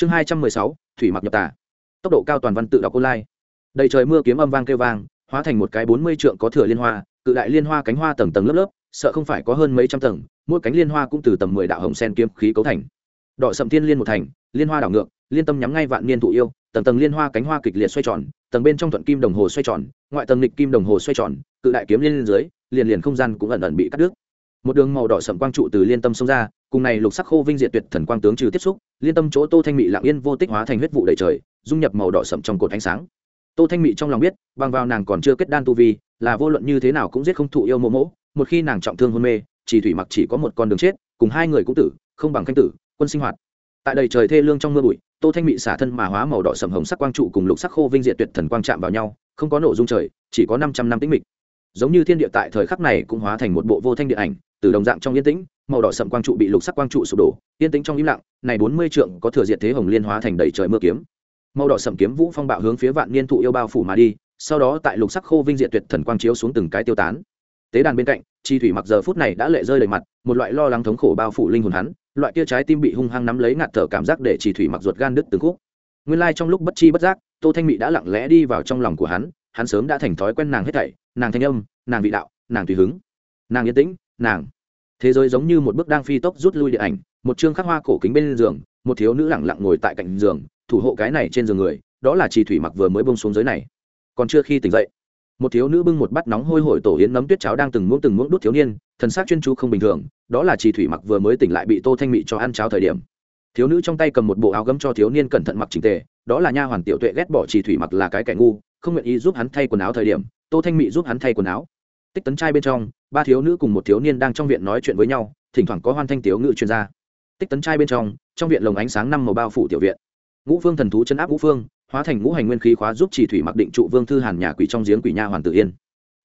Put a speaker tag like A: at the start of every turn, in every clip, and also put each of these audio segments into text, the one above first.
A: chương hai trăm mười sáu, thủy mặc nhập tà. Tốc độ cao toàn văn tự đọc online. Đầy trời mưa kiếm âm vang kêu vang, hóa thành một cái bốn mươi trượng có thừa liên hoa, cự đại liên hoa cánh hoa tầng tầng lớp lớp, sợ không phải có hơn mấy trăm tầng, mỗi cánh liên hoa cũng từ tầm mười đạo hồng sen kiếm khí cấu thành. Đỏ sậm thiên liên một thành, liên hoa đảo ngược, liên tâm nhắm ngay vạn niên thụ yêu, tầng tầng liên hoa cánh hoa kịch liệt xoay tròn, tầng bên trong thuận kim đồng hồ xoay tròn, ngoại tầng lịch kim đồng hồ xoay tròn, cự đại kiếm liên dưới, liền liền không gian cũng ẩn ẩn bị cắt đứt. Một đường màu đỏ sậm quang trụ từ liên tâm xông ra cùng này lục sắc khô vinh diệt tuyệt thần quang tướng trừ tiếp xúc, liên tâm chỗ tô thanh mị lặng yên vô tích hóa thành huyết vụ đầy trời, dung nhập màu đỏ sậm trong cột ánh sáng. Tô thanh mị trong lòng biết, bằng vào nàng còn chưa kết đan tu vi, là vô luận như thế nào cũng giết không thụ yêu mộ mỗ một khi nàng trọng thương hôn mê, chỉ thủy mặc chỉ có một con đường chết, cùng hai người cũng tử, không bằng khanh tử, quân sinh hoạt. Tại đầy trời thê lương trong mưa bụi, tô thanh mị xả thân mà hóa màu đỏ sầm hồng sắc quang trụ cùng lục sắc khô vinh diệt tuyệt thần quang chạm vào nhau, không có nổ dung trời, chỉ có năm trăm năm tĩnh mịch. Giống như thiên địa tại thời khắc này cũng hóa thành một bộ vô thanh địa ảnh, từ đồng dạng trong yên tĩnh màu đỏ sậm quang trụ bị lục sắc quang trụ sụp đổ, yên tĩnh trong im lặng, này bốn mươi trượng có thừa diệt thế hồng liên hóa thành đầy trời mưa kiếm. Màu đỏ sậm kiếm vũ phong bạo hướng phía vạn niên thụ yêu bao phủ mà đi, sau đó tại lục sắc khô vinh diệt tuyệt thần quang chiếu xuống từng cái tiêu tán. Tế đàn bên cạnh, chi thủy mặc giờ phút này đã lệ rơi đầy mặt, một loại lo lắng thống khổ bao phủ linh hồn hắn, loại kia trái tim bị hung hăng nắm lấy ngạt thở cảm giác để chi thủy mặc ruột gan đứt từng khúc. Nguyên lai trong lúc bất chi bất giác, tô thanh mỹ đã lặng lẽ đi vào trong lòng của hắn hắn sớm đã thành thói quen nàng hết thảy, nàng thanh âm, nàng vị đạo, nàng tùy hứng. Nàng yên tĩnh, nàng thế giới giống như một bước đang phi tốc rút lui điện ảnh, một chương khắc hoa cổ kính bên giường, một thiếu nữ lẳng lặng ngồi tại cạnh giường, thủ hộ cái này trên giường người, đó là chỉ thủy mặc vừa mới bông xuống dưới này. Còn chưa khi tỉnh dậy, một thiếu nữ bưng một bát nóng hôi hổi tổ yến nấm tuyết cháo đang từng muỗng từng muỗng đút thiếu niên, thần sắc chuyên chú không bình thường, đó là chỉ thủy mặc vừa mới tỉnh lại bị tô thanh mị cho ăn cháo thời điểm. Thiếu nữ trong tay cầm một bộ áo gấm cho thiếu niên cẩn thận mặc chỉnh tề, đó là nha hoàn tiểu tuệ ghét bỏ chỉ thủy mặc là cái kẻ ngu, không nguyện ý giúp hắn thay quần áo thời điểm, tô thanh mị giúp hắn thay quần áo. Tích tấn trai bên trong ba thiếu nữ cùng một thiếu niên đang trong viện nói chuyện với nhau, thỉnh thoảng có hoan thanh tiếu ngự chuyên gia tích tấn trai bên trong trong viện lồng ánh sáng năm màu bao phủ tiểu viện. Ngũ phương thần thú chân áp ngũ phương, hóa thành ngũ hành nguyên khí khóa giúp chỉ thủy mặc định trụ vương thư hàn nhà quỷ trong giếng quỷ nha hoàn tử yên.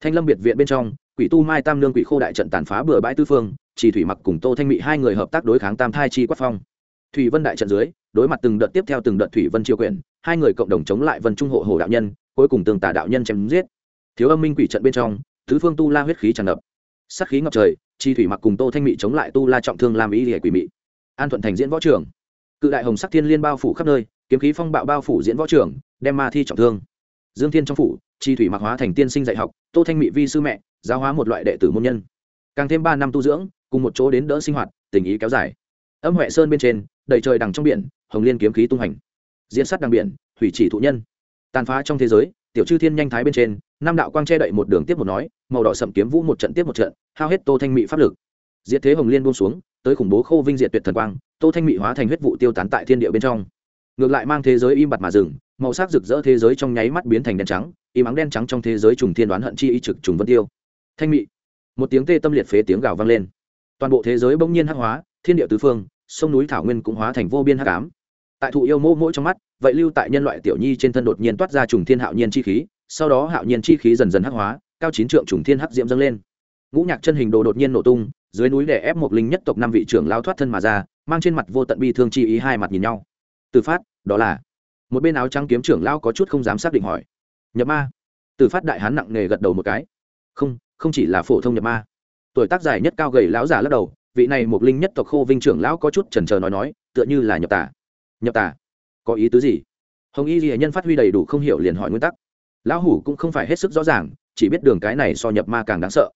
A: Thanh lâm biệt viện bên trong, quỷ tu mai tam lương quỷ khô đại trận tàn phá bừa bãi tư phương, chỉ thủy mặc cùng tô thanh mỹ hai người hợp tác đối kháng tam thai chi quát phong. Thủy vân đại trận dưới, đối mặt từng đợt tiếp theo từng đợt thủy vân triều quyền hai người cộng đồng chống lại vân trung hộ hồ đạo nhân, cuối cùng tương tả đạo nhân chém giết. Thiếu âm minh quỷ trận bên trong, tứ phương tu la huyết khí tràn ngập sắc khí ngập trời, chi thủy mặc cùng tô thanh mỹ chống lại tu la trọng thương làm ý địa quỷ mị. An thuận thành diễn võ trường cự đại hồng sắc thiên liên bao phủ khắp nơi, kiếm khí phong bạo bao phủ diễn võ trường đem ma thi trọng thương. Dương thiên trong phủ, chi thủy mặc hóa thành tiên sinh dạy học, tô thanh mỹ vi sư mẹ, giáo hóa một loại đệ tử môn nhân. Càng thêm ba năm tu dưỡng, cùng một chỗ đến đỡ sinh hoạt, tình ý kéo dài. Âm huệ sơn bên trên, đầy trời đằng trong biển, hồng liên kiếm khí tung hành diễn sát đằng biển, hủy chỉ thụ nhân. Tàn phá trong thế giới, tiểu chư thiên nhanh thái bên trên năm đạo quang che đậy một đường tiếp một nói màu đỏ sậm kiếm vũ một trận tiếp một trận hao hết tô thanh mỹ pháp lực. Diệt thế hồng liên buông xuống tới khủng bố khô vinh diệt tuyệt thần quang tô thanh mỹ hóa thành huyết vụ tiêu tán tại thiên địa bên trong. Ngược lại mang thế giới im bặt mà dừng màu sắc rực rỡ thế giới trong nháy mắt biến thành đen trắng im ắng đen trắng trong thế giới trùng thiên đoán hận chi y trực trùng vân tiêu. Thanh mỹ, một tiếng tê tâm liệt phế tiếng gào vang lên. Toàn bộ thế giới bỗng nhiên hắc hóa thiên địa tứ phương sông núi thảo nguyên cũng hóa thành vô biên hắc ám. Tại thụ yêu mô mỗi trong mắt vậy lưu tại nhân loại tiểu nhi trên thân đột nhiên toát ra trùng thiên hạo nhiên chi khí sau đó hạo nhiên chi khí dần dần hắc hóa, cao chín trượng trùng thiên hắc diễm dâng lên. Ngũ nhạc chân hình đồ đột nhiên nổ tung, dưới núi để ép một linh nhất tộc năm vị trưởng lao thoát thân mà ra, mang trên mặt vô tận bi thương chi ý hai mặt nhìn nhau. Từ phát, đó là, một bên áo trắng kiếm trưởng lao có chút không dám xác định hỏi. Nhập ma. Từ phát đại hán nặng nề gật đầu một cái. Không không chỉ là phổ thông nhập ma. Tuổi tác dài nhất cao gầy lão giả lắc đầu, vị này một linh nhất tộc khô vinh trưởng lão có chút chần chờ nói nói, tựa như là nhập tà. Nhập tà? Có ý tứ gì? Hồng y ghi nhân phát huy đầy đủ không hiểu liền hỏi nguyên tắc lão hủ cũng không phải hết sức rõ ràng, chỉ biết đường cái này so nhập ma càng đáng sợ.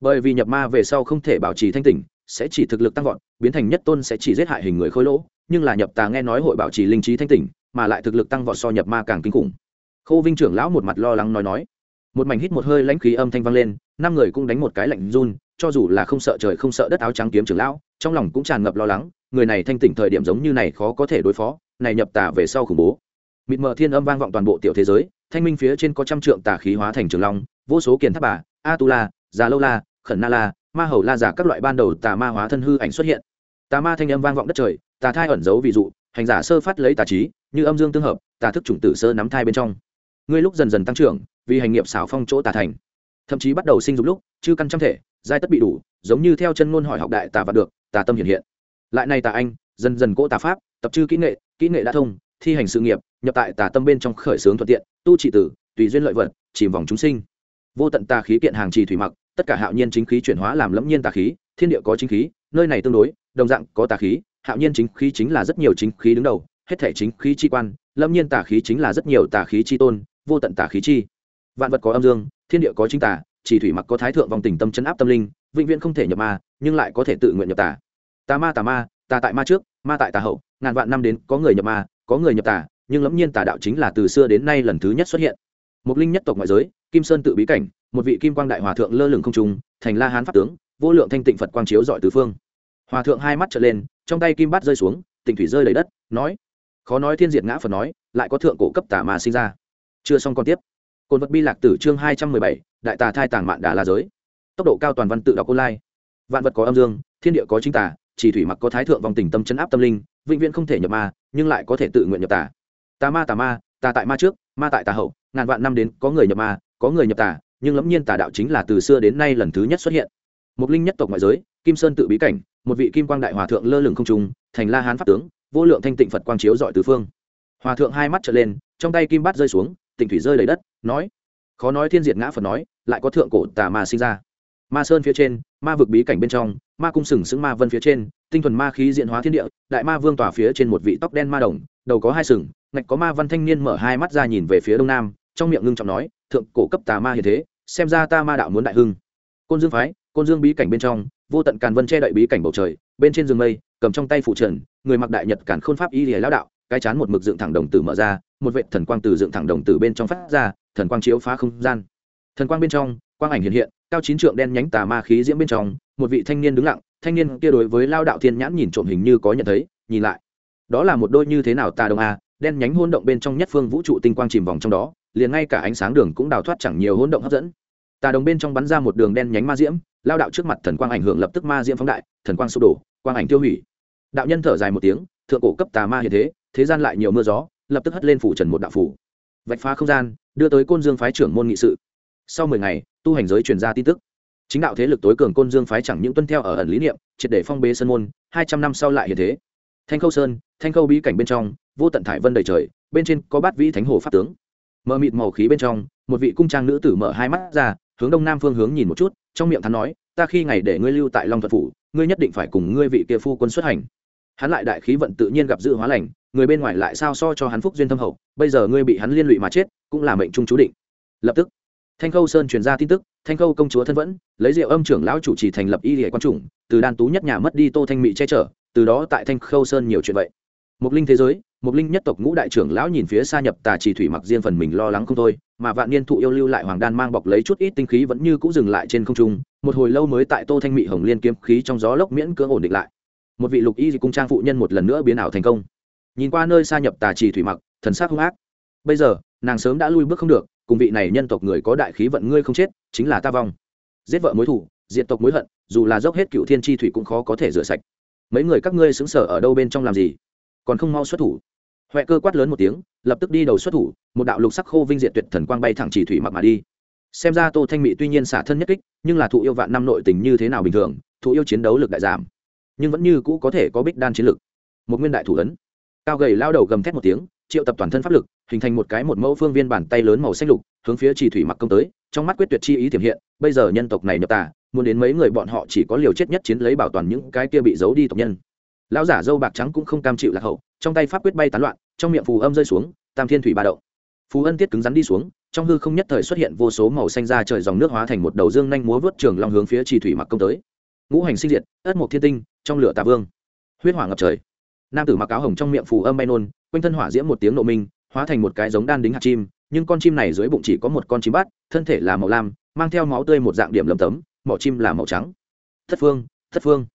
A: Bởi vì nhập ma về sau không thể bảo trì thanh tỉnh, sẽ chỉ thực lực tăng vọt, biến thành nhất tôn sẽ chỉ giết hại hình người khôi lỗ, nhưng là nhập tà nghe nói hội bảo trì linh trí thanh tỉnh, mà lại thực lực tăng vọt so nhập ma càng kinh khủng. Khâu vinh trưởng lão một mặt lo lắng nói nói. Một mảnh hít một hơi lãnh khí âm thanh vang lên, năm người cũng đánh một cái lạnh run, cho dù là không sợ trời không sợ đất áo trắng kiếm trưởng lão, trong lòng cũng tràn ngập lo lắng, người này thanh tỉnh thời điểm giống như này khó có thể đối phó, này nhập tà về sau khủng bố. Mịt mờ thiên âm vang vọng toàn bộ tiểu thế giới thanh minh phía trên có trăm trượng tà khí hóa thành trường long, vô số kiền tháp bà a tu la già lâu la, khẩn na la, ma hầu la giả các loại ban đầu tà ma hóa thân hư ảnh xuất hiện. Tà ma thanh âm vang vọng đất trời, tà thai ẩn giấu ví dụ, hành giả sơ phát lấy tà trí, như âm dương tương hợp, tà thức chủng tử sơ nắm thai bên trong. Ngươi lúc dần dần tăng trưởng, vì hành nghiệp xảo phong chỗ tà thành. Thậm chí bắt đầu sinh dục lúc, chư căn trăm thể, giai tất bị đủ, giống như theo chân ngôn hỏi học đại tà và được, tà tâm hiện hiện. Lại này tà anh, dần dần cỗ tà pháp, tập chư kỹ nghệ kỹ nghệ đã thông thi hành sự nghiệp, nhập tại tà tâm bên trong khởi xướng thuận tiện, tu trị tử, tùy duyên lợi vật, chìm vòng chúng sinh. Vô tận tà khí kiện hàng trì thủy mặc, tất cả hạo nhiên chính khí chuyển hóa làm lẫm nhiên tà khí, thiên địa có chính khí, nơi này tương đối, đồng dạng có tà khí, hạo nhiên chính khí chính là rất nhiều chính khí đứng đầu, hết thể chính khí chi quan lâm nhiên tà khí chính là rất nhiều tà khí chi tôn, vô tận tà khí chi. Vạn vật có âm dương, thiên địa có chính tà, chỉ thủy mặc có thái thượng vòng tình tâm chấn áp tâm linh, vĩnh viễn không thể nhập ma, nhưng lại có thể tự nguyện nhập tà. Tà ma tà ma, tà tại ma trước, ma tại tà hậu, ngàn vạn năm đến có người nhập ma có người nhập tà, nhưng lẫm nhiên tà đạo chính là từ xưa đến nay lần thứ nhất xuất hiện. Một linh nhất tộc ngoại giới, kim sơn tự bí cảnh, một vị kim quang đại hòa thượng lơ lửng không trung, thành la hán pháp tướng, vô lượng thanh tịnh phật quang chiếu dọi tứ phương. Hòa thượng hai mắt trở lên, trong tay kim bát rơi xuống, tịnh thủy rơi lấy đất, nói, khó nói thiên diệt ngã phật nói, lại có thượng cổ cấp tà mà sinh ra. Chưa xong còn tiếp. Cồn vật bi lạc tử chương hai trăm mười bảy, đại tà thai tàng mạn đà la giới. Tốc độ cao toàn văn tự đọc online. Vạn vật có âm dương, thiên địa có chính tà, chỉ thủy mặc có thái thượng vòng tình tâm chấn áp tâm linh vĩnh viễn không thể nhập ma, nhưng lại có thể tự nguyện nhập tà. Tà ma tà ma, tà tại ma trước, ma tại tà hậu, ngàn vạn năm đến có người nhập ma, có người nhập tà, nhưng lẫm nhiên tà đạo chính là từ xưa đến nay lần thứ nhất xuất hiện. Một linh nhất tộc ngoại giới, kim sơn tự bí cảnh, một vị kim quang đại hòa thượng lơ lửng không trung, thành la hán pháp tướng, vô lượng thanh tịnh phật quang chiếu dọi tứ phương. Hòa thượng hai mắt trở lên, trong tay kim bát rơi xuống, tịnh thủy rơi đầy đất, nói, khó nói thiên diệt ngã phật nói, lại có thượng cổ tà ma sinh ra. Ma sơn phía trên, ma vực bí cảnh bên trong ma cung sừng sững ma vân phía trên, tinh thuần ma khí diện hóa thiên địa, đại ma vương tỏa phía trên một vị tóc đen ma đồng, đầu có hai sừng, ngạch có ma văn thanh niên mở hai mắt ra nhìn về phía đông nam, trong miệng ngưng trọng nói, thượng cổ cấp tà ma hiện thế, xem ra ta ma đạo muốn đại hưng. Côn dương phái, côn dương bí cảnh bên trong, vô tận càn vân che đậy bí cảnh bầu trời, bên trên rừng mây, cầm trong tay phụ trần, người mặc đại nhật càn khôn pháp y lìa lão đạo, cái chán một mực dựng thẳng đồng tử mở ra, một vệ thần quang từ dựng thẳng đồng tử bên trong phát ra, thần quang chiếu phá không gian. Thần quang bên trong, quang ảnh hiện hiện, cao chín trượng đen nhánh tà ma khí diễm bên trong một vị thanh niên đứng lặng, thanh niên kia đối với lao đạo thiên nhãn nhìn trộm hình như có nhận thấy, nhìn lại. Đó là một đôi như thế nào ta đồng a, đen nhánh hôn động bên trong nhất phương vũ trụ tinh quang chìm vòng trong đó, liền ngay cả ánh sáng đường cũng đào thoát chẳng nhiều hỗn động hấp dẫn. Tà đồng bên trong bắn ra một đường đen nhánh ma diễm, lao đạo trước mặt thần quang ảnh hưởng lập tức ma diễm phóng đại, thần quang sụp đổ, quang ảnh tiêu hủy. Đạo nhân thở dài một tiếng, thượng cổ cấp tà ma hiện thế thế gian lại nhiều mưa gió, lập tức hất lên phủ trần một đạo phủ. Vạch phá không gian, đưa tới côn dương phái trưởng môn nghị sự. Sau mười ngày, tu hành giới truyền ra tin tức chính đạo thế lực tối cường côn dương phái chẳng những tuân theo ở ẩn lý niệm, triệt để phong bế sân môn, hai trăm năm sau lại hiện thế. Thanh khâu sơn, thanh khâu bí cảnh bên trong, vô tận thải vân đầy trời, bên trên có bát vĩ thánh hồ pháp tướng. Mờ mịt màu khí bên trong, một vị cung trang nữ tử mở hai mắt ra, hướng đông nam phương hướng nhìn một chút, trong miệng hắn nói, ta khi ngày để ngươi lưu tại long thuật phủ, ngươi nhất định phải cùng ngươi vị kia phu quân xuất hành. Hắn lại đại khí vận tự nhiên gặp dự hóa lành, người bên ngoài lại sao so cho hắn phúc duyên thâm hậu, bây giờ ngươi bị hắn liên lụy mà chết, cũng là mệnh trung chú định. Lập tức thanh khâu sơn truyền ra tin tức, thanh khâu công chúa thân vẫn, lấy rượu âm trưởng lão chủ trì thành lập y hệ quan chủng, từ đan tú nhất nhà mất đi tô thanh mỹ che chở, từ đó tại thanh khâu sơn nhiều chuyện vậy. Mục linh thế giới Mục linh nhất tộc ngũ đại trưởng lão nhìn phía xa nhập tà trì thủy mặc riêng phần mình lo lắng không thôi, mà vạn niên thụ yêu lưu lại hoàng đan mang bọc lấy chút ít tinh khí vẫn như cũ dừng lại trên không trung, một hồi lâu mới tại tô thanh mỹ hồng liên kiếm khí trong gió lốc miễn cưỡng ổn định lại. Một vị lục y cung trang phụ nhân một lần nữa biến ảo thành công. Nhìn qua nơi xa nhập tà trì thủy mặc, thần sắc hung ác. Bây giờ, nàng sớm đã lui bước không được cùng vị này nhân tộc người có đại khí vận ngươi không chết, chính là ta vong. Giết vợ mối thủ diện tộc mối hận, dù là dốc hết cựu thiên tri thủy cũng khó có thể rửa sạch. Mấy người các ngươi xứng sở ở đâu bên trong làm gì? Còn không mau xuất thủ. Huệ cơ quát lớn một tiếng, lập tức đi đầu xuất thủ, một đạo lục sắc khô vinh diện tuyệt thần quang bay thẳng chỉ thủy mặc mà đi. Xem ra tô thanh mỹ tuy nhiên xả thân nhất kích, nhưng là thụ yêu vạn năm nội tình như thế nào bình thường, thụ yêu chiến đấu lực đại giảm. Nhưng vẫn như cũ có thể có bích đan chiến lực. Một nguyên đại thủ ấn. Cao gầy lao đầu gầm thét một tiếng, triệu tập toàn thân pháp lực hình thành một cái một mẫu phương viên bàn tay lớn màu xanh lục, hướng phía chỉ thủy mặc công tới, trong mắt quyết tuyệt chi ý tiềm hiện, bây giờ nhân tộc này nhập tà, muốn đến mấy người bọn họ chỉ có liều chết nhất chiến lấy bảo toàn những cái kia bị giấu đi tộc nhân. Lão giả dâu bạc trắng cũng không cam chịu lạc hậu, trong tay pháp quyết bay tán loạn, trong miệng phù âm rơi xuống, tam thiên thủy ba đậu phù ân tiết cứng rắn đi xuống, trong hư không nhất thời xuất hiện vô số màu xanh ra trời dòng nước hóa thành một đầu dương nhanh múa vớt trường long hướng phía trì thủy mặc công tới. Ngũ hành sinh diệt, ất mộc thiên tinh, trong lửa tà vương. Huyết hỏa ngập trời. Nam tử mặc áo hồng trong miệng phù âm bay nôn, quanh thân hỏa diễm một tiếng nộ minh hóa thành một cái giống đan đính hạt chim, nhưng con chim này dưới bụng chỉ có một con chim bắt thân thể là màu lam, mang theo máu tươi một dạng điểm lầm tấm, mỏ chim là màu trắng. Thất phương thất phương.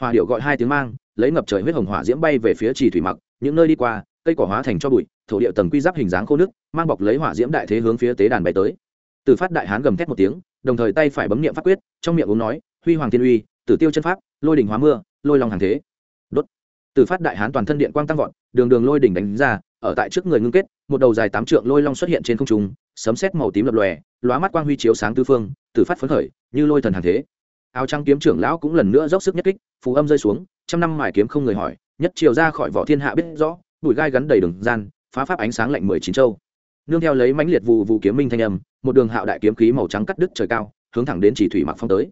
A: Hòa điệu gọi hai tiếng mang, lấy ngập trời huyết hồng hỏa diễm bay về phía trì thủy mặc, những nơi đi qua, cây cỏ hóa thành cho bụi, thổ điệu tầng quy giáp hình dáng khô nước, mang bọc lấy hỏa diễm đại thế hướng phía tế đàn bay tới. Từ phát đại hán gầm thét một tiếng, đồng thời tay phải bấm niệm pháp quyết, trong miệng uống nói, huy hoàng thiên uy, tử tiêu chân pháp, lôi đỉnh hóa mưa, lôi lòng hàng thế. Đốt. Từ phát đại hán toàn thân điện quang tăng vọt, đường đường lôi đỉnh đánh ra ở tại trước người ngưng kết, một đầu dài tám trượng lôi long xuất hiện trên không trung, sấm sét màu tím lập lòe, lóa mắt quang huy chiếu sáng tư phương, từ phát phấn khởi, như lôi thần hàng thế. Áo trắng kiếm trưởng lão cũng lần nữa dốc sức nhất kích, phù âm rơi xuống, trăm năm mài kiếm không người hỏi, nhất chiều ra khỏi vỏ thiên hạ biết rõ, bụi gai gắn đầy đường gian, phá pháp ánh sáng lạnh mười chín châu. Nương theo lấy mãnh liệt vụ vụ kiếm minh thanh âm, một đường hạo đại kiếm khí màu trắng cắt đứt trời cao, hướng thẳng đến chỉ thủy mặc phong tới.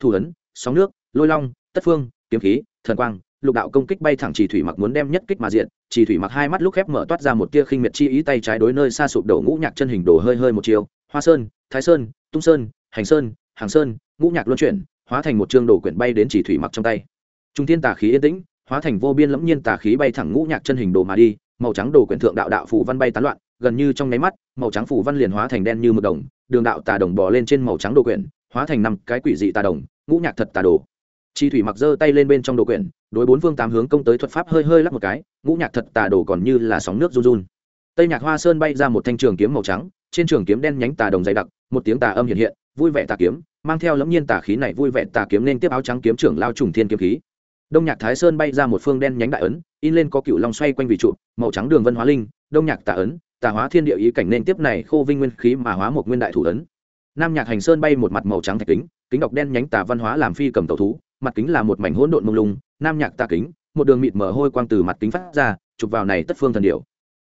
A: Thủ ấn, sóng nước, lôi long, tất phương, kiếm khí, thần quang lục đạo công kích bay thẳng chỉ thủy mặc muốn đem nhất kích mà diện chỉ thủy mặc hai mắt lúc khép mở toát ra một tia khinh miệt chi ý tay trái đối nơi xa sụp đổ ngũ nhạc chân hình đổ hơi hơi một chiều, hoa sơn, thái sơn, tung sơn, hành sơn, hàng sơn, ngũ nhạc luân chuyển, hóa thành một chương đồ quyển bay đến chỉ thủy mặc trong tay. Trung thiên tà khí yên tĩnh, hóa thành vô biên lẫm nhiên tà khí bay thẳng ngũ nhạc chân hình đồ mà đi, màu trắng đồ quyển thượng đạo đạo phù văn bay tán loạn, gần như trong nháy mắt, màu trắng phù văn liền hóa thành đen như mực đồng, đường đạo tà đồng bò lên trên màu trắng đồ quyển, hóa thành năm cái quỷ dị tà đồng, ngũ nhạc thật tà đồ chi thủy mặc giơ tay lên bên trong đồ quyển, đối bốn phương tám hướng công tới thuật pháp hơi hơi lắc một cái, ngũ nhạc thật tà đồ còn như là sóng nước run run. Tây nhạc hoa sơn bay ra một thanh trường kiếm màu trắng, trên trường kiếm đen nhánh tà đồng dày đặc, một tiếng tà âm hiện hiện, vui vẻ tà kiếm, mang theo lẫm nhiên tà khí này vui vẻ tà kiếm nên tiếp áo trắng kiếm trưởng lao trùng thiên kiếm khí. Đông nhạc thái sơn bay ra một phương đen nhánh đại ấn, in lên có cựu long xoay quanh vị trụ, màu trắng đường vân hóa linh, đông nhạc tà ấn, tà hóa thiên địa ý cảnh nên tiếp này khô vinh nguyên khí mà hóa một nguyên đại thủ ấn. Nam nhạc hành sơn bay một mặt màu trắng thạch kính kính đọc đen nhánh tà văn hóa làm phi cầm tàu thú mặt kính là một mảnh hỗn độn mông lung, nam nhạc tà kính, một đường mịt mở hôi quang từ mặt kính phát ra, chụp vào này tất phương thần điệu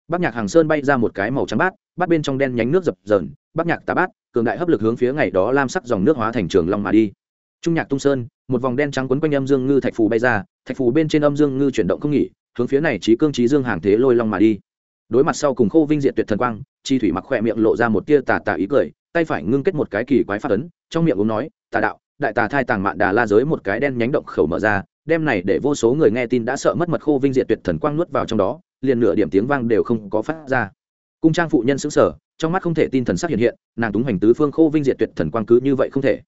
A: bắc nhạc hàng sơn bay ra một cái màu trắng bát bát bên trong đen nhánh nước dập dờn, bắc nhạc tà bát, cường đại hấp lực hướng phía ngày đó lam sắc dòng nước hóa thành trường long mà đi. Trung nhạc tung sơn, một vòng đen trắng quấn quanh âm dương ngư thạch phù bay ra, thạch phù bên trên âm dương ngư chuyển động không nghỉ, hướng phía này trí cương trí dương hàng thế lôi long mà đi. Đối mặt sau cùng khô vinh diện tuyệt thần quang, chi thủy mặc khỏe miệng lộ ra một tia tà tà ý cười, tay phải ngưng kết một cái kỳ quái phát ấn, trong miệng uống nói, tà đạo đại tà thai tàng mạn đà la giới một cái đen nhánh động khẩu mở ra đem này để vô số người nghe tin đã sợ mất mật khô vinh diện tuyệt thần quang nuốt vào trong đó, liền nửa điểm tiếng vang đều không có phát ra. Cung trang phụ nhân xứng sở trong mắt không thể tin thần sắc hiện hiện, nàng túng hoành tứ phương khô vinh diệt tuyệt thần quang cứ như vậy không thể.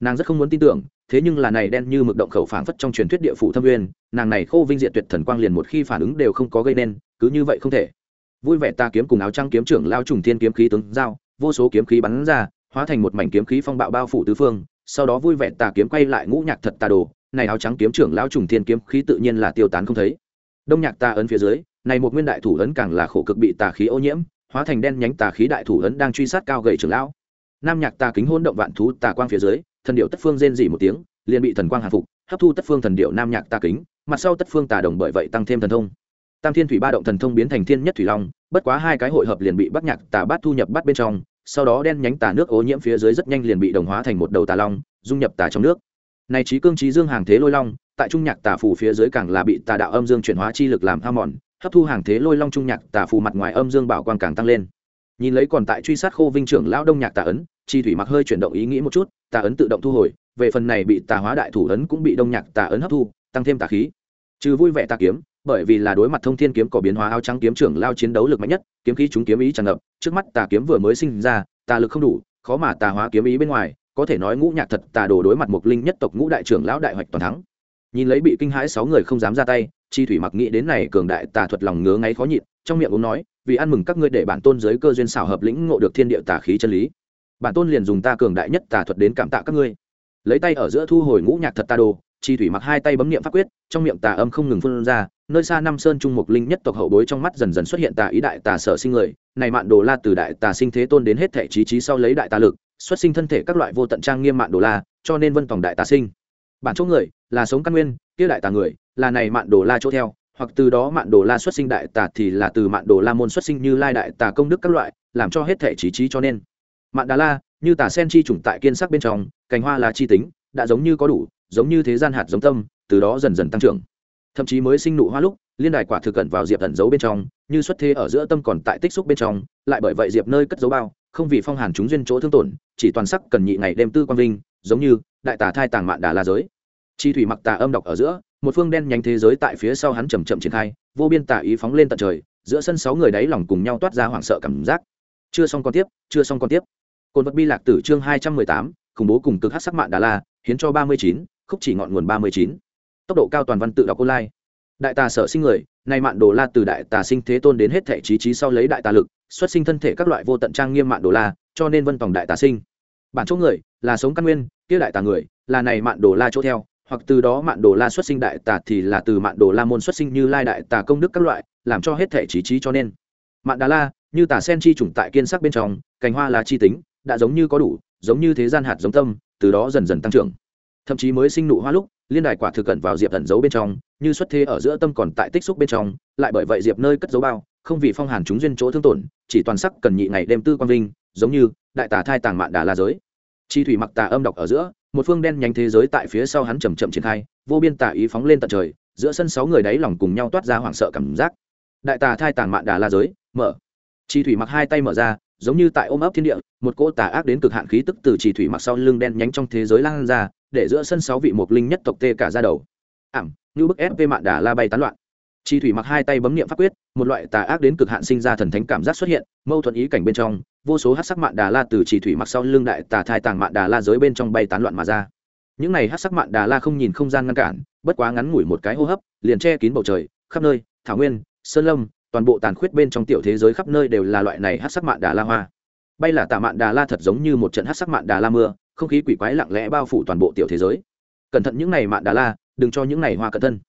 A: Nàng rất không muốn tin tưởng, thế nhưng là này đen như mực động khẩu phảng phất trong truyền thuyết địa phủ thâm uyên nàng này khô vinh diệt tuyệt thần quang liền một khi phản ứng đều không có gây nên, cứ như vậy không thể. Vui vẻ ta kiếm cùng áo trăng kiếm trưởng lao trùng thiên kiếm khí tướng giao, vô số kiếm khí bắn ra, hóa thành một mảnh kiếm khí phong bạo bao phủ tứ phương sau đó vui vẻ tà kiếm quay lại ngũ nhạc thật tà đồ, này áo trắng kiếm trưởng lão trùng thiên kiếm khí tự nhiên là tiêu tán không thấy. Đông nhạc tà ấn phía dưới, này một nguyên đại thủ ấn càng là khổ cực bị tà khí ô nhiễm, hóa thành đen nhánh tà khí đại thủ ấn đang truy sát cao gậy trưởng lão. Nam nhạc tà kính hôn động vạn thú tà quang phía dưới, thần điệu tất phương rên dỉ một tiếng, liền bị thần quang hạ phục, hấp thu tất phương thần điệu nam nhạc tà kính, mặt sau tất phương tà đồng bởi vậy tăng thêm thần thông. Tam thiên thủy ba động thần thông biến thành thiên nhất thủy long, bất quá hai cái hội hợp liền bị bắc nhạc tà bát thu nhập bắt bên trong sau đó đen nhánh tà nước ô nhiễm phía dưới rất nhanh liền bị đồng hóa thành một đầu tà long, dung nhập tà trong nước. Này trí cương trí dương hàng thế lôi long, tại trung nhạc tà phù phía dưới càng là bị tà đạo âm dương chuyển hóa chi lực làm hao mòn, hấp thu hàng thế lôi long trung nhạc tà phù mặt ngoài âm dương bảo quang càng tăng lên. Nhìn lấy còn tại truy sát khô vinh trưởng lão đông nhạc tà ấn, chi thủy mặc hơi chuyển động ý nghĩ một chút, tà ấn tự động thu hồi, về phần này bị tà hóa đại thủ ấn cũng bị đông nhạc tà ấn hấp thu, tăng thêm tà khí. Trừ vui vẻ tà kiếm bởi vì là đối mặt thông thiên kiếm có biến hóa áo trắng kiếm trưởng lao chiến đấu lực mạnh nhất, kiếm khí chúng kiếm ý tràn ngập, trước mắt tà kiếm vừa mới sinh ra, tà lực không đủ, khó mà tà hóa kiếm ý bên ngoài, có thể nói ngũ nhạc thật tà đồ đối mặt mục linh nhất tộc ngũ đại trưởng lão đại hoạch toàn thắng. Nhìn lấy bị kinh hãi sáu người không dám ra tay, chi thủy mặc nghĩ đến này cường đại tà thuật lòng ngứa ngáy khó nhịn, trong miệng uống nói, vì ăn mừng các ngươi để bản tôn giới cơ duyên xảo hợp lĩnh ngộ được thiên địa tà khí chân lý. Bản tôn liền dùng ta cường đại nhất tà thuật đến cảm tạ các ngươi. Lấy tay ở giữa thu hồi ngũ nhạc thật tà đồ chi thủy mặc hai tay bấm niệm pháp quyết, trong miệng tà âm không ngừng phun ra, nơi xa Nam sơn trung mục linh nhất tộc hậu bối trong mắt dần dần xuất hiện tà ý đại tà sở sinh người, này mạn đồ la từ đại tà sinh thế tôn đến hết thể trí trí sau lấy đại tà lực, xuất sinh thân thể các loại vô tận trang nghiêm mạn đồ la, cho nên vân tòng đại tà sinh. Bản chỗ người là sống căn nguyên, kia đại tà người là này mạn đồ la chỗ theo, hoặc từ đó mạn đồ la xuất sinh đại tà thì là từ mạn đồ la môn xuất sinh như lai đại tà công đức các loại, làm cho hết thể trí trí cho nên. Mạn đà la, như tà sen chi chủng tại kiên sắc bên trong, cành hoa là chi tính, đã giống như có đủ giống như thế gian hạt giống tâm, từ đó dần dần tăng trưởng. Thậm chí mới sinh nụ hoa lúc, liên đài quả thực cẩn vào diệp ẩn giấu bên trong, như xuất thế ở giữa tâm còn tại tích xúc bên trong, lại bởi vậy diệp nơi cất dấu bao, không vì phong hàn chúng duyên chỗ thương tổn, chỉ toàn sắc cần nhị ngày đêm tư quang vinh, giống như đại tà thai tàng mạn đà la giới. Chi thủy mặc tà âm đọc ở giữa, một phương đen nhánh thế giới tại phía sau hắn chầm chậm triển khai, vô biên tà ý phóng lên tận trời, giữa sân sáu người đáy lòng cùng nhau toát ra hoảng sợ cảm giác. Chưa xong con tiếp, chưa xong con tiếp. Cồn vật bi lạc tử chương hai trăm mười tám, khủng bố cùng cực hát sắc mạn đà la, hiến cho ba mươi chín khúc chỉ ngọn nguồn ba mươi chín. Tốc độ cao toàn văn tự đọc online. Đại tà sở sinh người, nay mạn đồ la từ đại tà sinh thế tôn đến hết thể trí trí sau lấy đại tà lực, xuất sinh thân thể các loại vô tận trang nghiêm mạn đồ la, cho nên vân tòng đại tà sinh. Bản chỗ người, là sống căn nguyên, kia đại tà người, là này mạn đồ la chỗ theo, hoặc từ đó mạn đồ la xuất sinh đại tà thì là từ mạn đồ la môn xuất sinh như lai đại tà công đức các loại, làm cho hết thể trí trí cho nên. Mạn đà la, như tà sen chi chủng tại kiên sắc bên trong, cành hoa là chi tính, đã giống như có đủ, giống như thế gian hạt giống tâm, từ đó dần dần tăng trưởng thậm chí mới sinh nụ hoa lúc, liên đài quả thực cẩn vào diệp ẩn giấu bên trong, như xuất thế ở giữa tâm còn tại tích xúc bên trong, lại bởi vậy diệp nơi cất dấu bao, không vì phong hàn chúng duyên chỗ thương tổn, chỉ toàn sắc cần nhị ngày đêm tư quang vinh, giống như đại tà thai tàng mạn đà la giới. Chi thủy mặc tà âm đọc ở giữa, một phương đen nhánh thế giới tại phía sau hắn chầm chậm triển khai, vô biên tà ý phóng lên tận trời, giữa sân sáu người đáy lòng cùng nhau toát ra hoảng sợ cảm giác. Đại tà thai tàng mạn đà la giới, mở. Chi thủy mặc hai tay mở ra giống như tại ôm ấp thiên địa, một cỗ tà ác đến cực hạn khí tức từ chỉ thủy mặc sau lưng đen nhánh trong thế giới lan ra, để giữa sân sáu vị mục linh nhất tộc tê cả ra đầu. Ảm, như bức ép vê mạn đà la bay tán loạn. Chi thủy mặc hai tay bấm niệm pháp quyết, một loại tà ác đến cực hạn sinh ra thần thánh cảm giác xuất hiện, mâu thuẫn ý cảnh bên trong, vô số hát sắc mạn đà la từ chỉ thủy mặc sau lưng đại tà thai tàng mạn đà la giới bên trong bay tán loạn mà ra. Những này hát sắc mạn đà la không nhìn không gian ngăn cản, bất quá ngắn ngủi một cái hô hấp, liền che kín bầu trời, khắp nơi, thảo nguyên, sơn lâm toàn bộ tàn khuyết bên trong tiểu thế giới khắp nơi đều là loại này hát sắc mạn đà la hoa. Bay là tạ mạn đà la thật giống như một trận hát sắc mạn đà la mưa, không khí quỷ quái lặng lẽ bao phủ toàn bộ tiểu thế giới. Cẩn thận những này mạn đà la, đừng cho những này hoa cẩn thân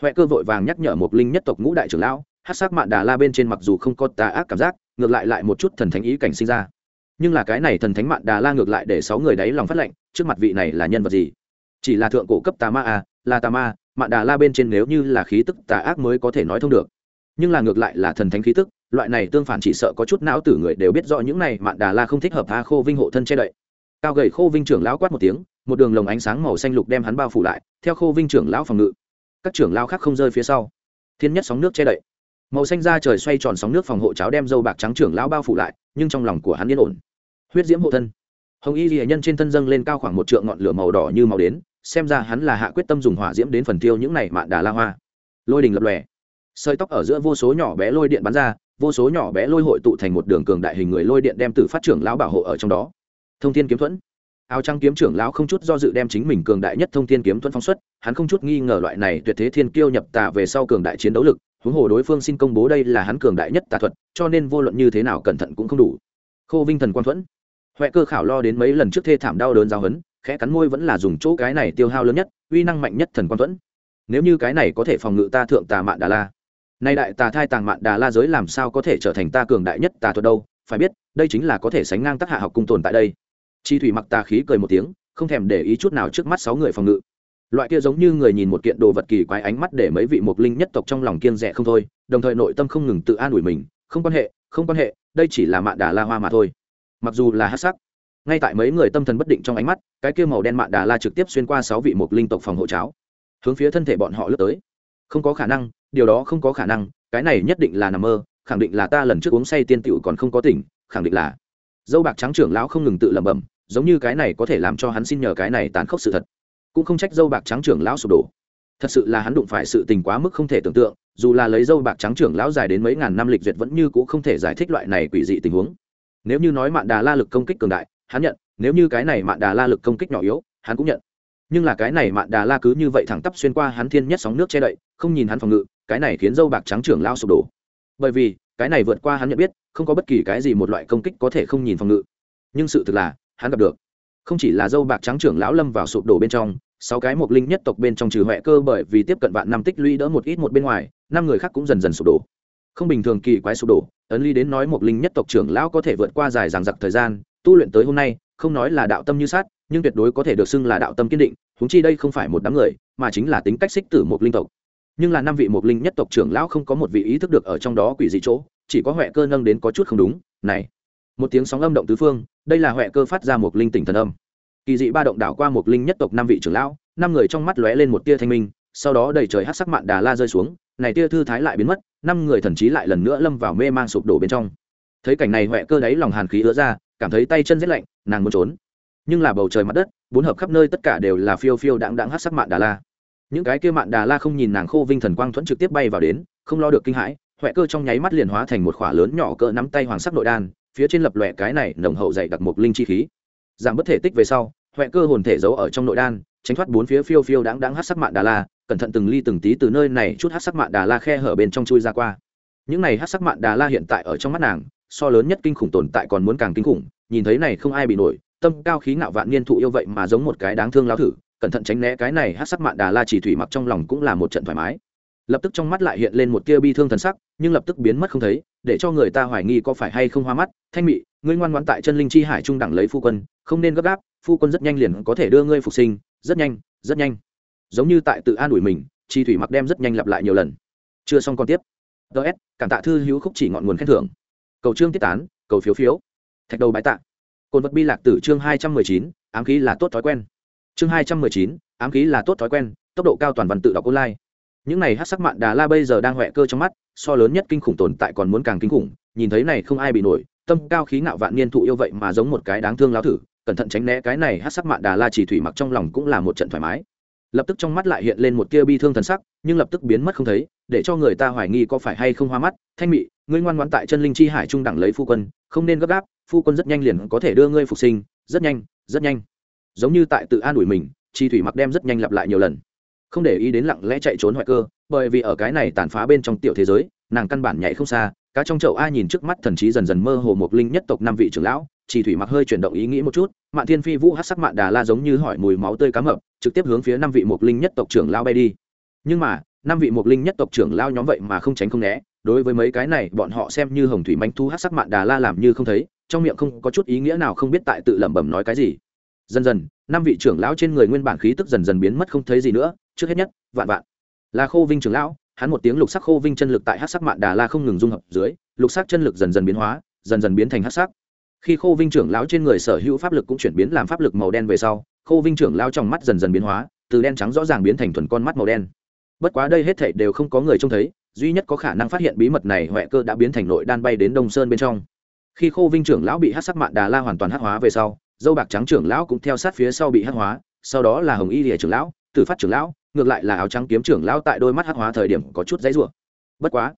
A: huệ cơ vội vàng nhắc nhở một linh nhất tộc ngũ đại trưởng lão, hát sắc mạn đà la bên trên mặc dù không có tà ác cảm giác, ngược lại lại một chút thần thánh ý cảnh sinh ra. Nhưng là cái này thần thánh mạn đà la ngược lại để sáu người đáy lòng phát lệnh, trước mặt vị này là nhân vật gì? Chỉ là thượng cổ cấp tà ma à là tà ma, mạn đà la bên trên nếu như là khí tức tà ác mới có thể nói thông được nhưng là ngược lại là thần thánh khí tức, loại này tương phản chỉ sợ có chút não tử người đều biết rõ những này mạn đà la không thích hợp tha khô vinh hộ thân che đậy. Cao gầy khô vinh trưởng lão quát một tiếng, một đường lồng ánh sáng màu xanh lục đem hắn bao phủ lại, theo khô vinh trưởng lão phòng ngự. Các trưởng lão khác không rơi phía sau. Thiên nhất sóng nước che đậy. Màu xanh ra trời xoay tròn sóng nước phòng hộ cháo đem dâu bạc trắng trưởng lão bao phủ lại, nhưng trong lòng của hắn yên ổn. Huyết diễm hộ thân. Hồng y ghi nhân trên thân dâng lên cao khoảng một trượng ngọn lửa màu đỏ như màu đến, xem ra hắn là hạ quyết tâm dùng hỏa diễm đến phần tiêu những này mạn đà la hoa. Lôi đình lập lòe sợi tóc ở giữa vô số nhỏ bé lôi điện bắn ra, vô số nhỏ bé lôi hội tụ thành một đường cường đại hình người lôi điện đem từ phát trưởng lão bảo hộ ở trong đó. Thông thiên kiếm thuẫn. Áo trăng kiếm trưởng lão không chút do dự đem chính mình cường đại nhất thông thiên kiếm thuẫn phóng xuất, hắn không chút nghi ngờ loại này tuyệt thế thiên kiêu nhập tà về sau cường đại chiến đấu lực, huống hồ đối phương xin công bố đây là hắn cường đại nhất tà thuật, cho nên vô luận như thế nào cẩn thận cũng không đủ. Khô vinh thần quang thuẫn. Huệ cơ khảo lo đến mấy lần trước thê thảm đau đớn giao hấn khẽ cắn môi vẫn là dùng chỗ cái này tiêu hao lớn nhất, uy năng mạnh nhất thần quang thuẫn. Nếu như cái này có thể phòng ngự ta thượng tà mạn đà la nay đại tà thai tàng mạn đà la giới làm sao có thể trở thành ta cường đại nhất tà thuật đâu? Phải biết, đây chính là có thể sánh ngang tác hạ học cung tồn tại đây. Chi thủy mặc tà khí cười một tiếng, không thèm để ý chút nào trước mắt sáu người phòng ngự. Loại kia giống như người nhìn một kiện đồ vật kỳ quái ánh mắt để mấy vị mục linh nhất tộc trong lòng kiên rẻ không thôi, đồng thời nội tâm không ngừng tự an ủi mình, không quan hệ, không quan hệ, đây chỉ là mạn đà la hoa mà thôi. Mặc dù là hát sắc, ngay tại mấy người tâm thần bất định trong ánh mắt, cái kia màu đen mạn đà la trực tiếp xuyên qua sáu vị mục linh tộc phòng hộ cháo, hướng phía thân thể bọn họ lướt tới. Không có khả năng điều đó không có khả năng, cái này nhất định là nằm mơ, khẳng định là ta lần trước uống say tiên tựu còn không có tỉnh, khẳng định là. Dâu bạc trắng trưởng lão không ngừng tự lẩm bẩm, giống như cái này có thể làm cho hắn xin nhờ cái này tàn khốc sự thật. Cũng không trách dâu bạc trắng trưởng lão sụp đổ. Thật sự là hắn đụng phải sự tình quá mức không thể tưởng tượng, dù là lấy dâu bạc trắng trưởng lão dài đến mấy ngàn năm lịch duyệt vẫn như cũng không thể giải thích loại này quỷ dị tình huống. Nếu như nói mạn đà la lực công kích cường đại, hắn nhận, nếu như cái này mạn đà la lực công kích nhỏ yếu, hắn cũng nhận. Nhưng là cái này mạn đà la cứ như vậy thẳng tắp xuyên qua hắn thiên nhất sóng nước che đậy, không nhìn hắn phòng ngự cái này khiến dâu bạc trắng trưởng lao sụp đổ. Bởi vì, cái này vượt qua hắn nhận biết, không có bất kỳ cái gì một loại công kích có thể không nhìn phòng ngự. Nhưng sự thực là, hắn gặp được. Không chỉ là dâu bạc trắng trưởng lão lâm vào sụp đổ bên trong, sáu cái mộc linh nhất tộc bên trong trừ huệ cơ bởi vì tiếp cận vạn năm tích lũy đỡ một ít một bên ngoài, năm người khác cũng dần dần sụp đổ. Không bình thường kỳ quái sụp đổ, ấn ly đến nói mộc linh nhất tộc trưởng lão có thể vượt qua dài dằng dặc thời gian, tu luyện tới hôm nay, không nói là đạo tâm như sát, nhưng tuyệt đối có thể được xưng là đạo tâm kiên định húng chi đây không phải một đám người, mà chính là tính cách xích tử một linh tộc nhưng là năm vị mục linh nhất tộc trưởng lão không có một vị ý thức được ở trong đó quỷ dị chỗ, chỉ có huệ cơ nâng đến có chút không đúng, này. Một tiếng sóng âm động tứ phương, đây là huệ cơ phát ra mục linh tỉnh thần âm. Kỳ dị ba động đảo qua mục linh nhất tộc năm vị trưởng lão, năm người trong mắt lóe lên một tia thanh minh, sau đó đầy trời hát sắc mạn đà la rơi xuống, này tia thư thái lại biến mất, năm người thần trí lại lần nữa lâm vào mê mang sụp đổ bên trong. Thấy cảnh này huệ cơ đáy lòng hàn khí ứa ra, cảm thấy tay chân rét lạnh, nàng muốn trốn. Nhưng là bầu trời mặt đất, bốn hợp khắp nơi tất cả đều là phiêu phiêu đáng đáng hát sắc mạn đà la những cái kia mạn đà la không nhìn nàng khô vinh thần quang thuẫn trực tiếp bay vào đến, không lo được kinh hãi huệ cơ trong nháy mắt liền hóa thành một khỏa lớn nhỏ cỡ nắm tay hoàng sắc nội đan, phía trên lập lòe cái này nồng hậu dày đặc một linh chi khí. Giảm bất thể tích về sau huệ cơ hồn thể giấu ở trong nội đan, tránh thoát bốn phía phiêu phiêu đáng đáng hát sắc mạn đà la, cẩn thận từng ly từng tí từ nơi này chút hát sắc mạn đà la khe hở bên trong chui ra qua. Những này hát sắc mạn đà la hiện tại ở trong mắt nàng, so lớn nhất kinh khủng tồn tại còn muốn càng kinh khủng, nhìn thấy này không ai bị nổi, tâm cao khí ngạo vạn niên thụ yêu vậy mà giống một cái đáng thương lao thử cẩn thận tránh né cái này hát sắc mạn đà la chỉ thủy mặc trong lòng cũng là một trận thoải mái. Lập tức trong mắt lại hiện lên một tia bi thương thần sắc, nhưng lập tức biến mất không thấy, để cho người ta hoài nghi có phải hay không hoa mắt. Thanh mị, ngươi ngoan ngoan tại chân linh chi hải trung đẳng lấy phu quân, không nên gấp gáp, phu quân rất nhanh liền có thể đưa ngươi phục sinh, rất nhanh rất nhanh. Giống như tại tự an ủi mình, chi thủy mặc đem rất nhanh lặp lại nhiều lần. Chưa xong còn tiếp. Ts cảm tạ thư hữu khúc chỉ ngọn nguồn khen thưởng. Cầu trương tiết tán, cầu phiếu phiếu. Thạch đầu bái tạ. Cồn vật bi lạc tử chương hai trăm mười chín, ám khí là tốt thói quen chương hai trăm mười chín, ám khí là tốt thói quen, tốc độ cao toàn văn tự đọc online. Những này hát sắc mạn đà la bây giờ đang huệ cơ trong mắt, so lớn nhất kinh khủng tồn tại còn muốn càng kinh khủng, nhìn thấy này không ai bị nổi, tâm cao khí ngạo vạn niên thụ yêu vậy mà giống một cái đáng thương láo thử, cẩn thận tránh né cái này hát sắc mạn đà la chỉ thủy mặc trong lòng cũng là một trận thoải mái. Lập tức trong mắt lại hiện lên một tia bi thương thần sắc, nhưng lập tức biến mất không thấy, để cho người ta hoài nghi có phải hay không hoa mắt. Thanh mị, ngươi ngoan ngoãn tại chân linh chi hải trung đẳng lấy phu quân, không nên gấp gáp, phu quân rất nhanh liền có thể đưa ngươi phục sinh, rất nhanh rất nhanh giống như tại tự an ủi mình, chi thủy mặc đem rất nhanh lặp lại nhiều lần. Không để ý đến lặng lẽ chạy trốn hoại cơ, bởi vì ở cái này tàn phá bên trong tiểu thế giới, nàng căn bản nhảy không xa, cá trong chậu a nhìn trước mắt thần trí dần dần mơ hồ một linh nhất tộc năm vị trưởng lão chỉ thủy mặc hơi chuyển động ý nghĩ một chút, mạn thiên phi vũ hát sắc mạn đà la giống như hỏi mùi máu tươi cá mập, trực tiếp hướng phía năm vị mục linh nhất tộc trưởng lao bay đi. Nhưng mà, năm vị mục linh nhất tộc trưởng lao nhóm vậy mà không tránh không né, đối với mấy cái này, bọn họ xem như hồng thủy manh thu hát sắc mạn đà la làm như không thấy, trong miệng không có chút ý nghĩa nào không biết tại tự lẩm bẩm nói cái gì dần dần, năm vị trưởng lão trên người nguyên bản khí tức dần dần biến mất không thấy gì nữa, trước hết nhất, vạn vạn. Là khô vinh trưởng lão, hắn một tiếng lục sắc khô vinh chân lực tại hát sắc mạn đà la không ngừng dung hợp dưới, lục sắc chân lực dần dần biến hóa, dần dần biến thành hát sắc. Khi khô vinh trưởng lão trên người sở hữu pháp lực cũng chuyển biến làm pháp lực màu đen về sau, khô vinh trưởng lão trong mắt dần dần biến hóa, từ đen trắng rõ ràng biến thành thuần con mắt màu đen. Bất quá đây hết thảy đều không có người trông thấy, duy nhất có khả năng phát hiện bí mật này huệ cơ đã biến thành nội đan bay đến đông sơn bên trong. Khi khô vinh trưởng lão bị hát sắc mạn đà la hoàn toàn hát hóa về sau dâu bạc trắng trưởng lão cũng theo sát phía sau bị hắc hóa, sau đó là hồng y lìa trưởng lão, tử phát trưởng lão, ngược lại là áo trắng kiếm trưởng lão tại đôi mắt hắc hóa thời điểm có chút dãy rủa. Bất quá,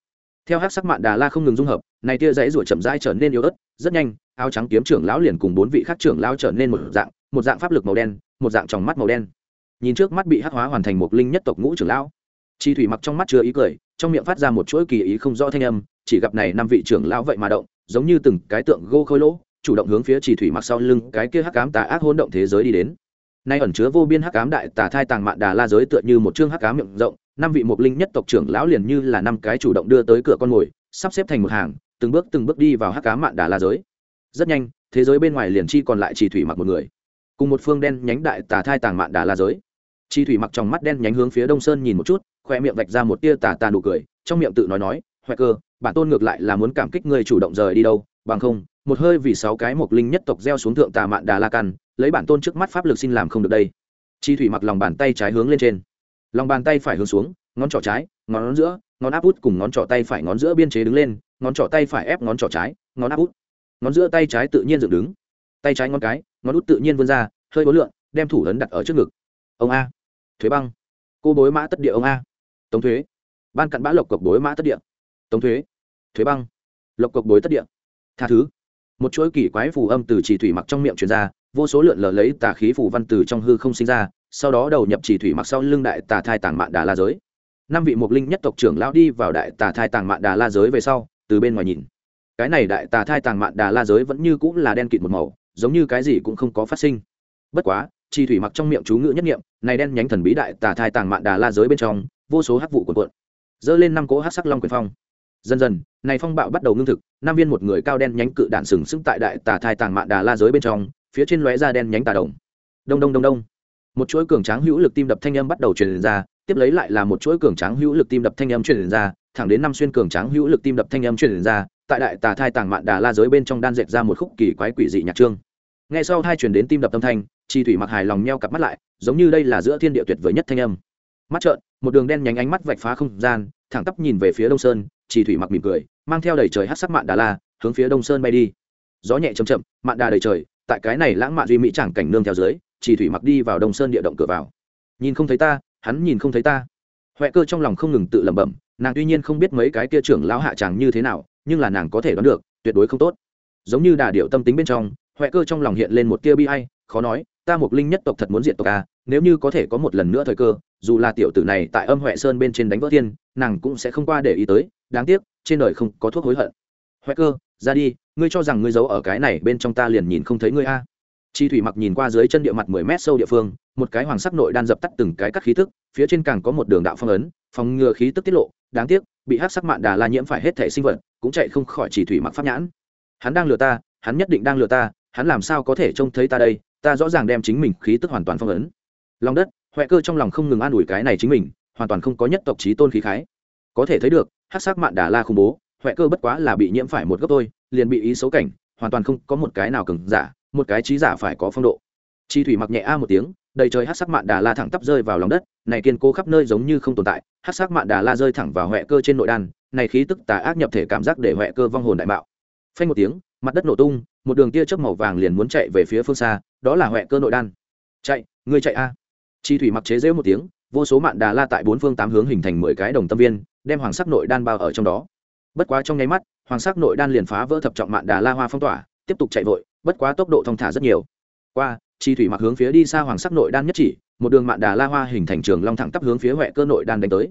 A: theo hắc sắc mạn đà la không ngừng dung hợp, này tia dãy rủa chậm rãi trở nên yếu ớt, rất nhanh, áo trắng kiếm trưởng lão liền cùng bốn vị khác trưởng lão trở nên một dạng một dạng pháp lực màu đen, một dạng tròng mắt màu đen. Nhìn trước mắt bị hắc hóa hoàn thành một linh nhất tộc ngũ trưởng lão, chi thủy mặc trong mắt chưa ý cười, trong miệng phát ra một chuỗi kỳ ý không rõ thanh âm, chỉ gặp này năm vị trưởng lão vậy mà động, giống như từng cái tượng gô khôi lỗ chủ động hướng phía chỉ thủy mặc sau lưng cái kia hắc ám tà ác hỗn động thế giới đi đến. Nay ẩn chứa vô biên hắc ám đại tà thai tàng mạn đà la giới tựa như một chương hắc ám miệng rộng, năm vị mục linh nhất tộc trưởng lão liền như là năm cái chủ động đưa tới cửa con mồi sắp xếp thành một hàng, từng bước từng bước đi vào hắc ám mạn đà la giới. Rất nhanh, thế giới bên ngoài liền chi còn lại chỉ thủy mặc một người, cùng một phương đen nhánh đại tà thai tàng mạn đà la giới. Chi thủy mặc trong mắt đen nhánh hướng phía đông sơn nhìn một chút, khoe miệng vạch ra một tia tà tà nụ cười, trong miệng tự nói nói hoẹ cơ, bản tôn ngược lại là muốn cảm kích người chủ động rời đi đâu bằng không, một hơi vì sáu cái mộc linh nhất tộc gieo xuống thượng tà mạn đà la căn lấy bản tôn trước mắt pháp lực xin làm không được đây. Chi thủy mặc lòng bàn tay trái hướng lên trên. Lòng bàn tay phải hướng xuống, ngón trỏ trái, ngón giữa, ngón áp út cùng ngón trỏ tay phải ngón giữa biên chế đứng lên, ngón trỏ tay phải ép ngón trỏ trái, ngón áp út. Ngón giữa tay trái tự nhiên dựng đứng. Tay trái ngón cái, ngón út tự nhiên vươn ra, hơi bối lượn, đem thủ ấn đặt ở trước ngực. Ông a. Thuế băng. Cô bối mã tất địa ông a. Tống thuế. Ban cặn bã lộc cộc bối mã tất địa. Tống thuế. Thuế băng. Lộc cộc bối tất địa tha thứ. Một chuỗi kỳ quái phù âm từ chỉ thủy mặc trong miệng truyền ra, vô số lượn lờ lấy tà khí phù văn từ trong hư không sinh ra, sau đó đầu nhập chỉ thủy mặc sau lưng đại tà thai tàng mạn đà la giới. Năm vị mục linh nhất tộc trưởng lão đi vào đại tà thai tàng mạn đà la giới về sau, từ bên ngoài nhìn. Cái này đại tà thai tàng mạn đà la giới vẫn như cũng là đen kịt một màu, giống như cái gì cũng không có phát sinh. Bất quá chi thủy mặc trong miệng chú ngữ nhất nghiệm này đen nhánh thần bí đại tà thai tàng mạn đà la giới bên trong, vô số hắc vụ cuộn cuộn. Dơ lên năm cỗ hắc sắc long quyền phong dần dần, này phong bạo bắt đầu ngưng thực năm viên một người cao đen nhánh cự đạn sừng sững tại đại tà thai tàng mạn đà la giới bên trong, phía trên lóe ra đen nhánh tà đồng. Đông đông đông đông. Một chuỗi cường tráng hữu lực tim đập thanh âm bắt đầu truyền ra, tiếp lấy lại là một chuỗi cường tráng hữu lực tim đập thanh âm truyền ra, thẳng đến năm xuyên cường tráng hữu lực tim đập thanh âm truyền ra, tại đại tà thai tàng mạn đà la giới bên trong đan dệt ra một khúc kỳ quái quỷ dị nhạc trương. Nghe sau hai truyền đến tim đập âm thanh, chi thủy mặc hài lòng nheo cặp mắt lại, giống như đây là giữa thiên địa tuyệt vời nhất thanh âm. Mắt trợn, một đường đen nhánh ánh mắt vạch phá không gian, thẳng tắp nhìn về phía đông sơn chi thủy mặc mỉm cười mang theo đầy trời hát sắc mạn đà la hướng phía đông sơn bay đi. Gió nhẹ chầm chậm mạn đà đầy trời tại cái này lãng mạn duy mỹ chẳng cảnh nương theo dưới chỉ thủy mặc đi vào đông sơn địa động cửa vào. Nhìn không thấy ta hắn nhìn không thấy ta. Huệ cơ trong lòng không ngừng tự lẩm bẩm nàng tuy nhiên không biết mấy cái kia trưởng lão hạ chàng như thế nào nhưng là nàng có thể đoán được tuyệt đối không tốt. Giống như đà điệu tâm tính bên trong huệ cơ trong lòng hiện lên một tia bi hay khó nói ta mục linh nhất tộc thật muốn diện tộc ta, nếu như có thể có một lần nữa thời cơ dù là tiểu tử này tại âm huệ sơn bên trên đánh vỡ thiên nàng cũng sẽ không qua để ý tới đáng tiếc, trên đời không có thuốc hối hận. Hoài cơ ra đi, ngươi cho rằng ngươi giấu ở cái này bên trong ta liền nhìn không thấy ngươi a. Chi thủy mặc nhìn qua dưới chân địa mặt mười mét sâu địa phương, một cái hoàng sắc nội đan dập tắt từng cái cắt khí tức, phía trên càng có một đường đạo phong ấn, phòng ngừa khí tức tiết lộ, đáng tiếc, bị hát sắc mạn đà la nhiễm phải hết thể sinh vật, cũng chạy không khỏi chỉ thủy mặc pháp nhãn. Hắn đang lừa ta, hắn nhất định đang lừa ta, hắn làm sao có thể trông thấy ta đây? Ta rõ ràng đem chính mình khí tức hoàn toàn phong ấn. Lòng đất huệ cơ trong lòng không ngừng an ủi cái này chính mình, hoàn toàn không có nhất tộc trí tôn khí khái. Có thể thấy được hát sắc mạn đà la khủng bố, huệ cơ bất quá là bị nhiễm phải một gốc tôi liền bị ý xấu cảnh, hoàn toàn không có một cái nào cứng giả, một cái trí giả phải có phong độ. Chi thủy mặc nhẹ a một tiếng, đầy trời hát sắc mạn đà la thẳng tắp rơi vào lòng đất, này kiên cố khắp nơi giống như không tồn tại, hát sắc mạn đà la rơi thẳng vào huệ cơ trên nội đan, này khí tức tà ác nhập thể cảm giác để huệ cơ vong hồn đại mạo. Phanh một tiếng, mặt đất nổ tung, một đường tia chớp màu vàng liền muốn chạy về phía phương xa, đó là huệ cơ nội đan. Chạy, ngươi chạy a. Chi thủy mặc chế rêu một tiếng, vô số mạn đà la tại bốn phương tám hướng hình thành mười cái đồng tâm viên đem hoàng sắc nội đan bao ở trong đó. Bất quá trong nháy mắt, hoàng sắc nội đan liền phá vỡ thập trọng mạn đà la hoa phong tỏa, tiếp tục chạy vội, bất quá tốc độ thong thả rất nhiều. Qua, chi thủy mặc hướng phía đi xa hoàng sắc nội đan nhất chỉ, một đường mạn đà la hoa hình thành trường long thẳng tắp hướng phía huệ cơ nội đan đánh tới.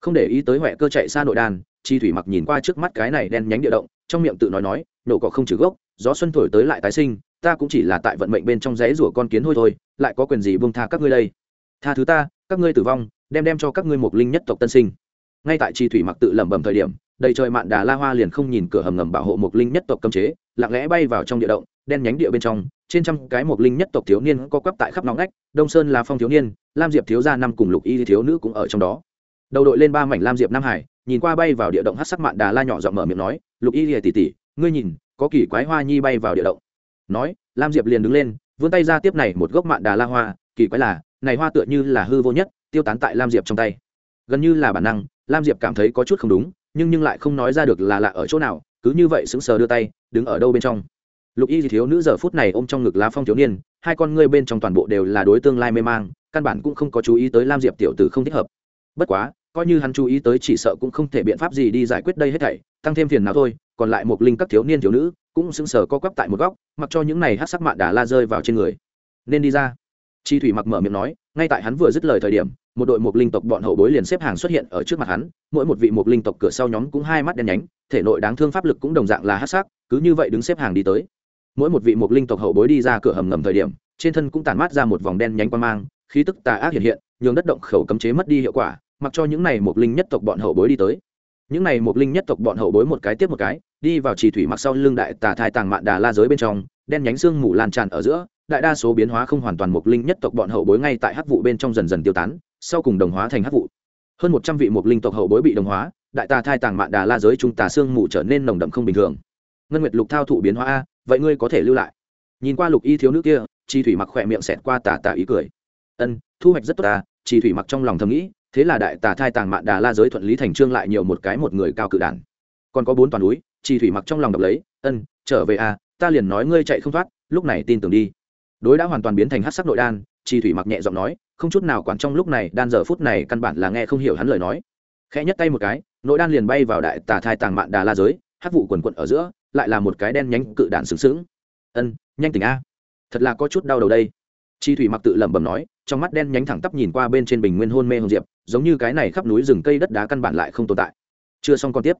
A: Không để ý tới huệ cơ chạy xa nội đan, chi thủy mặc nhìn qua trước mắt cái này đen nhánh địa động, trong miệng tự nói nói, nổ cỏ không trừ gốc, gió xuân thổi tới lại tái sinh, ta cũng chỉ là tại vận mệnh bên trong rẽ rủa con kiến thôi thôi, lại có quyền gì buông tha các ngươi đây? Tha thứ ta, các ngươi tử vong, đem đem cho các ngươi một linh nhất tộc tân sinh ngay tại chi thủy mặc tự lẩm bẩm thời điểm, đầy trời mạn đà la hoa liền không nhìn cửa hầm ngầm bảo hộ mục linh nhất tộc cấm chế, lặng lẽ bay vào trong địa động, đen nhánh địa bên trong, trên trăm cái mục linh nhất tộc thiếu niên có quắp tại khắp nóng ngách, đông sơn là phong thiếu niên, lam diệp thiếu gia năm cùng lục y thiếu nữ cũng ở trong đó. Đầu đội lên ba mảnh lam diệp nam hải, nhìn qua bay vào địa động hát sắc mạn đà la nhỏ giọng mở miệng nói, lục y lìa tỷ tỷ, ngươi nhìn, có kỳ quái hoa nhi bay vào địa động. Nói, lam diệp liền đứng lên, vươn tay ra tiếp này một gốc mạn đà la hoa, kỳ quái là, này hoa tựa như là hư vô nhất, tiêu tán tại lam diệp trong tay. Gần như là bản năng lam diệp cảm thấy có chút không đúng, nhưng nhưng lại không nói ra được là lạ ở chỗ nào, cứ như vậy sững sờ đưa tay, đứng ở đâu bên trong. Lục y thiếu nữ giờ phút này ôm trong ngực lá phong thiếu niên, hai con ngươi bên trong toàn bộ đều là đối tương lai mê mang, căn bản cũng không có chú ý tới lam diệp tiểu tử không thích hợp. Bất quá, coi như hắn chú ý tới chỉ sợ cũng không thể biện pháp gì đi giải quyết đây hết thảy, tăng thêm phiền não thôi, còn lại một linh các thiếu niên thiếu nữ cũng sững sờ co quắp tại một góc, mặc cho những này hát sắc mạn đà la rơi vào trên người. Nên đi ra. Chi thủy mặc mở miệng nói ngay tại hắn vừa dứt lời thời điểm, một đội một linh tộc bọn hậu bối liền xếp hàng xuất hiện ở trước mặt hắn, mỗi một vị một linh tộc cửa sau nhóm cũng hai mắt đen nhánh, thể nội đáng thương pháp lực cũng đồng dạng là hát sắc, cứ như vậy đứng xếp hàng đi tới. Mỗi một vị một linh tộc hậu bối đi ra cửa hầm ngầm thời điểm, trên thân cũng tản mát ra một vòng đen nhánh quan mang, khí tức tà ác hiện hiện, nhường đất động khẩu cấm chế mất đi hiệu quả, mặc cho những này một linh nhất tộc bọn hậu bối đi tới. Những này một linh nhất tộc bọn hậu bối một cái tiếp một cái, đi vào trì thủy mặc sau lưng đại tà thai tàng mạn đà la giới bên trong, đen nhánh xương mù lan tràn ở giữa đại đa số biến hóa không hoàn toàn mục linh nhất tộc bọn hậu bối ngay tại hắc vụ bên trong dần dần tiêu tán, sau cùng đồng hóa thành hắc vụ. Hơn một trăm vị mục linh tộc hậu bối bị đồng hóa, đại tà thai tàng mạn đà la giới trung tà xương mù trở nên nồng đậm không bình thường. Ngân nguyệt lục thao thụ biến hóa a, vậy ngươi có thể lưu lại. Nhìn qua lục y thiếu nữ kia chi thủy mặc khỏe miệng xẹt qua tà tà ý cười. Ân, thu hoạch rất tốt ta chi thủy mặc trong lòng thầm nghĩ, thế là đại tà thai tàng mạn đà la giới thuận lý thành trương lại nhiều một cái một người cao cự đản còn có bốn toàn núi chi thủy mặc trong lòng đọc lấy, ân, trở về a, ta liền nói ngươi chạy không thoát, lúc này tin tưởng đi đối đã hoàn toàn biến thành hát sắc nội đan chi thủy mặc nhẹ giọng nói, không chút nào quản trong lúc này, đan giờ phút này căn bản là nghe không hiểu hắn lời nói. Khẽ nhất tay một cái, nội đan liền bay vào đại tà thai tàng mạn đà la giới hát vụ quần quận ở giữa, lại là một cái đen nhánh cự đạn sướng sướng ân, nhanh tỉnh a. Thật là có chút đau đầu đây. Chi thủy mặc tự lẩm bẩm nói, trong mắt đen nhánh thẳng tắp nhìn qua bên trên bình nguyên hôn mê hồng diệp, giống như cái này khắp núi rừng cây đất đá căn bản lại không tồn tại. Chưa xong còn tiếp.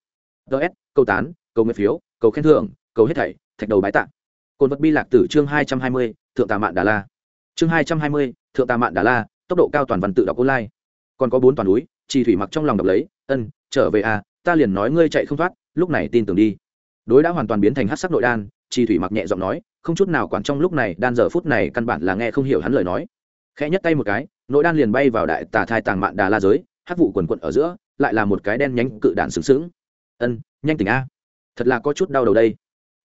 A: Ts câu tán câu nguyện phiếu, cầu khen thưởng, cầu hết thảy, thạch đầu bái tạng cồn vật bi lạc tử chương hai trăm hai mươi, thượng tà mạn đà la. Chương hai trăm hai mươi, thượng tà mạn đà la, tốc độ cao toàn văn tự đọc online. Còn có bốn toàn núi chi thủy mặc trong lòng đọc lấy, ân, trở về à ta liền nói ngươi chạy không thoát, lúc này tin tưởng đi. Đối đã hoàn toàn biến thành hát sắc nội đan chi thủy mặc nhẹ giọng nói, không chút nào quản trong lúc này, đan giờ phút này căn bản là nghe không hiểu hắn lời nói. Khẽ nhất tay một cái, nội đan liền bay vào đại tà thai tàng mạn đà la giới hát vụ quần quận ở giữa, lại là một cái đen nhánh cự đạn sướng sướng ân, nhanh tỉnh a. Thật là có chút đau đầu đây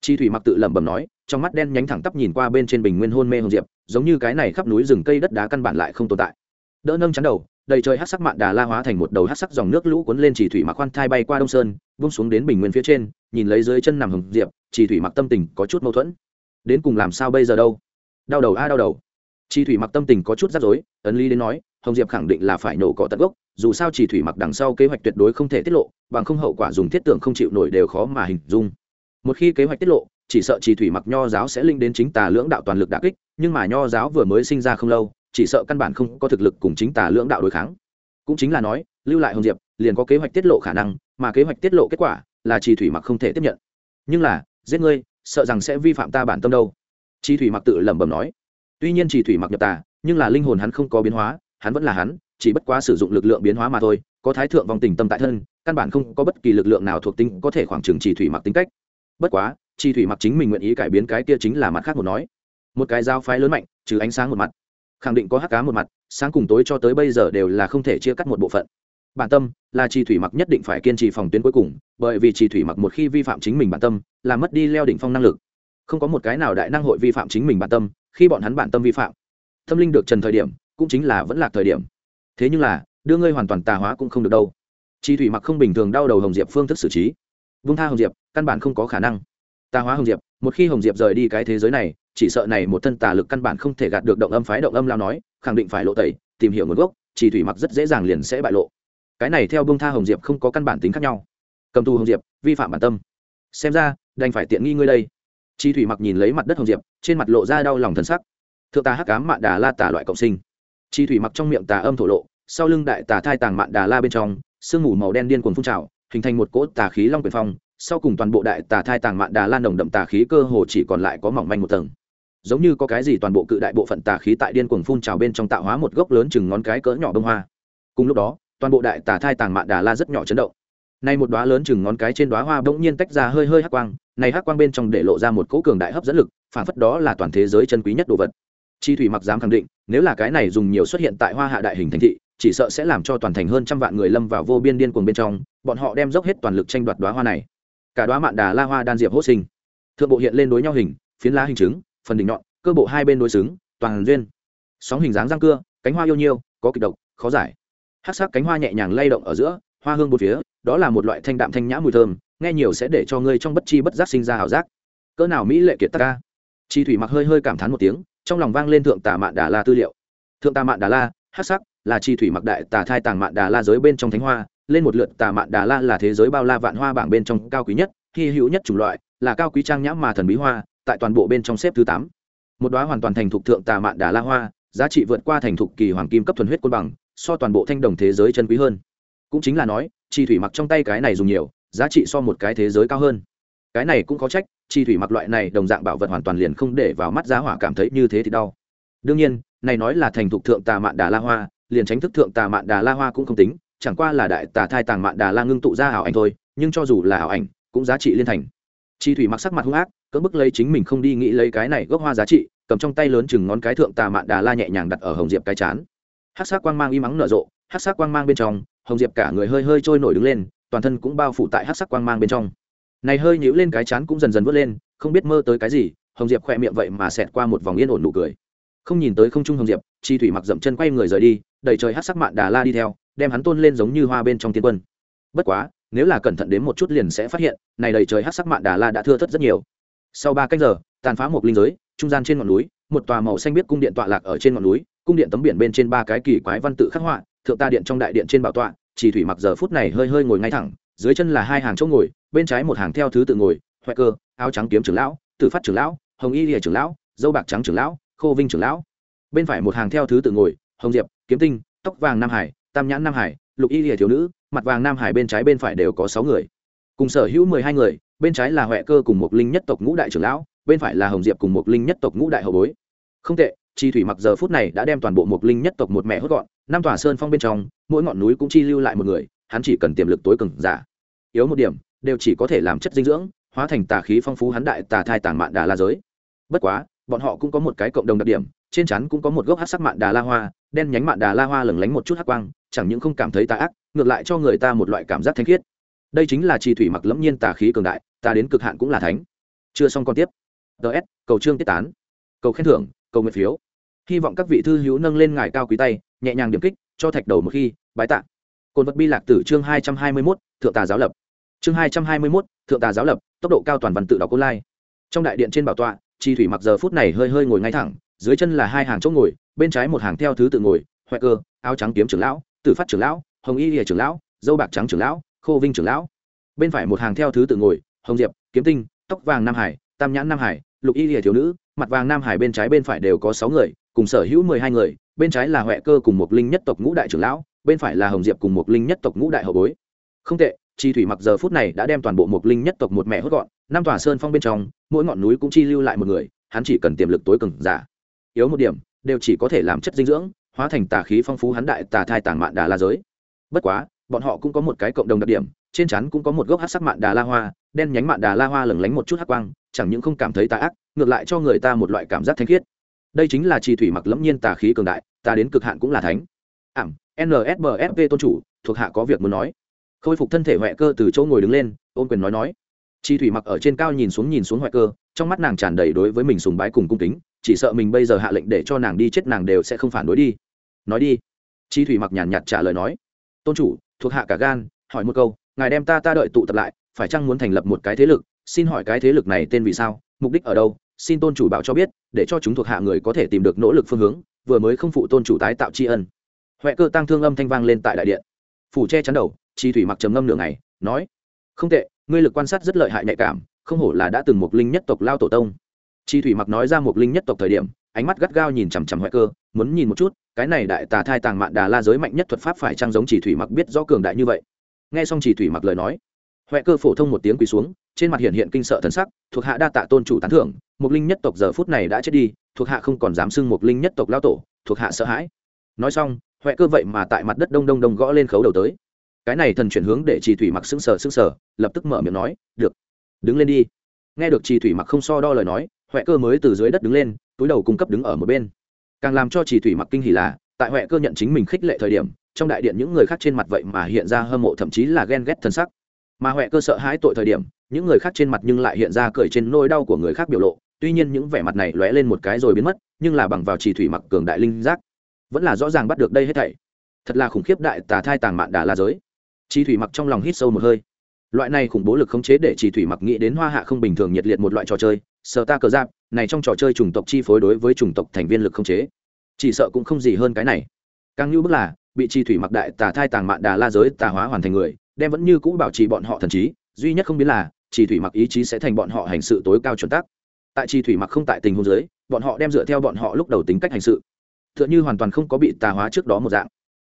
A: chi thủy mặc tự lẩm bẩm nói, trong mắt đen nhánh thẳng tắp nhìn qua bên trên bình nguyên hôn mê hồng diệp, giống như cái này khắp núi rừng cây đất đá căn bản lại không tồn tại. Đỡ nâng chắn đầu, đầy trời hát sắc mạn đà la hóa thành một đầu hát sắc dòng nước lũ cuốn lên chỉ thủy mặc khoan thai bay qua đông sơn vung xuống đến bình nguyên phía trên, nhìn lấy dưới chân nằm hồng diệp chỉ thủy mặc tâm tình có chút mâu thuẫn. Đến cùng làm sao bây giờ đâu? Đau đầu a, đau đầu. Chỉ thủy mặc tâm tình có chút rắc rối, ấn lý đến nói, hồng diệp khẳng định là phải nổ cỏ tận gốc, dù sao chỉ thủy mặc đằng sau kế hoạch tuyệt đối không thể tiết lộ, bằng không hậu quả dùng thiết tưởng không chịu nổi đều khó mà hình dung một khi kế hoạch tiết lộ, chỉ sợ chỉ thủy mặc nho giáo sẽ linh đến chính tà lưỡng đạo toàn lực đà kích, nhưng mà nho giáo vừa mới sinh ra không lâu, chỉ sợ căn bản không có thực lực cùng chính tà lưỡng đạo đối kháng. Cũng chính là nói, lưu lại hồng diệp, liền có kế hoạch tiết lộ khả năng, mà kế hoạch tiết lộ kết quả là chỉ thủy mặc không thể tiếp nhận. Nhưng là, giết ngươi, sợ rằng sẽ vi phạm ta bản tâm đâu. Trì thủy mặc tự lẩm bẩm nói. Tuy nhiên chỉ thủy mặc nhập tà, nhưng là linh hồn hắn không có biến hóa, hắn vẫn là hắn, chỉ bất quá sử dụng lực lượng biến hóa mà thôi, có thái thượng vòng tình tâm tại thân, căn bản không có bất kỳ lực lượng nào thuộc tính có thể khoảng trừng chỉ thủy mặc tính cách bất quá, chi thủy mặc chính mình nguyện ý cải biến cái kia chính là mặt khác một nói. Một cái giao phái lớn mạnh, trừ ánh sáng một mặt. Khẳng định có hắc cá một mặt, sáng cùng tối cho tới bây giờ đều là không thể chia cắt một bộ phận. Bản tâm là chi thủy mặc nhất định phải kiên trì phòng tuyến cuối cùng, bởi vì chi thủy mặc một khi vi phạm chính mình bản tâm, là mất đi leo đỉnh phong năng lực. Không có một cái nào đại năng hội vi phạm chính mình bản tâm, khi bọn hắn bản tâm vi phạm, tâm linh được trần thời điểm, cũng chính là vẫn là thời điểm. Thế nhưng là, đưa ngươi hoàn toàn tà hóa cũng không được đâu. Chi thủy mặc không bình thường đau đầu hồng diệp phương thức xử trí vung tha hồng diệp, căn bản không có khả năng. Tà hóa hồng diệp, một khi hồng diệp rời đi cái thế giới này, chỉ sợ này một thân tà lực căn bản không thể gạt được động âm phái động âm lao nói, khẳng định phải lộ tẩy, tìm hiểu nguồn gốc, chỉ thủy mặc rất dễ dàng liền sẽ bại lộ. Cái này theo bông tha hồng diệp không có căn bản tính khác nhau. Cầm tù hồng diệp, vi phạm bản tâm. Xem ra, đành phải tiện nghi ngươi đây. Chi thủy mặc nhìn lấy mặt đất hồng diệp, trên mặt lộ ra đau lòng thân sắc. Thượng tà hắc cám mạn đà la tà loại cộng sinh. Chi thủy mặc trong miệng tà âm thổ lộ, sau lưng đại tà thai tàng mạn đà la bên trong, sương mù màu đen điên cuồng phun trào hình thành một cỗ tà khí long quyền phong, sau cùng toàn bộ đại tà thai tàng mạn đà lan đồng đậm tà khí cơ hồ chỉ còn lại có mỏng manh một tầng. Giống như có cái gì toàn bộ cự đại bộ phận tà khí tại điên cuồng phun trào bên trong tạo hóa một gốc lớn chừng ngón cái cỡ nhỏ bông hoa. Cùng lúc đó, toàn bộ đại tà thai tàng mạn đà la rất nhỏ chấn động. Nay một đóa lớn chừng ngón cái trên đóa hoa bỗng nhiên tách ra hơi hơi hắc quang, này hắc quang bên trong để lộ ra một cỗ cường đại hấp dẫn lực, phản phất đó là toàn thế giới chân quý nhất đồ vật. Chi thủy mặc dám khẳng định, nếu là cái này dùng nhiều xuất hiện tại hoa hạ đại hình thành thị, chỉ sợ sẽ làm cho toàn thành hơn trăm vạn người lâm vào vô biên điên cuồng bên trong bọn họ đem dốc hết toàn lực tranh đoạt đóa hoa này. Cả đóa mạn đà la hoa đan diệp hốt sinh. Thượng bộ hiện lên đối nhau hình, phiến lá hình trứng, phần đỉnh nhọn, cơ bộ hai bên đối xứng, toàn duyên. Sóng hình dáng răng cưa, cánh hoa yêu nhiêu, có kịch độc, khó giải. Hát sắc cánh hoa nhẹ nhàng lay động ở giữa, hoa hương một phía, đó là một loại thanh đạm thanh nhã mùi thơm, nghe nhiều sẽ để cho ngươi trong bất chi bất giác sinh ra ảo giác. Cỡ nào mỹ lệ kiệt tắc ca. Chi thủy mặc hơi hơi cảm thán một tiếng, trong lòng vang lên thượng tà mạn đà la tư liệu. Thượng tà mạn đà la hát sắc, là chi thủy mặc đại tà thai tàng mạn đà la giới bên trong thánh hoa lên một lượt tà mạn đà la là thế giới bao la vạn hoa bảng bên trong cao quý nhất, hy hữu nhất chủng loại, là cao quý trang nhã mà thần bí hoa, tại toàn bộ bên trong xếp thứ tám. Một đoá hoàn toàn thành thục thượng tà mạn đà la hoa, giá trị vượt qua thành thục kỳ hoàng kim cấp thuần huyết côn bằng, so toàn bộ thanh đồng thế giới chân quý hơn. Cũng chính là nói, chi thủy mặc trong tay cái này dùng nhiều, giá trị so một cái thế giới cao hơn. Cái này cũng có trách, chi thủy mặc loại này đồng dạng bảo vật hoàn toàn liền không để vào mắt giá hỏa cảm thấy như thế thì đau. Đương nhiên, này nói là thành thục thượng tà mạn đà la hoa, liền tránh thức thượng tà mạn đà la hoa cũng không tính chẳng qua là đại tà thai tàng mạn đà la ngưng tụ ra ảo ảnh thôi, nhưng cho dù là ảo ảnh, cũng giá trị liên thành. Chi thủy mặc sắc mặt hung ác, cưỡng bức lấy chính mình không đi nghĩ lấy cái này gốc hoa giá trị, cầm trong tay lớn chừng ngón cái thượng tà mạn đà la nhẹ nhàng đặt ở hồng diệp cái chán. Hát sắc quang mang y mắng nở rộ hát sắc quang mang bên trong, hồng diệp cả người hơi hơi trôi nổi đứng lên, toàn thân cũng bao phủ tại hát sắc quang mang bên trong. Này hơi nhíu lên cái chán cũng dần dần vớt lên, không biết mơ tới cái gì, hồng diệp khỏe miệng vậy mà xẹt qua một vòng yên ổn nụ cười. Không nhìn tới không trung hồng diệp, chi thủy mặc dậm chân quay người rời đi, đẩy trời hát sắc mạn đà la đi theo đem hắn tôn lên giống như hoa bên trong tiên quân. Bất quá, nếu là cẩn thận đến một chút liền sẽ phát hiện, này đầy trời hát sắc mạn đà la đã thưa thất rất nhiều. Sau ba cách giờ, tàn phá một linh giới, trung gian trên ngọn núi, một tòa màu xanh biết cung điện tọa lạc ở trên ngọn núi, cung điện tấm biển bên trên ba cái kỳ quái văn tự khắc họa, thượng ta điện trong đại điện trên bảo tọa, chỉ thủy mặc giờ phút này hơi hơi ngồi ngay thẳng, dưới chân là hai hàng chỗ ngồi, bên trái một hàng theo thứ tự ngồi huệ cơ, áo trắng kiếm trưởng lão, tử phát trưởng lão, hồng y lìa trưởng lão, dâu bạc trắng trưởng lão, khô vinh trưởng lão. Bên phải một hàng theo thứ tự ngồi, hồng diệp, kiếm tinh, tóc vàng nam hải tam nhãn nam hải, lục y lìa thiếu nữ, mặt vàng nam hải bên trái bên phải đều có sáu người. Cùng sở hữu mười hai người, bên trái là huệ cơ cùng một linh nhất tộc ngũ đại trưởng lão, bên phải là hồng diệp cùng một linh nhất tộc ngũ đại hậu bối. Không tệ, chi thủy mặc giờ phút này đã đem toàn bộ một linh nhất tộc một mẹ hốt gọn, năm tòa sơn phong bên trong, mỗi ngọn núi cũng chi lưu lại một người, hắn chỉ cần tiềm lực tối cường giả. Yếu một điểm, đều chỉ có thể làm chất dinh dưỡng, hóa thành tà khí phong phú hắn đại tà thai tàng mạn đà la giới. Bất quá, bọn họ cũng có một cái cộng đồng đặc điểm, trên chắn cũng có một gốc hát sắc mạn đà la hoa, đen nhánh mạn đà la hoa lừng lánh một chút hắc quang chẳng những không cảm thấy tà ác, ngược lại cho người ta một loại cảm giác thanh khiết. Đây chính là chi thủy mặc lẫm nhiên tà khí cường đại, ta đến cực hạn cũng là thánh. Chưa xong còn tiếp. Ts cầu trương tiết tán. Cầu khen thưởng, cầu nguyện phiếu. Hy vọng các vị thư hữu nâng lên ngài cao quý tay, nhẹ nhàng điểm kích, cho thạch đầu một khi, bái tạ. Cồn vật bi lạc tử chương hai trăm hai mươi mốt, thượng tà giáo lập. Chương hai trăm hai mươi mốt, thượng tà giáo lập, tốc độ cao toàn văn tự đọc online. Trong đại điện trên bảo tọa chi thủy mặc giờ phút này hơi hơi ngồi ngay thẳng, dưới chân là hai hàng chỗ ngồi, bên trái một hàng theo thứ tự ngồi huệ cơ, áo trắng kiếm trưởng lão tử phát trưởng lão, hồng y lìa trưởng lão, dâu bạc trắng trưởng lão, khô vinh trưởng lão. Bên phải một hàng theo thứ tự ngồi, hồng diệp, kiếm tinh, tóc vàng nam hải, tam nhãn nam hải, lục y lìa thiếu nữ, mặt vàng nam hải bên trái bên phải đều có sáu người, cùng sở hữu mười hai người, bên trái là huệ cơ cùng một linh nhất tộc ngũ đại trưởng lão, bên phải là hồng diệp cùng một linh nhất tộc ngũ đại hậu bối. Không tệ, chi thủy mặc giờ phút này đã đem toàn bộ một linh nhất tộc một mẹ hốt gọn, năm tòa sơn phong bên trong, mỗi ngọn núi cũng chi lưu lại một người, hắn chỉ cần tiềm lực tối cường giả. Yếu một điểm, đều chỉ có thể làm chất dinh dưỡng hóa thành tà khí phong phú hắn đại tà thai tàng mạn đà la giới. Bất quá, bọn họ cũng có một cái cộng đồng đặc điểm, trên chắn cũng có một gốc hát sắc mạn đà la hoa, đen nhánh mạn đà la hoa lừng lánh một chút hắc quang, chẳng những không cảm thấy tà ác, ngược lại cho người ta một loại cảm giác thanh khiết. Đây chính là trì thủy mặc lẫm nhiên tà khí cường đại, ta đến cực hạn cũng là thánh. Ảm nsbfv tôn chủ, thuộc hạ có việc muốn nói. Khôi phục thân thể huệ cơ từ chỗ ngồi đứng lên, ôn quyền nói nói. Chi thủy mặc ở trên cao nhìn xuống nhìn xuống huệ cơ, trong mắt nàng tràn đầy đối với mình sùng bái cùng cung kính chỉ sợ mình bây giờ hạ lệnh để cho nàng đi chết nàng đều sẽ không phản đối đi. Nói đi. Chi thủy mặc nhàn nhạt trả lời nói. Tôn chủ, thuộc hạ cả gan, hỏi một câu, ngài đem ta ta đợi tụ tập lại, phải chăng muốn thành lập một cái thế lực? Xin hỏi cái thế lực này tên vì sao? Mục đích ở đâu? Xin tôn chủ bảo cho biết, để cho chúng thuộc hạ người có thể tìm được nỗ lực phương hướng, vừa mới không phụ tôn chủ tái tạo tri ân. Huệ cơ tăng thương âm thanh vang lên tại đại điện. Phủ che chắn đầu, chi thủy mặc trầm ngâm nửa ngày, nói. Không tệ, ngươi lực quan sát rất lợi hại nhạy cảm, không hổ là đã từng một linh nhất tộc lao tổ tông chi thủy mặc nói ra một linh nhất tộc thời điểm, ánh mắt gắt gao nhìn chằm chằm hoại cơ, muốn nhìn một chút, cái này đại tà thai tàng mạn đà la giới mạnh nhất thuật pháp phải trang giống chỉ thủy mặc biết rõ cường đại như vậy? Nghe xong chỉ thủy mặc lời nói huệ cơ phổ thông một tiếng quỳ xuống, trên mặt hiện hiện kinh sợ thần sắc, thuộc hạ đa tạ tôn chủ tán thưởng Mục linh nhất tộc giờ phút này đã chết đi, thuộc hạ không còn dám xưng Mục linh nhất tộc lao tổ, thuộc hạ sợ hãi. Nói xong huệ cơ vậy mà tại mặt đất đông đông đông gõ lên khấu đầu tới. Cái này thần chuyển hướng để Chỉ thủy mặc sững sờ sững sờ, lập tức mở miệng nói, được, đứng lên đi. Nghe được Chỉ thủy mặc không so đo lời nói huệ cơ mới từ dưới đất đứng lên, túi đầu cung cấp đứng ở một bên. Càng làm cho Chỉ thủy mặc kinh hỉ là, tại huệ cơ nhận chính mình khích lệ thời điểm, trong đại điện những người khác trên mặt vậy mà hiện ra hâm mộ, thậm chí là ghen ghét thân sắc. Mà huệ cơ sợ hãi tội thời điểm, những người khác trên mặt nhưng lại hiện ra cười trên nỗi đau của người khác biểu lộ. Tuy nhiên những vẻ mặt này lóe lên một cái rồi biến mất, nhưng là bằng vào Chỉ thủy mặc cường đại linh giác, vẫn là rõ ràng bắt được đây hết thảy. Thật là khủng khiếp đại tà thai tàng mạn đà la giới. Chỉ thủy mặc trong lòng hít sâu một hơi. Loại này khủng bố lực khống chế để Chỉ thủy mặc nghĩ đến hoa hạ không bình thường nhiệt liệt một loại trò chơi sợ ta cờ giáp, này trong trò chơi chủng tộc chi phối đối với chủng tộc thành viên lực không chế. Chỉ sợ cũng không gì hơn cái này. Càng như bức là, bị chi thủy mặc đại tà thai tàng mạn đà la giới tà hóa hoàn thành người, đem vẫn như cũ bảo trì bọn họ thần trí, duy nhất không biến là, chi thủy mặc ý chí sẽ thành bọn họ hành sự tối cao chuẩn tắc. Tại chi thủy mặc không tại tình huống giới bọn họ đem dựa theo bọn họ lúc đầu tính cách hành sự. Tựa như hoàn toàn không có bị tà hóa trước đó một dạng.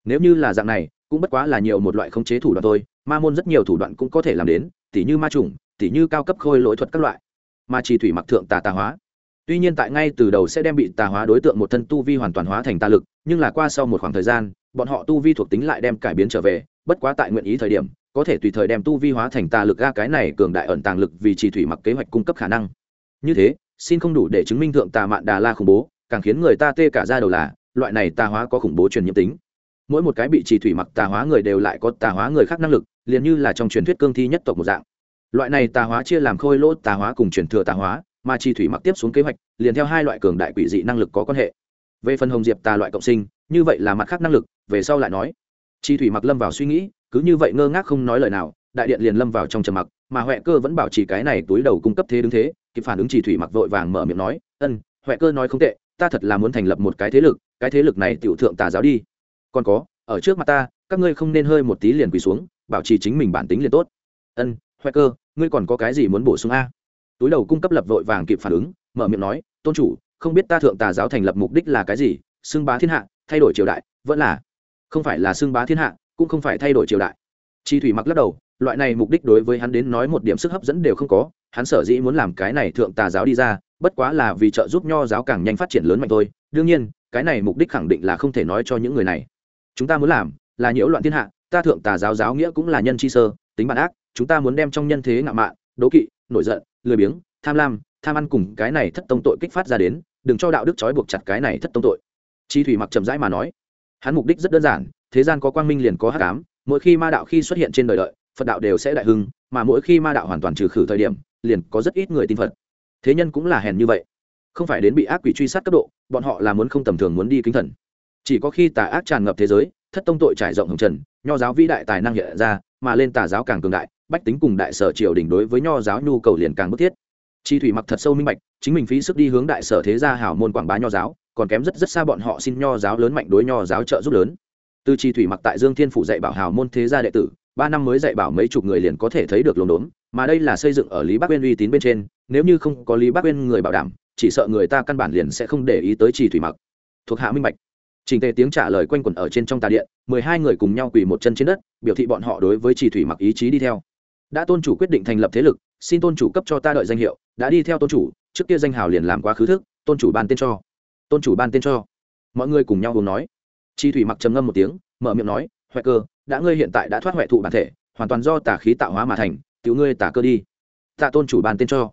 A: Nếu như là dạng này, cũng bất quá là nhiều một loại khống chế thủ đoạn thôi, ma môn rất nhiều thủ đoạn cũng có thể làm đến, tỉ như ma trùng tỉ như cao cấp khôi lỗi thuật các loại mà trì thủy mặc thượng tà tà hóa. Tuy nhiên tại ngay từ đầu sẽ đem bị tà hóa đối tượng một thân tu vi hoàn toàn hóa thành tà lực, nhưng là qua sau một khoảng thời gian, bọn họ tu vi thuộc tính lại đem cải biến trở về, bất quá tại nguyện ý thời điểm, có thể tùy thời đem tu vi hóa thành tà lực ga cái này cường đại ẩn tàng lực vì trì thủy mặc kế hoạch cung cấp khả năng. Như thế, xin không đủ để chứng minh thượng tà mạn đà la khủng bố, càng khiến người ta tê cả ra đầu là, loại này tà hóa có khủng bố truyền nhiễm tính. Mỗi một cái bị trì thủy mặc tà hóa người đều lại có tà hóa người khác năng lực, liền như là trong truyền thuyết cương thi nhất tộc một dạng loại này tà hóa chia làm khôi lỗ tà hóa cùng truyền thừa tà hóa, mà chi thủy mặc tiếp xuống kế hoạch, liền theo hai loại cường đại quỷ dị năng lực có quan hệ. Về phần hồng diệp tà loại cộng sinh, như vậy là mặt khác năng lực, về sau lại nói. Chi thủy mặc lâm vào suy nghĩ, cứ như vậy ngơ ngác không nói lời nào, đại điện liền lâm vào trong trầm mặc, mà huệ cơ vẫn bảo trì cái này túi đầu cung cấp thế đứng thế, kịp phản ứng chỉ thủy mặc vội vàng mở miệng nói, ân, huệ cơ nói không tệ, ta thật là muốn thành lập một cái thế lực, cái thế lực này tiểu thượng tà giáo đi. Còn có, ở trước mặt ta, các ngươi không nên hơi một tí liền quỳ xuống, bảo trì chính mình bản tính liền tốt. Ân, huệ cơ ngươi còn có cái gì muốn bổ sung a? Túi đầu cung cấp lập vội vàng kịp phản ứng, mở miệng nói, tôn chủ, không biết ta thượng tà giáo thành lập mục đích là cái gì, xưng bá thiên hạ, thay đổi triều đại, vẫn là không phải là xưng bá thiên hạ, cũng không phải thay đổi triều đại. Chi thủy mặc lắc đầu, loại này mục đích đối với hắn đến nói một điểm sức hấp dẫn đều không có, hắn sở dĩ muốn làm cái này thượng tà giáo đi ra, bất quá là vì trợ giúp nho giáo càng nhanh phát triển lớn mạnh thôi. Đương nhiên, cái này mục đích khẳng định là không thể nói cho những người này. Chúng ta muốn làm là nhiễu loạn thiên hạ, ta thượng tà giáo giáo nghĩa cũng là nhân chi sơ, tính bản ác chúng ta muốn đem trong nhân thế ngạo mạn, đố kỵ, nổi giận, lười biếng, tham lam, tham ăn cùng cái này thất tông tội kích phát ra đến, đừng cho đạo đức trói buộc chặt cái này thất tông tội. Chi thủy mặc chậm rãi mà nói. Hắn mục đích rất đơn giản, thế gian có quang minh liền có hắc ám, mỗi khi ma đạo khi xuất hiện trên đời đợi, phật đạo đều sẽ đại hưng, mà mỗi khi ma đạo hoàn toàn trừ khử thời điểm, liền có rất ít người tin phật. Thế nhân cũng là hèn như vậy. Không phải đến bị ác quỷ truy sát cấp độ, bọn họ là muốn không tầm thường muốn đi kính thần. Chỉ có khi tà ác tràn ngập thế giới, thất tông tội trải rộng hồng trần, nho giáo vĩ đại tài năng hiện ra, mà lên tà giáo càng cường đại bách tính cùng đại sở triều đình đối với nho giáo nhu cầu liền càng bức thiết. Chi thủy mặc thật sâu minh bạch, chính mình phí sức đi hướng đại sở thế gia hảo môn quảng bá nho giáo, còn kém rất rất xa bọn họ xin nho giáo lớn mạnh đối nho giáo trợ giúp lớn. Từ chi thủy mặc tại dương thiên phủ dạy bảo hảo môn thế gia đệ tử, ba năm mới dạy bảo mấy chục người liền có thể thấy được lồn đốn, mà đây là xây dựng ở lý bắc uyên uy tín bên trên, nếu như không có lý bắc uyên người bảo đảm, chỉ sợ người ta căn bản liền sẽ không để ý tới chi thủy mặc. Thuộc hạ minh bạch. Trình tề tiếng trả lời quanh quẩn ở trên trong tà điện, mười hai người cùng nhau quỳ một chân trên đất, biểu thị bọn họ đối với chi thủy mặc ý chí đi theo đã tôn chủ quyết định thành lập thế lực, xin tôn chủ cấp cho ta đợi danh hiệu, đã đi theo tôn chủ, trước kia danh hào liền làm quá khứ thức, tôn chủ ban tên cho. Tôn chủ ban tên cho. Mọi người cùng nhau uống nói. Chi thủy mặc trầm ngâm một tiếng, mở miệng nói huệ cơ, đã ngươi hiện tại đã thoát huệ thụ bản thể, hoàn toàn do tà khí tạo hóa mà thành, tiểu ngươi tà cơ đi. Tạ tôn chủ ban tên cho.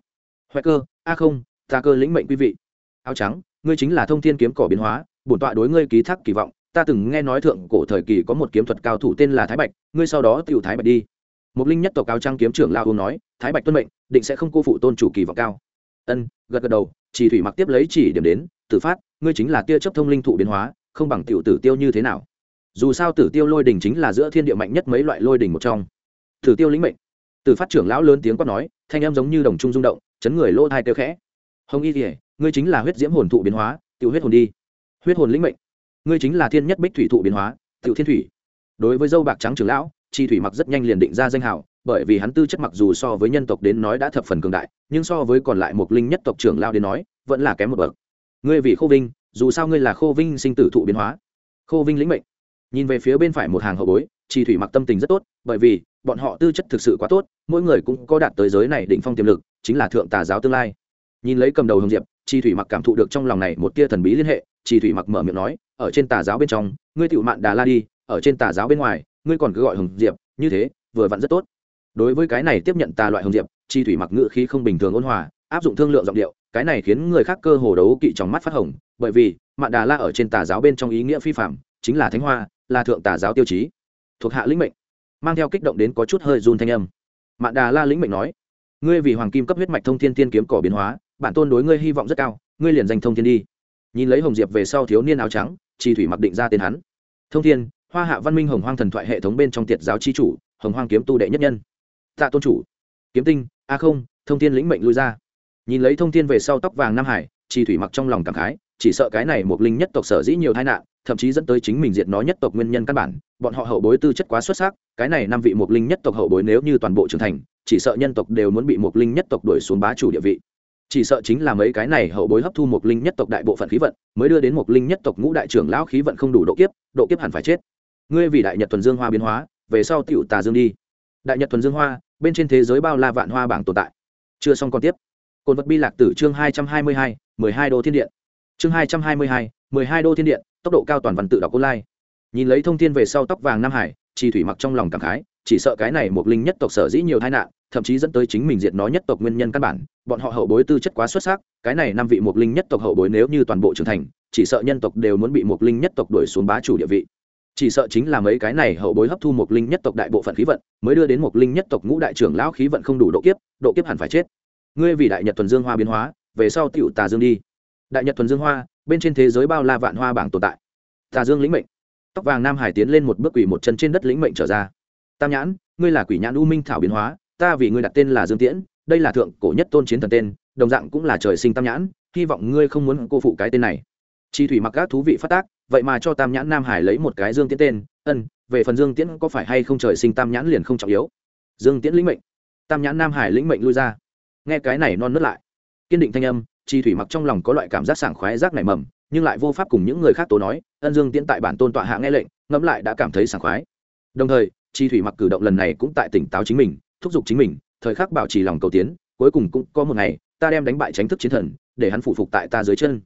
A: Huệ cơ, a không ta cơ lĩnh mệnh quý vị. Áo trắng, ngươi chính là thông thiên kiếm cỏ biến hóa, bổn tọa đối ngươi ký thác kỳ vọng. Ta từng nghe nói thượng cổ thời kỳ có một kiếm thuật cao thủ tên là thái bạch, ngươi sau đó tiểu thái bạch đi một linh nhất tộc cao trang kiếm trưởng lao uống nói, thái bạch tuân mệnh, định sẽ không cô phụ tôn chủ kỳ vọng cao. Ân, gật gật đầu, chỉ thủy mặc tiếp lấy chỉ điểm đến, tử phát, ngươi chính là tia chấp thông linh thụ biến hóa, không bằng tiểu tử tiêu như thế nào? Dù sao tử tiêu lôi đình chính là giữa thiên địa mạnh nhất mấy loại lôi đình một trong. Tử tiêu lĩnh mệnh. Tử phát trưởng lão lớn tiếng quát nói, thanh em giống như đồng trung rung động, chấn người lỗ thai tiêu khẽ. Hồng y kỉa ngươi chính là huyết diễm hồn thụ biến hóa, tiểu huyết hồn đi. Huyết hồn lĩnh mệnh. Ngươi chính là thiên nhất bích thủy thụ biến hóa, tiểu thiên thủy. Đối với dâu bạc trắng trưởng lão chi thủy mặc rất nhanh liền định ra danh hào, bởi vì hắn tư chất mặc dù so với nhân tộc đến nói đã thập phần cường đại, nhưng so với còn lại một linh nhất tộc trưởng lao đến nói, vẫn là kém một bậc. Ngươi vì khô vinh, dù sao ngươi là khô vinh sinh tử thụ biến hóa. Khô vinh lĩnh mệnh. Nhìn về phía bên phải một hàng hậu bối, chi thủy mặc tâm tình rất tốt, bởi vì bọn họ tư chất thực sự quá tốt, mỗi người cũng có đạt tới giới này định phong tiềm lực, chính là thượng tà giáo tương lai. Nhìn lấy cầm đầu hồng diệp, chi thủy mặc cảm thụ được trong lòng này một tia thần bí liên hệ, chi thủy mặc mở miệng nói, ở trên tà giáo bên trong, ngươi tiểu mạn đà la đi, ở trên tà giáo bên ngoài ngươi còn cứ gọi hồng diệp, như thế, vừa vặn rất tốt. Đối với cái này tiếp nhận tà loại hồng diệp, chi thủy mặc ngự khí không bình thường ôn hòa, áp dụng thương lượng giọng điệu, cái này khiến người khác cơ hồ đấu kỵ trong mắt phát hồng, bởi vì, mạn đà la ở trên tà giáo bên trong ý nghĩa phi phạm chính là thánh hoa, là thượng tà giáo tiêu chí. Thuộc hạ lĩnh mệnh. Mang theo kích động đến có chút hơi run thanh âm. Mạn đà la lĩnh mệnh nói, ngươi vì hoàng kim cấp huyết mạch thông thiên tiên kiếm cỏ biến hóa, bản tôn đối ngươi hy vọng rất cao, ngươi liền danh thông thiên đi. Nhìn lấy hồng diệp về sau thiếu niên áo trắng, chi thủy mặc định ra tên hắn. Thông thiên hoa hạ văn minh hồng hoang thần thoại hệ thống bên trong tiệt giáo chi chủ, hồng hoang kiếm tu đệ nhất nhân. Tạ tôn chủ. Kiếm tinh, a không, thông thiên lĩnh mệnh lui ra. Nhìn lấy thông thiên về sau tóc vàng nam hải chi thủy mặc trong lòng cảm khái, chỉ sợ cái này một linh nhất tộc sở dĩ nhiều tai nạn, thậm chí dẫn tới chính mình diệt nó nhất tộc nguyên nhân căn bản, bọn họ hậu bối tư chất quá xuất sắc, cái này năm vị một linh nhất tộc hậu bối nếu như toàn bộ trưởng thành, chỉ sợ nhân tộc đều muốn bị một linh nhất tộc đuổi xuống bá chủ địa vị. Chỉ sợ chính là mấy cái này hậu bối hấp thu một linh nhất tộc đại bộ phận khí vận, mới đưa đến một linh nhất tộc ngũ đại trưởng lão khí vận không đủ độ kiếp độ kiếp hẳn phải chết ngươi vì đại nhật thuần dương hoa biến hóa, về sau tiểu tà dương đi. Đại nhật thuần dương hoa, bên trên thế giới bao la vạn hoa bảng tồn tại. Chưa xong còn tiếp. Cồn vật bi lạc tử chương hai trăm hai mươi hai, mười hai đô thiên điện. Chương hai trăm hai mươi hai, mười hai đô thiên điện, tốc độ cao toàn văn tự đọc online. Nhìn lấy thông tin về sau tóc vàng nam hải chi thủy mặc trong lòng cảm khái, chỉ sợ cái này một linh nhất tộc sở dĩ nhiều tai nạn, thậm chí dẫn tới chính mình diệt nó nhất tộc nguyên nhân căn bản, bọn họ hậu bối tư chất quá xuất sắc, cái này năm vị một linh nhất tộc hậu bối nếu như toàn bộ trưởng thành, chỉ sợ nhân tộc đều muốn bị một linh nhất tộc đuổi xuống bá chủ địa vị chỉ sợ chính là mấy cái này hậu bối hấp thu một linh nhất tộc đại bộ phận khí vận, mới đưa đến một linh nhất tộc ngũ đại trưởng lão khí vận không đủ độ kiếp độ kiếp hẳn phải chết. Ngươi vì đại nhật thuần dương hoa biến hóa, về sau tiểu tà dương đi. Đại nhật thuần dương hoa, bên trên thế giới bao la vạn hoa bảng tồn tại. Tà dương lĩnh mệnh. Tóc vàng nam hải tiến lên một bước quỷ một chân trên đất lĩnh mệnh trở ra. Tam nhãn, ngươi là quỷ nhãn u minh thảo biến hóa, ta vì ngươi đặt tên là dương tiễn, đây là thượng cổ nhất tôn chiến thần tên, đồng dạng cũng là trời sinh tam nhãn, hy vọng ngươi không muốn cô phụ cái tên này. Chi thủy mặc các thú vị phát tác vậy mà cho tam nhãn nam hải lấy một cái dương tiễn tên, ân, về phần dương tiễn có phải hay không trời sinh tam nhãn liền không trọng yếu. Dương tiễn lĩnh mệnh. Tam nhãn nam hải lĩnh mệnh lui ra. Nghe cái này non nớt lại. Kiên định thanh âm, chi thủy mặc trong lòng có loại cảm giác sảng khoái rác nảy mầm, nhưng lại vô pháp cùng những người khác tố nói, ân dương tiễn tại bản tôn tọa hạ nghe lệnh, ngẫm lại đã cảm thấy sảng khoái. Đồng thời, chi thủy mặc cử động lần này cũng tại tỉnh táo chính mình, thúc giục chính mình, thời khắc bảo trì lòng cầu tiến, cuối cùng cũng có một ngày, ta đem đánh bại tránh thức chiến thần, để hắn phụ phục tại ta dưới chân.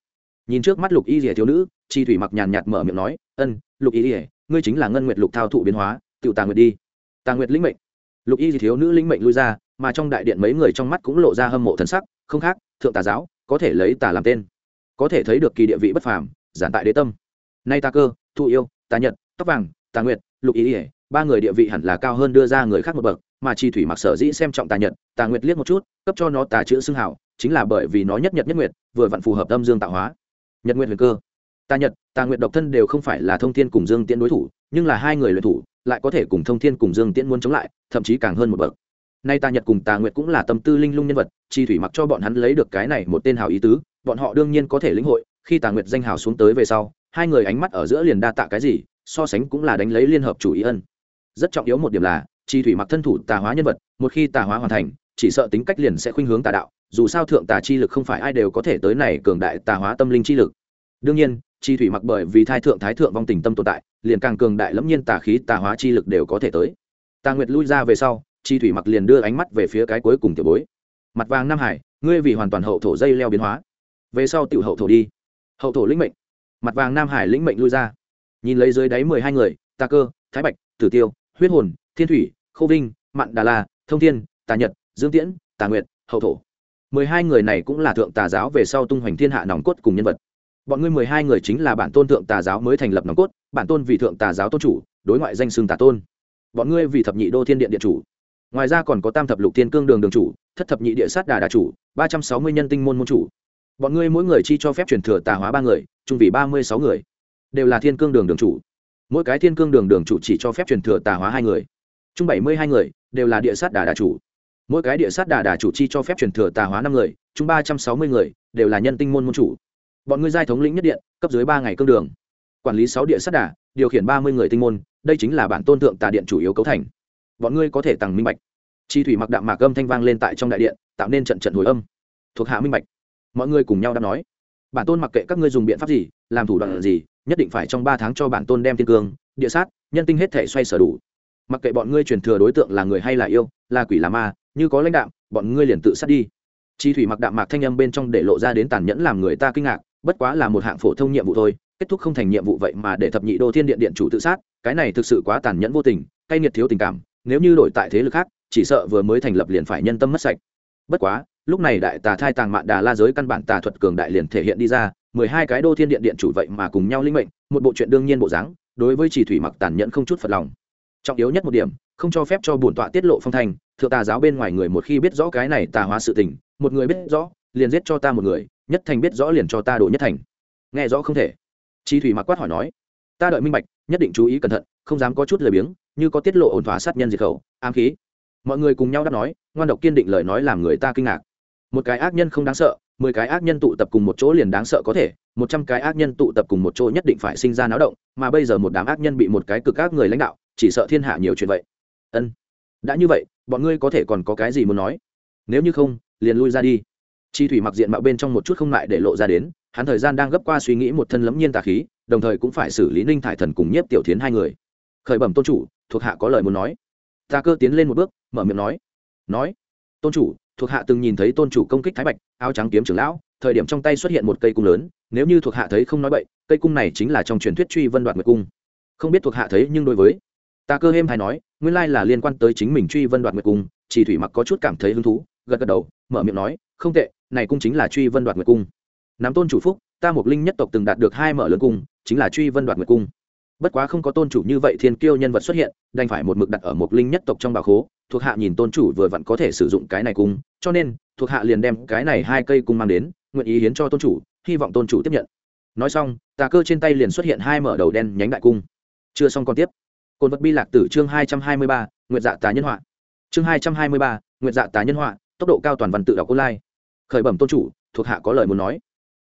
A: Nhìn trước mắt lục y rìa thiếu nữ chi thủy mặc nhàn nhạt mở miệng nói, ân, lục y ỉa ngươi chính là ngân nguyệt lục thao thụ biến hóa tự tà nguyệt đi. Tà nguyệt lĩnh mệnh. Lục y rìa thiếu nữ lĩnh mệnh lui ra, mà trong đại điện mấy người trong mắt cũng lộ ra hâm mộ thân sắc, không khác, thượng tà giáo, có thể lấy tà làm tên. Có thể thấy được kỳ địa vị bất phàm, giản tại đế tâm. Nay ta cơ thụ yêu, tà nhật, tóc vàng, tà nguyệt, lục y ỉa ba người địa vị hẳn là cao hơn đưa ra người khác một bậc, mà chi thủy mặc sở dĩ xem trọng tà nhật, tà nguyệt liếc một chút, cấp cho nó tà chữ xưng hảo, chính là bởi vì nó nhất nhật nhất nguyệt, vừa vặn phù hợp âm dương tạo hóa. Nhật nguyệt huyền cơ tà nhật, tà nguyệt độc thân đều không phải là thông thiên cùng dương tiễn đối thủ, nhưng là hai người luyện thủ, lại có thể cùng thông thiên cùng dương tiễn muốn chống lại, thậm chí càng hơn một bậc. Nay tà nhật cùng tà nguyệt cũng là tâm tư linh lung nhân vật, chi thủy mặc cho bọn hắn lấy được cái này một tên hào ý tứ, bọn họ đương nhiên có thể lĩnh hội, khi tà nguyệt danh hào xuống tới về sau, hai người ánh mắt ở giữa liền đa tạ cái gì, so sánh cũng là đánh lấy liên hợp chủ ý ân. Rất trọng yếu một điểm là, chi thủy mặc thân thủ tà hóa nhân vật, một khi tà hóa hoàn thành, chỉ sợ tính cách liền sẽ khuynh hướng tà đạo, dù sao thượng tà chi lực không phải ai đều có thể tới này cường đại tà hóa tâm linh chi lực. Đương nhiên chi thủy mặc bởi vì thai thượng, thái thượng vong tình tâm tồn tại, liền càng cường đại lẫm nhiên tà khí, tà hóa chi lực đều có thể tới. Tà nguyệt lui ra về sau, chi thủy mặc liền đưa ánh mắt về phía cái cuối cùng tiểu bối. Mặt vàng nam hải, ngươi vì hoàn toàn hậu thổ dây leo biến hóa. Về sau tiểu hậu thổ đi. Hậu thổ lĩnh mệnh. Mặt vàng nam hải lĩnh mệnh lui ra. Nhìn lấy dưới đáy mười hai người, tà cơ, thái bạch, tử tiêu, huyết hồn, thiên thủy Khô vinh, mạn đà la, thông thiên, tà nhật, dương tiễn, tà nguyệt, hậu thổ. Mười hai người này cũng là thượng tà giáo về sau tung hoành thiên hạ nòng cốt cùng nhân vật bọn ngươi mười hai người chính là bản tôn thượng tà giáo mới thành lập nòng cốt, bản tôn vì thượng tà giáo tôn chủ, đối ngoại danh xưng tà tôn. Bọn ngươi vì thập nhị đô thiên điện điện chủ. Ngoài ra còn có tam thập lục thiên cương đường đường chủ, thất thập nhị địa sát đà đà chủ, ba trăm sáu mươi nhân tinh môn môn chủ. Bọn ngươi mỗi người chi cho phép truyền thừa tà hóa ba người trung vị ba mươi sáu người. Đều là thiên cương đường đường chủ. Mỗi cái thiên cương đường đường chủ chỉ cho phép truyền thừa tà hóa hai người. Chung bảy mươi hai người, đều là địa sát đà đà chủ. Mỗi cái địa sát đà đà chủ chi cho phép truyền thừa tà hóa năm người, chung ba trăm sáu mươi người, đều là nhân tinh môn môn chủ bọn ngươi giai thống lĩnh nhất điện, cấp dưới ba ngày cương đường. Quản lý sáu địa sát đà, điều khiển ba mươi người tinh môn, đây chính là bản tôn thượng tà điện chủ yếu cấu thành. Bọn ngươi có thể tăng minh bạch. Chi thủy mặc đạm mạc âm thanh vang lên tại trong đại điện, tạo nên trận trận hồi âm. Thuộc hạ minh bạch. Mọi người cùng nhau đã nói. Bản tôn mặc kệ các ngươi dùng biện pháp gì, làm thủ đoạn gì, nhất định phải trong ba tháng cho bản tôn đem thiên cương, địa sát, nhân tinh hết thể xoay sở đủ. Mặc kệ bọn ngươi truyền thừa đối tượng là người hay là yêu, là quỷ là ma, như có lãnh đạo bọn ngươi liền tự sát đi. Chi thủy mặc đạm mạc thanh âm bên trong để lộ ra đến tàn nhẫn làm người ta kinh ngạc bất quá là một hạng phổ thông nhiệm vụ thôi, kết thúc không thành nhiệm vụ vậy mà để thập nhị đô thiên điện điện chủ tự sát, cái này thực sự quá tàn nhẫn vô tình, cay nghiệt thiếu tình cảm, nếu như đổi tại thế lực khác, chỉ sợ vừa mới thành lập liền phải nhân tâm mất sạch. Bất quá, lúc này đại tà thai tàng mạn đà la giới căn bản tà thuật cường đại liền thể hiện đi ra, mười hai cái đô thiên điện điện chủ vậy mà cùng nhau linh mệnh, một bộ chuyện đương nhiên bộ dáng, đối với chỉ thủy mặc tàn nhẫn không chút phật lòng. Trọng yếu nhất một điểm, không cho phép cho bổn tọa tiết lộ phong thành thượng tà giáo bên ngoài người một khi biết rõ cái này tà hóa sự tình, một người biết rõ, liền giết cho ta một người nhất thành biết rõ liền cho ta đổ nhất thành. Nghe rõ không thể. Chi thủy mặc quát hỏi nói, ta đợi minh bạch, nhất định chú ý cẩn thận, không dám có chút lời biếng, như có tiết lộ ổn thỏa sát nhân diệt khẩu, ám khí. Mọi người cùng nhau đáp nói, ngoan độc kiên định lời nói làm người ta kinh ngạc. Một cái ác nhân không đáng sợ, mười cái ác nhân tụ tập cùng một chỗ liền đáng sợ có thể, một trăm cái ác nhân tụ tập cùng một chỗ nhất định phải sinh ra náo động, mà bây giờ một đám ác nhân bị một cái cực ác người lãnh đạo, chỉ sợ thiên hạ nhiều chuyện vậy. Ân, đã như vậy, bọn ngươi có thể còn có cái gì muốn nói? Nếu như không, liền lui ra đi chi thủy mặc diện mạo bên trong một chút không lại để lộ ra đến, hắn thời gian đang gấp qua suy nghĩ một thân lẫm nhiên tà khí, đồng thời cũng phải xử lý ninh thải thần cùng nhiếp tiểu thiến hai người. Khởi bẩm tôn chủ, thuộc hạ có lời muốn nói. Ta cơ tiến lên một bước, mở miệng nói. Nói. Tôn chủ, thuộc hạ từng nhìn thấy tôn chủ công kích thái bạch, áo trắng kiếm trưởng lão, thời điểm trong tay xuất hiện một cây cung lớn, nếu như thuộc hạ thấy không nói bậy, cây cung này chính là trong truyền thuyết truy vân đoạt nguyệt cung. Không biết thuộc hạ thấy nhưng đối với. Ta cơ hêm hay nói, nguyên lai là liên quan tới chính mình truy vân đoạt nguyệt cung chỉ thủy mặc có chút cảm thấy hứng thú gật gật đầu, mở miệng nói, không tệ, này cung chính là truy vân đoạt nguyệt cung. Nắm tôn chủ phúc, ta mục linh nhất tộc từng đạt được hai mở lớn cung, chính là truy vân đoạt nguyệt cung. Bất quá không có tôn chủ như vậy thiên kiêu nhân vật xuất hiện, đành phải một mực đặt ở mục linh nhất tộc trong bà khố, thuộc hạ nhìn tôn chủ vừa vặn có thể sử dụng cái này cung, cho nên, thuộc hạ liền đem cái này hai cây cung mang đến, nguyện ý hiến cho tôn chủ, hy vọng tôn chủ tiếp nhận. Nói xong, tà cơ trên tay liền xuất hiện hai mở đầu đen nhánh đại cung. Chưa xong còn tiếp. Cồn vật bi lạc tử chương hai trăm hai mươi ba nguyện dạ tà nhân họa. Chương hai trăm hai mươi ba nguyện dạ tà nhân họa tốc độ cao toàn văn tự đọc online. Khởi bẩm tôn chủ, thuộc hạ có lời muốn nói.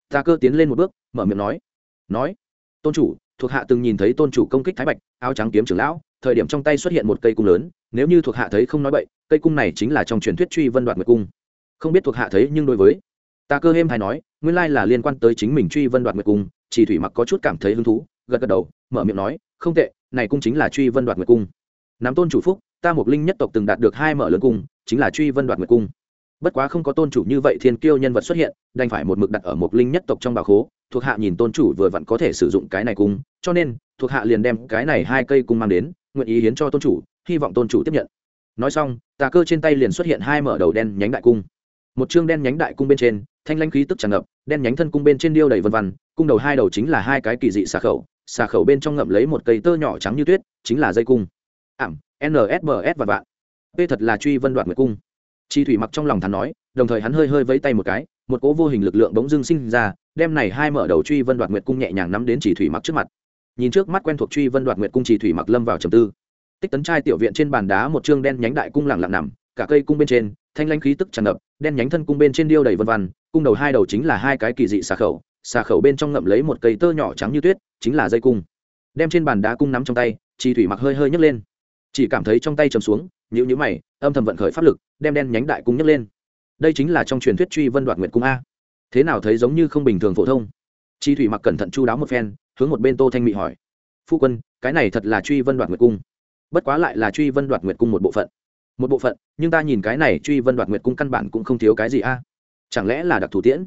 A: Ta cơ tiến lên một bước, mở miệng nói. Nói. Tôn chủ, thuộc hạ từng nhìn thấy tôn chủ công kích thái bạch, áo trắng kiếm trưởng lão, thời điểm trong tay xuất hiện một cây cung lớn, nếu như thuộc hạ thấy không nói bậy, cây cung này chính là trong truyền thuyết truy vân đoạt nguyệt cung. Không biết thuộc hạ thấy nhưng đối với. Ta cơ hêm hay nói, nguyên lai là liên quan tới chính mình truy vân đoạt nguyệt cung, chỉ thủy mặc có chút cảm thấy hứng thú, gật gật đầu, mở miệng nói, không tệ, này cung chính là truy vân đoạt nguyệt cung. Nắm tôn chủ phúc, ta một linh nhất tộc từng đạt được hai mở lớn cung, chính là truy vân đoạt nguyệt cung bất quá không có tôn chủ như vậy thiên kiêu nhân vật xuất hiện, đành phải một mực đặt ở một linh nhất tộc trong bà khố, thuộc hạ nhìn tôn chủ vừa vặn có thể sử dụng cái này cung, cho nên, thuộc hạ liền đem cái này hai cây cung mang đến, nguyện ý hiến cho tôn chủ, hy vọng tôn chủ tiếp nhận. Nói xong, tà cơ trên tay liền xuất hiện hai mở đầu đen nhánh đại cung. Một chương đen nhánh đại cung bên trên, thanh lãnh khí tức tràn ngập, đen nhánh thân cung bên trên điêu đầy vân vân, cung đầu hai đầu chính là hai cái kỳ dị xà khẩu xà khẩu bên trong ngậm lấy một cây tơ nhỏ trắng như tuyết, chính là dây cung. Ảm nsbs và vạn p thật là truy vân đoạn nguyệt cung chi thủy mặc trong lòng thắn nói, đồng thời hắn hơi hơi vẫy tay một cái, một cỗ vô hình lực lượng bỗng dưng sinh ra, đem này hai mở đầu truy vân đoạt nguyệt cung nhẹ nhàng nắm đến chỉ thủy mặc trước mặt. Nhìn trước mắt quen thuộc truy vân đoạt nguyệt cung chỉ thủy mặc lâm vào trầm tư. Tích tấn trai tiểu viện trên bàn đá một chương đen nhánh đại cung lẳng lặng nằm, cả cây cung bên trên, thanh lanh khí tức tràn ngập, đen nhánh thân cung bên trên điêu đầy vân văn, cung đầu hai đầu chính là hai cái kỳ dị xà khẩu xà khẩu bên trong ngậm lấy một cây tơ nhỏ trắng như tuyết, chính là dây cung. Đem trên bàn đá cung nắm trong tay, chi thủy mặc hơi hơi nhấc lên chỉ cảm thấy trong tay chầm xuống nhữ nhữ mày, âm thầm vận khởi pháp lực, đem đen nhánh đại cung nhấc lên. Đây chính là trong truyền thuyết truy vân đoạt nguyệt cung a. Thế nào thấy giống như không bình thường phổ thông? Chi thủy mặc cẩn thận chu đáo một phen, hướng một bên tô thanh mị hỏi. Phu quân, cái này thật là truy vân đoạt nguyệt cung. Bất quá lại là truy vân đoạt nguyệt cung một bộ phận. Một bộ phận, nhưng ta nhìn cái này truy vân đoạt nguyệt cung căn bản cũng không thiếu cái gì a. Chẳng lẽ là đặc thù tiễn?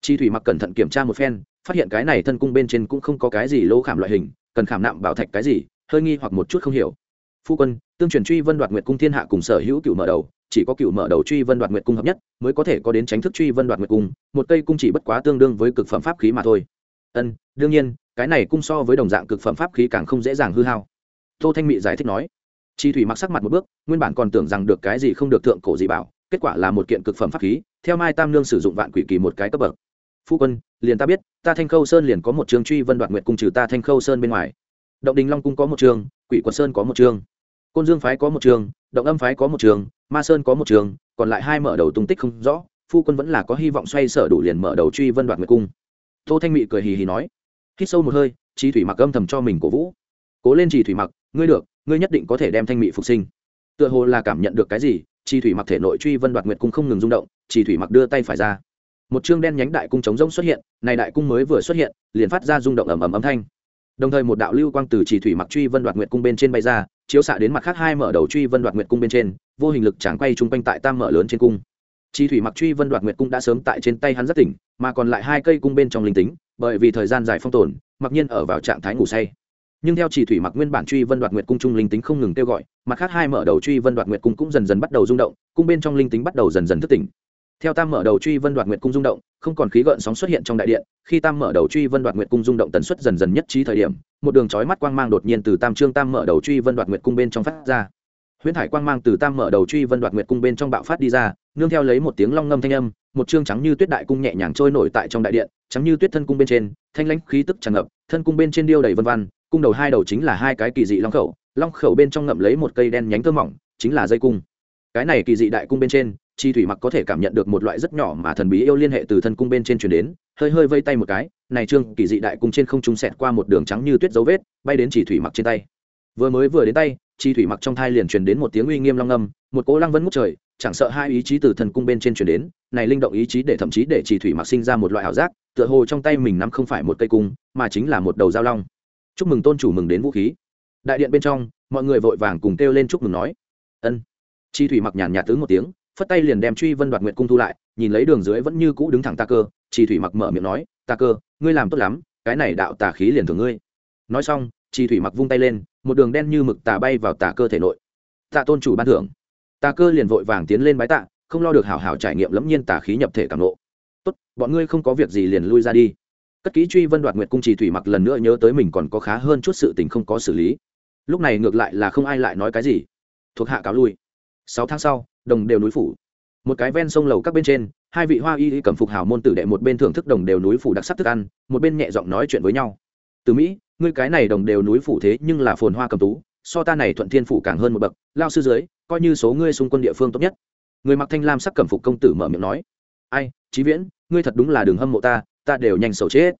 A: Chi thủy mặc cẩn thận kiểm tra một phen, phát hiện cái này thân cung bên trên cũng không có cái gì lỗ khảm loại hình, cần khảm nạm bảo thạch cái gì, hơi nghi hoặc một chút không hiểu phu quân, tương truyền truy vân đoạt nguyệt cung thiên hạ cùng sở hữu cựu mở đầu, chỉ có cựu mở đầu truy vân đoạt nguyệt cung hợp nhất, mới có thể có đến tránh thức truy vân đoạt nguyệt cung, một cây cung chỉ bất quá tương đương với cực phẩm pháp khí mà thôi. Ân, đương nhiên, cái này cung so với đồng dạng cực phẩm pháp khí càng không dễ dàng hư hao. Tô thanh mị giải thích nói. Chi thủy mặc sắc mặt một bước, nguyên bản còn tưởng rằng được cái gì không được thượng cổ gì bảo, kết quả là một kiện cực phẩm pháp khí, theo mai tam nương sử dụng vạn quỷ kỳ một cái cấp bậc. Phu quân, liền ta biết, ta thanh khâu sơn liền có một trường truy vân đoạt nguyệt cung trừ ta thanh khâu sơn bên ngoài. Động đình long cung có một trường, quỷ quật sơn có một trường côn dương phái có một trường, động âm phái có một trường, ma sơn có một trường, còn lại hai mở đầu tung tích không rõ, phu quân vẫn là có hy vọng xoay sở đủ liền mở đầu truy vân đoạt nguyệt cung. Tô thanh mị cười hì hì nói, hít sâu một hơi, chi thủy mặc âm thầm cho mình cổ vũ. Cố lên chi thủy mặc, ngươi được, ngươi nhất định có thể đem thanh mị phục sinh. Tựa hồ là cảm nhận được cái gì, chi thủy mặc thể nội truy vân đoạt nguyệt cung không ngừng rung động, chi thủy mặc đưa tay phải ra. Một chương đen nhánh đại cung chống rỗng xuất hiện, này đại cung mới vừa xuất hiện, liền phát ra rung động ầm ầm âm thanh đồng thời một đạo lưu quang từ chỉ thủy mặc truy vân đoạt nguyệt cung bên trên bay ra, chiếu xạ đến mặt khác hai mở đầu truy vân đoạt nguyệt cung bên trên, vô hình lực chẳng quay chung quanh tại tam mở lớn trên cung. Chi thủy mặc truy vân đoạt nguyệt cung đã sớm tại trên tay hắn rất tỉnh, mà còn lại hai cây cung bên trong linh tính, bởi vì thời gian dài phong tồn, mặc nhiên ở vào trạng thái ngủ say. Nhưng theo chỉ thủy mặc nguyên bản truy vân đoạt nguyệt cung trung linh tính không ngừng kêu gọi, mặt khác hai mở đầu truy vân đoạt nguyệt cung cũng dần dần bắt đầu rung động, cung bên trong linh tính bắt đầu dần dần thức tỉnh theo tam mở đầu truy vân đoạt nguyệt cung rung động, không còn khí gợn sóng xuất hiện trong đại điện, khi tam mở đầu truy vân đoạt nguyệt cung rung động tần suất dần dần nhất trí thời điểm, một đường chói mắt quang mang đột nhiên từ tam trương tam mở đầu truy vân đoạt nguyệt cung bên trong phát ra. Huyễn thải quang mang từ tam mở đầu truy vân đoạt nguyệt cung bên trong bạo phát đi ra, nương theo lấy một tiếng long ngâm thanh âm, một chương trắng như tuyết đại cung nhẹ nhàng trôi nổi tại trong đại điện, trắng như tuyết thân cung bên trên, thanh lãnh khí tức tràn ngập, thân cung bên trên điêu đầy vân văn, cung đầu hai đầu chính là hai cái kỳ dị long khẩu long khẩu bên trong ngậm lấy một cây đen nhánh thơ mỏng, chính là dây cung. Cái này kỳ dị đại cung bên trên chi thủy mặc có thể cảm nhận được một loại rất nhỏ mà thần bí yêu liên hệ từ thân cung bên trên chuyển đến, hơi hơi vây tay một cái, này trương kỳ dị đại cung trên không trung xẹt qua một đường trắng như tuyết dấu vết, bay đến chỉ thủy mặc trên tay. Vừa mới vừa đến tay, chi thủy mặc trong thai liền truyền đến một tiếng uy nghiêm long âm, một cỗ lăng vân ngút trời, chẳng sợ hai ý chí từ thần cung bên trên truyền đến, này linh động ý chí để thậm chí để chỉ thủy mặc sinh ra một loại ảo giác, tựa hồ trong tay mình nắm không phải một cây cung, mà chính là một đầu dao long. Chúc mừng tôn chủ mừng đến vũ khí. Đại điện bên trong, mọi người vội vàng cùng kêu lên chúc mừng nói. Ân. Chi thủy mặc nhàn nhạt tướng một tiếng phất tay liền đem truy vân đoạt nguyện cung thu lại, nhìn lấy đường dưới vẫn như cũ đứng thẳng ta cơ chỉ thủy mặc mở miệng nói ta cơ, ngươi làm tốt lắm, cái này đạo tà khí liền thường ngươi. Nói xong chỉ thủy mặc vung tay lên, một đường đen như mực tà bay vào tà cơ thể nội. Tạ tôn chủ ban thưởng. Tà cơ liền vội vàng tiến lên bái tạ, không lo được hảo hảo trải nghiệm lẫm nhiên tà khí nhập thể cảm nộ tốt, bọn ngươi không có việc gì liền lui ra đi. Cất kỹ truy vân đoạt nguyệt cung trì thủy mặc lần nữa nhớ tới mình còn có khá hơn chút sự tình không có xử lý. Lúc này ngược lại là không ai lại nói cái gì. Thuộc hạ cáo lui. Sáu tháng sau đồng đều núi phủ. Một cái ven sông lầu các bên trên, hai vị hoa y cầm phục hào môn tử đệ một bên thưởng thức đồng đều núi phủ đặc sắc thức ăn, một bên nhẹ giọng nói chuyện với nhau. Từ mỹ, ngươi cái này đồng đều núi phủ thế nhưng là phồn hoa cầm tú, so ta này thuận thiên phủ càng hơn một bậc, lao sư dưới, coi như số ngươi xung quân địa phương tốt nhất. Người mặc thanh lam sắc cầm phục công tử mở miệng nói. Ai, chí viễn, ngươi thật đúng là đường hâm mộ ta ta đều nhanh sầu chết.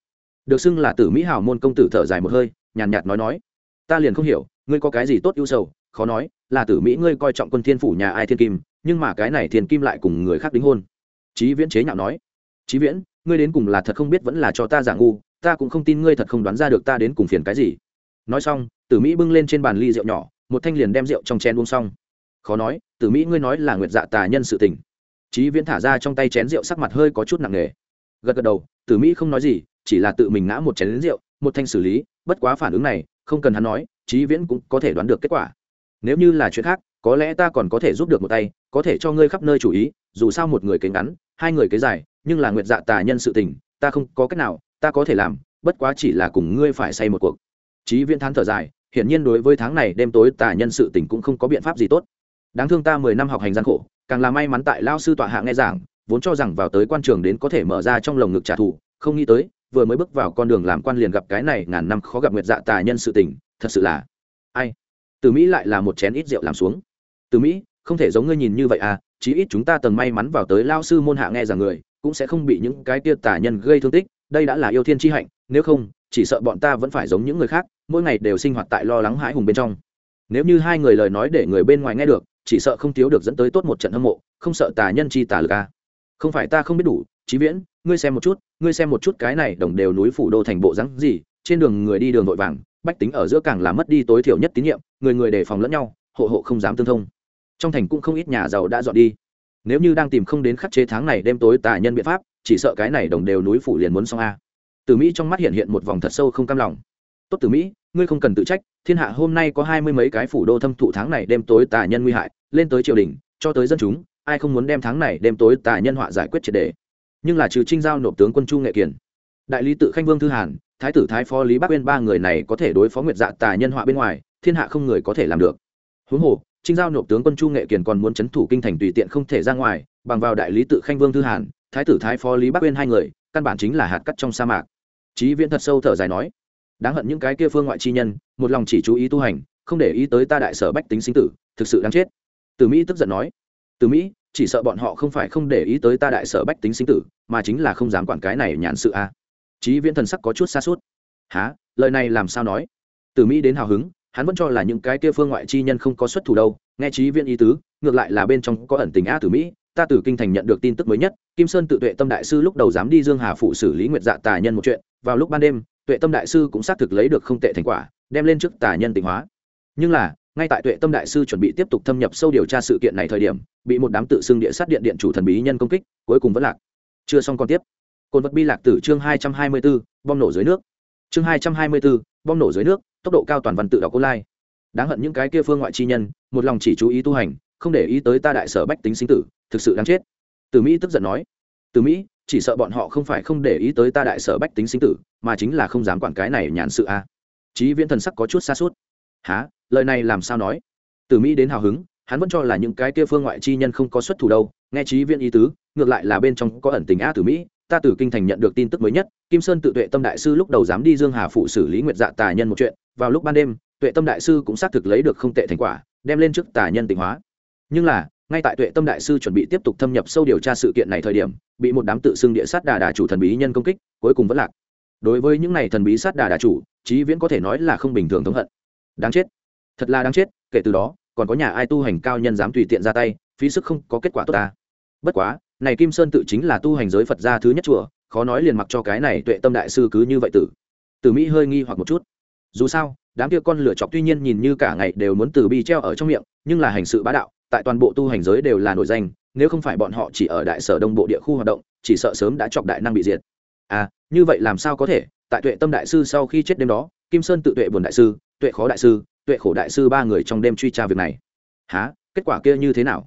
A: Được xưng là tử mỹ hào môn công tử thở dài một hơi, nhàn nhạt nói nói. Ta liền không hiểu, ngươi có cái gì tốt ưu sầu, khó nói, là tử mỹ ngươi coi trọng quân thiên phủ nhà ai thiên kim nhưng mà cái này thiên kim lại cùng người khác đính hôn. Chí viễn chế nhạo nói, chí viễn, ngươi đến cùng là thật không biết vẫn là cho ta giả ngu, ta cũng không tin ngươi thật không đoán ra được ta đến cùng phiền cái gì. Nói xong, tử mỹ bưng lên trên bàn ly rượu nhỏ, một thanh liền đem rượu trong chén uống xong. Khó nói, tử mỹ ngươi nói là nguyệt dạ tà nhân sự tình. Chí viễn thả ra trong tay chén rượu sắc mặt hơi có chút nặng nề. Gật gật đầu, tử mỹ không nói gì, chỉ là tự mình ngã một chén rượu, một thanh xử lý, bất quá phản ứng này, không cần hắn nói, chí viễn cũng có thể đoán được kết quả. Nếu như là chuyện khác, có lẽ ta còn có thể giúp được một tay có thể cho ngươi khắp nơi chủ ý, dù sao một người kế ngắn, hai người kế dài, nhưng là nguyệt dạ tà nhân sự tình, ta không có cách nào, ta có thể làm, bất quá chỉ là cùng ngươi phải say một cuộc. Chí viễn thán thở dài, hiển nhiên đối với tháng này đêm tối tà nhân sự tình cũng không có biện pháp gì tốt. Đáng thương ta mười năm học hành gian khổ, càng là may mắn tại lao sư tọa hạ nghe giảng, vốn cho rằng vào tới quan trường đến có thể mở ra trong lồng ngực trả thù, không nghĩ tới, vừa mới bước vào con đường làm quan liền gặp cái này ngàn năm khó gặp nguyệt dạ tà nhân sự tình, thật sự là ai? Từ mỹ lại là một chén ít rượu làm xuống. Từ mỹ không thể giống ngươi nhìn như vậy à chí ít chúng ta tầng may mắn vào tới lao sư môn hạ nghe rằng người, cũng sẽ không bị những cái tia tà nhân gây thương tích, đây đã là yêu thiên tri hạnh, nếu không, chỉ sợ bọn ta vẫn phải giống những người khác, mỗi ngày đều sinh hoạt tại lo lắng hãi hùng bên trong nếu như hai người lời nói để người bên ngoài nghe được, chỉ sợ không thiếu được dẫn tới tốt một trận hâm mộ, không sợ tà nhân chi tà lực à. không phải ta không biết đủ, chí viễn, ngươi xem một chút, ngươi xem một chút cái này đồng đều núi phủ đô thành bộ rắn gì, trên đường người đi đường vội vàng, bách tính ở giữa càng là mất đi tối thiểu nhất tín nhiệm, người người đề phòng lẫn nhau, hộ hộ không dám tương thông trong thành cũng không ít nhà giàu đã dọn đi. Nếu như đang tìm không đến khắc chế tháng này đêm tối tà nhân biện pháp, chỉ sợ cái này đồng đều núi phủ liền muốn xong a. Từ mỹ trong mắt hiện hiện một vòng thật sâu không cam lòng. Tốt từ mỹ, ngươi không cần tự trách, thiên hạ hôm nay có hai mươi mấy cái phủ đô thâm thụ tháng này đêm tối tà nhân nguy hại, lên tới triều đình, cho tới dân chúng, ai không muốn đem tháng này đêm tối tà nhân họa giải quyết triệt đề. Nhưng là trừ trinh giao nộp tướng quân chu nghệ kiền đại lý tự khanh vương thư hàn, thái tử thái phó lý bắc uyên ba người này có thể đối phó nguyệt dạ tà nhân họa bên ngoài, thiên hạ không người có thể làm được. Huống hồ trinh giao nộp tướng quân chu nghệ kiền còn muốn c thủ kinh thành tùy tiện không thể ra ngoài, bằng vào đại lý tự khanh vương thư hàn, thái tử thái phó lý bắc uyên hai người, căn bản chính là hạt cắt trong sa mạc. Chí viễn thật sâu thở dài nói, đáng hận những cái kia phương ngoại chi nhân, một lòng chỉ chú ý tu hành, không để ý tới ta đại sở bách tính sinh tử, thực sự đáng chết. Từ mỹ tức giận nói, từ mỹ, chỉ sợ bọn họ không phải không để ý tới ta đại sở bách tính sinh tử, mà chính là không dám quản cái này nhàn sự a. À. chí viễn thần sắc có chút xa suốt. Há lời này làm sao nói? Từ mỹ đến hào hứng hắn vẫn cho là những cái kia phương ngoại chi nhân không có xuất thủ đâu, nghe chí viên ý tứ, ngược lại là bên trong có ẩn tình a tử mỹ, ta từ kinh thành nhận được tin tức mới nhất, kim sơn tự tuệ tâm đại sư lúc đầu dám đi dương hà phụ xử lý nguyệt dạ tà nhân một chuyện, vào lúc ban đêm, tuệ tâm đại sư cũng xác thực lấy được không tệ thành quả, đem lên trước tà nhân tịnh hóa. Nhưng là, ngay tại tuệ tâm đại sư chuẩn bị tiếp tục thâm nhập sâu điều tra sự kiện này thời điểm, bị một đám tự xưng địa sát điện điện chủ thần bí nhân công kích, cuối cùng vẫn lạc. Chưa xong còn tiếp. Cồn vật bi lạc tử chương hai trăm hai mươi b bom nổ dưới nước chương hai trăm hai mươi bốn, bom nổ dưới nước tốc độ cao toàn văn tự đọc online. Đáng hận những cái kia phương ngoại chi nhân một lòng chỉ chú ý tu hành không để ý tới ta đại sở bách tính sinh tử thực sự đáng chết. Từ mỹ tức giận nói. Từ mỹ chỉ sợ bọn họ không phải không để ý tới ta đại sở bách tính sinh tử mà chính là không dám quản cái này nhàn sự a. À. chí viễn thần sắc có chút xa suốt há lời này làm sao nói? Từ mỹ đến hào hứng hắn vẫn cho là những cái kia phương ngoại chi nhân không có xuất thủ đâu. Nghe chí viễn ý tứ ngược lại là bên trong có ẩn tình a từ mỹ ta từ kinh thành nhận được tin tức mới nhất, kim sơn tự tuệ tâm đại sư lúc đầu dám đi dương hà phụ xử lý nguyệt dạ tà nhân một chuyện, vào lúc ban đêm, tuệ tâm đại sư cũng xác thực lấy được không tệ thành quả, đem lên trước tà nhân tịnh hóa. Nhưng là, ngay tại tuệ tâm đại sư chuẩn bị tiếp tục thâm nhập sâu điều tra sự kiện này thời điểm, bị một đám tự xưng địa sát đà đà chủ thần bí nhân công kích, cuối cùng vẫn lạc. Đối với những này thần bí sát đà đà chủ trí viễn có thể nói là không bình thường thống hận. Đáng chết. Thật là đáng chết, kể từ đó, còn có nhà ai tu hành cao nhân dám tùy tiện ra tay, phí sức không có kết quả tốt ta. Bất quá này kim sơn tự chính là tu hành giới phật gia thứ nhất chùa, khó nói liền mặc cho cái này tuệ tâm đại sư cứ như vậy tử. Tử mỹ hơi nghi hoặc một chút. Dù sao, đám kia con lửa chọc tuy nhiên nhìn như cả ngày đều muốn từ bi treo ở trong miệng, nhưng là hành sự bá đạo, tại toàn bộ tu hành giới đều là nổi danh, nếu không phải bọn họ chỉ ở đại sở đông bộ địa khu hoạt động, chỉ sợ sớm đã chọc đại năng bị diệt. À như vậy làm sao có thể? Tại tuệ tâm đại sư sau khi chết đêm đó, kim sơn tự tuệ buồn đại sư, tuệ khó đại sư, tuệ khổ đại sư ba người trong đêm truy tra việc này. Há kết quả kia như thế nào?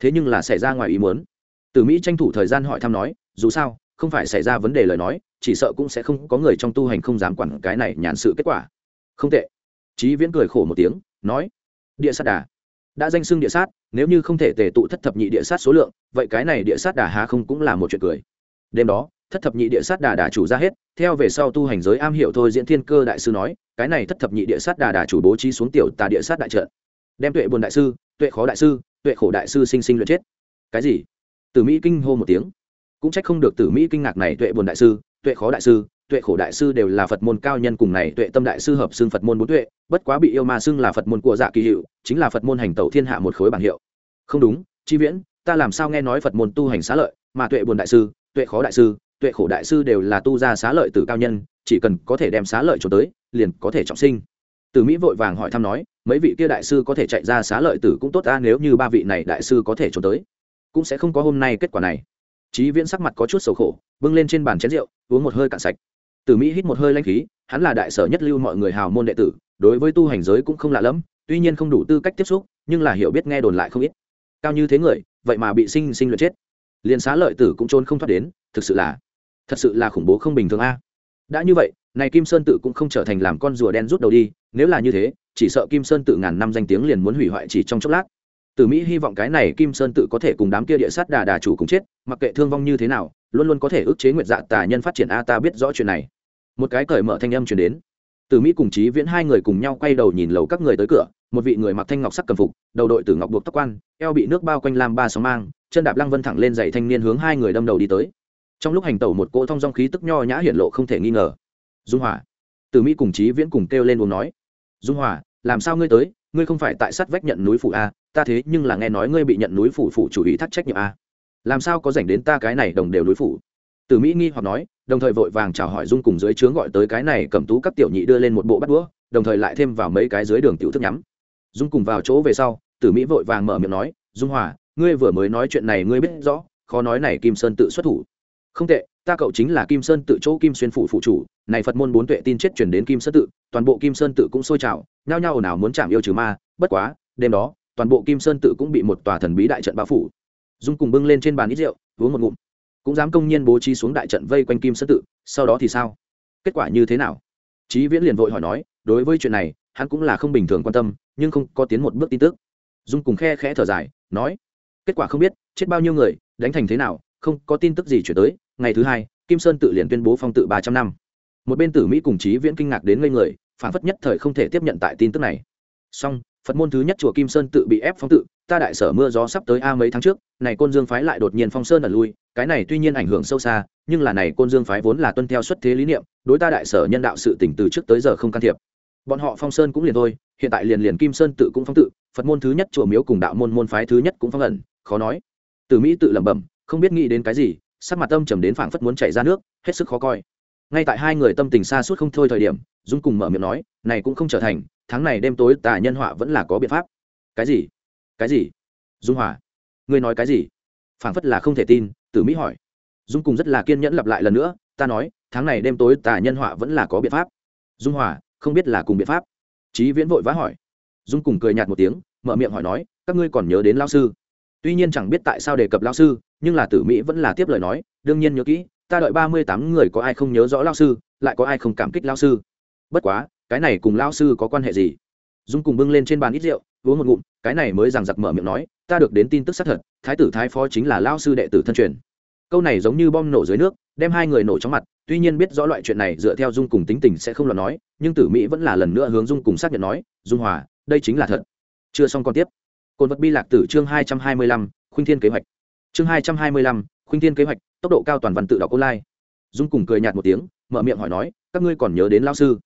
A: Thế nhưng là xảy ra ngoài ý muốn từ mỹ tranh thủ thời gian hỏi thăm nói, dù sao, không phải xảy ra vấn đề lời nói, chỉ sợ cũng sẽ không có người trong tu hành không dám quản cái này nhàn sự kết quả. Không tệ. Chí viễn cười khổ một tiếng, nói, địa sát đà. Đã danh xưng địa sát, nếu như không thể tề tụ thất thập nhị địa sát số lượng, vậy cái này địa sát đà há không cũng là một chuyện cười. Đêm đó, thất thập nhị địa sát đà đà chủ ra hết, theo về sau tu hành giới am hiểu thôi diễn thiên cơ đại sư nói, cái này thất thập nhị địa sát đà đà chủ bố trí xuống tiểu tà địa sát đại trận. Đem tuệ buồn đại sư, tuệ khó đại sư, tuệ khổ đại sư sinh sinh luyện chết. Cái gì? Tử mỹ kinh hô một tiếng. Cũng trách không được tử mỹ kinh ngạc này tuệ buồn đại sư, tuệ khó đại sư, tuệ khổ đại sư đều là phật môn cao nhân cùng này tuệ tâm đại sư hợp xưng phật môn bốn tuệ, bất quá bị yêu ma xưng là phật môn của dạ kỳ hiệu, chính là phật môn hành tẩu thiên hạ một khối bảng hiệu. Không đúng, chi viễn, ta làm sao nghe nói phật môn tu hành xá lợi, mà tuệ buồn đại sư, tuệ khó đại sư, tuệ khổ đại sư đều là tu ra xá lợi từ cao nhân, chỉ cần có thể đem xá lợi cho tới, liền có thể trọng sinh. Từ mỹ vội vàng hỏi thăm nói, mấy vị kia đại sư có thể chạy ra xá lợi tử cũng tốt ta, nếu như ba vị này đại sư có thể trốn tới cũng sẽ không có hôm nay kết quả này. Chí viễn sắc mặt có chút sầu khổ, bưng lên trên bàn chén rượu, uống một hơi cạn sạch. Tử mỹ hít một hơi lanh khí, hắn là đại sở nhất lưu mọi người hào môn đệ tử, đối với tu hành giới cũng không lạ lẫm, tuy nhiên không đủ tư cách tiếp xúc, nhưng là hiểu biết nghe đồn lại không ít. Cao như thế người, vậy mà bị sinh sinh luyện chết. Liền xá lợi tử cũng trốn không thoát đến, thực sự là, thật sự là khủng bố không bình thường a. Đã như vậy, này kim sơn tự cũng không trở thành làm con rùa đen rút đầu đi, nếu là như thế, chỉ sợ kim sơn tự ngàn năm danh tiếng liền muốn hủy hoại chỉ trong chốc lát từ mỹ hy vọng cái này kim sơn tự có thể cùng đám kia địa sát đà đà chủ cùng chết mặc kệ thương vong như thế nào luôn luôn có thể ức chế nguyện dạ tà nhân phát triển. A ta biết rõ chuyện này. Một cái cởi mở thanh âm truyền đến. Từ mỹ cùng chí viễn hai người cùng nhau quay đầu nhìn lầu các người tới cửa một vị người mặc thanh ngọc sắc cầm phục đầu đội tử ngọc buộc tóc quan eo bị nước bao quanh làm ba sóng mang chân đạp lăng vân thẳng lên giày thanh niên hướng hai người đâm đầu đi tới. Trong lúc hành tẩu một cỗ thông dong khí tức nho nhã hiển lộ không thể nghi ngờ. Dung Hỏa, từ mỹ cùng chí viễn cùng kêu lên uống nói. Dung Hỏa, làm sao ngươi tới? Ngươi không phải tại sát vách nhận núi phủ a ta thế nhưng là nghe nói ngươi bị nhận núi phủ phủ chủ ý thác trách nhiệm a. Làm sao có dành đến ta cái này đồng đều núi phủ? Từ mỹ nghi hoặc nói, đồng thời vội vàng chào hỏi dung cùng dưới trướng gọi tới cái này cầm tú các tiểu nhị đưa lên một bộ bắt đũa, đồng thời lại thêm vào mấy cái dưới đường tiểu thức nhắm. Dung cùng vào chỗ về sau tử mỹ vội vàng mở miệng nói, dung hòa, ngươi vừa mới nói chuyện này ngươi biết rõ, khó nói này kim sơn tự xuất thủ. Không tệ, ta cậu chính là kim sơn tự chỗ kim xuyên phủ phụ chủ, này phật môn bốn tuệ tin chết chuyển đến kim sơn tự, toàn bộ kim sơn tự cũng sôi trào, nhao nhao nào muốn chạm yêu trừ ma, bất quá, đêm đó toàn bộ kim sơn tự cũng bị một tòa thần bí đại trận bao phủ dung cùng bưng lên trên bàn ít rượu uống một ngụm cũng dám công nhiên bố trí xuống đại trận vây quanh kim sơn tự sau đó thì sao kết quả như thế nào chí viễn liền vội hỏi nói đối với chuyện này hắn cũng là không bình thường quan tâm nhưng không có tiến một bước tin tức dung cùng khe khẽ thở dài nói kết quả không biết chết bao nhiêu người đánh thành thế nào không có tin tức gì chuyển tới ngày thứ hai kim sơn tự liền tuyên bố phong tự ba trăm năm một bên tử mỹ cùng chí viễn kinh ngạc đến ngây người phản phất nhất thời không thể tiếp nhận tại tin tức này song phật môn thứ nhất chùa kim sơn tự bị ép phong tự, ta đại sở mưa gió sắp tới a mấy tháng trước, này côn dương phái lại đột nhiên phong sơn ẩn lui, cái này tuy nhiên ảnh hưởng sâu xa, nhưng là này côn dương phái vốn là tuân theo xuất thế lý niệm, đối ta đại sở nhân đạo sự tỉnh từ trước tới giờ không can thiệp. Bọn họ phong sơn cũng liền thôi, hiện tại liền liền kim sơn tự cũng phong tự, phật môn thứ nhất chùa miếu cùng đạo môn môn phái thứ nhất cũng phong ẩn, khó nói. Từ mỹ tự lẩm bẩm, không biết nghĩ đến cái gì, sắc mặt tâm trầm đến phảng phất muốn chảy ra nước, hết sức khó coi. Ngay tại hai người tâm tình xa suốt không thôi thời điểm, dung cùng mở miệng nói, này cũng không trở thành tháng này đêm tối tà nhân họa vẫn là có biện pháp. Cái gì? Cái gì? Dung hòa, ngươi nói cái gì? Phảng phất là không thể tin, tử mỹ hỏi. Dung cùng rất là kiên nhẫn lặp lại lần nữa, ta nói, tháng này đêm tối tà nhân họa vẫn là có biện pháp. Dung hòa, không biết là cùng biện pháp. Trí viễn vội vã hỏi. Dung cùng cười nhạt một tiếng, mở miệng hỏi nói, các ngươi còn nhớ đến lao sư? Tuy nhiên chẳng biết tại sao đề cập lao sư, nhưng là tử mỹ vẫn là tiếp lời nói, đương nhiên nhớ kỹ, ta đợi ba mươi tám người có ai không nhớ rõ lao sư, lại có ai không cảm kích lao sư? Bất quá cái này cùng lao sư có quan hệ gì? Dung cùng bưng lên trên bàn ít rượu, uống một ngụm, cái này mới rằng giặc mở miệng nói, ta được đến tin tức xác thật, thái tử thái phó chính là lao sư đệ tử thân truyền. Câu này giống như bom nổ dưới nước, đem hai người nổ trong mặt, tuy nhiên biết rõ loại chuyện này dựa theo dung cùng tính tình sẽ không lo nói, nhưng tử mỹ vẫn là lần nữa hướng dung cùng xác nhận nói, dung hòa, đây chính là thật. Chưa xong còn tiếp. Cồn vật bi lạc tử chương hai trăm hai mươi lăm, khuynh thiên kế hoạch. Chương hai trăm hai mươi lăm, khuynh thiên kế hoạch, tốc độ cao toàn văn tự đọc online. Dung cùng cười nhạt một tiếng, mở miệng hỏi nói, các ngươi còn nhớ đến lao sư?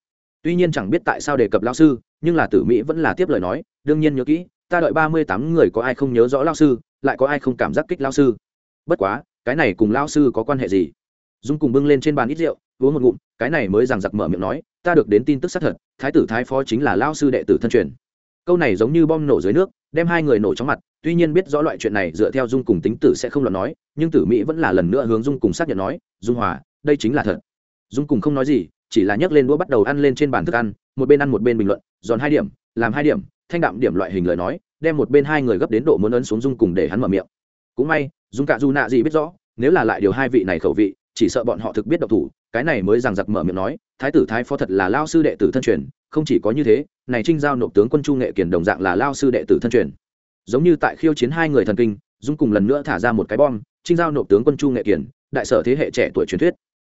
A: Tuy nhiên chẳng biết tại sao đề cập lao sư, nhưng là tử mỹ vẫn là tiếp lời nói, đương nhiên nhớ kỹ, ta đợi ba mươi tám người có ai không nhớ rõ lao sư, lại có ai không cảm giác kích lao sư. Bất quá, cái này cùng lao sư có quan hệ gì? Dung cùng bưng lên trên bàn ít rượu, uống một ngụm, cái này mới rằng giặc mở miệng nói, ta được đến tin tức xác thật, thái tử thái phó chính là lao sư đệ tử thân truyền. Câu này giống như bom nổ dưới nước, đem hai người nổ chóng mặt, tuy nhiên biết rõ loại chuyện này dựa theo dung cùng tính tử sẽ không luận nói, nhưng tử mỹ vẫn là lần nữa hướng dung cùng xác nhận nói, dung hòa, đây chính là thật. Dung cùng không nói gì chỉ là nhấc lên đũa bắt đầu ăn lên trên bàn thức ăn, một bên ăn một bên bình luận, giòn hai điểm, làm hai điểm, thanh đạm điểm loại hình lời nói, đem một bên hai người gấp đến độ muốn ấn xuống dung cùng để hắn mở miệng. Cũng may, dung cả du nạ gì biết rõ, nếu là lại điều hai vị này khẩu vị, chỉ sợ bọn họ thực biết độc thủ, cái này mới rằng giặc mở miệng nói, thái tử thái phó thật là lao sư đệ tử thân truyền, không chỉ có như thế, này trinh giao nộp tướng quân chu nghệ kiền đồng dạng là lao sư đệ tử thân truyền. Giống như tại khiêu chiến hai người thần kinh, dung cùng lần nữa thả ra một cái bom, trinh giao nộp tướng quân chu nghệ kiền đại sở thế hệ trẻ tuổi truyền thuyết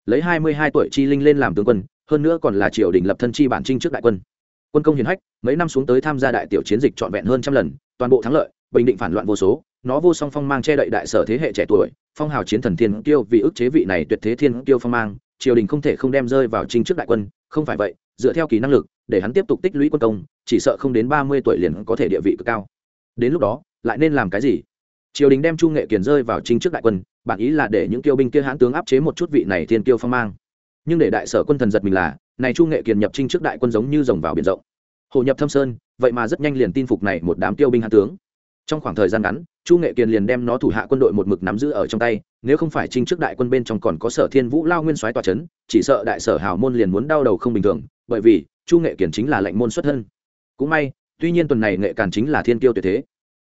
A: lấy hai mươi hai tuổi chi linh lên làm tướng quân, hơn nữa còn là triều đình lập thân chi bản trinh trước đại quân. Quân công hiền hách, mấy năm xuống tới tham gia đại tiểu chiến dịch trọn vẹn hơn trăm lần, toàn bộ thắng lợi, bình định phản loạn vô số, nó vô song phong mang che đậy đại sở thế hệ trẻ tuổi, phong hào chiến thần thiên tiêu vì ức chế vị này tuyệt thế thiên tiêu phong mang, triều đình không thể không đem rơi vào trinh trước đại quân, không phải vậy, dựa theo kỳ năng lực, để hắn tiếp tục tích lũy quân công, chỉ sợ không đến ba mươi tuổi liền có thể địa vị cực cao. Đến lúc đó, lại nên làm cái gì? Triều đình đem chu nghệ kiền rơi vào trinh trước đại quân, bản ý là để những kiêu binh kia hãn tướng áp chế một chút vị này thiên kiêu phong mang. Nhưng để đại sở quân thần giật mình là, này chu nghệ kiền nhập trinh trước đại quân giống như rồng vào biển rộng. Hồ nhập thâm sơn, vậy mà rất nhanh liền tin phục này một đám kiêu binh hãn tướng. Trong khoảng thời gian ngắn, chu nghệ kiền liền đem nó thủ hạ quân đội một mực nắm giữ ở trong tay, nếu không phải trinh trước đại quân bên trong còn có sở thiên vũ lao nguyên soái tòa c h ấ n chỉ sợ đại sở hào môn liền muốn đau đầu không bình thường, bởi vì chu nghệ kiền chính là lệnh môn xuất thân. Cũng may, tuy nhiên tuần này nghệ càn chính là thiên kiêu tuyệt thế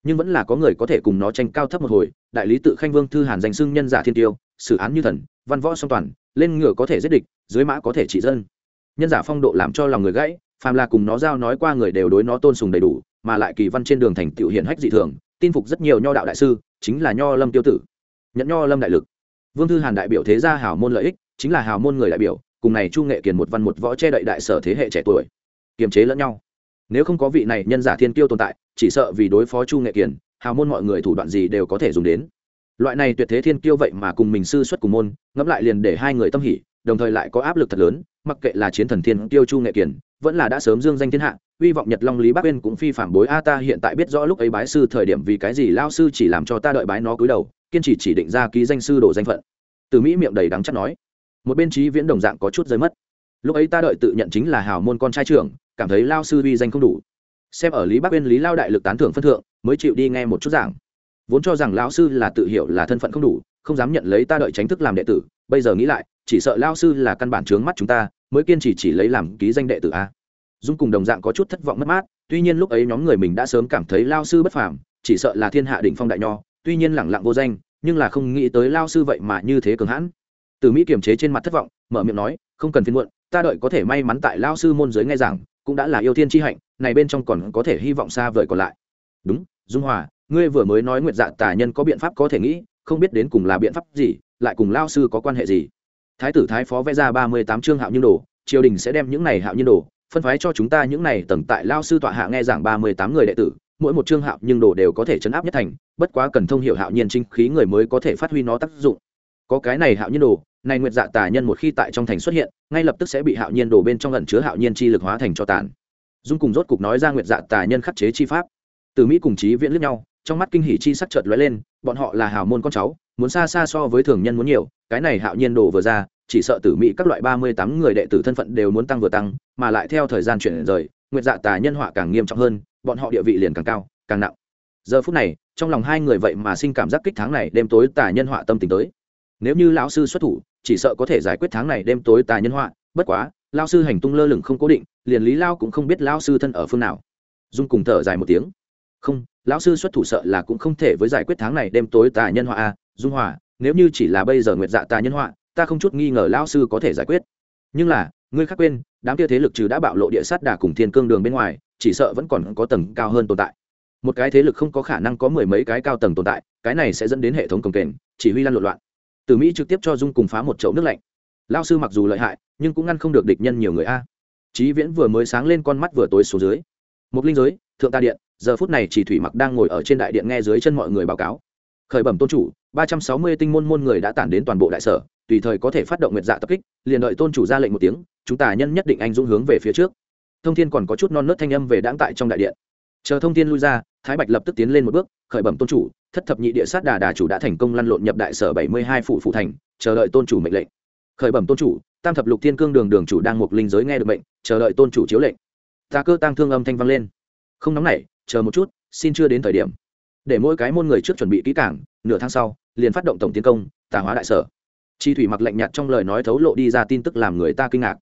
A: nhưng vẫn là có người có thể cùng nó tranh cao thấp một hồi. Đại lý tự khanh vương thư hàn danh xưng nhân giả thiên tiêu, xử án như thần, văn võ song toàn, lên ngựa có thể giết địch, dưới mã có thể trị dân. Nhân giả phong độ làm cho lòng người gãy, phàm là cùng nó giao nói qua người đều đối nó tôn sùng đầy đủ, mà lại kỳ văn trên đường thành tiểu hiện hách dị thường, tin phục rất nhiều nho đạo đại sư, chính là nho lâm tiêu tử. Nhận nho lâm đại lực. Vương thư hàn đại biểu thế gia hào môn lợi ích, chính là hào môn người đại biểu, cùng này chu nghệ kiền một văn một võ che đậy đại sở thế hệ trẻ tuổi, kiềm chế lẫn nhau. Nếu không có vị này nhân giả thiên tiêu tồn tại chỉ sợ vì đối phó chu nghệ kiền, hào môn mọi người thủ đoạn gì đều có thể dùng đến. Loại này tuyệt thế thiên kiêu vậy mà cùng mình sư xuất cùng môn, ngẫm lại liền để hai người tâm hỉ, đồng thời lại có áp lực thật lớn, mặc kệ là chiến thần thiên kiêu chu nghệ kiền, vẫn là đã sớm dương danh thiên hạ, hy vọng nhật long lý bắc uyên cũng phi phạm bối a ta hiện tại biết rõ lúc ấy bái sư thời điểm vì cái gì lao sư chỉ làm cho ta đợi bái nó cúi đầu, kiên trì chỉ định ra ký danh sư đổ danh phận. Từ mỹ miệng đầy đắng chắc nói. Một bên trí viễn đồng dạng có chút rơi mất. Lúc ấy ta đợi tự nhận chính là hào môn con trai trưởng, cảm thấy lao sư uy danh không đủ xem ở lý bắc uyên lý lao đại lực tán thưởng phân thượng, mới chịu đi nghe một chút giảng. Vốn cho rằng lão sư là tự hiểu là thân phận không đủ, không dám nhận lấy ta đợi tránh thức làm đệ tử, bây giờ nghĩ lại, chỉ sợ lao sư là căn bản trướng mắt chúng ta, mới kiên trì chỉ lấy làm ký danh đệ tử a. Dung cùng đồng dạng có chút thất vọng mất mát, tuy nhiên lúc ấy nhóm người mình đã sớm cảm thấy lao sư bất phàm, chỉ sợ là thiên hạ đỉnh phong đại nho, tuy nhiên lẳng lặng vô danh, nhưng là không nghĩ tới lao sư vậy mà như thế cường hãn. Từ mỹ kiềm chế trên mặt thất vọng, mở miệng nói, không cần phiên muộn, ta đợi có thể may mắn tại lao sư môn giới nghe giảng cũng đã là yêu thiên tri hạnh, này bên trong còn có thể hy vọng xa vời còn lại. Đúng, dung hòa, ngươi vừa mới nói nguyệt dạ tà nhân có biện pháp có thể nghĩ, không biết đến cùng là biện pháp gì, lại cùng lao sư có quan hệ gì? Thái tử thái phó vẽ ra ba mươi tám chương hạo nhiên đồ, triều đình sẽ đem những này hạo nhiên đồ, phân phái cho chúng ta những này tầng tại lao sư tọa hạ nghe giảng ba mươi tám người đệ tử, mỗi một chương hạo nhưng đồ đều có thể chấn áp nhất thành, bất quá cần thông hiểu hạo nhiên trinh khí người mới có thể phát huy nó tác dụng. Có cái này hạo nhiên đồ này nguyệt dạ tà nhân một khi tại trong thành xuất hiện, ngay lập tức sẽ bị hạo nhiên đổ bên trong ẩn chứa hạo nhiên chi lực hóa thành cho tàn. Dung cùng rốt cục nói ra nguyệt dạ tà nhân khắc chế chi pháp. Từ mỹ cùng chí viễn lướt nhau, trong mắt kinh hỉ chi sắc chợt lóe lên, bọn họ là hào môn con cháu, muốn xa xa so với thường nhân muốn nhiều, cái này hạo nhiên đổ vừa ra, chỉ sợ tử mỹ các loại ba mươi tám người đệ tử thân phận đều muốn tăng vừa tăng, mà lại theo thời gian chuyển rời, nguyệt dạ tà nhân họa càng nghiêm trọng hơn, bọn họ địa vị liền càng cao, càng nặng. Giờ phút này, trong lòng hai người vậy mà sinh cảm giác kích tháng này, đêm tối tà nhân họa tâm tình tới nếu như lão sư xuất thủ, chỉ sợ có thể giải quyết tháng này đêm tối tà nhân họa, bất quá lao sư hành tung lơ lửng không cố định, liền lý lao cũng không biết lao sư thân ở phương nào. Dung cùng thở dài một tiếng. Không, lão sư xuất thủ sợ là cũng không thể với giải quyết tháng này đêm tối tà nhân họa a, dung hòa, nếu như chỉ là bây giờ nguyệt dạ tà nhân họa, ta không chút nghi ngờ lão sư có thể giải quyết. Nhưng là, ngươi khác quên, đám kia thế lực trừ đã bạo lộ địa sát đà cùng thiên cương đường bên ngoài, chỉ sợ vẫn còn có tầng cao hơn tồn tại. Một cái thế lực không có khả năng có mười mấy cái cao tầng tồn tại, cái này sẽ dẫn đến hệ thống cồng kềnh, chỉ huy lan lộn loạn từ mỹ trực tiếp cho dung cùng phá một chậu nước lạnh. Lao sư mặc dù lợi hại, nhưng cũng ngăn không được địch nhân nhiều người a. Chí viễn vừa mới sáng lên con mắt vừa tối xuống dưới. Một linh giới, thượng ta điện, giờ phút này chỉ thủy mặc đang ngồi ở trên đại điện nghe dưới chân mọi người báo cáo. Khởi bẩm tôn chủ, ba trăm sáu mươi tinh môn môn người đã tản đến toàn bộ đại sở, tùy thời có thể phát động nguyệt dạ tập kích, liền đợi tôn chủ ra lệnh một tiếng, chúng ta nhân nhất định anh dũng hướng về phía trước. Thông thiên còn có chút non nớt thanh âm về đáng tại trong đại điện. Chờ thông thiên lui ra, thái bạch lập tức tiến lên một bước, khởi bẩm tôn chủ thất thập nhị địa sát đà đà chủ đã thành công lăn lộn nhập đại sở bảy mươi hai phủ phủ thành, chờ đợi tôn chủ mệnh lệnh. Khởi bẩm tôn chủ, tam thập lục thiên cương đường đường chủ đang mục linh giới nghe được mệnh, chờ đợi tôn chủ chiếu lệnh. Ta cơ tăng thương âm thanh vang lên. Không nóng nảy, chờ một chút, xin chưa đến thời điểm. Để mỗi cái môn người trước chuẩn bị kỹ cảng nửa tháng sau, liền phát động tổng tiến công, tà hóa đại sở. Chi thủy mặc lạnh nhạt trong lời nói thấu lộ đi ra tin tức làm người ta kinh ngạc.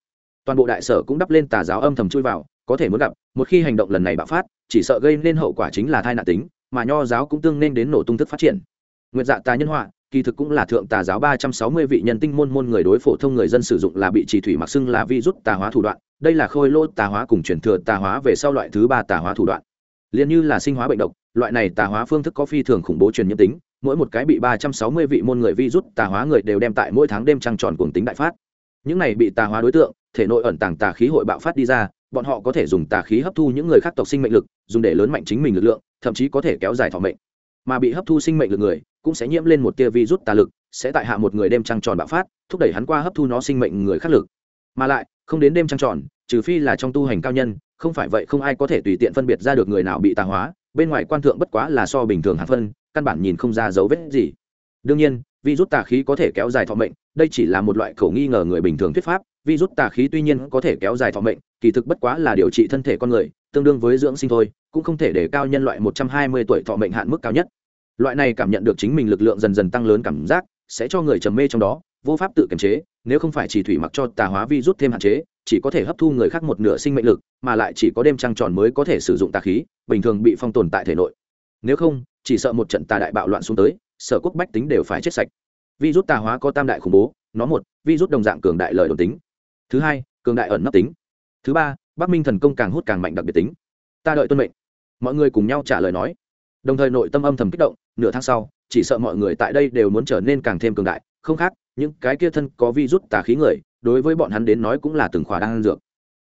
A: Toàn bộ đại sở cũng đắp lên tà giáo âm thầm chui vào, có thể muốn gặp, một khi hành động lần này bạo phát, chỉ sợ gây nên hậu quả chính là thai nạn tính mà nho giáo cũng tương nên đến nổ tung thức phát triển. Nguyệt dạ tà nhân họa, kỳ thực cũng là thượng tà giáo ba trăm sáu mươi vị nhân tinh môn môn người đối phổ thông người dân sử dụng là bị chỉ thủy mặc xưng là vi rút tà hóa thủ đoạn. Đây là khôi lô tà hóa cùng truyền thừa tà hóa về sau loại thứ ba tà hóa thủ đoạn. Liền như là sinh hóa bệnh độc, loại này tà hóa phương thức có phi thường khủng bố truyền nhiễm tính, mỗi một cái bị ba trăm sáu mươi vị môn người vi rút tà hóa người đều đem tại mỗi tháng đêm trăng tròn cuồng tính đại phát. Những này bị tà hóa đối tượng, thể nội ẩn tàng tà khí hội bạo phát đi ra bọn họ có thể dùng tà khí hấp thu những người khác tộc sinh mệnh lực, dùng để lớn mạnh chính mình lực lượng, thậm chí có thể kéo dài thọ mệnh. Mà bị hấp thu sinh mệnh lực người, cũng sẽ nhiễm lên một tia vi rút tà lực, sẽ tại hạ một người đêm trăng tròn bạo phát, thúc đẩy hắn qua hấp thu nó sinh mệnh người khác lực. Mà lại, không đến đêm trăng tròn, trừ phi là trong tu hành cao nhân, không phải vậy không ai có thể tùy tiện phân biệt ra được người nào bị tà hóa, bên ngoài quan thượng bất quá là so bình thường hạt phân, căn bản nhìn không ra dấu vết gì. Đương nhiên vi rút tà khí có thể kéo dài thọ mệnh, đây chỉ là một loại khẩu nghi ngờ người bình thường thuyết pháp virus tà khí tuy nhiên có thể kéo dài thọ mệnh, kỳ thực bất quá là điều trị thân thể con người, tương đương với dưỡng sinh thôi, cũng không thể để cao nhân loại một trăm hai mươi tuổi thọ mệnh hạn mức cao nhất. Loại này cảm nhận được chính mình lực lượng dần dần tăng lớn cảm giác, sẽ cho người trầm mê trong đó, vô pháp tự kiềm chế, nếu không phải chỉ thủy mặc cho tà hóa vi rút thêm hạn chế, chỉ có thể hấp thu người khác một nửa sinh mệnh lực, mà lại chỉ có đêm trăng tròn mới có thể sử dụng tà khí, bình thường bị phong tồn tại thể nội. Nếu không, chỉ sợ một trận tà đại bạo loạn xuống tới, sở quốc bách tính đều phải chết sạch. Vi rút tà hóa có tam đại khủng bố, nó một vi rút đồng dạng cường đại lời đồn tính thứ hai, cường đại ẩn nấp tính. Thứ ba, bắc minh thần công càng hút càng mạnh đặc biệt tính. Ta đợi tuân mệnh. Mọi người cùng nhau trả lời nói. Đồng thời nội tâm âm thầm kích động, nửa tháng sau, chỉ sợ mọi người tại đây đều muốn trở nên càng thêm cường đại. Không khác, những cái kia thân có vi rút tà khí người, đối với bọn hắn đến nói cũng là từng khóa đang ăn dược.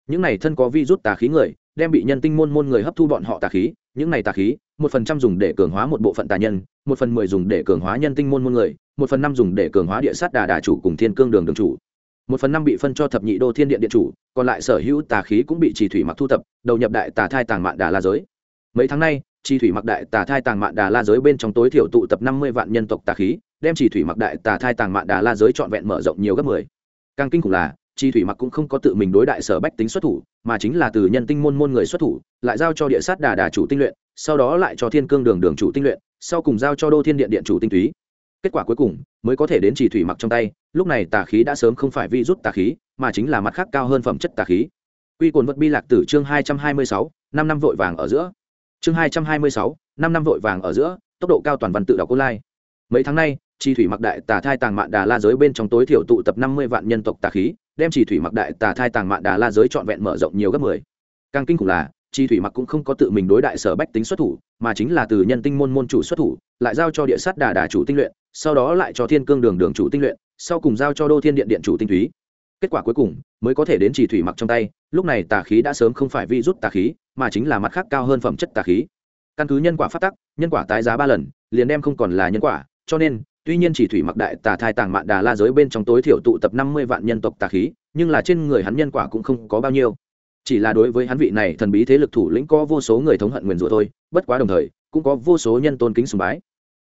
A: Những này thân có vi rút tà khí người, đem bị nhân tinh môn môn người hấp thu bọn họ tà khí, những này tà khí, một phần trăm dùng để cường hóa một bộ phận tà nhân, một phần mười dùng để cường hóa nhân tinh môn môn người, một phần năm dùng để cường hóa địa sát đà đà chủ cùng thiên cương đường đường chủ một phần năm bị phân cho thập nhị đô thiên điện điện chủ, còn lại sở hữu tà khí cũng bị trì thủy mặc thu thập, đầu nhập đại tà thai tàng mạn đà la giới. Mấy tháng nay, trì thủy mặc đại tà thai tàng mạn đà la giới bên trong tối thiểu tụ tập năm mươi vạn nhân tộc tà khí, đem trì thủy mặc đại tà thai tàng mạn đà la giới trọn vẹn mở rộng nhiều gấp mười. Càng kinh khủng là chi thủy mặc cũng không có tự mình đối đại sở bách tính xuất thủ, mà chính là từ nhân tinh môn môn người xuất thủ, lại giao cho địa sát đà đà chủ tinh luyện, sau đó lại cho thiên cương đường đường chủ tinh luyện, sau cùng giao cho đô thiên điện điện chủ tinh túy. Kết quả cuối cùng, mới có thể đến trì thủy mặc trong tay lúc này tà khí đã sớm không phải vi rút tà khí, mà chính là mặt khác cao hơn phẩm chất tà khí. Quy cồn vật bi lạc tử chương hai trăm hai mươi sáu, năm năm vội vàng ở giữa. Chương hai trăm hai mươi sáu, năm năm vội vàng ở giữa, tốc độ cao toàn văn tự đọc online. Mấy tháng nay chi thủy mặc đại tà thai tàng mạn đà la giới bên trong tối thiểu tụ tập năm mươi vạn nhân tộc tà khí, đem chi thủy mặc đại tà thai tàng mạn đà la giới trọn vẹn mở rộng nhiều gấp mười. Càng kinh khủng là chi thủy mặc cũng không có tự mình đối đại sở bách tính xuất thủ, mà chính là từ nhân tinh môn môn chủ xuất thủ, lại giao cho địa sát đà đà chủ tinh luyện, sau đó lại cho thiên cương đường đường chủ tinh luyện sau cùng giao cho đô thiên điện điện chủ tinh túy. Kết quả cuối cùng mới có thể đến chỉ thủy mặc trong tay, lúc này tà khí đã sớm không phải vi rút tà khí, mà chính là mặt khác cao hơn phẩm chất tà khí. Căn cứ nhân quả phát tắc, nhân quả tái giá ba lần, liền đem không còn là nhân quả, cho nên, tuy nhiên chỉ thủy mặc đại tà thai tàng mạn đà la giới bên trong tối thiểu tụ tập năm mươi vạn nhân tộc tà khí, nhưng là trên người hắn nhân quả cũng không có bao nhiêu. Chỉ là đối với hắn vị này thần bí thế lực thủ lĩnh có vô số người thống hận nguyền rủa thôi, bất quá đồng thời, cũng có vô số nhân tôn kính sùng bái.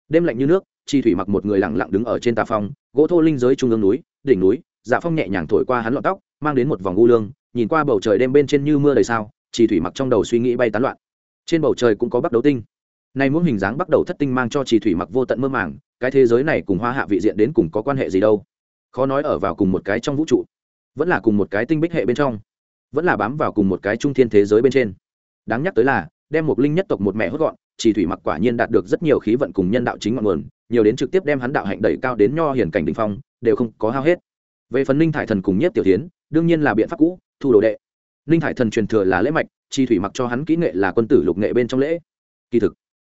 A: Đêm lạnh như nước chi thủy mặc một người lặng lặng đứng ở trên tà phong, gỗ thô linh giới trung ương núi, đỉnh núi dạ phong nhẹ nhàng thổi qua hắn lọn tóc, mang đến một vòng u lương, nhìn qua bầu trời đêm bên trên như mưa đầy sao, Chi thủy mặc trong đầu suy nghĩ bay tán loạn. Trên bầu trời cũng có bắt đầu tinh. Nay muốn hình dáng bắt đầu thất tinh mang cho Chi thủy mặc vô tận mơ màng, cái thế giới này cùng hoa hạ vị diện đến cùng có quan hệ gì đâu? Khó nói ở vào cùng một cái trong vũ trụ, vẫn là cùng một cái tinh bích hệ bên trong, vẫn là bám vào cùng một cái trung thiên thế giới bên trên. Đáng nhắc tới là đem một linh nhất tộc một mẹ hốt gọn, chỉ thủy mặc quả nhiên đạt được rất nhiều khí vận cùng nhân đạo chính ngọn nguồn, nhiều đến trực tiếp đem hắn đạo hạnh đẩy cao đến nho hiển cảnh đình phong, đều không có hao hết. Về phần ninh thải thần cùng nhất tiểu tiến đương nhiên là biện pháp cũ, thu đồ đệ. Ninh thải thần truyền thừa là lễ mạch, chi thủy mặc cho hắn kỹ nghệ là quân tử lục nghệ bên trong lễ. Kỳ thực,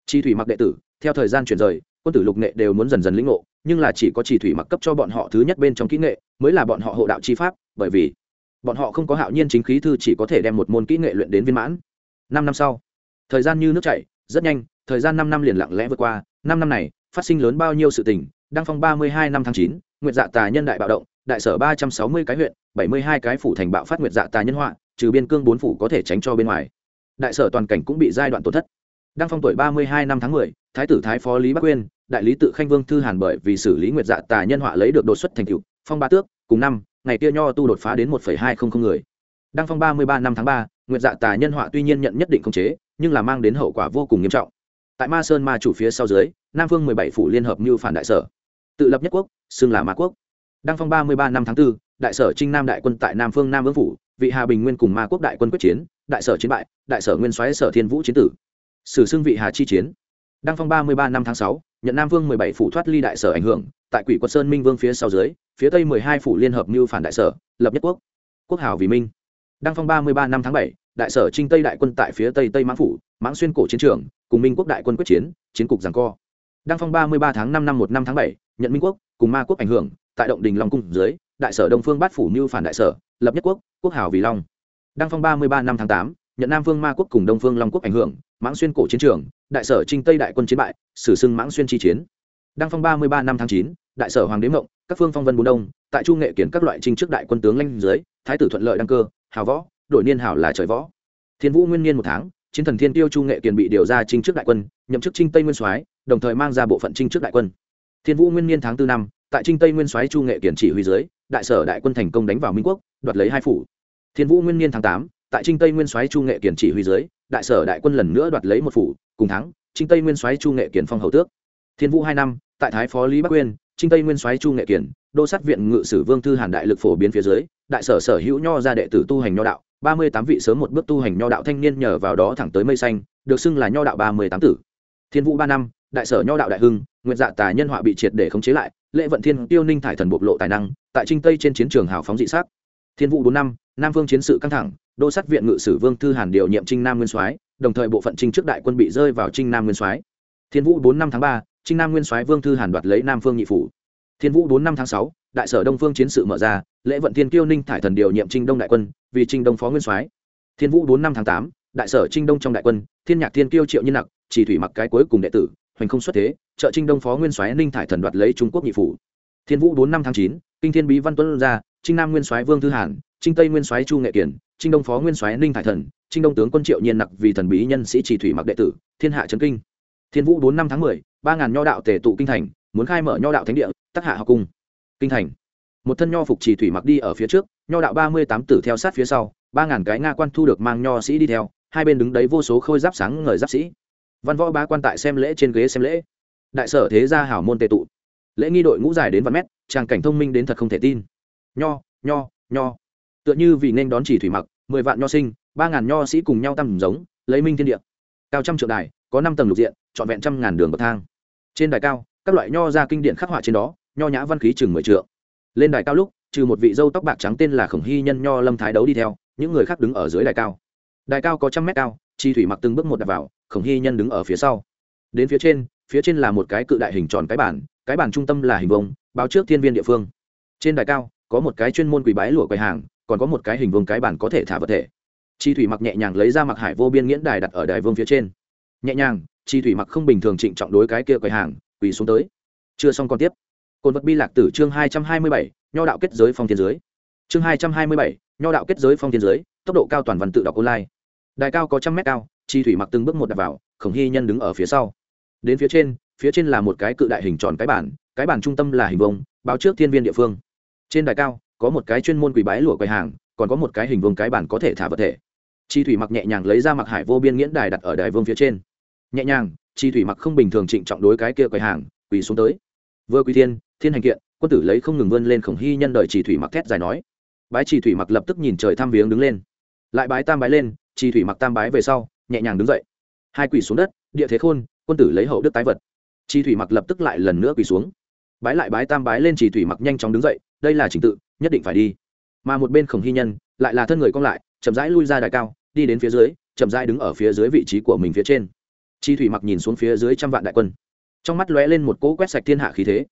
A: chi thủy mặc đệ tử, theo thời gian chuyển rời, quân tử lục nghệ đều muốn dần dần lĩnh ngộ, nhưng là chỉ có chi thủy mặc cấp cho bọn họ thứ nhất bên trong kỹ nghệ, mới là bọn họ hộ đạo chi pháp, bởi vì bọn họ không có hạo nhiên chính khí thư chỉ có thể đem một môn kỹ nghệ luyện đến viên mãn. Năm năm sau thời gian như nước chảy, rất nhanh, thời gian năm năm liền lặng lẽ vượt qua. Năm năm này, phát sinh lớn bao nhiêu sự tình đăng phong ba mươi hai năm tháng chín, nguyệt dạ tà nhân đại bạo động, đại sở ba trăm sáu mươi cái huyện, bảy mươi hai cái phủ thành bạo phát nguyệt dạ tà nhân họa, trừ biên cương bốn phủ có thể tránh cho bên ngoài. Đại sở toàn cảnh cũng bị giai đoạn tổn thất. Đăng phong tuổi ba mươi hai năm tháng mười, thái tử thái phó lý bắc uyên đại lý tự khanh vương thư hàn bởi vì xử lý nguyệt dạ tà nhân họa lấy được đột xuất thành cựu phong ba tước, cùng năm, ngày kia nho tu đột phá đến một hai không không người. Đăng phong ba mươi ba năm tháng ba, nguyệt dạ tà nhân họa tuy nhiên nhận nhất định khống chế nhưng là mang đến hậu quả vô cùng nghiêm trọng. Tại ma sơn ma chủ phía sau dưới nam phương mười bảy phủ liên hợp như phản đại sở. Tự lập nhất quốc xưng là ma quốc. Đăng phong ba mươi ba năm tháng 4, đại sở trinh nam đại quân tại nam phương nam vương phủ vị hà bình nguyên cùng ma quốc đại quân quyết chiến đại sở chiến bại đại sở nguyên soái sở thiên vũ chiến tử. Sử xưng vị hà chi chiến. Đăng phong ba mươi ba năm tháng sáu nhận nam vương mười bảy phủ thoát ly đại sở ảnh hưởng tại quỷ quận sơn minh vương phía sau dưới phía tây mười hai phủ liên hợp mưu phản đại sở lập nhất quốc. Quốc hảo vì minh. Đăng phong ba mươi ba năm tháng bảy đại sở trinh tây đại quân tại phía tây tây mãng phủ, mãng xuyên cổ chiến trường, cùng minh quốc đại quân quyết chiến chiến cục giằng co. Đăng phong ba mươi ba tháng năm năm một năm tháng bảy, nhận minh quốc, cùng ma quốc ảnh hưởng, tại động đình long cung dưới, đại sở đông phương bát phủ mưu phản đại sở, lập nhất quốc quốc hào vì long. Đăng phong ba mươi ba năm tháng tám, nhận nam phương ma quốc cùng đông phương long quốc ảnh hưởng, mãng xuyên cổ chiến trường, đại sở trinh tây đại quân chiến bại, sử xưng mãng xuyên chi chiến. Đăng phong ba mươi ba năm tháng chín, đại sở hoàng đế mộng, các phương phong vân bốn đông, tại chu nghệ kiến các loại trinh trước đại quân tướng lanh dưới, thái tử thuận lợi đăng cơ, hào võ đổi niên hảo là trời võ. Thiên vũ nguyên niên một tháng, chiến thần thiên tiêu chu nghệ kiền bị điều ra trinh trước đại quân, nhậm chức trinh tây nguyên soái, đồng thời mang ra bộ phận trinh trước đại quân. Thiên vũ nguyên niên tháng tư năm, tại trinh tây nguyên soái chu nghệ kiền chỉ huy dưới, đại sở đại quân thành công đánh vào minh quốc, đoạt lấy hai phủ. Thiên vũ nguyên niên tháng tám, tại trinh tây nguyên soái chu nghệ kiền chỉ huy dưới, đại sở đại quân lần nữa đoạt lấy một phủ, cùng thắng trinh tây nguyên soái chu nghệ kiền phong hầu tước. Thiên vũ hai năm, tại thái phó lý bắc uyên trinh tây nguyên soái chu nghệ kiền, đô sát viện ngự sử vương thư hàn đại lực phổ biến phía dưới, đại sở sở hữu nho ra đệ tử tu hành nho đạo ba mươi tám vị sớm một bước tu hành nho đạo thanh niên nhờ vào đó thẳng tới mây xanh, được xưng là nho đạo ba mươi tám tử. Thiên vũ ba năm, đại sở nho đạo đại hưng, nguyện dạ tà nhân họa bị triệt để khống chế lại, lễ vận thiên tiêu ninh thải thần bộc lộ tài năng, tại trinh tây trên chiến trường hào phóng dị sắc. Thiên vũ bốn năm, nam vương chiến sự căng thẳng, đô sát viện ngự sử vương thư hàn điều nhiệm trinh nam nguyên soái, đồng thời bộ phận trinh trước đại quân bị rơi vào trinh nam nguyên soái. Thiên vũ bốn năm tháng ba, trinh nam nguyên soái vương thư hàn đoạt lấy nam phương nhị phủ thiên vũ bốn năm tháng sáu, đại sở đông phương chiến sự mở ra, lễ vận thiên kiêu ninh thải thần điều nhiệm trinh đông đại quân, vì trinh đông phó nguyên soái. Thiên vũ bốn năm tháng tám, đại sở trinh đông trong đại quân, thiên nhạc thiên kiêu triệu nhân nặc, chỉ thủy mặc cái cuối cùng đệ tử, hoành không xuất thế, trợ trinh đông phó nguyên soái ninh thải thần đoạt lấy trung quốc nhị phủ. Thiên vũ bốn năm tháng chín, kinh thiên bí văn tuấn ra, trinh nam nguyên soái vương thư hàn, trinh tây nguyên soái chu nghệ kiển, trinh đông phó nguyên soái ninh thải thần, trinh đông tướng quân triệu nhiên nặc vì thần bí nhân sĩ chỉ thủy mặc đệ tử, thiên hạ trấn kinh. Thiên vũ bốn năm tháng mười, ba ngàn nho đạo tề tụ kinh thành muốn khai mở nho đạo thánh địa, tắc hạ học cung. Kinh thành. Một thân nho phục chỉ thủy mặc đi ở phía trước, nho đạo ba mươi tám tử theo sát phía sau, ba ngàn cái nga quan thu được mang nho sĩ đi theo, hai bên đứng đấy vô số khôi giáp sáng ngời giáp sĩ. Văn võ bá quan tại xem lễ trên ghế xem lễ. Đại sở thế gia hảo môn tề tụ. Lễ nghi đội ngũ dài đến vạn mét, tràng cảnh thông minh đến thật không thể tin. Nho nho nho. Tựa như vì nên đón chỉ thủy mặc, mười vạn nho sinh, ba ngàn nho sĩ cùng nhau tăm giống, lấy minh thiên địa. Cao trăm trượng đài, có năm tầng lục diện, trọn vẹn trăm ngàn đường bậc thang. Trên đài cao các loại nho ra kinh điển khắc họa trên đó, nho nhã văn khí chừng mười trượng. Lên đài cao lúc, trừ một vị dâu tóc bạc trắng tên là khổng hy nhân nho lâm thái đấu đi theo, những người khác đứng ở dưới đài cao. Đài cao có trăm mét cao, chi thủy mặc từng bước một đặt vào, khổng hy nhân đứng ở phía sau. Đến phía trên phía trên là một cái cự đại hình tròn cái bản cái bản trung tâm là hình vông báo trước thiên viên địa phương. Trên đài cao, có một cái chuyên môn quỳ bái lụa quầy hàng, còn có một cái hình vông cái bàn có thể thả vật thể. Chi thủy mặc nhẹ nhàng lấy ra mặc hải vô biên nghiễn đài đặt ở đài vương phía trên. Nhẹ nhàng, chi thủy mặc không bình thường trịnh trọng đối cái kia quầy hàng quỳ xuống tới. Chưa xong còn tiếp. Cồn vật bi lạc tử chương hai trăm hai mươi bảy, nho đạo kết giới phong thiên giới. Chương hai trăm hai mươi bảy, nho đạo kết giới phong thiên giới, tốc độ cao toàn văn tự đọc online. Đài cao có trăm mét cao, chi thủy mặc từng bước một đặt vào, khổng hy nhân đứng ở phía sau. Đến phía trên phía trên là một cái cự đại hình tròn cái bản cái bản trung tâm là hình vông báo trước thiên viên địa phương. Trên đài cao, có một cái chuyên môn quỳ bái lụa quầy hàng, còn có một cái hình vông cái bản có thể thả vật thể. Chi thủy mặc nhẹ nhàng lấy ra mặc hải vô biên nghiễn đài đặt ở đài vương phía trên. Nhẹ nhàng chi thủy mặc không bình thường trịnh trọng đối cái kia quầy hàng, quỳ xuống tới. Vừa quỳ thiên thiên hành kiện, quân tử lấy không ngừng vươn lên khổng hy nhân đợi chỉ thủy mặc thét dài nói. Bái chỉ thủy mặc lập tức nhìn trời tham viếng đứng lên. Lại bái tam bái lên chỉ thủy mặc tam bái về sau, nhẹ nhàng đứng dậy. Hai quỳ xuống đất, địa thế khôn, quân tử lấy hậu đức tái vật. Chi thủy mặc lập tức lại lần nữa quỳ xuống. Bái lại bái tam bái lên chỉ thủy mặc nhanh chóng đứng dậy, đây là trình tự, nhất định phải đi. Mà một bên khổng hy nhân, lại là thân người cong lại, chậm rãi lui ra đài cao, đi đến phía dưới, chậm rãi đứng ở phía dưới vị trí của mình phía trên chi thủy mặc nhìn xuống phía dưới trăm vạn đại quân. Trong mắt lóe lên một cỗ quét sạch thiên hạ khí thế.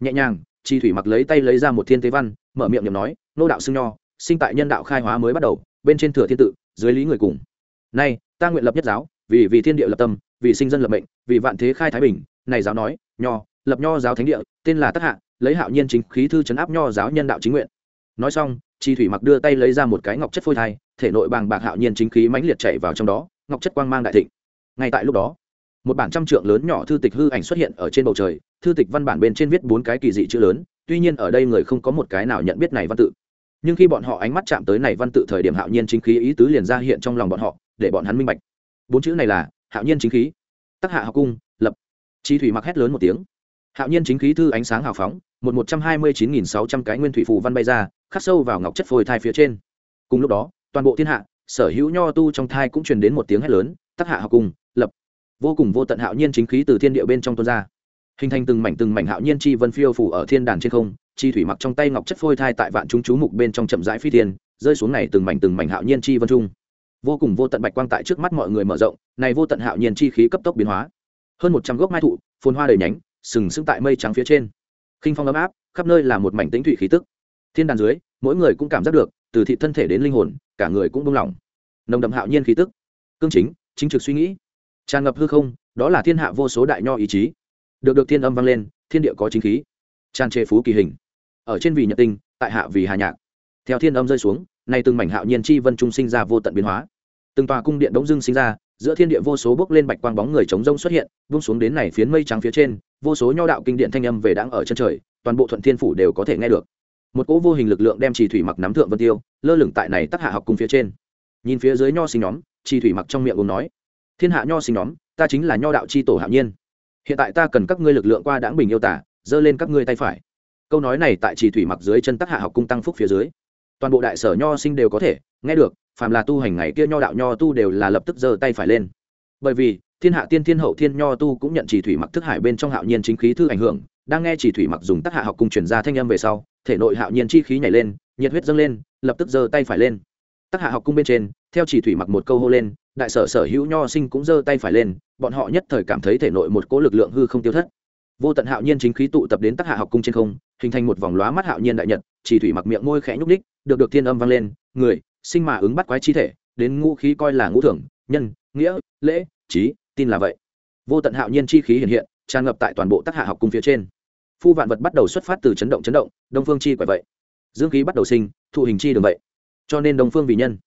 A: Nhẹ nhàng, chi thủy mặc lấy tay lấy ra một thiên tế văn, mở miệng nhầm nói, nô đạo xưng nho, sinh tại nhân đạo khai hóa mới bắt đầu, bên trên thừa thiên tự, dưới lý người cùng. Nay, ta nguyện lập nhất giáo, vì vì thiên địa lập tâm, vì sinh dân lập mệnh, vì vạn thế khai thái bình. Này giáo nói, nho, lập nho giáo thánh địa, tên là tác hạ, lấy hạo nhiên chính khí thư chấn áp nho giáo nhân đạo chính nguyện. Nói xong, chi thủy mặc đưa tay lấy ra một cái ngọc chất phôi thai, thể nội bàng bạc hạo nhiên chính khí mãnh liệt chạy vào trong đó, ngọc chất quang mang đại thịnh. Ngay tại lúc đó một bản trăm trượng lớn nhỏ thư tịch hư ảnh xuất hiện ở trên bầu trời, thư tịch văn bản bên trên viết bốn cái kỳ dị chữ lớn, tuy nhiên ở đây người không có một cái nào nhận biết này văn tự. Nhưng khi bọn họ ánh mắt chạm tới này văn tự thời điểm hạo nhiên chính khí ý tứ liền ra hiện trong lòng bọn họ, để bọn hắn minh bạch. Bốn chữ này là, hạo nhiên chính khí. Tắc hạ học cung, lập. Chi thủy mặc hét lớn một tiếng. Hạo nhiên chính khí thư ánh sáng hào phóng, một một trăm hai mươi chín nghìn sáu trăm cái nguyên thủy phù văn bay ra, khắc sâu vào ngọc chất phôi thai phía trên. Cùng lúc đó, toàn bộ thiên hạ, sở hữu nho tu trong thai cũng truyền đến một tiếng hét lớn, tắc hạ học cung vô cùng vô tận hạo nhiên chính khí từ thiên địa bên trong tuôn ra. Hình thành từng mảnh từng mảnh hạo nhiên chi vân phiêu phủ ở thiên đàn trên không, chi thủy mặc trong tay ngọc chất phôi thai tại vạn chúng chú mục bên trong chậm rãi phi thiên, rơi xuống này từng mảnh từng mảnh hạo nhiên chi vân trung. Vô cùng vô tận bạch quang tại trước mắt mọi người mở rộng, này vô tận hạo nhiên chi khí cấp tốc biến hóa. Hơn một trăm gốc mai thụ, phồn hoa đầy nhánh, sừng sững tại mây trắng phía trên. Khinh phong ấm áp, khắp nơi là một mảnh tĩnh thủy khí tức. Thiên đàn dưới, mỗi người cũng cảm giác được, từ thị thân thể đến linh hồn, cả người cũng buông lỏng. Nồng đậm hạo nhiên khí tức. Cương chính chính trực suy nghĩ tràn ngập hư không, đó là thiên hạ vô số đại nho ý chí. Được được thiên âm vang lên, thiên địa có chính khí. Tràn trề phú kỳ hình. Ở trên vì nhật tinh, tại hạ vì hà nhạc. Theo thiên âm rơi xuống, nay từng mảnh hạo nhiên chi vân trung sinh ra vô tận biến hóa. Từng tòa cung điện đống dưng sinh ra, giữa thiên địa vô số bước lên bạch quang bóng người chống rông xuất hiện, vung xuống đến này phiến mây trắng phía trên, vô số nho đạo kinh điện thanh âm về đáng ở chân trời, toàn bộ thuận thiên phủ đều có thể nghe được. Một cỗ vô hình lực lượng đem trì thủy mặc nắm thượng vân tiêu, lơ lửng tại này tắc hạ học cung phía trên. Nhìn phía dưới nho sinh nhóm, trì thủy mặc trong miệng gồm nói thiên hạ nho sinh nhóm, ta chính là nho đạo c h i tổ hạo nhiên. Hiện tại ta cần các ngươi lực lượng qua đáng bình yêu tả, giơ lên các ngươi tay phải. Câu nói này tại trì thủy mặc dưới chân tắc hạ học cung tăng phúc phía dưới. Toàn bộ đại sở nho sinh đều có thể, nghe được, phàm là tu hành ngày kia nho đạo nho tu đều là lập tức giơ tay phải lên. Bởi vì, thiên hạ tiên thiên hậu thiên nho tu cũng nhận chỉ thủy mặc thức hải bên trong hạo nhiên chính khí thư ảnh hưởng, đang nghe chỉ thủy mặc dùng tác hạ học cùng chuyển ra thanh âm về sau, thể nội hạo nhiên chi khí nhảy lên, nhiệt huyết dâng lên, lập tức giơ tay phải lên. Tác hạ học cung bên trên, theo chỉ thủy mặc một câu hô lên đại sở sở hữu nho sinh cũng giơ tay phải lên, bọn họ nhất thời cảm thấy thể nội một cỗ lực lượng hư không tiêu thất. Vô tận hạo nhiên chính khí tụ tập đến tác hạ học cung trên không, hình thành một vòng lóa mắt hạo nhiên đại nhật, chỉ thủy mặc miệng môi khẽ nhúc ních được được thiên âm vang lên, người, sinh mà ứng bắt quái chi thể, đến ngũ khí coi là ngũ thưởng, nhân, nghĩa, lễ, trí, tin là vậy. Vô tận hạo nhiên chi khí hiện hiện, tràn ngập tại toàn bộ tác hạ học cung phía trên. Phu vạn vật bắt đầu xuất phát từ chấn động chấn động, đông phương chi quậy vậy. Dương khí bắt đầu sinh, thụ hình chi đường vậy. Cho nên đông phương vì nhân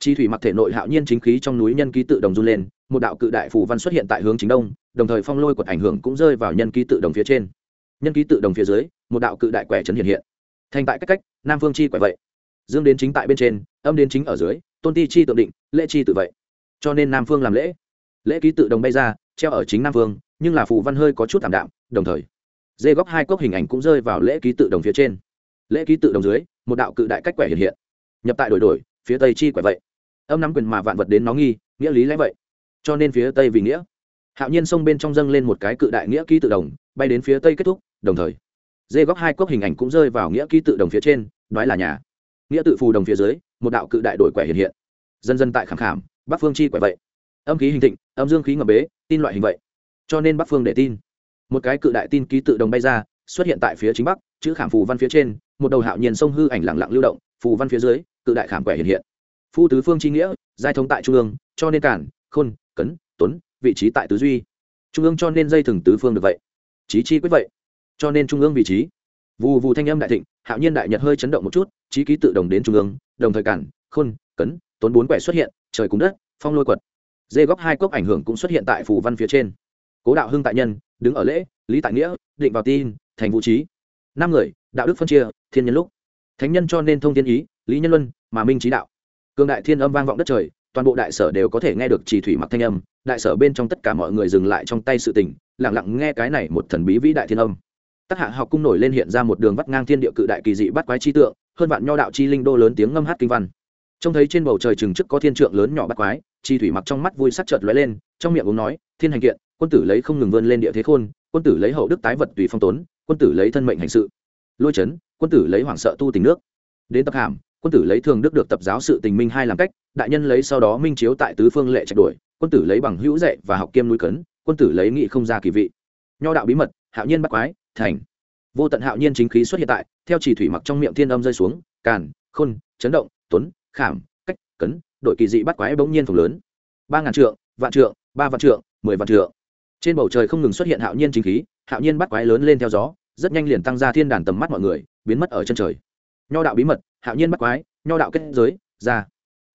A: chi thủy mặc thể nội hạo nhiên chính khí trong núi nhân ký tự đồng run lên, một đạo cự đại phù văn xuất hiện tại hướng chính đông, đồng thời phong lôi quật ảnh hưởng cũng rơi vào nhân ký tự đồng phía trên. Nhân ký tự đồng phía dưới, một đạo cự đại quẻ trấn hiện hiện. Thành tại cách cách, nam phương chi quẻ vậy. Dương đến chính tại bên trên, âm đến chính ở dưới, tôn ti chi tự định, lễ chi tự vậy. Cho nên nam phương làm lễ. Lễ ký tự đồng bay ra, treo ở chính nam phương, nhưng là phù văn hơi có chút thảm đạm, đồng thời, dê góc hai cốc hình ảnh cũng rơi vào lễ ký tự đồng phía trên. Lễ ký tự đồng dưới, một đạo cự đại cách quẻ hiện hiện. Nhập tại đổi đổi, phía tây chi quẻ vậy âm nắm quyền mà vạn vật đến nó nghi, nghĩa lý lẽ vậy. Cho nên phía tây vì nghĩa. Hạo nhiên sông bên trong dâng lên một cái cự đại nghĩa ký tự đồng, bay đến phía tây kết thúc, đồng thời, dê góc hai cốc hình ảnh cũng rơi vào nghĩa ký tự đồng phía trên nói là nhà. Nghĩa tự phù đồng phía dưới, một đạo cự đại đổi quẻ hiện hiện. Dần dần tại khảm khảm, bắc phương chi quẻ vậy. Âm khí hình thịnh, âm dương khí ngập bế, tin loại hình vậy. Cho nên bắc phương để tin. Một cái cự đại tin ký tự đồng bay ra, xuất hiện tại phía chính bắc, chữ khảm phù văn phía trên, một đầu hạo nhiên sông hư ảnh lặng lặng lưu động, phù văn phía dưới, cự đại khảm quẻ hiện hiện phu tứ phương chi nghĩa, giai thống tại trung ương, cho nên cản, khôn, cấn, tuấn, vị trí tại tứ duy. Trung ương cho nên dây thừng tứ phương được vậy. Trí chi quyết vậy. Cho nên trung ương vị trí. Vù vù thanh âm đại thịnh, hạo nhiên đại nhật hơi chấn động một chút trí ký tự đồng đến trung ương, đồng thời cản, khôn, cấn, tuấn bốn quẻ xuất hiện, trời cúng đất, phong lôi quật. Dê góc hai cốc ảnh hưởng cũng xuất hiện tại phù văn phía trên. Cố đạo hưng tại nhân, đứng ở lễ, lý tại nghĩa, định vào tin, thành vũ trí. Năm người, đạo đức phân chia, thiên nhân lúc. Thánh nhân cho nên thông thiên ý, lý nhân luân, mà minh trí đạo cương đại thiên âm vang vọng đất trời, toàn bộ đại sở đều có thể nghe được chỉ thủy mặc thanh âm, đại sở bên trong tất cả mọi người dừng lại trong tay sự tình, lặng lặng nghe cái này một thần bí vĩ đại thiên âm. Tác hạ học cung nổi lên hiện ra một đường vắt ngang thiên địa cự đại kỳ dị bắt quái chi tượng, hơn vạn nho đạo chi linh đô lớn tiếng ngâm hát kinh văn. Trông thấy trên bầu trời chừng chức có thiên trượng lớn nhỏ bắt quái chi thủy mặc trong mắt vui sắc chợt lóe lên, trong miệng uống nói, thiên hành kiện, quân tử lấy không ngừng vươn lên địa thế khôn, quân tử lấy hậu đức tái vật tùy phong tốn, quân tử lấy thân mệnh hành sự. Lôi chấn, quân tử lấy hoảng sợ tu tình nước. Đến tập hàm quân tử lấy thường đức được tập giáo sự tình minh hai làm cách, đại nhân lấy sau đó minh chiếu tại tứ phương lệ trạch đuổi, quân tử lấy bằng hữu dạy và học kiêm núi cấn, quân tử lấy nghị không ra kỳ vị. Nho đạo bí mật, hạo nhiên bắt quái, thành. Vô tận hạo nhiên chính khí xuất hiện tại, theo chỉ thủy mặc trong miệng thiên âm rơi xuống, càn, khôn, chấn động, tuấn, khảm, cách, cấn, đội kỳ dị bắt quái bỗng nhiên phồng lớn. Ba ngàn trượng, vạn trượng, ba vạn trượng, mười vạn trượng. Trên bầu trời không ngừng xuất hiện hạo nhiên chính khí, hạo nhiên bắt quái lớn lên theo gió, rất nhanh liền tăng ra thiên đàn tầm mắt mọi người, biến mất ở chân trời. Nho đạo bí mật hạo nhiên bắt quái, nho đạo kết giới, ra.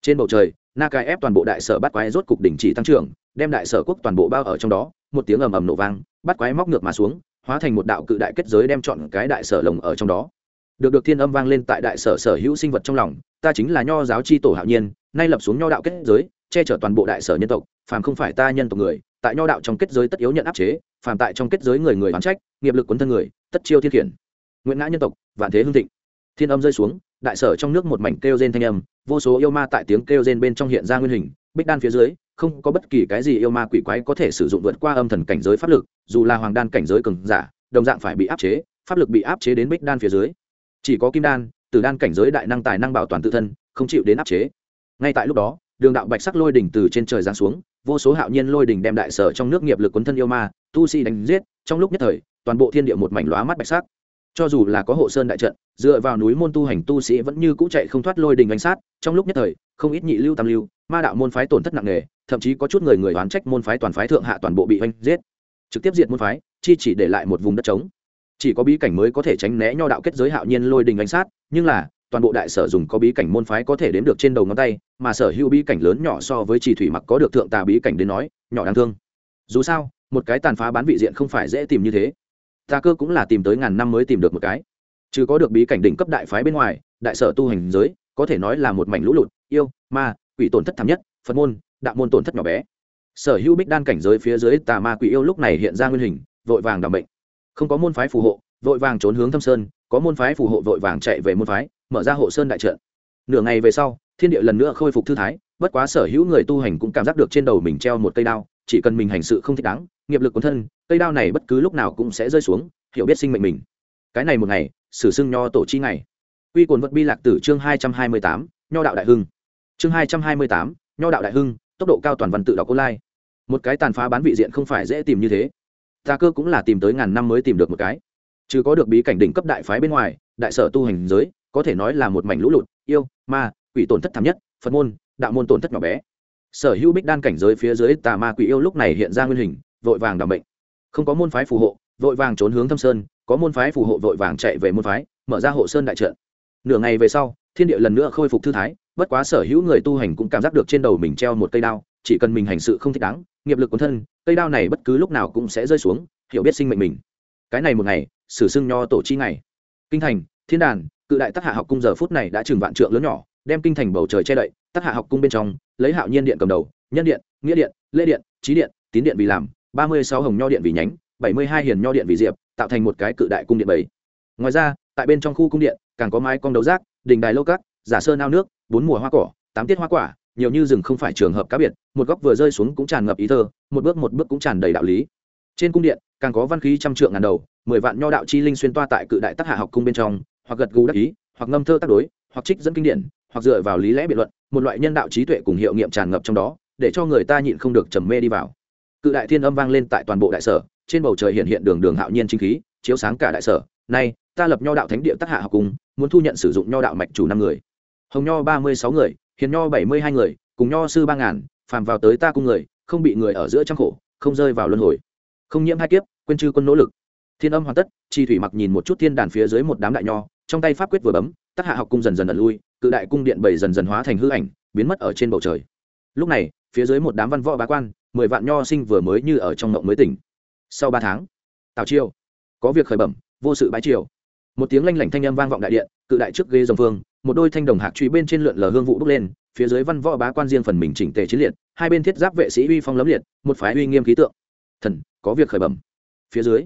A: Trên bầu trời, na cai ép toàn bộ đại sở bắt quái rốt cục đỉnh chỉ tăng trưởng, đem đại sở quốc toàn bộ bao ở trong đó, một tiếng ầm ầm nổ vang, bắt quái móc ngược mà xuống, hóa thành một đạo cự đại kết giới đem chọn cái đại sở lồng ở trong đó. Được được thiên âm vang lên tại đại sở sở hữu sinh vật trong lòng, ta chính là nho giáo c h i tổ hạo nhiên, nay lập xuống nho đạo kết giới, che chở toàn bộ đại sở nhân tộc, phàm không phải ta nhân tộc người, tại nho đạo trong kết giới tất yếu nhận áp chế, phàm tại trong kết giới người người oán trách, nghiệp lực quấn thân người, tất chiêu thiên khiển. Nguyễn ngã nhân tộc, vạn thế hương thịnh. Thiên âm rơi xuống đại sở trong nước một mảnh kêu rên thanh âm, vô số yêu ma tại tiếng kêu rên bên trong hiện ra nguyên hình, bích đan phía dưới, không có bất kỳ cái gì yêu ma quỷ quái có thể sử dụng vượt qua âm thần cảnh giới pháp lực, dù là hoàng đan cảnh giới cường giả, đồng dạng phải bị áp chế, pháp lực bị áp chế đến bích đan phía dưới. Chỉ có kim đan, tử đan cảnh giới đại năng tài năng bảo toàn tự thân, không chịu đến áp chế. Ngay tại lúc đó, đường đạo bạch sắc lôi đỉnh từ trên trời giáng xuống, vô số hạo nhiên lôi đỉnh đem đại sở trong nước nghiệp lực cuốn thân yêu ma, tu sĩ đánh giết, trong lúc nhất thời, toàn bộ thiên địa một mảnh lóa mắt bạch sắc cho dù là có hộ sơn đại trận, dựa vào núi môn tu hành tu sĩ vẫn như cũ chạy không thoát lôi đình ánh sát, trong lúc nhất thời, không ít nhị lưu tam lưu, ma đạo môn phái tổn thất nặng nề, thậm chí có chút người người oán trách môn phái toàn phái thượng hạ toàn bộ bị oanh giết. Trực tiếp diệt môn phái, chi chỉ để lại một vùng đất trống. Chỉ có bí cảnh mới có thể tránh né nho đạo kết giới hạo nhiên lôi đình ánh sát, nhưng là, toàn bộ đại sở dùng có bí cảnh môn phái có thể đến được trên đầu ngón tay, mà sở hữu bí cảnh lớn nhỏ so với chỉ thủy mặc có được thượng tà bí cảnh đến nói, nhỏ đáng thương. Dù sao, một cái tàn phá bán vị diện không phải dễ tìm như thế ta cơ cũng là tìm tới ngàn năm mới tìm được một cái. Chứ có được bí cảnh đỉnh cấp đại phái bên ngoài, đại sở tu hành giới, có thể nói là một mảnh lũ lụt, yêu, ma, quỷ tổn thất thảm nhất, phật môn, đạo môn tổn thất nhỏ bé. Sở hữu bích đan cảnh giới phía dưới tà ma quỷ yêu lúc này hiện ra nguyên hình, vội vàng đảm bệnh. Không có môn phái phù hộ, vội vàng trốn hướng thâm sơn, có môn phái phù hộ vội vàng chạy về môn phái, mở ra hộ sơn đại trận. Nửa ngày về sau, thiên địa lần nữa khôi phục thư thái, bất quá sở hữu người tu hành cũng cảm giác được trên đầu mình treo một cây đao, chỉ cần mình hành sự không thích đáng nghiệp lực cuốn thân, cây đao này bất cứ lúc nào cũng sẽ rơi xuống, hiểu biết sinh mệnh mình. Cái này một ngày, sử xưng nho tổ chi ngày. Quy cồn vật bi lạc tử chương hai trăm hai mươi tám, nho đạo đại hưng. Chương hai trăm hai mươi tám, nho đạo đại hưng, tốc độ cao toàn văn tự đọc online. Một cái tàn phá bán vị diện không phải dễ tìm như thế. Ta cơ cũng là tìm tới ngàn năm mới tìm được một cái. Chứ có được bí cảnh đỉnh cấp đại phái bên ngoài, đại sở tu hành giới, có thể nói là một mảnh lũ lụt, yêu, ma, quỷ tổn thất thảm nhất, phật môn, đạo môn tổn thất nhỏ bé. Sở hữu bích đan cảnh giới phía dưới tà ma quỷ yêu lúc này hiện ra nguyên hình vội vàng đảm bệnh. Không có môn phái phù hộ, vội vàng trốn hướng thâm sơn, có môn phái phù hộ vội vàng chạy về môn phái, mở ra hộ sơn đại trận. Nửa ngày về sau, thiên địa lần nữa khôi phục thư thái, bất quá sở hữu người tu hành cũng cảm giác được trên đầu mình treo một cây đao, chỉ cần mình hành sự không thích đáng, nghiệp lực cuốn thân, cây đao này bất cứ lúc nào cũng sẽ rơi xuống, hiểu biết sinh mệnh mình. Cái này một ngày, sử xưng nho tổ chi ngày. Kinh thành, thiên đàn, cự đại tác hạ học cung giờ phút này đã trừng vạn trượng lớn nhỏ, đem kinh thành bầu trời che đậy tác hạ học cung bên trong, lấy hạo nhiên điện cầm đầu, nhân điện, nghĩa điện, lễ điện, trí điện, tín điện vì làm ba mươi sáu hồng nho điện vì nhánh, bảy mươi hai hiền nho điện vì diệp, tạo thành một cái cự đại cung điện bảy. Ngoài ra, tại bên trong khu cung điện, càng có mái cong đấu rác đình đài lô cát giả sơn ao nước, bốn mùa hoa cỏ, tám tiết hoa quả, nhiều như rừng không phải trường hợp cá biệt, một góc vừa rơi xuống cũng tràn ngập ý thơ, một bước một bước cũng tràn đầy đạo lý. Trên cung điện, càng có văn khí trăm trượng ngàn đầu, mười vạn nho đạo chi linh xuyên toa tại cự đại tác hạ học cung bên trong, hoặc gật gù đắc ý, hoặc ngâm thơ tác đối, hoặc trích dẫn kinh điển, hoặc dựa vào lý lẽ biện luận, một loại nhân đạo trí tuệ cùng hiệu nghiệm tràn ngập trong đó, để cho người ta nhịn không được trầm mê đi vào cự đại thiên âm vang lên tại toàn bộ đại sở, trên bầu trời hiện hiện đường đường hạo nhiên chính khí, chiếu sáng cả đại sở. Nay, ta lập nho đạo thánh địa tác hạ học cùng, muốn thu nhận sử dụng nho đạo mạch chủ năm người. Hồng nho ba mươi sáu người, hiền nho bảy mươi hai người, cùng nho sư ba ngàn, phàm vào tới ta cung người, không bị người ở giữa trang khổ, không rơi vào luân hồi. Không nhiễm hai kiếp, quên chư quân nỗ lực. Thiên âm hoàn tất, chi thủy mặc nhìn một chút thiên đàn phía dưới một đám đại nho, trong tay pháp quyết vừa bấm, tác hạ học cung dần dần ẩn lui, cự đại cung điện bảy dần dần hóa thành hư ảnh, biến mất ở trên bầu trời. Lúc này, phía dưới một đám văn võ bá quan mười vạn nho sinh vừa mới như ở trong ngộng mới tỉnh. Sau ba tháng, tào chiêu có việc khởi bẩm, vô sự bái triều. Một tiếng lanh lảnh thanh âm vang vọng đại điện, cự đại trước ghế dòng phương một đôi thanh đồng hạc truy bên trên lượn lờ hương vụ bước lên, phía dưới văn võ bá quan riêng phần mình chỉnh tề chiến liệt, hai bên thiết giáp vệ sĩ uy phong lấm liệt, một phái uy nghiêm khí tượng. Thần, có việc khởi bẩm. Phía dưới,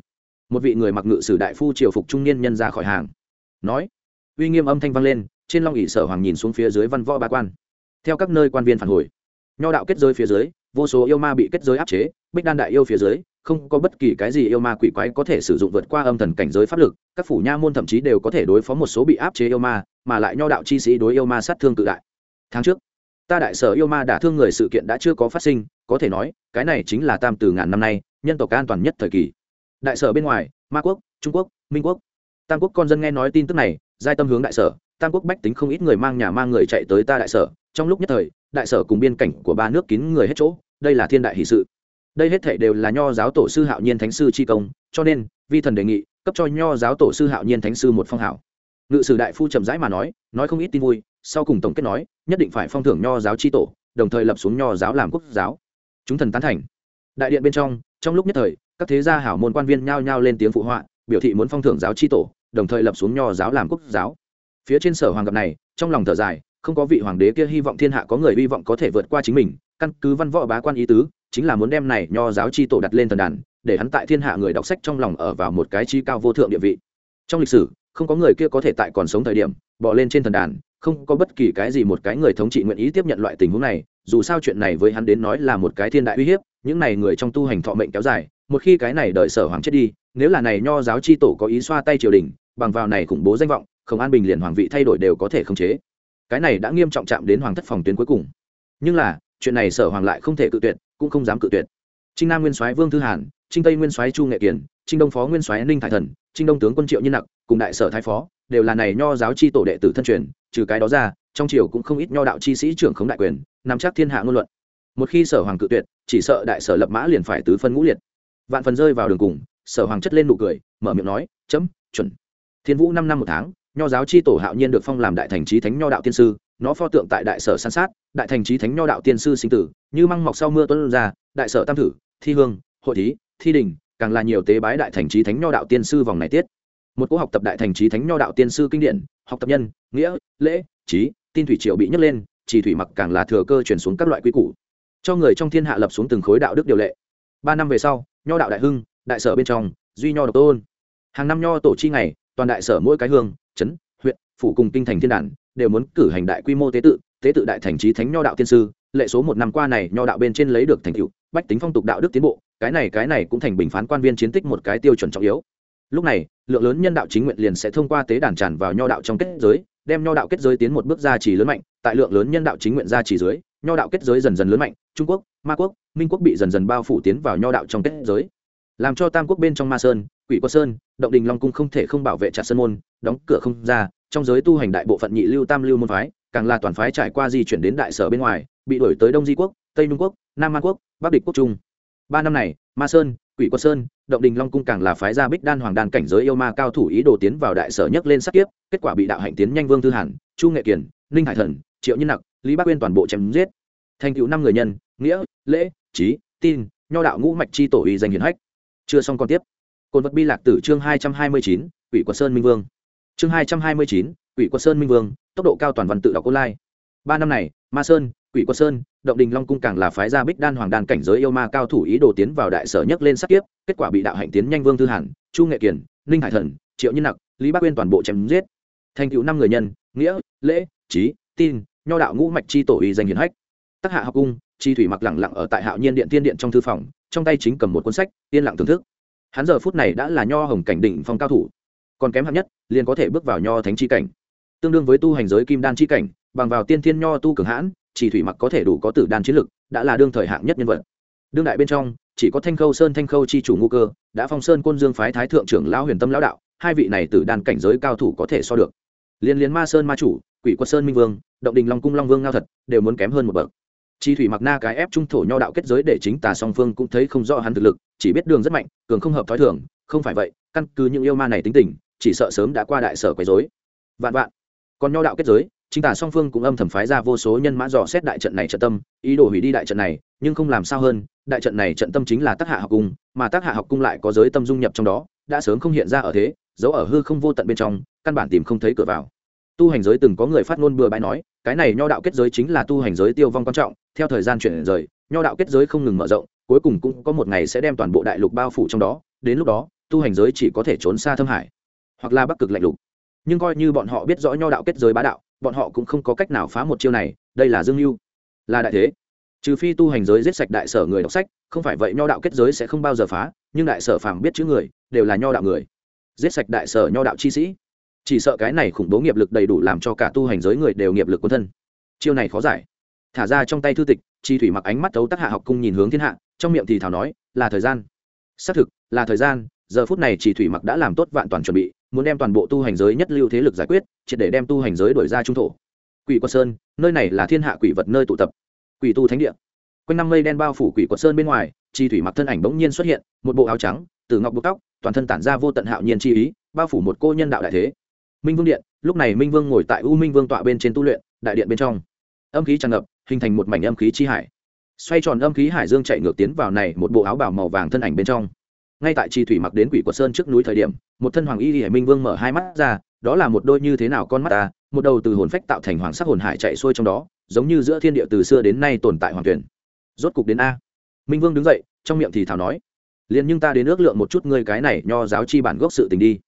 A: một vị người mặc ngự sử đại phu triều phục trung niên nhân ra khỏi hàng. Nói, uy nghiêm âm thanh vang lên, trên long ỉ sở hoàng nhìn xuống phía dưới văn võ bá quan. Theo các nơi quan viên phản hồi nho đạo kết giới phía dưới, vô số yêu ma bị kết giới áp chế, bích đan đại yêu phía dưới, không có bất kỳ cái gì yêu ma quỷ quái có thể sử dụng vượt qua âm thần cảnh giới pháp lực, các phủ nha môn thậm chí đều có thể đối phó một số bị áp chế yêu ma, mà lại nho đạo chi sĩ đối yêu ma sát thương cự đại. Tháng trước, ta đại sở yêu ma đả thương người sự kiện đã chưa có phát sinh, có thể nói, cái này chính là tam từ ngàn năm nay, nhân tộc an toàn nhất thời kỳ. Đại sở bên ngoài, ma quốc, trung quốc, minh quốc. Tam quốc con dân nghe nói tin tức này, giai tâm hướng đại sở, tam quốc bách tính không ít người mang nhà mang người chạy tới ta đại sở, trong lúc nhất thời đại sở cùng biên cảnh của ba nước kín người hết chỗ, đây là thiên đại hỷ sự. Đây hết thể đều là nho giáo tổ sư hạo nhiên thánh sư chi công, cho nên, vi thần đề nghị, cấp cho nho giáo tổ sư hạo nhiên thánh sư một phong hảo. Ngự sử đại phu chậm rãi mà nói nói không ít tin vui, sau cùng tổng kết nói, nhất định phải phong thưởng nho giáo chi tổ, đồng thời lập xuống nho giáo làm quốc giáo. Chúng thần tán thành. Đại điện bên trong trong lúc nhất thời, các thế gia hảo môn quan viên nhao nhao lên tiếng phụ họa, biểu thị muốn phong thưởng giáo chi tổ, đồng thời lập xuống nho giáo làm quốc giáo. Phía trên sở hoàng gặp này, trong lòng thở dài không có vị hoàng đế kia hy vọng thiên hạ có người hy vọng có thể vượt qua chính mình, căn cứ văn võ bá quan ý tứ, chính là muốn đem này nho giáo chi tổ đặt lên thần đàn, để hắn tại thiên hạ người đọc sách trong lòng ở vào một cái chi cao vô thượng địa vị. Trong lịch sử, không có người kia có thể tại còn sống thời điểm bỏ lên trên thần đàn, không có bất kỳ cái gì một cái người thống trị nguyện ý tiếp nhận loại tình huống này, dù sao chuyện này với hắn đến nói là một cái thiên đại uy hiếp, những này người trong tu hành thọ mệnh kéo dài, một khi cái này đợi sở hoàng chết đi, nếu là này nho giáo chi tổ có ý xoa tay triều đình, bằng vào này khủng bố danh vọng không an bình liền hoàng vị thay đổi đều có thể khống chế cái này đã nghiêm trọng chạm đến hoàng thất phòng tuyến cuối cùng. Nhưng là, chuyện này sở hoàng lại không thể cự tuyệt, cũng không dám cự tuyệt. Trinh nam nguyên soái vương thư hàn, trinh tây nguyên soái chu nghệ kiển, trinh đông phó nguyên soái ninh thái thần, trinh đông tướng quân triệu nhân nặc, cùng đại sở thái phó, đều là này nho giáo chi tổ đệ tử thân truyền, trừ cái đó ra, trong triều cũng không ít nho đạo chi sĩ trưởng khống đại quyền, nắm chắc thiên hạ ngôn luận. Một khi sở hoàng cự tuyệt, chỉ sợ đại sở lập mã liền phải tứ phân ngũ liệt. Vạn phần rơi vào đường cùng, sở hoàng chất lên nụ cười, mở miệng nói, chấm, chuẩn. Thiên vũ năm năm một tháng nho giáo chi tổ hạo nhiên được phong làm đại thành trí thánh nho đạo tiên sư, nó pho tượng tại đại sở san sát, đại thành trí thánh nho đạo tiên sư sinh tử, như măng mọc sau mưa tuân ra, đại sở tam thử, thi hương, hội thí, thi đình, càng là nhiều tế bái đại thành trí thánh nho đạo tiên sư vòng này tiết. Một cỗ học tập đại thành trí thánh nho đạo tiên sư kinh điển, học tập nhân, nghĩa, lễ, trí, tin thủy triệu bị nhấc lên, chỉ thủy mặc càng là thừa cơ chuyển xuống các loại quy củ. Cho người trong thiên hạ lập xuống từng khối đạo đức điều lệ. Ba năm về sau, nho đạo đại hưng, đại sở bên trong, duy nho độc tôn. Hàng năm nho tổ chi ngày, toàn đại sở mỗi cái hương trấn huyện, phủ cùng kinh thành thiên đàn, đều muốn cử hành đại quy mô tế tự tế tự đại thành trí thánh nho đạo tiên sư, lệ số một năm qua này nho đạo bên trên lấy được thành tựu, bách tính phong tục đạo đức tiến bộ, cái này cái này cũng thành bình phán quan viên chiến tích một cái tiêu chuẩn trọng yếu. Lúc này, lượng lớn nhân đạo chính nguyện liền sẽ thông qua tế đàn tràn vào nho đạo trong kết giới, đem nho đạo kết giới tiến một bước ra chỉ lớn mạnh, tại lượng lớn nhân đạo chính nguyện ra chỉ dưới, nho đạo kết giới dần dần lớn mạnh, trung quốc, ma quốc, minh quốc bị dần dần bao phủ tiến vào nho đạo trong kết giới. Làm cho tam quốc bên trong ma sơn quỷ quốc sơn, động đình long cung không thể không bảo vệ chặt Sơn môn, đóng cửa không ra, trong giới tu hành đại bộ phận nhị lưu tam lưu môn phái, càng là toàn phái trải qua di chuyển đến đại sở bên ngoài, bị đuổi tới đông di quốc, tây nhung quốc, nam man quốc, bắc địch quốc trung. Ba năm này, ma sơn, quỷ quốc sơn, động đình long cung càng là phái gia bích đan hoàng đan cảnh giới yêu ma cao thủ ý đồ tiến vào đại sở nhấc lên sát kiếp, kết quả bị đạo hạnh tiến nhanh vương thư hàn, chu nghệ kiển, ninh hải thần, triệu nhân nặc, lý bắc uyên toàn bộ chém giết. Thành cựu năm người nhân, nghĩa, lễ, trí, tin, nho đạo ngũ mạch chi tổ uy danh hiển hách. Chưa xong còn tiếp cồn vật bi lạc tử chương hai trăm hai mươi chín, quỷ quật sơn minh vương. Chương hai trăm hai mươi chín, quỷ quật sơn minh vương, tốc độ cao toàn văn tự đọc online. Ba năm này, ma sơn, quỷ quật sơn, động đình long cung càng là phái gia bích đan hoàng đan cảnh giới yêu ma cao thủ ý đồ tiến vào đại sở nhấc lên sát kiếp, kết quả bị đạo hạnh tiến nhanh vương thư hàn, chu nghệ kiển, ninh hải thần, triệu nhân nặc, lý bắc uyên toàn bộ chém giết. Thành cựu năm người nhân, nghĩa, lễ, trí, tin, nho đạo ngũ mạch chi tổ uy danh hiển hách. Tắc hạ học cung, chi thủy mặc lẳng lặng ở tại hạo nhiên điện tiên điện trong thư phòng, trong tay chính cầm một cuốn sách, yên lặng thưởng thức hắn giờ phút này đã là nho hồng cảnh đỉnh phong cao thủ, còn kém hạng nhất, liền có thể bước vào nho thánh chi cảnh. Tương đương với tu hành giới kim đan chi cảnh, bằng vào tiên thiên nho tu cường hãn, chỉ thủy mặc có thể đủ có tử đan chiến lực, đã là đương thời hạng nhất nhân vật. Đương đại bên trong, chỉ có thanh khâu sơn thanh khâu chi chủ ngô cơ, đã phong sơn quân dương phái thái thượng trưởng lão huyền tâm lão đạo, hai vị này từ đan cảnh giới cao thủ có thể so được. Liên liên ma sơn ma chủ, quỷ quật sơn minh vương, động đình long cung long vương ngao thật, đều muốn kém hơn một bậc chi thủy mặc na cái ép trung thổ nho đạo kết giới để chính tà song phương cũng thấy không rõ hắn thực lực, chỉ biết đường rất mạnh, cường không hợp thói thường, không phải vậy, căn cứ những yêu ma này tính tình, chỉ sợ sớm đã qua đại sở quấy rối. Vạn vạn. Còn nho đạo kết giới, chính tả song phương cũng âm thầm phái ra vô số nhân mã dò xét đại trận này trận tâm, ý đồ hủy đi đại trận này, nhưng không làm sao hơn, đại trận này trận tâm chính là tác hạ học cung, mà tác hạ học cung lại có giới tâm dung nhập trong đó, đã sớm không hiện ra ở thế giấu ở hư không vô tận bên trong, căn bản tìm không thấy cửa vào. Tu hành giới từng có người phát ngôn bừa bãi nói, cái này nho đạo kết giới chính là tu hành giới tiêu vong quan trọng theo thời gian chuyển rời, nho đạo kết giới không ngừng mở rộng, cuối cùng cũng có một ngày sẽ đem toàn bộ đại lục bao phủ trong đó, đến lúc đó, tu hành giới chỉ có thể trốn xa thâm hải, hoặc là bắc cực lạnh lục. Nhưng coi như bọn họ biết rõ nho đạo kết giới bá đạo, bọn họ cũng không có cách nào phá một chiêu này, đây là dương mưu là đại thế. Trừ phi tu hành giới giết sạch đại sở người đọc sách, không phải vậy nho đạo kết giới sẽ không bao giờ phá, nhưng đại sở phàm biết chữ người, đều là nho đạo người. Giết sạch đại sở nho đạo chi sĩ. Chỉ sợ cái này khủng bố nghiệp lực đầy đủ làm cho cả tu hành giới người đều nghiệp lực quân thân. Chiêu này khó giải thả ra trong tay thư tịch, chi thủy mặc ánh mắt thấu tác hạ học cung nhìn hướng thiên hạ, trong miệng thì thảo nói, là thời gian. Xác thực, là thời gian, giờ phút này chỉ thủy mặc đã làm tốt vạn toàn chuẩn bị, muốn đem toàn bộ tu hành giới nhất lưu thế lực giải quyết, triệt để đem tu hành giới đổi ra trung thổ. Quỷ quật sơn, nơi này là thiên hạ quỷ vật nơi tụ tập. Quỷ tu thánh địa. Quanh năm mây đen bao phủ quỷ quật sơn bên ngoài, chi thủy mặc thân ảnh bỗng nhiên xuất hiện, một bộ áo trắng, từ ngọc buộc tóc, toàn thân tản ra vô tận hạo nhiên chi ý, bao phủ một cô nhân đạo đại thế. Minh vương điện, lúc này minh vương ngồi tại u minh vương tọa bên trên tu luyện, đại điện bên trong âm khí tràn ngập, hình thành một mảnh âm khí chi hải. Xoay tròn âm khí hải dương chạy ngược tiến vào này một bộ áo bào màu vàng thân ảnh bên trong. Ngay tại chi thủy mặc đến quỷ quật sơn trước núi thời điểm, một thân hoàng y hải minh vương mở hai mắt ra, đó là một đôi như thế nào con mắt ta, một đầu từ hồn phách tạo thành hoàng sắc hồn hải chạy xuôi trong đó, giống như giữa thiên địa từ xưa đến nay tồn tại hoàng tuyển. Rốt cục đến a. Minh vương đứng dậy, trong miệng thì thảo nói, liền nhưng ta đến ước lượng một chút ngươi cái này nho giáo chi bản gốc sự tình đi.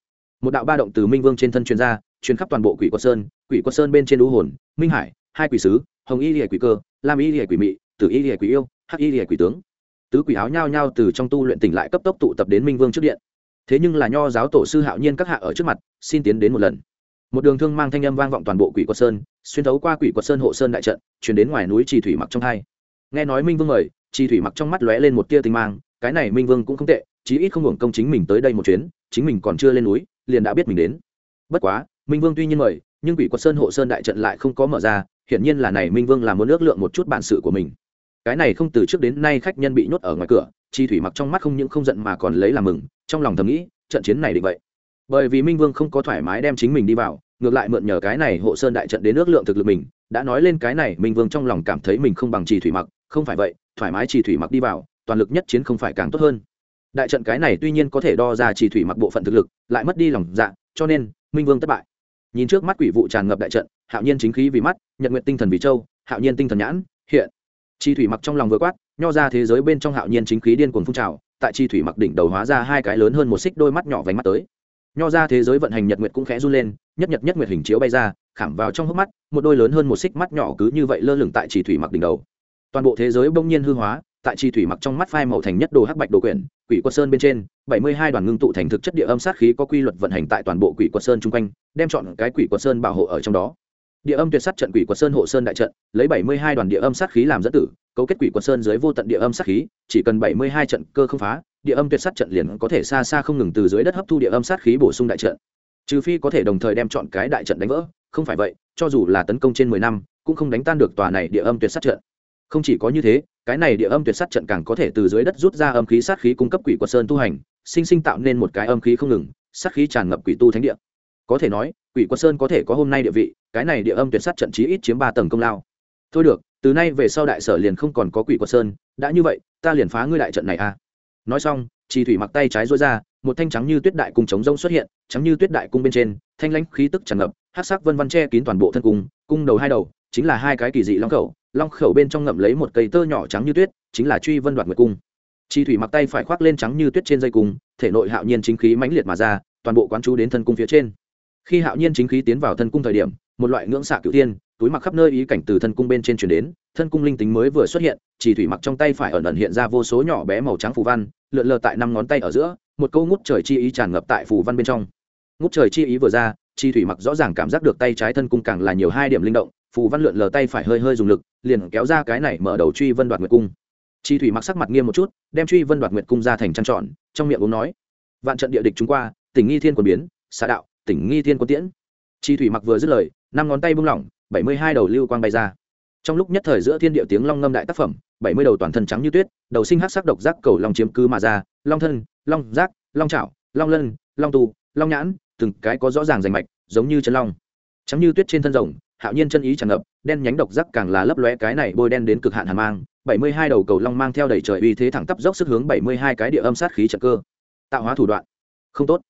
A: Một đạo ba động từ minh vương trên thân chuyên gia truyền khắp toàn bộ quỷ quật sơn, quỷ quật sơn bên trên đũ hồn, minh hải, hai quỷ sứ hồng y lìa quỷ cơ, lam y lìa quỷ mị, tử y lìa quỷ yêu, hắc y lìa quỷ tướng. Tứ quỷ áo nhao nhao từ trong tu luyện tỉnh lại cấp tốc tụ tập đến minh vương trước điện. Thế nhưng là nho giáo tổ sư hạo nhiên các hạ ở trước mặt, xin tiến đến một lần. Một đường thương mang thanh âm vang vọng toàn bộ quỷ quật sơn, xuyên thấu qua quỷ quật sơn hộ sơn đại trận chuyển đến ngoài núi trì thủy mặc trong hai. Nghe nói minh vương mời, trì thủy mặc trong mắt lóe lên một tia tinh mang, cái này minh vương cũng không tệ, chí ít không hưởng công chính mình tới đây một chuyến, chính mình còn chưa lên núi, liền đã biết mình đến. Bất quá, minh vương tuy nhiên mời, nhưng quỷ quật sơn hộ sơn đại trận lại không có mở ra hiển nhiên là này minh vương làm muốn ước lượng một chút bản sự của mình. Cái này không từ trước đến nay khách nhân bị nhốt ở ngoài cửa, chi thủy mặc trong mắt không những không giận mà còn lấy làm mừng, trong lòng thầm nghĩ, trận chiến này định vậy. Bởi vì minh vương không có thoải mái đem chính mình đi vào, ngược lại mượn nhờ cái này hộ sơn đại trận đến ước lượng thực lực mình, đã nói lên cái này minh vương trong lòng cảm thấy mình không bằng Chi thủy mặc, không phải vậy, thoải mái Chi thủy mặc đi vào, toàn lực nhất chiến không phải càng tốt hơn. Đại trận cái này tuy nhiên có thể đo ra Chi thủy mặc bộ phận thực lực, lại mất đi lòng dạ cho nên minh vương thất bại nhìn trước mắt quỷ vụ tràn ngập đại trận, hạo nhiên chính khí vì mắt, nhật nguyện tinh thần vì châu, hạo nhiên tinh thần nhãn, hiện. Chi thủy mặc trong lòng vừa quát, nho ra thế giới bên trong hạo nhiên chính khí điên cuồng phun trào, tại chi thủy mặc đỉnh đầu hóa ra hai cái lớn hơn một xích đôi mắt nhỏ vành mắt tới. Nho ra thế giới vận hành nhật nguyệt cũng khẽ run lên, nhất nhật nhất nguyệt hình chiếu bay ra, khảm vào trong hốc mắt, một đôi lớn hơn một xích mắt nhỏ cứ như vậy lơ lửng tại chi thủy mặc đỉnh đầu. Toàn bộ thế giới bỗng nhiên hư hóa, tại chi thủy mặc trong mắt phai màu thành nhất đồ hắc bạch đồ quyển quỷ quật sơn bên trên, bảy mươi hai đoàn ngưng tụ thành thực chất địa âm sát khí có quy luật vận hành tại toàn bộ quỷ quật sơn chung quanh, đem chọn cái quỷ quật sơn bảo hộ ở trong đó. Địa âm tuyệt sát trận quỷ quật sơn hộ sơn đại trận, lấy bảy mươi hai đoàn địa âm sát khí làm dẫn tử, cấu kết quỷ quật sơn dưới vô tận địa âm sát khí, chỉ cần bảy mươi hai trận cơ không phá, địa âm tuyệt sát trận liền có thể xa xa không ngừng từ dưới đất hấp thu địa âm sát khí bổ sung đại trận. Trừ phi có thể đồng thời đem chọn cái đại trận đánh vỡ, không phải vậy, cho dù là tấn công trên mười năm, cũng không đánh tan được tòa này địa âm tuyệt sát trận không chỉ có như thế, cái này địa âm tuyệt sát trận càng có thể từ dưới đất rút ra âm khí sát khí cung cấp quỷ quật sơn tu hành, sinh sinh tạo nên một cái âm khí không ngừng, sát khí tràn ngập quỷ tu thánh địa. Có thể nói, quỷ quật sơn có thể có hôm nay địa vị, cái này địa âm tuyệt sát trận chí ít chiếm ba tầng công lao. Thôi được, từ nay về sau đại sở liền không còn có quỷ quật sơn, đã như vậy, ta liền phá ngươi đại trận này a à. nói xong chi thủy mặc tay trái rối ra, một thanh trắng như tuyết đại cung chống rông xuất hiện, trắng như tuyết đại cung bên trên, thanh lãnh khí tức tràn ngập hát sắc vân vân che kín toàn bộ thân cung cung đầu hai đầu, chính là hai cái kỳ dị long khẩu long khẩu bên trong ngậm lấy một cây tơ nhỏ trắng như tuyết, chính là truy vân đoạt nguyệt cung. Chi thủy mặc tay phải khoác lên trắng như tuyết trên dây cung, thể nội hạo nhiên chính khí mãnh liệt mà ra, toàn bộ quán chú đến thân cung phía trên. Khi hạo nhiên chính khí tiến vào thân cung thời điểm, một loại ngưỡng xạ cựu tiên túi mặc khắp nơi ý cảnh từ thân cung bên trên chuyển đến, thân cung linh tính mới vừa xuất hiện chỉ thủy mặc trong tay phải ẩn ẩn hiện ra vô số nhỏ bé màu trắng phù văn, lượn lờ tại năm ngón tay ở giữa, một câu ngút trời chi ý tràn ngập tại phù văn bên trong. Ngút trời chi ý vừa ra, chi thủy mặc rõ ràng cảm giác được tay trái thân cung càng là nhiều hai điểm linh động phù văn lượn lờ tay phải hơi hơi dùng lực, liền kéo ra cái này mở đầu truy vân đoạt nguyệt cung. Chi thủy mặc sắc mặt nghiêm một chút, đem truy vân đoạt nguyệt cung ra thành trăng trọn trong miệng uống nói, vạn trận địa địch chúng qua, Tỉnh nghi thiên Quân biến, xạ đạo, tỉnh nghi thiên quân tiễn. Chi thủy mặc vừa dứt lời, năm ngón tay bung lỏng, bảy mươi hai đầu lưu quang bay ra. Trong lúc nhất thời giữa thiên địa tiếng long ngâm đại tác phẩm, bảy mươi đầu toàn thân trắng như tuyết, đầu sinh hát sắc độc giác cầu long chiếm cứ mà ra, long thân, long giác, long trảo, long lân, long tu, long nhãn, từng cái có rõ ràng rành mạch, giống như chân long. Trắng như tuyết trên thân rồng hạo nhiên chân ý tràn ngập, đen nhánh độc giác càng là lấp lóe cái này bôi đen đến cực hạn hàn mang, bảy mươi hai đầu cầu long mang theo đầy trời uy thế thẳng tắp dốc sức hướng bảy mươi hai cái địa âm sát khí trận cơ. Tạo hóa thủ đoạn. Không tốt.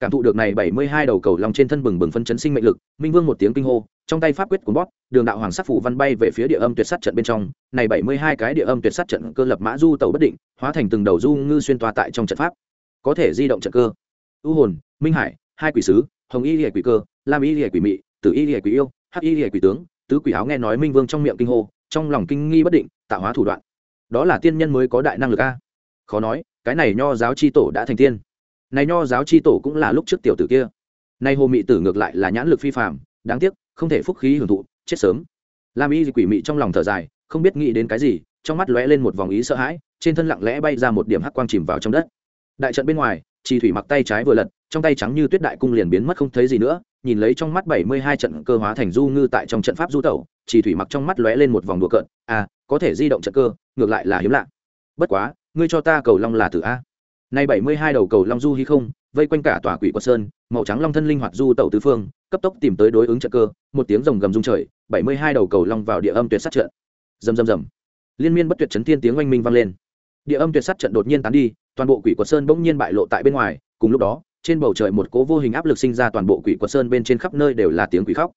A: Cảm thụ được này bảy mươi hai đầu cầu long trên thân bừng bừng phân chấn sinh mệnh lực, minh vương một tiếng kinh hô, trong tay pháp quyết của bóp, đường đạo hoàng sắc phủ văn bay về phía địa âm tuyệt sát trận bên trong. Này bảy mươi hai cái địa âm tuyệt sát trận cơ lập mã du tàu bất định, hóa thành từng đầu du ngư xuyên toa tại trong trận pháp. Có thể di động trận cơ. U hồn, minh hải, hai quỷ sứ, hồng y lìa quỷ cơ, lam y lìa quỷ mị, tử y lìa quỷ yêu hắc y lìa quỷ tướng, tứ quỷ áo nghe nói minh vương trong miệng kinh hô, trong lòng kinh nghi bất định, tạo hóa thủ đoạn. Đó là tiên nhân mới có đại năng lực a. Khó nói, cái này nho giáo chi tổ đã thành tiên. Này nho giáo chi tổ cũng là lúc trước tiểu tử kia. Nay hồ mị tử ngược lại là nhãn lực phi phạm đáng tiếc, không thể phúc khí hưởng thụ, chết sớm. Lam y quỷ mị trong lòng thở dài, không biết nghĩ đến cái gì, trong mắt lóe lên một vòng ý sợ hãi, trên thân lặng lẽ bay ra một điểm hắc quang chìm vào trong đất. Đại trận bên ngoài chỉ thủy mặc tay trái vừa lật, trong tay trắng như tuyết đại cung liền biến mất không thấy gì nữa nhìn lấy trong mắt bảy mươi hai trận cơ hóa thành du ngư tại trong trận pháp du tẩu, chỉ thủy mặc trong mắt lóe lên một vòng đùa cợt à có thể di động trận cơ, ngược lại là hiếm lạ. Bất quá, ngươi cho ta cầu long là tử a. Nay bảy mươi hai đầu cầu long du hí không, vây quanh cả tòa quỷ quật sơn, màu trắng long thân linh hoạt du tẩu tứ phương, cấp tốc tìm tới đối ứng trận cơ, một tiếng rồng gầm rung trời, bảy mươi hai đầu cầu long vào địa âm tuyệt sát trận. Rầm rầm rầm. Liên miên bất tuyệt chấn thiên tiếng oanh minh vang lên. Địa âm tuyệt sát trận đột nhiên tán đi, toàn bộ quỷ quật sơn bỗng nhiên bại lộ tại bên ngoài, cùng lúc đó trên bầu trời một cố vô hình áp lực sinh ra toàn bộ quỷ quật sơn bên trên khắp nơi đều là tiếng quỷ khóc.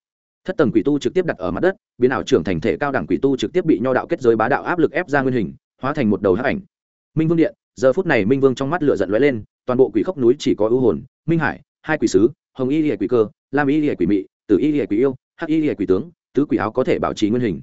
A: Thất tầng quỷ tu trực tiếp đặt ở mặt đất, biến ảo trưởng thành thể cao đẳng quỷ tu trực tiếp bị nho đạo kết giới bá đạo áp lực ép ra nguyên hình, hóa thành một đầu hắc ảnh. Minh vương điện, giờ phút này minh vương trong mắt lửa giận lóe lên, toàn bộ quỷ khốc núi chỉ có ưu hồn, minh hải, hai quỷ sứ, hồng y lìa quỷ cơ, lam y lìa quỷ mị, tử y lìa quỷ yêu, hắc y lìa quỷ tướng, tứ quỷ áo có thể bảo trì nguyên hình.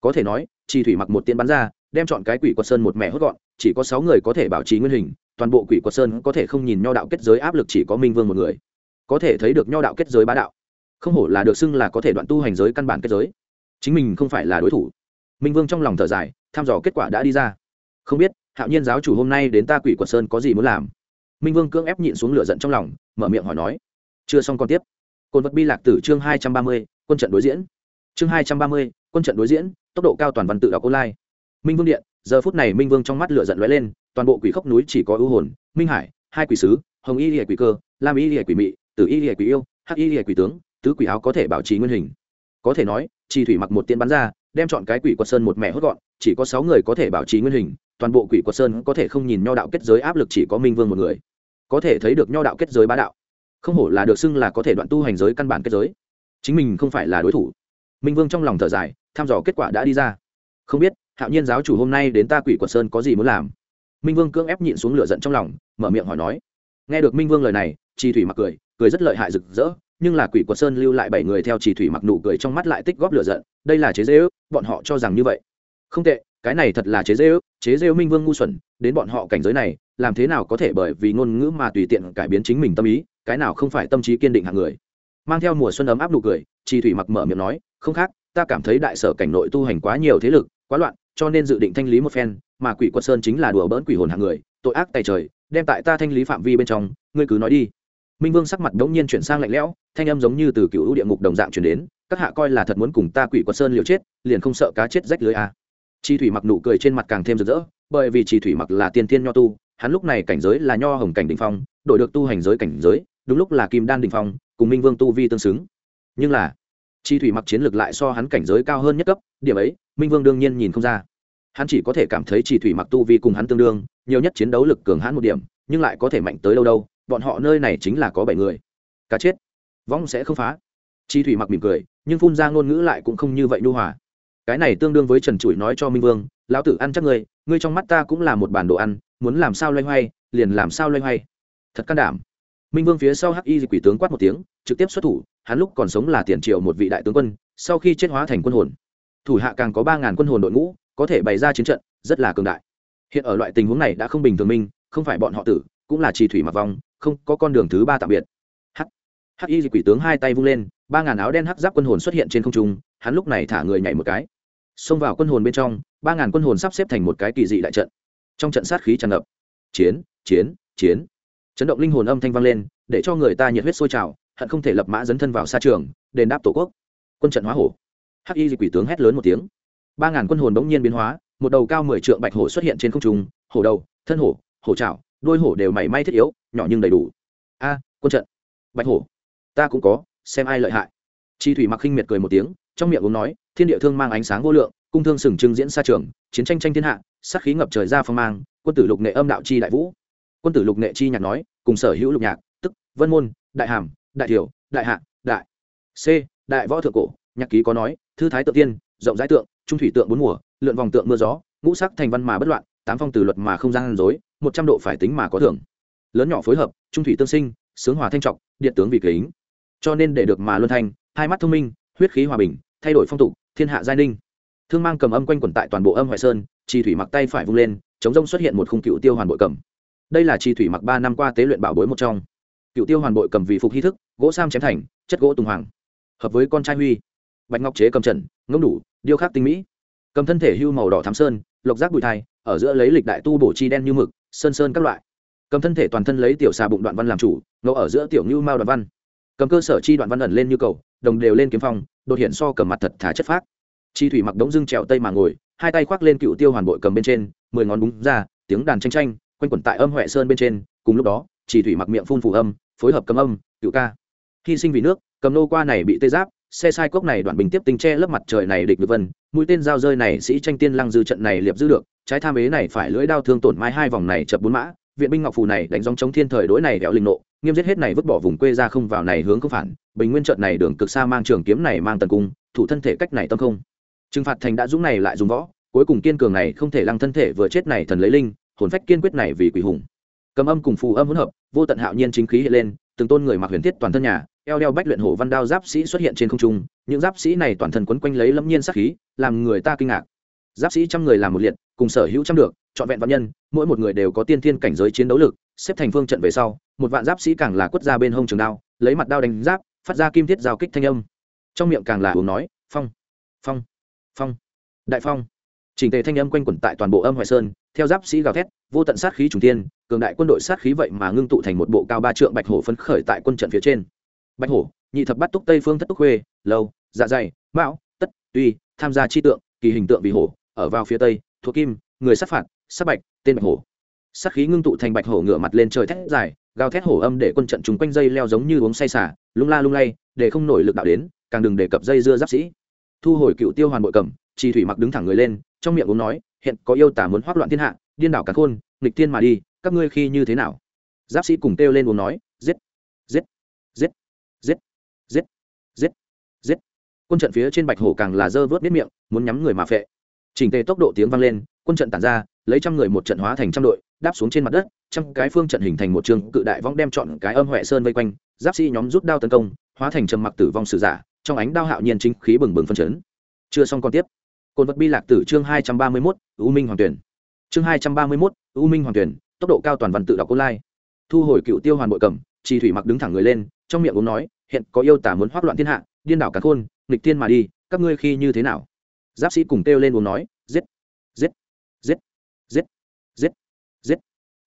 A: Có thể nói, chi thủy mặc một tiên bắn ra đem chọn cái quỷ quật sơn một mẹ hốt gọn, chỉ có sáu người có thể bảo trì nguyên hình, toàn bộ quỷ quật sơn có thể không nhìn nho đạo kết giới áp lực chỉ có minh vương một người. Có thể thấy được nho đạo kết giới bá đạo. Không hổ là được xưng là có thể đoạn tu hành giới căn bản kết giới. Chính mình không phải là đối thủ. Minh vương trong lòng thở dài thăm dò kết quả đã đi ra. Không biết, hạo nhiên giáo chủ hôm nay đến ta quỷ quật sơn có gì muốn làm? Minh vương cưỡng ép nhịn xuống lửa giận trong lòng, mở miệng hỏi nói. Chưa xong còn tiếp. Cồn vật bi lạc tử chương hai trăm ba mươi, quân trận đối diễn. Chương hai trăm ba mươi, quân trận đối diễn, tốc độ cao toàn văn tự đọc online minh vương điện, giờ phút này minh vương trong mắt lửa giận lóe lên, toàn bộ quỷ khốc núi chỉ có ưu hồn, minh hải, hai quỷ sứ, hồng y lìa quỷ cơ, lam y lìa quỷ mị, tử y lìa quỷ yêu, hắc y lìa quỷ tướng, tứ quỷ áo có thể bảo trì nguyên hình. Có thể nói chi thủy mặc một tiên bắn ra, đem chọn cái quỷ quật sơn một mẹ hốt gọn, chỉ có sáu người có thể bảo trì nguyên hình, toàn bộ quỷ quật sơn có thể không nhìn nho đạo kết giới áp lực chỉ có minh vương một người. Có thể thấy được nho đạo kết giới bá đạo. Không hổ là được xưng là có thể đoạn tu hành giới căn bản kết giới. Chính mình không phải là đối thủ. Minh vương trong lòng thở dài, thăm dò kết quả đã đi ra. Không biết hạo nhiên giáo chủ hôm nay đến ta quỷ quật sơn có gì muốn làm? Minh vương cưỡng ép nhịn xuống lửa giận trong lòng, mở miệng hỏi nói. Nghe được minh vương lời này chi thủy mặc cười cười rất lợi hại rực rỡ, nhưng là quỷ quật sơn lưu lại bảy người theo chỉ thủy mặc nụ cười trong mắt lại tích góp lửa giận, đây là chế dễ ước, bọn họ cho rằng như vậy. Không tệ, cái này thật là chế dễ ước, chế dễ minh vương ngu xuẩn, đến bọn họ cảnh giới này, làm thế nào có thể bởi vì ngôn ngữ mà tùy tiện cải biến chính mình tâm ý, cái nào không phải tâm trí kiên định hạng người. Mang theo mùa xuân ấm áp nụ cười chi thủy mặc mở miệng nói, không khác, ta cảm thấy đại sở cảnh nội tu hành quá nhiều thế lực, quá loạn cho nên dự định thanh lý một phen, mà quỷ quật sơn chính là đùa bỡn quỷ hồn hạng người, tội ác tài trời, đem tại ta thanh lý phạm vi bên trong, ngươi cứ nói đi. Minh vương sắc mặt đống nhiên chuyển sang lạnh lẽo, thanh âm giống như từ cựu địa ngục đồng dạng chuyển đến, các hạ coi là thật muốn cùng ta quỷ quật sơn liều chết, liền không sợ cá chết rách lưới a chi thủy mặc nụ cười trên mặt càng thêm rực rỡ, bởi vì chi thủy mặc là tiên thiên nho tu, hắn lúc này cảnh giới là nho hồng cảnh đình phong, đổi được tu hành giới cảnh giới, đúng lúc là kim đan đình phong, cùng minh vương tu vi tương xứng. Nhưng là, chi thủy mặc chiến lược lại so hắn cảnh giới cao hơn nhất cấp, điểm ấy minh vương đương nhiên nhìn không ra. Hắn chỉ có thể cảm thấy Chỉ thủy mặc tu vi cùng hắn tương đương, nhiều nhất chiến đấu lực cường hắn một điểm, nhưng lại có thể mạnh tới đâu đâu, bọn họ nơi này chính là có bảy người. Cá chết. Vong sẽ không phá. Chi thủy mặc mỉm cười, nhưng phun ra ngôn ngữ lại cũng không như vậy nhu hòa. Cái này tương đương với trần trụi nói cho minh vương, lão tử ăn chắc ngươi ngươi trong mắt ta cũng là một bản đồ ăn, muốn làm sao loay hoay, liền làm sao loay hoay. Thật can đảm. Minh vương phía sau hắc y quỷ tướng quát một tiếng, trực tiếp xuất thủ, hắn lúc còn sống là tiền triệu một vị đại tướng quân, sau khi chết hóa thành quân hồn thủ hạ càng có ba ngàn quân hồn đội ngũ, có thể bày ra chiến trận, rất là cường đại. Hiện ở loại tình huống này đã không bình thường minh, không phải bọn họ tử, cũng là trì thủy mặc vong, không có con đường thứ ba tạm biệt. Hắc hắc y quỷ tướng hai tay vung lên, ba ngàn áo đen hắc giáp quân hồn xuất hiện trên không trung, hắn lúc này thả người nhảy một cái. Xông vào quân hồn bên trong, ba ngàn quân hồn sắp xếp thành một cái kỳ dị đại trận. Trong trận sát khí tràn ngập. Chiến chiến chiến. Chấn động linh hồn âm thanh vang lên, để cho người ta nhiệt huyết sôi trào, hận không thể lập mã dấn thân vào xa trường, đền đáp tổ quốc. Quân trận hóa hổ hắc y quỷ tướng hét lớn một tiếng. Ba ngàn quân hồn bỗng nhiên biến hóa, một đầu cao mười trượng bạch hổ xuất hiện trên không trung, hổ đầu, thân hổ hổ trảo đôi hổ đều mảy may thiết yếu, nhỏ nhưng đầy đủ. A, quân trận. Bạch hổ. Ta cũng có, xem ai lợi hại. Chi thủy mặc khinh miệt cười một tiếng, trong miệng uống nói, thiên địa thương mang ánh sáng vô lượng, cung thương sừng trưng diễn xa trường, chiến tranh tranh thiên hạ, sát khí ngập trời ra phong mang, quân tử lục nghệ âm đạo chi đại vũ. Quân tử lục nghệ chi nhạc nói, cùng sở hữu lục nhạc, tức, vân môn, đại hàm, đại thiểu, đại hạ, đại. C, đại võ thượng cổ, nhạc ký có nói thư thái tự tiên, rộng rãi tượng, trung thủy tượng bốn mùa, lượn vòng tượng mưa gió, ngũ sắc thành văn mà bất loạn, tám phong từ luật mà không gian dối một trăm độ phải tính mà có thưởng. Lớn nhỏ phối hợp, trung thủy tương sinh, sướng hòa thanh trọng, điện tướng vị kính. Cho nên để được mà luân thanh, hai mắt thông minh, huyết khí hòa bình, thay đổi phong tục, thiên hạ giai ninh. Thương mang cầm âm quanh quẩn tại toàn bộ âm hoài sơn chi thủy mặc tay phải vung lên, chống rông xuất hiện một khung cựu tiêu hoàn bội cầm. Đây là chi thủy mặc ba năm qua tế luyện bảo bối một trong. Cựu tiêu hoàn bội cầm vì phục hy thức, gỗ sam chém thành, chất gỗ tùng hoàng, hợp với con trai huy bạch ngọc chế cầm trần, ngông đủ, điêu khắc tinh mỹ. Cầm thân thể hưu màu đỏ thám sơn, lộc giác bụi thai, ở giữa lấy lịch đại tu bổ chi đen như mực, sơn sơn các loại. Cầm thân thể toàn thân lấy tiểu xà bụng đoạn văn làm chủ, ngẫu ở giữa tiểu ngưu mao đoạn văn. Cầm cơ sở chi đoạn văn ẩn lên như cầu, đồng đều lên kiếm phong, đột hiện so cầm mặt thật thả chất phác. Chi thủy mặc đống dưng trèo tây mà ngồi, hai tay khoác lên cựu tiêu hoàn bội cầm bên trên, mười ngón búng ra, tiếng đàn tranh tranh, quanh quẩn tại âm huệ sơn bên trên, cùng lúc đó, chi thủy mặc miệng phun phủ âm, phối hợp cầm âm, cựu ca. Hy sinh vì nước, cầm nô qua này bị tê giáp xe sai cốc này đoạn bình tiếp tinh che lớp mặt trời này địch được vân, mũi tên giao rơi này sĩ tranh tiên lăng dư trận này liệp dư được, trái tham ế này phải lưỡi đao thương tổn mai hai vòng này chập bốn mã, viện binh ngọc phù này đánh dòng chống thiên thời đối này đẽo linh nộ, nghiêm giết hết này vứt bỏ vùng quê ra không vào này hướng không phản, bình nguyên trận này đường cực xa mang trường kiếm này mang tần cung, thủ thân thể cách này tâm không. Trừng phạt thành đã dũng này lại dùng võ, cuối cùng kiên cường này không thể lăng thân thể vừa chết này thần lấy linh, hồn phách kiên quyết này vì quỷ hùng. Cầm âm cùng phù âm hỗn hợp, vô tận hạo nhiên chính khí hiện lên từng tôn người mặc huyền thiết toàn thân nhà, eo đeo bách luyện hổ văn đao giáp sĩ xuất hiện trên không trung, những giáp sĩ này toàn thân quấn quanh lấy lâm nhiên sát khí, làm người ta kinh ngạc. Giáp sĩ trăm người làm một liệt, cùng sở hữu trăm được, trọn vẹn vạn nhân, mỗi một người đều có tiên thiên cảnh giới chiến đấu lực, xếp thành phương trận về sau, một vạn giáp sĩ càng là quất ra bên hông trường đao, lấy mặt đao đánh giáp, phát ra kim thiết giao kích thanh âm. Trong miệng càng là uống nói, phong phong phong, đại phong. Chỉnh tề thanh âm quanh quẩn tại toàn bộ âm hoài sơn theo giáp sĩ gào thét, vô tận sát khí trùng tiên cường đại quân đội sát khí vậy mà ngưng tụ thành một bộ cao ba trượng bạch hổ phấn khởi tại quân trận phía trên. Bạch hổ, nhị thập bắt túc tây phương thất túc khuê, lâu dạ dày, mão, tất, tuy, tham gia chi tượng, kỳ hình tượng vì hổ, ở vào phía tây, thuộc kim, người sát phạt, sát bạch, tên bạch hổ. Sát khí ngưng tụ thành bạch hổ ngửa mặt lên trời thét dài, gào thét hổ âm để quân trận chúng quanh dây leo giống như uống say xả, lung la lung lay, để không nổi lực đạo đến, càng đừng đề cập dây dưa giáp sĩ. Thu hồi cựu tiêu hoàn bội cầm chi thủy mặc đứng thẳng người lên, trong miệng uống nói hiện có yêu tả muốn hoác loạn thiên hạ, điên đảo cả khôn, nghịch tiên mà đi, các ngươi khi như thế nào? Giáp sĩ cùng kêu lên uống nói, giết giết giết giết giết giết giết. Quân trận phía trên bạch hổ càng là dơ vớt biết miệng, muốn nhắm người mà phệ. Chỉnh tề tốc độ tiếng vang lên, quân trận tản ra, lấy trăm người một trận hóa thành trăm đội, đáp xuống trên mặt đất, trăm cái phương trận hình thành một trường, cự đại vong đem chọn cái âm huệ sơn vây quanh, giáp sĩ nhóm rút đao tấn công, hóa thành trầm mặc tử vong sử giả, trong ánh đao hạo nhiên chính khí bừng bừng phân chấn. Chưa xong còn tiếp cồn vật bi lạc tử chương hai trăm ba mươi mốt, u minh hoàng tuyển. Chương hai trăm ba mươi mốt, u minh hoàng tuyển, tốc độ cao toàn văn tự đọc online. Lai thu hồi cựu tiêu hoàn bội cầm chỉ thủy mặc đứng thẳng người lên, trong miệng uống nói, hiện có yêu tả muốn hoác loạn thiên hạ, điên đảo cả khôn, nghịch tiên mà đi, các ngươi khi như thế nào? Giáp sĩ cùng kêu lên uống nói, giết giết giết giết giết giết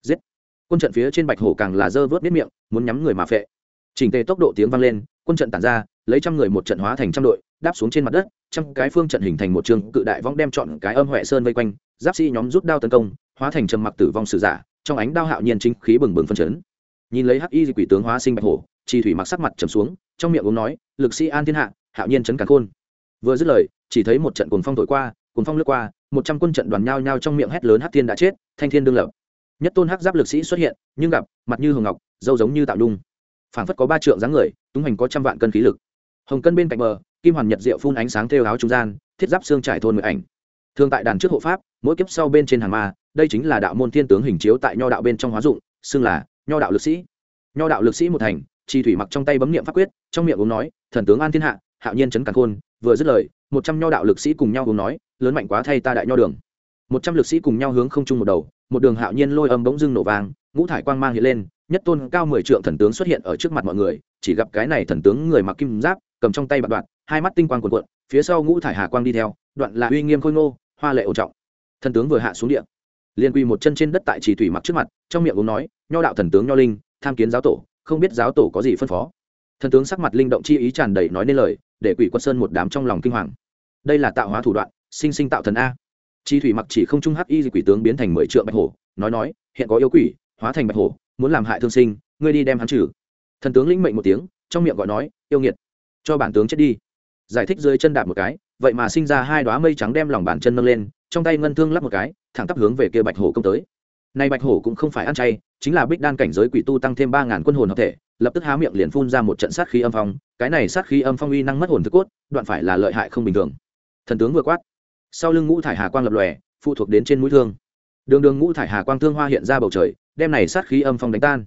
A: giết. Quân trận phía trên bạch hổ càng là dơ vớt biết miệng, muốn nhắm người mà phệ. Chỉnh tề tốc độ tiếng vang lên, quân trận tản ra, lấy trăm người một trận hóa thành trăm đội, đáp xuống trên mặt đất trăm cái phương trận hình thành một trường cự đại vong đem chọn cái âm huệ sơn vây quanh, giáp sĩ nhóm rút đao tấn công, hóa thành trầm mặc tử vong sử giả, trong ánh đao hạo nhiên chính khí bừng bừng phân chấn. Nhìn lấy hắc y quỷ tướng hóa sinh bạch hổ chi thủy mặc sắc mặt trầm xuống, trong miệng uống nói, lực sĩ an thiên hạ, hạo nhiên chấn cả khôn. Vừa dứt lời, chỉ thấy một trận cuồng phong thổi qua, cuồng phong lướt qua, một trăm quân trận đoàn nhao nhao trong miệng hét lớn hắc thiên đã chết, thanh thiên đương lập. Nhất tôn hắc giáp lực sĩ xuất hiện, nhưng gặp, mặt như hồng ngọc, dâu giống như tạo đung phảng phất có ba trượng dáng người, túng hành có trăm vạn cân khí lực. Hồng cân bên cạnh bờ kim hoàn nhật diệu phun ánh sáng theo áo trung gian, thiết giáp xương trải thôn mười ảnh. Thường tại đàn trước hộ pháp, mỗi kiếp sau bên trên hàng ma, đây chính là đạo môn thiên tướng hình chiếu tại nho đạo bên trong hóa dụng, xưng là nho đạo lực sĩ. Nho đạo lực sĩ một thành, chi thủy mặc trong tay bấm niệm pháp quyết, trong miệng uống nói, thần tướng an thiên hạ, hạo nhiên trấn càn khôn, vừa dứt lời, một trăm nho đạo lực sĩ cùng nhau uống nói, lớn mạnh quá thay ta đại nho đường. Một trăm lực sĩ cùng nhau hướng không chung một đầu, một đường hạo nhiên lôi âm bỗng dưng nổ vàng ngũ thải quang mang hiện lên, nhất tôn cao mười trượng thần tướng xuất hiện ở trước mặt mọi người, chỉ gặp cái này thần tướng người mặc kim giáp, cầm trong tay bạc đoạn hai mắt tinh quang cuộn cuộn, phía sau ngũ thải hà quang đi theo, đoạn là uy nghiêm khôi ngô, hoa lệ ổn trọng. Thần tướng vừa hạ xuống địa. Liền quỳ một chân trên đất tại chỉ thủy mặc trước mặt, trong miệng uống nói, nho đạo thần tướng nho linh, tham kiến giáo tổ, không biết giáo tổ có gì phân phó? Thần tướng sắc mặt linh động chi ý tràn đầy nói nên lời, để quỷ quân sơn một đám trong lòng kinh hoàng. Đây là tạo hóa thủ đoạn, sinh sinh tạo thần a. Chi thủy mặc chỉ không trung hắc y quỷ tướng biến thành mười triệu bạch hổ, nói nói, hiện có yêu quỷ, hóa thành bạch hổ, muốn làm hại thương sinh, ngươi đi đem hắn trừ. Thần tướng lĩnh mệnh một tiếng, trong miệng gọi nói, yêu nghiệt, cho bản tướng chết đi giải thích dưới chân đạp một cái, vậy mà sinh ra hai đoá mây trắng đem lòng bàn chân nâng lên, trong tay ngân thương lắp một cái, thẳng tắp hướng về kia bạch hổ công tới. Nay bạch hổ cũng không phải ăn chay, chính là bích đan cảnh giới quỷ tu tăng thêm ba ngàn quân hồn hợp thể, lập tức há miệng liền phun ra một trận sát khí âm phong, cái này sát khí âm phong uy năng mất hồn thức cốt, đoạn phải là lợi hại không bình thường. Thần tướng vừa quát, sau lưng ngũ thải hà quang lập lòe, phụ thuộc đến trên mũi thương. Đường đường ngũ thải hà quang thương hoa hiện ra bầu trời, đem này sát khí âm phong đánh tan.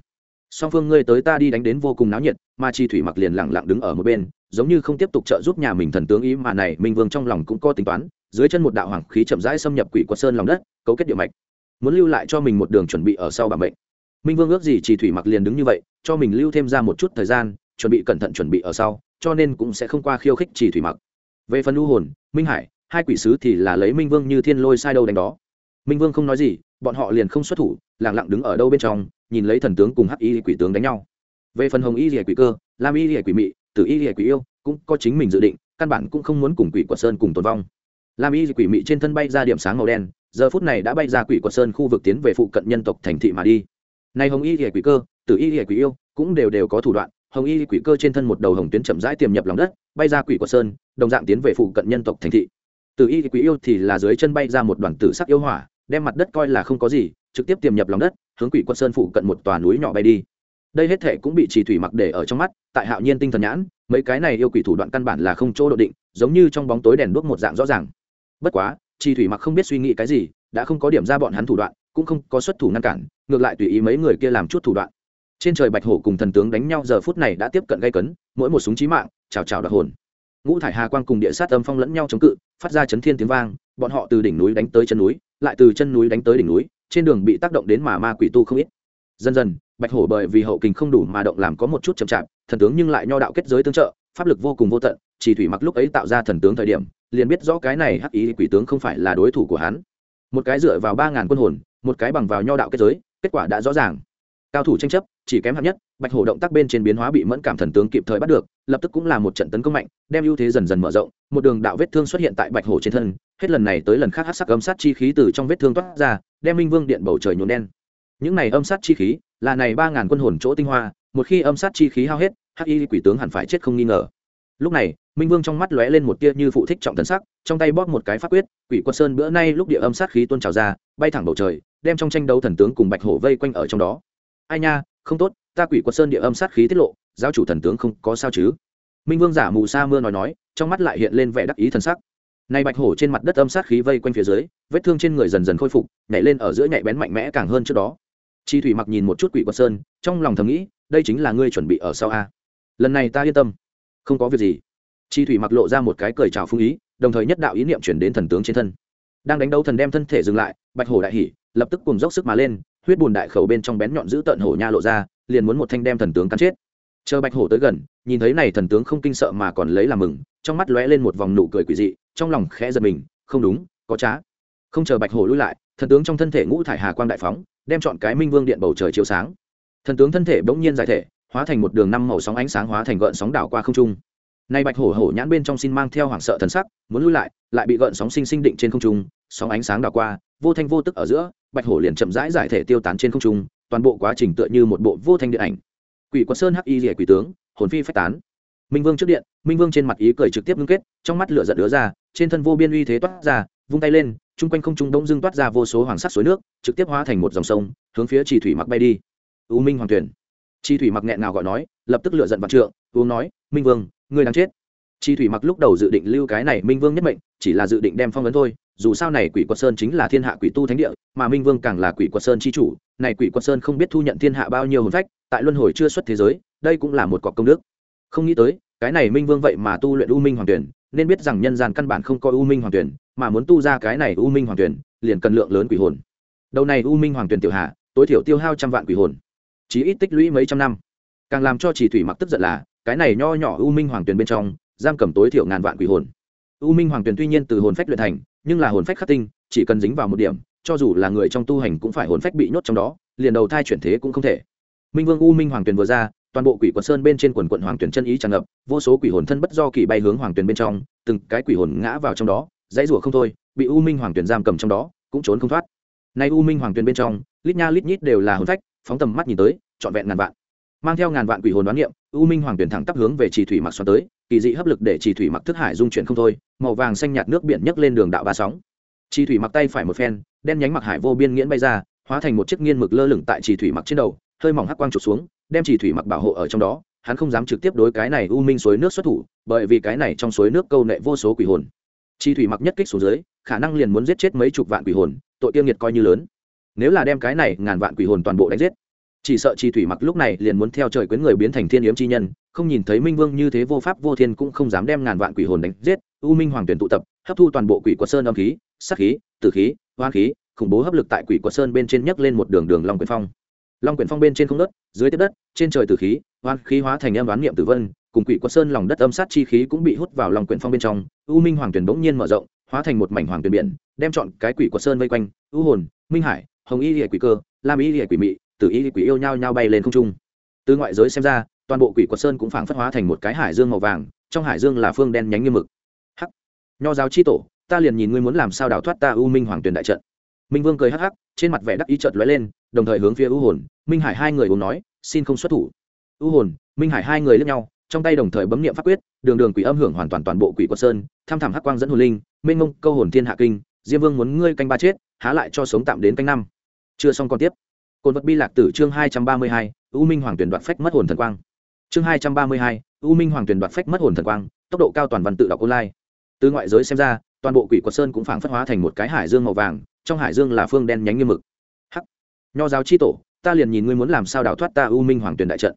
A: Song phương ngươi tới ta đi đánh đến vô cùng náo nhiệt, mà chi thủy mặc liền lẳng lặng đứng ở một bên giống như không tiếp tục trợ giúp nhà mình thần tướng ý mà này, minh vương trong lòng cũng có tính toán, dưới chân một đạo hoàng khí chậm rãi xâm nhập quỷ quật sơn lòng đất, cấu kết địa mạch. Muốn lưu lại cho mình một đường chuẩn bị ở sau bản mệnh. Minh vương ước gì chỉ thủy mặc liền đứng như vậy, cho mình lưu thêm ra một chút thời gian, chuẩn bị cẩn thận chuẩn bị ở sau, cho nên cũng sẽ không qua khiêu khích chỉ thủy mặc. Về phần u hồn, minh hải, hai quỷ sứ thì là lấy minh vương như thiên lôi sai đâu đánh đó. Minh vương không nói gì, bọn họ liền không xuất thủ lẳng lặng đứng ở đâu bên trong, nhìn lấy thần tướng cùng hắc y quỷ tướng đánh nhau. Về phần hồng y rỉa quỷ cơ, lam y rỉa quỷ mị tử y hệ quỷ yêu cũng có chính mình dự định, căn bản cũng không muốn cùng quỷ quật sơn cùng tồn vong. Lam y quỷ mị trên thân bay ra điểm sáng màu đen, giờ phút này đã bay ra quỷ quật sơn khu vực tiến về phụ cận nhân tộc thành thị mà đi. Nay hồng y hệ quỷ cơ, tử y hệ quỷ yêu cũng đều đều có thủ đoạn, hồng y quỷ cơ trên thân một đầu hồng tuyến chậm rãi tiềm nhập lòng đất, bay ra quỷ quật sơn, đồng dạng tiến về phụ cận nhân tộc thành thị. Tử y quỷ yêu thì là dưới chân bay ra một đoàn tử sắc yêu hỏa, đem mặt đất coi là không có gì, trực tiếp tiềm nhập lòng đất, hướng quỷ quật sơn phụ cận một tòa núi nhỏ bay đi đây hết thể cũng bị chỉ thủy mặc để ở trong mắt, tại hạo nhiên tinh thần nhãn, mấy cái này yêu quỷ thủ đoạn căn bản là không chỗ độ định, giống như trong bóng tối đèn đuốc một dạng rõ ràng. Bất quá trì thủy mặc không biết suy nghĩ cái gì, đã không có điểm ra bọn hắn thủ đoạn, cũng không có xuất thủ ngăn cản, ngược lại tùy ý mấy người kia làm chút thủ đoạn. Trên trời bạch hổ cùng thần tướng đánh nhau giờ phút này đã tiếp cận gây cấn, mỗi một súng chí mạng, chào chào đặc hồn. Ngũ thải hà quang cùng địa sát âm phong lẫn nhau chống cự, phát ra chấn thiên tiếng vang, bọn họ từ đỉnh núi đánh tới chân núi, lại từ chân núi đánh tới đỉnh núi, trên đường bị tác động đến mà ma quỷ tu không ít. Dần dần bạch hổ bởi vì hậu kình không đủ mà động làm có một chút chậm chạp, thần tướng nhưng lại nho đạo kết giới tương trợ, pháp lực vô cùng vô tận, chỉ thủy mặc lúc ấy tạo ra thần tướng thời điểm, liền biết rõ cái này hắc ý quỷ tướng không phải là đối thủ của hắn. Một cái dựa vào ba ngàn quân hồn, một cái bằng vào nho đạo kết giới, kết quả đã rõ ràng. Cao thủ tranh chấp, chỉ kém hạng nhất, bạch hổ động tác bên trên biến hóa bị mẫn cảm thần tướng kịp thời bắt được, lập tức cũng là một trận tấn công mạnh, đem ưu thế dần dần mở rộng, một đường đạo vết thương xuất hiện tại bạch hổ trên thân, hết lần này tới lần khác hát sắc âm sát chi khí từ trong vết thương toát ra, đem minh vương điện bầu trời nhuộn đen. Những này âm sát chi khí là này ba ngàn quân hồn chỗ tinh hoa, một khi âm sát chi khí hao hết, hắc y quỷ tướng hẳn phải chết không nghi ngờ. Lúc này, minh vương trong mắt lóe lên một tia như phụ thích trọng thần sắc, trong tay bóp một cái pháp quyết, quỷ quân sơn bữa nay lúc địa âm sát khí tuôn trào ra, bay thẳng bầu trời, đem trong tranh đấu thần tướng cùng bạch hổ vây quanh ở trong đó. Ai nha, không tốt, ta quỷ quân sơn địa âm sát khí tiết lộ, giáo chủ thần tướng không có sao chứ? Minh vương giả mù sa mưa nói nói, trong mắt lại hiện lên vẻ đắc ý thần sắc. Nay bạch hổ trên mặt đất âm sát khí vây quanh phía dưới, vết thương trên người dần dần khôi phục, nhảy lên ở giữa nhạy bén mạnh mẽ càng hơn trước đó chi thủy mặc nhìn một chút quỷ quật sơn, trong lòng thầm nghĩ, đây chính là ngươi chuẩn bị ở sau a. Lần này ta yên tâm. Không có việc gì. Chi thủy mặc lộ ra một cái cười chào phương ý, đồng thời nhất đạo ý niệm chuyển đến thần tướng trên thân. Đang đánh đấu thần đem thân thể dừng lại, bạch hổ đại hỉ, lập tức cùng dốc sức mà lên, huyết bùn đại khẩu bên trong bén nhọn giữ tận hổ nha lộ ra, liền muốn một thanh đem thần tướng cắn chết. Chờ bạch hổ tới gần, nhìn thấy này thần tướng không kinh sợ mà còn lấy làm mừng, trong mắt lóe lên một vòng nụ cười quỷ dị, trong lòng khẽ giật mình, không đúng, có trá. Không chờ bạch hổ lui lại, thần tướng trong thân thể ngũ thải hà quang đại phóng đem chọn cái minh vương điện bầu trời chiếu sáng. Thần tướng thân thể bỗng nhiên giải thể, hóa thành một đường năm màu sóng ánh sáng hóa thành gợn sóng đảo qua không trung. Nay bạch hổ hổ nhãn bên trong xin mang theo hoảng sợ thần sắc, muốn lui lại lại bị gợn sóng sinh sinh định trên không trung, sóng ánh sáng đảo qua, vô thanh vô tức ở giữa, bạch hổ liền chậm rãi giải thể tiêu tán trên không trung, toàn bộ quá trình tựa như một bộ vô thanh điện ảnh. Quỷ quân sơn hắc y rỉa quỷ tướng, hồn phi phách tán. Minh vương trước điện, minh vương trên mặt ý cười trực tiếp ngưng kết, trong mắt lửa giận đứa ra, trên thân vô biên uy thế toát ra vung tay lên, chung quanh không trung đông dưng toát ra vô số hoàng sắt suối nước, trực tiếp hóa thành một dòng sông, hướng phía chỉ thủy mặc bay đi. U minh hoàng tuyển chi thủy mặc nghẹn nào gọi nói, lập tức lựa giận vạn trượng, uống nói, minh vương, ngươi đang chết. Chi thủy mặc lúc đầu dự định lưu cái này minh vương nhất mệnh, chỉ là dự định đem phong ấn thôi, dù sao này quỷ quật sơn chính là thiên hạ quỷ tu thánh địa, mà minh vương càng là quỷ quật sơn chi chủ, này quỷ quật sơn không biết thu nhận thiên hạ bao nhiêu hồn phách, tại luân hồi chưa xuất thế giới, đây cũng là một cọc công đức. Không nghĩ tới, cái này minh vương vậy mà tu luyện u minh hoàng tuyển nên biết rằng nhân gian căn bản không có u minh hoàng tuyển mà muốn tu ra cái này u minh hoàng tuyển liền cần lượng lớn quỷ hồn. Đầu này u minh hoàng tuyển tiểu hạ, tối thiểu tiêu hao trăm vạn quỷ hồn, chí ít tích lũy mấy trăm năm. Càng làm cho chỉ thủy mặc tức giận là, cái này nho nhỏ u minh hoàng tuyển bên trong, giam cầm tối thiểu ngàn vạn quỷ hồn. U minh hoàng tuyển tuy nhiên từ hồn phách luyện thành, nhưng là hồn phách khắc tinh, chỉ cần dính vào một điểm, cho dù là người trong tu hành cũng phải hồn phách bị nhốt trong đó, liền đầu thai chuyển thế cũng không thể. Minh vương u minh hoàng tuyển vừa ra toàn bộ quỷ quật sơn bên trên quần quận hoàng tuyển chân ý tràn ngập, vô số quỷ hồn thân bất do kỳ bay hướng hoàng tuyển bên trong, từng cái quỷ hồn ngã vào trong đó, dãy rủa không thôi, bị u minh hoàng tuyển giam cầm trong đó, cũng trốn không thoát. Nay u minh hoàng tuyển bên trong, lít nha lít nhít đều là hồn phách, phóng tầm mắt nhìn tới, trọn vẹn ngàn vạn. Mang theo ngàn vạn quỷ hồn đoán niệm, u minh hoàng tuyển thẳng tắp hướng về trì thủy mặc xoắn tới, kỳ dị hấp lực để trì thủy mặc thức hải dung chuyển không thôi, màu vàng xanh nhạt nước biển nhấc lên đường đạo ba sóng. Trì thủy mặc tay phải một phen, đen nhánh mặc hải vô biên nghiễn bay ra, hóa thành một chiếc nghiên mực lơ lửng tại trì thủy mặc trên đầu, hơi mỏng hắc quang trục xuống đem chỉ thủy mặc bảo hộ ở trong đó, hắn không dám trực tiếp đối cái này u minh suối nước xuất thủ, bởi vì cái này trong suối nước câu nệ vô số quỷ hồn. Chi thủy mặc nhất kích xuống dưới, khả năng liền muốn giết chết mấy chục vạn quỷ hồn, tội tiêu nghiệt coi như lớn. Nếu là đem cái này ngàn vạn quỷ hồn toàn bộ đánh giết, chỉ sợ chi thủy mặc lúc này liền muốn theo trời quyến người biến thành thiên yếm chi nhân, không nhìn thấy minh vương như thế vô pháp vô thiên cũng không dám đem ngàn vạn quỷ hồn đánh giết, u minh hoàng tuyển tụ tập, hấp thu toàn bộ quỷ quật sơn âm khí sắc khí, tử khí hoang khí, khủng bố hấp lực tại quỷ quật sơn bên trên nhấc lên một đường đường long quyền phong long quyển phong bên trên không đất dưới tiếp đất, trên trời tử khí hoan khí hóa thành em đoán niệm tử vân, cùng quỷ quân sơn lòng đất âm sát chi khí cũng bị hút vào lòng quyển phong bên trong. U minh hoàng tuyển bỗng nhiên mở rộng, hóa thành một mảnh hoàng tuyển biển, đem chọn cái quỷ quân sơn vây quanh. U hồn, minh hải, hồng y lìa quỷ cơ, lam y lìa quỷ mị, tử y quỷ yêu nhau nhau bay lên không trung. Từ ngoại giới xem ra, toàn bộ quỷ quân sơn cũng phảng phất hóa thành một cái hải dương màu vàng, trong hải dương là phương đen nhánh như mực. Hắc. Nho giáo chi tổ, ta liền nhìn ngươi muốn làm sao đào thoát ta u minh hoàng tuyển đại trận minh vương cười hắc hắc, trên mặt vẻ đắc ý chợt lóe lên, đồng thời hướng phía u hồn, minh hải hai người uống nói, xin không xuất thủ. U hồn, minh hải hai người lướt nhau, trong tay đồng thời bấm nghiệm pháp quyết, đường đường quỷ âm hưởng hoàn toàn toàn bộ quỷ quật sơn, tham thảm hắc quang dẫn hồn linh minh mông câu hồn thiên hạ kinh, diêm vương muốn ngươi canh ba chết, há lại cho sống tạm đến canh năm. Chưa xong còn tiếp. Cồn vật bi lạc tử chương hai trăm ba mươi hai, u minh hoàng tuyển đoạt phách mất hồn thần quang. Chương hai trăm ba mươi hai, u minh hoàng tuyển đoạt phách mất hồn thần quang, tốc độ cao toàn văn tự đọc online. Từ ngoại giới xem ra, toàn bộ quỷ quật sơn cũng phảng phất hóa thành một cái hải dương màu vàng trong hải dương là phương đen nhánh như mực. Hắc. Nho giáo chi tổ, ta liền nhìn ngươi muốn làm sao đào thoát ta u minh hoàng tuyển đại trận.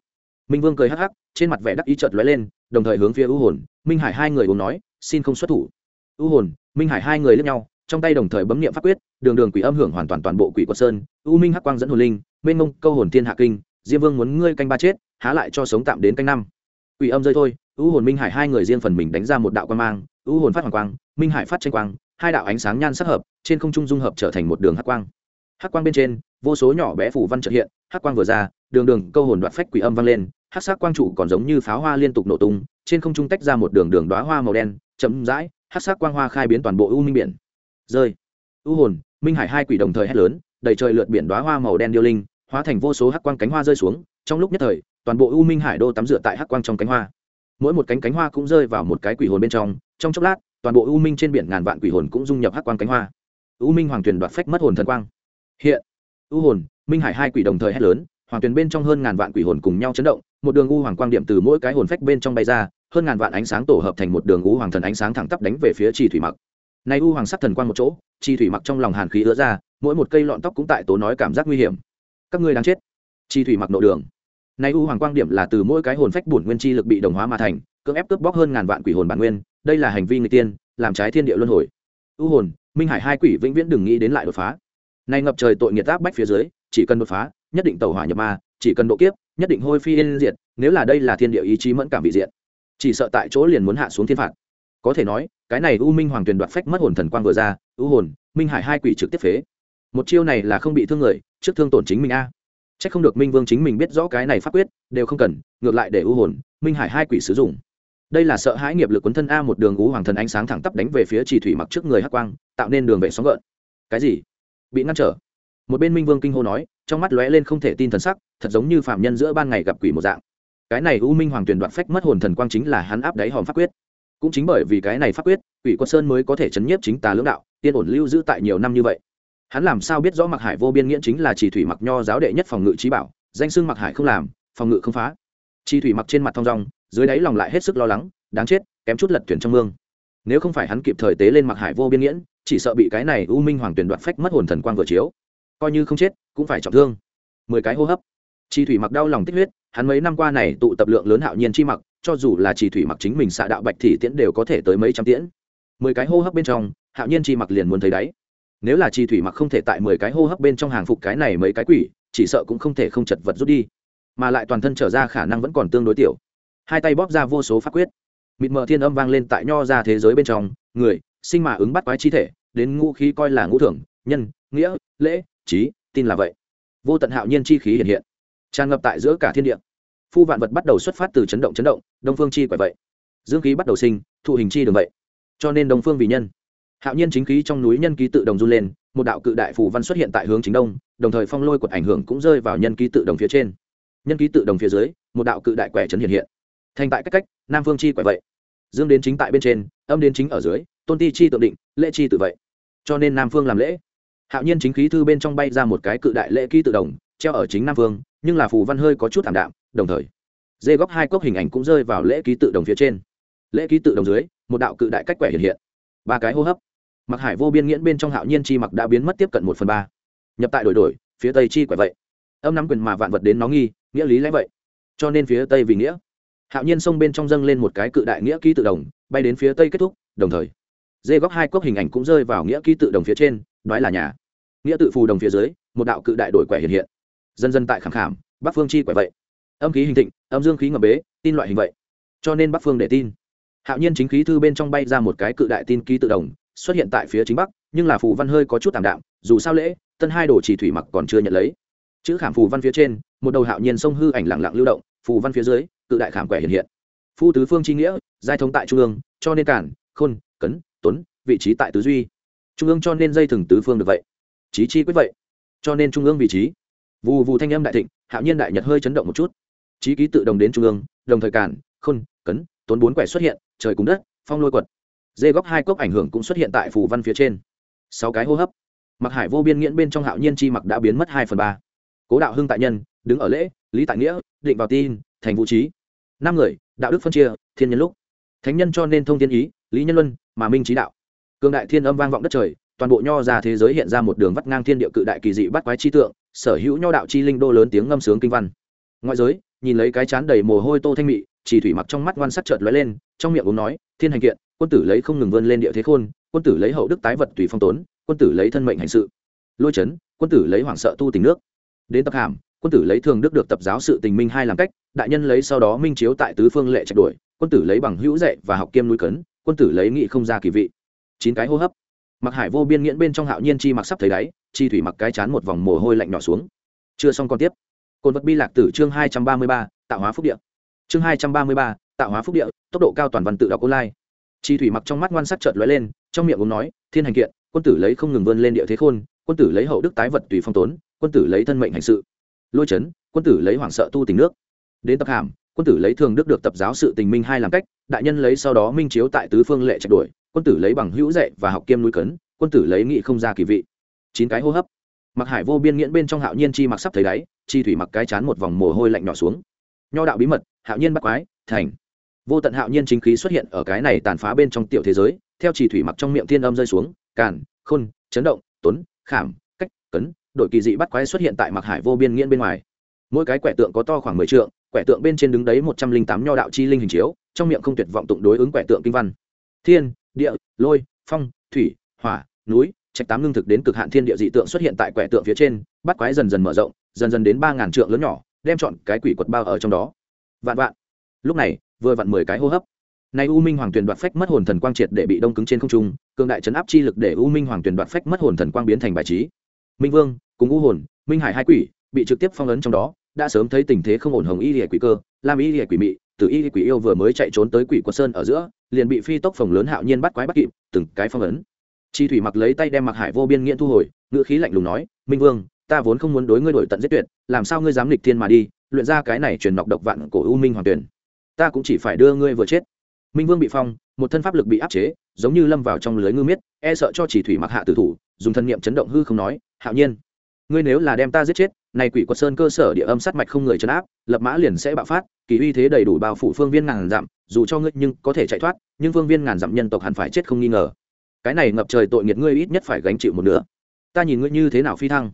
A: Minh vương cười hắc hắc, trên mặt vẻ đắc ý chợt lóe lên, đồng thời hướng phía u hồn, minh hải hai người uống nói, xin không xuất thủ. U hồn, minh hải hai người lẫn nhau, trong tay đồng thời bấm niệm pháp quyết, đường đường quỷ âm hưởng hoàn toàn toàn bộ quỷ quật sơn, u minh hắc quang dẫn hồn linh, mênh mông câu hồn thiên hạ kinh, diêm vương muốn ngươi canh ba chết, há lại cho sống tạm đến canh năm. Quỷ âm rơi thôi, u hồn minh hải hai người riêng phần mình đánh ra một đạo quan mang, u hồn phát hoàng quang, minh hải phát tranh quang hai đạo ánh sáng nhan sắc hợp, trên không trung dung hợp trở thành một đường hắc quang. Hắc quang bên trên, vô số nhỏ bé phủ văn trợ hiện, hắc quang vừa ra, đường đường câu hồn đoạt phách quỷ âm vang lên, hắc sắc quang trụ còn giống như pháo hoa liên tục nổ tung, trên không trung tách ra một đường đường đóa hoa màu đen, chậm rãi, hắc sắc quang hoa khai biến toàn bộ u minh biển. Rơi. U hồn, minh hải hai quỷ đồng thời hét lớn, đầy trời lượt biển đóa hoa màu đen điêu linh, hóa thành vô số hắc quang cánh hoa rơi xuống, trong lúc nhất thời, toàn bộ u minh hải đô tắm rửa tại hắc quang trong cánh hoa. Mỗi một cánh cánh hoa cũng rơi vào một cái quỷ hồn bên trong trong chốc lát toàn bộ u minh trên biển ngàn vạn quỷ hồn cũng dung nhập hắc quang cánh hoa. U minh hoàng tuyển đoạt phách mất hồn thần quang. Hiện, u hồn, minh hải hai quỷ đồng thời hét lớn, hoàng tuyển bên trong hơn ngàn vạn quỷ hồn cùng nhau chấn động, một đường u hoàng quang điểm từ mỗi cái hồn phách bên trong bay ra, hơn ngàn vạn ánh sáng tổ hợp thành một đường u hoàng thần ánh sáng thẳng tắp đánh về phía trì thủy mặc. Nay u hoàng sắc thần quang một chỗ trì thủy mặc trong lòng hàn khí ứa ra, mỗi một cây lọn tóc cũng tại tố nói cảm giác nguy hiểm. Các ngươi đang chết. Trì thủy mặc nộ đường. Nay u hoàng quang điểm là từ mỗi cái hồn phách bổn nguyên chi lực bị đồng hóa mà thành, cưỡng ép cướp bóc hơn ngàn vạn quỷ hồn bản nguyên đây là hành vi người tiên, làm trái thiên địa luân hồi. U hồn, minh hải hai quỷ vĩnh viễn đừng nghĩ đến lại đột phá. Nay ngập trời tội nghiệt áp bách phía dưới, chỉ cần đột phá, nhất định tàu hỏa nhập ma, chỉ cần độ kiếp, nhất định hôi phi yên diệt, nếu là đây là thiên địa ý chí mẫn cảm bị diện. Chỉ sợ tại chỗ liền muốn hạ xuống thiên phạt. Có thể nói, cái này u minh hoàng tuyền đoạt phách mất hồn thần quang vừa ra, u hồn, minh hải hai quỷ trực tiếp phế. Một chiêu này là không bị thương người, trước thương tổn chính mình a. À. c h ắ c không được minh vương chính mình biết rõ cái này pháp quyết, đều không cần, ngược lại để u hồn, minh hải hai quỷ sử dụng đây là sợ hãi nghiệp lực quấn thân a một đường ú hoàng thần ánh sáng thẳng tắp đánh về phía chỉ thủy mặc trước người hắc quang, tạo nên đường vệ sóng gợn. Cái gì? Bị ngăn trở? Một bên minh vương kinh hô nói, trong mắt lóe lên không thể tin thần sắc, thật giống như phạm nhân giữa ban ngày gặp quỷ một dạng. Cái này u minh hoàng tuyển đoạn phách mất hồn thần quang chính là hắn áp đáy hòm pháp quyết. Cũng chính bởi vì cái này pháp quyết, quỷ quân sơn mới có thể chấn nhiếp chính tà lưỡng đạo, tiên ổn lưu giữ tại nhiều năm như vậy. Hắn làm sao biết rõ mặc hải vô biên nghiễn chính là chỉ thủy mặc nho giáo đệ nhất phòng ngự trí bảo, danh xưng mặc hải không làm, phòng ngự không phá. Chỉ thủy mặc trên mặt thong rong dưới đáy lòng lại hết sức lo lắng, đáng chết, kém chút lật thuyền trong mương. Nếu không phải hắn kịp thời tế lên mặc hải vô biên nghiễn, chỉ sợ bị cái này u minh hoàng tuyển đoạn phách mất hồn thần quang vừa chiếu. Coi như không chết, cũng phải trọng thương. Mười cái hô hấp. Chi thủy mặc đau lòng tích huyết, hắn mấy năm qua này tụ tập lượng lớn hạo nhiên chi mặc, cho dù là chi thủy mặc chính mình xạ đạo bạch thì tiễn đều có thể tới mấy trăm tiễn. Mười cái hô hấp bên trong, hạo nhiên chi mặc liền muốn thấy đáy. Nếu là chi thủy mặc không thể tại mười cái hô hấp bên trong hàng phục cái này mấy cái quỷ, chỉ sợ cũng không thể không chật vật rút đi. Mà lại toàn thân trở ra khả năng vẫn còn tương đối tiểu hai tay bóp ra vô số pháp quyết. Mịt mờ thiên âm vang lên tại nho ra thế giới bên trong, người, sinh mà ứng bắt quái chi thể, đến ngũ khí coi là ngũ thưởng, nhân, nghĩa, lễ, trí, tin là vậy. Vô tận hạo nhiên chi khí hiện hiện, tràn ngập tại giữa cả thiên địa. Phu vạn vật bắt đầu xuất phát từ chấn động chấn động, đông phương chi quậy vậy. Dương khí bắt đầu sinh, thụ hình chi đường vậy. Cho nên đông phương vì nhân. Hạo nhiên chính khí trong núi nhân ký tự đồng run lên, một đạo cự đại phù văn xuất hiện tại hướng chính đông, đồng thời phong lôi quật ảnh hưởng cũng rơi vào nhân ký tự đồng phía trên. Nhân ký tự đồng phía dưới, một đạo cự đại quẻ trấn hiện hiện thành tại cách cách, nam phương chi quẻ vậy. Dương đến chính tại bên trên, âm đến chính ở dưới, tôn ti chi tự định, lễ chi tự vậy. Cho nên nam phương làm lễ. Hạo nhiên chính khí thư bên trong bay ra một cái cự đại lễ ký tự đồng, treo ở chính nam phương, nhưng là phù văn hơi có chút thảm đạm, đồng thời, dê góc hai cốc hình ảnh cũng rơi vào lễ ký tự đồng phía trên. Lễ ký tự đồng dưới, một đạo cự đại cách quẻ hiện hiện. Ba cái hô hấp. Mặc hải vô biên nghiễn bên trong hạo nhiên chi mặc đã biến mất tiếp cận một phần ba. Nhập tại đổi đổi, phía tây chi quẻ vậy. Âm nắm quyền mà vạn vật đến nó nghi, nghĩa lý lẽ vậy. Cho nên phía tây vì nghĩa hạo nhiên sông bên trong dâng lên một cái cự đại nghĩa ký tự đồng, bay đến phía tây kết thúc, đồng thời, dê góc hai cốc hình ảnh cũng rơi vào nghĩa ký tự đồng phía trên nói là nhà. Nghĩa tự phù đồng phía dưới, một đạo cự đại đổi quẻ hiện hiện. Dần dần tại khảm khảm, bắc phương chi quẻ vậy. Âm khí hình thịnh, âm dương khí ngập bế, tin loại hình vậy. Cho nên bắc phương để tin. Hạo nhiên chính khí thư bên trong bay ra một cái cự đại tin ký tự đồng, xuất hiện tại phía chính bắc, nhưng là phù văn hơi có chút tạm đạm, dù sao lễ, tân hai đồ chỉ thủy mặc còn chưa nhận lấy. Chữ khảm phù văn phía trên, một đầu hạo nhiên sông hư ảnh lặng lặng lưu động, phù văn phía dưới cự đại khảm quẻ hiện hiện. Phu tứ phương chi nghĩa, giai thống tại trung ương, cho nên cản, khôn, cấn, tuấn, vị trí tại tứ duy. Trung ương cho nên dây thừng tứ phương được vậy. Trí chi quyết vậy. Cho nên trung ương vị trí. Vù vù thanh âm đại thịnh, hạo nhiên đại nhật hơi chấn động một chút. Trí ký tự đồng đến trung ương, đồng thời cản, khôn, cấn, tuấn bốn quẻ xuất hiện, trời cúng đất, phong lôi quật. Dê góc hai cốc ảnh hưởng cũng xuất hiện tại phù văn phía trên. Sáu cái hô hấp. Mặc hải vô biên nghiễn bên trong hạo nhiên chi mặc đã biến mất hai phần ba. Cố đạo hưng tại nhân, đứng ở lễ, lý tại nghĩa, định vào tin, thành vũ trí năm người, đạo đức phân chia, thiên nhân lúc. Thánh nhân cho nên thông thiên ý, lý nhân luân, mà minh trí đạo. Cương đại thiên âm vang vọng đất trời, toàn bộ nho ra thế giới hiện ra một đường vắt ngang thiên địa cự đại kỳ dị bắt quái chi tượng, sở hữu nho đạo chi linh đô lớn tiếng ngâm sướng kinh văn. Ngoại giới, nhìn lấy cái chán đầy mồ hôi tô thanh mị, chỉ thủy mặc trong mắt ngoan sắc chợt lóe lên, trong miệng uống nói, thiên hành kiện, quân tử lấy không ngừng vươn lên địa thế khôn, quân tử lấy hậu đức tái vật tùy phong tốn, quân tử lấy thân mệnh hành sự. Lôi chấn, quân tử lấy hoảng sợ tu tình nước. Đến tập hàm quân tử lấy thường đức được tập giáo sự tình minh hai làm cách, đại nhân lấy sau đó minh chiếu tại tứ phương lệ trạch đuổi, quân tử lấy bằng hữu dạy và học kiêm núi cấn, quân tử lấy nghị không ra kỳ vị. Chín cái hô hấp. Mặc hải vô biên nghiễn bên trong hạo nhiên chi mặc sắp thấy đáy, chi thủy mặc cái chán một vòng mồ hôi lạnh nhỏ xuống. Chưa xong còn tiếp. Côn vật bi lạc tử chương hai trăm ba mươi ba, tạo hóa phúc địa. Chương hai trăm ba mươi ba, tạo hóa phúc địa, tốc độ cao toàn văn tự đọc online. Chi thủy mặc trong mắt ngoan sắc chợt lóe lên, trong miệng uống nói, thiên hành kiện, quân tử lấy không ngừng vươn lên địa thế khôn, quân tử lấy hậu đức tái vật tùy phong tốn, quân tử lấy thân mệnh hành sự lôi chấn, quân tử lấy hoảng sợ tu tình nước. Đến tập hàm, quân tử lấy thường đức được tập giáo sự tình minh hai làm cách, đại nhân lấy sau đó minh chiếu tại tứ phương lệ trạch đuổi, quân tử lấy bằng hữu dạy và học kiêm núi cấn, quân tử lấy nghị không ra kỳ vị. Chín cái hô hấp. Mặc hải vô biên nghiễn bên trong hạo nhiên chi mặc sắp thấy đáy, chi thủy mặc cái chán một vòng mồ hôi lạnh nhỏ xuống. Nho đạo bí mật, hạo nhiên bắt quái, thành. Vô tận hạo nhiên chính khí xuất hiện ở cái này tàn phá bên trong tiểu thế giới, theo chỉ thủy mặc trong miệng thiên âm rơi xuống, càn, khôn, chấn động, tuấn, khảm đội kỳ dị bắt quái xuất hiện tại mặc hải vô biên nghiễn bên ngoài. Mỗi cái quẻ tượng có to khoảng mười t quẻ tượng bên trên đứng đấy một trăm linh tám nho đạo chi linh hình chiếu, trong miệng không tuyệt vọng tụng đối ứng quẻ tượng kinh văn. Thiên, địa, lôi, phong, thủy, hỏa, núi, trạch tám lương thực đến cực hạn thiên địa dị tượng xuất hiện tại quẻ tượng phía trên, bắt quái dần dần mở rộng, dần dần đến ba ngàn trượng lớn nhỏ, đem chọn cái quỷ quật bao ở trong đó. Vạn vạn. Lúc này, vừa vặn mười cái hô hấp. Nay u minh hoàng tuyền đoạt phách mất hồn thần quang triệt để bị đông cứng trên không trung, cường đại chấn áp chi lực để u minh hoàng tuyền đoạt phách mất hồn thần quang biến thành bài trí minh vương, cùng u hồn, minh hải hai quỷ bị trực tiếp phong ấn trong đó, đã sớm thấy tình thế không ổn hồng y lìa quỷ cơ, lam y lìa quỷ mị từ y quỷ yêu vừa mới chạy trốn tới quỷ quật sơn ở giữa, liền bị phi tốc phòng lớn hạo nhiên bắt quái bắt kịp, từng cái phong ấn. Chi thủy mặc lấy tay đem mặc hải vô biên nghiện thu hồi, ngữ khí lạnh lùng nói, minh vương, ta vốn không muốn đối ngươi đổi tận giết tuyệt, làm sao ngươi dám lịch thiên mà đi, luyện ra cái này truyền nọc độc vạn cổ u minh hoàng tuyển. Ta cũng chỉ phải đưa ngươi vừa chết. Minh vương bị phong, một thân pháp lực bị áp chế, giống như lâm vào trong lưới ngư miết e sợ cho chỉ thủy mặc hạ tử thủ, dùng thân niệm chấn động hư không nói hạo nhiên. Ngươi nếu là đem ta giết chết, này quỷ quật sơn cơ sở địa âm sát mạch không người chấn áp, lập mã liền sẽ bạo phát, kỳ uy thế đầy đủ bao phủ phương viên ngàn dặm, dù cho ngươi nhưng có thể chạy thoát, nhưng phương viên ngàn dặm nhân tộc hẳn phải chết không nghi ngờ. Cái này ngập trời tội nghiệt ngươi ít nhất phải gánh chịu một nửa. Ta nhìn ngươi như thế nào phi thăng?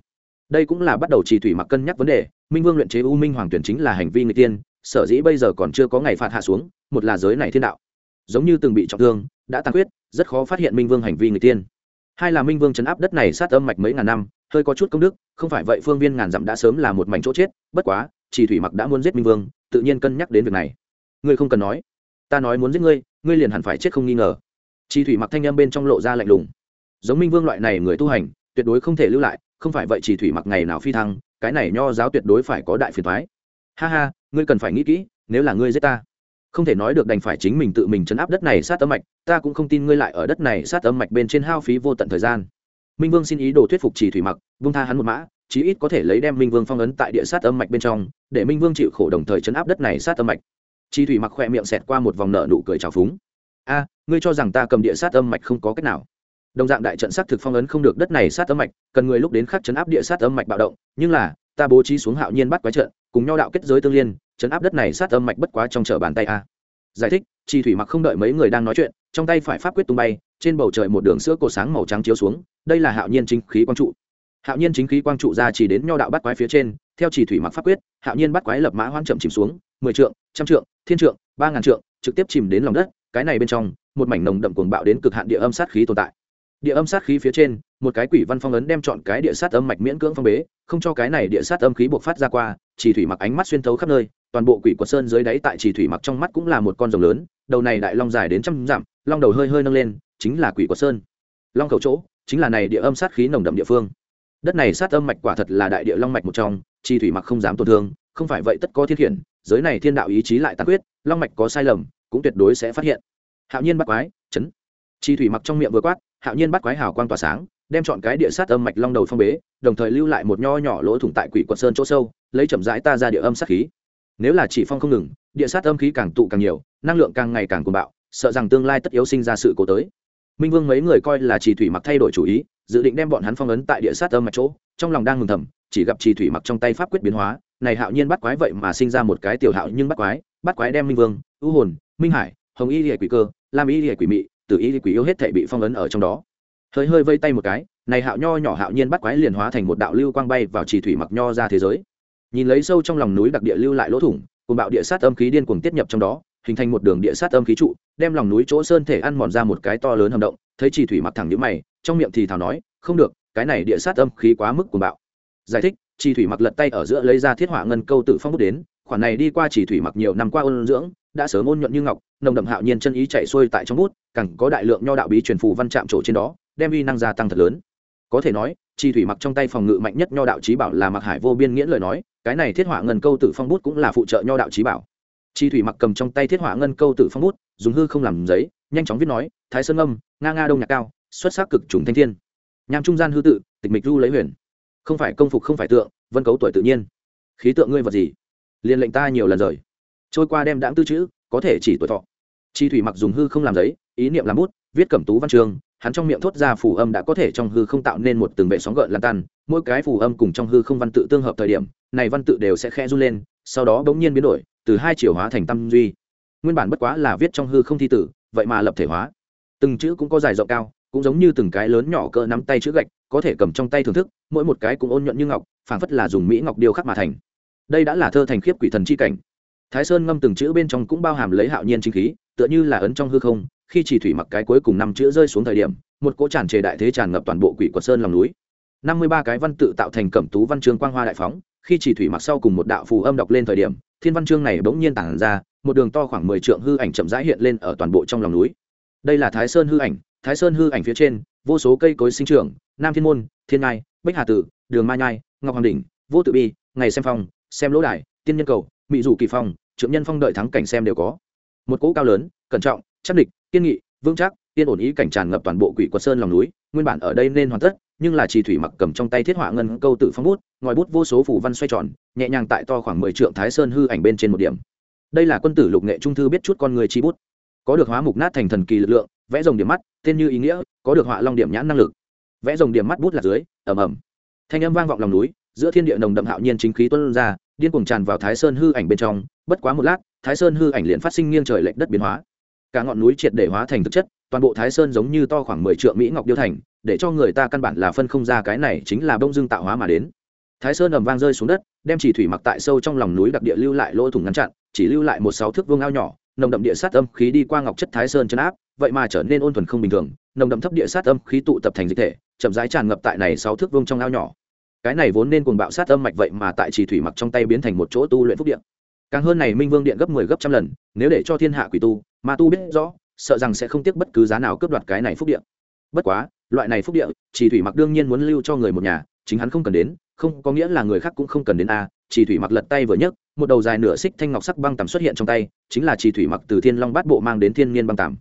A: Đây cũng là bắt đầu trì thủy mặc cân nhắc vấn đề, minh vương luyện chế u minh hoàng tuyển chính là hành vi người tiên, sở dĩ bây giờ còn chưa có ngày phạt hạ xuống, một là giới này thiên đạo. Giống như từng bị trọng thương, đã tàn khuyết, rất khó phát hiện minh vương hành vi người tiên. Hai là minh vương chấn áp đất này sát âm mạch mấy ngàn năm hơi có chút công đức, không phải vậy phương viên ngàn dặm đã sớm là một mảnh chỗ chết, bất quá, chỉ thủy mặc đã muốn giết minh vương, tự nhiên cân nhắc đến việc này. Ngươi không cần nói. Ta nói muốn giết ngươi ngươi liền hẳn phải chết không nghi ngờ. Chỉ thủy mặc thanh âm bên trong lộ ra lạnh lùng. Giống minh vương loại này người tu hành, tuyệt đối không thể lưu lại, không phải vậy chỉ thủy mặc ngày nào phi thăng, cái này nho giáo tuyệt đối phải có đại phiền thoái ha ha, ngươi cần phải nghĩ kỹ, nếu là ngươi giết ta, không thể nói được đành phải chính mình tự mình chấn áp đất này sát âm mạch, ta cũng không tin ngươi lại ở đất này sát âm mạch bên trên hao phí vô tận thời gian minh vương xin ý đồ thuyết phục chỉ thủy mặc vung tha hắn một mã, chí ít có thể lấy đem minh vương phong ấn tại địa sát âm mạch bên trong, để minh vương chịu khổ đồng thời chấn áp đất này sát âm mạch. Chi thủy mặc khoe miệng xẹt qua một vòng nợ nụ cười trào phúng. A, ngươi cho rằng ta cầm địa sát âm mạch không có cách nào? Đồng dạng đại trận sát thực phong ấn không được đất này sát âm mạch, cần người lúc đến khắc chấn áp địa sát âm mạch bạo động, nhưng là, ta bố trí xuống hạo nhiên bắt quái trận, cùng nhau đạo kết giới tương liên, chấn áp đất này sát âm mạch bất quá trong chở bàn tay a giải thích chi thủy mặc không đợi mấy người đang nói chuyện, trong tay phải pháp quyết tung bay, trên bầu trời một đường sữa cột sáng màu trắng chiếu xuống, đây là hạo nhiên chính khí quang trụ. Hạo nhiên chính khí quang trụ ra chỉ đến nho đạo bắt quái phía trên, theo chỉ thủy mặc pháp quyết, hạo nhiên bắt quái lập mã hoang chậm chìm xuống, mười trượng, trăm trượng, thiên trượng, ba ngàn trượng, trực tiếp chìm đến lòng đất, cái này bên trong, một mảnh nồng đậm cuồng bạo đến cực hạn địa âm sát khí tồn tại. Địa âm sát khí phía trên, một cái quỷ văn phong ấn đem chọn cái địa sát âm mạch miễn cưỡng phong bế, không cho cái này địa sát âm khí buộc phát ra qua chỉ thủy mặc ánh mắt xuyên thấu khắp nơi toàn bộ quỷ quật sơn dưới đáy tại chỉ thủy mặc trong mắt cũng là một con rồng lớn, đầu này đại long dài đến trăm dặm, long đầu hơi hơi nâng lên, chính là quỷ quật sơn. Long khẩu chỗ, chính là này địa âm sát khí nồng đậm địa phương. Đất này sát âm mạch quả thật là đại địa long mạch một trong chi thủy mặc không dám tổn thương, không phải vậy tất có thiên khiển giới này thiên đạo ý chí lại tàn quyết long mạch có sai lầm, cũng tuyệt đối sẽ phát hiện. Hạo nhiên bắt quái, chấn. Chi thủy mặc trong miệng vừa quát, hạo nhiên bắt quái hào quang tỏa sáng, đem chọn cái địa sát âm mạch long đầu phong bế, đồng thời lưu lại một nho nhỏ lỗ thủng tại quỷ quật sơn chỗ sâu, lấy chậm rãi ta ra địa âm sát khí nếu là chỉ phong không ngừng, địa sát âm khí càng tụ càng nhiều, năng lượng càng ngày càng cuồng bạo, sợ rằng tương lai tất yếu sinh ra sự cố tới. Minh vương mấy người coi là chỉ thủy mặc thay đổi chủ ý, dự định đem bọn hắn phong ấn tại địa sát âm mạch chỗ, trong lòng đang mừng thầm, chỉ gặp chỉ thủy mặc trong tay pháp quyết biến hóa, này hạo nhiên bắt quái vậy mà sinh ra một cái tiểu hạo nhưng bắt quái bắt quái đem minh vương, ưu hồn, minh hải, hồng y lìa quỷ cơ, lam y lìa quỷ mị, tử y quỷ yêu hết thể bị phong ấn ở trong đó. Hơi hơi vây tay một cái, này hạo nho nhỏ hạo nhiên bắt quái liền hóa thành một đạo lưu quang bay vào chỉ thủy mặc nho ra thế giới nhìn lấy sâu trong lòng núi đặc địa lưu lại lỗ thủng, cùng bạo địa sát âm khí điên cuồng tiết nhập trong đó, hình thành một đường địa sát âm khí trụ, đem lòng núi chỗ sơn thể ăn mòn ra một cái to lớn hầm động, thấy chỉ thủy mặc thẳng nhíu mày, trong miệng thì thào nói, không được, cái này địa sát âm khí quá mức cuồng bạo. Giải thích chỉ thủy mặc lật tay ở giữa lấy ra thiết hỏa ngân câu tự phong bút đến, khoản này đi qua chỉ thủy mặc nhiều năm qua ôn dưỡng, đã sớm ôn nhuận như ngọc, nồng đậm hạo nhiên chân ý chạy xuôi tại trong bút, càng có đại lượng nho đạo bí truyền phù văn chạm trổ trên đó, đem vi năng gia tăng thật lớn. Có thể nói chi thủy mặc trong tay phòng ngự mạnh nhất nho đạo trí bảo là mặc hải vô biên nghĩa lời nói cái này thiết họa ngân câu tử phong bút cũng là phụ trợ nho đạo trí bảo. Chi thủy mặc cầm trong tay thiết họa ngân câu tử phong bút, dùng hư không làm giấy, nhanh chóng viết nói, thái sơn âm, nga nga đông nhạc cao, xuất sắc cực trùng thanh thiên. Nham trung gian hư tự, tịch mịch du lấy huyền. Không phải công phục không phải tượng, vân cấu tuổi tự nhiên. Khí tượng ngươi vật gì? Liền lệnh ta nhiều lần rời. Trôi qua đem đãng tư chữ, có thể chỉ tuổi thọ. Chi thủy mặc dùng hư không làm giấy, ý niệm làm bút, viết cẩm tú văn trường, hắn trong miệng thốt ra phù âm đã có thể trong hư không tạo nên một từng vệ sóng gợn lan tan, mỗi cái phù âm cùng trong hư không văn tự tương hợp thời điểm này văn tự đều sẽ khẽ run lên, sau đó bỗng nhiên biến đổi, từ hai chiều hóa thành tâm duy. Nguyên bản bất quá là viết trong hư không thi tử, vậy mà lập thể hóa. Từng chữ cũng có dài rộng cao, cũng giống như từng cái lớn nhỏ cỡ nắm tay chữ gạch, có thể cầm trong tay thưởng thức, mỗi một cái cũng ôn nhuận như ngọc, phảng phất là dùng mỹ ngọc điêu khắc mà thành. Đây đã là thơ thành khiếp quỷ thần chi cảnh. Thái sơn ngâm từng chữ bên trong cũng bao hàm lấy hạo nhiên chính khí, tựa như là ấn trong hư không, khi chỉ thủy mặc cái cuối cùng năm chữ rơi xuống thời điểm, một cỗ tràn trề đại thế tràn ngập toàn bộ quỷ quật sơn lòng núi. Năm mươi ba cái văn tự tạo thành cẩm tú văn chương quang hoa đại phóng khi chỉ thủy mặc sau cùng một đạo phù âm đọc lên thời điểm, thiên văn chương này bỗng nhiên tản ra, một đường to khoảng mười trượng hư ảnh chậm rãi hiện lên ở toàn bộ trong lòng núi. Đây là thái sơn hư ảnh, thái sơn hư ảnh phía trên, vô số cây cối sinh trưởng, nam thiên môn, thiên ngai, bích hà tử, đường mai nhai, ngọc hoàng đỉnh, vô tự bi, ngày xem phong, xem lỗ đài, tiên nhân cầu mỹ Dù kỳ phong trưởng nhân phong đợi thắng cảnh xem đều có. Một cỗ cao lớn, cẩn trọng, chắc địch, kiên nghị, vững chắc, yên ổn ý cảnh tràn ngập toàn bộ quỷ quật sơn lòng núi nguyên bản ở đây nên hoàn tất, nhưng là chỉ thủy mặc cầm trong tay thiết họa ngân câu tự phong bút ngòi bút vô số phủ văn xoay tròn, nhẹ nhàng tại to khoảng mười trượng thái sơn hư ảnh bên trên một điểm. Đây là quân tử lục nghệ trung thư biết chút con người chi bút. Có được hóa mục nát thành thần kỳ lực lượng, vẽ rồng điểm mắt, tên như ý nghĩa, có được họa long điểm nhãn năng lực. Vẽ rồng điểm mắt bút là dưới ẩm ẩm thanh âm vang vọng lòng núi, giữa thiên địa nồng đậm hạo nhiên chính khí tuân ra, điên cuồng tràn vào thái sơn hư ảnh bên trong. Bất quá một lát, thái sơn hư ảnh liền phát sinh nghiêng trời lệch đất biến hóa. Cả ngọn núi triệt để hóa thành thực chất toàn bộ thái sơn giống như to khoảng mười triệu mỹ ngọc điêu thành, để cho người ta căn bản là phân không ra cái này chính là bông Dương tạo hóa mà đến. Thái sơn ầm vang rơi xuống đất, đem chỉ thủy mặc tại sâu trong lòng núi đặc địa lưu lại lỗ thủng ngăn chặn, chỉ lưu lại một sáu thước vương ao nhỏ, nồng đậm địa sát âm khí đi qua ngọc chất thái sơn chấn áp, vậy mà trở nên ôn thuần không bình thường, nồng đậm thấp địa sát âm khí tụ tập thành dịch thể, chậm rãi tràn ngập tại này sáu thước vương trong ao nhỏ. Cái này vốn nên cuồng bạo sát âm mạch vậy mà tại chỉ thủy mặc trong tay biến thành một chỗ tu luyện phúc điện càng hơn này minh vương điện gấp mười 10 gấp trăm lần, nếu để cho thiên hạ quỷ tu, ma tu biết rõ sợ rằng sẽ không tiếc bất cứ giá nào cướp đoạt cái này phúc địa. bất quá loại này phúc địa, chỉ thủy mặc đương nhiên muốn lưu cho người một nhà chính hắn không cần đến không có nghĩa là người khác cũng không cần đến a chỉ thủy mặc lật tay vừa nhấc một đầu dài nửa xích thanh ngọc sắc băng tẩm xuất hiện trong tay chính là chỉ thủy mặc từ thiên long bát bộ mang đến thiên niên băng tẩm.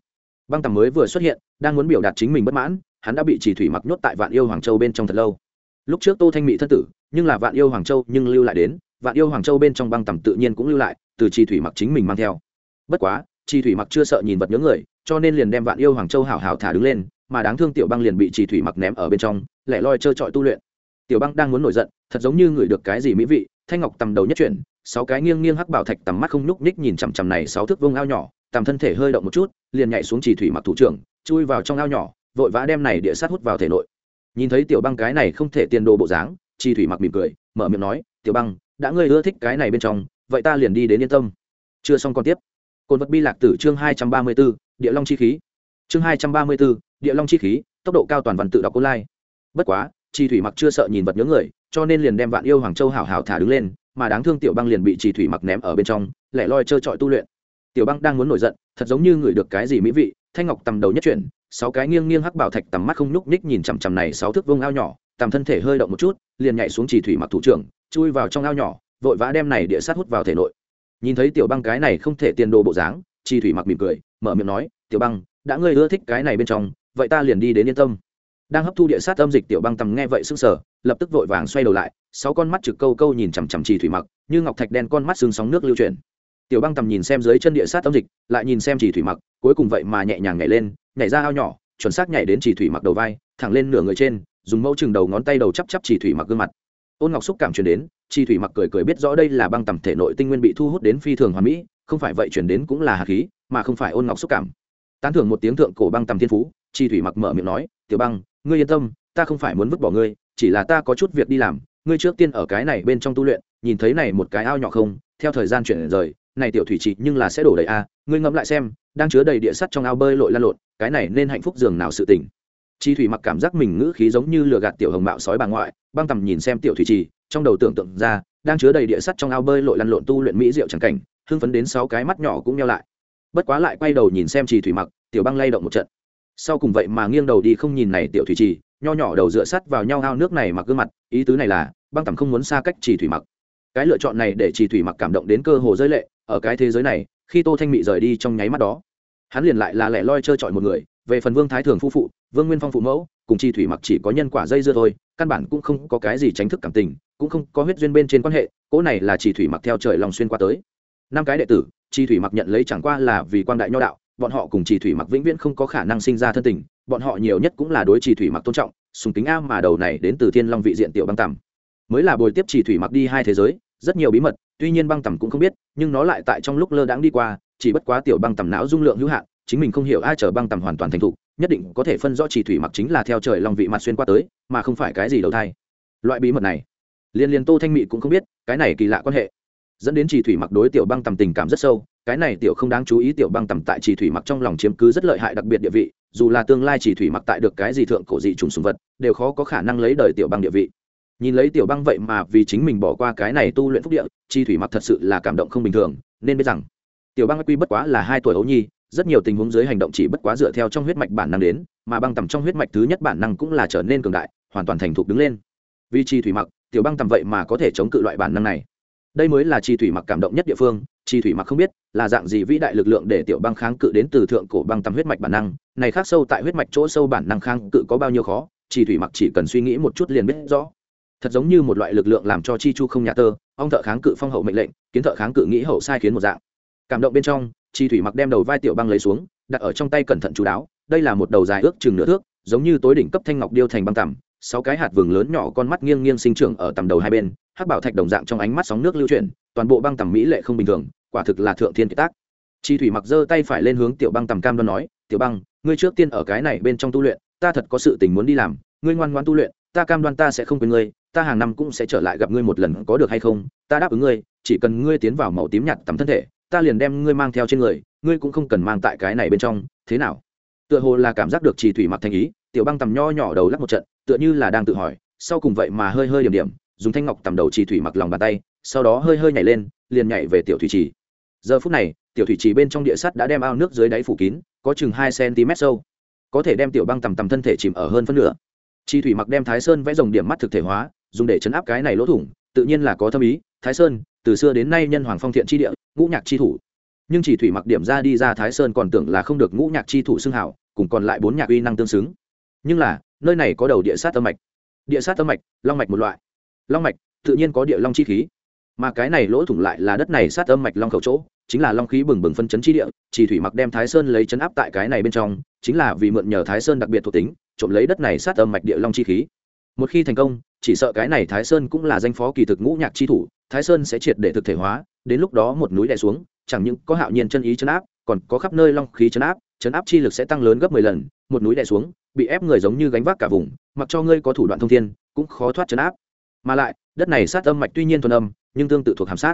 A: băng tẩm mới vừa xuất hiện đang muốn biểu đạt chính mình bất mãn hắn đã bị chỉ thủy mặc nhốt tại vạn yêu hoàng châu bên trong thật lâu lúc trước tô thanh mỹ thân tử nhưng là vạn yêu hoàng châu nhưng lưu lại đến vạn yêu hoàng châu bên trong băng tẩm tự nhiên cũng lưu lại từ chỉ thủy mặc chính mình mang theo bất quá chỉ thủy mặc chưa sợ nhìn vật nhớ người, cho nên liền đem vạn yêu hoàng châu hảo hảo thả đứng lên, mà đáng thương tiểu băng liền bị chỉ thủy mặc ném ở bên trong, lẻ loi trơ trọi tu luyện. Tiểu băng đang muốn nổi giận, thật giống như ngửi được cái gì mỹ vị, thanh ngọc tầm đầu nhất chuyển, sáu cái nghiêng nghiêng hắc bảo thạch tầm mắt không nhúc ních nhìn chằm chằm này sáu thước vông ao nhỏ, tầm thân thể hơi động một chút, liền nhảy xuống chỉ thủy mặc thủ trưởng, chui vào trong ao nhỏ, vội vã đem này địa sát hút vào thể nội. Nhìn thấy tiểu băng cái này không thể tiền đồ bộ dáng chi thủy mặc mỉm cười, mở miệng nói, tiểu băng, đã ngươi ưa thích cái này bên trong, vậy ta liền đi đến yên tâm. Chưa xong còn tiếp cồn vật bi lạc tử chương hai trăm ba mươi b ố địa long chi khí. Chương hai trăm ba mươi b ố địa long chi khí, tốc độ cao toàn văn tự đọc online. Bất quá chi thủy mặc chưa sợ nhìn vật nhớ người, cho nên liền đem vạn yêu hoàng châu hảo hảo thả đứng lên, mà đáng thương tiểu băng liền bị chi thủy mặc ném ở bên trong, lẻ loi trơ trọi tu luyện. Tiểu băng đang muốn nổi giận, thật giống như ngửi được cái gì mỹ vị, thanh ngọc tầm đầu nhất chuyển, sáu cái nghiêng nghiêng hắc bảo thạch tầm mắt không nhúc ních nhìn chằm chằm này sáu thước vông ao nhỏ, tầm thân thể hơi động một chút, liền nhảy xuống chỉ thủy mặc thủ trưởng, chui vào trong ao nhỏ, vội vã đem này địa sát hút vào thể nội nhìn thấy tiểu băng cái này không thể tiền đồ bộ dáng, chi thủy mặc mỉm cười, mở miệng nói, tiểu băng, đã ngươi ưa thích cái này bên trong, vậy ta liền đi đến yên tâm. Đang hấp thu địa sát âm dịch, tiểu băng tầm nghe vậy sưng sờ, lập tức vội vàng xoay đầu lại, sáu con mắt trực câu câu nhìn chằm chằm trì thủy mặc, như ngọc thạch đen con mắt xương sóng nước lưu chuyển. Tiểu băng tầm nhìn xem dưới chân địa sát âm dịch, lại nhìn xem trì thủy mặc, cuối cùng vậy mà nhẹ nhàng nhảy lên, nhảy ra ao nhỏ, chuẩn xác nhảy đến trì thủy mặc đầu vai, thẳng lên nửa người trên, dùng mẫu chừng đầu ngón tay đầu chắp chắp trì thủy mặc gương mặt ôn ngọc xúc cảm truyền đến, chi thủy mặc cười cười biết rõ đây là băng tầm thể nội tinh nguyên bị thu hút đến phi thường hoàn mỹ, không phải vậy chuyển đến cũng là hạt khí, mà không phải ôn ngọc xúc cảm. Tán thưởng một tiếng thượng cổ băng tầm thiên phú, chi thủy mặc mở miệng nói, tiểu băng, ngươi yên tâm, ta không phải muốn vứt bỏ ngươi, chỉ là ta có chút việc đi làm, ngươi trước tiên ở cái này bên trong tu luyện, nhìn thấy này một cái ao nhỏ không, theo thời gian chuyển rời, này tiểu thủy trị nhưng là sẽ đổ đầy a, ngươi ngẫm lại xem, đang chứa đầy địa sắt trong ao bơi lội lan lộn, cái này nên hạnh phúc dường nào sự tỉnh chi thủy mặc cảm giác mình ngữ khí giống như lừa gạt tiểu hồng mạo sói bà ngoại, băng tầm nhìn xem tiểu thủy trì, trong đầu tưởng tượng ra, đang chứa đầy địa sắt trong ao bơi lội lăn lộn tu luyện mỹ diệu chẳng cảnh, hưng phấn đến sáu cái mắt nhỏ cũng nhau lại. Bất quá lại quay đầu nhìn xem trì thủy mặc, tiểu băng lay động một trận. Sau cùng vậy mà nghiêng đầu đi không nhìn này tiểu thủy trì, nho nhỏ đầu dựa sắt vào nhau ao nước này mặc gương mặt, ý tứ này là, băng tầm không muốn xa cách trì thủy mặc. Cái lựa chọn này để trì thủy mặc cảm động đến cơ hồ rơi lệ, ở cái thế giới này, khi tô thanh mị rời đi trong nháy mắt đó, hắn liền lại là lẻ loi trơ trọi một người về phần vương thái thường phu phụ, vương nguyên phong phụ mẫu, cùng chi thủy mặc chỉ có nhân quả dây dưa thôi, căn bản cũng không có cái gì tránh thức cảm tình, cũng không có huyết duyên bên trên quan hệ, cỗ này là chỉ thủy mặc theo trời lòng xuyên qua tới. Năm cái đệ tử, chi thủy mặc nhận lấy chẳng qua là vì quan đại nho đạo, bọn họ cùng chỉ thủy mặc vĩnh viễn không có khả năng sinh ra thân tình, bọn họ nhiều nhất cũng là đối chỉ thủy mặc tôn trọng, sùng tính a mà đầu này đến từ thiên long vị diện tiểu băng tầm mới là bồi tiếp chỉ thủy mặc đi hai thế giới, rất nhiều bí mật, tuy nhiên băng tầm cũng không biết, nhưng nó lại tại trong lúc lơ đãng đi qua, chỉ bất quá tiểu băng tầm não dung lượng hữu hạn chính mình không hiểu ai chờ băng tầm hoàn toàn thành thục, nhất định có thể phân rõ chỉ thủy mặc chính là theo trời lòng vị mặt xuyên qua tới, mà không phải cái gì đầu thai. Loại bí mật này, liên liên tô thanh mị cũng không biết, cái này kỳ lạ quan hệ. Dẫn đến chỉ thủy mặc đối tiểu băng tầm tình cảm rất sâu, cái này tiểu không đáng chú ý tiểu băng tầm tại chỉ thủy mặc trong lòng chiếm cứ rất lợi hại đặc biệt địa vị, dù là tương lai chỉ thủy mặc tại được cái gì thượng cổ dị trùng sùng vật, đều khó có khả năng lấy đời tiểu băng địa vị. Nhìn lấy tiểu băng vậy mà vì chính mình bỏ qua cái này tu luyện phúc địa chi thủy mặc thật sự là cảm động không bình thường, nên biết rằng, tiểu băng quy bất quá là hai tuổi ấu nhi rất nhiều tình huống dưới hành động chỉ bất quá dựa theo trong huyết mạch bản năng đến, mà băng tầm trong huyết mạch thứ nhất bản năng cũng là trở nên cường đại, hoàn toàn thành thục đứng lên. Vì chi thủy mặc, tiểu băng tầm vậy mà có thể chống cự loại bản năng này. Đây mới là chi thủy mặc cảm động nhất địa phương chi thủy mặc không biết là dạng gì vĩ đại lực lượng để tiểu băng kháng cự đến từ thượng cổ băng tầm huyết mạch bản năng, này khác sâu tại huyết mạch chỗ sâu bản năng kháng cự có bao nhiêu khó chi thủy mặc chỉ cần suy nghĩ một chút liền biết rõ. Thật giống như một loại lực lượng làm cho chi chu không nhà tơ, ông thợ kháng cự phong hậu mệnh lệnh, kiến thợ kháng cự nghĩ hậu sai khiến một dạng. Cảm động bên trong chi thủy mặc đem đầu vai tiểu băng lấy xuống, đặt ở trong tay cẩn thận chú đáo. Đây là một đầu dài ước chừng nửa thước, giống như tối đỉnh cấp thanh ngọc điêu thành băng tằm sáu cái hạt vừng lớn nhỏ con mắt nghiêng nghiêng sinh trưởng ở tầm đầu hai bên, hắc bảo thạch đồng dạng trong ánh mắt sóng nước lưu chuyển, toàn bộ băng tầm mỹ lệ không bình thường, quả thực là thượng thiên kiệt tác. Chi thủy mặc giơ tay phải lên hướng tiểu băng tầm cam đoan nói, tiểu băng, ngươi trước tiên ở cái này bên trong tu luyện, ta thật có sự tình muốn đi làm, ngươi ngoan ngoan tu luyện, ta cam đoan ta sẽ không quên ngươi, ta hàng năm cũng sẽ trở lại gặp ngươi một lần, có được hay không? Ta đáp ứng ngươi, chỉ cần ngươi tiến vào màu tím nhạt tầm thân thể ta liền đem ngươi mang theo trên người, ngươi cũng không cần mang tại cái này bên trong, thế nào? Tựa hồ là cảm giác được chỉ thủy mặc thành ý, tiểu băng tầm nho nhỏ đầu lắc một trận, tựa như là đang tự hỏi, sau cùng vậy mà hơi hơi điểm điểm, dùng thanh ngọc tầm đầu chỉ thủy mặc lòng bàn tay, sau đó hơi hơi nhảy lên, liền nhảy về tiểu thủy trì. Giờ phút này, tiểu thủy trì bên trong địa sắt đã đem ao nước dưới đáy phủ kín, có chừng hai cm sâu. Có thể đem tiểu băng tầm tầm thân thể chìm ở hơn phân nửa. Chi thủy mặc đem thái sơn vẽ dòng điểm mắt thực thể hóa, dùng để chấn áp cái này lỗ thủng, tự nhiên là có thâm ý, thái sơn từ xưa đến nay nhân hoàng phong thiện tri địa, ngũ nhạc tri thủ. Nhưng chỉ thủy mặc điểm ra đi ra thái sơn còn tưởng là không được ngũ nhạc tri thủ xưng hảo, cùng còn lại bốn nhạc uy năng tương xứng. Nhưng là, nơi này có đầu địa sát âm mạch. Địa sát âm mạch, long mạch một loại. Long mạch, tự nhiên có địa long chi khí. Mà cái này lỗ thủng lại là đất này sát âm mạch long khẩu chỗ, chính là long khí bừng bừng phân chấn chi địa, chỉ thủy mặc đem thái sơn lấy chấn áp tại cái này bên trong, chính là vì mượn nhờ thái sơn đặc biệt thuộc tính, trộm lấy đất này sát âm mạch địa long chi khí. Một khi thành công chỉ sợ cái này thái sơn cũng là danh phó kỳ thực ngũ nhạc chi thủ, thái sơn sẽ triệt để thực thể hóa, đến lúc đó một núi đè xuống, chẳng những có hạo nhiên chân ý chấn áp, còn có khắp nơi long khí chấn áp chấn áp chi lực sẽ tăng lớn gấp mười lần, một núi đè xuống, bị ép người giống như gánh vác cả vùng, mặc cho ngươi có thủ đoạn thông thiên, cũng khó thoát chấn áp. Mà lại, đất này sát âm mạch tuy nhiên thuần âm, nhưng tương tự thuộc hàm sát.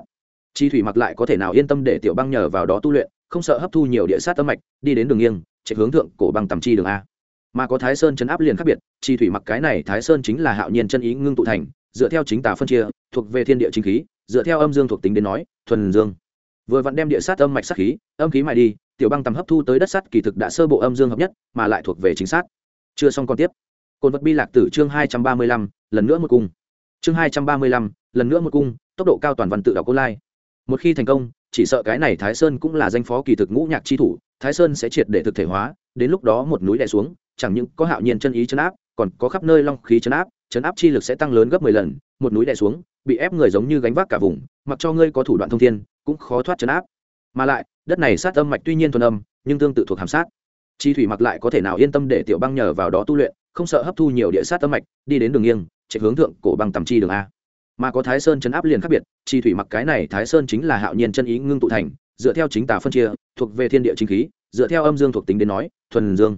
A: Chi thủy mặc lại có thể nào yên tâm để tiểu băng nhờ vào đó tu luyện, không sợ hấp thu nhiều địa sát âm mạch, đi đến đường nghiêng, chạy hướng thượng cổ băng tầm chi đường a mà có thái sơn chấn áp liền khác biệt chi thủy mặc cái này thái sơn chính là hạo nhiên chân ý ngưng tụ thành, dựa theo chính tà phân chia, thuộc về thiên địa chính khí, dựa theo âm dương thuộc tính đến nói, thuần dương. Vừa vặn đem địa sát âm mạch sát khí, âm khí mài đi, tiểu băng tầm hấp thu tới đất sắt kỳ thực đã sơ bộ âm dương hợp nhất, mà lại thuộc về chính xác chưa xong còn tiếp. Cồn vật bi lạc tử chương hai trăm ba mươi lăm, lần nữa một cung. Chương hai trăm ba mươi lăm, lần nữa một cung, tốc độ cao toàn văn tự đọc cô lai. Một khi thành công, chỉ sợ cái này thái sơn cũng là danh phó kỳ thực ngũ nhạc chi thủ, thái sơn sẽ triệt để thực thể hóa, đến lúc đó một núi đè xuống chẳng những có hạo nhiên chân ý chấn áp, còn có khắp nơi long khí chấn áp chấn áp chi lực sẽ tăng lớn gấp mười lần, một núi đè xuống, bị ép người giống như gánh vác cả vùng, mặc cho ngươi có thủ đoạn thông thiên, cũng khó thoát chấn áp. Mà lại, đất này sát âm mạch tuy nhiên thuần âm, nhưng tương tự thuộc hàm sát. Chi thủy mặc lại có thể nào yên tâm để tiểu băng nhờ vào đó tu luyện, không sợ hấp thu nhiều địa sát âm mạch, đi đến đường nghiêng chạy hướng thượng cổ băng tầm chi đường a. Mà có thái sơn chấn áp liền khác biệt, chi thủy mặc cái này thái sơn chính là hạo nhiên chân ý ngưng tụ thành, dựa theo chính tà phân chia, thuộc về thiên địa chính khí, dựa theo âm dương thuộc tính đến nói, thuần dương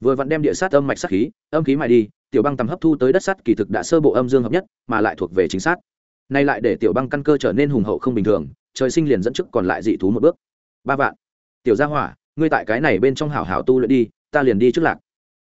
A: vừa vặn đem địa sát âm mạch sát khí, âm khí mài đi, tiểu băng tầm hấp thu tới đất sắt kỳ thực đã sơ bộ âm dương hợp nhất, mà lại thuộc về chính xác nay lại để tiểu băng căn cơ trở nên hùng hậu không bình thường, trời sinh liền dẫn trước còn lại dị thú một bước. Ba vạn. Tiểu gia hỏa, ngươi tại cái này bên trong hảo hảo tu luyện đi, ta liền đi trước lạc.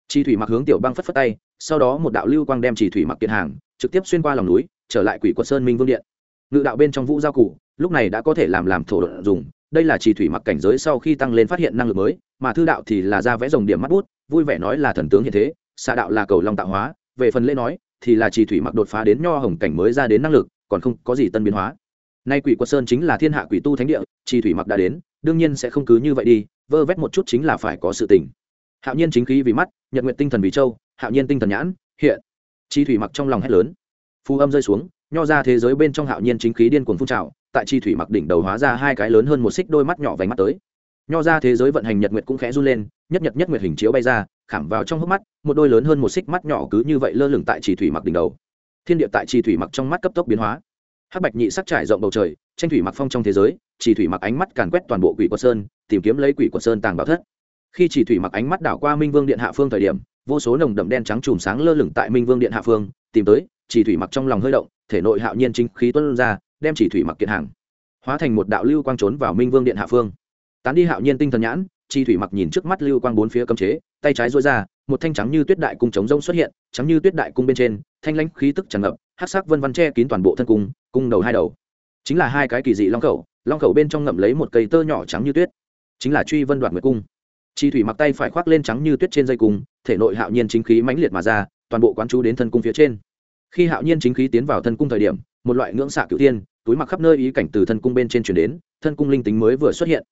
A: Chi thủy mặc hướng tiểu băng phất phất tay, sau đó một đạo lưu quang đem chỉ thủy mặc kiện hàng, trực tiếp xuyên qua lòng núi, trở lại quỷ quật sơn minh vương điện. Ngự đạo bên trong vũ giao cụ lúc này đã có thể làm làm thổ luận dùng, đây là chỉ thủy mặc cảnh giới sau khi tăng lên phát hiện năng lực mới, mà thư đạo thì là ra vẽ dòng điểm mắt bút vui vẻ nói là thần tướng hiện thế xa đạo là cầu long tạo hóa, về phần lễ nói, thì là chỉ thủy mặc đột phá đến nho hồng cảnh mới ra đến năng lực, còn không có gì tân biến hóa. Nay quỷ quật sơn chính là thiên hạ quỷ tu thánh địa chỉ thủy mặc đã đến, đương nhiên sẽ không cứ như vậy đi, vơ vét một chút chính là phải có sự tình. Hạo nhiên chính khí vì mắt, nhật nguyện tinh thần vì châu, hạo nhiên tinh thần nhãn, hiện. Chi thủy mặc trong lòng hét lớn. Phù âm rơi xuống, nho ra thế giới bên trong hạo nhiên chính khí điên cuồng phun trào, tại chi thủy mặc đỉnh đầu hóa ra hai cái lớn hơn một xích đôi mắt nhỏ vành mắt tới nho ra thế giới vận hành nhật nguyệt cũng khẽ run lên, nhất nhật nhất nguyệt hình chiếu bay ra, khảm vào trong hốc mắt, một đôi lớn hơn một xích mắt nhỏ cứ như vậy lơ lửng tại chỉ thủy mặc đỉnh đầu. Thiên địa tại chỉ thủy mặc trong mắt cấp tốc biến hóa. Hắc bạch nhị sắc trải rộng bầu trời, tranh thủy mặc phong trong thế giới, chỉ thủy mặc ánh mắt càn quét toàn bộ quỷ quật sơn, tìm kiếm lấy quỷ quật sơn tàng bảo thất. Khi chỉ thủy mặc ánh mắt đảo qua minh vương điện hạ phương thời điểm, vô số nồng đậm đen trắng chùm sáng lơ lửng tại minh vương điện hạ phương, tìm tới, chỉ thủy mặc trong lòng hơi động, thể nội hạo nhiên chính khí tuân ra, đem chỉ thủy mặc kiện hàng, hóa thành một đạo lưu quang trốn vào minh vương điện hạ phương tán đi hạo nhiên tinh thần nhãn, chi thủy mặc nhìn trước mắt lưu quang bốn phía cấm chế, tay trái dối ra, một thanh trắng như tuyết đại cung chống rông xuất hiện, trắng như tuyết đại cung bên trên, thanh lãnh khí tức tràn ngập hát sắc vân văn che kín toàn bộ thân cung cung đầu hai đầu. Chính là hai cái kỳ dị long khẩu long khẩu bên trong ngậm lấy một cây tơ nhỏ trắng như tuyết. Chính là truy vân đoạt nguyệt cung. Chi thủy mặc tay phải khoác lên trắng như tuyết trên dây cung, thể nội hạo nhiên chính khí mãnh liệt mà ra, toàn bộ quán chú đến thân cung phía trên. Khi hạo nhiên chính khí tiến vào thân cung thời điểm, một loại ngưỡng xạ cựu tiên túi mặc khắp nơi ý cảnh từ thân cung bên trên chuyển đến, thân cung linh tính mới vừa xuất hiện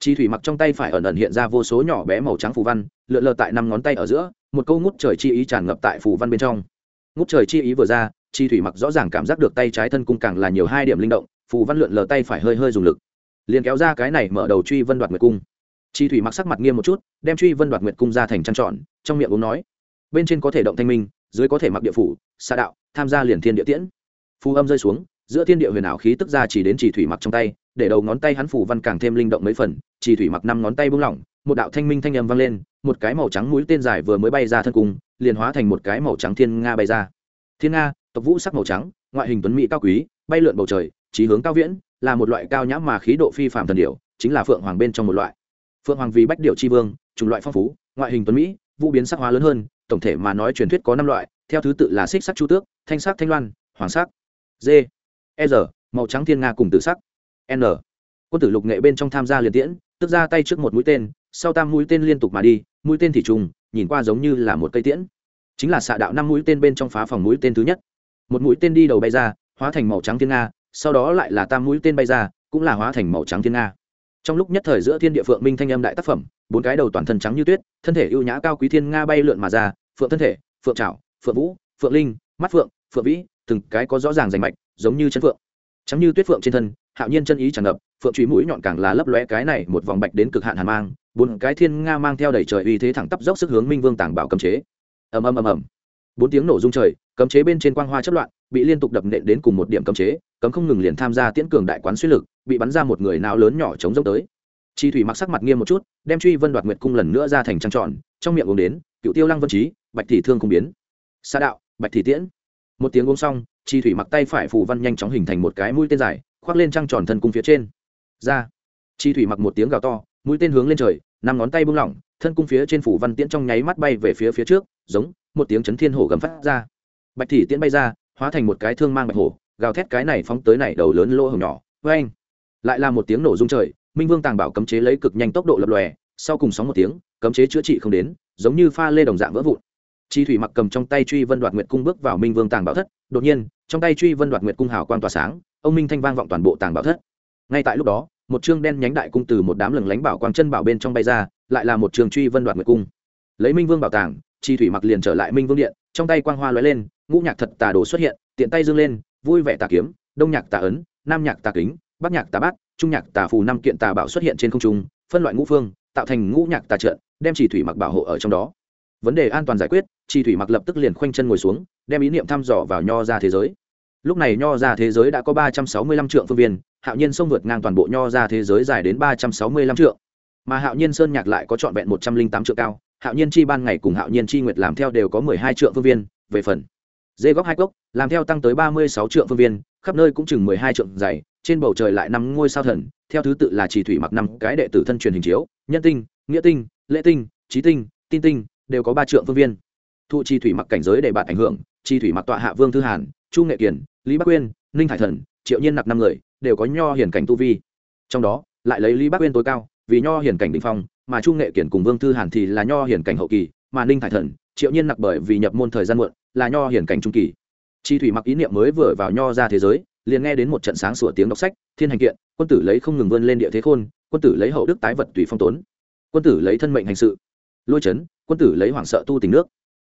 A: chi thủy mặc trong tay phải ẩn ẩn hiện ra vô số nhỏ bé màu trắng phù văn, lượn lờ tại năm ngón tay ở giữa, một câu ngút trời chi ý tràn ngập tại phù văn bên trong. Ngút trời chi ý vừa ra, chi thủy mặc rõ ràng cảm giác được tay trái thân cung càng là nhiều hai điểm linh động, phù văn lượn lờ tay phải hơi hơi dùng lực. Liền kéo ra cái này mở đầu truy vân đoạt nguyệt cung. Chi thủy mặc sắc mặt nghiêm một chút, đem truy vân đoạt nguyệt cung ra thành trăng trọn trong miệng uống nói. Bên trên có thể động thanh minh, dưới có thể mặc địa phủ xa đạo, tham gia liền thiên địa tiễn. Phù âm rơi xuống, giữa thiên địa huyền ảo khí tức ra chỉ đến chỉ thủy mặc trong tay để đầu ngón tay hắn phủ văn càng thêm linh động mấy phần, chỉ thủy mặc năm ngón tay buông lỏng, một đạo thanh minh thanh âm vang lên, một cái màu trắng mũi tên dài vừa mới bay ra thân cung, liền hóa thành một cái màu trắng thiên nga bay ra. Thiên nga, tộc vũ sắc màu trắng, ngoại hình tuấn mỹ cao quý, bay lượn bầu trời trí hướng cao viễn, là một loại cao nhãm mà khí độ phi phạm thần điểu, chính là phượng hoàng bên trong một loại. Phượng hoàng vì bách điệu tri vương, chủng loại phong phú, ngoại hình tuấn mỹ, vũ biến sắc hóa lớn hơn, tổng thể mà nói truyền thuyết có năm loại, theo thứ tự là xích sắc chu tước, thanh sắc thanh loan, hoàng sắc d e r màu trắng thiên nga cùng tự sắc n. Quân tử lục nghệ bên trong tham gia liền tiễn, tức ra tay trước một mũi tên, sau tam mũi tên liên tục mà đi, mũi tên thì trùng, nhìn qua giống như là một cây tiễn. Chính là xạ đạo năm mũi tên bên trong phá phòng mũi tên thứ nhất. Một mũi tên đi đầu bay ra, hóa thành màu trắng thiên nga, sau đó lại là tam mũi tên bay ra, cũng là hóa thành màu trắng thiên nga. Trong lúc nhất thời giữa thiên địa phượng minh thanh âm đại tác phẩm, bốn cái đầu toàn thân trắng như tuyết, thân thể ưu nhã cao quý thiên nga bay lượn mà ra, phượng thân thể, phượng trảo, phượng vũ, phượng linh, mắt phượng phượng vĩ, từng cái có rõ ràng rành mạch, giống như chân phượng. Trắng như tuyết phượng trên thân hạo nhiên chân ý tràn ngập, phượng truy mũi nhọn càng là lấp lóe cái này một vòng bạch đến cực hạn hàn mang, bốn cái thiên nga mang theo đầy trời uy thế thẳng tắp dốc sức hướng minh vương tàng bảo cấm chế. Ầm ầm ầm ầm. Bốn tiếng nổ rung trời, cấm chế bên trên quang hoa chất loạn, bị liên tục đập nện đến cùng một điểm cấm chế, cấm không ngừng liền tham gia tiễn cường đại quán suy lực, bị bắn ra một người nào lớn nhỏ chống dốc tới. Chi thủy mặc sắc mặt nghiêm một chút, đem truy vân đoạt nguyệt cung lần nữa ra thành trăng tròn, trong miệng uống đến, cựu tiêu lăng vân trí, bạch thị thương không biến. Xa đạo, bạch thị tiễn. Một tiếng uống xong, chi thủy mặc tay phải phù văn nhanh chóng hình thành một cái mũi tên dài khoác lên trăng tròn thân cung phía trên. Ra. Chi thủy mặc một tiếng gào to, mũi tên hướng lên trời, năm ngón tay buông lỏng, thân cung phía trên phủ văn tiễn trong nháy mắt bay về phía phía trước, giống một tiếng chấn thiên hổ gầm phát ra. Bạch thị tiễn bay ra, hóa thành một cái thương mang bạch hổ, gào thét cái này phóng tới này đầu lớn lỗ hồng nhỏ với anh lại là một tiếng nổ rung trời, minh vương tàng bảo cấm chế lấy cực nhanh tốc độ lập lòe, sau cùng sóng một tiếng, cấm chế chữa trị không đến, giống như pha lê đồng dạng vỡ vụn chi thủy mặc cầm trong tay truy vân đoạt nguyệt cung bước vào minh vương tàng bảo thất, đột nhiên, trong tay truy vân đoạt nguyệt cung hào quang tỏa sáng, ông minh thanh vang vọng toàn bộ tàng bảo thất. Ngay tại lúc đó, một chương đen nhánh đại cung từ một đám lừng lánh bảo quang chân bảo bên trong bay ra, lại là một trường truy vân đoạt nguyệt cung. Lấy minh vương bảo tàng, chi thủy mặc liền trở lại minh vương điện, trong tay quang hoa lóe lên, ngũ nhạc thật tà đồ xuất hiện, tiện tay dương lên, vui vẻ tà kiếm, đông nhạc tà ấn, nam nhạc tà kính, bắc nhạc tà bát, trung nhạc tà phù năm kiện tà bảo xuất hiện trên không trung, phân loại ngũ phương, tạo thành ngũ nhạc tà trận, đem chỉ thủy mặc bảo hộ ở trong đó vấn đề an toàn giải quyết chi thủy mặc lập tức liền khoanh chân ngồi xuống, đem ý niệm thăm dò vào nho ra thế giới. Lúc này nho ra thế giới đã có ba trăm sáu mươi lăm trượng phương viên, hạo nhiên sông vượt ngang toàn bộ nho ra thế giới dài đến ba trăm sáu mươi lăm trượng. Mà hạo nhiên sơn nhạc lại có trọn vẹn một trăm linh tám trượng cao, hạo nhiên chi ban ngày cùng hạo nhiên chi nguyệt làm theo đều có mười hai trượng phương viên. Về phần, dê góc hai cốc, làm theo tăng tới ba mươi sáu trượng phương viên, khắp nơi cũng chừng mười hai trượng dày, trên bầu trời lại năm ngôi sao thần, theo thứ tự là chỉ thủy mặc năm cái đệ tử thân truyền hình chiếu, nhân tinh, nghĩa tinh, lễ tinh, trí tinh, tin tinh đều có ba trượng phương viên. Thụ chi thủy mặc cảnh giới để bạn ảnh hưởng, chi thủy mặc tọa hạ vương thư hàn, chu nghệ kiển lý bắc quyên ninh thải thần, triệu nhiên nặc năm người, đều có nho hiển cảnh tu vi. Trong đó, lại lấy lý bắc quyên tối cao, vì nho hiển cảnh định phong, mà chu nghệ kiển cùng vương thư hàn thì là nho hiển cảnh hậu kỳ, mà ninh thải thần, triệu nhiên nặc bởi vì nhập môn thời gian muộn, là nho hiển cảnh trung kỳ. Chi thủy mặc ý niệm mới vừa vào nho ra thế giới, liền nghe đến một trận sáng sủa tiếng đọc sách, thiên hành kiện, quân tử lấy không ngừng vươn lên địa thế khôn, quân tử lấy hậu đức tái vật tùy phong tốn. Quân tử lấy thân mệnh hành sự lôi chấn, quân tử lấy hoảng sợ tu tình nước.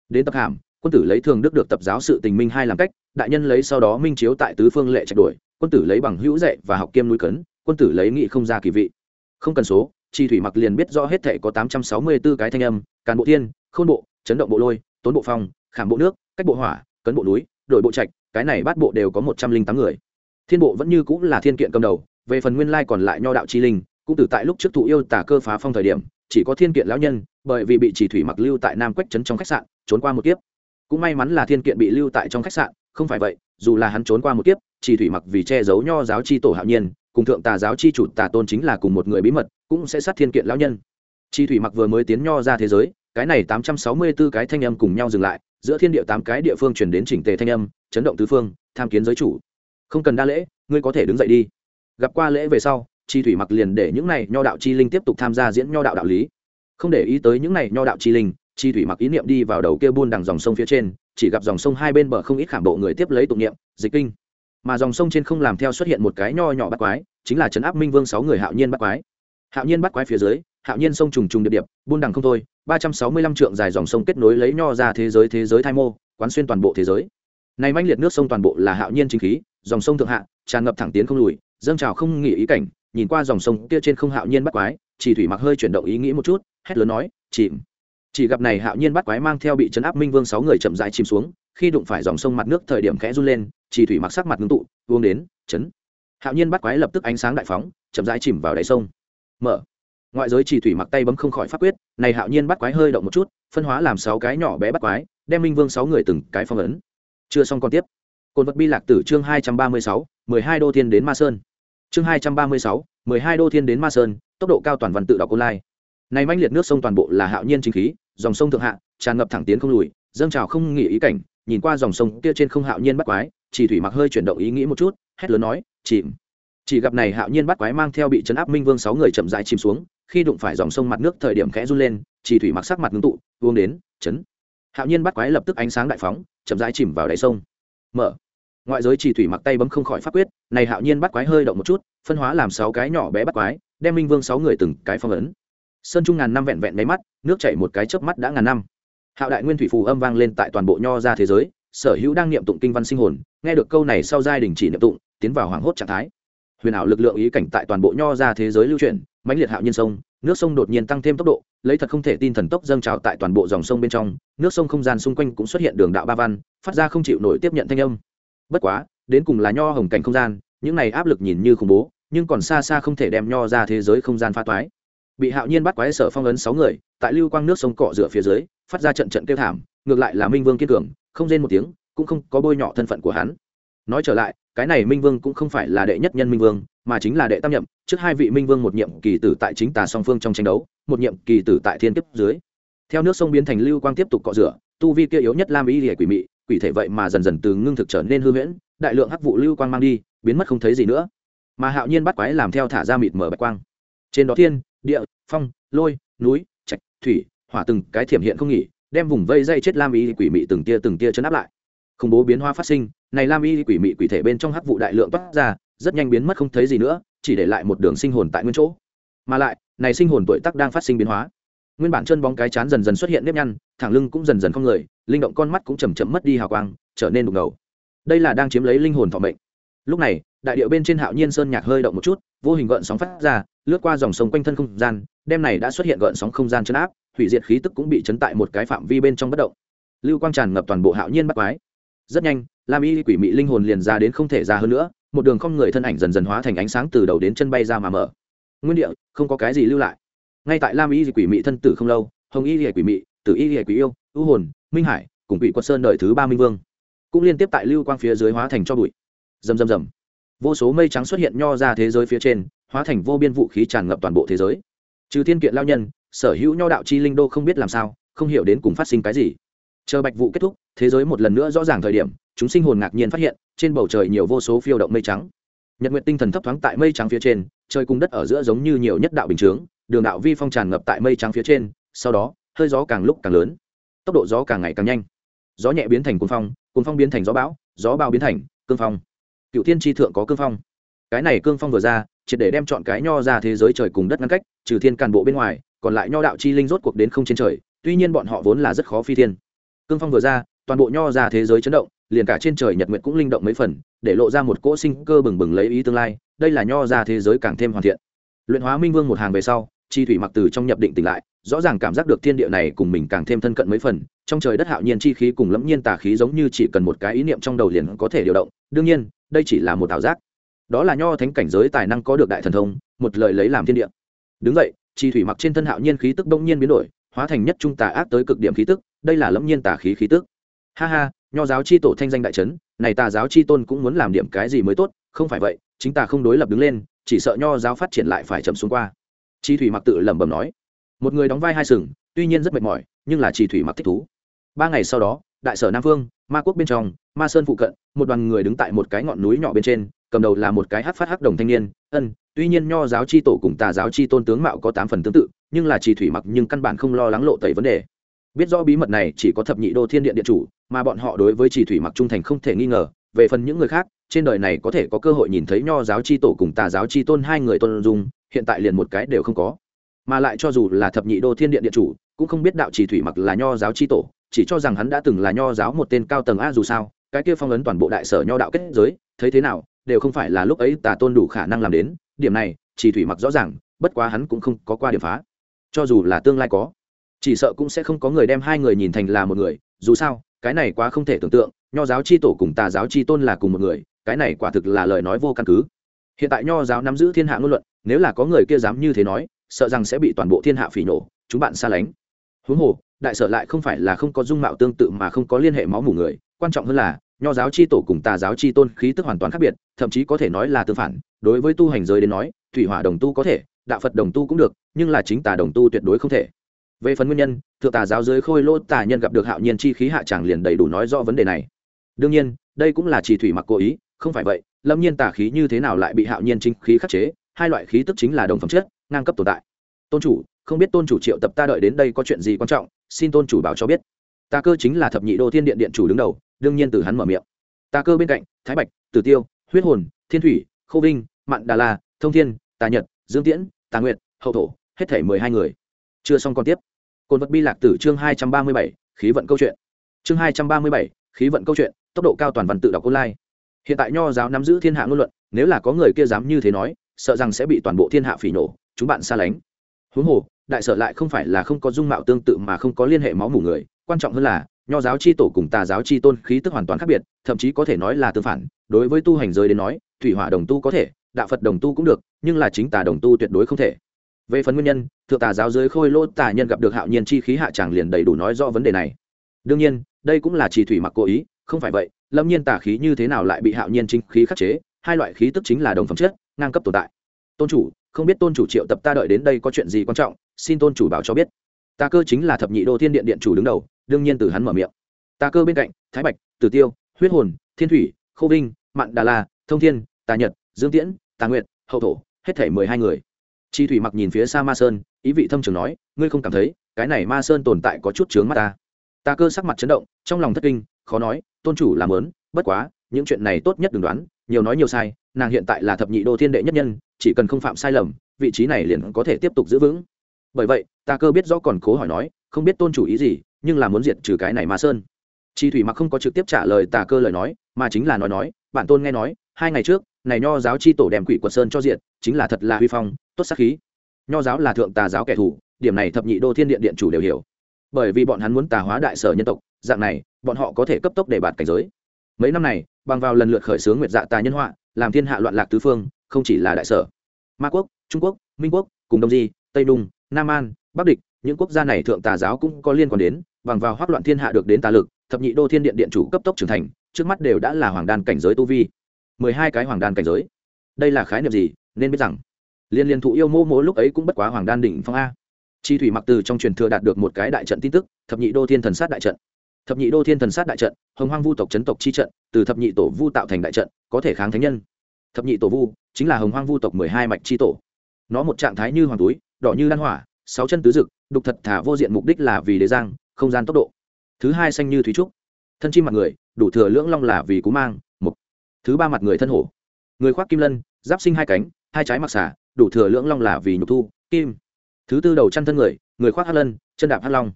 A: Đến tập hàm, quân tử lấy thường đức được tập giáo sự tình minh hai làm cách, đại nhân lấy sau đó minh chiếu tại tứ phương lệ trạch đuổi, quân tử lấy bằng hữu dạy và học kiêm núi cấn, quân tử lấy nghị không ra kỳ vị. Không cần số, chi thủy mặc liền biết rõ hết thể có tám trăm sáu mươi 864 cái thanh âm, càn bộ thiên khôn bộ, chấn động bộ lôi, tốn bộ phong, khảm bộ nước, cách bộ hỏa, cấn bộ núi đội bộ trạch, cái này bát bộ đều có một trăm linh tám người. Thiên bộ vẫn như cũng là thiên kiện cầm đầu, về phần nguyên lai còn lại nho đạo chi linh, cũng từ tại lúc trước thụ yêu tả cơ phá phong thời điểm chỉ có thiên kiện lão nhân, bởi vì bị chỉ thủy mặc lưu tại nam quách trấn trong khách sạn, trốn qua một kiếp. Cũng may mắn là thiên kiện bị lưu tại trong khách sạn, không phải vậy, dù là hắn trốn qua một kiếp, chỉ thủy mặc vì che giấu nho giáo chi tổ hạo nhiên, cùng thượng tà giáo chi chủ tà tôn chính là cùng một người bí mật, cũng sẽ sát thiên kiện lão nhân. Chi thủy mặc vừa mới tiến nho ra thế giới, cái này tám trăm sáu mươi 864 cái thanh âm cùng nhau dừng lại, giữa thiên địa tám cái địa phương truyền đến chỉnh tề thanh âm, chấn động tứ phương, tham kiến giới chủ. Không cần đa lễ, ngươi có thể đứng dậy đi. Gặp qua lễ về sau chi thủy mặc liền để những này nho đạo chi linh tiếp tục tham gia diễn nho đạo đạo lý. Không để ý tới những này nho đạo chi linh, chi thủy mặc ý niệm đi vào đầu kia buôn đằng dòng sông phía trên, chỉ gặp dòng sông hai bên bờ không ít khảm bộ người tiếp lấy tụng niệm, dịch kinh. Mà dòng sông trên không làm theo xuất hiện một cái nho nhỏ bắt quái, chính là trấn áp minh vương sáu người hạo nhiên bắt quái. Hạo nhiên bắt quái phía dưới, hạo nhiên sông trùng trùng điệp điệp buôn đằng không thôi, ba trăm sáu mươi lăm trượng dài dòng sông kết nối lấy nho ra thế giới thế giới thai mô, quán xuyên toàn bộ thế giới. Này manh liệt nước sông toàn bộ là hạo nhiên chính khí, dòng sông thượng hạ, tràn ngập thẳng tiến không lùi, dâng trào không nghỉ ý cảnh nhìn qua dòng sông kia trên không hạo nhiên bắt quái, chỉ thủy mặc hơi chuyển động ý nghĩ một chút, hét lớn nói, chìm. Chỉ gặp này hạo nhiên bắt quái mang theo bị chấn áp minh vương sáu người chậm rãi chìm xuống, khi đụng phải dòng sông mặt nước thời điểm khẽ run lên, chỉ thủy mặc sắc mặt ngưng tụ, uống đến, chấn. Hạo nhiên bắt quái lập tức ánh sáng đại phóng, chậm rãi chìm vào đáy sông. Mở. Ngoại giới chỉ thủy mặc tay bấm không khỏi pháp quyết, này hạo nhiên bắt quái hơi động một chút, phân hóa làm sáu cái nhỏ bé bắt quái, đem minh vương sáu người từng cái phong ấn. Chưa xong còn tiếp. Cồn vật bi lạc tử chương hai trăm ba mươi sáu, mười hai đô thiên đến ma sơn chương hai trăm ba mươi sáu, mười hai đô thiên đến ma sơn, tốc độ cao toàn văn tự đọc online. Này manh liệt nước sông toàn bộ là hạo nhiên chính khí, dòng sông thượng hạ, tràn ngập thẳng tiến không lùi, dâng trào không nghỉ ý cảnh, nhìn qua dòng sông kia trên không hạo nhiên bắt quái, chỉ thủy mặc hơi chuyển động ý nghĩ một chút, hét lớn nói, chìm. Chỉ gặp này hạo nhiên bắt quái mang theo bị chấn áp minh vương sáu người chậm rãi chìm xuống, khi đụng phải dòng sông mặt nước thời điểm khẽ run lên, chỉ thủy mặc sắc mặt ngưng tụ, uống đến, chấn. Hạo nhiên bắt quái lập tức ánh sáng đại phóng, chậm rãi chìm vào đáy sông. Mở ngoại giới chỉ thủy mặc tay bấm không khỏi pháp quyết, này hạo nhiên bắt quái hơi động một chút, phân hóa làm sáu cái nhỏ bé bắt quái, đem minh vương sáu người từng cái phong ấn. Sơn trung ngàn năm vẹn vẹn mấy mắt, nước chảy một cái chớp mắt đã ngàn năm. Hạo đại nguyên thủy phù âm vang lên tại toàn bộ nho ra thế giới, sở hữu đang niệm tụng kinh văn sinh hồn, nghe được câu này sau giai đình chỉ niệm tụng, tiến vào hoàng hốt trạng thái. Huyền ảo lực lượng ý cảnh tại toàn bộ nho ra thế giới lưu chuyển, mãnh liệt hạo nhiên sông, nước sông đột nhiên tăng thêm tốc độ, lấy thật không thể tin thần tốc dâng trào tại toàn bộ dòng sông bên trong, nước sông không gian xung quanh cũng xuất hiện đường đạo ba văn, phát ra không chịu nổi tiếp nhận thanh âm bất quá, đến cùng là nho hồng cảnh không gian, những này áp lực nhìn như khủng bố, nhưng còn xa xa không thể đem nho ra thế giới không gian pha toái. Bị hạo nhiên bắt quái sở phong ấn sáu người, tại lưu quang nước sông cọ rửa phía dưới, phát ra trận trận kêu thảm, ngược lại là minh vương kiên cường, không rên một tiếng, cũng không có bôi nhọ thân phận của hắn. Nói trở lại, cái này minh vương cũng không phải là đệ nhất nhân minh vương, mà chính là đệ tam nhậm, trước hai vị minh vương một nhiệm kỳ tử tại chính tà song phương trong tranh đấu, một nhiệm kỳ tử tại thiên kiếp dưới. Theo nước sông biến thành lưu quang tiếp tục cọ rửa, tu vi kia yếu nhất lam y lìa quỷ mị quỷ thể vậy mà dần dần từ ngưng thực trở nên hư huyễn, đại lượng hắc vụ lưu quang mang đi, biến mất không thấy gì nữa. Mà hạo nhiên bắt quái làm theo thả ra mịt mở bạch quang. Trên đó thiên, địa, phong, lôi, núi, trạch, thủy, hỏa từng cái thiểm hiện không nghỉ, đem vùng vây dây chết lam y quỷ mị từng tia từng tia chấn áp lại. Khủng bố biến hóa phát sinh, này lam y quỷ mị quỷ thể bên trong hắc vụ đại lượng toát ra, rất nhanh biến mất không thấy gì nữa, chỉ để lại một đường sinh hồn tại nguyên chỗ. Mà lại, này sinh hồn tuổi tác đang phát sinh biến hóa nguyên bản chân bóng cái chán dần dần xuất hiện nếp nhăn, thẳng lưng cũng dần dần không người, linh động con mắt cũng chầm chậm mất đi hào quang, trở nên đục ngầu. Đây là đang chiếm lấy linh hồn thọ mệnh. Lúc này, đại điệu bên trên hạo nhiên sơn nhạc hơi động một chút, vô hình gợn sóng phát ra, lướt qua dòng sông quanh thân không gian, đêm này đã xuất hiện gợn sóng không gian chấn áp, hủy diệt khí tức cũng bị chấn tại một cái phạm vi bên trong bất động. Lưu quang tràn ngập toàn bộ hạo nhiên bắt quái. Rất nhanh, lam y quỷ mị linh hồn liền ra đến không thể ra hơn nữa, một đường không người thân ảnh dần dần hóa thành ánh sáng từ đầu đến chân bay ra mà mở. Nguyên địa, không có cái gì lưu lại ngay tại lam y quỷ mị thân tử không lâu, hồng y quỷ mị, tử y quỷ yêu ưu hồn, minh hải cùng quỷ quật sơn đợi thứ ba minh vương. Cũng liên tiếp tại lưu quang phía dưới hóa thành cho bụi. Rầm rầm rầm. Vô số mây trắng xuất hiện nho ra thế giới phía trên, hóa thành vô biên vũ khí tràn ngập toàn bộ thế giới. Trừ thiên kiện lao nhân, sở hữu nho đạo chi linh đô không biết làm sao, không hiểu đến cùng phát sinh cái gì. Chờ bạch vụ kết thúc, thế giới một lần nữa rõ ràng thời điểm, chúng sinh hồn ngạc nhiên phát hiện, trên bầu trời nhiều vô số phiêu động mây trắng. Nhật nguyện tinh thần thấp thoáng tại mây trắng phía trên, trời cung đất ở giữa giống như nhiều nhất đạo bình chướng đường đạo vi phong tràn ngập tại mây trắng phía trên, sau đó, hơi gió càng lúc càng lớn. Tốc độ gió càng ngày càng nhanh. Gió nhẹ biến thành cuồng phong cuồng phong biến thành gió bão, gió bao biến thành cương phong. Cựu thiên tri thượng có cương phong. Cái này cương phong vừa ra, triệt để đem chọn cái nho ra thế giới trời cùng đất ngăn cách, trừ thiên càn bộ bên ngoài, còn lại nho đạo chi linh rốt cuộc đến không trên trời, tuy nhiên bọn họ vốn là rất khó phi thiên. Cương phong vừa ra, toàn bộ nho ra thế giới chấn động, liền cả trên trời nhật nguyện cũng linh động mấy phần, để lộ ra một cỗ sinh cơ bừng bừng lấy ý tương lai, đây là nho ra thế giới càng thêm hoàn thiện. Luyện hóa minh vương một hàng về sau chi thủy mặc từ trong nhập định tỉnh lại, rõ ràng cảm giác được thiên địa này cùng mình càng thêm thân cận mấy phần, trong trời đất hạo nhiên chi khí cùng lẫm nhiên tà khí giống như chỉ cần một cái ý niệm trong đầu liền có thể điều động. Đương nhiên, đây chỉ là một ảo giác. Đó là nho thánh cảnh giới tài năng có được đại thần thông, một lời lấy làm thiên địa. Đứng vậy, chi thủy mặc trên thân hạo nhiên khí tức đông nhiên biến đổi, hóa thành nhất trung tà ác tới cực điểm khí tức, đây là lẫm nhiên tà khí khí tức. Ha ha, nho giáo chi tổ thanh danh đại trấn này tà giáo chi tôn cũng muốn làm điểm cái gì mới tốt, không phải vậy, chính ta không đối lập đứng lên, chỉ sợ nho giáo phát triển lại phải chậm xuống qua chi thủy mặc tự lẩm bẩm nói. Một người đóng vai hai sừng, tuy nhiên rất mệt mỏi, nhưng là chi thủy mặc thích thú. Ba ngày sau đó, đại sở nam phương, ma quốc bên trong, ma sơn phụ cận, một đoàn người đứng tại một cái ngọn núi nhỏ bên trên, cầm đầu là một cái hát phát hắc đồng thanh niên, ân, tuy nhiên nho giáo chi tổ cùng tà giáo chi tôn tướng mạo có tám phần tương tự, nhưng là chi thủy mặc nhưng căn bản không lo lắng lộ tẩy vấn đề. Biết rõ bí mật này chỉ có thập nhị đô thiên điện điện chủ, mà bọn họ đối với chỉ thủy mặc trung thành không thể nghi ngờ. Về phần những người khác, trên đời này có thể có cơ hội nhìn thấy nho giáo chi tổ cùng tà giáo chi tôn hai người tôn dung hiện tại liền một cái đều không có. Mà lại cho dù là thập nhị đô thiên điện điện chủ, cũng không biết đạo chỉ thủy mặc là nho giáo chi tổ, chỉ cho rằng hắn đã từng là nho giáo một tên cao tầng a dù sao, cái kia phong ấn toàn bộ đại sở nho đạo kết giới, thấy thế nào, đều không phải là lúc ấy tà tôn đủ khả năng làm đến, điểm này chỉ thủy mặc rõ ràng, bất quá hắn cũng không có qua điểm phá. Cho dù là tương lai có, chỉ sợ cũng sẽ không có người đem hai người nhìn thành là một người, dù sao, cái này quá không thể tưởng tượng, nho giáo chi tổ cùng tà giáo chi tôn là cùng một người, cái này quả thực là lời nói vô căn cứ. Hiện tại nho giáo nắm giữ thiên hạ ngôn luận nếu là có người kia dám như thế nói, sợ rằng sẽ bị toàn bộ thiên hạ phỉ nổ, chúng bạn xa lánh. Huống hồ, đại sở lại không phải là không có dung mạo tương tự mà không có liên hệ máu mủ người, quan trọng hơn là, nho giáo chi tổ cùng tà giáo chi tôn khí tức hoàn toàn khác biệt, thậm chí có thể nói là tương phản. Đối với tu hành giới đến nói, thủy hỏa đồng tu có thể, đạo phật đồng tu cũng được, nhưng là chính tà đồng tu tuyệt đối không thể. Về phần nguyên nhân, thượng tà giáo giới khôi lô tà nhân gặp được hạo nhiên chi khí hạ tràng liền đầy đủ nói rõ vấn đề này. Đương nhiên, đây cũng là chỉ thủy mặc cố ý, không phải vậy, lâm nhiên tà khí như thế nào lại bị hạo nhiên chính khí khắc chế hai loại khí tức chính là đồng phẩm chất, ngang cấp tồn tại. Tôn chủ, không biết tôn chủ triệu tập ta đợi đến đây có chuyện gì quan trọng, xin tôn chủ bảo cho biết. Ta cơ chính là thập nhị đô thiên điện điện chủ đứng đầu, đương nhiên từ hắn mở miệng. Ta cơ bên cạnh, thái bạch, tử tiêu, huyết hồn, thiên thủy khô vinh, mạn đà la, thông thiên, tà nhật, dương tiễn, tà nguyện hậu thổ, hết thể mười hai người. Chưa xong còn tiếp. Cồn vật bi lạc tử chương hai trăm ba mươi bảy, khí vận câu chuyện. Chương hai trăm ba mươi bảy, khí vận câu chuyện, tốc độ cao toàn văn tự đọc online. Hiện tại nho giáo nắm giữ thiên hạ ngôn luận, nếu là có người kia dám như thế nói sợ rằng sẽ bị toàn bộ thiên hạ phỉ nổ, chúng bạn xa lánh. Huống hồ, đại sở lại không phải là không có dung mạo tương tự mà không có liên hệ máu mủ người, quan trọng hơn là, nho giáo chi tổ cùng tà giáo chi tôn khí tức hoàn toàn khác biệt, thậm chí có thể nói là tương phản. Đối với tu hành giới đến nói, thủy hỏa đồng tu có thể, đạo phật đồng tu cũng được, nhưng là chính tà đồng tu tuyệt đối không thể. Về phần nguyên nhân, thượng tà giáo giới khôi lỗ tà nhân gặp được hạo nhiên chi khí hạ tràng liền đầy đủ nói rõ vấn đề này. Đương nhiên, đây cũng là chỉ thủy mặc cố ý, không phải vậy, lâm nhiên tà khí như thế nào lại bị hạo nhiên chính khí khắc chế, hai loại khí tức chính là đồng phẩm chất ngang cấp tồn tại. Tôn chủ, không biết tôn chủ triệu tập ta đợi đến đây có chuyện gì quan trọng, xin tôn chủ bảo cho biết. Ta cơ chính là thập nhị đô thiên điện điện chủ đứng đầu, đương nhiên từ hắn mở miệng. Ta cơ bên cạnh, thái bạch, tử tiêu, huyết hồn, thiên thủy, khô vinh, mạn đà la, thông thiên, tà nhật, dương tiễn, tà nguyệt, hậu thổ, hết thể mười hai người. Chi thủy mặc nhìn phía xa ma sơn, ý vị thâm trường nói, ngươi không cảm thấy, cái này ma sơn tồn tại có chút chướng mắt ta? Ta cơ sắc mặt chấn động, trong lòng thất kinh, khó nói, tôn chủ làm lớn, bất quá những chuyện này tốt nhất đừng đoán, nhiều nói nhiều sai, nàng hiện tại là thập nhị đô thiên đệ nhất nhân, chỉ cần không phạm sai lầm, vị trí này liền có thể tiếp tục giữ vững. Bởi vậy, ta cơ biết rõ còn cố hỏi nói, không biết tôn chủ ý gì, nhưng là muốn diệt trừ cái này ma sơn. Chi thủy mặc không có trực tiếp trả lời tà cơ lời nói, mà chính là nói nói, bản tôn nghe nói, hai ngày trước, này nho giáo chi tổ đem quỷ quật sơn cho diện chính là thật là huy phong, tốt sắc khí. Nho giáo là thượng tà giáo kẻ thù, điểm này thập nhị đô thiên điện điện chủ đều hiểu. Bởi vì bọn hắn muốn tà hóa đại sở nhân tộc, dạng này, bọn họ có thể cấp tốc để bạt cảnh giới mấy năm này, bằng vào lần lượt khởi xướng nguyệt dạ tà nhân họa, làm thiên hạ loạn lạc tứ phương, không chỉ là đại sở. Ma quốc, trung quốc, minh quốc, cùng đông di, tây đung nam an, bắc địch, những quốc gia này thượng tà giáo cũng có liên quan đến, bằng vào hoác loạn thiên hạ được đến tà lực, thập nhị đô thiên điện điện chủ cấp tốc trưởng thành, trước mắt đều đã là hoàng đan cảnh giới tu vi. Mười hai cái hoàng đan cảnh giới. Đây là khái niệm gì? Nên biết rằng, liên liên thụ yêu mô mỗ lúc ấy cũng bất quá hoàng đan đỉnh phong a. Chi thủy mặc từ trong truyền thừa đạt được một cái đại trận tin tức, thập nhị đô thiên thần sát đại trận thập nhị đô thiên thần sát đại trận, hồng hoang vu tộc chấn tộc chi trận, từ thập nhị tổ vu tạo thành đại trận, có thể kháng thánh nhân. Thập nhị tổ vu chính là hồng hoang vu tộc mười hai mạch chi tổ. Nó một trạng thái như hoàng túi, đỏ như lan hỏa, sáu chân tứ dực, đục thật thả vô diện mục đích là vì đế giang, không gian tốc độ. Thứ hai xanh như thúy trúc. Thân chim mặt người, đủ thừa lưỡng long là vì cú mang, mục. Thứ ba mặt người thân hổ. Người khoác kim lân, giáp sinh hai cánh, hai trái mặc xả đủ thừa lưỡng long là vì nhục thu, kim. Thứ tư đầu chăn thân người người khoác hát lân, chân đạp hát long.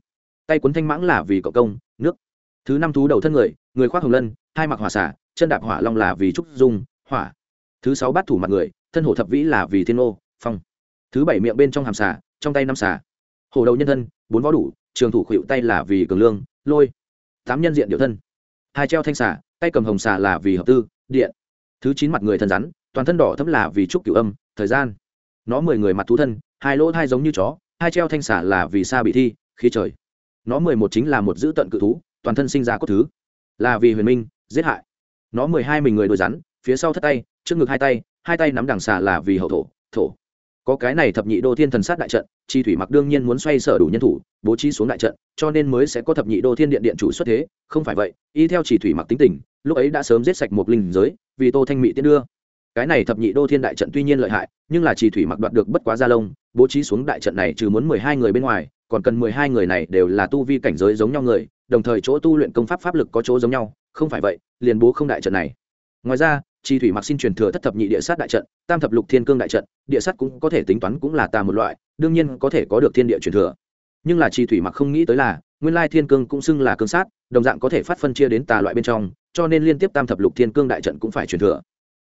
A: Tay cuốn thanh mãng là vì cậu công nước. Thứ năm thú đầu thân người người khoác hồng lân, hai mặc hỏa xả, chân đạp hỏa long là vì trúc dung, hỏa. Thứ sáu bát thủ mặt người, thân hổ thập vĩ là vì thiên ô phong. Thứ bảy miệng bên trong hàm xả trong tay năm xả hổ đầu nhân thân, bốn võ đủ, trường thủ khuỵu tay là vì cường lương, lôi. Tám nhân diện điệu thân. Hai treo thanh xả tay cầm hồng xả là vì hợp tư, điện. Thứ chín mặt người thân rắn, toàn thân đỏ thấm là vì trúc cửu âm, thời gian. Nó mười người mặt thú thân, hai lỗ hai giống như chó, hai treo thanh xả là vì xa bị thi, khí trời nó mười một chính là một dữ tận cự thú, toàn thân sinh ra cốt thứ. Là vì huyền minh, giết hại. Nó mười hai mình người đôi rắn, phía sau thất tay, trước ngực hai tay hai tay nắm đằng xà là vì hậu thổ thổ. Có cái này thập nhị đô thiên thần sát đại trận, chi thủy mặc đương nhiên muốn xoay sở đủ nhân thủ, bố trí xuống đại trận, cho nên mới sẽ có thập nhị đô thiên điện điện chủ xuất thế. Không phải vậy, y theo chỉ thủy mặc tính tình, lúc ấy đã sớm giết sạch một linh giới, vì tô thanh mỹ tiến đưa. Cái này thập nhị đô thiên đại trận tuy nhiên lợi hại, nhưng là chỉ thủy mặc đoạt được bất quá gia lông, bố trí xuống đại trận này trừ muốn mười hai người bên ngoài còn cần mười hai người này đều là tu vi cảnh giới giống nhau người, đồng thời chỗ tu luyện công pháp pháp lực có chỗ giống nhau, không phải vậy, liền bố không đại trận này. Ngoài ra chi thủy mặc xin truyền thừa thất thập nhị địa sát đại trận, tam thập lục thiên cương đại trận, địa sát cũng có thể tính toán cũng là tà một loại, đương nhiên có thể có được thiên địa truyền thừa. Nhưng là chi thủy mặc không nghĩ tới là, nguyên lai thiên cương cũng xưng là cương sát, đồng dạng có thể phát phân chia đến tà loại bên trong, cho nên liên tiếp tam thập lục thiên cương đại trận cũng phải truyền thừa.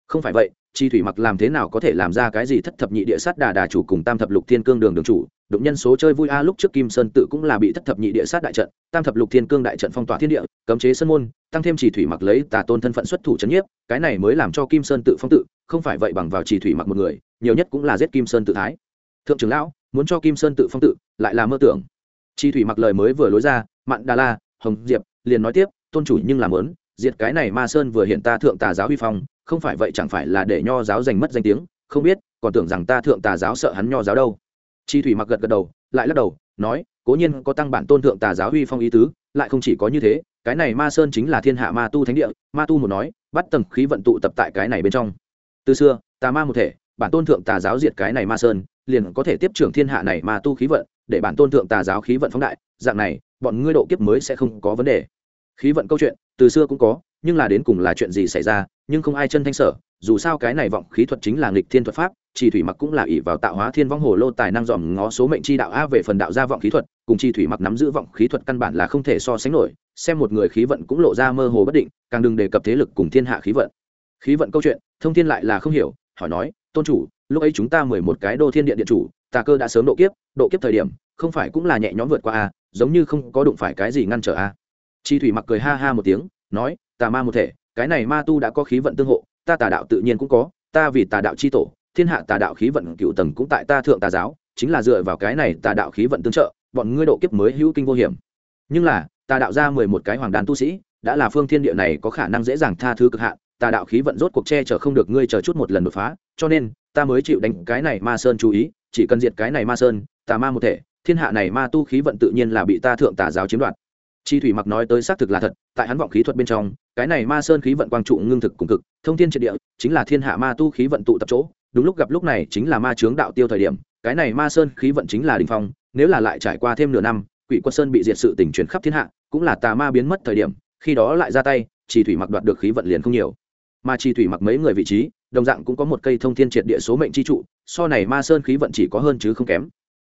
A: Không phải vậy chi thủy mặc làm thế nào có thể làm ra cái gì thất thập nhị địa sát đà đà chủ cùng tam thập lục thiên cương đường đường chủ đụng nhân số chơi vui a, lúc trước kim sơn tự cũng là bị thất thập nhị địa sát đại trận, tam thập lục thiên cương đại trận phong tỏa thiên địa, cấm chế sân môn, tăng thêm chỉ thủy mặc lấy tà tôn thân phận xuất thủ c nhiếp, cái này mới làm cho kim sơn tự phong tự, không phải vậy bằng vào chỉ thủy mặc một người, nhiều nhất cũng là giết kim sơn tự thái. Thượng trưởng lão, muốn cho kim sơn tự phong tự, lại là mơ tưởng. Chỉ thủy mặc lời mới vừa lối ra, mạn đà la, hồng diệp liền nói tiếp, tôn chủ nhưng làm lớn diệt cái này ma sơn vừa hiện ta thượng tà giáo huy phong, không phải vậy chẳng phải là để nho giáo giành mất danh tiếng, không biết, còn tưởng rằng ta thượng tà giáo sợ hắn nho giáo đâu chi thủy mặc gật gật đầu, lại lắc đầu, nói, cố nhiên có tăng bản tôn thượng tà giáo huy phong ý tứ, lại không chỉ có như thế, cái này ma sơn chính là thiên hạ ma tu thánh địa. Ma tu một nói, bắt tầng khí vận tụ tập tại cái này bên trong. Từ xưa, tà ma một thể, bản tôn thượng tà giáo diệt cái này ma sơn, liền có thể tiếp trưởng thiên hạ này ma tu khí vận, để bản tôn thượng tà giáo khí vận phóng đại, dạng này, bọn ngươi độ kiếp mới sẽ không có vấn đề. Khí vận câu chuyện, từ xưa cũng có, nhưng là đến cùng là chuyện gì xảy ra, nhưng không ai chân thanh sở, dù sao cái này vọng khí thuật chính là nghịch thiên thuật pháp chi thủy mặc cũng là ỷ vào tạo hóa thiên vong hồ lô tài năng dòm ngó số mệnh chi đạo a về phần đạo gia vọng khí thuật, cùng chi thủy mặc nắm giữ vọng khí thuật căn bản là không thể so sánh nổi, xem một người khí vận cũng lộ ra mơ hồ bất định, càng đừng đề cập thế lực cùng thiên hạ khí vận. Khí vận câu chuyện, thông thiên lại là không hiểu, hỏi nói, tôn chủ, lúc ấy chúng ta mười một cái đô thiên điện điện chủ tà cơ đã sớm độ kiếp độ kiếp thời điểm, không phải cũng là nhẹ nhõm vượt qua a giống như không có đụng phải cái gì ngăn trở a chi thủy mặc cười ha ha một tiếng, nói, tà ma một thể, cái này ma tu đã có khí vận tương hộ, ta tà đạo tự nhiên cũng có, ta vì tà đạo chi tổ thiên hạ tà đạo khí vận cựu tầng cũng tại ta thượng tà giáo, chính là dựa vào cái này tà đạo khí vận tương trợ, bọn ngươi độ kiếp mới hữu kinh vô hiểm. Nhưng là, tà đạo ra mười một cái hoàng đàn tu sĩ, đã là phương thiên địa này có khả năng dễ dàng tha thứ cực hạn, tà đạo khí vận rốt cuộc che chở không được ngươi chờ chút một lần đột phá, cho nên, ta mới chịu đánh cái này ma sơn chú ý, chỉ cần diệt cái này ma sơn, tà ma một thể, thiên hạ này ma tu khí vận tự nhiên là bị ta thượng tà giáo chiếm đoạt. Chi thủy mặc nói tới xác thực là thật, tại hắn vọng khí thuật bên trong, cái này ma sơn khí vận quang trụ ngưng thực cùng cực, thông thiên triệt địa, chính là thiên hạ ma tu khí vận tụ tập chỗ đúng lúc gặp lúc này chính là ma chướng đạo tiêu thời điểm, cái này ma sơn khí vận chính là đình phong, nếu là lại trải qua thêm nửa năm, quỷ quân sơn bị diệt sự tình chuyển khắp thiên hạ, cũng là tà ma biến mất thời điểm, khi đó lại ra tay chỉ thủy mặc đoạt được khí vận liền không nhiều. Mà chỉ thủy mặc mấy người vị trí, đồng dạng cũng có một cây thông thiên triệt địa số mệnh chi trụ, so này ma sơn khí vận chỉ có hơn chứ không kém.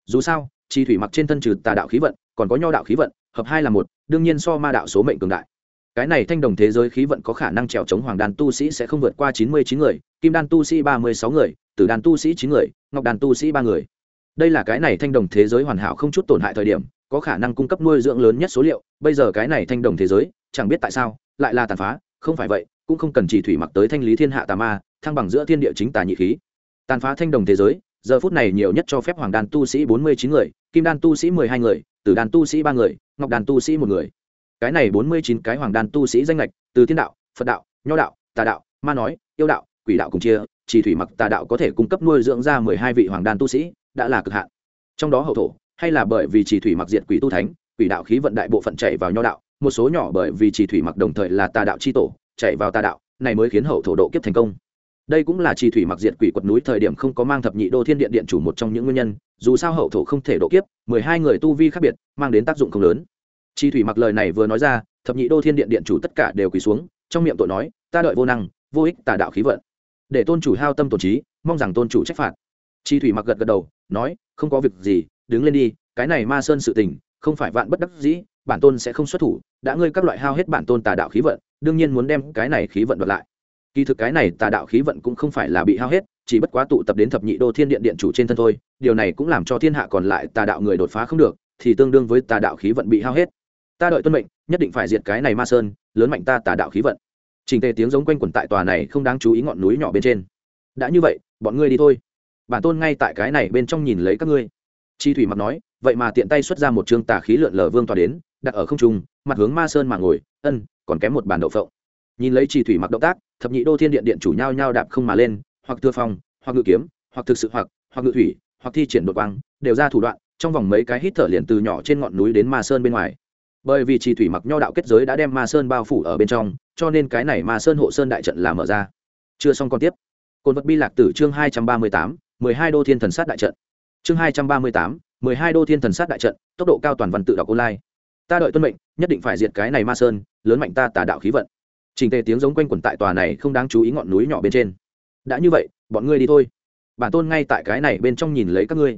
A: Dù sao chi thủy mặc trên thân trừ tà đạo khí vận, còn có nho đạo khí vận, hợp hai là một, đương nhiên so ma đạo số mệnh cường đại cái này thanh đồng thế giới khí vận có khả năng trèo chống hoàng đàn tu sĩ sẽ không vượt qua chín mươi chín người, kim đàn tu sĩ ba mươi sáu người, tử đàn tu sĩ chín người, ngọc đàn tu sĩ ba người. Đây là cái này thanh đồng thế giới hoàn hảo không chút tổn hại thời điểm, có khả năng cung cấp nuôi dưỡng lớn nhất số liệu. Bây giờ cái này thanh đồng thế giới, chẳng biết tại sao, lại là tàn phá, không phải vậy, cũng không cần chỉ thủy mặc tới thanh lý thiên hạ tà ma, thăng bằng giữa thiên địa chính tà nhị khí. Tàn phá thanh đồng thế giới, giờ phút này nhiều nhất cho phép hoàng đàn tu sĩ bốn mươi chín người, kim đàn tu sĩ mười hai người, tử đàn tu sĩ ba người, ngọc đàn tu sĩ một người cái này bốn mươi chín cái hoàng đan tu sĩ danh lệch từ thiên đạo, phật đạo, nho đạo, tà đạo, ma nói, yêu đạo, quỷ đạo cùng chia, chỉ thủy mặc tà đạo có thể cung cấp nuôi dưỡng ra mười hai vị hoàng đan tu sĩ, đã là cực hạn. Trong đó hậu thổ, hay là bởi vì chỉ thủy mặc diệt quỷ tu thánh, quỷ đạo khí vận đại bộ phận chạy vào nho đạo, một số nhỏ bởi vì chỉ thủy mặc đồng thời là tà đạo c h i tổ, chạy vào tà đạo, này mới khiến hậu thổ độ kiếp thành công. Đây cũng là chỉ thủy mặc diệt quỷ quật núi thời điểm không có mang thập nhị đô thiên điện điện chủ một trong những nguyên nhân, dù sao hậu thổ không thể độ kiếp, mười hai người tu vi khác biệt, mang đến tác dụng không lớn chi thủy mặc lời này vừa nói ra, thập nhị đô thiên điện điện chủ tất cả đều quỳ xuống, trong miệng tội nói, ta đợi vô năng, vô ích tà đạo khí vận. Để tôn chủ hao tâm tổn trí, mong rằng tôn chủ trách phạt. Chi thủy mặc gật gật đầu, nói, không có việc gì, đứng lên đi, cái này ma sơn sự tình, không phải vạn bất đắc dĩ, bản tôn sẽ không xuất thủ, đã ngươi các loại hao hết bản tôn tà đạo khí vận, đương nhiên muốn đem cái này khí vận đoạt lại. Kỳ thực cái này tà đạo khí vận cũng không phải là bị hao hết, chỉ bất quá tụ tập đến thập nhị đô thiên điện điện chủ trên thân thôi, điều này cũng làm cho thiên hạ còn lại tà đạo người đột phá không được, thì tương đương với tà đạo khí vận bị hao hết ta đợi tuân mệnh nhất định phải diệt cái này ma sơn lớn mạnh ta tà đạo khí vận. Trình tề tiếng giống quanh quẩn tại tòa này không đáng chú ý ngọn núi nhỏ bên trên. Đã như vậy bọn ngươi đi thôi. Bản tôn ngay tại cái này bên trong nhìn lấy các ngươi. Chi thủy mặc nói vậy mà tiện tay xuất ra một chương tà khí lượn lờ vương tòa đến đặt ở không trung mặt hướng ma sơn mà ngồi ân còn kém một bàn đậu phộng. Nhìn lấy chi thủy mặc động tác thập nhị đô thiên điện điện chủ nhau nhau đạp không mà lên hoặc thưa phòng, hoặc ngự kiếm hoặc thực sự hoặc hoặc ngự thủy hoặc thi triển đột quang đều ra thủ đoạn trong vòng mấy cái hít thở liền từ nhỏ trên ngọn núi đến ma sơn bên ngoài bởi vì chỉ thủy mặc nho đạo kết giới đã đem ma sơn bao phủ ở bên trong, cho nên cái này ma sơn hộ sơn đại trận là mở ra. Chưa xong còn tiếp. Cồn vật bi lạc tử chương hai trăm ba mươi tám, mười hai đô thiên thần sát đại trận. Chương hai trăm ba mươi tám, mười hai đô thiên thần sát đại trận, tốc độ cao toàn văn tự đọc online. Ta đợi tuân mệnh, nhất định phải diệt cái này ma sơn, lớn mạnh ta tà đạo khí vận. Trình tề tiếng giống quanh quẩn tại tòa này không đáng chú ý ngọn núi nhỏ bên trên. Đã như vậy, bọn ngươi đi thôi. Bản tôn ngay tại cái này bên trong nhìn lấy các ngươi.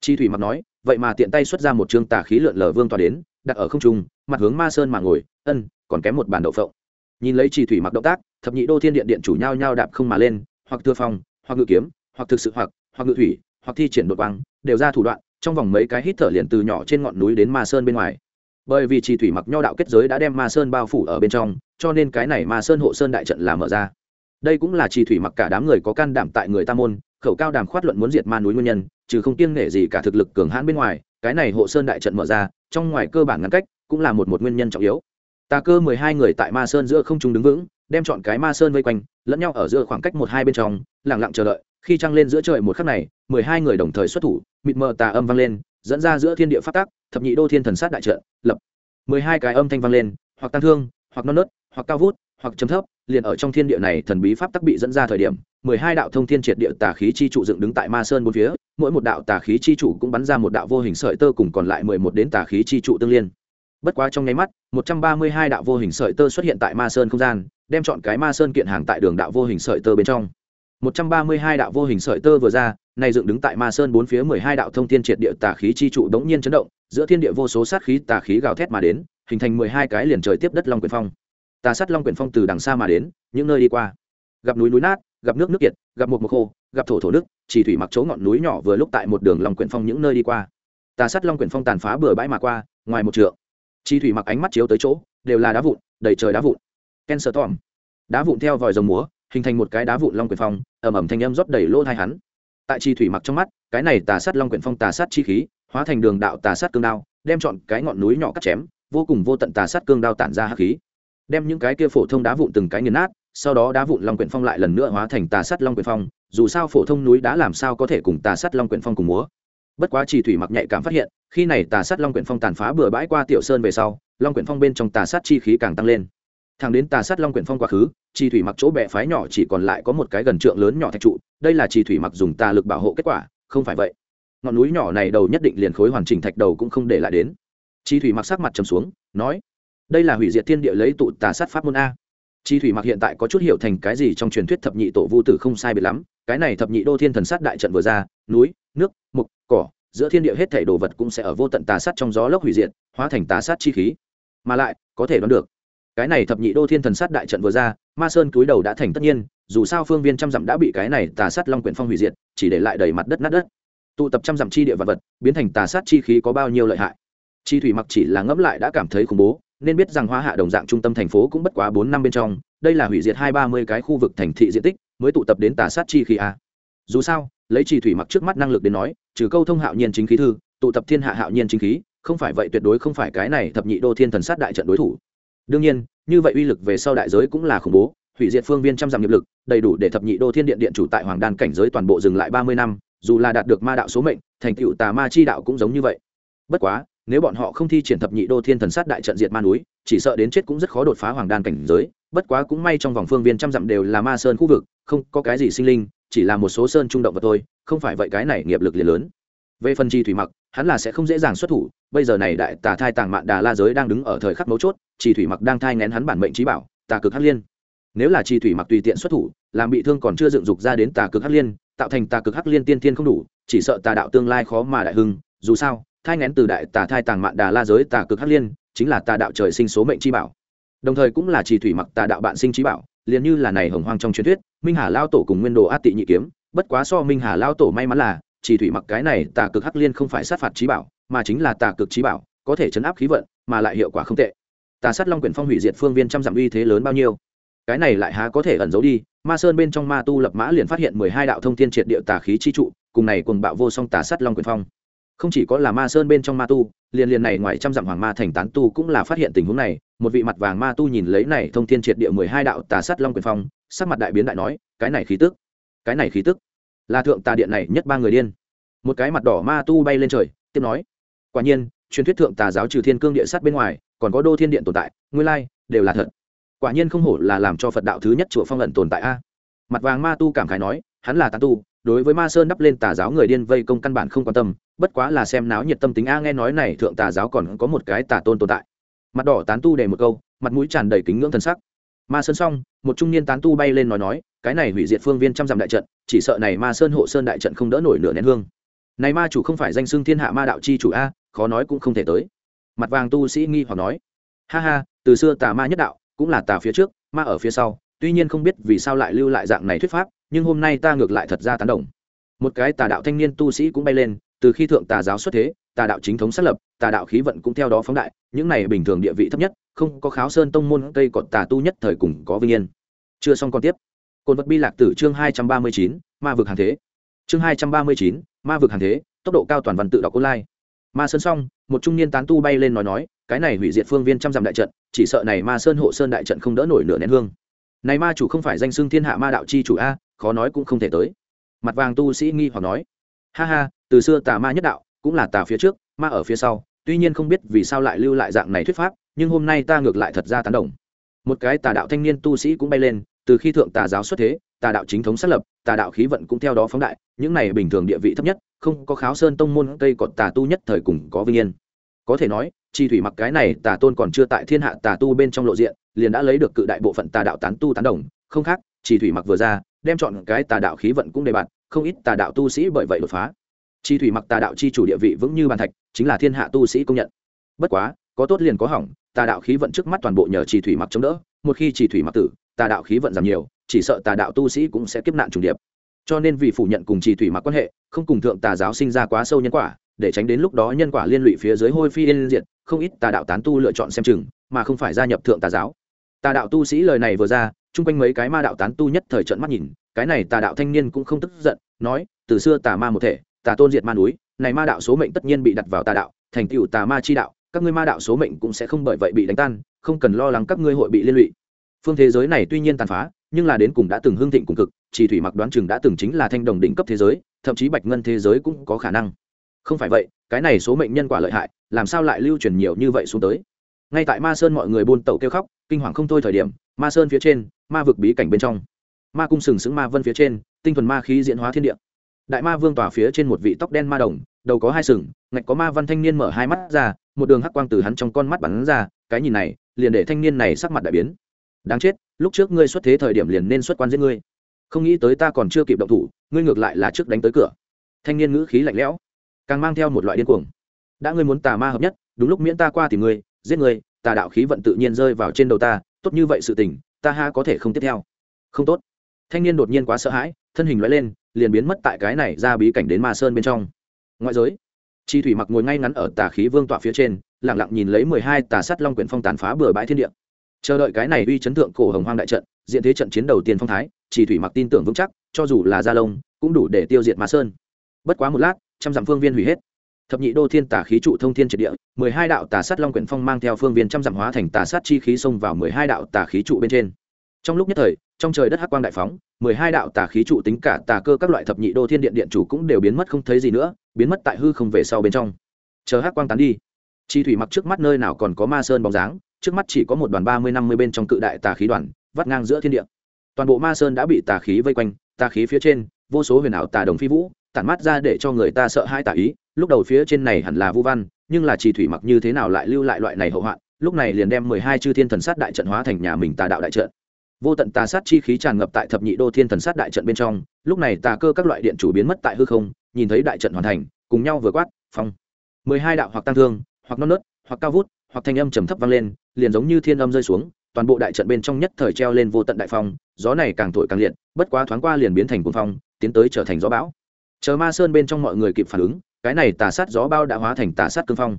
A: Chi thủy mặc nói, vậy mà tiện tay xuất ra một chương tà khí lượn lờ vương tòa đến đặt ở không trung, mặt hướng ma sơn mà ngồi, ân, còn kém một bàn đậu phộng. Nhìn lấy chỉ thủy mặc động tác, thập nhị đô thiên điện điện chủ nhau nhau đạp không mà lên, hoặc thưa phong, hoặc ngự kiếm, hoặc thực sự hoặc hoặc ngự thủy, hoặc thi triển đột quang, đều ra thủ đoạn, trong vòng mấy cái hít thở liền từ nhỏ trên ngọn núi đến ma sơn bên ngoài. Bởi vì chỉ thủy mặc nho đạo kết giới đã đem ma sơn bao phủ ở bên trong, cho nên cái này ma sơn hộ sơn đại trận là mở ra. Đây cũng là chỉ thủy mặc cả đám người có can đảm tại người Tam môn, khẩu cao đàm khoát luận muốn diệt ma núi nguyên nhân, trừ không kiêng nể gì cả thực lực cường hãn bên ngoài cái này hộ sơn đại trận mở ra, trong ngoài cơ bản ngăn cách, cũng là một một nguyên nhân trọng yếu. Tà cơ mười hai người tại ma sơn giữa không trung đứng vững, đem chọn cái ma sơn vây quanh, lẫn nhau ở giữa khoảng cách một hai bên trong lẳng lặng chờ đợi, khi trăng lên giữa trời một khắc này, mười hai người đồng thời xuất thủ, mịt mờ tà âm vang lên, dẫn ra giữa thiên địa phát tác thập nhị đô thiên thần sát đại trận, lập mười hai cái âm thanh vang lên, hoặc tăng thương, hoặc non nớt, hoặc cao vút, hoặc chấm thấp, liền ở trong thiên địa này thần bí pháp tắc bị dẫn ra thời điểm mười hai đạo thông thiên triệt địa tà khí chi trụ dựng đứng tại ma sơn bốn phía, mỗi một đạo tà khí chi trụ cũng bắn ra một đạo vô hình sợi tơ cùng còn lại mười một đến tà khí chi trụ tương liên. Bất quá trong nháy mắt, một trăm ba mươi hai đạo vô hình sợi tơ xuất hiện tại ma sơn không gian, đem chọn cái ma sơn kiện hàng tại đường đạo vô hình sợi tơ bên trong. 132 đạo vô hình sợi tơ vừa ra này dựng đứng tại ma sơn bốn phía 12 đạo thông thiên triệt địa tà khí chi trụ đống nhiên chấn động, giữa thiên địa vô số sát khí tà khí gào thét mà đến, hình thành 12 cái liền trời tiếp đất long quyền phong. Tà sát long quyển phong từ đằng xa mà đến, những nơi đi qua. Gặp núi núi nát gặp nước nước kiệt, gặp một mộc khô, gặp thổ thổ nước, chỉ thủy mặc chỗ ngọn núi nhỏ vừa lúc tại một đường long quyển phong những nơi đi qua. Tà sát long quyển phong tàn phá bừa bãi mà qua, ngoài một trượng. Chi thủy mặc ánh mắt chiếu tới chỗ, đều là đá vụn, đầy trời đá vụn. Ken sợ tòm đá vụn theo vòi rồng múa, hình thành một cái đá vụn long quyển phong ẩm ẩm thanh âm rót đầy lỗ thai hắn. Tại chi thủy mặc trong mắt, cái này tà sát long quyển phong tà sát chi khí, hóa thành đường đạo tà sát cương đao, đem chọn cái ngọn núi nhỏ cắt chém, vô cùng vô tận tà sát cương đao tản ra hắc khí. Đem những cái kia phổ thông đá vụn từng cái nghiền nát sau đó đá vụn long quyển phong lại lần nữa hóa thành tà sắt long quyển phong, dù sao phổ thông núi đá làm sao có thể cùng tà sắt long quyển phong cùng múa. Bất quá chỉ thủy mặc nhạy cảm phát hiện, khi này tà sắt long quyển phong tàn phá bừa bãi qua tiểu sơn về sau, long quyển phong bên trong tà sắt chi khí càng tăng lên. Thẳng đến tà sắt long quyển phong quá khứ chi thủy mặc chỗ bệ phái nhỏ chỉ còn lại có một cái gần trượng lớn nhỏ thạch trụ, đây là chi thủy mặc dùng tà lực bảo hộ kết quả, không phải vậy. Ngọn núi nhỏ này đầu nhất định liền khối hoàn chỉnh thạch đầu cũng không để lại đến. Chi thủy mặc sắc mặt trầm xuống, nói, đây là hủy diệt thiên địa lấy tụ tà sát pháp môn a chi thủy mặc hiện tại có chút hiểu thành cái gì trong truyền thuyết thập nhị tổ vu tử không sai biệt lắm, cái này thập nhị đô thiên thần sát đại trận vừa ra, núi, nước, mục, cỏ, giữa thiên địa hết thảy đồ vật cũng sẽ ở vô tận tà sát trong gió lốc hủy diệt, hóa thành tà sát chi khí. Mà lại, có thể đoán được, cái này thập nhị đô thiên thần sát đại trận vừa ra, ma sơn cúi đầu đã thành tất nhiên, dù sao phương viên trăm dặm đã bị cái này tà sát long quyển phong hủy diệt, chỉ để lại đầy mặt đất nát đất. Tụ tập trăm dặm chi địa vật vật, biến thành tà sát chi khí có bao nhiêu lợi hại? Chi thủy mặc chỉ là ngẫm lại đã cảm thấy khủng bố nên biết rằng hoa hạ đồng dạng trung tâm thành phố cũng bất quá bốn năm bên trong, đây là hủy diệt hai ba mươi cái khu vực thành thị diện tích, mới tụ tập đến tà sát chi khí a. Dù sao, lấy chi thủy mặc trước mắt năng lực đến nói, trừ câu thông hạo nhiên chính khí thư, tụ tập thiên hạ hạo nhiên chính khí, không phải vậy tuyệt đối không phải cái này thập nhị đô thiên thần sát đại trận đối thủ. Đương nhiên, như vậy uy lực về sau đại giới cũng là khủng bố, hủy diệt phương viên trăm dặm nghiệp lực, đầy đủ để thập nhị đô thiên điện điện chủ tại hoàng đan cảnh giới toàn bộ dừng lại ba mươi năm, dù là đạt được ma đạo số mệnh, thành tựu tà ma chi đạo cũng giống như vậy. Bất quá nếu bọn họ không thi triển thập nhị đô thiên thần sát đại trận diệt ma núi, chỉ sợ đến chết cũng rất khó đột phá hoàng đan cảnh giới. Bất quá cũng may trong vòng phương viên trăm dặm đều là ma sơn khu vực, không có cái gì sinh linh, chỉ là một số sơn trung động vật thôi, không phải vậy cái này nghiệp lực liền lớn. Về phần chi thủy mặc, hắn là sẽ không dễ dàng xuất thủ, bây giờ này đại tà thai tàng mạn đà la giới đang đứng ở thời khắc mấu chốt chi thủy mặc đang thai ngén hắn bản mệnh trí bảo, tà cực hắc liên. Nếu là chi thủy mặc tùy tiện xuất thủ, làm bị thương còn chưa dựng dục ra đến tà cực hắc liên, tạo thành tà cực hắc liên tiên tiên không đủ, chỉ sợ tà đạo tương lai khó mà đại hưng, dù sao thai ngén từ đại tà thai tàng mạn đà la giới tà cực hắc liên, chính là tà đạo trời sinh số mệnh chi bảo. Đồng thời cũng là chỉ thủy mặc tà đạo bạn sinh trí bảo, liền như là này hồng hoang trong truyền thuyết, minh hà lao tổ cùng nguyên đồ át tị nhị kiếm, bất quá so minh hà lao tổ may mắn là chỉ thủy mặc cái này tà cực hắc liên không phải sát phạt trí bảo, mà chính là tà cực trí bảo, có thể chấn áp khí vận, mà lại hiệu quả không tệ. Tà sát long quyển phong hủy diệt phương viên trăm dặm uy thế lớn bao nhiêu? Cái này lại há có thể ẩn giấu đi, ma sơn bên trong ma tu lập mã liền phát hiện mười hai đạo thông thiên triệt địa tà khí chi trụ, cùng này cùng bạo vô song tà sát long quyển phong không chỉ có là ma sơn bên trong ma tu, liền liền này ngoài trăm dặm hoàng ma thành tán tu cũng là phát hiện tình huống này. Một vị mặt vàng ma tu nhìn lấy này thông thiên triệt địa mười hai đạo tà sát long quyền phong, sắc mặt đại biến đại nói, cái này khí tức, cái này khí tức, là thượng tà điện này nhất ba người điên. Một cái mặt đỏ ma tu bay lên trời, tiếp nói, quả nhiên, truyền thuyết thượng tà giáo trừ thiên cương địa sát bên ngoài, còn có đô thiên điện tồn tại, nguyên lai, đều là thật. Quả nhiên không hổ là làm cho phật đạo thứ nhất chùa phong ẩn tồn tại a. Mặt vàng ma tu cảm khái nói, hắn là tán tu, đối với ma sơn đắp lên tà giáo người điên vây công căn bản không quan tâm bất quá là xem náo nhiệt tâm tính, a, nghe nói này thượng tà giáo còn có một cái tà tôn tồn tại. Mặt đỏ tán tu đề một câu, mặt mũi tràn đầy kính ngưỡng thần sắc. Ma sơn xong, một trung niên tán tu bay lên nói nói, cái này hủy diệt phương viên trăm dặm đại trận, chỉ sợ này ma sơn hộ sơn đại trận không đỡ nổi nửa nén hương. Này ma chủ không phải danh xưng thiên hạ ma đạo chi chủ, a, khó nói cũng không thể tới. Mặt vàng tu sĩ nghi hoặc nói, ha ha, từ xưa tà ma nhất đạo, cũng là tà phía trước, ma ở phía sau, tuy nhiên không biết vì sao lại lưu lại dạng này thuyết pháp, nhưng hôm nay ta ngược lại thật ra tán đồng. Một cái tà đạo thanh niên tu sĩ cũng bay lên từ khi thượng tà giáo xuất thế, tà đạo chính thống xác lập, tà đạo khí vận cũng theo đó phóng đại, những này bình thường địa vị thấp nhất, không có kháo sơn tông môn cây cọt tà tu nhất thời cùng có vinh yên. Chưa xong còn tiếp. Cồn vật bi lạc tử chương hai trăm ba mươi chín, ma vực hàng thế. Chương hai trăm ba mươi chín, ma vực hàng thế, tốc độ cao toàn văn tự đọc online. Ma sơn xong, một trung niên tán tu bay lên nói nói, cái này hủy diệt phương viên trăm dặm đại trận, chỉ sợ này ma sơn hộ sơn đại trận không đỡ nổi nửa nén hương. Này ma chủ không phải danh xưng thiên hạ ma đạo chi chủ a, khó nói cũng không thể tới. Mặt vàng tu sĩ nghi hoặc nói ha ha, từ xưa tà ma nhất đạo, cũng là tà phía trước, ma ở phía sau. Tuy nhiên không biết vì sao lại lưu lại dạng này thuyết pháp, nhưng hôm nay ta ngược lại thật ra tán đồng. Một cái tà đạo thanh niên tu sĩ cũng bay lên, từ khi thượng tà giáo xuất thế, tà đạo chính thống xác lập, tà đạo khí vận cũng theo đó phóng đại, những này bình thường địa vị thấp nhất, không có kháo sơn tông môn, cây còn tà tu nhất thời cùng có vinh yên. Có thể nói, chi thủy mặc cái này tà tôn còn chưa tại thiên hạ tà tu bên trong lộ diện, liền đã lấy được cự đại bộ phận tà đạo tán tu tán đồng. Không khác, chi thủy mặc vừa ra, đem chọn cái tà đạo khí vận cũng đề bạt không ít tà đạo tu sĩ bởi vậy đột phá. Chi thủy mặc tà đạo chi chủ địa vị vững như bàn thạch, chính là thiên hạ tu sĩ công nhận. Bất quá, có tốt liền có hỏng, tà đạo khí vận trước mắt toàn bộ nhờ chi thủy mặc chống đỡ, một khi chi thủy mặc tử, tà đạo khí vận giảm nhiều, chỉ sợ tà đạo tu sĩ cũng sẽ kiếp nạn trùng điệp. Cho nên vì phủ nhận cùng chi thủy mặc quan hệ, không cùng thượng tà giáo sinh ra quá sâu nhân quả, để tránh đến lúc đó nhân quả liên lụy phía dưới hôi phi yên diệt, không ít tà đạo tán tu lựa chọn xem chừng, mà không phải gia nhập thượng tà giáo. Tà đạo tu sĩ lời này vừa ra, chung quanh mấy cái ma đạo tán tu nhất thời trận mắt nhìn cái này tà đạo thanh niên cũng không tức giận, nói, từ xưa tà ma một thể, tà tôn diệt ma núi, này ma đạo số mệnh tất nhiên bị đặt vào tà đạo, thành tựu tà ma chi đạo, các ngươi ma đạo số mệnh cũng sẽ không bởi vậy bị đánh tan, không cần lo lắng các ngươi hội bị liên lụy. Phương thế giới này tuy nhiên tàn phá, nhưng là đến cùng đã từng hương thịnh cùng cực, chỉ thủy mặc đoán chừng đã từng chính là thanh đồng đỉnh cấp thế giới, thậm chí bạch ngân thế giới cũng có khả năng. Không phải vậy, cái này số mệnh nhân quả lợi hại, làm sao lại lưu truyền nhiều như vậy xuống tới? Ngay tại ma sơn mọi người buôn tẩu kêu khóc, kinh hoàng không thôi thời điểm, ma sơn phía trên, ma vực bí cảnh bên trong ma cung sừng sững ma vân phía trên, tinh thuần ma khí diễn hóa thiên địa. Đại ma vương tỏa phía trên một vị tóc đen ma đồng, đầu có hai sừng, ngạch có ma văn thanh niên mở hai mắt ra, một đường hắc quang từ hắn trong con mắt bắn ra, cái nhìn này, liền để thanh niên này sắc mặt đại biến. Đáng chết, lúc trước ngươi xuất thế thời điểm liền nên xuất quan giết ngươi. Không nghĩ tới ta còn chưa kịp động thủ, ngươi ngược lại là trước đánh tới cửa. Thanh niên ngữ khí lạnh lẽo, càng mang theo một loại điên cuồng. Đã ngươi muốn tà ma hợp nhất, đúng lúc miễn ta qua thì ngươi, giết ngươi, tà đạo khí vận tự nhiên rơi vào trên đầu ta, tốt như vậy sự tình, ta ha có thể không tiếp theo. Không tốt thanh niên đột nhiên quá sợ hãi, thân hình loại lên, liền biến mất tại cái này ra bí cảnh đến ma sơn bên trong. Ngoại giới, chi thủy mặc ngồi ngay ngắn ở tà khí vương tọa phía trên lẳng lặng nhìn lấy mười hai tà sắt long quyển phong tàn phá bừa bãi thiên địa. Chờ đợi cái này uy chấn thượng cổ hồng hoang đại trận, diện thế trận chiến đầu tiên phong thái chỉ thủy mặc tin tưởng vững chắc, cho dù là gia lông cũng đủ để tiêu diệt ma sơn. Bất quá một lát, trăm dặm phương viên hủy hết. Thập nhị đô thiên tà khí trụ thông thiên triệt địa, mười hai đạo tà sát long quyển phong mang theo phương viên trăm dặm hóa thành tà sát chi khí xông vào mười hai đạo tà khí trụ bên trên trong lúc nhất thời, trong trời đất hắc quang đại phóng, mười hai đạo tà khí trụ tính cả tà cơ các loại thập nhị đô thiên điện điện chủ cũng đều biến mất không thấy gì nữa, biến mất tại hư không về sau bên trong. Chờ hắc quang tán đi, chi thủy mặc trước mắt nơi nào còn có ma sơn bóng dáng, trước mắt chỉ có một đoàn ba mươi năm mươi bên trong cự đại tà khí đoàn, vắt ngang giữa thiên địa. Toàn bộ ma sơn đã bị tà khí vây quanh, tà khí phía trên, vô số huyền ảo tà đồng phi vũ, tản mát ra để cho người ta sợ hai tà ý, lúc đầu phía trên này hẳn là vu văn, nhưng là chi thủy mặc như thế nào lại lưu lại loại này hậu hoạn lúc này liền đem mười hai chư thiên thần sát đại trận hóa thành nhà mình tà đạo đại trận vô tận tà sát chi khí tràn ngập tại thập nhị đô thiên thần sát đại trận bên trong, lúc này tà cơ các loại điện chủ biến mất tại hư không, nhìn thấy đại trận hoàn thành, cùng nhau vừa quát, phong. Mười hai đạo hoặc tăng thương, hoặc non nớt, hoặc cao vút, hoặc thanh âm trầm thấp vang lên, liền giống như thiên âm rơi xuống, toàn bộ đại trận bên trong nhất thời treo lên vô tận đại phong, gió này càng thổi càng liệt, bất quá thoáng qua liền biến thành cuồng phong, tiến tới trở thành gió bão. Chờ ma sơn bên trong mọi người kịp phản ứng, cái này tà sát gió bao đã hóa thành tà sát cương phong.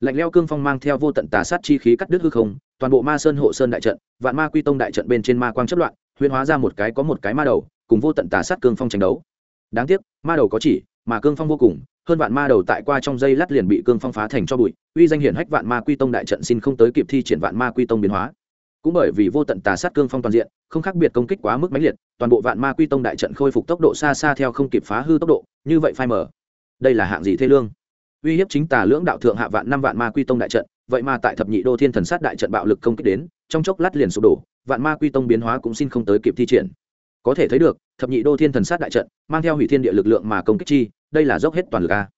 A: Lạnh leo cương phong mang theo vô tận tà sát chi khí cắt đứt hư không toàn bộ ma sơn hộ sơn đại trận, vạn ma quy tông đại trận bên trên ma quang chất loạn huyên hóa ra một cái có một cái ma đầu, cùng vô tận tà sát cương phong tranh đấu. Đáng tiếc, ma đầu có chỉ, mà cương phong vô cùng, hơn vạn ma đầu tại qua trong dây lát liền bị cương phong phá thành cho bụi, uy danh hiển hách vạn ma quy tông đại trận xin không tới kịp thi triển vạn ma quy tông biến hóa. Cũng bởi vì vô tận tà sát cương phong toàn diện, không khác biệt công kích quá mức mãnh liệt, toàn bộ vạn ma quy tông đại trận khôi phục tốc độ xa xa theo không kịp phá hư tốc độ, như vậy phai mở đây là hạng gì thế lương? Uy hiếp chính tà lưỡng đạo thượng hạ vạn năm vạn ma quy tông đại trận vậy mà tại thập nhị đô thiên thần sát đại trận bạo lực công kích đến, trong chốc lát liền sụp đổ, vạn ma quy tông biến hóa cũng xin không tới kịp thi triển. Có thể thấy được, thập nhị đô thiên thần sát đại trận, mang theo hủy thiên địa lực lượng mà công kích chi, đây là dốc hết toàn lực a.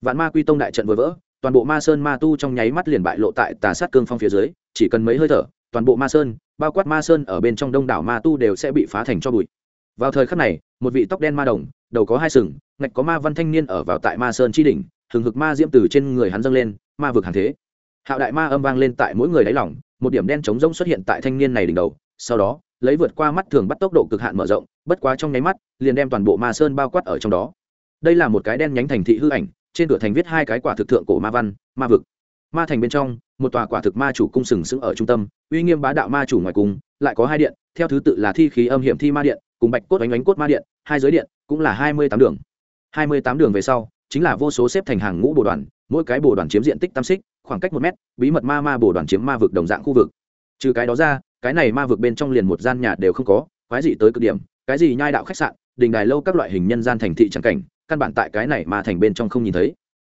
A: Vạn ma quy tông đại trận vừa vỡ, toàn bộ ma sơn ma tu trong nháy mắt liền bại lộ tại tà sát cương phong phía dưới, chỉ cần mấy hơi thở, toàn bộ ma sơn, bao quát ma sơn ở bên trong đông đảo ma tu đều sẽ bị phá thành cho bụi. Vào thời khắc này, một vị tóc đen ma đồng, đầu có hai sừng, ngạch có ma văn thanh niên ở vào tại ma sơn chi đỉnh, hừng hực ma diễm từ trên người hắn dâng lên, ma vực hàng thế hạo đại ma âm vang lên tại mỗi người đáy lỏng một điểm đen trống rỗng xuất hiện tại thanh niên này đỉnh đầu, sau đó, lấy vượt qua mắt thường bắt tốc độ cực hạn mở rộng, bất quá trong nháy mắt, liền đem toàn bộ ma sơn bao quát ở trong đó. Đây là một cái đen nhánh thành thị hư ảnh, trên cửa thành viết hai cái quả thực thượng cổ ma văn, ma vực. Ma thành bên trong, một tòa quả thực ma chủ cung sừng sững ở trung tâm, uy nghiêm bá đạo ma chủ ngoài cung, lại có hai điện, theo thứ tự là thi khí âm hiểm thi ma điện, cùng bạch cốt oánh oánh cốt ma điện, hai giới điện, cũng là hai mươi tám đường. Hai mươi tám đường về sau, chính là vô số xếp thành hàng ngũ bồ đoàn, mỗi cái bồ đoàn chiếm diện tích tam xích khoảng cách một mét, bí mật ma ma bổ đoàn chiếm ma vực đồng dạng khu vực. Trừ cái đó ra, cái này ma vực bên trong liền một gian nhà đều không có, quái gì tới cực điểm, cái gì nhai đạo khách sạn, đình đài lâu các loại hình nhân gian thành thị trắng cảnh, căn bản tại cái này mà thành bên trong không nhìn thấy.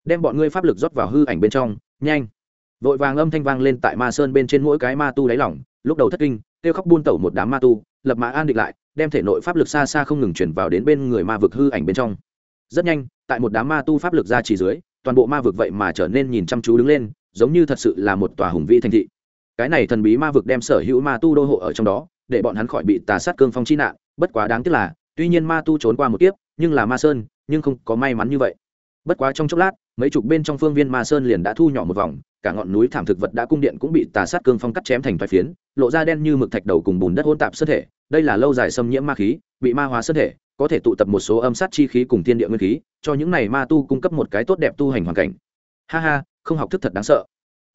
A: Đem bọn ngươi pháp lực rót vào hư ảnh bên trong, nhanh. Vội vàng âm thanh vang lên tại ma sơn bên trên mỗi cái ma tu đáy lỏng lúc đầu thất kinh, kêu khóc buôn tẩu một đám ma tu, lập mã an định lại, đem thể nội pháp lực xa xa không ngừng chuyển vào đến bên người ma vực hư ảnh bên trong. Rất nhanh, tại một đám ma tu pháp lực ra chỉ dưới, toàn bộ ma vực vậy mà trở nên nhìn chăm chú đứng lên giống như thật sự là một tòa hùng vĩ thành thị. Cái này thần bí ma vực đem sở hữu ma tu đô hộ ở trong đó, để bọn hắn khỏi bị tà sát cương phong chi nạn, bất quá đáng tiếc là, tuy nhiên ma tu trốn qua một kiếp, nhưng là ma sơn, nhưng không có may mắn như vậy. Bất quá trong chốc lát, mấy chục bên trong phương viên ma sơn liền đã thu nhỏ một vòng, cả ngọn núi thảm thực vật đã cung điện cũng bị tà sát cương phong cắt chém thành vài phiến, lộ ra đen như mực thạch đầu cùng bùn đất hôn tạp sơn thể. Đây là lâu dài xâm nhiễm ma khí, bị ma hóa sơn thể, có thể tụ tập một số âm sát chi khí cùng thiên địa nguyên khí, cho những này ma tu cung cấp một cái tốt đẹp tu hành hoàn cảnh. Ha ha không học thức thật đáng sợ.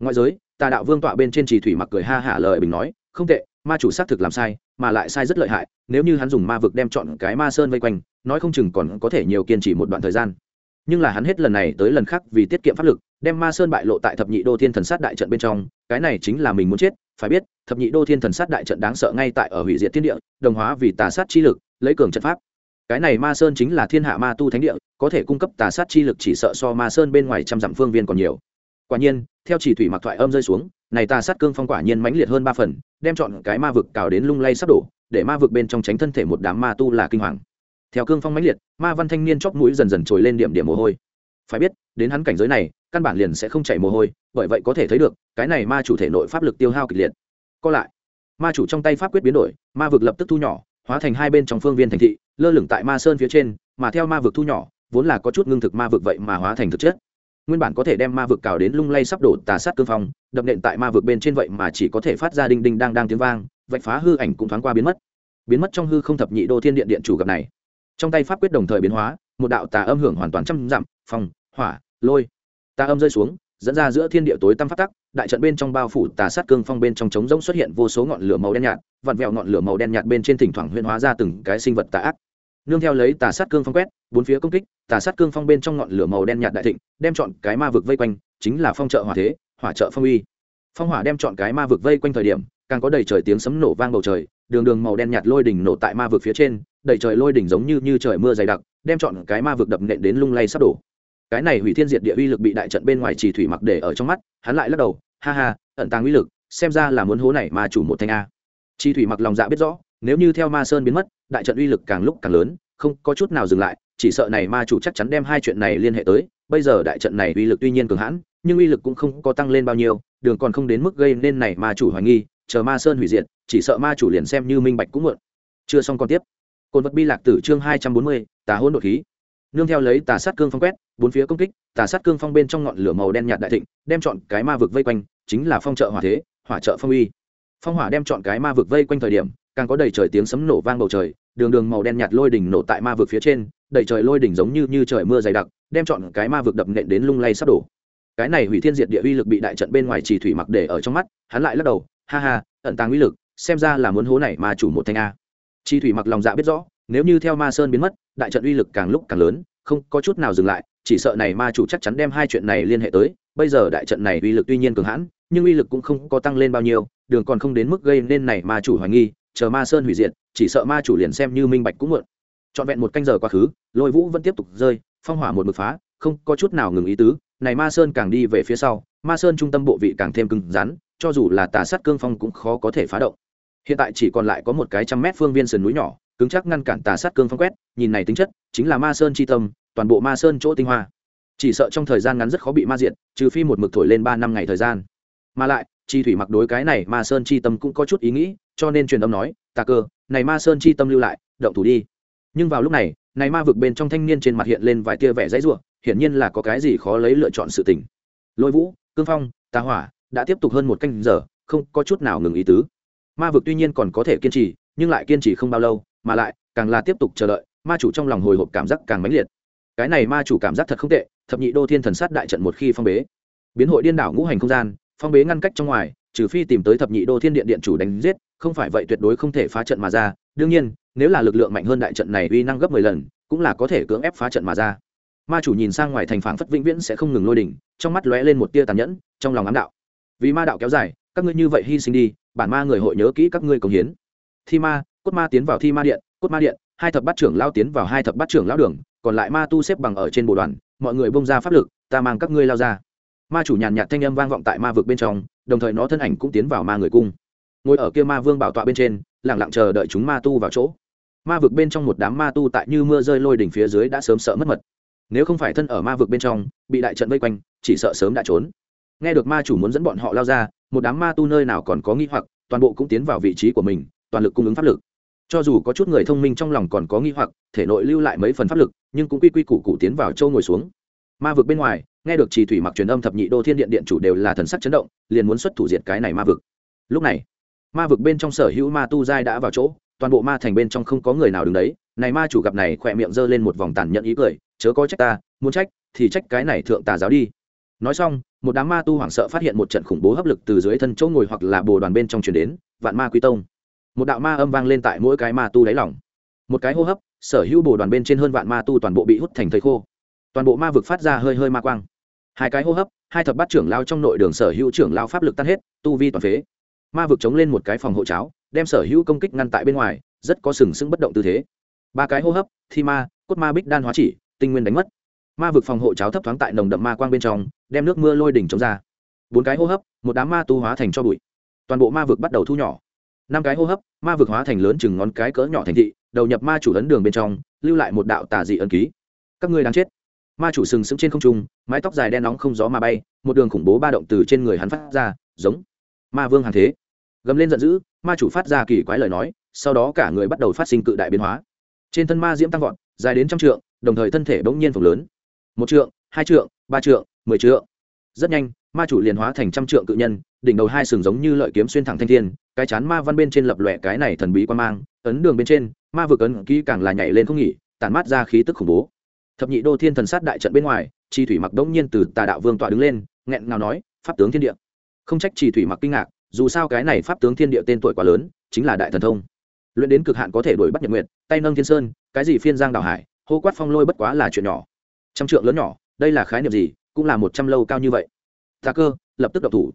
A: Ngoại giới, tà đạo vương tọa bên trên trì thủy mặc cười ha hả lời bình nói, không tệ, ma chủ xác thực làm sai, mà lại sai rất lợi hại, nếu như hắn dùng ma vực đem chọn cái ma sơn vây quanh, nói không chừng còn có thể nhiều kiên trì một đoạn thời gian. Nhưng là hắn hết lần này tới lần khác vì tiết kiệm pháp lực, đem ma sơn bại lộ tại thập nhị đô thiên thần sát đại trận bên trong, cái này chính là mình muốn chết, phải biết, thập nhị đô thiên thần sát đại trận đáng sợ ngay tại ở hủy diệt thiên địa, đồng hóa vì tà sát chi lực, lấy cường trận pháp. Cái này ma sơn chính là thiên hạ ma tu thánh địa, có thể cung cấp tà sát chi lực chỉ sợ so ma sơn bên ngoài trăm dặm phương viên còn nhiều quả nhiên, theo chỉ thủy mặc thoại âm rơi xuống, này tà sát cương phong quả nhiên mãnh liệt hơn ba phần, đem chọn cái ma vực cào đến lung lay sắp đổ, để ma vực bên trong tránh thân thể một đám ma tu là kinh hoàng. Theo cương phong mãnh liệt, ma văn thanh niên chóp mũi dần dần trồi lên điểm điểm mồ hôi. Phải biết, đến hắn cảnh giới này, căn bản liền sẽ không chảy mồ hôi, bởi vậy có thể thấy được, cái này ma chủ thể nội pháp lực tiêu hao kịch liệt. Co lại, ma chủ trong tay pháp quyết biến đổi, ma vực lập tức thu nhỏ, hóa thành hai bên trong phương viên thành thị, lơ lửng tại ma sơn phía trên, mà theo ma vực thu nhỏ, vốn là có chút ngưng thực ma vực vậy mà hóa thành thực chất nguyên bản có thể đem ma vực cào đến lung lay sắp đổ tà sát cương phong, đập nện tại ma vực bên trên vậy mà chỉ có thể phát ra đinh đinh đang đang tiếng vang, vạch phá hư ảnh cũng thoáng qua biến mất. Biến mất trong hư không thập nhị đô thiên điện điện chủ gặp này. Trong tay pháp quyết đồng thời biến hóa, một đạo tà âm hưởng hoàn toàn trăm dặm, phong, hỏa, lôi. Tà âm rơi xuống, dẫn ra giữa thiên địa tối tăm phát tắc, đại trận bên trong bao phủ tà sát cương phong bên trong trống rỗng xuất hiện vô số ngọn lửa màu đen nhạt, vặn vẹo ngọn lửa màu đen nhạt bên trên thỉnh thoảng huyên hóa ra từng cái sinh vật tà ác nương theo lấy tà sát cương phong quét, bốn phía công kích, tà sát cương phong bên trong ngọn lửa màu đen nhạt đại thịnh, đem chọn cái ma vực vây quanh, chính là phong trợ hỏa thế, hỏa trợ phong uy. Phong hỏa đem chọn cái ma vực vây quanh thời điểm, càng có đầy trời tiếng sấm nổ vang bầu trời, đường đường màu đen nhạt lôi đỉnh nổ tại ma vực phía trên, đầy trời lôi đỉnh giống như như trời mưa dày đặc, đem chọn cái ma vực đập nện đến lung lay sắp đổ. Cái này hủy thiên diệt địa uy lực bị đại trận bên ngoài chỉ thủy mặc để ở trong mắt, hắn lại lắc đầu, ha ha, ẩn tàng uy lực, xem ra là muốn hố này mà chủ một thanh a. Chi thủy mặc lòng dạ biết rõ nếu như theo ma sơn biến mất, đại trận uy lực càng lúc càng lớn, không có chút nào dừng lại, chỉ sợ này ma chủ chắc chắn đem hai chuyện này liên hệ tới. Bây giờ đại trận này uy lực tuy nhiên cường hãn, nhưng uy lực cũng không có tăng lên bao nhiêu, đường còn không đến mức gây nên này ma chủ hoài nghi, chờ ma sơn hủy diệt, chỉ sợ ma chủ liền xem như minh bạch cũng muộn. Chưa xong còn tiếp. Cồn vật bi lạc tử chương hai trăm bốn mươi, tà hôn đột khí. Nương theo lấy tà sát cương phong quét, bốn phía công kích, tà sát cương phong bên trong ngọn lửa màu đen nhạt đại thịnh, đem chọn cái ma vực vây quanh, chính là phong trợ hỏa thế, hỏa trợ phong uy. Phong hỏa đem chọn cái ma vực vây quanh thời điểm càng có đầy trời tiếng sấm nổ vang bầu trời, đường đường màu đen nhạt lôi đỉnh nổ tại ma vực phía trên, đầy trời lôi đỉnh giống như như trời mưa dày đặc, đem chọn cái ma vực đập nện đến lung lay sắp đổ. Cái này hủy thiên diệt địa uy lực bị đại trận bên ngoài chỉ thủy mặc để ở trong mắt, hắn lại lắc đầu, ha ha, ẩn tàng uy lực, xem ra là muốn hố này mà chủ một thanh a. Chi thủy mặc lòng dạ biết rõ, nếu như theo ma sơn biến mất, đại trận uy lực càng lúc càng lớn, không có chút nào dừng lại, chỉ sợ này ma chủ chắc chắn đem hai chuyện này liên hệ tới. Bây giờ đại trận này uy lực tuy nhiên cường hãn, nhưng uy lực cũng không có tăng lên bao nhiêu, đường còn không đến mức gây nên này ma chủ hoài nghi chờ ma sơn hủy diệt, chỉ sợ ma chủ liền xem như minh bạch cũng mượn trọn vẹn một canh giờ quá khứ, lôi vũ vẫn tiếp tục rơi, phong hỏa một mực phá, không có chút nào ngừng ý tứ. Này ma sơn càng đi về phía sau, ma sơn trung tâm bộ vị càng thêm cứng rắn, cho dù là tà sát cương phong cũng khó có thể phá động. Hiện tại chỉ còn lại có một cái trăm mét phương viên sườn núi nhỏ, cứng chắc ngăn cản tà sát cương phong quét, nhìn này tính chất, chính là ma sơn chi tâm, toàn bộ ma sơn chỗ tinh hoa. Chỉ sợ trong thời gian ngắn rất khó bị ma diện trừ phi một mực thổi lên ba năm ngày thời gian. Mà lại, chi thủy mặc đối cái này ma sơn chi tâm cũng có chút ý nghĩ cho nên truyền âm nói, tà cơ, này ma sơn chi tâm lưu lại, động thủ đi. Nhưng vào lúc này này ma vực bên trong thanh niên trên mặt hiện lên vài tia vẻ dãy ruộng hiển nhiên là có cái gì khó lấy lựa chọn sự tình. Lôi vũ, cương phong, tà hỏa, đã tiếp tục hơn một canh giờ, không có chút nào ngừng ý tứ. Ma vực tuy nhiên còn có thể kiên trì, nhưng lại kiên trì không bao lâu, mà lại, càng là tiếp tục chờ đợi, ma chủ trong lòng hồi hộp cảm giác càng mãnh liệt. Cái này ma chủ cảm giác thật không tệ, thập nhị đô thiên thần sát đại trận một khi phong bế. Biến hội điên đảo ngũ hành không gian, phong bế ngăn cách trong ngoài, trừ phi tìm tới thập nhị đô thiên điện điện chủ đánh giết không phải vậy tuyệt đối không thể phá trận mà ra. Đương nhiên, nếu là lực lượng mạnh hơn đại trận này uy năng gấp mười lần, cũng là có thể cưỡng ép phá trận mà ra. Ma chủ nhìn sang ngoài thành phảng phất vĩnh viễn sẽ không ngừng lôi đỉnh, trong mắt lóe lên một tia tàn nhẫn, trong lòng ám đạo. Vì ma đạo kéo dài, các ngươi như vậy hy sinh đi, bản ma người hội nhớ kỹ các ngươi công hiến. Thi ma, cốt ma tiến vào thi ma điện, cốt ma điện, hai thập bát trưởng lao tiến vào hai thập bát trưởng lao đường, còn lại ma tu xếp bằng ở trên bộ đoàn, mọi người bông ra pháp lực, ta mang các ngươi lao ra. Ma chủ nhàn nhạt thanh âm vang vọng tại ma vực bên trong, đồng thời nó thân ảnh cũng tiến vào ma người cung ngồi ở kia ma vương bảo tọa bên trên lẳng lặng chờ đợi chúng ma tu vào chỗ. Ma vực bên trong một đám ma tu tại như mưa rơi lôi đỉnh phía dưới đã sớm sợ mất mật. Nếu không phải thân ở ma vực bên trong, bị đại trận vây quanh, chỉ sợ sớm đã trốn. Nghe được ma chủ muốn dẫn bọn họ lao ra, một đám ma tu nơi nào còn có nghi hoặc, toàn bộ cũng tiến vào vị trí của mình, toàn lực cung ứng pháp lực. Cho dù có chút người thông minh trong lòng còn có nghi hoặc, thể nội lưu lại mấy phần pháp lực, nhưng cũng quy quy củ cụ tiến vào châu ngồi xuống. Ma vực bên ngoài, nghe được trì thủy mặc truyền âm thập nhị đô thiên điện điện chủ đều là thần sắc chấn động, liền muốn xuất thủ diệt cái này ma vực. Lúc này ma vực bên trong sở hữu ma tu giai đã vào chỗ, toàn bộ ma thành bên trong không có người nào đứng đấy. Này ma chủ gặp này khỏe miệng giơ lên một vòng tàn nhẫn ý cười, chớ có trách ta, muốn trách thì trách cái này thượng tà giáo đi. Nói xong, một đám ma tu hoảng sợ phát hiện một trận khủng bố hấp lực từ dưới thân chỗ ngồi hoặc là bồ đoàn bên trong chuyển đến, vạn ma quy tông. Một đạo ma âm vang lên tại mỗi cái ma tu đáy lỏng một cái hô hấp, sở hữu bồ đoàn bên trên hơn vạn ma tu toàn bộ bị hút thành thầy khô. Toàn bộ ma vực phát ra hơi hơi ma quang. Hai cái hô hấp, hai thập bát trưởng lao trong nội đường sở hữu trưởng lao pháp lực tan hết, tu vi toàn phế ma vực chống lên một cái phòng hộ cháo, đem sở hữu công kích ngăn tại bên ngoài, rất có sừng sững bất động tư thế. Ba cái hô hấp, thi ma, cốt ma bích đan hóa chỉ, tinh nguyên đánh mất. Ma vực phòng hộ cháo thấp thoáng tại nồng đậm ma quang bên trong, đem nước mưa lôi đỉnh chống ra. Bốn cái hô hấp, một đám ma tu hóa thành cho bụi. Toàn bộ ma vực bắt đầu thu nhỏ. Năm cái hô hấp, ma vực hóa thành lớn chừng ngón cái cỡ nhỏ thành thị, đầu nhập ma chủ ấn đường bên trong, lưu lại một đạo tà dị ấn ký. Các ngươi đang chết. Ma chủ sừng sững trên không trung, mái tóc dài đen nóng không gió mà bay, một đường khủng bố ba động từ trên người hắn phát ra, giống ma vương hàng thế. Gầm lên giận dữ, ma chủ phát ra kỳ quái lời nói, sau đó cả người bắt đầu phát sinh cự đại biến hóa. Trên thân ma diễm tăng vọt, dài đến trăm trượng, đồng thời thân thể bỗng nhiên phồng lớn. Một trượng, hai trượng, ba trượng, mười trượng. Rất nhanh, ma chủ liền hóa thành trăm trượng cự nhân, đỉnh đầu hai sừng giống như lợi kiếm xuyên thẳng thanh thiên, cái chán ma văn bên trên lập lòe cái này thần bí quan mang, ấn đường bên trên, ma vực ấn kỹ càng là nhảy lên không nghỉ, tản mát ra khí tức khủng bố. Thập nhị đô thiên thần sát đại trận bên ngoài, chi thủy mặc đông nhiên từ tà đạo vương tọa đứng lên, nghẹn ngào nói, pháp tướng thiên địa không trách chi thủy mặc kinh ngạc, dù sao cái này pháp tướng thiên địa tên tuổi quá lớn, chính là đại thần thông. Luyện đến cực hạn có thể đuổi bắt nhật nguyện tay nâng thiên sơn, cái gì phiên giang đào hải, hô quát phong lôi bất quá là chuyện nhỏ. Trăm trượng lớn nhỏ, đây là khái niệm gì, cũng là một trăm lâu cao như vậy. Tà cơ, lập tức độc thủ.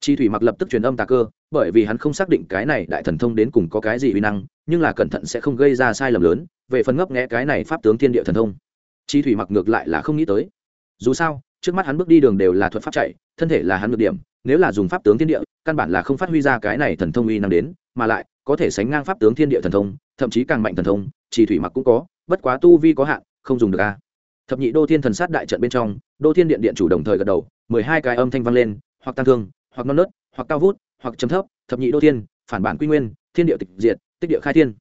A: Chi thủy mặc lập tức truyền âm tà cơ, bởi vì hắn không xác định cái này đại thần thông đến cùng có cái gì uy năng, nhưng là cẩn thận sẽ không gây ra sai lầm lớn, về phần ngấp nghẽ cái này pháp tướng thiên địa thần thông. Chi thủy mặc ngược lại là không nghĩ tới. Dù sao, trước mắt hắn bước đi đường đều là thuật pháp chạy, thân thể là hắn ngược điểm nếu là dùng pháp tướng thiên địa, căn bản là không phát huy ra cái này thần thông uy năng đến, mà lại, có thể sánh ngang pháp tướng thiên địa thần thông, thậm chí càng mạnh thần thông, chỉ thủy mặc cũng có, bất quá tu vi có hạn, không dùng được a. Thập nhị đô thiên thần sát đại trận bên trong, đô thiên điện điện chủ đồng thời gật đầu, mười hai cái âm thanh vang lên, hoặc tăng thương, hoặc non nớt, hoặc cao vút, hoặc chấm thấp, thập nhị đô thiên, phản bản quy nguyên, thiên địa tịch diệt, tích địa khai thiên.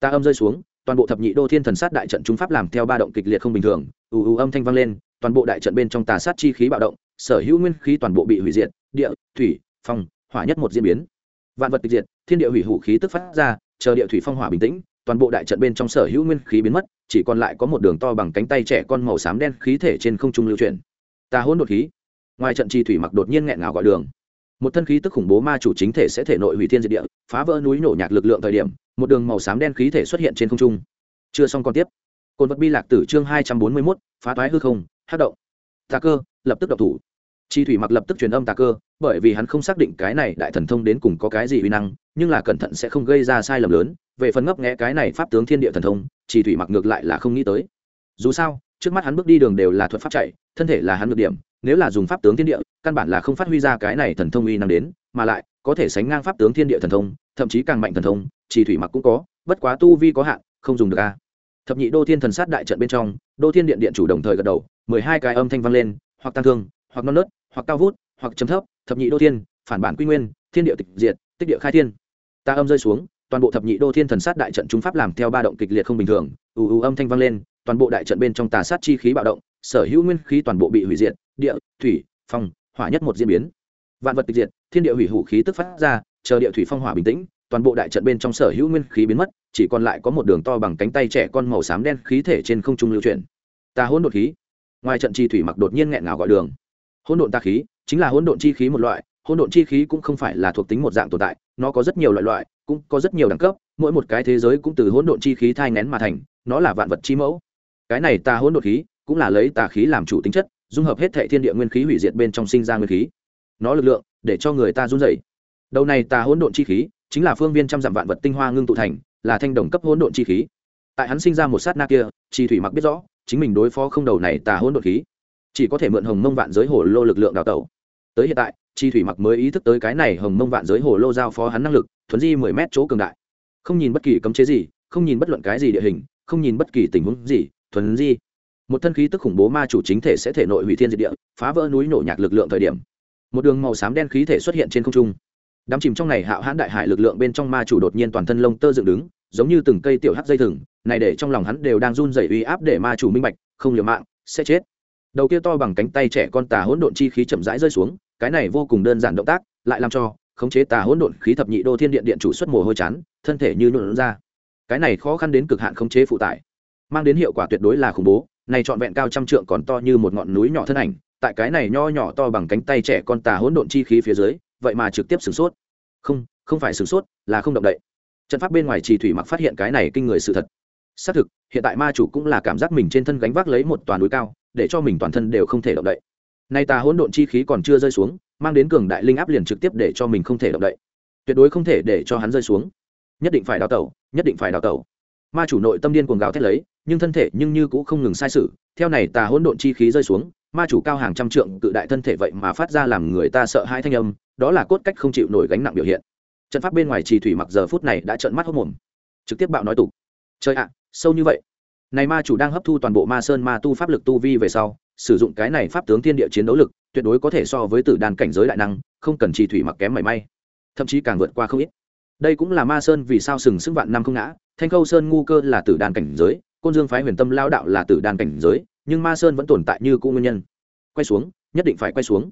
A: Ta âm rơi xuống, toàn bộ thập nhị đô thiên thần sát đại trận chúng pháp làm theo ba động kịch liệt không bình thường, ù ù âm thanh vang lên, toàn bộ đại trận bên trong tà sát chi khí bạo động, sở hữu nguyên khí toàn bộ bị hủy diệt địa, thủy, phong, hỏa nhất một diễn biến. Vạn vật tịch diệt, thiên địa hủy hủ khí tức phát ra, chờ địa thủy phong hỏa bình tĩnh, toàn bộ đại trận bên trong sở hữu nguyên khí biến mất, chỉ còn lại có một đường to bằng cánh tay trẻ con màu xám đen khí thể trên không trung lưu chuyển. Ta hỗn đột khí. Ngoài trận trì thủy mặc đột nhiên nghẹn ngào gọi đường. Một thân khí tức khủng bố ma chủ chính thể sẽ thể nội hủy thiên diệt địa, phá vỡ núi nổ nhạc lực lượng thời điểm, một đường màu xám đen khí thể xuất hiện trên không trung. Chưa xong còn tiếp. Cồn vật bi lạc tử chương hai trăm bốn mươi mốt, phá toái hư không hát động. Tà cơ, lập tức độc thủ chi thủy mặc lập tức truyền âm tà cơ, bởi vì hắn không xác định cái này đại thần thông đến cùng có cái gì uy năng, nhưng là cẩn thận sẽ không gây ra sai lầm lớn, về phần ngấp nghẽ cái này pháp tướng thiên địa thần thông, chi thủy mặc ngược lại là không nghĩ tới. Dù sao, trước mắt hắn bước đi đường đều là thuật pháp chạy, thân thể là hắn ngược điểm, nếu là dùng pháp tướng thiên địa, căn bản là không phát huy ra cái này thần thông uy năng đến, mà lại, có thể sánh ngang pháp tướng thiên địa thần thông, thậm chí càng mạnh thần thông chỉ thủy mặc cũng có, bất quá tu vi có hạn, không dùng được a. Thập nhị đô thiên thần sát đại trận bên trong, đô thiên điện điện chủ đồng thời gật đầu, mười hai cái âm thanh vang lên, hoặc tăng thương, hoặc non nớt hoặc cao vút, hoặc chấm thấp, thập nhị đô thiên, phản bản quy nguyên, thiên địa tịch diệt, tích địa khai thiên. Ta âm rơi xuống, toàn bộ thập nhị đô thiên thần sát đại trận chúng pháp làm theo ba động kịch liệt không bình thường, ù ù âm thanh vang lên, toàn bộ đại trận bên trong tà sát chi khí bạo động, sở hữu nguyên khí toàn bộ bị hủy diệt, địa, thủy, phong, hỏa nhất một diễn biến. Vạn vật tịch diệt, thiên địa hủy hủ khí tức phát ra, chờ địa thủy phong hỏa bình tĩnh, toàn bộ đại trận bên trong sở hữu nguyên khí biến mất, chỉ còn lại có một đường to bằng cánh tay trẻ con màu xám đen khí thể trên không trung lưu chuyển. Ta hỗn đột khí. Ngoài trận chi thủy mặc đột nhiên nghẹn ngào gọi đường hỗn độn tà khí, chính là hỗn độn chi khí một loại, hỗn độn chi khí cũng không phải là thuộc tính một dạng tồn tại, nó có rất nhiều loại loại, cũng có rất nhiều đẳng cấp, mỗi một cái thế giới cũng từ hỗn độn chi khí thai ngén mà thành, nó là vạn vật chi mẫu. Cái này ta hỗn độn khí, cũng là lấy tà khí làm chủ tính chất, dung hợp hết thệ thiên địa nguyên khí hủy diệt bên trong sinh ra nguyên khí. Nó lực lượng, để cho người ta run rẩy. Đầu này tà hỗn độn chi khí, chính là phương viên trăm dặm vạn vật tinh hoa ngưng tụ thành, là thanh đồng cấp hỗn độn chi khí. Tại hắn sinh ra một sát na kia chi thủy mặc biết rõ, chính mình đối phó không đầu này tà hỗn độn khí chỉ có thể mượn hồng mông vạn giới hồ lô lực lượng đào tẩu. Tới hiện tại, chi thủy mặc mới ý thức tới cái này hồng mông vạn giới hồ lô giao phó hắn năng lực, thuấn di mười mét chỗ cường đại. Không nhìn bất kỳ cấm chế gì, không nhìn bất luận cái gì địa hình, không nhìn bất kỳ tình huống gì, thuấn di. Một thân khí tức khủng bố ma chủ chính thể sẽ thể nội hủy thiên diệt địa, phá vỡ núi nổ nhạc lực lượng thời điểm. Một đường màu xám đen khí thể xuất hiện trên không trung. Đám chìm trong này hạo hãn đại hải lực lượng bên trong ma chủ đột nhiên toàn thân lông tơ dựng đứng, giống như từng cây tiểu hắc dây thừng, này để trong lòng hắn đều đang run rẩy uy áp để ma chủ minh bạch, không liều mạng, sẽ chết đầu kia to bằng cánh tay trẻ con tà hỗn độn chi khí chậm rãi rơi xuống, cái này vô cùng đơn giản động tác, lại làm cho khống chế tà hỗn độn khí thập nhị đô thiên điện điện chủ xuất mồ hôi chán, thân thể như nhuộn ra. Cái này khó khăn đến cực hạn khống chế phụ tải, mang đến hiệu quả tuyệt đối là khủng bố, này trọn vẹn cao trăm trượng còn to như một ngọn núi nhỏ thân ảnh, tại cái này nho nhỏ to bằng cánh tay trẻ con tà hỗn độn chi khí phía dưới, vậy mà trực tiếp sửng sốt. Không không phải sửng sốt, là không động đậy. Trận pháp bên ngoài trì thủy mặc phát hiện cái này kinh người sự thật. Xác thực, hiện tại ma chủ cũng là cảm giác mình trên thân gánh vác lấy một toàn núi cao để cho mình toàn thân đều không thể động đậy. Nay tà hỗn độn chi khí còn chưa rơi xuống, mang đến cường đại linh áp liền trực tiếp để cho mình không thể động đậy. Tuyệt đối không thể để cho hắn rơi xuống. Nhất định phải đào tẩu, nhất định phải đào tẩu. Ma chủ nội tâm điên cuồng gào thét lấy, nhưng thân thể nhưng như cũng không ngừng sai sự, theo này tà hỗn độn chi khí rơi xuống, ma chủ cao hàng trăm trượng cự đại thân thể vậy mà phát ra làm người ta sợ hãi thanh âm, đó là cốt cách không chịu nổi gánh nặng biểu hiện. Trận pháp bên ngoài trì thủy mặc giờ phút này đã trợn mắt hốc mồm. Trực tiếp bạo nói tục. Trời ạ, sâu như vậy này ma chủ đang hấp thu toàn bộ ma sơn ma tu pháp lực tu vi về sau, sử dụng cái này pháp tướng thiên địa chiến đấu lực, tuyệt đối có thể so với tử đàn cảnh giới đại năng, không cần trì thủy mặc kém mảy may. Thậm chí càng vượt qua không ít. Đây cũng là ma sơn vì sao sừng sững vạn năm không ngã, thanh khâu sơn ngu cơ là tử đàn cảnh giới, côn dương phái huyền tâm lao đạo là tử đàn cảnh giới, nhưng ma sơn vẫn tồn tại như cũ nguyên nhân. Quay xuống, nhất định phải quay xuống.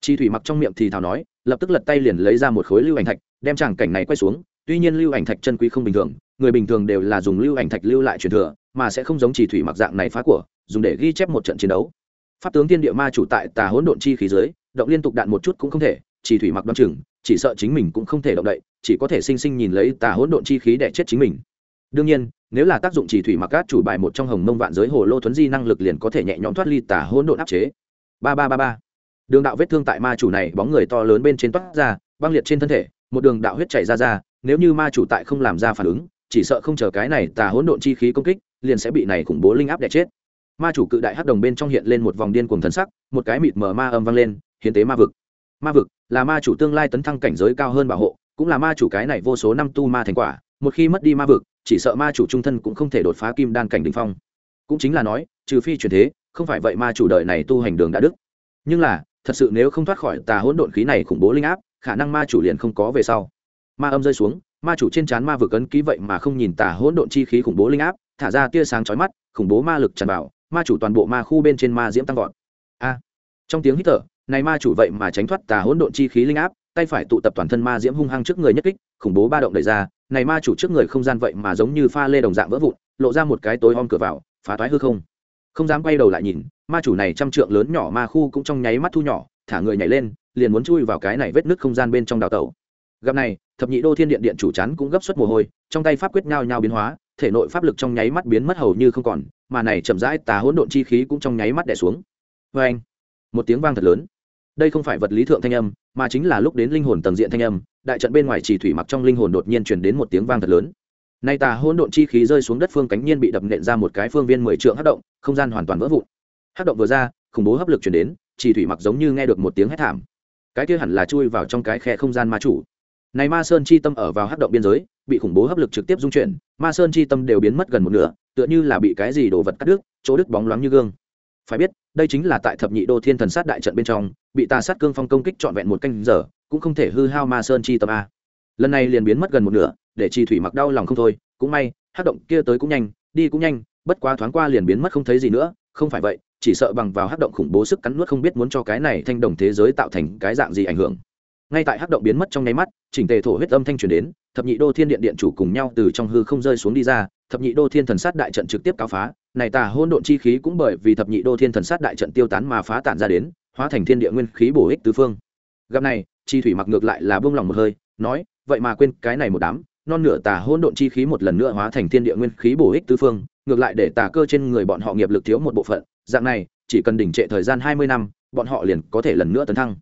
A: Chi thủy mặc trong miệng thì thào nói, lập tức lật tay liền lấy ra một khối lưu ảnh thạch, đem tràng cảnh này quay xuống. Tuy nhiên lưu ảnh thạch chân quý không bình thường, người bình thường đều là dùng lưu ảnh thạch lưu lại truyền thừa mà sẽ không giống chỉ thủy mặc dạng này phá của, dùng để ghi chép một trận chiến đấu. Pháp tướng tiên địa ma chủ tại tà hỗn độn chi khí dưới, động liên tục đạn một chút cũng không thể, chỉ thủy mặc đoan chừng, chỉ sợ chính mình cũng không thể động đậy, chỉ có thể sinh sinh nhìn lấy tà hỗn độn chi khí để chết chính mình. Đương nhiên, nếu là tác dụng chỉ thủy mặc cát chủ bài một trong hồng mông vạn giới hồ lô thuấn di năng lực liền có thể nhẹ nhõm thoát ly tà hỗn độn áp chế. Ba ba ba ba. Đường đạo vết thương tại ma chủ này bóng người to lớn bên trên toát ra, băng liệt trên thân thể, một đường đạo huyết chảy ra ra, nếu như ma chủ tại không làm ra phản ứng chỉ sợ không chờ cái này tà hỗn độn chi khí công kích, liền sẽ bị này khủng bố linh áp đè chết. Ma chủ cự đại hắc đồng bên trong hiện lên một vòng điên cuồng thần sắc, một cái mịt mờ ma âm vang lên, hiến tế ma vực. Ma vực là ma chủ tương lai tấn thăng cảnh giới cao hơn bảo hộ, cũng là ma chủ cái này vô số năm tu ma thành quả, một khi mất đi ma vực, chỉ sợ ma chủ trung thân cũng không thể đột phá kim đan cảnh đỉnh phong. Cũng chính là nói, trừ phi chuyển thế, không phải vậy ma chủ đời này tu hành đường đã đức. Nhưng là, thật sự nếu không thoát khỏi tà hỗn độn khí này khủng bố linh áp, khả năng ma chủ liền không có về sau. Ma âm rơi xuống ma chủ trên trán ma vực ấn ký vậy mà không nhìn tà hỗn độn chi khí khủng bố linh áp, thả ra tia sáng chói mắt, khủng bố ma lực tràn vào, ma chủ toàn bộ ma khu bên trên ma diễm tăng vọt. A! Trong tiếng hít thở, này ma chủ vậy mà tránh thoát tà hỗn độn chi khí linh áp, tay phải tụ tập toàn thân ma diễm hung hăng trước người nhất kích, khủng bố ba động đẩy ra, này ma chủ trước người không gian vậy mà giống như pha lê đồng dạng vỡ vụn, lộ ra một cái tối om cửa vào, phá toái hư không. Không dám quay đầu lại nhìn, ma chủ này trăm trượng lớn nhỏ ma khu cũng trong nháy mắt thu nhỏ, thả người nhảy lên, liền muốn chui vào cái này vết nứt không gian bên trong đào tẩu gặp này, thập nhị đô thiên điện điện chủ chắn cũng gấp suất mồ hôi, trong tay pháp quyết nhao nhao biến hóa, thể nội pháp lực trong nháy mắt biến mất hầu như không còn, mà này chậm rãi tà hỗn độn chi khí cũng trong nháy mắt đè xuống. Vê anh, một tiếng vang thật lớn. Đây không phải vật lý thượng thanh âm, mà chính là lúc đến linh hồn tầng diện thanh âm, đại trận bên ngoài chỉ thủy mặc trong linh hồn đột nhiên truyền đến một tiếng vang thật lớn. Nay tà hỗn độn chi khí rơi xuống đất phương cánh nhiên bị đập nện ra một cái phương viên mười trượng hất động, không gian hoàn toàn vỡ vụn. Hất động vừa ra, khủng bố hấp lực truyền đến, chỉ thủy mặc giống như nghe được một tiếng hét thảm. Cái kia hẳn là chui vào trong cái khe không gian ma chủ này ma sơn chi tâm ở vào hắc động biên giới, bị khủng bố hấp lực trực tiếp dung chuyển, ma sơn chi tâm đều biến mất gần một nửa, tựa như là bị cái gì đổ vật cắt đứt, chỗ đứt bóng loáng như gương. Phải biết, đây chính là tại thập nhị đô thiên thần sát đại trận bên trong, bị tà sát cương phong công kích trọn vẹn một canh giờ, cũng không thể hư hao ma sơn chi tâm a. Lần này liền biến mất gần một nửa, để chi thủy mặc đau lòng không thôi. Cũng may, hắc động kia tới cũng nhanh, đi cũng nhanh, bất quá thoáng qua liền biến mất không thấy gì nữa. Không phải vậy, chỉ sợ bằng vào hắc động khủng bố sức cắn nuốt không biết muốn cho cái này thanh đồng thế giới tạo thành cái dạng gì ảnh hưởng ngay tại hắc động biến mất trong nháy mắt, chỉnh tề thổ huyết âm thanh truyền đến, thập nhị đô thiên điện điện chủ cùng nhau từ trong hư không rơi xuống đi ra, thập nhị đô thiên thần sát đại trận trực tiếp cáo phá, này tà hôn độn chi khí cũng bởi vì thập nhị đô thiên thần sát đại trận tiêu tán mà phá tản ra đến, hóa thành thiên địa nguyên khí bổ ích tứ phương. Gặp này, chi thủy mặc ngược lại là buông lòng một hơi, nói, vậy mà quên, cái này một đám, non nửa tà hôn độn chi khí một lần nữa hóa thành thiên địa nguyên khí bổ ích tứ phương, ngược lại để tà cơ trên người bọn họ nghiệp lực thiếu một bộ phận, dạng này, chỉ cần đỉnh trệ thời gian hai mươi năm, bọn họ liền có thể lần nữa tấn thăng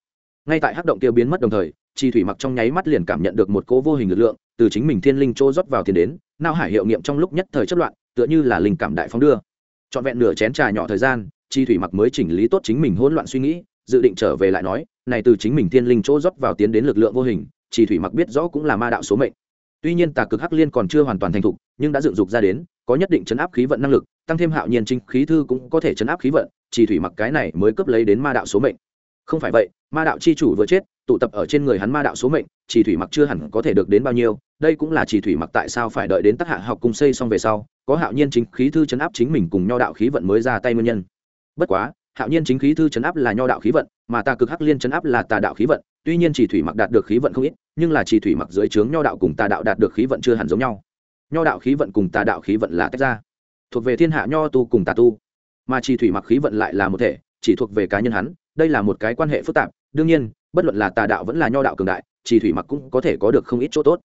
A: ngay tại hắc động kia biến mất đồng thời, chi thủy mặc trong nháy mắt liền cảm nhận được một cỗ vô hình lực lượng từ chính mình thiên linh chỗ rót vào tiền đến, nao hải hiệu nghiệm trong lúc nhất thời chất loạn, tựa như là linh cảm đại phóng đưa. Trọn vẹn nửa chén trà nhỏ thời gian, chi thủy mặc mới chỉnh lý tốt chính mình hỗn loạn suy nghĩ, dự định trở về lại nói, này từ chính mình thiên linh chỗ rót vào tiến đến lực lượng vô hình, chi thủy mặc biết rõ cũng là ma đạo số mệnh. Tuy nhiên tà cực hắc liên còn chưa hoàn toàn thành thục, nhưng đã dựng dục ra đến, có nhất định chấn áp khí vận năng lực, tăng thêm hạo nhiên trinh khí thư cũng có thể chấn áp khí vận, chi thủy mặc cái này mới cấp lấy đến ma đạo số mệnh không phải vậy, ma đạo chi chủ vừa chết, tụ tập ở trên người hắn ma đạo số mệnh, chỉ thủy mặc chưa hẳn có thể được đến bao nhiêu, đây cũng là chỉ thủy mặc tại sao phải đợi đến tác hạ học cùng xây xong về sau, có hạo nhiên chính khí thư chấn áp chính mình cùng nho đạo khí vận mới ra tay nguyên nhân. Bất quá, hạo nhiên chính khí thư chấn áp là nho đạo khí vận, mà tà cực hắc liên chấn áp là tà đạo khí vận, tuy nhiên chỉ thủy mặc đạt được khí vận không ít, nhưng là chỉ thủy mặc dưới trướng nho đạo cùng tà đạo đạt được khí vận chưa hẳn giống nhau. Nho đạo khí vận cùng tà đạo khí vận là tách ra, thuộc về thiên hạ nho tu cùng tà tu, mà chỉ thủy mặc khí vận lại là một thể, chỉ thuộc về cá nhân hắn đây là một cái quan hệ phức tạp, đương nhiên, bất luận là tà đạo vẫn là nho đạo cường đại chỉ thủy mặc cũng có thể có được không ít chỗ tốt.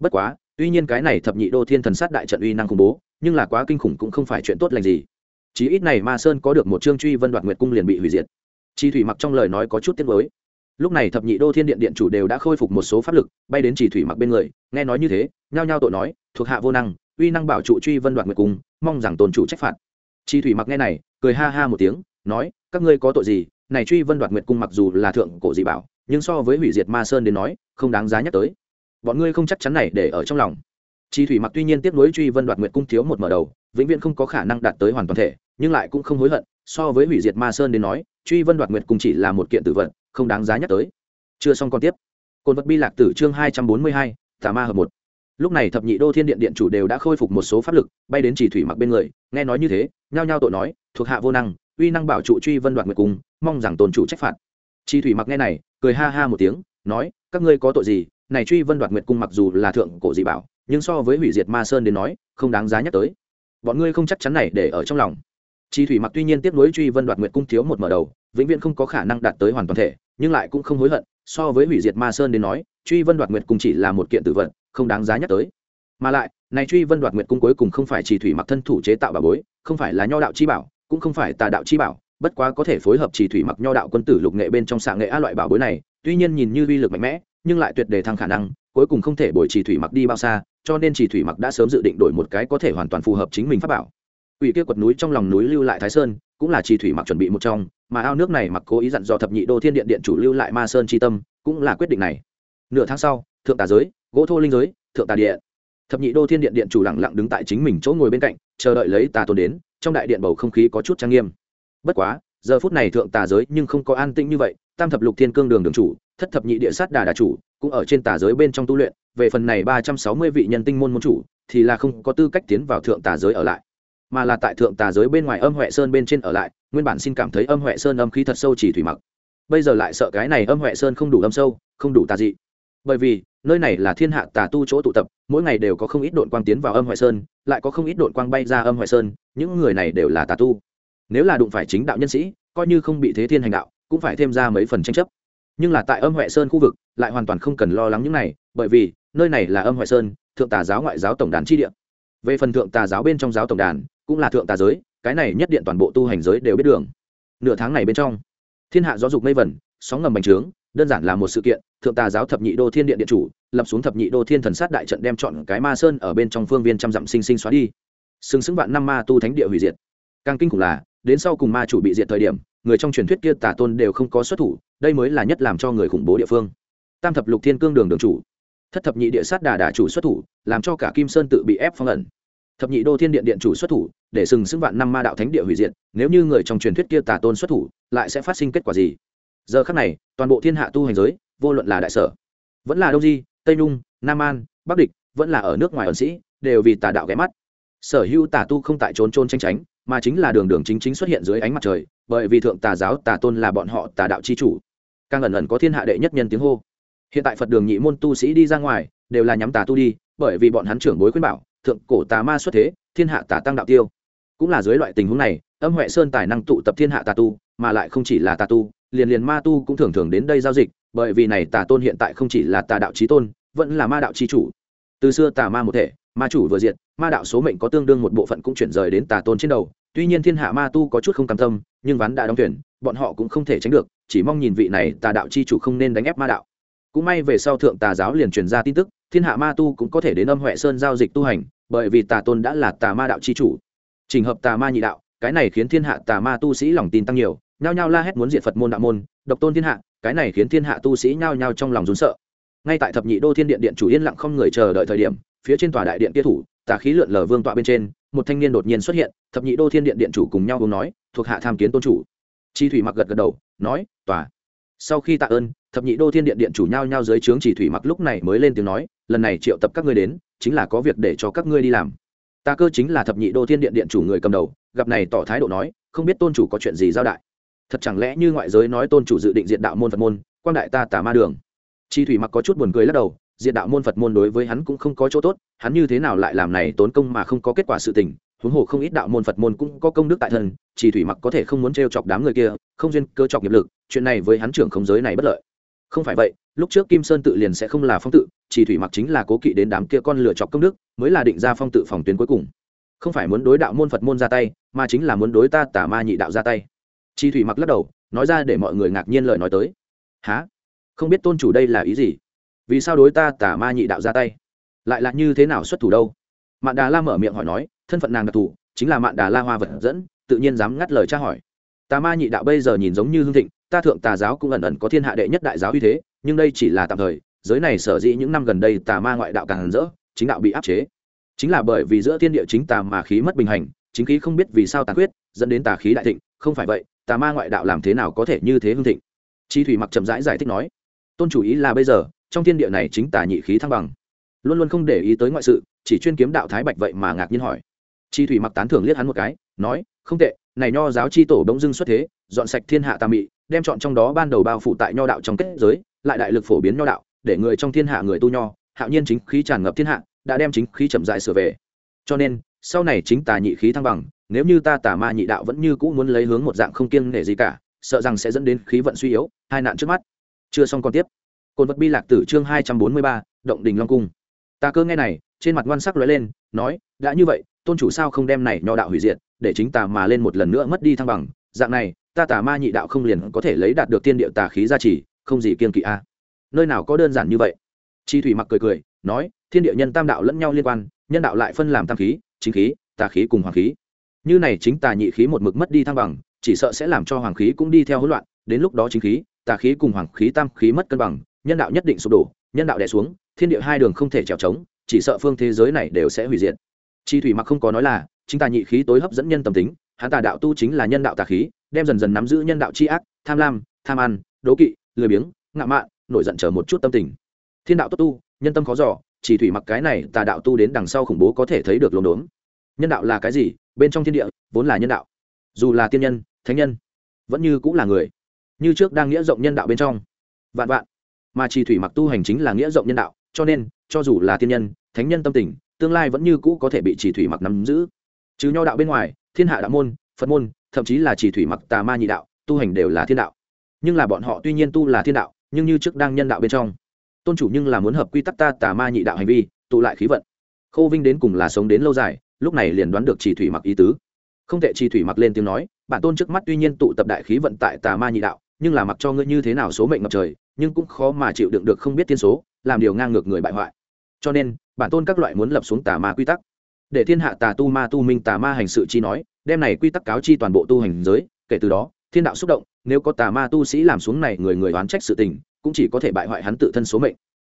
A: Bất quá, tuy nhiên cái này thập nhị đô thiên thần sát đại trận uy năng khủng bố, nhưng là quá kinh khủng cũng không phải chuyện tốt lành gì. Chí ít này ma sơn có được một chương truy vân đoạt nguyệt cung liền bị hủy diệt. Chi thủy mặc trong lời nói có chút tiếc mới lúc này thập nhị đô thiên điện điện chủ đều đã khôi phục một số pháp lực, bay đến chỉ thủy mặc bên người, nghe nói như thế, nhao nhao tội nói, thuộc hạ vô năng, uy năng bảo trụ truy vân đoạt nguyệt cung, mong rằng tôn chủ trách phạt. Chi thủy mặc nghe này, cười ha ha một tiếng, nói, các ngươi có tội gì này truy vân đoạt nguyệt cung mặc dù là thượng cổ dị bảo nhưng so với hủy diệt ma sơn đến nói không đáng giá nhắc tới. Bọn ngươi không chắc chắn này để ở trong lòng. Chi thủy mặc tuy nhiên tiếp nối truy vân đoạt nguyệt cung thiếu một mở đầu vĩnh viễn không có khả năng đạt tới hoàn toàn thể nhưng lại cũng không hối hận so với hủy diệt ma sơn đến nói truy vân đoạt nguyệt cung chỉ là một kiện tử vật, không đáng giá nhắc tới. Chưa xong còn tiếp. Côn vật bi lạc tử chương hai trăm bốn mươi hai tà ma hợp một. Lúc này thập nhị đô thiên điện điện chủ đều đã khôi phục một số pháp lực bay đến chỉ thủy mặc bên người nghe nói như thế nhao nhao tội nói thuộc hạ vô năng uy năng bảo trụ truy vân đoạt nguyệt cung mong rằng tôn chủ trách phạt. Chi thủy mặc nghe này, cười ha ha một tiếng, nói, các ngươi có tội gì? Này truy vân đoạt nguyệt cung mặc dù là thượng cổ dị bảo, nhưng so với hủy diệt ma sơn đến nói, không đáng giá nhắc tới. Bọn ngươi không chắc chắn này để ở trong lòng. Chi thủy mặc tuy nhiên tiếp nối truy vân đoạt nguyệt cung thiếu một mở đầu, vĩnh viễn không có khả năng đạt tới hoàn toàn thể, nhưng lại cũng không hối hận, so với hủy diệt ma sơn đến nói, truy vân đoạt nguyệt cung chỉ là một kiện tử vận không đáng giá nhắc tới. Mà lại, này truy vân đoạt nguyệt cung cuối cùng không phải chỉ thủy mặc thân thủ chế tạo bà bối, không phải là nho đạo chi bảo, cũng không phải tà đạo chi bảo bất quá có thể phối hợp chỉ thủy mặc nho đạo quân tử lục nghệ bên trong xạ nghệ a loại bảo bối này, tuy nhiên nhìn như uy lực mạnh mẽ, nhưng lại tuyệt đề thăng khả năng, cuối cùng không thể bồi chỉ thủy mặc đi bao xa, cho nên chỉ thủy mặc đã sớm dự định đổi một cái có thể hoàn toàn phù hợp chính mình pháp bảo. Ủy kia quật núi trong lòng núi lưu lại thái sơn, cũng là chỉ thủy mặc chuẩn bị một trong, mà ao nước này mặc cố ý dặn dò thập nhị đô thiên điện điện chủ lưu lại ma sơn tri tâm, cũng là quyết định này. Nửa tháng sau, thượng tà giới, gỗ thô linh giới, thượng tà địa. Thập nhị đô thiên điện điện chủ lặng lặng đứng tại chính mình chỗ ngồi bên cạnh, chờ đợi lấy tà tôn đến, trong đại điện bầu không khí có chút trang nghiêm bất quá, giờ phút này thượng tà giới nhưng không có an tĩnh như vậy, tam thập lục thiên cương đường đường chủ, thất thập nhị địa sát đà đà chủ, cũng ở trên tà giới bên trong tu luyện, về phần này ba trăm sáu mươi vị nhân tinh môn môn chủ, thì là không có tư cách tiến vào thượng tà giới ở lại. Mà là tại thượng tà giới bên ngoài âm huệ sơn bên trên ở lại, nguyên bản xin cảm thấy âm huệ sơn âm khí thật sâu chỉ thủy mặc. Bây giờ lại sợ cái này âm huệ sơn không đủ âm sâu, không đủ tà dị. Bởi vì, nơi này là thiên hạ tà tu chỗ tụ tập, mỗi ngày đều có không ít đội quang tiến vào âm huệ sơn, lại có không ít đội quang bay ra âm huệ sơn, những người này đều là tà tu nếu là đụng phải chính đạo nhân sĩ, coi như không bị thế thiên hành đạo, cũng phải thêm ra mấy phần tranh chấp. Nhưng là tại âm huệ sơn khu vực, lại hoàn toàn không cần lo lắng những này, bởi vì, nơi này là âm huệ sơn, thượng tà giáo ngoại giáo tổng đàn chi địa. Về phần thượng tà giáo bên trong giáo tổng đàn, cũng là thượng tà giới, cái này nhất điện toàn bộ tu hành giới đều biết đường. Nửa tháng này bên trong, thiên hạ giáo dục mây vẩn, sóng ngầm bành trướng, đơn giản là một sự kiện, thượng tà giáo thập nhị đô thiên điện điện chủ, lập xuống thập nhị đô thiên thần sát đại trận đem chọn cái ma sơn ở bên trong phương viên trăm dặm sinh sinh xóa đi. Xứng xứng vạn năm ma tu thánh địa hủy diệt. Càng kinh khủng là đến sau cùng ma chủ bị diệt thời điểm, người trong truyền thuyết kia tả tôn đều không có xuất thủ, đây mới là nhất làm cho người khủng bố địa phương. Tam thập lục thiên cương đường đường chủ. Thất thập nhị địa sát đà đà chủ xuất thủ, làm cho cả kim sơn tự bị ép phong ẩn. Thập nhị đô thiên điện điện chủ xuất thủ, để sừng sững vạn năm ma đạo thánh địa hủy diệt, nếu như người trong truyền thuyết kia tà tôn xuất thủ, lại sẽ phát sinh kết quả gì? Giờ khắc này, toàn bộ thiên hạ tu hành giới, vô luận là đại sở, vẫn là đông di, tây nhung, nam an, bắc địch, vẫn là ở nước ngoài ẩn sĩ, đều vì tà đạo ghé mắt sở hữu tà tu không tại trốn trôn tranh tránh, mà chính là đường đường chính chính xuất hiện dưới ánh mặt trời, bởi vì thượng tà giáo, tà tôn là bọn họ tà đạo c h i chủ. Càng ẩn ẩn có thiên hạ đệ nhất nhân tiếng hô. Hiện tại phật đường nhị môn tu sĩ đi ra ngoài, đều là nhắm tà tu đi, bởi vì bọn hắn trưởng bối khuyên bảo, thượng cổ tà ma xuất thế, thiên hạ tà tăng đạo tiêu. Cũng là dưới loại tình huống này, âm huệ sơn tài năng tụ tập thiên hạ tà tu, mà lại không chỉ là tà tu, liền liền ma tu cũng thường thường đến đây giao dịch, bởi vì này tà tôn hiện tại không chỉ là tà đạo trí tôn, vẫn là ma đạo trí chủ. Từ xưa tà ma một thể, ma chủ vừa diệt ma đạo số mệnh có tương đương một bộ phận cũng chuyển rời đến tà tôn trên đầu. Tuy nhiên thiên hạ ma tu có chút không cam tâm, nhưng ván đã đóng tuyển bọn họ cũng không thể tránh được, chỉ mong nhìn vị này tà đạo chi chủ không nên đánh ép ma đạo. Cũng may về sau thượng tà giáo liền truyền ra tin tức, thiên hạ ma tu cũng có thể đến âm huệ sơn giao dịch tu hành, bởi vì tà tôn đã là tà ma đạo chi chủ. Trình hợp tà ma nhị đạo, cái này khiến thiên hạ tà ma tu sĩ lòng tin tăng nhiều, nhao nhao la hét muốn diệt phật môn đạo môn, độc tôn thiên hạ, cái này khiến thiên hạ tu sĩ nhao nhao trong lòng rún sợ. Ngay tại thập nhị đô thiên điện điện chủ yên lặng không người chờ đợi thời điểm phía trên tòa đại điện kia thủ, tà khí lượn lờ vương tọa bên trên, một thanh niên đột nhiên xuất hiện, thập nhị đô thiên điện điện chủ cùng nhau hướng nói, thuộc hạ tham kiến tôn chủ. Chi thủy mặc gật gật đầu, nói, tòa. Sau khi tạ ơn, thập nhị đô thiên điện điện chủ nhau nhau dưới trướng chỉ thủy mặc lúc này mới lên tiếng nói, lần này triệu tập các ngươi đến, chính là có việc để cho các ngươi đi làm. Ta cơ chính là thập nhị đô thiên điện điện chủ người cầm đầu. Gặp này tỏ thái độ nói, không biết tôn chủ có chuyện gì giao đại. Thật chẳng lẽ như ngoại giới nói tôn chủ dự định diện đạo môn phật môn quan đại ta tả ma đường? Chi thủy mặc có chút buồn cười lắc đầu diện đạo môn phật môn đối với hắn cũng không có chỗ tốt, hắn như thế nào lại làm này tốn công mà không có kết quả sự tình, huống hồ không ít đạo môn phật môn cũng có công đức tại thân, chỉ thủy mặc có thể không muốn t chọc đám người kia, không duyên cơ chọc nghiệp lực, chuyện này với hắn trưởng không giới này bất lợi. Không phải vậy, lúc trước kim sơn tự liền sẽ không là phong tự, chỉ thủy mặc chính là cố kỵ đến đám kia con lựa chọc công đức, mới là định ra phong tự phòng tuyến cuối cùng. Không phải muốn đối đạo môn phật môn ra tay, mà chính là muốn đối ta tả ma nhị đạo ra tay. Chi thủy mặc lắc đầu, nói ra để mọi người ngạc nhiên lời nói tới. Há không biết tôn chủ đây là ý gì? Vì sao đối ta tả ma nhị đạo ra tay? Lại là như thế nào xuất thủ đâu? Mạn đà la mở miệng hỏi nói thân phận nàng đặc thù chính là mạn đà la hoa vật dẫn tự nhiên dám ngắt lời tra hỏi. Tà ma nhị đạo bây giờ nhìn giống như hương thịnh ta thượng tà giáo cũng ẩn ẩn có thiên hạ đệ nhất đại giáo uy thế nhưng đây chỉ là tạm thời giới này sở dĩ những năm gần đây tà ma ngoại đạo càng rỡ chính đạo bị áp chế. Chính là bởi vì giữa thiên địa chính tà mà khí mất bình hành chính khí không biết vì sao tàn quyết dẫn đến tà khí đại thịnh không phải vậy tà ma ngoại đạo làm thế nào có thể như thế hương thịnh? Chi thủy mặc chậm rãi giải, giải thích nói tôn chủ ý là bây giờ trong thiên địa này chính tà nhị khí thăng bằng. Luôn luôn không để ý tới ngoại sự, chỉ chuyên kiếm đạo thái bạch vậy mà ngạc nhiên hỏi. Chi thủy mặc tán thưởng liếc hắn một cái, nói, không tệ, này nho giáo chi tổ bỗng dưng xuất thế, dọn sạch thiên hạ tà mị, đem chọn trong đó ban đầu bao phủ tại nho đạo trong kết giới, lại đại lực phổ biến nho đạo, để người trong thiên hạ người tu nho, hạo nhiên chính khí tràn ngập thiên hạ, đã đem chính khí chậm dại sửa về. Cho nên, sau này chính tà nhị khí thăng bằng, nếu như ta tà ma nhị đạo vẫn như cũ muốn lấy hướng một dạng không kiêng nể gì cả, sợ rằng sẽ dẫn đến khí vận suy yếu, hai nạn trước mắt. Chưa xong còn tiếp cồn vật bi lạc tử chương hai trăm bốn mươi ba, động đình long cung. Ta cơ nghe này, trên mặt ngoan sắc lóe lên, nói, đã như vậy, tôn chủ sao không đem này nho đạo hủy diệt, để chính tà mà lên một lần nữa mất đi thăng bằng? Dạng này, ta tà ma nhị đạo không liền có thể lấy đạt được tiên địa tà khí gia trì, không gì kiên kỵ a. Nơi nào có đơn giản như vậy? Chi thủy mặc cười cười, nói, thiên địa nhân tam đạo lẫn nhau liên quan, nhân đạo lại phân làm tam khí, chính khí, tà khí cùng hoàng khí. Như này chính tà nhị khí một mực mất đi thăng bằng, chỉ sợ sẽ làm cho hoàng khí cũng đi theo hỗn loạn, đến lúc đó chính khí, tà khí cùng hoàng khí tam khí mất cân bằng nhân đạo nhất định sụp đổ, nhân đạo đè xuống, thiên địa hai đường không thể trèo trống, chỉ sợ phương thế giới này đều sẽ hủy diệt. Chi thủy mặc không có nói là, chính tà nhị khí tối hấp dẫn nhân tâm tính, hắn tà đạo tu chính là nhân đạo tà khí, đem dần dần nắm giữ nhân đạo chi ác, tham lam, tham ăn, đố kỵ, lười biếng, ngạo mạn, nổi giận chờ một chút tâm tình. Thiên đạo tốt tu, nhân tâm khó giỏ chỉ thủy mặc cái này tà đạo tu đến đằng sau khủng bố có thể thấy được lồn đốn nhân đạo là cái gì? Bên trong thiên địa, vốn là nhân đạo. Dù là tiên nhân, thánh nhân, vẫn như cũng là người. Như trước đang nghĩa rộng nhân đạo bên trong. Vạn vạn mà trì thủy mặc tu hành chính là nghĩa rộng nhân đạo, cho nên, cho dù là tiên nhân, thánh nhân tâm tình, tương lai vẫn như cũ có thể bị trì thủy mặc nắm giữ. Chứ nho đạo bên ngoài, thiên hạ đạo môn, phật môn, thậm chí là trì thủy mặc tà ma nhị đạo, tu hành đều là thiên đạo. Nhưng là bọn họ tuy nhiên tu là thiên đạo, nhưng như trước đang nhân đạo bên trong. Tôn chủ nhưng là muốn hợp quy tắc ta tà ma nhị đạo hành vi, tụ lại khí vận. Khô vinh đến cùng là sống đến lâu dài, lúc này liền đoán được trì thủy mặc ý tứ. Không thể trì thủy mặc lên tiếng nói, bản tôn trước mắt tuy nhiên tụ tập đại khí vận tại tà ma nhị đạo nhưng là mặc cho ngươi như thế nào số mệnh ngập trời, nhưng cũng khó mà chịu đựng được không biết tiên số, làm điều ngang ngược người bại hoại. Cho nên, bản tôn các loại muốn lập xuống tà ma quy tắc. Để thiên hạ tà tu ma tu minh tà ma hành sự chi nói, đem này quy tắc cáo chi toàn bộ tu hành giới, kể từ đó, thiên đạo xúc động, nếu có tà ma tu sĩ làm xuống này người người oán trách sự tình, cũng chỉ có thể bại hoại hắn tự thân số mệnh,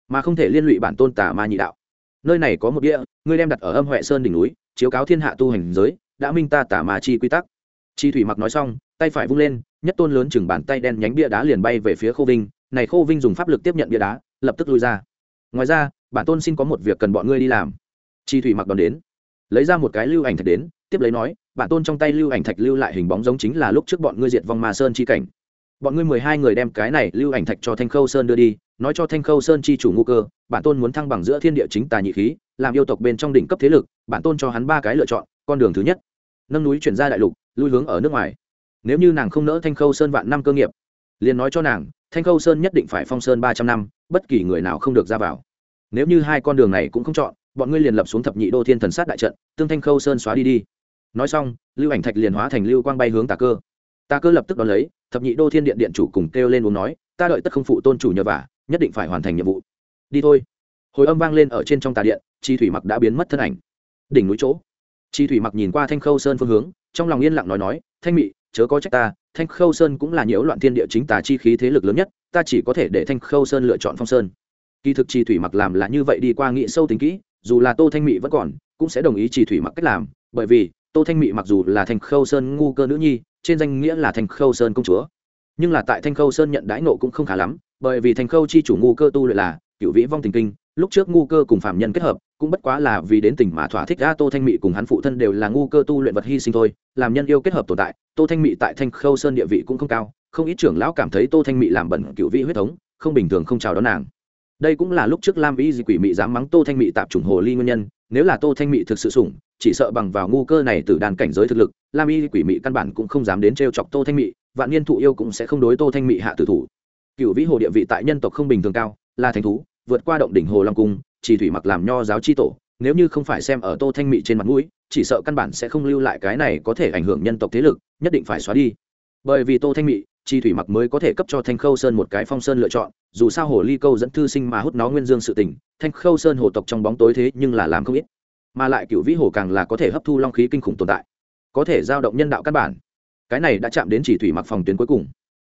A: mà không thể liên lụy bản tôn tà ma nhị đạo. Nơi này có một địa ngươi đem đặt ở âm huệ sơn đỉnh núi, chiếu cáo thiên hạ tu hành giới, đã minh ta tà ma chi quy tắc. Chi thủy mặc nói xong tay phải vung lên, nhất tôn lớn chừng bàn tay đen nhánh bia đá liền bay về phía khô vinh, này khô vinh dùng pháp lực tiếp nhận bia đá, lập tức lui ra. Ngoài ra, bản tôn xin có một việc cần bọn ngươi đi làm. Chi thủy mặc đón đến. Lấy ra một cái lưu ảnh thạch đến, tiếp lấy nói, bản tôn trong tay lưu ảnh thạch lưu lại hình bóng giống chính là lúc trước bọn ngươi diệt vong ma sơn chi cảnh. Bọn ngươi mười hai người đem cái này lưu ảnh thạch cho thanh khâu sơn đưa đi, nói cho thanh khâu sơn chi chủ ngô cơ, bản tôn muốn thăng bằng giữa thiên địa chính tà nhị khí, làm yêu tộc bên trong đỉnh cấp thế lực, bản tôn cho hắn ba cái lựa chọn, con đường thứ nhất, nâng núi chuyển ra đại lục, lui hướng ở nước ngoài nếu như nàng không nỡ thanh khâu sơn vạn năm cơ nghiệp, liền nói cho nàng, thanh khâu sơn nhất định phải phong sơn ba trăm năm, bất kỳ người nào không được ra vào. Nếu như hai con đường này cũng không chọn, bọn ngươi liền lập xuống thập nhị đô thiên thần sát đại trận, tương thanh khâu sơn xóa đi đi. Nói xong, lưu ảnh thạch liền hóa thành lưu quang bay hướng tà cơ. Tà cơ lập tức đón lấy, thập nhị đô thiên điện điện chủ cùng kêu lên uống nói, ta đợi tất không phụ tôn chủ nhờ vả, nhất định phải hoàn thành nhiệm vụ. Đi thôi. Hồi âm vang lên ở trên trong tà điện, chi thủy mặc đã biến mất thân ảnh. Đỉnh núi chỗ, chi thủy mặc nhìn qua thanh khâu sơn phương hướng, trong lòng yên lặng nói nói, thanh mị chớ có trách ta, thanh khâu sơn cũng là nhiễu loạn thiên địa chính tà chi khí thế lực lớn nhất, ta chỉ có thể để thanh khâu sơn lựa chọn phong sơn. Kỳ thực chi thủy mặc làm là như vậy đi qua nghị sâu tính kỹ, dù là tô thanh mỹ vẫn còn, cũng sẽ đồng ý trì thủy mặc cách làm, bởi vì tô thanh mỹ mặc dù là thanh khâu sơn ngu cơ nữ nhi, trên danh nghĩa là thanh khâu sơn công chúa, nhưng là tại thanh khâu sơn nhận đãi nộ cũng không khá lắm, bởi vì thanh khâu chi chủ ngu cơ tu luyện là cựu vĩ vong tình kinh, lúc trước ngu cơ cùng phạm nhân kết hợp cũng bất quá là vì đến tình mà thỏa thích a tô thanh mị cùng hắn phụ thân đều là ngu cơ tu luyện vật hy sinh thôi, làm nhân yêu kết hợp tồn tại, tô thanh mị tại thanh khâu sơn địa vị cũng không cao, không ít trưởng lão cảm thấy tô thanh mị làm bẩn cựu vĩ huyết thống, không bình thường không chào đón nàng. Đây cũng là lúc trước lam vĩ di quỷ mị dám mắng tô thanh mị tạp chủng hồ ly nguyên nhân, nếu là tô thanh mị thực sự sủng, chỉ sợ bằng vào ngu cơ này từ đàn cảnh giới thực lực, lam y quỷ mị căn bản cũng không dám đến t chọc tô thanh mị, vạn niên thụ yêu cũng sẽ không đối tô thanh mị hạ tử thủ. Cựu vĩ hồ địa vị tại nhân tộc không bình thường cao, là thành thú, vượt qua động đỉnh hồ long cung chỉ thủy mặc làm nho giáo chi tổ, nếu như không phải xem ở tô thanh mị trên mặt mũi, chỉ sợ căn bản sẽ không lưu lại cái này có thể ảnh hưởng nhân tộc thế lực, nhất định phải xóa đi. Bởi vì tô thanh mị, chi thủy mặc mới có thể cấp cho thanh khâu sơn một cái phong sơn lựa chọn, dù sao hồ ly câu dẫn thư sinh mà hút nó nguyên dương sự tình, thanh khâu sơn hồ tộc trong bóng tối thế nhưng là làm không ít. Mà lại cựu vĩ hồ càng là có thể hấp thu long khí kinh khủng tồn tại, có thể giao động nhân đạo căn bản. Cái này đã chạm đến chỉ thủy mặc phòng tuyến cuối cùng.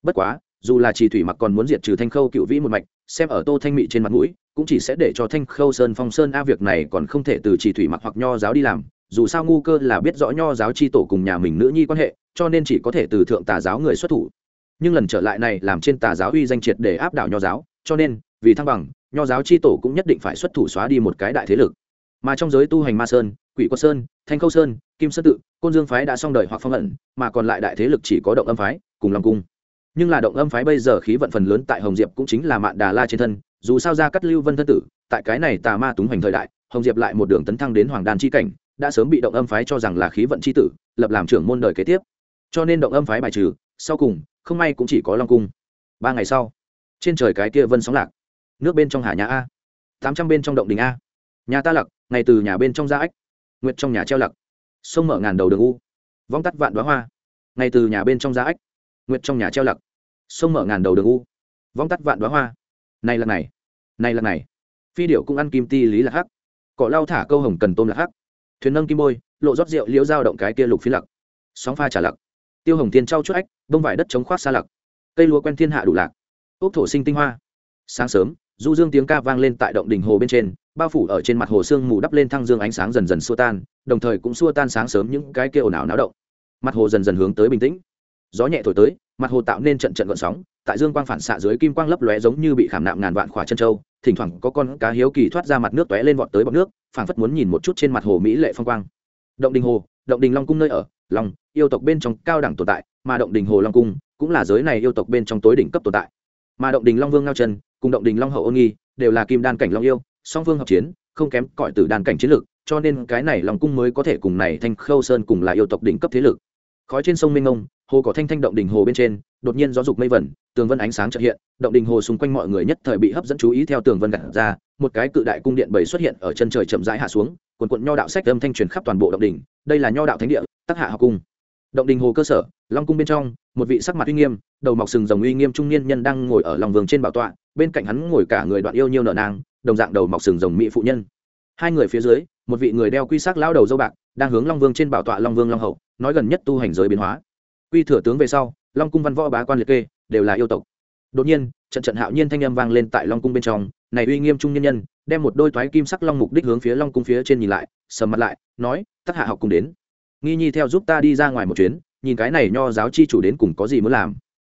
A: Bất quá dù là chỉ thủy mặc còn muốn diệt trừ thanh khâu cựu vĩ một mạch, xem ở tô thanh mị trên mặt mũi, cũng chỉ sẽ để cho thanh khâu sơn phong sơn a việc này còn không thể từ chỉ thủy mặc hoặc nho giáo đi làm, dù sao ngu cơ là biết rõ nho giáo chi tổ cùng nhà mình nữ nhi quan hệ, cho nên chỉ có thể từ thượng tà giáo người xuất thủ. Nhưng lần trở lại này làm trên tà giáo uy danh triệt để áp đảo nho giáo, cho nên, vì thăng bằng, nho giáo chi tổ cũng nhất định phải xuất thủ xóa đi một cái đại thế lực. Mà trong giới tu hành ma sơn, quỷ quất sơn, thanh khâu sơn, kim sơn tự, côn dương phái đã xong đời hoặc phong ẩn, mà còn lại đại thế lực chỉ có động âm phái, cùng lòng cung nhưng là động âm phái bây giờ khí vận phần lớn tại hồng diệp cũng chính là mạn đà la trên thân, dù sao ra cắt lưu vân thân tử, tại cái này tà ma túng hoành thời đại, hồng diệp lại một đường tấn thăng đến hoàng đàn c h i cảnh, đã sớm bị động âm phái cho rằng là khí vận c h i tử, lập làm trưởng môn đời kế tiếp. Cho nên động âm phái bài trừ, sau cùng, không may cũng chỉ có long cung. Ba ngày sau, trên trời cái kia vân sóng lạc. Nước bên trong hà nhà a. Tám trăm bên trong động đình a. Nhà ta lặc ngày từ nhà bên trong ra ách. Nguyệt trong nhà treo lặc sông mở ngàn đầu đường u. Vong tắt vạn đoá hoa. Ngày từ nhà bên trong ra ách nguyệt trong nhà treo lặc, sông mở ngàn đầu đường u, vong tắt vạn đoá hoa. Này là này này là này. Phi điệu cũng ăn kim ti lý là hắc. Cỏ lau thả câu hồng cần tôm là hắc. Thuyền nâng kim bôi, lộ rót rượu liễu dao động cái kia lục phi lặc. Sóng pha trả lặc. Tiêu hồng tiên trao chút ách bông vải đất chống khoác xa lặc. Cây lúa quen thiên hạ đủ lạc. Ốc thổ sinh tinh hoa. Sáng sớm, du dương tiếng ca vang lên tại động đỉnh hồ bên trên, bao phủ ở trên mặt hồ sương mù đắp lên thăng dương ánh sáng dần dần xua tan, đồng thời cũng xua tan sáng sớm những cái kia ồn ào náo động. Mặt hồ dần dần hướng tới bình tĩnh gió nhẹ thổi tới, mặt hồ tạo nên trận trận gợn sóng, tại dương quang phản xạ dưới kim quang lấp lóe giống như bị khảm nạm ngàn vạn khỏa chân trâu thỉnh thoảng có con cá hiếu kỳ thoát ra mặt nước tóe lên vọt tới bọc nước, phảng phất muốn nhìn một chút trên mặt hồ mỹ lệ phong quang. Động đình hồ, động đình long cung nơi ở, long, yêu tộc bên trong cao đẳng tồn tại, mà động đình hồ long cung cũng là giới này yêu tộc bên trong tối đỉnh cấp tồn tại. Mà động đình long vương ngao chân cùng động đình long hậu ôn nghi đều là kim đan cảnh long yêu, song phương hợp chiến, không kém cõi từ đan cảnh chiến lực cho nên cái này long cung mới có thể cùng này thanh khâu sơn cùng là yêu tộc đỉnh cấp thế lực. Khói trên sông minh ngông hồ có thanh thanh động đình hồ bên trên, đột nhiên gió dục mây vẩn, tường vân ánh sáng trợ hiện, động đình hồ xung quanh mọi người nhất thời bị hấp dẫn chú ý theo tường vân gặt ra, một cái cự đại cung điện bảy xuất hiện ở chân trời chậm rãi hạ xuống quần quận nho đạo sách âm thanh truyền khắp toàn bộ động đình. đây là nho đạo thánh địa, tắc hạ học cung động đình hồ cơ sở, long cung bên trong, một vị sắc mặt uy nghiêm, đầu mọc sừng rồng uy nghiêm trung niên nhân đang ngồi ở lòng vườn trên bảo tọa, bên cạnh hắn ngồi cả người đoạn yêu nhiêu nở nang đồng dạng đầu mọc sừng rồng mỹ phụ nhân hai người phía dưới, một vị người đeo quy sắc lão đầu dâu bạc, đang hướng long vương trên bảo tọa long vương long hậu, nói gần nhất tu hành giới biến hóa quy thừa tướng về sau, long cung văn võ bá quan liệt kê, đều là yêu tộc. Đột nhiên, trận trận hạo nhiên thanh âm vang lên tại long cung bên trong, này uy nghiêm trung nhân nhân, đem một đôi thoái kim sắc long mục đích hướng phía long cung phía trên nhìn lại, sầm mặt lại, nói tắc hạ học cùng đến. Nghi nhi theo giúp ta đi ra ngoài một chuyến, nhìn cái này nho giáo chi chủ đến cùng có gì muốn làm.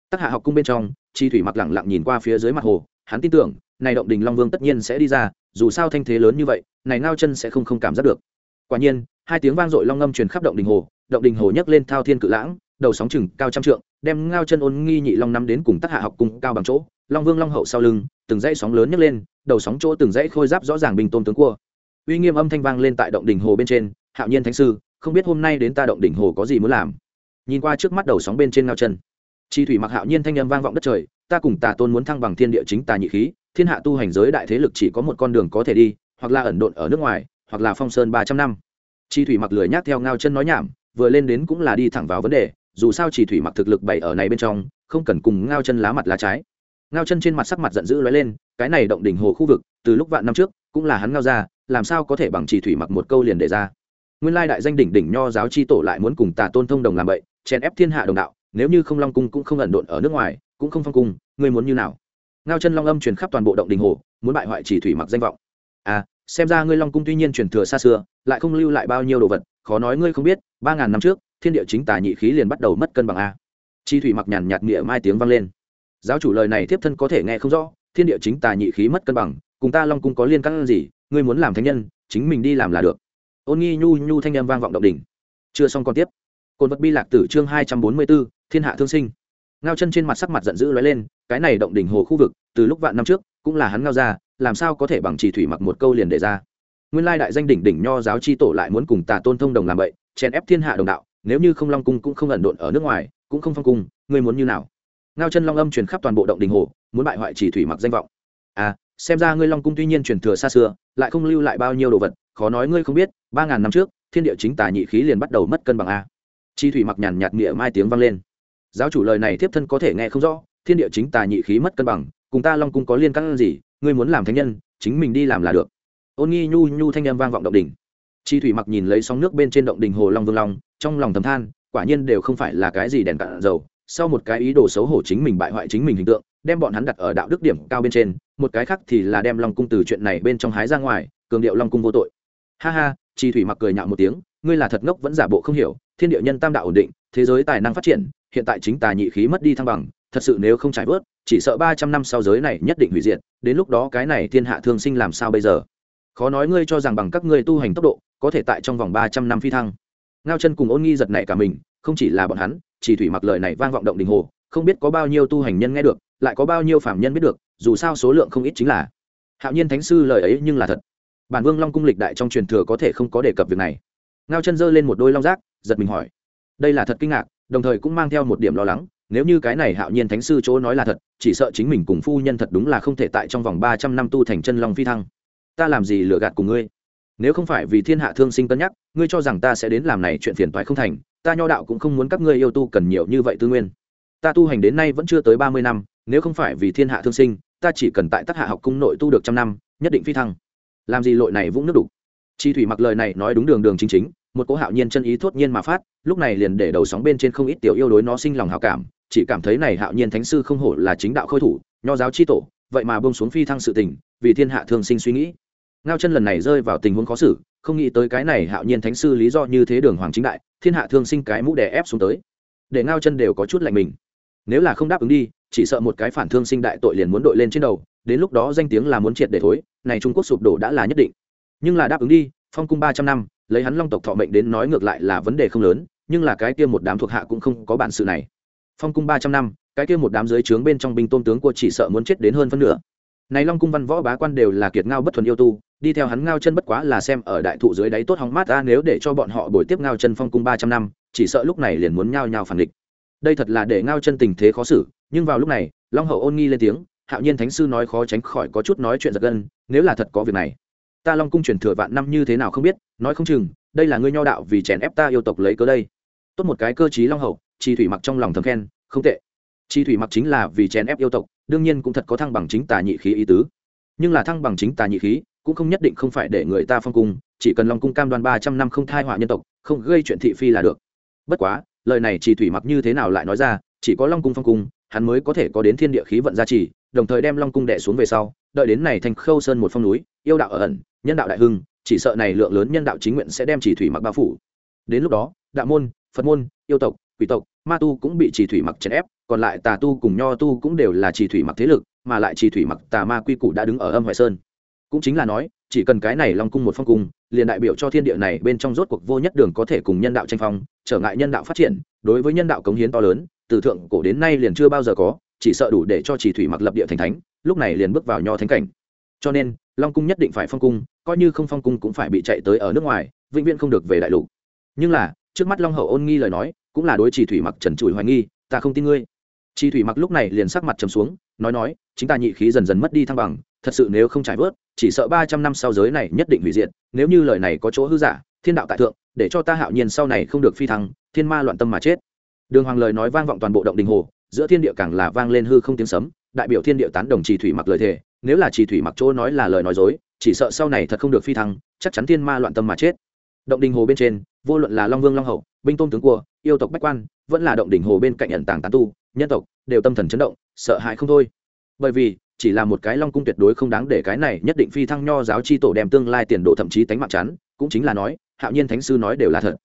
A: Tắc hạ học cung bên trong, chi thủy mặc lẳng lặng nhìn qua phía dưới mặt hồ, hắn tin tưởng, này động đình long vương tất nhiên sẽ đi ra, dù sao thanh thế lớn như vậy, này ngao chân sẽ không không cảm giác được. Quả nhiên, hai tiếng vang dội long ngâm truyền khắp động đình hồ, động đình hồ nhấc lên thao thiên cự lãng đầu sóng chừng cao trăm trượng, đem ngao chân ôn nghi nhị long năm đến cùng tác hạ học cùng cao bằng chỗ, long vương long hậu sau lưng, từng dãy sóng lớn nhấc lên, đầu sóng chỗ từng dãy khôi giáp rõ ràng bình tôn tướng cua. Uy nghiêm âm thanh vang lên tại động đỉnh hồ bên trên, hạo nhiên thánh sư, không biết hôm nay đến ta động đỉnh hồ có gì muốn làm? Nhìn qua trước mắt đầu sóng bên trên ngao chân, chi thủy mặc hạo nhiên thanh âm vang vọng đất trời, ta cùng tà tôn muốn thăng bằng thiên địa chính tà nhị khí, thiên hạ tu hành giới đại thế lực chỉ có một con đường có thể đi, hoặc là ẩn độn ở nước ngoài, hoặc là phong sơn ba trăm năm. Chi thủy mặc lười nhác theo ngao chân nói nhảm, vừa lên đến cũng là đi thẳng vào vấn đề dù sao chỉ thủy mặc thực lực bày ở này bên trong, không cần cùng ngao chân lá mặt lá trái. Ngao chân trên mặt sắc mặt giận dữ lóe lên, cái này động đỉnh hồ khu vực, từ lúc vạn năm trước, cũng là hắn ngao ra, làm sao có thể bằng chỉ thủy mặc một câu liền để ra. Nguyên lai đại danh đỉnh đỉnh nho giáo chi tổ lại muốn cùng tà tôn thông đồng làm vậy, chèn ép thiên hạ đồng đạo, nếu như không long cung cũng không ẩn độn ở nước ngoài, cũng không phong cung, ngươi muốn như nào? Ngao chân long âm truyền khắp toàn bộ động đình hồ, muốn bại hoại chỉ thủy mặc danh vọng. À xem ra ngươi long cung tuy nhiên truyền thừa xa xưa, lại không lưu lại bao nhiêu đồ vật, khó nói ngươi không biết, ba ngàn năm trước thiên địa chính tà nhị khí liền bắt đầu mất cân bằng a. Chi thủy mặc nhàn nhạt nghĩa mai tiếng vang lên. Giáo chủ lời này tiếp thân có thể nghe không rõ thiên địa chính tà nhị khí mất cân bằng cùng ta long cung có liên căn gì ngươi muốn làm thánh nhân chính mình đi làm là được. Ôn nghi nhu nhu thanh âm vang vọng động đỉnh. Chưa xong còn tiếp. Cồn vật bi lạc tử chương hai trăm bốn mươi 244, thiên hạ thương sinh. Ngao chân trên mặt sắc mặt giận dữ lóe lên cái này động đỉnh hồ khu vực từ lúc vạn năm trước cũng là hắn ngao ra làm sao có thể bằng chỉ thủy mặc một câu liền để ra. Nguyên lai đại danh đỉnh đỉnh nho giáo chi tổ lại muốn cùng tà tôn thông đồng làm vậy chèn ép thiên hạ đồng đạo nếu như không long cung cũng không ẩn độn ở nước ngoài, cũng không phong cung, ngươi muốn như nào? Ngao chân long âm truyền khắp toàn bộ động đình hồ, muốn bại hoại chỉ thủy mặc danh vọng. À xem ra ngươi long cung tuy nhiên truyền thừa xa xưa, lại không lưu lại bao nhiêu đồ vật, khó nói ngươi không biết, ba ngàn năm trước, thiên địa chính tà nhị khí liền bắt đầu mất cân bằng a. Chi thủy mặc nhàn nhạt nghĩa mai tiếng vang lên. Giáo chủ lời này tiếp thân có thể nghe không rõ, thiên địa chính tà nhị khí mất cân bằng, cùng ta long cung có liên căn gì, ngươi muốn làm thánh nhân, chính mình đi làm là được. Ôn nghi nhu nhu thanh âm vang vọng động đỉnh chi thủy mặc nhìn lấy sóng nước bên trên động đỉnh hồ long vương long, trong lòng thầm than, quả nhiên đều không phải là cái gì đèn cạn dầu. Sau một cái ý đồ xấu hổ chính mình bại hoại chính mình hình tượng, đem bọn hắn đặt ở đạo đức điểm cao bên trên, một cái khác thì là đem long cung từ chuyện này bên trong hái ra ngoài, cường điệu long cung vô tội. Ha ha, chi thủy mặc cười nhạo một tiếng, ngươi là thật ngốc vẫn giả bộ không hiểu, thiên địa nhân tam đạo ổn định, thế giới tài năng phát triển, hiện tại chính tài nhị khí mất đi thăng bằng, thật sự nếu không trải vớt, chỉ sợ ba trăm năm sau giới này nhất định hủy diệt, đến lúc đó cái này thiên hạ thương sinh làm sao bây giờ? Khó nói ngươi cho rằng bằng các ngươi tu hành tốc độ có thể tại trong vòng ba trăm năm phi thăng. Ngao chân cùng ôn nghi giật này cả mình, không chỉ là bọn hắn, chỉ thủy mặc lời này vang vọng động đình hồ, không biết có bao nhiêu tu hành nhân nghe được, lại có bao nhiêu phạm nhân biết được, dù sao số lượng không ít chính là. Hạo nhiên thánh sư lời ấy nhưng là thật. Bản vương long cung lịch đại trong truyền thừa có thể không có đề cập việc này. Ngao chân giơ lên một đôi long giác, giật mình hỏi. Đây là thật kinh ngạc, đồng thời cũng mang theo một điểm lo lắng, nếu như cái này hạo nhiên thánh sư chỗ nói là thật, chỉ sợ chính mình cùng phu nhân thật đúng là không thể tại trong vòng ba trăm năm tu thành chân long phi thăng. Ta làm gì lừa gạt cùng ngươi? Nếu không phải vì thiên hạ thương sinh cân nhắc, ngươi cho rằng ta sẽ đến làm này chuyện phiền toái không thành, ta nho đạo cũng không muốn các ngươi yêu tu cần nhiều như vậy tư nguyên. Ta tu hành đến nay vẫn chưa tới ba mươi năm, nếu không phải vì thiên hạ thương sinh, ta chỉ cần tại tác hạ học cung nội tu được trăm năm, nhất định phi thăng. Làm gì lội này vũng nước đục? Chi thủy mặc lời này nói đúng đường đường chính chính, một cỗ hạo nhiên chân ý thốt nhiên mà phát, lúc này liền để đầu sóng bên trên không ít tiểu yêu đối nó sinh lòng hào cảm, chỉ cảm thấy này hạo nhiên thánh sư không hổ là chính đạo khôi thủ, nho giáo chi tổ, vậy mà bông xuống phi thăng sự tình, vì thiên hạ thương sinh suy nghĩ ngao chân lần này rơi vào tình huống khó xử, không nghĩ tới cái này hạo nhiên thánh sư lý do như thế đường hoàng chính đại, thiên hạ thương sinh cái mũ đè ép xuống tới. Để ngao chân đều có chút lạnh mình. Nếu là không đáp ứng đi, chỉ sợ một cái phản thương sinh đại tội liền muốn đội lên trên đầu, đến lúc đó danh tiếng là muốn triệt để thối, này trung quốc sụp đổ đã là nhất định. Nhưng là đáp ứng đi, phong cung ba trăm năm, lấy hắn long tộc thọ mệnh đến nói ngược lại là vấn đề không lớn, nhưng là cái kia một đám thuộc hạ cũng không có bản sự này. Phong cung ba trăm năm, cái kia một đám dưới trướng bên trong binh tôn tướng của chỉ sợ muốn chết đến hơn phân nửa. Này long cung văn võ bá quan đều là kiệt ngao bất thuần yêu tu đi theo hắn ngao chân bất quá là xem ở đại thụ dưới đáy tốt hóng mát ra, nếu để cho bọn họ bồi tiếp ngao chân phong cung ba trăm năm, chỉ sợ lúc này liền muốn nhao nhao phản địch đây thật là để ngao chân tình thế khó xử, nhưng vào lúc này, long hậu ôn nghi lên tiếng, hạo nhiên thánh sư nói khó tránh khỏi có chút nói chuyện giật gân, nếu là thật có việc này, ta long cung truyền thừa vạn năm như thế nào không biết, nói không chừng, đây là ngươi nho đạo vì chèn ép ta yêu tộc lấy cớ đây. Tốt một cái cơ trí long hậu, chi thủy mặc trong lòng thầm khen, không tệ. Chi thủy mặc chính là vì chèn ép yêu tộc, đương nhiên cũng thật có thăng bằng chính tà nhị khí ý tứ. Nhưng là thăng bằng chính tà nhị khí cũng không nhất định không phải để người ta phong cung, chỉ cần long cung cam đoan ba trăm năm không thai họa nhân tộc, không gây chuyện thị phi là được. Bất quá, lời này chỉ thủy mặc như thế nào lại nói ra, chỉ có long cung phong cung, hắn mới có thể có đến thiên địa khí vận gia trì, đồng thời đem long cung đệ xuống về sau, đợi đến này thành khâu sơn một phong núi, yêu đạo ở ẩn, nhân đạo đại hưng, chỉ sợ này lượng lớn nhân đạo chính nguyện sẽ đem chỉ thủy mặc bao phủ. Đến lúc đó, đạo môn, phật môn, yêu tộc, quỷ tộc, ma tu cũng bị chỉ thủy mặc chèn ép, còn lại tà tu cùng nho tu cũng đều là chỉ thủy mặc thế lực, mà lại chỉ thủy mặc tà ma quy củ đã đứng ở âm hoài sơn cũng chính là nói, chỉ cần cái này long cung một phong cung, liền đại biểu cho thiên địa này bên trong rốt cuộc vô nhất đường có thể cùng nhân đạo tranh phong, trở ngại nhân đạo phát triển, đối với nhân đạo cống hiến to lớn, từ thượng cổ đến nay liền chưa bao giờ có, chỉ sợ đủ để cho chỉ thủy mặc lập địa thành thánh, lúc này liền bước vào nho thánh cảnh. Cho nên, long cung nhất định phải phong cung, coi như không phong cung cũng phải bị chạy tới ở nước ngoài, vĩnh viễn không được về đại lục. Nhưng là, trước mắt long hậu ôn nghi lời nói, cũng là đối chỉ thủy mặc trần trụi hoài nghi, ta không tin ngươi. Chi thủy mặc lúc này liền sắc mặt trầm xuống, nói nói, chính ta nhị khí dần dần mất đi thăng bằng, thật sự nếu không trải vớt, chỉ sợ ba trăm năm sau giới này nhất định hủy diệt, nếu như lời này có chỗ hư giả, thiên đạo tại thượng, để cho ta hạo nhiên sau này không được phi thăng, thiên ma loạn tâm mà chết. Đường hoàng lời nói vang vọng toàn bộ động đình hồ, giữa thiên địa càng là vang lên hư không tiếng sấm, đại biểu thiên địa tán đồng trì thủy mặc lời thề, nếu là trì thủy mặc chỗ nói là lời nói dối, chỉ sợ sau này thật không được phi thăng, chắc chắn thiên ma loạn tâm mà chết. Động đình hồ bên trên, vô luận là long vương long hậu, binh tôn tướng cua, yêu tộc bách quan, vẫn là động đình hồ bên cạnh ẩn tàng tán tu nhân tộc, đều tâm thần chấn động, sợ hãi không thôi. Bởi vì, chỉ là một cái long cung tuyệt đối không đáng để cái này nhất định phi thăng nho giáo chi tổ đem tương lai tiền độ thậm chí tánh mạng chắn, cũng chính là nói, hạo nhiên thánh sư nói đều là thật.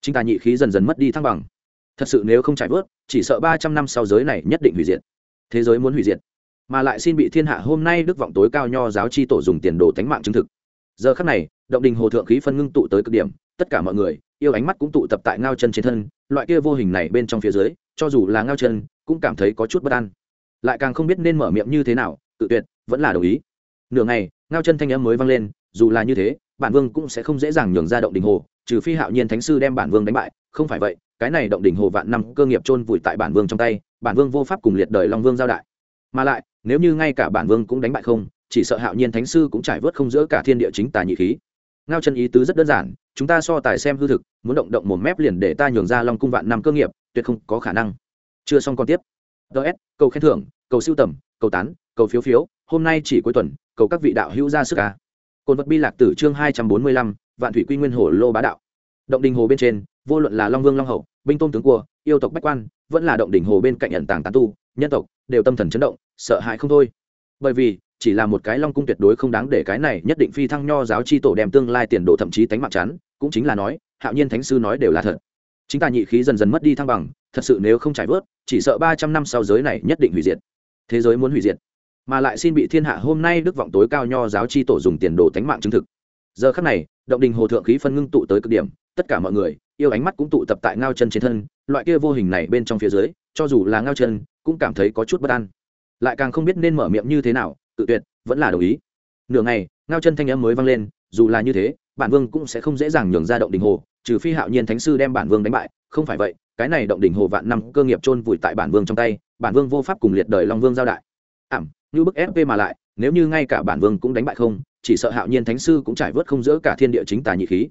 A: Chính ta nhị khí dần dần mất đi thăng bằng. Thật sự nếu không trải vớt, chỉ sợ ba trăm năm sau giới này nhất định hủy diệt. Thế giới muốn hủy diệt. Mà lại xin bị thiên hạ hôm nay đức vọng tối cao nho giáo chi tổ dùng tiền đồ tánh mạng chứng thực. Giờ khắc này, động đình hồ thượng khí phân ngưng tụ tới cực điểm, tất cả mọi người, yêu ánh mắt cũng tụ tập tại ngao chân trên thân, loại kia vô hình này bên trong phía dưới, cho dù là ngao chân cũng cảm thấy có chút bất an. Lại càng không biết nên mở miệng như thế nào, tự tuyệt, vẫn là đồng ý. Nửa ngày, ngao chân thanh âm mới vang lên, dù là như thế, bản vương cũng sẽ không dễ dàng nhường ra động đình hồ, trừ phi hạo nhiên thánh sư đem bản vương đánh bại, không phải vậy, cái này động đình hồ vạn năm cơ nghiệp chôn vùi tại bản vương trong tay, bản vương vô pháp cùng liệt đời long vương giao đại. Mà lại, nếu như ngay cả bản vương cũng đánh bại không, chỉ sợ hạo nhiên thánh sư cũng trải vớt không giữa cả thiên địa chính tà nhị khí. Ngao chân ý tứ rất đơn giản, chúng ta so tài xem hư thực, muốn động động một mép liền để ta nhường ra long cung vạn năm cơ nghiệp, tuyệt không có khả năng chưa xong còn tiếp. Ts cầu khen thưởng, cầu siêu tầm, cầu tán, cầu phiếu phiếu, hôm nay chỉ cuối tuần, cầu các vị đạo hữu ra sức ca cồn vật bi lạc tử chương hai trăm bốn mươi lăm, vạn thủy quy nguyên hồ lô bá đạo. Động đình hồ bên trên, vô luận là long vương long hậu, binh tôn tướng cua, yêu tộc bách quan, vẫn là động đỉnh hồ bên cạnh ẩn tàng tán tu, nhân tộc, đều tâm thần chấn động, sợ hãi không thôi. Bởi vì, chỉ là một cái long cung tuyệt đối không đáng để cái này nhất định phi thăng nho giáo chi tổ đem tương lai tiền đồ thậm chí tánh mạng chắn cũng chính là nói, hạo nhiên thánh sư nói đều là thật chính ta nhị khí dần dần mất đi thăng bằng, thật sự nếu không trải vớt, chỉ sợ ba trăm năm sau giới này nhất định hủy diệt. Thế giới muốn hủy diệt, mà lại xin bị thiên hạ hôm nay đức vọng tối cao nho giáo chi tổ dùng tiền đồ tánh mạng chứng thực. Giờ khắc này, động đình hồ thượng khí phân ngưng tụ tới cực điểm, tất cả mọi người, yêu ánh mắt cũng tụ tập tại ngao chân trên thân, loại kia vô hình này bên trong phía dưới, cho dù là ngao chân, cũng cảm thấy có chút bất an. Lại càng không biết nên mở miệng như thế nào, tự tuyệt, vẫn là đồng ý. Nửa ngày, ngao chân thanh âm mới vang lên, dù là như thế, bản vương cũng sẽ không dễ dàng nhường ra động đình hồ trừ phi hạo nhiên thánh sư đem bản vương đánh bại, không phải vậy, cái này động đỉnh hồ vạn năm cơ nghiệp chôn vùi tại bản vương trong tay, bản vương vô pháp cùng liệt đời long vương giao đại. Ảm, như bức fp mà lại, nếu như ngay cả bản vương cũng đánh bại không, chỉ sợ hạo nhiên thánh sư cũng trải vớt không giữa cả thiên địa chính tà nhị khí.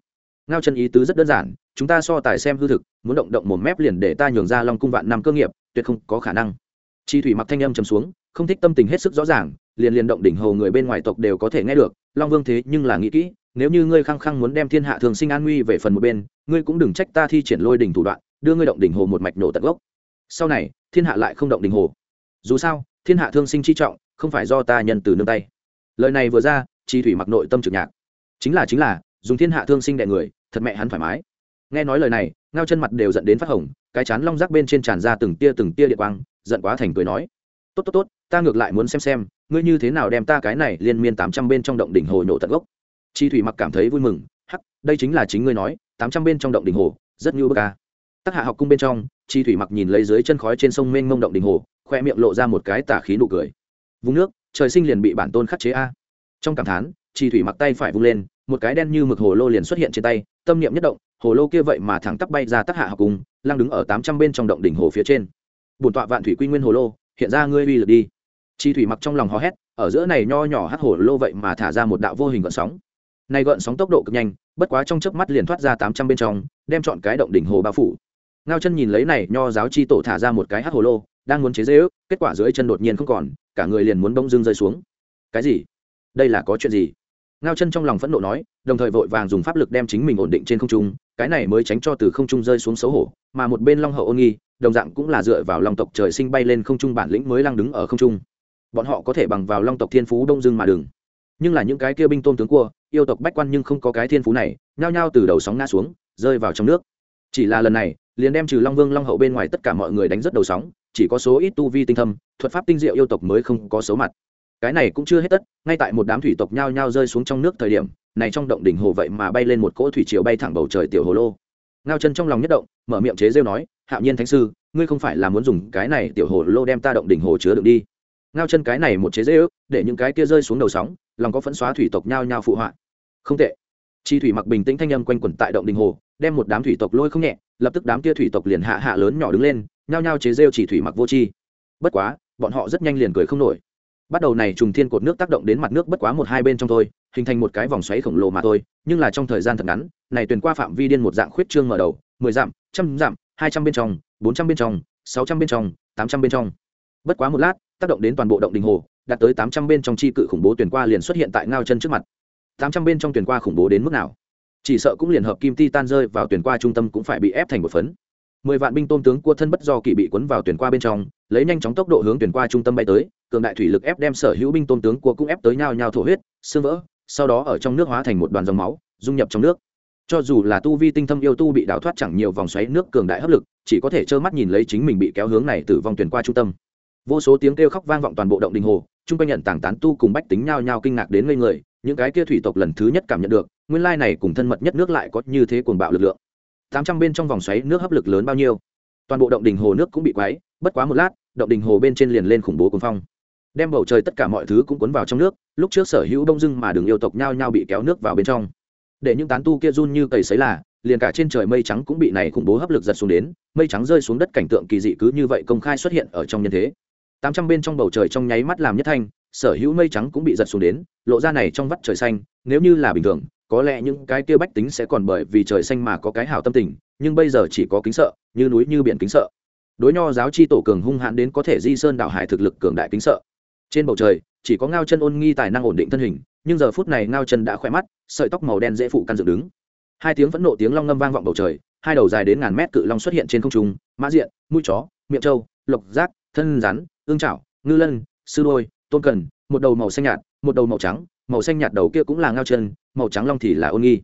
A: Ngao chân ý tứ rất đơn giản, chúng ta so tài xem hư thực, muốn động động một mép liền để ta nhường ra long cung vạn năm cơ nghiệp, tuyệt không có khả năng. Chi thủy mặc thanh âm trầm xuống, không thích tâm tình hết sức rõ ràng, liền liền động đỉnh hồ người bên ngoài tộc đều có thể nghe được, long vương thế nhưng là nghĩ kỹ nếu như ngươi khăng khăng muốn đem thiên hạ thường sinh an nguy về phần một bên, ngươi cũng đừng trách ta thi triển lôi đỉnh thủ đoạn, đưa ngươi động đỉnh hồ một mạch nổ tận gốc. Sau này, thiên hạ lại không động đỉnh hồ. Dù sao, thiên hạ thương sinh chi trọng, không phải do ta nhân từ nương tay. Lời này vừa ra, chi thủy mặc nội tâm trực nhạc. Chính là chính là, dùng thiên hạ thương sinh đại người, thật mẹ hắn thoải mái. Nghe nói lời này, ngao chân mặt đều dẫn đến phát hồng, cái chán long rác bên trên tràn ra từng tia từng tia địa quang, giận quá thành cười nói. Tốt tốt tốt, ta ngược lại muốn xem xem, ngươi như thế nào đem ta cái này liên miên tám trăm bên trong động đỉnh hồ nhổ tận gốc chi thủy mặc cảm thấy vui mừng, hắc, đây chính là chính ngươi nói, tám trăm bên trong động đỉnh hồ, rất như bức ca tác hạ học cung bên trong, chi thủy mặc nhìn lấy dưới chân khói trên sông mênh mông động đỉnh hồ, khoe miệng lộ ra một cái tả khí nụ cười. Vùng nước, trời sinh liền bị bản tôn khắc chế a. Trong cảm thán, chi thủy mặc tay phải vung lên, một cái đen như mực hồ lô liền xuất hiện trên tay, tâm niệm nhất động, hồ lô kia vậy mà thẳng tắp bay ra tác hạ học cung, lăng đứng ở tám trăm bên trong động đỉnh hồ phía trên. Bổn tọa vạn thủy quy nguyên hồ lô, hiện ra ngươi uy lực đi. Chi thủy mặc trong lòng hò hét, ở giữa này nho nhỏ hắt hồ lô vậy mà thả ra một đạo vô hình gợn sóng này gợn sóng tốc độ cực nhanh, bất quá trong chớp mắt liền thoát ra tám trăm bên trong, đem chọn cái động đỉnh hồ bao phủ. Ngao chân nhìn lấy này nho giáo chi tổ thả ra một cái hắt hồ lô, đang muốn chế dễ ước kết quả dưới chân đột nhiên không còn, cả người liền muốn bông dưng rơi xuống. Cái gì? Đây là có chuyện gì? Ngao chân trong lòng phẫn nộ nói, đồng thời vội vàng dùng pháp lực đem chính mình ổn định trên không trung, cái này mới tránh cho từ không trung rơi xuống xấu hổ, mà một bên long hậu ôn nghi, đồng dạng cũng là dựa vào long tộc trời sinh bay lên không trung bản lĩnh mới lăng đứng ở không trung. Bọn họ có thể bằng vào long tộc thiên phú đông dương mà đừng nhưng là những cái kia binh tôn tướng cua, yêu tộc bách quan nhưng không có cái thiên phú này, nhao nhao từ đầu sóng ngã xuống, rơi vào trong nước. Chỉ là lần này, liền đem trừ long vương, long hậu bên ngoài tất cả mọi người đánh rất đầu sóng, chỉ có số ít tu vi tinh thâm, thuật pháp tinh diệu yêu tộc mới không có số mặt. Cái này cũng chưa hết tất, ngay tại một đám thủy tộc nhao nhao rơi xuống trong nước thời điểm, này trong động đỉnh hồ vậy mà bay lên một cỗ thủy triều bay thẳng bầu trời tiểu hồ lô. Ngao chân trong lòng nhất động, mở miệng chế rêu nói, hạo nhiên thánh sư, ngươi không phải là muốn dùng cái này tiểu hồ lô đem ta động đỉnh hồ chứa đựng đi? Ngao chân cái này một chế dễ ước, để những cái kia rơi xuống đầu sóng, lòng có phẫn xóa thủy tộc nhao nhao phụ họa. Không tệ. Chi thủy mặc bình tĩnh thanh âm quanh quẩn tại động đình hồ, đem một đám thủy tộc lôi không nhẹ, lập tức đám kia thủy tộc liền hạ hạ lớn nhỏ đứng lên, nhao nhao chế rêu chỉ thủy mặc vô chi. Bất quá, bọn họ rất nhanh liền cười không nổi. Bắt đầu này trùng thiên cột nước tác động đến mặt nước bất quá một hai bên trong thôi, hình thành một cái vòng xoáy khổng lồ mà thôi, nhưng là trong thời gian thật ngắn, này tuyền qua phạm vi điên một dạng khuyết trương mở đầu, mười dặm, trăm dặm, hai trăm bên trong, bốn trăm bên trong, sáu trăm bên trong, tám trăm bên trong. Bất quá một lát tác động đến toàn bộ động đình hồ, đạt tới tám trăm bên trong chi cự khủng bố tuyển qua liền xuất hiện tại ngao chân trước mặt. Tám trăm bên trong tuyển qua khủng bố đến mức nào? Chỉ sợ cũng liền hợp kim ti tan rơi vào tuyển qua trung tâm cũng phải bị ép thành một phấn. Mười vạn binh tôn tướng cua thân bất do kỵ bị cuốn vào tuyển qua bên trong, lấy nhanh chóng tốc độ hướng tuyển qua trung tâm bay tới, cường đại thủy lực ép đem sở hữu binh tôn tướng cua cũng ép tới nhao nhao thổ huyết, xương vỡ, sau đó ở trong nước hóa thành một đoàn dòng máu, dung nhập trong nước. Cho dù là tu vi tinh thâm yêu tu bị đào thoát chẳng nhiều vòng xoáy nước cường đại hấp lực, chỉ có thể trơ mắt nhìn lấy chính mình bị kéo hướng này từ vòng tuyển qua trung tâm vô số tiếng kêu khóc vang vọng toàn bộ động đình hồ, chung quanh nhận tảng tán tu cùng bách tính nhao nhao kinh ngạc đến ngây người, những cái kia thủy tộc lần thứ nhất cảm nhận được, nguyên lai này cùng thân mật nhất nước lại có như thế cuồng bạo lực lượng. Tám trăm bên trong vòng xoáy nước hấp lực lớn bao nhiêu? Toàn bộ động đình hồ nước cũng bị quáy bất quá một lát, động đình hồ bên trên liền lên khủng bố cuồng phong. Đem bầu trời tất cả mọi thứ cũng cuốn vào trong nước, lúc trước sở hữu đông dưng mà đường yêu tộc nhao nhao bị kéo nước vào bên trong. Để những tán tu kia run như cầy sấy là, liền cả trên trời mây trắng cũng bị này khủng bố hấp lực giật xuống đến, mây trắng rơi xuống đất cảnh tượng kỳ dị cứ như vậy công khai xuất hiện ở trong nhân thế tám trăm bên trong bầu trời trong nháy mắt làm nhất thanh, sở hữu mây trắng cũng bị giật xuống đến, lộ ra này trong vắt trời xanh, nếu như là bình thường, có lẽ những cái kia bách tính sẽ còn bởi vì trời xanh mà có cái hào tâm tình, nhưng bây giờ chỉ có kính sợ, như núi như biển kính sợ. Đối nho giáo chi tổ cường hung hãn đến có thể di sơn đảo hải thực lực cường đại kính sợ. Trên bầu trời, chỉ có ngao chân ôn nghi tài năng ổn định thân hình, nhưng giờ phút này ngao chân đã khỏe mắt, sợi tóc màu đen dễ phụ căn dựng đứng. Hai tiếng vẫn nộ tiếng long ngâm vang vọng bầu trời, hai đầu dài đến ngàn mét cự long xuất hiện trên không trung, mã diện, mũi chó, miệng trâu, lộc giác, thân rắn ương chảo, ngư lân, sư đôi, tôn cần, một đầu màu xanh nhạt, một đầu màu trắng, màu xanh nhạt đầu kia cũng là ngao chân, màu trắng long thì là ôn nghi.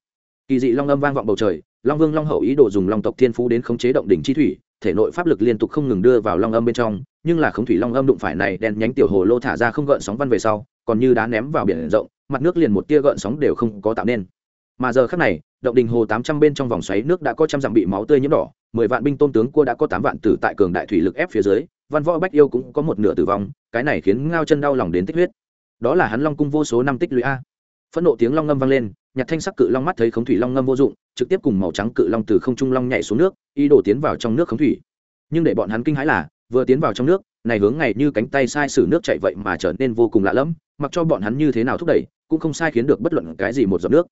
A: Kỳ dị long âm vang vọng bầu trời, long vương long hậu ý đồ dùng long tộc thiên phú đến khống chế động đỉnh chi thủy, thể nội pháp lực liên tục không ngừng đưa vào long âm bên trong, nhưng là khống thủy long âm đụng phải này đen nhánh tiểu hồ lô thả ra không gợn sóng văn về sau, còn như đá ném vào biển rộng, mặt nước liền một tia gợn sóng đều không có tạo nên. Mà giờ khắc này, động đình hồ tám trăm bên trong vòng xoáy nước đã có trăm dặm bị máu tươi nhiễm đỏ, mười vạn binh tôn tướng cua đã có tám vạn tử tại cường đại thủy lực ép phía dưới văn võ bách yêu cũng có một nửa tử vong, cái này khiến ngao chân đau lòng đến tích huyết. Đó là hắn long cung vô số năm tích lũy a. Phẫn nộ tiếng long ngâm vang lên nhặt thanh sắc cự long mắt thấy khống thủy long ngâm vô dụng, trực tiếp cùng màu trắng cự long từ không trung long nhảy xuống nước, ý đồ tiến vào trong nước khống thủy. Nhưng để bọn hắn kinh hãi là, vừa tiến vào trong nước, này hướng ngày như cánh tay sai sử nước chạy vậy mà trở nên vô cùng lạ lẫm, mặc cho bọn hắn như thế nào thúc đẩy, cũng không sai khiến được bất luận cái gì một giọt nước.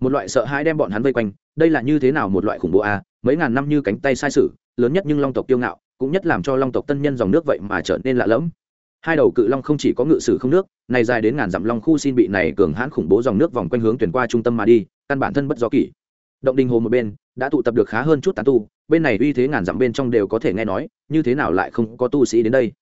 A: Một loại sợ hãi đem bọn hắn vây quanh, đây là như thế nào một loại khủng bố a, mấy ngàn năm như cánh tay sai sử, lớn nhất nhưng long tộc kiêu ngạo cũng nhất làm cho long tộc tân nhân dòng nước vậy mà trở nên lạ lẫm. Hai đầu cự long không chỉ có ngự sử không nước này dài đến ngàn dặm long khu xin bị này cường hãn khủng bố dòng nước vòng quanh hướng tuyển qua trung tâm mà đi, căn bản thân bất do kỷ. Động đình hồ một bên, đã tụ tập được khá hơn chút tán tu, bên này uy thế ngàn dặm bên trong đều có thể nghe nói, như thế nào lại không có tu sĩ đến đây?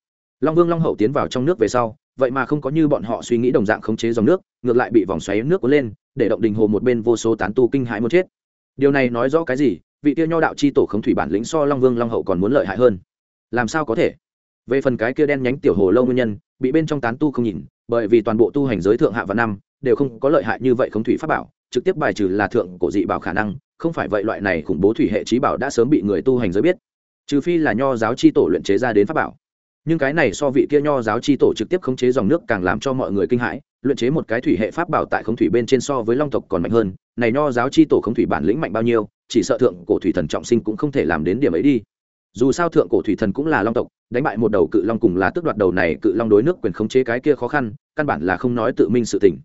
A: Long vương long hậu tiến vào trong nước về sau, vậy mà không có như bọn họ suy nghĩ đồng dạng khống chế dòng nước, ngược lại bị vòng xoáy nước cuốn lên, để động đình hồ một bên vô số tán tu kinh hãi muốn chết. Điều này nói rõ cái gì? Vị tiêu nho đạo chi tổ khống thủy bản lĩnh so long vương long hậu còn muốn lợi hại hơn làm sao có thể? Về phần cái kia đen nhánh tiểu hồ lâu nguyên nhân, bị bên trong tán tu không nhìn, bởi vì toàn bộ tu hành giới thượng hạ và năm, đều không có lợi hại như vậy khống thủy pháp bảo, trực tiếp bài trừ là thượng cổ dị bảo khả năng, không phải vậy loại này khủng bố thủy hệ trí bảo đã sớm bị người tu hành giới biết. Trừ phi là nho giáo chi tổ luyện chế ra đến pháp bảo. Nhưng cái này so vị kia nho giáo chi tổ trực tiếp khống chế dòng nước càng làm cho mọi người kinh hãi, luyện chế một cái thủy hệ pháp bảo tại khống thủy bên trên so với long tộc còn mạnh hơn, này nho giáo chi tổ khống thủy bản lĩnh mạnh bao nhiêu, chỉ sợ thượng cổ thủy thần trọng sinh cũng không thể làm đến điểm ấy đi dù sao thượng cổ thủy thần cũng là long tộc, đánh bại một đầu cự long cùng là tước đoạt đầu này cự long đối nước quyền khống chế cái kia khó khăn, căn bản là không nói tự minh sự tỉnh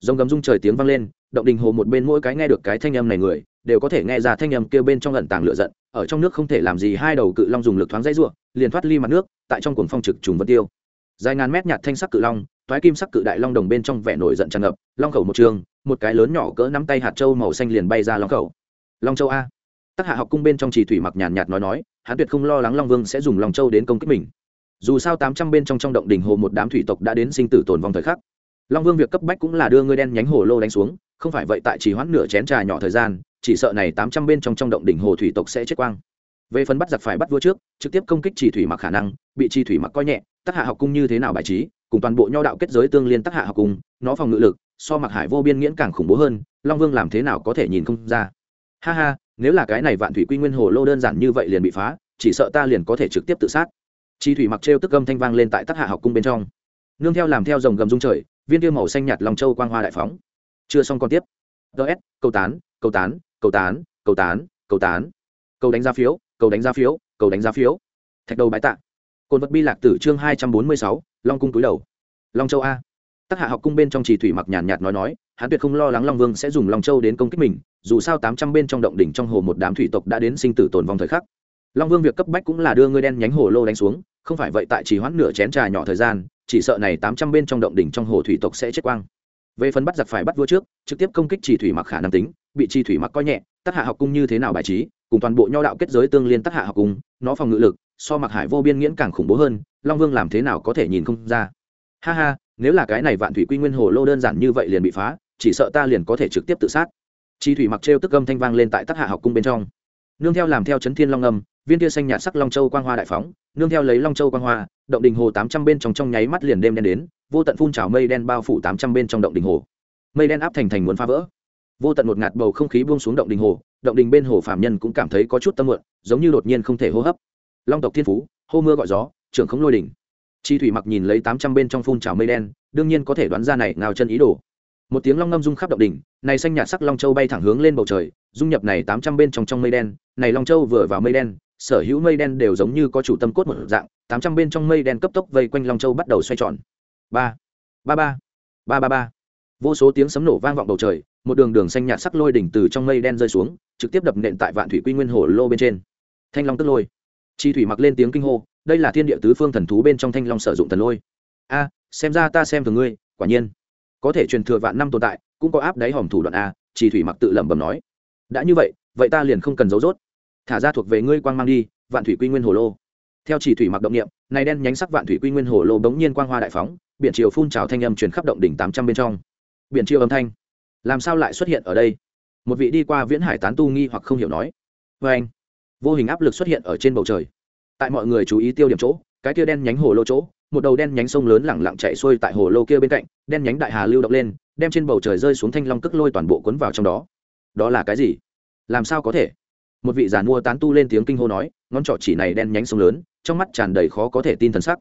A: dòng gầm rung trời tiếng vang lên, động đình hồ một bên mỗi cái nghe được cái thanh âm này người, đều có thể nghe ra thanh âm kia bên trong lẩn tàng lửa giận, ở trong nước không thể làm gì, hai đầu cự long dùng lực thoáng dãy ruộng liền thoát ly mặt nước, tại trong cuồng phong trực trùng vân tiêu. Dài ngàn mét nhạt thanh sắc cự long thoái kim sắc cự đại long đồng bên trong vẻ nổi giận tràn ngập, long khẩu một trường, một cái lớn nhỏ cỡ nắm tay hạt châu màu xanh liền bay ra long khẩu. Long châu a tác hạ học cung bên trong trì thủy mặc nhàn nhạt nói nói, hắn tuyệt không lo lắng long vương sẽ dùng long châu đến công kích mình. Dù sao tám trăm bên trong trong động đỉnh hồ một đám thủy tộc đã đến sinh tử tồn vong thời khắc. Long vương việc cấp bách cũng là đưa ngươi đen nhánh hồ lô đánh xuống, không phải vậy tại chỉ hoãn nửa chén trà nhỏ thời gian, chỉ sợ này tám trăm bên trong trong động đỉnh hồ thủy tộc sẽ chết quang. Về phần bắt giặc phải bắt vua trước, trực tiếp công kích chỉ thủy mặc khả năng, bị trì thủy mặc coi nhẹ tác hạ học cung như thế nào bài trí, cùng toàn bộ nho đạo kết giới tương liên tác hạ học cung, nó phòng ngự lực, so mặc hải vô biên nghiễn càng khủng bố hơn, long vương làm thế nào có thể nhìn không ra. Ha ha nếu là cái này vạn thủy quy nguyên hồ lô đơn giản như vậy liền bị phá, chỉ sợ ta liền có thể trực tiếp tự sát. Chi thủy mặc trêu tức âm thanh vang lên tại tác hạ học cung bên trong. Nương theo làm theo dòng gầm rung trời, viên tiêu màu xanh nhạt lòng châu quang hoa đại phóng. Chưa xong còn tiếp. Ts câu tán câu tán câu tán câu tán câu tán. Câu đánh giá phiếu câu đánh giá phiếu câu đánh giá phiếu. Thạch đầu bãi tạ. Cồn vật bi lạc tử chương hai trăm bốn mươi sáu, long cung túi đầu. Long châu a tác hạ học cung bên trong trì thủy mặc nhàn nhạt nói nói, hắn tuyệt không lo lắng long vương sẽ dùng long châu đến công kích mình, dù sao tám trăm bên trong động đỉnh trong hồ một đám thủy tộc đã đến sinh tử tồn vong thời khắc. Long vương việc cấp bách cũng là đưa ngươi đen nhánh hồ lô đánh xuống, không phải vậy tại chỉ hoãn nửa chén trà nhỏ thời gian, chỉ sợ này tám trăm bên trong động đỉnh trong hồ thủy tộc sẽ chết quang. Về phần bắt giặc phải bắt vua trước, trực tiếp công kích chỉ thủy mặc khả năng tính, bị trì thủy mặc coi nhẹ tác hạ học cung như thế nào bài trí, cùng toàn bộ nho đạo kết giới tương liên tác hạ học cung, nó phòng ngự lực, so mặc hải vô biên nghiễn càng khủng bố hơn, long vương làm thế nào có thể nhìn không ra. Ha ha nếu là cái này vạn thủy quy nguyên hồ lô đơn giản như vậy liền bị phá, chỉ sợ ta liền có thể trực tiếp tự sát. Chi thủy mặc trêu tức âm thanh vang lên tại tác hạ học cung bên trong. Nương theo làm theo chấn thiên long âm, viên tia xanh nhạt sắc long châu quang hoa đại phóng, nương theo lấy long châu quang hoa, động đình hồ tám trăm bên trong trong nháy mắt liền đêm đen đến, vô tận phun trào mây đen bao phủ tám trăm bên trong động đình hồ. Mây đen áp thành thành muốn phá vỡ. Vô tận một ngạt bầu không khí buông xuống động đình hồ, động đình bên hồ phạm nhân cũng cảm thấy có chút tâm mượn giống như đột nhiên không thể hô hấp. Long tộc thiên phú, hô mưa gọi gió, trưởng không lôi đỉnh chi thủy mặc nhìn lấy tám trăm bên trong phun trào mây đen, đương nhiên có thể đoán ra này ngao chân ý đồ. Một tiếng long ngâm rung khắp động đỉnh, này xanh nhạt sắc long châu bay thẳng hướng lên bầu trời, dung nhập này tám trăm bên trong trong mây đen, này long châu vừa vào mây đen, sở hữu mây đen đều giống như có chủ tâm cốt một dạng, tám trăm bên trong mây đen cấp tốc vây quanh long châu bắt đầu xoay tròn. Ba ba ba ba ba ba. Vô số tiếng sấm nổ vang vọng bầu trời, một đường đường xanh nhạt sắc lôi đỉnh từ trong mây đen rơi xuống, trực tiếp đập nện tại vạn thủy quy nguyên hồ lô bên trên. Thanh long tức lôi. Chi thủy mặc lên tiếng kinh hô đây là thiên địa tứ phương thần thú bên trong thanh long sử dụng thần lôi. A, xem ra ta xem thường ngươi, quả nhiên. Có thể truyền thừa vạn năm tồn tại, cũng có áp đáy hòm thủ đoạn a, Chỉ thủy mặc tự lẩm bẩm nói. Đã như vậy vậy ta liền không cần giấu rốt. Thả ra thuộc về ngươi quang mang đi, vạn thủy quy nguyên hồ lô. Theo chỉ thủy mặc động niệm, này đen nhánh sắc vạn thủy quy nguyên hồ lô bỗng nhiên quang hoa đại phóng, biển chiều phun trào thanh âm truyền khắp động đỉnh tám trăm bên trong. Biển chiều âm thanh. Làm sao lại xuất hiện ở đây? Một vị đi qua viễn hải tán tu nghi hoặc không hiểu nói. Vê anh vô hình áp lực xuất hiện ở trên bầu trời tại mọi người chú ý tiêu điểm chỗ, cái kia đen nhánh hồ lô chỗ, một đầu đen nhánh sông lớn lẳng lặng chạy xuôi tại hồ lô kia bên cạnh, đen nhánh đại hà lưu động lên, đem trên bầu trời rơi xuống thanh long cất lôi toàn bộ cuốn vào trong đó. Đó là cái gì? Làm sao có thể? Một vị giàn mua tán tu lên tiếng kinh hô nói, ngón trỏ chỉ này đen nhánh sông lớn, trong mắt tràn đầy khó có thể tin thần sắc.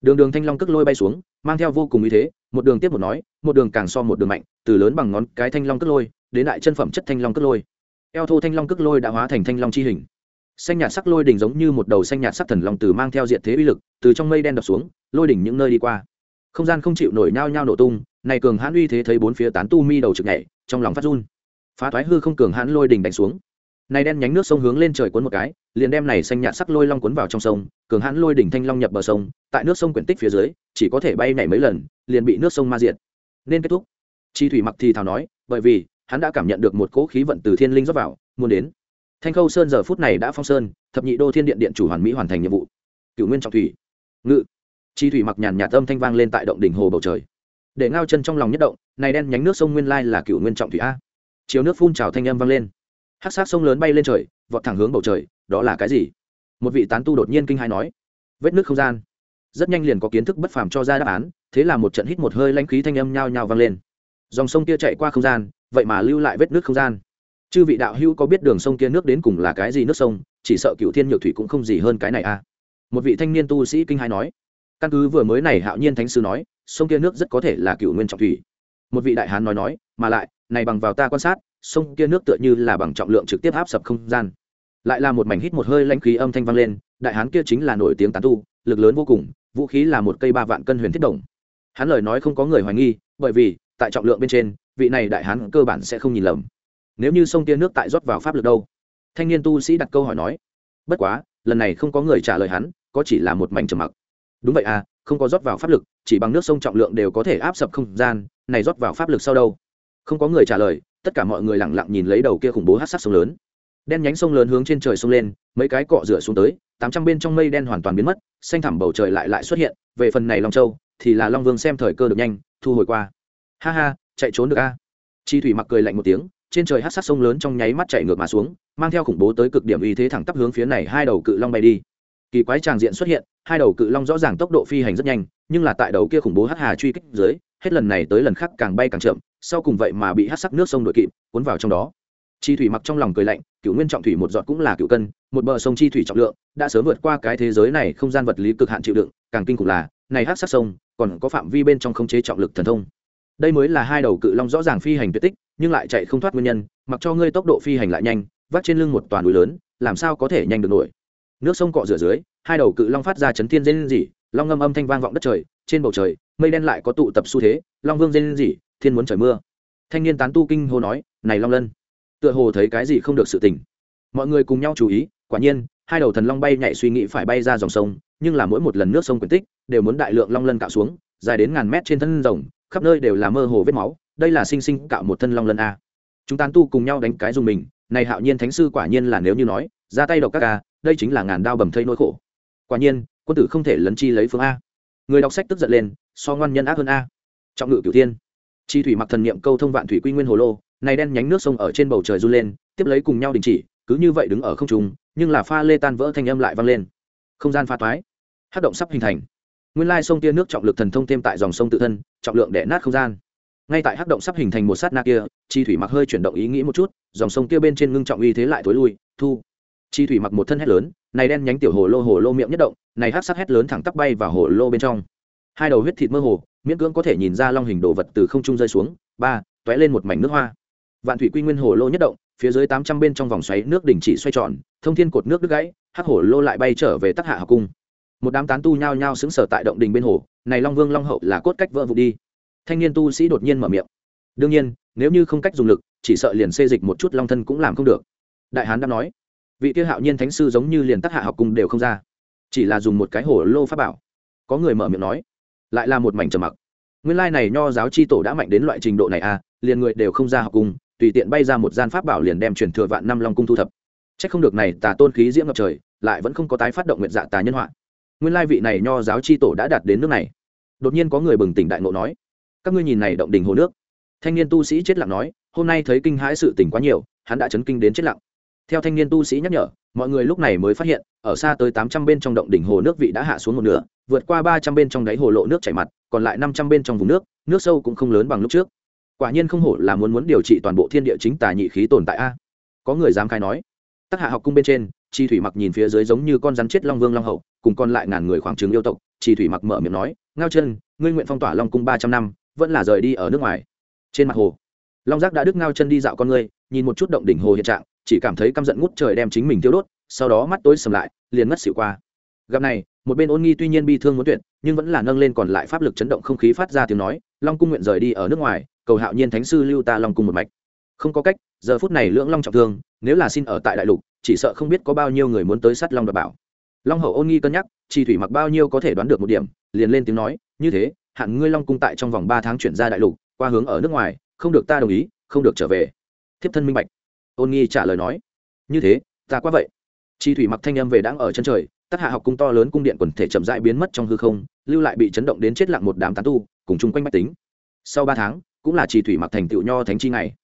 A: Đường đường thanh long cất lôi bay xuống, mang theo vô cùng ý thế, một đường tiếp một nói, một đường càng so một đường mạnh, từ lớn bằng ngón cái thanh long cất lôi, đến đại chân phẩm chất thanh long cất lôi. Eo thô thanh long cất lôi đã hóa thành thanh long chi hình xanh nhạt sắc lôi đỉnh giống như một đầu xanh nhạt sắc thần long từ mang theo diện thế uy lực, từ trong mây đen đập xuống, lôi đỉnh những nơi đi qua. Không gian không chịu nổi nhao nhao nổ tung này cường hãn uy thế thấy bốn phía tán tu mi đầu trực nhảy, trong lòng phát run. Phá thoái hư không cường hãn lôi đỉnh đánh xuống. Này đen nhánh nước sông hướng lên trời cuốn một cái, liền đem này xanh nhạt sắc lôi long cuốn vào trong sông, cường hãn lôi đỉnh thanh long nhập bờ sông, tại nước sông quyển tích phía dưới, chỉ có thể bay nhảy mấy lần, liền bị nước sông ma diệt. Nên kết thúc. Chi thủy mặc thì thào nói, bởi vì hắn đã cảm nhận được một cỗ khí vận từ thiên linh rót vào, muốn đến thanh khâu sơn giờ phút này đã phong sơn, thập nhị đô thiên điện điện chủ hoàn mỹ hoàn thành nhiệm vụ. Cựu nguyên trọng thủy. Ngự. Chi thủy mặc nhàn nhạt âm thanh vang lên tại động đỉnh hồ bầu trời. Để ngao chân trong lòng nhất động, này đen nhánh nước sông nguyên lai là cựu nguyên trọng thủy a. Chiều nước phun trào thanh âm vang lên. Hát sát sông lớn bay lên trời, vọt thẳng hướng bầu trời, đó là cái gì? Một vị tán tu đột nhiên kinh hai nói. Vết nước không gian. Rất nhanh liền có kiến thức bất phàm cho ra đáp án, thế là một trận hít một hơi lãnh khí thanh âm nhao nhao vang lên. Dòng sông kia chạy qua không gian, vậy mà lưu lại vết nước không gian chư vị đạo hữu có biết đường sông kia nước đến cùng là cái gì nước sông? Chỉ sợ cựu thiên nhược thủy cũng không gì hơn cái này a à. một vị thanh niên tu sĩ kinh hai nói. Căn cứ vừa mới này hạo nhiên thánh sư nói, sông kia nước rất có thể là cựu nguyên trọng thủy. Một vị đại hán nói nói, mà lại, này bằng vào ta quan sát, sông kia nước tựa như là bằng trọng lượng trực tiếp áp sập không gian. Lại là một mảnh hít một hơi lãnh khí âm thanh vang lên, đại hán kia chính là nổi tiếng tán tu, lực lớn vô cùng, vũ khí là một cây ba vạn cân huyền thiết đồng. Hắn lời nói không có người hoài nghi, bởi vì, tại trọng lượng bên trên, vị này đại hán cơ bản sẽ không nhìn lầm nếu như sông tia nước tại rót vào pháp lực đâu? Thanh niên tu sĩ đặt câu hỏi nói. Bất quá, lần này không có người trả lời hắn, có chỉ là một mảnh trầm mặc. Đúng vậy à không có rót vào pháp lực, chỉ bằng nước sông trọng lượng đều có thể áp sập không gian, này rót vào pháp lực sau đâu? Không có người trả lời, tất cả mọi người lẳng lặng nhìn lấy đầu kia khủng bố hát sắc sông lớn. Đen nhánh sông lớn hướng trên trời sông lên, mấy cái cọ rửa xuống tới, tám trăm bên trong mây đen hoàn toàn biến mất, xanh thẳm bầu trời lại lại xuất hiện, về phần này long châu, thì là long vương xem thời cơ được nhanh, thu hồi qua. Ha ha, chạy trốn được a. Chi thủy mặc cười lạnh một tiếng trên trời hát sát sông lớn trong nháy mắt chạy ngược mà xuống, mang theo khủng bố tới cực điểm uy thế thẳng tắp hướng phía này hai đầu cự long bay đi. Kỳ quái tràng diện xuất hiện, hai đầu cự long rõ ràng tốc độ phi hành rất nhanh, nhưng là tại đầu kia khủng bố hát hà truy kích dưới, hết lần này tới lần khác càng bay càng chậm, sau cùng vậy mà bị hát sắc nước sông đội kịp, cuốn vào trong đó. Chi thủy mặc trong lòng cười lạnh, cựu nguyên trọng thủy một giọt cũng là cựu cân, một bờ sông chi thủy trọng lượng, đã sớm vượt qua cái thế giới này không gian vật lý cực hạn chịu đựng, càng kinh khủng là, này hát sắc sông, còn có phạm vi bên trong khống chế trọng lực thần thông. Đây mới là hai đầu cự long rõ ràng phi hành tuyệt tích nhưng lại chạy không thoát nguyên nhân, mặc cho ngươi tốc độ phi hành lại nhanh vắt trên lưng một toàn núi lớn, làm sao có thể nhanh được nổi? Nước sông cọ rửa dưới, hai đầu cự long phát ra chấn thiên dên dỉ long ngâm âm thanh vang vọng đất trời, trên bầu trời, mây đen lại có tụ tập xu thế, long vương dên dỉ thiên muốn trời mưa. Thanh niên tán tu kinh hô nói, này long lân, tựa hồ thấy cái gì không được sự tình. Mọi người cùng nhau chú ý, quả nhiên, hai đầu thần long bay nhảy suy nghĩ phải bay ra dòng sông, nhưng là mỗi một lần nước sông quyển tích, đều muốn đại lượng long lân cạo xuống, dài đến ngàn mét trên thân rồng, khắp nơi đều là mơ hồ vết máu đây là sinh sinh cạo một thân long lân a. Chúng tán tu cùng nhau đánh cái dùng mình, này hạo nhiên thánh sư quả nhiên là nếu như nói, ra tay độc các a đây chính là ngàn đao bầm thây nỗi khổ. Quả nhiên, quân tử không thể lấn chi lấy phương a. Người đọc sách tức giận lên, so ngoan nhân ác hơn a. Trọng ngự cửu thiên. Chi thủy mặc thần niệm câu thông vạn thủy quy nguyên hồ lô, này đen nhánh nước sông ở trên bầu trời du lên, tiếp lấy cùng nhau đình chỉ, cứ như vậy đứng ở không trung, nhưng là pha lê tan vỡ thanh âm lại vang lên. Không gian pha toái. Hát động sắp hình thành. Nguyên lai sông tia nước trọng lực thần thông thêm tại dòng sông tự thân, trọng lượng đẻ nát không gian ngay tại hắc động sắp hình thành một sát na kia, chi thủy mặc hơi chuyển động ý nghĩ một chút, dòng sông kia bên trên ngưng trọng uy thế lại thối lui, thu. Chi thủy mặc một thân hét lớn, này đen nhánh tiểu hồ lô hồ lô miệng nhất động, này hắc sắc hét lớn thẳng tắp bay vào hồ lô bên trong. Hai đầu huyết thịt mơ hồ, miễn cưỡng có thể nhìn ra long hình đồ vật từ không trung rơi xuống, ba t lên một mảnh nước hoa. Vạn thủy quy nguyên hồ lô nhất động, phía dưới tám trăm bên trong vòng xoáy nước đỉnh chỉ xoay tròn, thông thiên cột nước đứt gãy, hắc hồ lô lại bay trở về tắc hạ học cung. Một đám tán tu nhao nhao xứng sở tại động đình bên hồ, này long vương long hậu là cốt cách vỡ vụ đi thanh niên tu sĩ đột nhiên mở miệng. Đương nhiên, nếu như không cách dùng lực, chỉ sợ liền xê dịch một chút long thân cũng làm không được. Đại hán đã nói, vị tiêu hạo nhiên thánh sư giống như liền tắc hạ học cung đều không ra. Chỉ là dùng một cái hổ lô pháp bảo. Có người mở miệng nói, lại là một mảnh trầm mặc. Nguyên lai này nho giáo chi tổ đã mạnh đến loại trình độ này à liền người đều không ra học cung, tùy tiện bay ra một gian pháp bảo liền đem truyền thừa vạn năm long cung thu thập. C h ắ c không được này tà tôn khí diễm ngập trời, lại vẫn không có tái phát động nguyện dạ tà nhân họa. Nguyên lai vị này nho giáo chi tổ đã đạt đến nước này. Đột nhiên có người bừng tỉnh đại ngộ nói các ngươi nhìn này động đình hồ nước. Thanh niên tu sĩ chết lặng nói, hôm nay thấy kinh hãi sự tỉnh quá nhiều, hắn đã chấn kinh đến chết lặng. Theo thanh niên tu sĩ nhắc nhở, mọi người lúc này mới phát hiện, ở xa tới tám trăm bên trong động đỉnh hồ nước vị đã hạ xuống một nửa, vượt qua ba trăm bên trong đáy hồ lộ nước chảy mặt, còn lại năm trăm bên trong vùng nước nước sâu cũng không lớn bằng lúc trước. Quả nhiên không hổ là muốn muốn điều trị toàn bộ thiên địa chính tà nhị khí tồn tại a. Có người dám khai nói. Tác hạ học cung bên trên, chi thủy mặc nhìn phía dưới giống như con rắn chết long vương long hậu, cùng còn lại ngàn người khoảng trường yêu tộc, chi thủy mặc mở miệng nói, ngao chân, ngươi nguyện phong tỏa long cung ba trăm năm vẫn là rời đi ở nước ngoài. Trên mặt hồ, long giác đã đứt ngao chân đi dạo con người, nhìn một chút động đỉnh hồ hiện trạng, chỉ cảm thấy căm giận ngút trời đem chính mình tiêu đốt, sau đó mắt tối sầm lại, liền mất xỉu qua. Gặp này, một bên ôn nghi tuy nhiên bi thương muốn tuyệt, nhưng vẫn là nâng lên còn lại pháp lực chấn động không khí phát ra tiếng nói, long cung nguyện rời đi ở nước ngoài, cầu hạo nhiên thánh sư lưu ta long cung một mạch. Không có cách, giờ phút này lưỡng long trọng thương, nếu là xin ở tại đại lục, chỉ sợ không biết có bao nhiêu người muốn tới sát long đảm bảo. Long hậu ôn nghi cân nhắc, chi thủy mặc bao nhiêu có thể đoán được một điểm, liền lên tiếng nói, như thế hạn ngươi long cung tại trong vòng ba tháng chuyển ra đại lục, qua hướng ở nước ngoài, không được ta đồng ý, không được trở về. Thiếp thân minh bạch. Ôn nghi trả lời nói. Như thế, ta quá vậy. Chi thủy mặc thanh âm về đang ở chân trời tác hạ học cung to lớn cung điện quần thể chậm rãi biến mất trong hư không, lưu lại bị chấn động đến chết lặng một đám tán tu, cùng chung quanh bách tính. Sau ba tháng, cũng là chi thủy mặc thành tựu nho thánh chi ngày.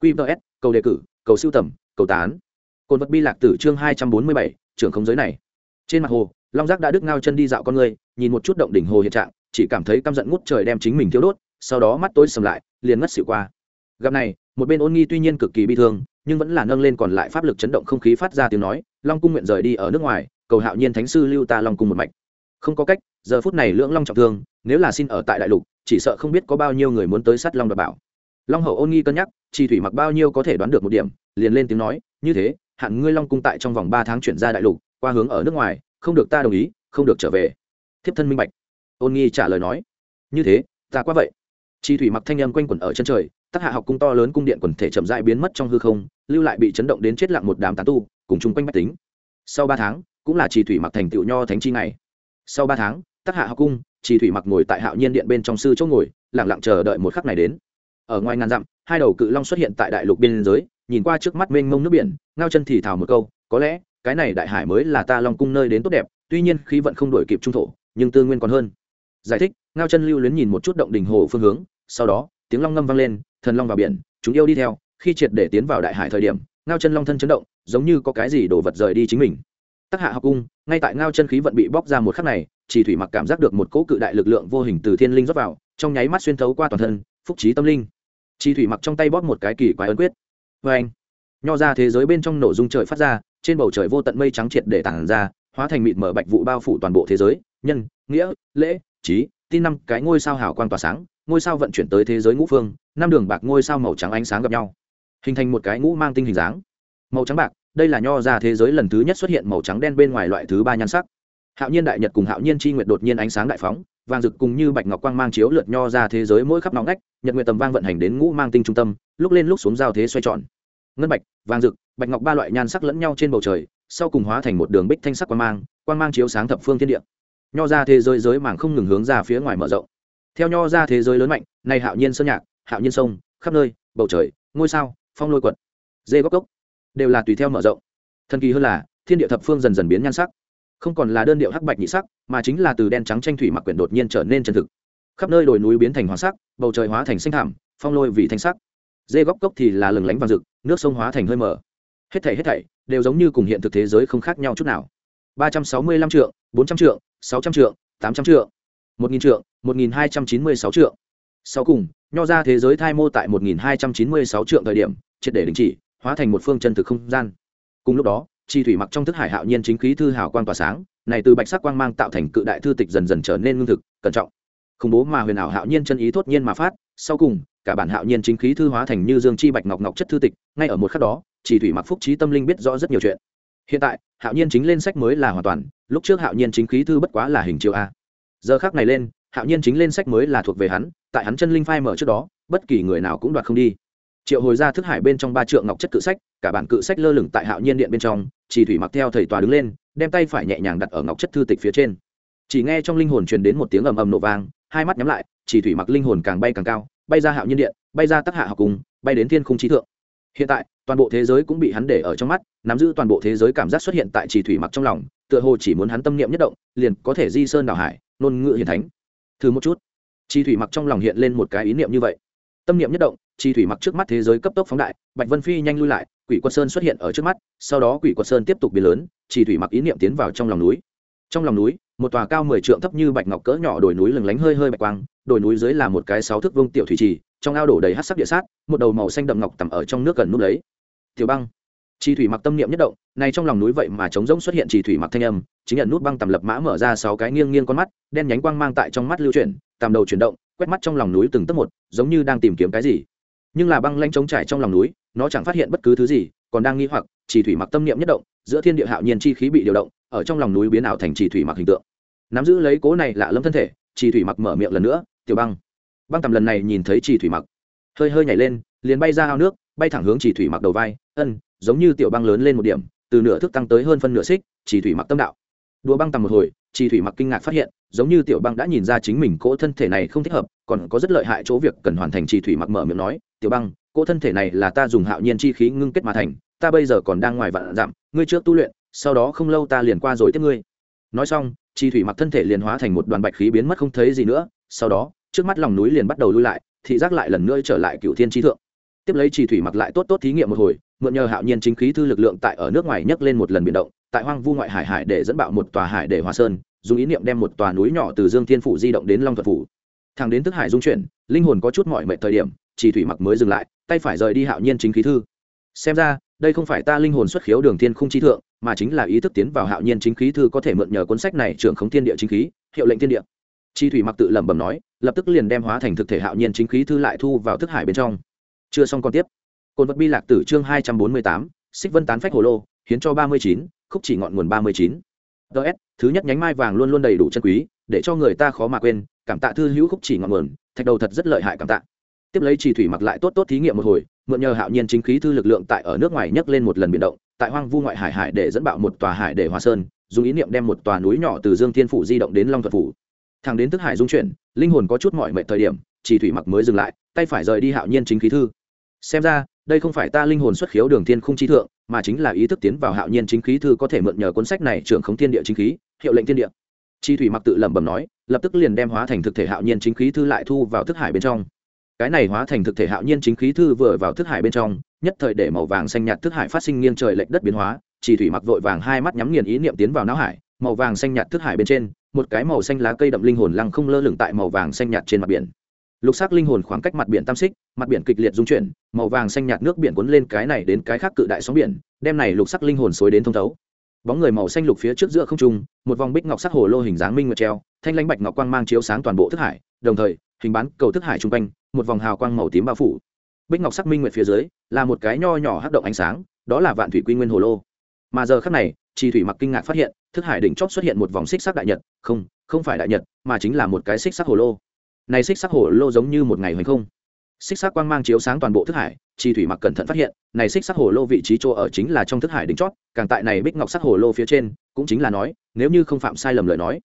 A: Qvs cầu đề cử, cầu siêu tầm, cầu tán. Cồn vật bi lạc tử chương hai trăm bốn mươi bảy, trưởng không giới này. Trên mặt hồ, long giác đã đứt ngao chân đi dạo con người, nhìn một chút động đỉnh hồ hiện trạng chỉ cảm thấy căm giận ngút trời đem chính mình thiếu đốt, sau đó mắt tối sầm lại, liền ngất xỉu qua. Gặp này, một bên ôn nghi tuy nhiên cực kỳ bi thương, nhưng vẫn là nâng lên còn lại pháp lực chấn động không khí phát ra tiếng nói, long cung nguyện rời đi ở nước ngoài, cầu hạo nhiên thánh sư lưu ta long cung một mạch. Không có cách, giờ phút này lưỡng long trọng thương, nếu là xin ở tại đại lục, chỉ sợ không biết có bao nhiêu người muốn tới sát long đ bảo. Long hậu ôn nghi cân nhắc, chi thủy mặc bao nhiêu có thể đoán được một điểm, liền lên tiếng nói, như thế hạn ngươi long cung tại trong vòng ba tháng chuyển ra đại lục, qua hướng ở nước ngoài, không được ta đồng ý, không được trở về. Thiếp thân minh bạch ôn nghi trả lời nói, như thế, ta quá vậy. Chi thủy mặc thanh âm quanh quẩn ở chân trời tác hạ học cung to lớn cung điện quần thể chậm dại biến mất trong hư không, lưu lại bị chấn động đến chết lặng một đám tán tu, cùng chung quanh bách tính. Sau ba tháng, cũng là chi thủy mặc thành tựu nho thánh chi ngày. Sau ba tháng tác hạ học cung, chi thủy mặc ngồi tại hạo nhiên điện bên trong sư chỗ ngồi lẳng lặng chờ đợi một khắc này đến. Ở ngoài ngàn dặm, hai đầu cự long xuất hiện tại đại lục biên giới, nhìn qua trước mắt mênh mông nước biển, ngao chân thì thào một câu, có lẽ, cái này đại hải mới là ta long cung nơi đến tốt đẹp, tuy nhiên khí vận không đổi kịp trung thổ, nhưng tư nguyên còn hơn giải thích, ngao chân lưu luyến nhìn một chút động đỉnh hồ phương hướng, sau đó, tiếng long ngâm vang lên, thần long vào biển, chúng yêu đi theo, khi triệt để tiến vào đại hải thời điểm, ngao chân long thân chấn động, giống như có cái gì đổ vật rời đi chính mình. Tắc hạ học cung, ngay tại ngao chân khí vận bị bóc ra một khắc này, chỉ thủy mặc cảm giác được một cỗ cự đại lực lượng vô hình từ thiên linh rót vào, trong nháy mắt xuyên thấu qua toàn thân, phúc trí tâm linh. Chi thủy mặc trong tay bóp một cái kỳ quái ấn quyết. Vê anh nho ra thế giới bên trong nổ dung trời phát ra, trên bầu trời vô tận mây trắng triệt để tản ra, hóa thành mịt mở bạch vụ bao phủ toàn bộ thế giới. Nhân, nghĩa, lễ trí tin năm cái ngôi sao hào quang tỏa sáng, ngôi sao vận chuyển tới thế giới ngũ phương, năm đường bạc ngôi sao màu trắng ánh sáng gặp nhau. Hình thành một cái ngũ mang tinh hình dáng. Màu trắng bạc, đây là nho ra thế giới lần thứ nhất xuất hiện màu trắng đen bên ngoài loại thứ ba nhan sắc. Hạo nhiên đại nhật cùng hạo nhiên chi nguyệt đột nhiên ánh sáng đại phóng, vàng rực cùng như bạch ngọc quang mang chiếu lượt nho ra thế giới mỗi khắp nóng ngách, nhật nguyện tầm vang vận hành đến ngũ mang tinh trung tâm, lúc lên lúc xuống giao thế xoay tròn. Ngân bạch, vàng rực, bạch ngọc ba loại nhan sắc lẫn nhau trên bầu trời, sau cùng hóa thành một đường bích thanh sắc quang mang quang mang chiếu sáng thập phương thiên địa nho ra thế giới giới mảng không ngừng hướng ra phía ngoài mở rộng. Theo nho ra thế giới lớn mạnh, này hạo nhiên sơn nhạc, hạo nhiên sông, khắp nơi, bầu trời, ngôi sao, phong lôi quật, dê góc cốc đều là tùy theo mở rộng. Thần kỳ hơn là, thiên địa thập phương dần dần biến nhan sắc. Không còn là đơn điệu hắc bạch nhị sắc, mà chính là từ đen trắng tranh thủy mặc quyển đột nhiên trở nên chân thực. Khắp nơi đồi núi biến thành hóa sắc, bầu trời hóa thành xanh thảm phong lôi vì thanh sắc. Dê góc cốc thì là lừng lánh vàng rực, nước sông hóa thành hơi mở hết thảy hết thảy đều giống như cùng hiện thực thế giới không khác nhau chút nào. Ba trăm sáu mươi lăm trượng, bốn trăm trượng sáu trăm trượng, tám trăm trượng, một nghìn trượng, một nghìn hai trăm chín mươi sáu trượng. Sau cùng, nho ra thế giới thai mô tại một nghìn hai trăm chín mươi sáu trượng thời điểm, triệt để đình chỉ, hóa thành một phương chân thực không gian. Cùng lúc đó, chi thủy mặc trong thức hải hạo nhiên chính khí thư hào quang tỏa sáng, này từ bạch sắc quang mang tạo thành cự đại thư tịch dần dần trở nên ngưng thực, cẩn trọng. Khủng bố mà huyền ảo hạo nhiên chân ý thốt nhiên mà phát, sau cùng, cả bản hạo nhiên chính khí thư hóa thành như dương chi bạch ngọc ngọc chất thư tịch, ngay ở một khắc đó chỉ thủy mặc phúc trí tâm linh biết rõ rất nhiều chuyện hiện tại, hạo nhiên chính lên sách mới là hoàn toàn, lúc trước hạo nhiên chính khí thư bất quá là hình chiếu a. Giờ khác này lên, hạo nhiên chính lên sách mới là thuộc về hắn, tại hắn chân linh phai mở trước đó, bất kỳ người nào cũng đoạt không đi. Triệu hồi ra thức hải bên trong ba trượng ngọc chất cự sách, cả bản cự sách lơ lửng tại hạo nhiên điện bên trong, chỉ thủy mặc theo thầy tòa đứng lên, đem tay phải nhẹ nhàng đặt ở ngọc chất thư tịch phía trên. Chỉ nghe trong linh hồn truyền đến một tiếng ầm ầm nổ vang, hai mắt nhắm lại, chỉ thủy mặc linh hồn càng bay càng cao, bay ra hạo nhiên điện, bay ra tắc hạ học cùng bay đến thiên khung trí thượng hiện tại, toàn bộ thế giới cũng bị hắn để ở trong mắt, nắm giữ toàn bộ thế giới cảm giác xuất hiện tại chỉ thủy mặc trong lòng, tựa hồ chỉ muốn hắn tâm niệm nhất động, liền có thể di sơn đảo hải, nôn ngự hiền thánh. Thứ một chút. Chi thủy mặc trong lòng hiện lên một cái ý niệm như vậy. Tâm niệm nhất động chi thủy mặc trước mắt thế giới cấp tốc phóng đại, bạch vân phi nhanh lui lại, quỷ quật sơn xuất hiện ở trước mắt, sau đó quỷ quật sơn tiếp tục biến lớn chi thủy mặc ý niệm tiến vào trong lòng núi. Trong lòng núi, một tòa cao mười trượng thấp như bạch ngọc cỡ nhỏ đồi núi lừng lánh hơi hơi bạch quang, đồi núi dưới là một cái sáu thước vông tiểu thủy trì trong ao đổ đầy hát sắc địa sát, một đầu màu xanh đậm ngọc tầm ở trong nước gần nút lấy. Tiểu băng. Chi thủy mặc tâm niệm nhất động này trong lòng núi vậy mà trống rỗng xuất hiện chỉ thủy mặc thanh âm, chính nhận nút băng tầm lập mã mở ra sáu cái nghiêng nghiêng con mắt, đen nhánh quang mang tại trong mắt lưu chuyển tầm đầu chuyển động, quét mắt trong lòng núi từng tấc một, giống như đang tìm kiếm cái gì. Nhưng là băng lanh trống trải trong lòng núi, nó chẳng phát hiện bất cứ thứ gì, còn đang nghi hoặc, chỉ thủy mặc tâm niệm nhất động, giữa thiên địa hạo nhiên chi khí bị điều động, ở trong lòng núi biến ảo thành chỉ thủy mặc hình tượng. Nắm giữ lấy cố này lạ lâm thân thể, chỉ thủy mặc mở miệng lần nữa, tiểu băng băng tầm lần này nhìn thấy chỉ thủy mặc. Hơi hơi nhảy lên, liền bay ra ao nước, bay thẳng hướng chỉ thủy mặc đầu vai. Ân, giống như tiểu băng lớn lên một điểm, từ nửa thước tăng tới hơn phân nửa xích chỉ thủy mặc tâm đạo. Đùa băng tầm một hồi chỉ thủy mặc kinh ngạc phát hiện, giống như tiểu băng đã nhìn ra chính mình cỗ thân thể này không thích hợp, còn có rất lợi hại chỗ việc cần hoàn thành chỉ thủy mặc mở miệng nói, tiểu băng, cỗ thân thể này là ta dùng hạo nhiên chi khí ngưng kết mà thành, ta bây giờ còn đang ngoài vạn dặm ngươi trước tu luyện, sau đó không lâu ta liền qua rồi tiếp ngươi. Nói xong chi thủy mặc thân thể liền hóa thành một đoàn bạch khí biến mất không thấy gì nữa, sau đó trước mắt lòng núi liền bắt đầu lui lại, thị giác lại lần nữa trở lại cựu thiên trí thượng. Tiếp lấy chi thủy mặc lại tốt tốt thí nghiệm một hồi, mượn nhờ hạo nhiên chính khí thư lực lượng tại ở nước ngoài nhấc lên một lần biển động, tại hoang vu ngoại hải hải để dẫn bạo một tòa hải để hòa sơn, dùng ý niệm đem một tòa núi nhỏ từ dương thiên phủ di động đến long thuật phủ. Thằng đến thức hải dung chuyển, linh hồn có chút mọi mệt thời điểm chỉ thủy mặc mới dừng lại, tay phải rời đi hạo nhiên chính khí thư. Xem ra, đây không phải ta linh hồn xuất khiếu đường thiên khung chi thượng, mà chính là ý thức tiến vào hạo nhiên chính khí thư có thể mượn nhờ cuốn sách này trưởng khống thiên địa chính khí, hiệu lệnh thiên địa chi thủy mặc tự lẩm bẩm nói, lập tức liền đem hóa thành thực thể hạo nhiên chính khí thư lại thu vào thức hải bên trong. Chưa xong còn tiếp. Cồn vật bi lạc tử chương hai trăm bốn mươi tám, xích vân tán phách hồ lô, hiến cho ba mươi chín, khúc chỉ ngọn nguồn ba mươi chín. Ts thứ nhất nhánh mai vàng luôn luôn đầy đủ chân quý, để cho người ta khó mà quên, cảm tạ thư hữu khúc chỉ ngọn nguồn, thạch đầu thật rất lợi hại cảm tạ. Tiếp lấy chỉ thủy mặc lại tốt tốt thí nghiệm một hồi, mượn nhờ hạo nhiên chính khí thư lực lượng tại ở nước ngoài nhấc lên một lần biển động, tại hoang vu ngoại hải hải để dẫn bạo một tòa hải để hòa sơn, dùng ý niệm đem một tòa núi nhỏ từ dương thiên phủ di động đến long thuật phủ thằng đến thức hải dung chuyển, linh hồn có chút mọi mệnh thời điểm, chỉ thủy mặc mới dừng lại, tay phải rời đi hạo nhiên chính khí thư. Xem ra, đây không phải ta linh hồn xuất khiếu đường thiên không chi thượng, mà chính là ý thức tiến vào hạo nhiên chính khí thư có thể mượn nhờ cuốn sách này trưởng khống thiên địa chính khí, hiệu lệnh thiên địa. Chi thủy mặc tự lẩm bẩm nói, lập tức liền đem hóa thành thực thể hạo nhiên chính khí thư lại thu vào thức hải bên trong. Cái này hóa thành thực thể hạo nhiên chính khí thư vừa vào thức hải bên trong, nhất thời để màu vàng xanh nhạt thức hải phát sinh nghiêng trời lệch đất biến hóa chỉ thủy mặc vội vàng hai mắt nhắm nghiền ý niệm tiến vào não hải màu vàng xanh nhạt thức hải bên trên, một cái màu xanh lá cây đậm linh hồn lăng không lơ lửng tại màu vàng xanh nhạt trên mặt biển. Lục sắc linh hồn khoảng cách mặt biển tam xích, mặt biển kịch liệt dung chuyển, màu vàng xanh nhạt nước biển cuốn lên cái này đến cái khác cự đại sóng biển, đem này lục sắc linh hồn xối đến thông thấu. Bóng người màu xanh lục phía trước giữa không trung, một vòng bích ngọc sắc hồ lô hình dáng minh nguyệt treo, thanh lãnh bạch ngọc quang mang chiếu sáng toàn bộ thức hải, đồng thời, hình bán cầu thức hải trung quanh, một vòng hào quang màu tím bao phủ. Bích ngọc sắc minh nguyệt phía dưới, là một cái nho nhỏ hắc động ánh sáng, đó là vạn thủy quy nguyên hồ lô mà giờ khắc này chi thủy mặc kinh ngạc phát hiện, thức hải đỉnh chót xuất hiện một vòng xích sắc đại nhật. Không không phải đại nhật, mà chính là một cái xích sắc hồ lô. Này xích sắc hồ lô giống như một ngày hoành không. Xích sắc quang mang chiếu sáng toàn bộ thức hải chi thủy mặc cẩn thận phát hiện, này xích sắc hồ lô vị trí chỗ ở chính là trong thức hải đỉnh chót càng tại này bích ngọc sắc hồ lô phía trên, cũng chính là nói, nếu như không phạm sai lầm lời nói,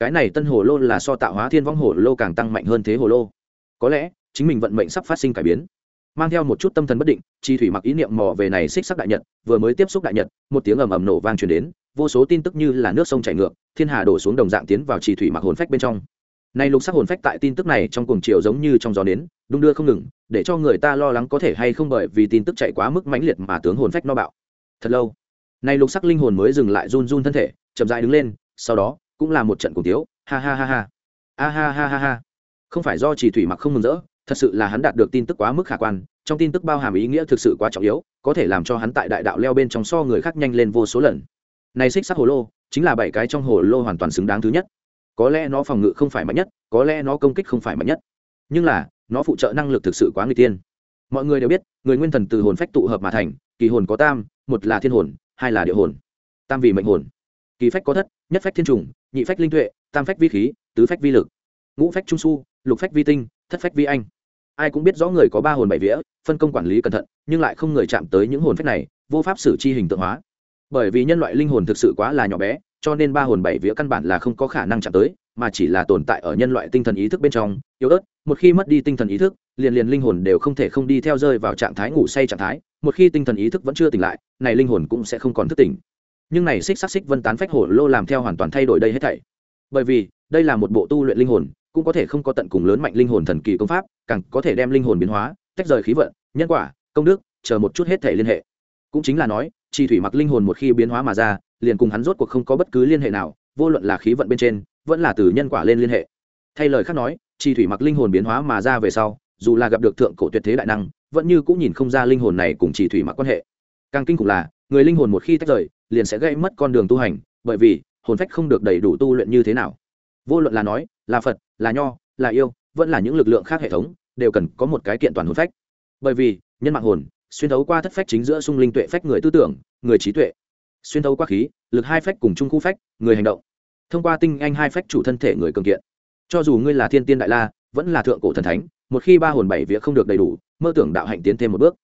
A: cái này tân hồ lô là so tạo hóa thiên vong hồ lô càng tăng mạnh hơn thế hồ lô. Có lẽ, chính mình vận mệnh sắp phát sinh cải biến mang theo một chút tâm thần bất định, chi thủy mặc ý niệm mò về này xích sắc đại nhật, vừa mới tiếp xúc đại nhật, một tiếng ầm ầm nổ vang truyền đến, vô số tin tức như là nước sông chảy ngược, thiên hà đổ xuống đồng dạng tiến vào chi thủy mặc hồn phách bên trong. Nay lục sắc hồn phách tại tin tức này trong cuồng chiều giống như trong gió nến, đung đưa không ngừng, để cho người ta lo lắng có thể hay không bởi vì tin tức chạy quá mức mãnh liệt mà tướng hồn phách no bạo. Thật lâu nay lục sắc linh hồn mới dừng lại run run thân thể, chậm dại đứng lên, sau đó, cũng là một trận cùng tiếu, ha ha ha ha. A ha ha ha ha. Không phải do chỉ thủy mặc không mừng rỡ thật sự là hắn đạt được tin tức quá mức khả quan, trong tin tức bao hàm ý nghĩa thực sự quá trọng yếu, có thể làm cho hắn tại đại đạo leo bên trong so người khác nhanh lên vô số lần. Này xích sắc hồ lô, chính là bảy cái trong hồ lô hoàn toàn xứng đáng thứ nhất. Có lẽ nó phòng ngự không phải mạnh nhất, có lẽ nó công kích không phải mạnh nhất. Nhưng là, nó phụ trợ năng lực thực sự quá người tiên. Mọi người đều biết, người nguyên thần từ hồn phách tụ hợp mà thành, kỳ hồn có tam, một là thiên hồn, hai là địa hồn. Tam vì mệnh hồn. Kỳ phách có thất, nhất phách thiên trùng, nhị phách linh tuệ, tam phách vi khí, tứ phách vi lực. Ngũ phách trung su, lục phách vi tinh thất phách vi anh. Ai cũng biết rõ người có ba hồn bảy vía, phân công quản lý cẩn thận, nhưng lại không người chạm tới những hồn phách này, vô pháp xử chi hình tượng hóa. Bởi vì nhân loại linh hồn thực sự quá là nhỏ bé, cho nên ba hồn bảy vía căn bản là không có khả năng chạm tới, mà chỉ là tồn tại ở nhân loại tinh thần ý thức bên trong. Yếu ớt, một khi mất đi tinh thần ý thức, liền liền linh hồn đều không thể không đi theo rơi vào trạng thái ngủ say trạng thái. Một khi tinh thần ý thức vẫn chưa tỉnh lại, này linh hồn cũng sẽ không còn thức tỉnh. Nhưng này xích sắc xích vân tán phách hổ lô làm theo hoàn toàn thay đổi đây hết thảy. Bởi vì, đây là một bộ tu luyện linh hồn cũng có thể không có tận cùng lớn mạnh linh hồn thần kỳ công pháp, càng có thể đem linh hồn biến hóa, tách rời khí vận, nhân quả, công đức, chờ một chút hết thể liên hệ. Cũng chính là nói, chi thủy mặc linh hồn một khi biến hóa mà ra, liền cùng hắn rốt cuộc không có bất cứ liên hệ nào, vô luận là khí vận bên trên, vẫn là từ nhân quả lên liên hệ. Thay lời khác nói, chi thủy mặc linh hồn biến hóa mà ra về sau, dù là gặp được thượng cổ tuyệt thế đại năng, vẫn như cũng nhìn không ra linh hồn này cùng chỉ thủy mặc quan hệ. Càng kinh khủng là, người linh hồn một khi tách rời, liền sẽ gây mất con đường tu hành, bởi vì, hồn phách không được đầy đủ tu luyện như thế nào vô luận là nói, là phật, là nho, là yêu, vẫn là những lực lượng khác hệ thống, đều cần có một cái kiện toàn hồn phách. Bởi vì, nhân mạng hồn, xuyên thấu qua thất phách chính giữa sung linh tuệ phách người tư tưởng, người trí tuệ. Xuyên thấu qua khí, lực hai phách cùng chung khu phách, người hành động. Thông qua tinh anh hai phách chủ thân thể người cường kiện. Cho dù ngươi là thiên tiên đại la, vẫn là thượng cổ thần thánh, một khi ba hồn bảy vía không được đầy đủ, mơ tưởng đạo hạnh tiến thêm một bước.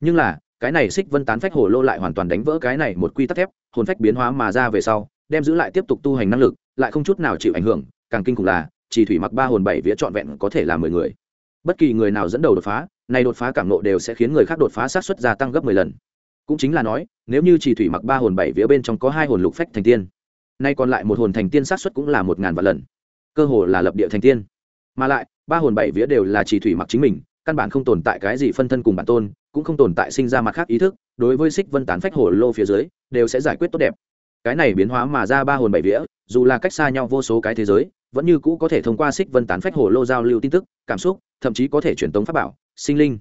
A: Nhưng là, cái này xích vân tán phách hồ lô lại hoàn toàn đánh vỡ cái này một quy tắc thép, hồn phách biến hóa mà ra về sau, đem giữ lại tiếp tục tu hành năng lực lại không chút nào chịu ảnh hưởng, càng kinh khủng là, chỉ thủy mặc ba hồn bảy vía trọn vẹn có thể là mười người. Bất kỳ người nào dẫn đầu đột phá, này đột phá cảm nộ đều sẽ khiến người khác đột phá sát xuất gia tăng gấp mười lần. Cũng chính là nói, nếu như chỉ thủy mặc ba hồn bảy vía bên trong có hai hồn lục phách thành tiên, nay còn lại một hồn thành tiên sát xuất cũng là một ngàn vạn lần. Cơ hồ là lập địa thành tiên. Mà lại, ba hồn bảy vía đều là chỉ thủy mặc chính mình, căn bản không tồn tại cái gì phân thân cùng bản tôn, cũng không tồn tại sinh ra mặt khác ý thức, đối với xích vân tán phách hồ lô phía dưới, đều sẽ giải quyết tốt đẹp cái này biến hóa mà ra ba hồn bảy vía, dù là cách xa nhau vô số cái thế giới, vẫn như cũ có thể thông qua xích vân tán phách hồ lô giao lưu tin tức, cảm xúc, thậm chí có thể truyền tống pháp bảo, sinh linh.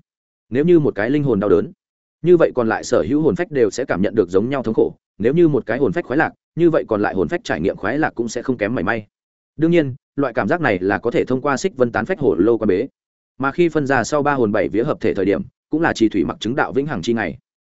A: Nếu như một cái linh hồn đau đớn, như vậy còn lại sở hữu hồn phách đều sẽ cảm nhận được giống nhau thống khổ. Nếu như một cái hồn phách khoái lạc, như vậy còn lại hồn phách trải nghiệm khoái lạc cũng sẽ không kém mảy may. Đương nhiên, loại cảm giác này là có thể thông qua xích vân tán phách hồ lô qua bế. Mà khi phân ra sau ba hồn bảy vía hợp thể thời điểm, cũng là trì thủy mặc chứng đạo vĩnh hằng chi ngày.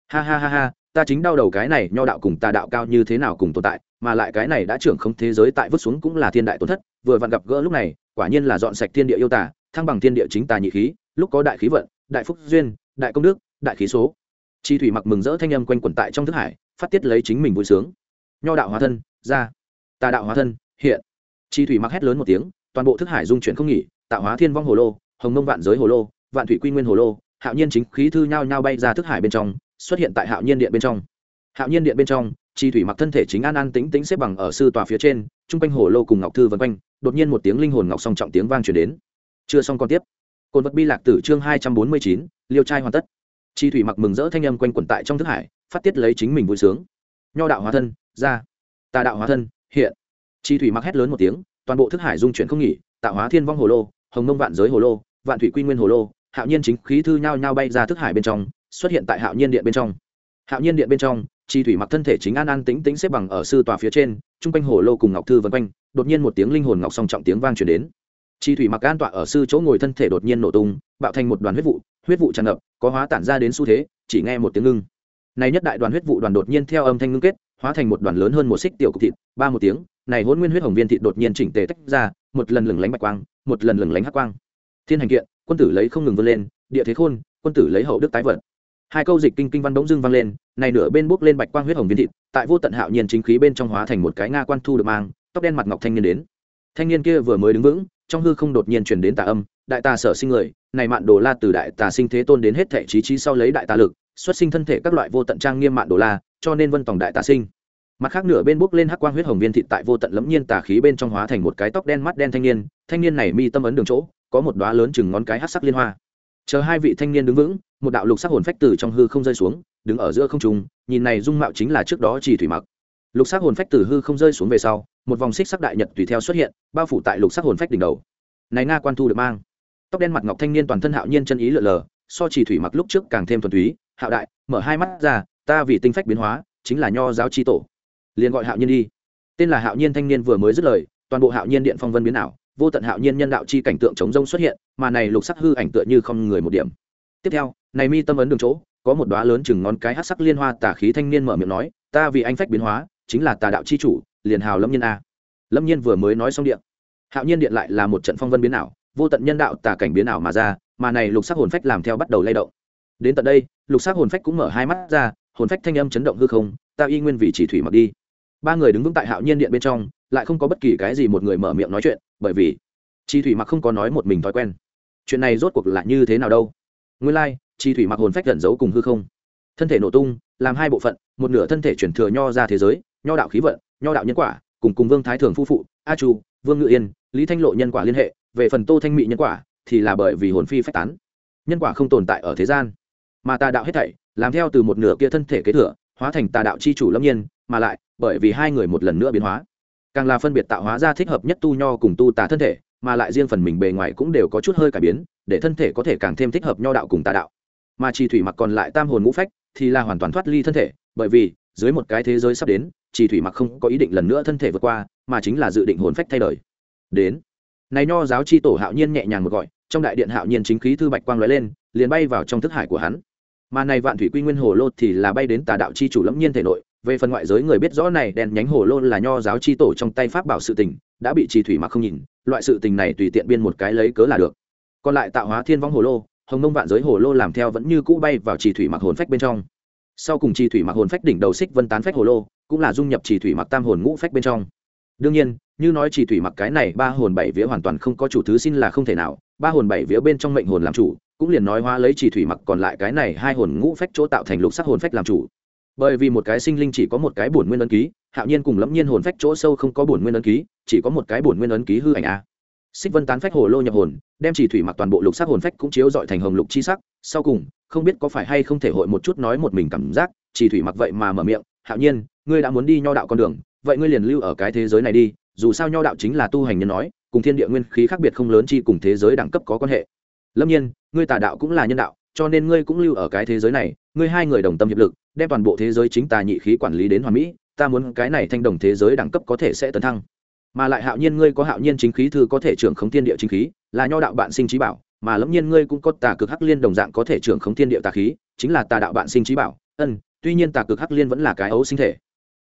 A: Ha ha ha ha ta chính đau đầu cái này nho đạo cùng tà đạo cao như thế nào cùng tồn tại, mà lại cái này đã trưởng không thế giới tại vứt xuống cũng là thiên đại tổn thất, vừa vặn gặp gỡ lúc này, quả nhiên là dọn sạch thiên địa yêu tả thăng bằng thiên địa chính tà nhị khí, lúc có đại khí vận, đại phúc duyên, đại công đức, đại khí số. Chi thủy mặc mừng rỡ thanh âm quanh quẩn tại trong thức hải, phát tiết lấy chính mình vui sướng. Nho đạo hóa thân, ra. Tà đạo hóa thân, hiện. Chi thủy mặc hét lớn một tiếng, toàn bộ thức hải dung chuyển không nghỉ, tạo hóa thiên vong hồ lô, hồng mông vạn giới hồ lô, vạn thủy quy nguyên hồ lô, hạo nhiên chính khí thư nhao nhao bay ra thức hải bên trong xuất hiện tại hạo nhiên điện bên trong. Hạo nhiên điện bên trong, chi thủy mặc thân thể chính an an tĩnh tĩnh xếp bằng ở sư tòa phía trên, trung quanh hồ lô cùng ngọc thư vân quanh, đột nhiên một tiếng linh hồn ngọc song trọng tiếng vang truyền đến. Chưa xong còn tiếp. Cồn vật bi lạc tử chương hai trăm bốn mươi chín, liêu trai hoàn tất. Chi thủy mặc mừng rỡ thanh âm quanh quẩn tại trong thức hải, phát tiết lấy chính mình vui sướng. Nho đạo hóa thân, ra. Tà đạo hóa thân, hiện. Chi thủy mặc hét lớn một tiếng, toàn bộ thức hải dung chuyển không nghỉ, tạo hóa thiên vong hồ lô, hồng mông vạn giới hồ lô, vạn thủy quy nguyên hồ lô, hạo nhiên chính khí thư nhao nhao bay ra thức hải bên trong xuất hiện tại hạo nhiên điện bên trong. Hạo nhiên điện bên trong, chi thủy mặc thân thể chính an an tĩnh tĩnh xếp bằng ở sư tòa phía trên, chung quanh hồ lô cùng ngọc thư vân quanh, đột nhiên một tiếng linh hồn ngọc song trọng tiếng vang truyền đến. Chi thủy mặc an tọa ở sư chỗ ngồi thân thể đột nhiên nổ tung, bạo thành một đoàn huyết vụ huyết vụ tràn ngập, có hóa tản ra đến xu thế, chỉ nghe một tiếng ngưng. Này nhất đại đoàn huyết vụ đoàn đột nhiên theo âm thanh ngưng kết, hóa thành một đoàn lớn hơn một xích tiểu cục thịt, ba một tiếng, này hôn nguyên huyết hồng viên thịt đột nhiên chỉnh tề tách ra, một lần lừng lánh bạch quang, một lần lừng lánh hắc quang. Thiên hành kiện, quân tử lấy không ngừng vươn lên, địa thế khôn, quân tử lấy hậu đức tái vận hai câu dịch kinh kinh văn bỗng dưng vang lên, này nửa bên bốc lên bạch quang huyết hồng viên thịt, tại vô tận hạo nhiên chính khí bên trong hóa thành một cái nga quan thu được mang, tóc đen mặt ngọc thanh niên đến. Thanh niên kia vừa mới đứng vững, trong hư không đột nhiên truyền đến tà âm, đại tà sở sinh người, này mạn đồ la từ đại tà sinh thế tôn đến hết thể trí trí sau lấy đại tà lực, xuất sinh thân thể các loại vô tận trang nghiêm mạn đồ la, cho nên vân tòng đại tà sinh. Mặt khác nửa bên bốc lên hắc quang huyết hồng viên thịt tại vô tận lẫm nhiên tà khí bên trong hóa thành một cái tóc đen mắt đen thanh niên thanh niên này mi tâm ấn đường chỗ, có một đoá lớn chừng ngón cái hắc sắc liên hoa chờ hai vị thanh niên đứng vững, một đạo lục sắc hồn phách từ trong hư không rơi xuống, đứng ở giữa không trung, nhìn này dung mạo chính là trước đó chỉ thủy mặc. Lục sắc hồn phách từ hư không rơi xuống về sau, một vòng xích sắc đại nhật tùy theo xuất hiện, bao phủ tại lục sắc hồn phách đỉnh đầu. Này nga quan thu được mang. Tóc đen mặt ngọc thanh niên toàn thân hạo nhiên chân ý lượn lờ, so chỉ thủy mặc lúc trước càng thêm thuần túy, hạo đại, mở hai mắt ra, ta vì tinh phách biến hóa, chính là nho giáo chi tổ. Liền gọi hạo nhiên đi. Tên là hạo nhiên thanh niên vừa mới dứt lời, toàn bộ hạo nhiên điện phong vân biến ảo vô tận hạo nhiên nhân đạo chi cảnh tượng chống rông xuất hiện, mà này lục sắc hư ảnh tựa như không người một điểm. Tiếp theo, này mi tâm ấn đường chỗ, có một đóa lớn chừng ngón cái hắc sắc liên hoa tả khí thanh niên mở miệng nói, ta vì anh phách biến hóa, chính là tà đạo chi chủ, liền hào lâm nhân a. Lâm nhiên vừa mới nói xong điện, hạo nhiên điện lại là một trận phong vân biến ảo, vô tận nhân đạo tà cảnh biến ảo mà ra, mà này lục sắc hồn phách làm theo bắt đầu lay động. Đến tận đây, lục sắc hồn phách cũng mở hai mắt ra, hồn phách thanh âm chấn động hư không, ta y nguyên vị chỉ thủy mặc đi. Ba người đứng vững tại hạo nhiên điện bên trong, lại không có bất kỳ cái gì một người mở miệng nói chuyện bởi vì chi thủy mặc không có nói một mình thói quen. Chuyện này rốt cuộc là như thế nào đâu? Nguyên lai、like, chi thủy mặc hồn phách gần giấu cùng hư không. Thân thể nổ tung làm hai bộ phận một nửa thân thể chuyển thừa nho ra thế giới nho đạo khí vận nho đạo nhân quả cùng cùng vương thái thường phu phụ a chu vương ngự yên lý thanh lộ nhân quả liên hệ về phần tô thanh mỹ nhân quả thì là bởi vì hồn phi phách tán. Nhân quả không tồn tại ở thế gian. Mà tà đạo hết thảy làm theo từ một nửa kia thân thể kế thừa hóa thành tà đạo c h i chủ lâm nhiên mà lại bởi vì hai người một lần nữa biến hóa càng là phân biệt tạo hóa ra thích hợp nhất tu nho cùng tu tà thân thể, mà lại riêng phần mình bề ngoài cũng đều có chút hơi cải biến, để thân thể có thể càng thêm thích hợp nho đạo cùng tà đạo. Mà chỉ thủy mặc còn lại tam hồn ngũ phách, thì là hoàn toàn thoát ly thân thể, bởi vì, dưới một cái thế giới sắp đến chỉ thủy mặc không có ý định lần nữa thân thể vượt qua, mà chính là dự định hồn phách thay đổi. Đến, này nho giáo chi tổ hạo nhiên nhẹ nhàng một gọi, trong đại điện hạo nhiên chính khí thư bạch quang lóe lên, liền bay vào trong thức hải của hắn. Mà này vạn thủy quy nguyên hồ lô thì là bay đến tà đạo chi chủ lẫm nhiên thể nội về phần ngoại giới người biết rõ này đèn nhánh hồ lô là nho giáo chi tổ trong tay pháp bảo sự tình, đã bị trì thủy mặc không nhìn, loại sự tình này tùy tiện biên một cái lấy cớ là được. Còn lại tạo hóa thiên vong hồ lô, hồng mông vạn giới hồ lô làm theo vẫn như cũ bay vào trì thủy mặc hồn phách bên trong. Sau cùng trì thủy mặc hồn phách đỉnh đầu xích vân tán phách hồ lô, cũng là dung nhập trì thủy mặc tam hồn ngũ phách bên trong. Đương nhiên, như nói trì thủy mặc cái này, ba hồn bảy vía hoàn toàn không có chủ thứ xin là không thể nào, ba hồn bảy vía bên trong mệnh hồn làm chủ, cũng liền nói hóa lấy trì thủy mặc còn lại cái này hai hồn ngũ phách chỗ tạo thành lục sắc hồn phách làm chủ bởi vì một cái sinh linh chỉ có một cái bổn nguyên ấn ký, hạo nhiên cùng lẫm nhiên hồn phách chỗ sâu không có bổn nguyên ấn ký, chỉ có một cái bổn nguyên ấn ký hư ảnh a. Xích vân tán phách hồ lô nhập hồn, đem chỉ thủy mặc toàn bộ lục sắc hồn phách cũng chiếu dọi thành hồng lục chi sắc. Sau cùng, không biết có phải hay không thể hội một chút nói một mình cảm giác, chỉ thủy mặc vậy mà mở miệng, hạo nhiên, ngươi đã muốn đi nho đạo con đường, vậy ngươi liền lưu ở cái thế giới này đi, dù sao nho đạo chính là tu hành nhân nói, cùng thiên địa nguyên khí khác biệt không lớn chi cùng thế giới đẳng cấp có quan hệ. Lâm nhiên, ngươi tà đạo cũng là nhân đạo, cho nên ngươi cũng lưu ở cái thế giới này, ngươi hai người đồng tâm hiệp lực đem toàn bộ thế giới chính tà nhị khí quản lý đến hoàn mỹ, ta muốn cái này thanh đồng thế giới đẳng cấp có thể sẽ tấn thăng. Mà lại hạo nhiên ngươi có hạo nhiên chính khí thư có thể trưởng khống thiên địa chính khí, là nho đạo bạn sinh trí bảo, mà lẫm nhiên ngươi cũng có tà cực hắc liên đồng dạng có thể trưởng khống thiên địa tà khí, chính là tà đạo bạn sinh trí bảo. Ân, tuy nhiên tà cực hắc liên vẫn là cái ấu sinh thể.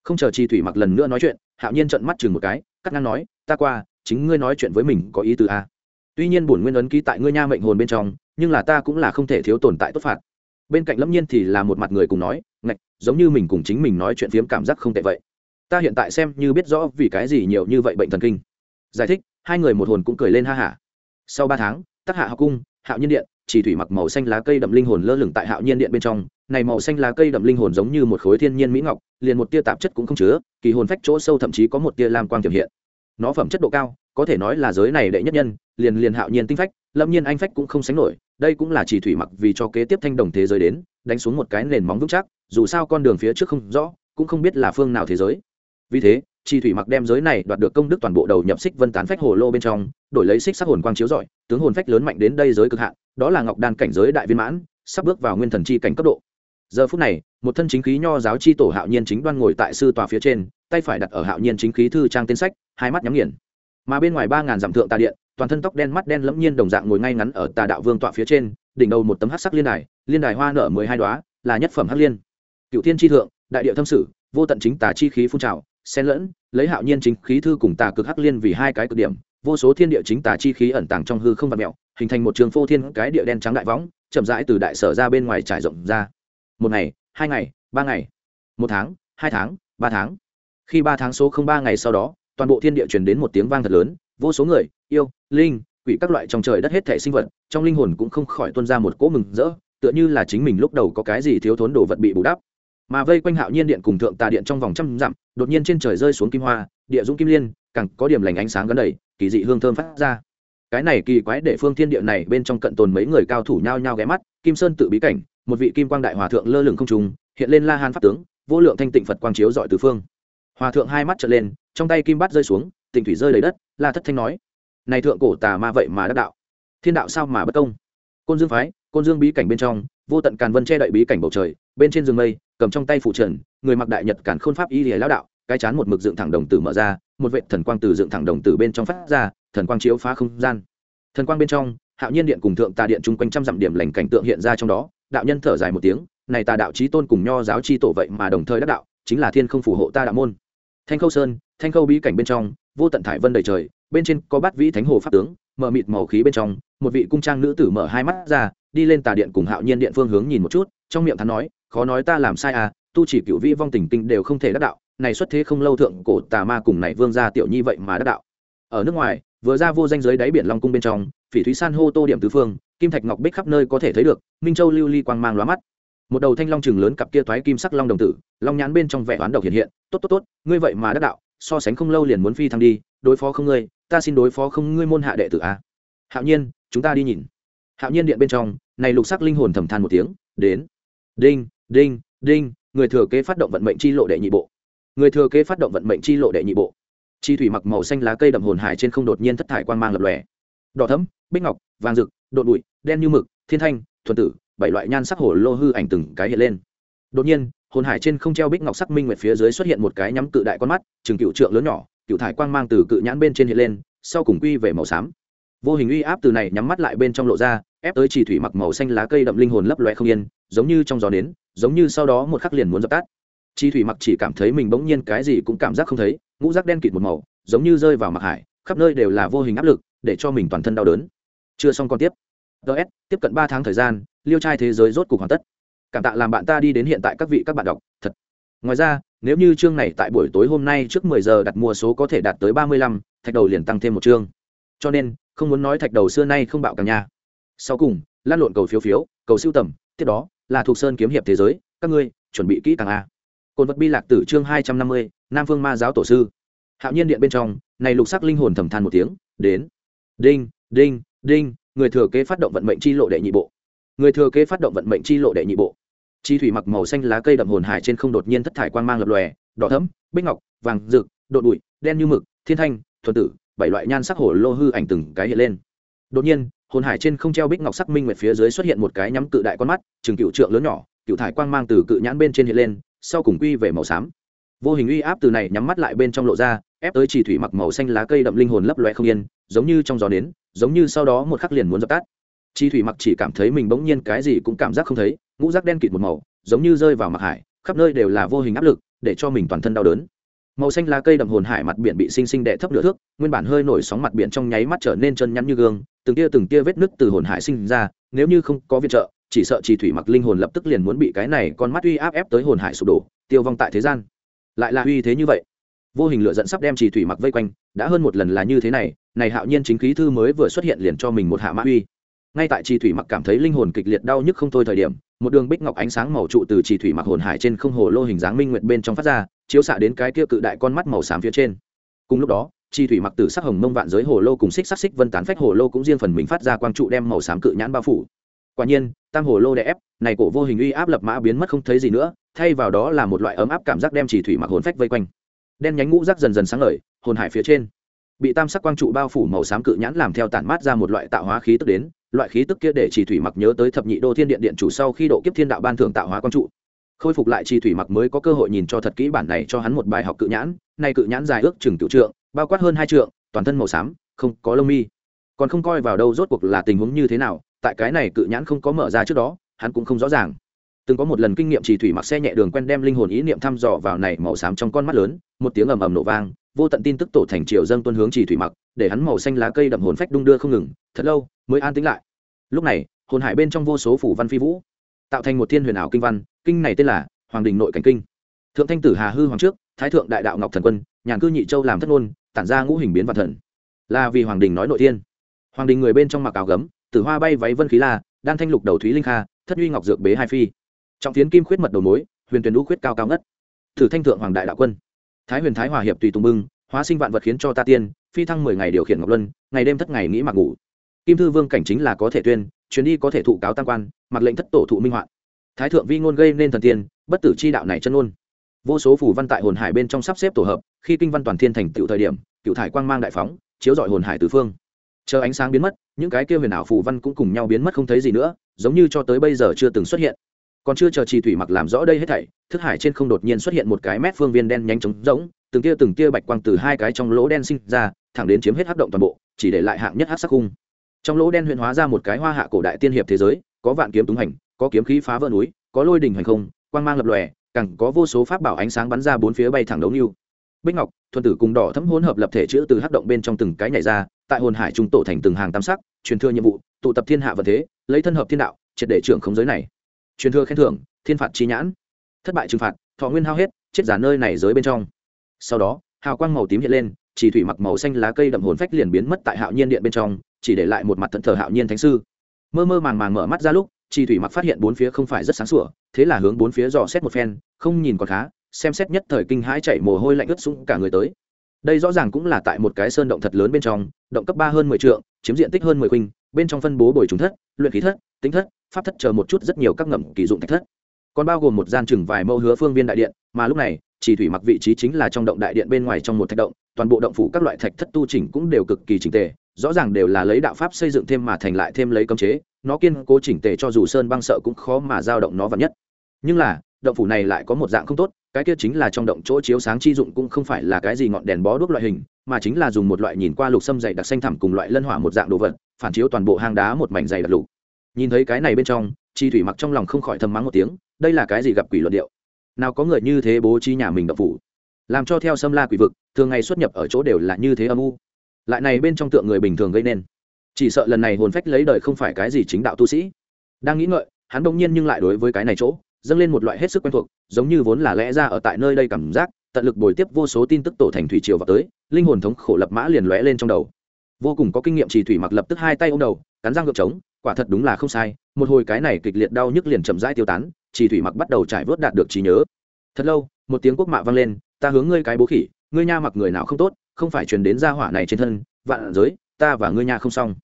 A: Không chờ chi thủy mặc lần nữa nói chuyện, hạo nhiên trận mắt chừng một cái, cắt ngang nói, ta qua, chính ngươi nói chuyện với mình có ý tứ a. Tuy nhiên bổn nguyên ấn ký tại ngươi nha mệnh hồn bên trong, nhưng là ta cũng là không thể thiếu tồn tại tốt phạt. Bên cạnh lâm nhiên thì là một mặt người cùng nói ngạch, giống như mình cùng chính mình nói chuyện phiếm cảm giác không tệ vậy. Ta hiện tại xem như biết rõ vì cái gì nhiều như vậy bệnh thần kinh. Giải thích, hai người một hồn cũng cười lên ha hả. Sau ba tháng tác hạ học cung, hạo nhiên điện, chỉ thủy mặc màu xanh lá cây đậm linh hồn lơ lửng tại hạo nhiên điện bên trong. Này màu xanh lá cây đậm linh hồn giống như một khối thiên nhiên mỹ ngọc, liền một tia tạp chất cũng không chứa, kỳ hồn phách chỗ sâu thậm chí có một tia lam quang tiềm hiện. Nó phẩm chất độ cao, có thể nói là giới này đệ nhất nhân, liền liền hạo nhiên tinh phách, lâm nhiên anh phách cũng không sánh nổi, đây cũng là chỉ thủy mặc vì cho kế tiếp thanh đồng thế giới đến đánh xuống một cái nền móng vững chắc, dù sao con đường phía trước không rõ, cũng không biết là phương nào thế giới. Vì thế chi thủy mặc đem giới này đoạt được công đức toàn bộ đầu nhập xích vân tán phách hồ lô bên trong, đổi lấy xích sắc hồn quang chiếu rọi, tướng hồn phách lớn mạnh đến đây giới cực hạn, đó là ngọc đan cảnh giới đại viên mãn, sắp bước vào nguyên thần chi cảnh cấp độ. Giờ phút này, một thân chính khí nho giáo chi tổ hạo nhiên chính đoan ngồi tại sư tòa phía trên, tay phải đặt ở hạo nhiên chính khí thư trang tên sách, hai mắt nhắm nghiền. Mà bên ngoài ba ngàn dặm thượng tà điện, toàn thân tóc đen mắt đen lẫm nhiên đồng dạng ngồi ngay ngắn ở tà đạo vương tọa phía trên, đỉnh đầu một tấm hát sắc liên đài liên đài hoa nở mười hai đoá, là nhất phẩm hắc liên. Cựu thiên tri thượng, đại địa thâm sử, vô tận chính tà chi khí phun trào, xen lẫn, lấy hạo nhiên chính khí thư cùng tà cực hắc liên vì hai cái cực điểm, vô số thiên địa chính tà chi khí ẩn tàng trong hư không vật mẹo, hình thành một trường phô thiên cái địa đen trắng đại võng, chậm rãi từ đại sở ra bên ngoài trải rộng ra. Một ngày, hai ngày, ba ngày, một tháng, hai tháng, ba tháng. Khi ba tháng số không ba ngày sau đó, toàn bộ thiên địa truyền đến một tiếng vang thật lớn, vô số người, yêu, linh, quỷ các loại trong trời đất hết thể sinh vật, trong linh hồn cũng không khỏi tuân ra một cỗ mừng rỡ tựa như là chính mình lúc đầu có cái gì thiếu thốn đồ vật bị bù đắp. Mà vây quanh hạo nhiên điện cùng thượng tà điện trong vòng trăm dặm, đột nhiên trên trời rơi xuống kim hoa, địa dũng kim liên, càng có điểm lành ánh sáng gắn đầy, kỳ dị hương thơm phát ra. Cái này kỳ quái để phương thiên địa này bên trong cận tồn mấy người cao thủ nhao nhao ghé mắt, kim sơn tự bí cảnh, một vị kim quang đại hòa thượng lơ lửng không trùng hiện lên la hán pháp tướng, vô lượng thanh tịnh phật quang chiếu dọi từ phương. Hòa thượng hai mắt trở lên, trong tay kim bát rơi xuống, tịnh thủy rơi lấy đất, la thất thanh nói, này thượng cổ tà ma vậy mà đắc đạo, thiên đạo sao mà bất công? Côn dương phái, côn dương bí cảnh bên trong, vô tận càn vân che đậy bí cảnh bầu trời, bên trên rừng mây, cầm trong tay phụ trần, người mặc đại nhật càn khôn pháp y lìa lão đạo, cái chán một mực dựng thẳng đồng tử mở ra, một vệ thần quang từ dựng thẳng đồng tử bên trong phát ra, thần quang chiếu phá không gian. Thần quang bên trong, hạo nhiên điện cùng thượng tà điện chung quanh trăm dặm điểm lành cảnh tượng hiện ra trong đó, đạo nhân thở dài một tiếng, này tà đạo trí tôn cùng nho giáo chi tổ vậy mà đồng thời đắc đạo, chính là thiên không phù hộ ta đạo môn. Thanh khâu sơn, thanh khâu bí cảnh bên trong, vô tận thải vân đầy trời, bên trên có bát vĩ thánh hồ pháp tướng mở mịt màu khí bên trong, một vị cung trang nữ tử mở hai mắt ra, đi lên tà điện cùng hạo nhiên điện phương hướng nhìn một chút, trong miệng thắn nói, khó nói ta làm sai à tu chỉ cựu vĩ vong tình kinh đều không thể đắc đạo, này xuất thế không lâu thượng cổ tà ma cùng này vương gia tiểu nhi vậy mà đắc đạo. Ở nước ngoài, vừa ra vô danh giới đáy biển long cung bên trong, phỉ thúy san hô tô điểm tứ phương, kim thạch ngọc bích khắp nơi có thể thấy được, minh châu lưu ly quang mang lóa mắt. Một đầu thanh long chừng lớn cặp kia thoái kim sắc long đồng tử, long nhãn bên trong vẻ oán độc hiện hiện, tốt tốt tốt, ngươi vậy mà đắc đạo, so sánh không lâu liền muốn phi thăng đi, đối phó không ngươi ta xin đối phó không ngươi môn hạ đệ tử a hạo nhiên, chúng ta đi nhìn. Hạo nhiên điện bên trong, này lục sắc linh hồn thầm than một tiếng, đến. Đinh đinh đinh, người thừa kế phát động vận mệnh chi lộ đệ nhị bộ. Người thừa kế phát động vận mệnh chi lộ đệ nhị bộ. Chi thủy mặc màu xanh lá cây đậm hồn hải trên không đột nhiên thất thải quan mang lập lòe. Đỏ thấm bích ngọc, vàng rực, đột bụi, đen như mực, thiên thanh, thuần tử, bảy loại nhan sắc hổ lô hư ảnh từng cái hiện lên. Đột nhiên, hồn hải trên không treo bích ngọc sắc minh nguyệt phía dưới xuất hiện một cái nhắm cự đại con mắt, chừng cựu trượng lớn nhỏ cựu thải quang mang từ cự nhãn bên trên hiện lên, sau cùng quy về màu xám. Vô hình uy áp từ này nhắm mắt lại bên trong lộ ra, ép tới chỉ thủy mặc màu xanh lá cây đậm linh hồn lấp loe không yên, giống như trong gió nến, giống như sau đó một khắc liền muốn dập tắt. Chi thủy mặc chỉ cảm thấy mình bỗng nhiên cái gì cũng cảm giác không thấy, ngũ rác đen kịt một màu, giống như rơi vào mặc hải, khắp nơi đều là vô hình áp lực, để cho mình toàn thân đau đớn. Chưa xong còn tiếp. Ts tiếp cận ba tháng thời gian, liêu trai thế giới rốt cục hoàn tất. Cảm tạ làm bạn ta đi đến hiện tại các vị các bạn đọc, thật. Ngoài ra nếu như chương này tại buổi tối hôm nay trước 10 giờ đặt mua số có thể đạt tới 35, thạch đầu liền tăng thêm một chương. Cho nên không muốn nói thạch đầu xưa nay không bạo càng nha. Sau cùng lan lộn cầu phiếu phiếu cầu siêu tầm tiếp đó là thuộc sơn kiếm hiệp thế giới các ngươi chuẩn bị kỹ càng a. Côn vật bi lạc tử chương hai trăm năm mươi nam phương ma giáo tổ sư. Hạo nhiên điện bên trong này lục sắc linh hồn thầm than một tiếng đến. Đinh đinh đinh người thừa kế phát động vận mệnh chi lộ đệ nhị bộ. Người thừa kế phát động vận mệnh chi lộ đệ nhị bộ chi thủy mặc màu xanh lá cây đậm hồn hải trên không đột nhiên thất thải quang mang lập lòe, đỏ thấm bích ngọc, vàng, rực, đột bụi, đen như mực, thiên thanh, thuần tử, bảy loại nhan sắc hổ lô hư ảnh từng cái hiện lên. Đột nhiên, hồn hải trên không treo bích ngọc sắc minh nguyệt phía dưới xuất hiện một cái nhắm cự đại con mắt, chừng cựu trượng lớn nhỏ, cựu thải quang mang từ cự nhãn bên trên hiện lên, sau cùng quy về màu xám. Vô hình uy áp từ này nhắm mắt lại bên trong lộ ra, ép tới chỉ thủy mặc màu xanh lá cây đậm linh hồn lấp loe không yên, giống như trong gió nến, giống như sau đó một khắc liền muốn dập tắt. Chi thủy mặc chỉ cảm thấy mình bỗng nhiên cái gì cũng cảm giác không thấy ngũ rác đen kịt một màu, giống như rơi vào mặc hải, khắp nơi đều là vô hình áp lực, để cho mình toàn thân đau đớn. Màu xanh lá cây đậm hồn hải mặt biển bị sinh sinh đè thấp nửa thước, nguyên bản hơi nổi sóng mặt biển trong nháy mắt trở nên chân nhắn như gương, từng tia từng tia vết nứt từ hồn hải sinh ra, nếu như không có viện trợ, chỉ sợ chỉ thủy mặc linh hồn lập tức liền muốn bị cái này con mắt uy áp ép tới hồn hải sụp đổ, tiêu vong tại thế gian. Lại là uy thế như vậy. Vô hình lựa dẫn sắp đem chỉ thủy mặc vây quanh, đã hơn một lần là như thế này này hạo nhiên chính khí thư mới vừa xuất hiện liền cho mình một hạ mã uy. Ngay tại chỉ thủy mặc cảm thấy linh hồn kịch liệt đau nhức không thôi thời điểm một đường bích ngọc ánh sáng màu trụ từ chỉ thủy mặc hồn hải trên không hồ lô hình dáng minh nguyệt bên trong phát ra, chiếu xạ đến cái kia cự đại con mắt màu xám phía trên. Cùng lúc đó chi thủy mặc tử sắc hồng mông vạn giới hồ lô cùng xích sắc xích vân tán phách hồ lô cũng riêng phần mình phát ra quang trụ đem màu xám cự nhãn bao phủ. Quả nhiên, tam hồ lô đè ép, này cổ vô hình uy áp lập mã biến mất không thấy gì nữa, thay vào đó là một loại ấm áp cảm giác đem chỉ thủy mặc hồn phách vây quanh. Đen nhánh ngũ rác dần dần sáng ngời, hồn hải phía trên, bị tam sắc quang trụ bao phủ màu xám cự nhãn làm theo tản mát ra một loại tạo hóa khí tức đến loại khí tức kia để chỉ thủy mặc nhớ tới thập nhị đô thiên điện điện chủ sau khi độ kiếp thiên đạo ban thưởng tạo hóa quang trụ. Khôi phục lại chi thủy mặc mới có cơ hội nhìn cho thật kỹ bản này cho hắn một bài học cự nhãn, nay cự nhãn dài ước chừng cựu trượng, bao quát hơn hai trượng, toàn thân màu xám, không có lông mi. Còn không coi vào đâu rốt cuộc là tình huống như thế nào, tại cái này cự nhãn không có mở ra trước đó, hắn cũng không rõ ràng từng có một lần kinh nghiệm chỉ thủy mặc xe nhẹ đường quen đem linh hồn ý niệm thăm dò vào này màu xám trong con mắt lớn, một tiếng ầm ầm nổ vang, vô tận tin tức tổ thành triều dâng tuân hướng chỉ thủy mặc, để hắn màu xanh lá cây đậm hồn phách đung đưa không ngừng, thật lâu mới an tĩnh lại. Lúc này, hồn hải bên trong vô số phủ văn phi vũ, tạo thành một thiên huyền ảo kinh văn, kinh này tên là hoàng đình nội cảnh kinh. Thượng thanh tử hà hư hoàng trước, thái thượng đại đạo ngọc thần quân, nhàn cư nhị châu làm thất ngôn, tản ra ngũ hình biến vạn thần. Là vì hoàng đình nói nội thiên. Hoàng đình người bên trong mặc áo gấm, tử hoa bay váy vân khí la, đan thanh lục đầu thúy linh kha, thất uy ngọc dược bế hai phi trọng phiến kim khuyết mật đầu mối, huyền tuyển lũ khuyết cao cao ngất. Thử thanh thượng hoàng đại đạo quân. Thái huyền thái hòa hiệp tùy tùng bưng, hóa sinh vạn vật khiến cho ta tiên, phi thăng mười ngày điều khiển ngọc luân, ngày đêm thất ngày nghĩ mặc ngủ. Kim thư vương cảnh chính là có thể tuyên, chuyến đi có thể thụ cáo tam quan mặc lệnh thất tổ thụ minh hoạn. Thái thượng vi ngôn gây nên thần tiên, bất tử chi đạo này chân ngôn. Vô số phủ văn tại hồn hải bên trong sắp xếp tổ hợp, khi kinh văn toàn thiên thành tựu thời điểm, cựu thải quang mang đại phóng, chiếu dọi hồn hải tứ phương. Chờ ánh sáng biến mất, những cái kia huyền ảo phủ văn cũng cùng nhau biến mất không thấy gì nữa, giống như cho tới bây giờ chưa từng xuất hiện còn chưa chờ trì thủy mặc làm rõ đây hết thảy, thức hải trên không đột nhiên xuất hiện một cái mét phương viên đen nhanh chóng rỗng, từng tia từng tia bạch quang từ hai cái trong lỗ đen sinh ra, thẳng đến chiếm hết hắc động toàn bộ, chỉ để lại hạng nhất hắc sắc khung. Trong lỗ đen huyện hóa ra một cái hoa hạ cổ đại tiên hiệp thế giới, có vạn kiếm túng hành, có kiếm khí phá vỡ núi, có lôi đình hành không, quang mang lập lòe, càng có vô số pháp bảo ánh sáng bắn ra bốn phía bay thẳng đấu lưu bích ngọc, thuần tử cùng đỏ thấm hỗn hợp lập thể chữ từ hắc động bên trong từng cái nhảy ra, tại hồn hải trung tổ thành từng hàng tam sắc, truyền thừa nhiệm vụ, tụ tập thiên hạ vật thế, lấy thân hợp thiên đạo, triệt để trưởng không giới này truyền thừa khen thưởng, thiên phạt chi nhãn. Thất bại trừng phạt, thọ nguyên hao hết, chết giả nơi này giới bên trong. Sau đó, hào quang màu tím hiện lên, chỉ thủy mặc màu xanh lá cây đậm hồn phách liền biến mất tại hạo nhiên điện bên trong, chỉ để lại một mặt thận thờ hạo nhiên thánh sư. Mơ mơ màng màng mở mắt ra lúc, chỉ thủy mặc phát hiện bốn phía không phải rất sáng sủa, thế là hướng bốn phía dò xét một phen, không nhìn còn khá, xem xét nhất thời kinh hãi chạy mồ hôi lạnh ướt sũng cả người tới. Đây rõ ràng cũng là tại một cái sơn động thật lớn bên trong, động cấp ba hơn mười triệu chiếm diện tích hơn mười khinh bên trong phân bố bồi trùng thất, luyện khí thất tính thất, pháp thất chờ một chút rất nhiều các ngầm kỳ dụng thạch thất. Còn bao gồm một gian chừng vài mẫu hứa phương viên đại điện, mà lúc này, chỉ thủy mặc vị trí chính là trong động đại điện bên ngoài trong một thạch động, toàn bộ động phủ các loại thạch thất tu chỉnh cũng đều cực kỳ chỉnh tề, rõ ràng đều là lấy đạo pháp xây dựng thêm mà thành lại thêm lấy cấm chế, nó kiên cố chỉnh tề cho dù sơn băng sợ cũng khó mà giao động nó vào nhất. Nhưng là, động phủ này lại có một dạng không tốt, cái kia chính là trong động chỗ chiếu sáng chi dụng cũng không phải là cái gì ngọn đèn bó đuốc loại hình, mà chính là dùng một loại nhìn qua lục sâm dày đặc xanh thẳm cùng loại lân hỏa một dạng đồ vật, phản chiếu toàn bộ hang đá một mảnh dày đặc lục nhìn thấy cái này bên trong, chi thủy mặc trong lòng không khỏi thầm mắng một tiếng, đây là cái gì gặp quỷ luận điệu? Nào có người như thế bố trí nhà mình đập phủ? Làm cho theo xâm la quỷ vực, thường ngày xuất nhập ở chỗ đều là như thế âm u. Lại này bên trong tượng người bình thường gây nên. Chỉ sợ lần này hồn phách lấy đời không phải cái gì chính đạo tu sĩ. Đang nghĩ ngợi, hắn đông nhiên nhưng lại đối với cái này chỗ, dâng lên một loại hết sức quen thuộc, giống như vốn là lẽ ra ở tại nơi đây cảm giác, tận lực bồi tiếp vô số tin tức tổ thành thủy triều vào tới, linh hồn thống khổ lập mã liền lóe lên trong đầu. Vô cùng có kinh nghiệm trì thủy mặc lập tức hai tay ô m đầu, cắn răng ngược trống quả thật đúng là không sai, một hồi cái này kịch liệt đau nhức liền chậm rãi tiêu tán, trì thủy mặc bắt đầu trải vớt đạt được trí nhớ. Thật lâu, một tiếng quốc mạ vang lên, ta hướng ngươi cái bố khỉ, ngươi nha mặc người nào không tốt, không phải truyền đến gia hỏa này trên thân, vạn giới, ta và ngươi nha không xong.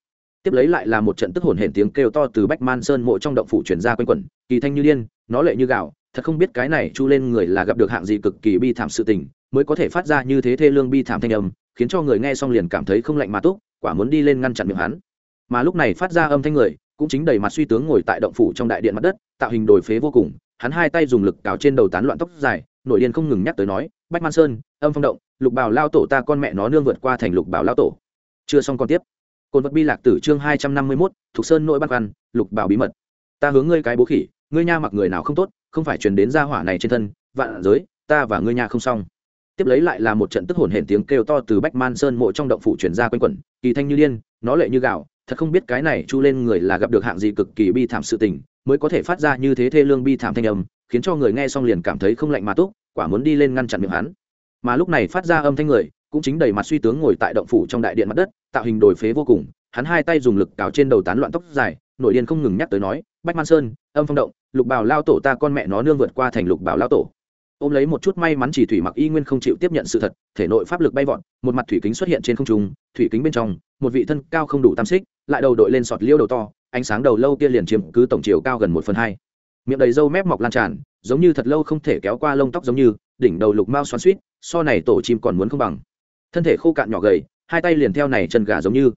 A: Tiếp lấy lại là một trận tức hồn hển tiếng kêu to từ bách man sơn mộ trong động phủ truyền ra quanh quẩn, kỳ thanh như điên, nó lệ như gạo, thật không biết cái này chu lên người là gặp được hạng gì cực kỳ bi thảm sự tình, mới có thể phát ra như thế thê lương bi thảm thanh âm, khiến cho người nghe xong liền cảm thấy không lạnh mà túc, quả muốn đi lên ngăn chặn miệng hắn mà lúc này phát ra âm thanh người, cũng chính đầy mặt suy tướng ngồi tại động phủ trong đại điện mặt đất, tạo hình đồi phế vô cùng. Hắn hai tay dùng lực cào trên đầu tán loạn tóc dài nội điên không ngừng nhắc tới nói, bách man sơn, âm phong động, lục bảo lao tổ ta con mẹ nó nương vượt qua thành lục bảo lao tổ. Chưa xong còn tiếp. Cồn vật bi lạc tử chương hai trăm năm mươi mốt, thục sơn nội băn khoăn, lục bảo bí mật. Ta hướng ngươi cái bố khỉ, ngươi nha mặc người nào không tốt, không phải truyền đến gia hỏa này trên thân, vạn giới, ta và ngươi nha không xong. Tiếp lấy lại là một trận tức hồn hển tiếng kêu to từ bách man sơn mộ trong động phủ truyền ra quanh quẩn, kỳ thanh như điên nó lệ như gạo thật không biết cái này chu lên người là gặp được hạng gì cực kỳ bi thảm sự tình, mới có thể phát ra như thế thê lương bi thảm thanh âm, khiến cho người nghe xong liền cảm thấy không lạnh mà túc, quả muốn đi lên ngăn chặn miệng hắn. Mà lúc này phát ra âm thanh người, cũng chính đầy mặt suy tướng ngồi tại động phủ trong đại điện mặt đất, tạo hình đồi phế vô cùng, hắn hai tay dùng lực cào trên đầu tán loạn tóc dài, nội điên không ngừng nhắc tới nói, bách man sơn, âm phong động, lục bảo lao tổ ta con mẹ nó nương vượt qua thành lục bảo lao tổ. Ôm lấy một chút may mắn chỉ thủy mặc y nguyên không chịu tiếp nhận sự thật, thể nội pháp lực bay vọt, một mặt thủy kính xuất hiện trên không trung, thủy kính bên trong, một vị thân cao không đủ tam xích lại đầu đội lên sọt liêu đầu to, ánh sáng đầu lâu kia liền chiếm cứ tổng chiều cao gần một phần hai. Miệng đầy râu mép mọc lan tràn, giống như thật lâu không thể kéo qua lông tóc giống như, đỉnh đầu lục mao xoắn suýt so này tổ chim còn muốn không bằng. Thân thể khô cạn nhỏ gầy, hai tay liền theo này chân gà giống như.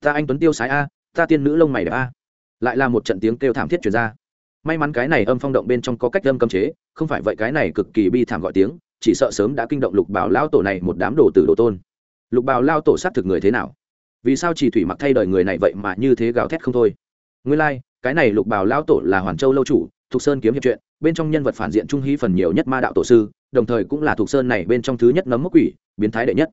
A: Ta anh tuấn tiêu sái a, ta tiên nữ lông mày đẹp a. Lại là một trận tiếng kêu thảm thiết chuyển ra. May mắn cái này âm phong động bên trong có cách âm cấm chế, không phải vậy cái này cực kỳ bi thảm gọi tiếng, chỉ sợ sớm đã kinh động lục bảo lao tổ này một đám đồ tử đồ tôn. Lục bảo lao tổ sát thực người thế nào? Vì sao chỉ thủy mặc thay đời người này vậy mà như thế gào thét không thôi? Nguyên lai、like, cái này lục bảo lão tổ là hoàn châu lâu chủ thục sơn kiếm hiệp chuyện bên trong nhân vật phản diện trung hí phần nhiều nhất ma đạo tổ sư đồng thời cũng là thục sơn này bên trong thứ nhất nấm mốc quỷ biến thái đệ nhất.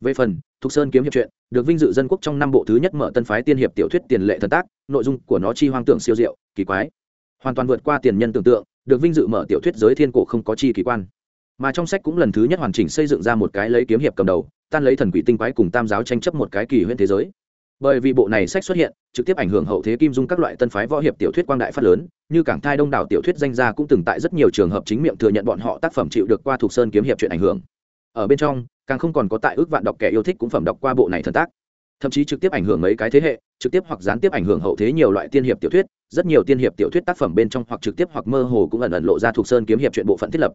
A: Về phần thục sơn kiếm hiệp chuyện được vinh dự dân quốc trong năm bộ thứ nhất mở tân phái tiên hiệp tiểu thuyết tiền lệ thần tác nội dung của nó chi hoang tưởng siêu diệu kỳ quái. Hoàn toàn vượt qua tiền nhân tưởng tượng được vinh dự mở tiểu thuyết giới thiên cổ không có chi kỳ quan. Mà trong sách cũng lần thứ nhất hoàn chỉnh xây dựng ra một cái lấy kiếm hiệp cầm đầu tan lấy thần quỷ tinh quái cùng tam giáo tranh chấp một cái kỳ huyễn thế giới. Bởi vì bộ này sách xuất hiện, trực tiếp ảnh hưởng hậu thế kim dung các loại tân phái võ hiệp tiểu thuyết quang đại phát lớn, như cảng thai đông đảo tiểu thuyết danh gia cũng từng tại rất nhiều trường hợp chính miệng thừa nhận bọn họ tác phẩm chịu được qua thuộc sơn kiếm hiệp chuyện ảnh hưởng. Ở bên trong, càng không còn có tại ước vạn đọc kẻ yêu thích cũng phẩm đọc qua bộ này thần tác. Thậm chí trực tiếp ảnh hưởng mấy cái thế hệ, trực tiếp hoặc gián tiếp ảnh hưởng hậu thế nhiều loại tiên hiệp tiểu thuyết, rất nhiều tiên hiệp tiểu thuyết tác phẩm bên trong hoặc trực tiếp hoặc mơ hồ cũng ẩn ẩn lộ ra thuộc sơn kiếm hiệp chuyện bộ phận thiết lập.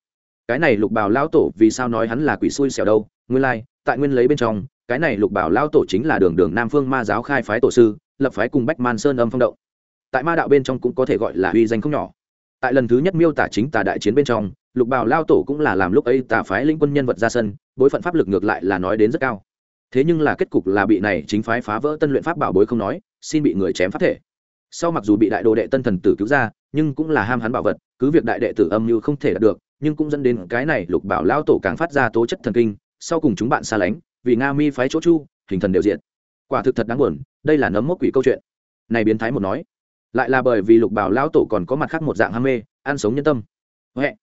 A: Cái này lục bảo lão tổ vì sao nói hắn là quỷ xui xẻo đâu nguyên lai、like, tại nguyên lấy bên trong cái này lục bảo lao tổ chính là đường đường nam phương ma giáo khai phái tổ sư lập phái cùng bách man sơn âm phong động. Tại ma đạo bên trong cũng có thể gọi là uy danh không nhỏ. Tại lần thứ nhất miêu tả chính tà đại chiến bên trong lục bảo lao tổ cũng là làm lúc ấy tà phái linh quân nhân vật ra sân bối phận pháp lực ngược lại là nói đến rất cao. Thế nhưng là kết cục là bị này chính phái phá vỡ tân luyện pháp bảo bối không nói xin bị người chém phát thể. Sau mặc dù bị đại đồ đệ tân thần tử cứu ra nhưng cũng là ham hắn bảo vật cứ việc đại đệ tử âm như không thể đạt được nhưng cũng dẫn đến cái này lục bảo lao tổ càng phát ra tố chất thần kinh sau cùng chúng bạn xa lánh, vì nga mi phái chỗ chu, hình thần đều diện quả thực thật đáng buồn, đây là nấm mốc quỷ câu chuyện. Này biến thái một nói, lại là bởi vì lục bảo lão tổ còn có mặt khác một dạng ham mê, ăn sống nhân tâm. Huệ,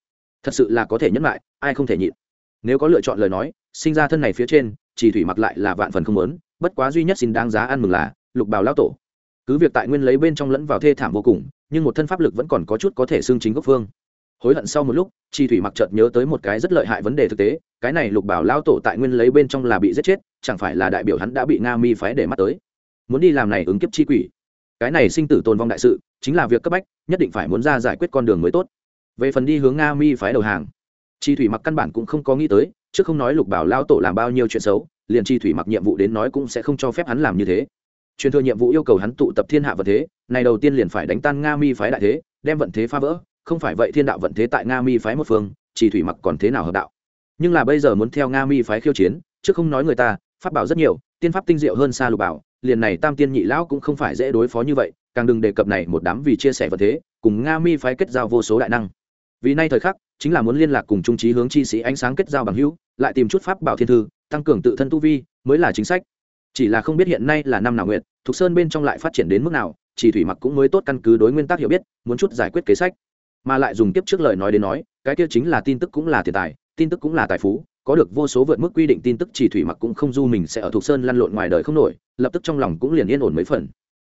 A: thật sự là có thể nhẫn lại, ai không thể nhịn. Nếu có lựa chọn lời nói, sinh ra thân này phía trên, chỉ thủy mặc lại là vạn phần không lớn bất quá duy nhất xin đáng giá ăn mừng là lục bảo lão tổ. Cứ việc tại nguyên lấy bên trong lẫn vào thê thảm vô cùng, nhưng một thân pháp lực vẫn còn có chút có thể xương chính gốc phương. Hối hận sau một lúc, chi thủy mặc chợt nhớ tới một cái rất lợi hại vấn đề thực tế cái này lục bảo lao tổ tại nguyên lấy bên trong là bị giết chết, chẳng phải là đại biểu hắn đã bị nga mi phái để mắt tới. Muốn đi làm này ứng kiếp chi quỷ. Cái này sinh tử tồn vong đại sự, chính là việc cấp bách, nhất định phải muốn ra giải quyết con đường mới tốt. Về phần đi hướng nga mi phái đầu hàng, chi thủy mặc căn bản cũng không có nghĩ tới, chứ không nói lục bảo lao tổ làm bao nhiêu chuyện xấu, liền chi thủy mặc nhiệm vụ đến nói cũng sẽ không cho phép hắn làm như thế. Truyền thừa nhiệm vụ yêu cầu hắn tụ tập thiên hạ vận thế, này đầu tiên liền phải đánh tan nga mi phái đại thế, đem vận thế phá vỡ, không phải vậy thiên đạo vận thế tại nga mi phái một phương chỉ thủy mặc còn thế nào hợp đạo? Nhưng là bây giờ muốn theo nga mi phái khiêu chiến, chứ không nói người ta, pháp bảo rất nhiều, tiên pháp tinh diệu hơn xa lục bảo, liền này tam tiên nhị lão cũng không phải dễ đối phó như vậy, càng đừng đề cập này một đám vì chia sẻ vật thế, cùng nga mi phái kết giao vô số đại năng. Vì nay thời khắc, chính là muốn liên lạc cùng trung trí hướng chi sĩ ánh sáng kết giao bằng hữu, lại tìm chút pháp bảo thiên thư, tăng cường tự thân tu vi, mới là chính sách. Chỉ là không biết hiện nay là năm nào nguyện thục sơn bên trong lại phát triển đến mức nào, chỉ thủy mặc cũng mới tốt căn cứ đối nguyên tắc hiểu biết, muốn chút giải quyết kế sách. Mà lại dùng tiếp trước lời nói đến nói, cái kia chính là tin tức cũng là tiền tài tin tức cũng là tài phú, có được vô số vượt mức quy định tin tức chỉ thủy mặc cũng không du mình sẽ ở thuộc sơn lăn lộn ngoài đời không nổi, lập tức trong lòng cũng liền yên ổn mấy phần.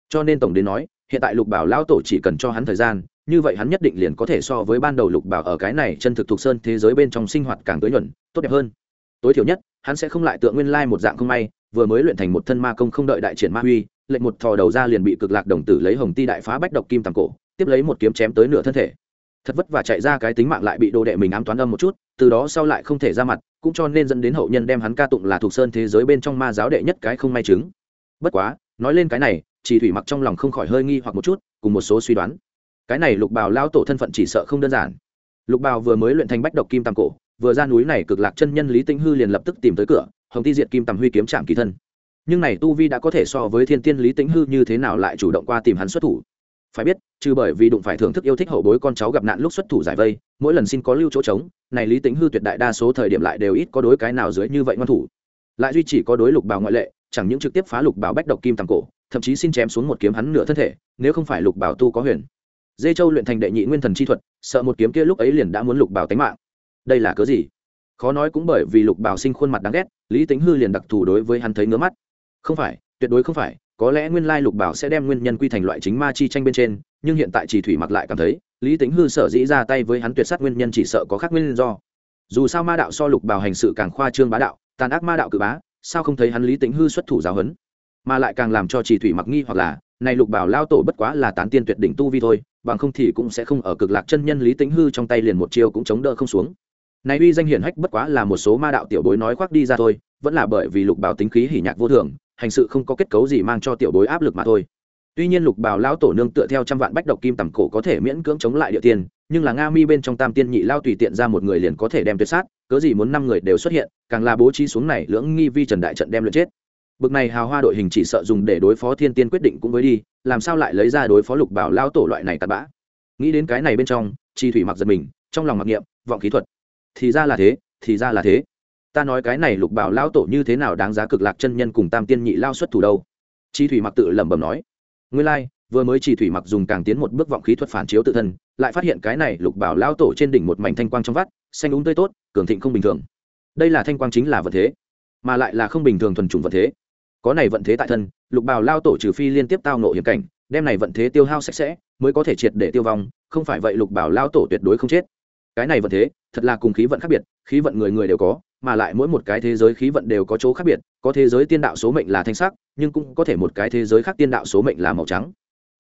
A: Cho nên tổng đến nói, hiện tại lục bảo lão tổ chỉ cần cho hắn thời gian, như vậy hắn nhất định liền có thể so với ban đầu lục bảo ở cái này chân thực thuộc sơn thế giới bên trong sinh hoạt càng tới nhuận, tốt đẹp hơn. Tối thiểu nhất, hắn sẽ không lại tượng nguyên lai một dạng không may, vừa mới luyện thành một thân ma công không đợi đại triển ma huy, lệnh một thò đầu ra liền bị cực lạc đồng tử lấy hồng ti đại phá bách độc kim tàng cổ, tiếp lấy một kiếm chém tới nửa thân thể thật vất và chạy ra cái tính mạng lại bị đồ đệ mình ám toán âm một chút, từ đó sau lại không thể ra mặt, cũng cho nên dẫn đến hậu nhân đem hắn ca tụng là thuộc sơn thế giới bên trong ma giáo đệ nhất cái không may chứng. Bất quá, nói lên cái này, chỉ thủy mặc trong lòng không khỏi hơi nghi hoặc một chút, cùng một số suy đoán. Cái này lục bào lao tổ thân phận chỉ sợ không đơn giản. Lục bào vừa mới luyện thành bách độc kim tầm cổ, vừa ra núi này cực lạc chân nhân lý tinh hư liền lập tức tìm tới cửa, hồng ti diệt kim tầm huy kiếm trạm kỳ thân. Nhưng này tu vi đã có thể so với thiên tiên lý tĩnh hư như thế nào lại chủ động qua tìm hắn xuất thủ phải biết, trừ bởi vì đụng phải thưởng thức yêu thích hậu bối con cháu gặp nạn lúc xuất thủ giải vây, mỗi lần xin có lưu chỗ trống, này lý tĩnh hư tuyệt đại đa số thời điểm lại đều ít có đối cái nào dưới như vậy ngoan thủ. Lại duy chỉ có đối lục Bảo ngoại lệ, chẳng những trực tiếp phá lục Bảo bách độc kim tầm cổ, thậm chí xin chém xuống một kiếm hắn nửa thân thể, nếu không phải lục Bảo tu có huyền. Dê châu luyện thành đệ nhị nguyên thần chi thuật, sợ một kiếm kia lúc ấy liền đã muốn lục Bảo tánh mạng. Đây là cớ gì? Khó nói cũng bởi vì lục bảo sinh khuôn mặt đáng ghét, lý tính hư liền đặc thù đối với hắn thấy ngứa mắt. Không phải, tuyệt đối không phải có lẽ nguyên lai lục bảo sẽ đem nguyên nhân quy thành loại chính ma chi tranh bên trên, nhưng hiện tại chỉ thủy mặc lại cảm thấy, lý tính hư sở dĩ ra tay với hắn tuyệt sát nguyên nhân chỉ sợ có khác nguyên do. Dù sao ma đạo so lục bảo hành sự càng khoa trương bá đạo, tàn ác ma đạo cự bá, sao không thấy hắn lý tính hư xuất thủ giáo huấn? Mà lại càng làm cho chỉ thủy mặc nghi hoặc là, này lục bảo lao tổ bất quá là tán tiên tuyệt đỉnh tu vi thôi, bằng không thì cũng sẽ không ở cực lạc chân nhân lý tính hư trong tay liền một chiêu cũng chống đỡ không xuống. Này uy danh hiển hách bất quá là một số ma đạo tiểu bối nói khoác đi ra thôi, vẫn là bởi vì lục bảo tính khí hỉ nhạc vô thường hành sự không có kết cấu gì mang cho tiểu bối áp lực mà thôi. Tuy nhiên lục bảo lão tổ nương tựa theo trăm vạn bách độc kim tầm cổ có thể miễn cưỡng chống lại địa tiên, nhưng là nga mi bên trong tam tiên nhị lao tùy tiện ra một người liền có thể đem tuyệt sát, cớ gì muốn năm người đều xuất hiện, càng là bố trí xuống này lưỡng nghi vi trần đại trận đem lượt chết. Bực này hào hoa đội hình chỉ sợ dùng để đối phó thiên tiên quyết định cũng với đi, làm sao lại lấy ra đối phó lục bảo lao tổ loại này tạt bã? Nghĩ đến cái này bên trong, chi thủy mặc giật mình, trong lòng mặc niệm, vọng khí thuật. Thì ra là thế, thì ra là thế ta nói cái này lục bảo lao tổ như thế nào đáng giá cực lạc chân nhân cùng tam tiên nhị lao xuất thủ đâu? Chi thủy mặc tự lẩm bẩm nói. Nguyên lai、like, vừa mới chi thủy mặc dùng càng tiến một bước vọng khí thuật phản chiếu tự thân lại phát hiện cái này lục bảo lao tổ trên đỉnh một mảnh thanh quang trong vắt xanh úng tươi tốt cường thịnh không bình thường. Đây là thanh quang chính là vật thế mà lại là không bình thường thuần trùng vật thế. Có này vận thế tại thân lục bảo lao tổ trừ phi liên tiếp tao nộ hiểm cảnh đem này vận thế tiêu hao sạch sẽ mới có thể triệt để tiêu vong không phải vậy lục bảo lao tổ tuyệt đối không chết. Cái này vận thế thật là cùng khí vận khác biệt khí vận người người đều có mà lại mỗi một cái thế giới khí vận đều có chỗ khác biệt, có thế giới tiên đạo số mệnh là thanh sắc, nhưng cũng có thể một cái thế giới khác tiên đạo số mệnh là màu trắng.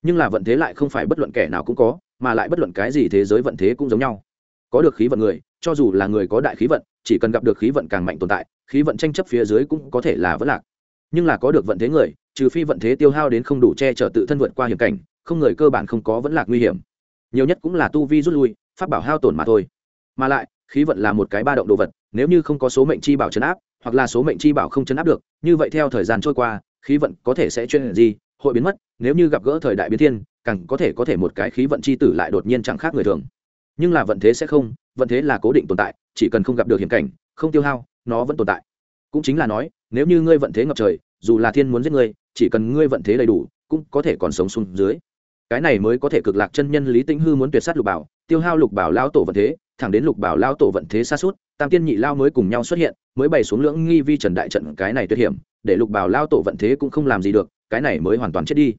A: Nhưng là vận thế lại không phải bất luận kẻ nào cũng có, mà lại bất luận cái gì thế giới vận thế cũng giống nhau. Có được khí vận người, cho dù là người có đại khí vận, chỉ cần gặp được khí vận càng mạnh tồn tại, khí vận tranh chấp phía dưới cũng có thể là vất lạc. Nhưng là có được vận thế người, trừ phi vận thế tiêu hao đến không đủ che chở tự thân vượt qua hiểm cảnh, không người cơ bản không có vẫn lạc nguy hiểm. Nhiều nhất cũng là tu vi rút lui phát bảo hao tổn mà thôi. Mà lại, khí vận là một cái ba động đồ vật nếu như không có số mệnh chi bảo chấn áp, hoặc là số mệnh chi bảo không chấn áp được, như vậy theo thời gian trôi qua, khí vận có thể sẽ chuyên gì hội biến mất, nếu như gặp gỡ thời đại biến thiên, càng có thể có thể một cái khí vận chi tử lại đột nhiên chẳng khác người thường. Nhưng là vận thế sẽ không, vận thế là cố định tồn tại, chỉ cần không gặp được hiểm cảnh, không tiêu hao, nó vẫn tồn tại. Cũng chính là nói, nếu như ngươi vận thế ngập trời, dù là thiên muốn giết ngươi, chỉ cần ngươi vận thế đầy đủ, cũng có thể còn sống xuống dưới. Cái này mới có thể cực lạc chân nhân lý tĩnh hư muốn tuyệt sát lục bảo, tiêu hao lục bảo lao tổ vận thế thẳng đến lục bảo lao tổ vận thế xa suốt, tam tiên nhị lao mới cùng nhau xuất hiện, mới bày xuống lưỡng nghi vi trần đại trận cái này tuyệt hiểm, để lục bảo lao tổ vận thế cũng không làm gì được, cái này mới hoàn toàn chết đi.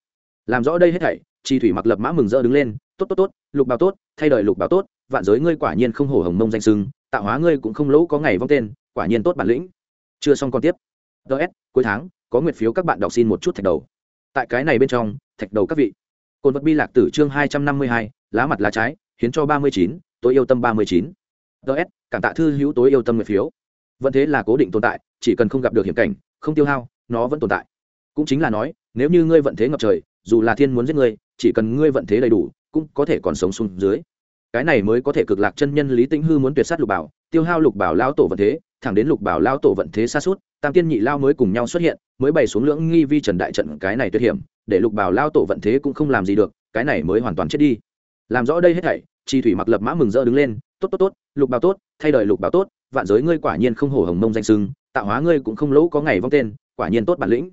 A: Làm rõ đây hết thảy, chi thủy mặc lập mã mừng rỡ đứng lên, tốt tốt tốt, lục bảo tốt, thay đời lục bảo tốt, vạn giới ngươi quả nhiên không hổ hồng mông danh sưng tạo hóa ngươi cũng không lỗ có ngày vong tên, quả nhiên tốt bản lĩnh. Chưa xong còn tiếp. Ts cuối tháng, có nguyệt phiếu các bạn đọc xin một chút thạch đầu. Tại cái này bên trong, thạch đầu các vị. Cồn vật bi lạc tử chương hai trăm năm mươi hai, lá mặt lá trái, hiến cho ba mươi chín tối yêu tâm ba mươi chín. Ts cảm tạ thư hữu tối yêu tâm người phiếu. Vẫn thế là cố định tồn tại, chỉ cần không gặp được hiểm cảnh, không tiêu hao, nó vẫn tồn tại. Cũng chính là nói, nếu như ngươi vận thế ngập trời, dù là thiên muốn giết ngươi, chỉ cần ngươi vận thế đầy đủ, cũng có thể còn sống xuống dưới. Cái này mới có thể cực lạc chân nhân lý tĩnh hư muốn tuyệt sát lục bảo, tiêu hao lục bảo lao tổ vận thế, thẳng đến lục bảo lao tổ vận thế xa suốt tam tiên nhị lao mới cùng nhau xuất hiện, mới bày xuống lưỡng nghi vi trần đại trận cái này tuyệt hiểm, để lục bảo lao tổ vận thế cũng không làm gì được, cái này mới hoàn toàn chết đi. Làm rõ đây hết thảy chi thủy mặc lập mã mừng rỡ đứng lên, tốt tốt tốt, lục bảo tốt, thay đời lục bảo tốt, vạn giới ngươi quả nhiên không hổ hồng mông danh sưng tạo hóa ngươi cũng không lỗ có ngày vong tên, quả nhiên tốt bản lĩnh.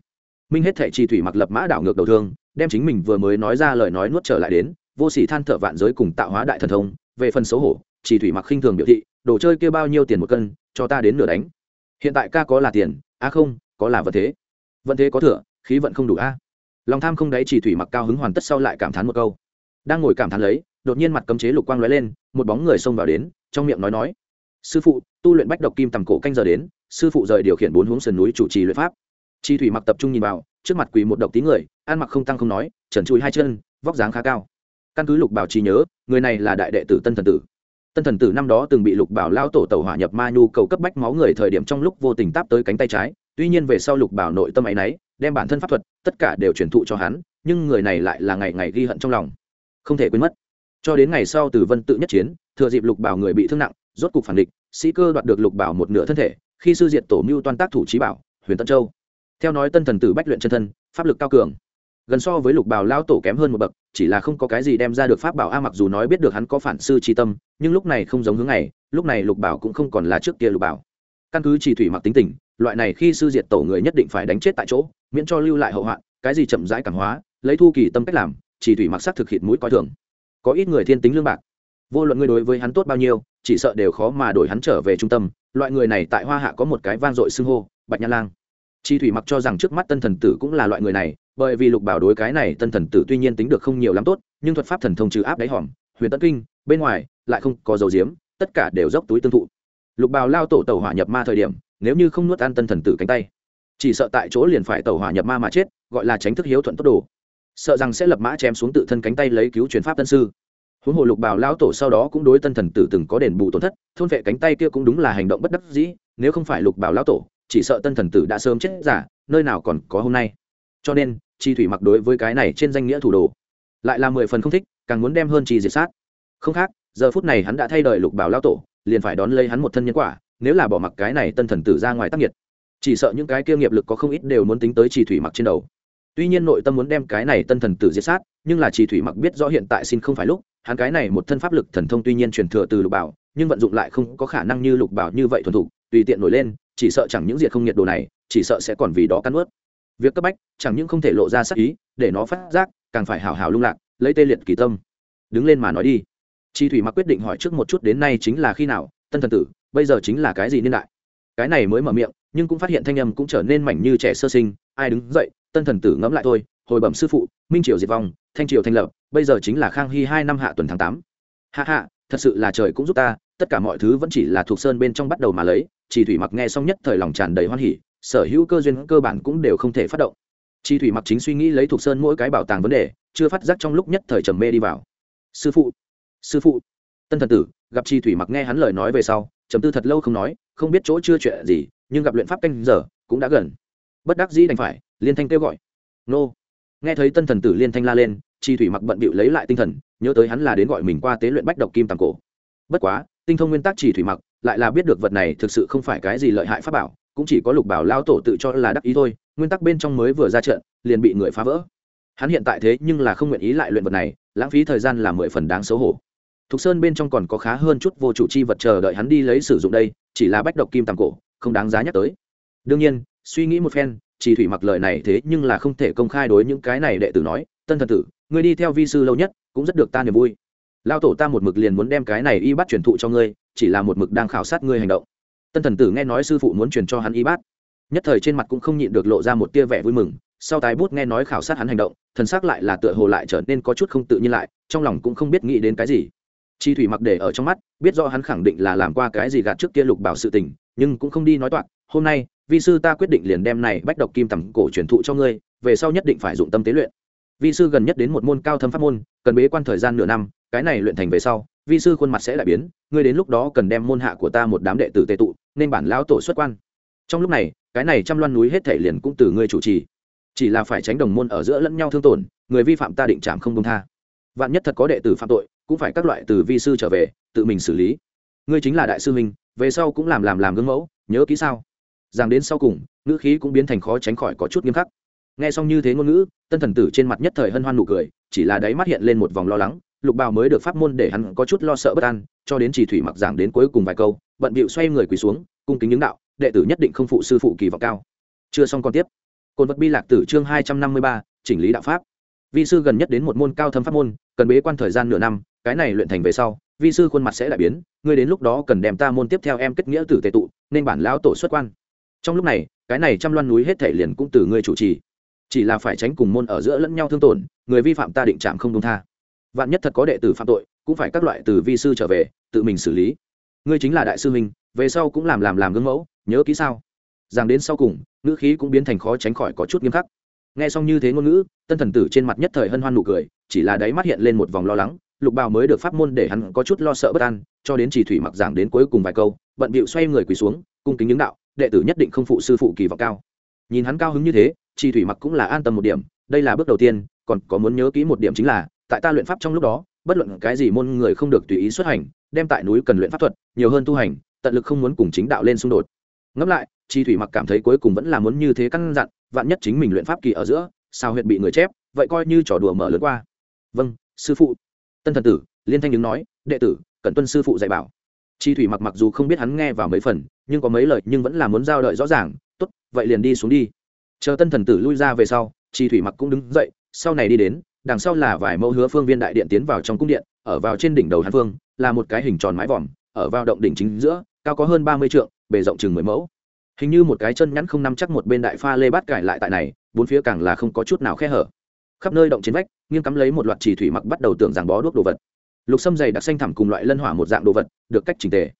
A: Minh hết thệ chi thủy mặc lập mã đảo ngược đầu thương, đem chính mình vừa mới nói ra lời nói nuốt trở lại đến, vô sỉ than thở vạn giới cùng tạo hóa đại thần thông, về phần xấu hổ chỉ thủy mặc khinh thường biểu thị, đồ chơi kia bao nhiêu tiền một cân, cho ta đến nửa đánh. Hiện tại ca có là tiền, a à không, có là vật thế. Vận thế có thừa, khí vận không đủ a. Lòng tham không đáy chỉ thủy mặc cao hứng hoàn tất sau lại cảm thán một câu. Đang ngồi cảm thán lấy đột nhiên mặt cấm chế lục quang lóe lên một bóng người xông vào đến trong miệng nói nói sư phụ tu luyện bách độc kim tầm cổ canh giờ đến sư phụ rời điều khiển bốn hướng sườn núi chủ trì luyện pháp. Chi thủy mặc tập trung nhìn vào trước mặt quỳ một độc tí người ăn mặc không tăng không nói trần chui hai chân vóc dáng khá cao. Căn cứ lục bảo trí nhớ người này là đại đệ tử tân thần tử. Tân thần tử năm đó từng bị lục bảo lao tổ tàu hỏa nhập ma nhu cầu cấp bách máu người thời điểm trong lúc vô tình táp tới cánh tay trái tuy nhiên về sau lục bảo nội tâm ấy nấy, đem bản thân pháp thuật tất cả đều truyền thụ cho hắn nhưng người này lại là ngày ngày ghi hận trong lòng. Không thể quên mất cho đến ngày sau từ vân tự nhất chiến, thừa dịp lục bảo người bị thương nặng, rốt cục phản địch, sĩ cơ đoạt được lục bảo một nửa thân thể, khi sư diệt tổ mưu toan tác thủ trí bảo, huyền tân châu. Theo nói tân thần tử bách luyện chân thân, pháp lực cao cường. Gần so với lục bảo lao tổ kém hơn một bậc, chỉ là không có cái gì đem ra được pháp bảo a mặc dù nói biết được hắn có phản sư tri tâm, nhưng lúc này không giống hướng này lúc này lục bảo cũng không còn là trước kia lục bảo. Căn cứ chỉ thủy mặc tính tình, loại này khi sư diệt tổ người nhất định phải đánh chết tại chỗ, miễn cho lưu lại hậu hoạn, cái gì chậm rãi cảm hóa, lấy thu kỳ tâm cách làm, chỉ thủy mặc sắc thực hiện mũi coi thường có ít người thiên tính lương bạc. Vô luận ngươi đối với hắn tốt bao nhiêu, chỉ sợ đều khó mà đổi hắn trở về trung tâm. Loại người này tại hoa hạ có một cái vang dội xưng hô, bạch nha lang. Chi thủy mặc cho rằng trước mắt tân thần tử cũng là loại người này, bởi vì lục bảo đối cái này tân thần tử tuy nhiên tính được không nhiều lắm tốt, nhưng thuật pháp thần thông trừ áp đáy hòm, huyền tân kinh, bên ngoài, lại không có dầu diếm, tất cả đều dốc túi tương thụ. Lục bào lao tổ tàu hỏa nhập ma thời điểm, nếu như không nuốt ăn tân thần tử cánh tay, chỉ sợ tại chỗ liền phải tàu hỏa nhập ma mà chết, gọi là tránh thức hiếu thuận tốt đồ sợ rằng sẽ lập mã chém xuống tự thân cánh tay lấy cứu truyền pháp tân sư. Huống hồ lục bảo lão tổ sau đó cũng đối tân thần tử từng có đền bù tổn thất, thôn vệ cánh tay kia cũng đúng là hành động bất đắc dĩ, nếu không phải lục bảo lão tổ, chỉ sợ tân thần tử đã sớm chết giả, nơi nào còn có hôm nay. Cho nên, chi thủy mặc đối với cái này trên danh nghĩa thủ đồ, lại là mười phần không thích, càng muốn đem hơn chi diệt sát. Không khác, giờ phút này hắn đã thay đời lục bảo lão tổ, liền phải đón lấy hắn một thân nhân quả, nếu là bỏ mặc cái này tân thần tử ra ngoài tác nghiệt chỉ sợ những cái kia nghiệp lực có không ít đều muốn tính tới chi thủy mặc trên đầu tuy nhiên nội tâm muốn đem cái này tân thần tử diệt sát, nhưng là chỉ thủy mặc biết rõ hiện tại xin không phải lúc, hắn cái này một thân pháp lực thần thông tuy nhiên truyền thừa từ lục bảo, nhưng vận dụng lại không có khả năng như lục bảo như vậy thuần thục, tùy tiện nổi lên, chỉ sợ chẳng những diệt không nhiệt đồ này, chỉ sợ sẽ còn vì đó cắn ướt việc cấp bách, chẳng những không thể lộ ra sắc ý, để nó phát giác, càng phải hào hào lung lạc, lấy tê liệt kỳ tâm. Đứng lên mà nói đi. Chi thủy mặc quyết định hỏi trước một chút đến nay chính là khi nào, tân thần tử, bây giờ chính là cái gì niên đại? Cái này mới mở miệng, nhưng cũng phát hiện thanh âm cũng trở nên mảnh như trẻ sơ sinh, ai đứng dậy tân thần tử ngẫm lại thôi, hồi bẩm sư phụ, minh triều diệt vong, thanh triều thành lập, bây giờ chính là khang hy hai năm hạ tuần tháng tám. Hạ hạ, thật sự là trời cũng giúp ta, tất cả mọi thứ vẫn chỉ là thuộc sơn bên trong bắt đầu mà lấy, chỉ thủy mặc nghe xong nhất thời lòng tràn đầy hoan hỉ, sở hữu cơ duyên cơ bản cũng đều không thể phát động. Chi thủy mặc chính suy nghĩ lấy thuộc sơn mỗi cái bảo tàng vấn đề, chưa phát giác trong lúc nhất thời trầm mê đi vào. Sư phụ sư phụ. Tân thần tử, gặp chi thủy mặc nghe hắn lời nói về sau, trầm tư thật lâu không nói, không biết chỗ chưa chuyện gì, nhưng gặp luyện pháp canh giờ, cũng đã gần. Bất đắc dĩ đành phải liên thanh kêu gọi. Nô. Nghe thấy tân thần tử liên thanh la lên chi thủy mặc bận bịu lấy lại tinh thần, nhớ tới hắn là đến gọi mình qua tế luyện bách độc kim tàng cổ. Bất quá, tinh thông nguyên tắc chỉ thủy mặc, lại là biết được vật này thực sự không phải cái gì lợi hại pháp bảo, cũng chỉ có lục bảo lao tổ tự cho là đắc ý thôi, nguyên tắc bên trong mới vừa ra trận, liền bị người phá vỡ. Hắn hiện tại thế nhưng là không nguyện ý lại luyện vật này, lãng phí thời gian là mười phần đáng xấu hổ. Thục sơn bên trong còn có khá hơn chút vô chủ chi vật chờ đợi hắn đi lấy sử dụng đây, chỉ là bách độc kim tàng cổ, không đáng giá nhắc tới. Đương nhiên, suy nghĩ một phen chỉ thủy mặc lời này thế nhưng là không thể công khai đối những cái này đệ tử nói, tân thần tử ngươi đi theo vi sư lâu nhất, cũng rất được ta niềm vui. Lao tổ ta một mực liền muốn đem cái này y bắt truyền thụ cho ngươi, chỉ là một mực đang khảo sát ngươi hành động. Tân thần tử nghe nói sư phụ muốn truyền cho hắn y bát, nhất thời trên mặt cũng không nhịn được lộ ra một tia vẻ vui mừng, sau tái bút nghe nói khảo sát hắn hành động, thần xác lại là tựa hồ lại trở nên có chút không tự nhiên lại, trong lòng cũng không biết nghĩ đến cái gì. Chi thủy mặc để ở trong mắt, biết do hắn khẳng định là làm qua cái gì gạt trước kia lục bảo sự tình nhưng cũng không đi nói toạc, hôm nay, vi sư ta quyết định liền đem này bách độc kim tầm cổ truyền thụ cho ngươi, về sau nhất định phải dụng tâm tế luyện. Vi sư gần nhất đến một môn cao thâm pháp môn, cần bế quan thời gian nửa năm, cái này luyện thành về sau, vi sư khuôn mặt sẽ đại biến, ngươi đến lúc đó cần đem môn hạ của ta một đám đệ tử tệ tụ, nên bản lão tổ xuất quan. Trong lúc này, cái này trăm loan núi hết thể liền cũng từ ngươi chủ trì. Chỉ là phải tránh đồng môn ở giữa lẫn nhau thương tổn, người vi phạm ta định trảm không công tha. Vạn nhất thật có đệ tử phạm tội, cũng phải các loại từ vi sư trở về, tự mình xử lý. Ngươi chính là đại sư huynh về sau cũng làm làm làm gương mẫu, nhớ kỹ sao? Rằng đến sau cùng, ngữ khí cũng biến thành khó tránh khỏi có chút nghiêm khắc. Nghe xong như thế ngôn ngữ, tân thần tử trên mặt nhất thời hân hoan nụ cười, chỉ là đáy mắt hiện lên một vòng lo lắng, lục bào mới được pháp môn để hắn có chút lo sợ bất an, cho đến chỉ thủy mặc giảng đến cuối cùng vài câu, bận bịu xoay người quỳ xuống, cung kính những đạo, đệ tử nhất định không phụ sư phụ kỳ vọng cao. Chưa xong còn tiếp. Côn vật bi lạc tử chương hai trăm năm mươi ba, chỉnh lý đạo pháp vi sư gần nhất đến một môn cao thâm pháp môn cần bế quan thời gian nửa năm cái này luyện thành về sau vi sư khuôn mặt sẽ đại biến ngươi đến lúc đó cần đem ta môn tiếp theo em kết nghĩa tử tệ tụ nên bản lão tổ xuất quan. Trong lúc này cái này trăm loan núi hết thể liền cũng từ ngươi chủ trì. Chỉ là phải tránh cùng môn ở giữa lẫn nhau thương tổn người vi phạm ta định trạm không công tha. Vạn nhất thật có đệ tử phạm tội cũng phải các loại từ vi sư trở về tự mình xử lý. Ngươi chính là đại sư mình, về sau cũng làm làm làm gương mẫu nhớ kỹ sao? Rằng đến sau cùng ngữ khí cũng biến thành khó tránh khỏi có chút nghiêm khắc nghe xong như thế ngôn ngữ, tân thần tử trên mặt nhất thời hân hoan nụ cười, chỉ là đáy mắt hiện lên một vòng lo lắng, lục bào mới được pháp môn để hắn có chút lo sợ bất an, cho đến chỉ thủy mặc giảng đến cuối cùng vài câu, bận bịu xoay người quỳ xuống, cung kính những đạo, đệ tử nhất định không phụ sư phụ kỳ vọng cao. Nhìn hắn cao hứng như thế chi thủy mặc cũng là an tâm một điểm, đây là bước đầu tiên, còn có muốn nhớ kỹ một điểm chính là, tại ta luyện pháp trong lúc đó, bất luận cái gì môn người không được tùy ý xuất hành, đem tại núi cần luyện pháp thuật, nhiều hơn tu hành, tận lực không muốn cùng chính đạo lên xung đột. Ngẫm lại chi thủy mặc cảm thấy cuối cùng vẫn là muốn như thế căn dặn vạn nhất chính mình luyện pháp kỳ ở giữa, sao huyện bị người chép, vậy coi như trò đùa mở lớn qua. Vâng sư phụ. Tân thần tử, liên thanh đứng nói, đệ tử cần tuân sư phụ dạy bảo. Chi thủy mặc mặc dù không biết hắn nghe vào mấy phần, nhưng có mấy lời nhưng vẫn là muốn giao đợi rõ ràng, tốt, vậy liền đi xuống đi. Chờ tân thần tử lui ra về sau, chi thủy mặc cũng đứng dậy, sau này đi đến, đằng sau là vài mẫu hứa phương viên đại điện tiến vào trong cung điện, ở vào trên đỉnh đầu hàn phương, là một cái hình tròn mái vòm, ở vào động đỉnh chính giữa, cao có hơn ba mươi trượng, bề rộng chừng mười mẫu hình như một cái chân nhắn không nắm chắc một bên đại pha lê bát cải lại tại này, bốn phía càng là không có chút nào khe hở. Khắp nơi động trên vách, nghiêng cắm lấy một loạt chỉ thủy mặc bắt đầu tưởng rằng bó đuốc đồ vật. Lục sâm dày đặc xanh thẳm cùng loại lân hỏa một dạng đồ vật, được cách trình tề.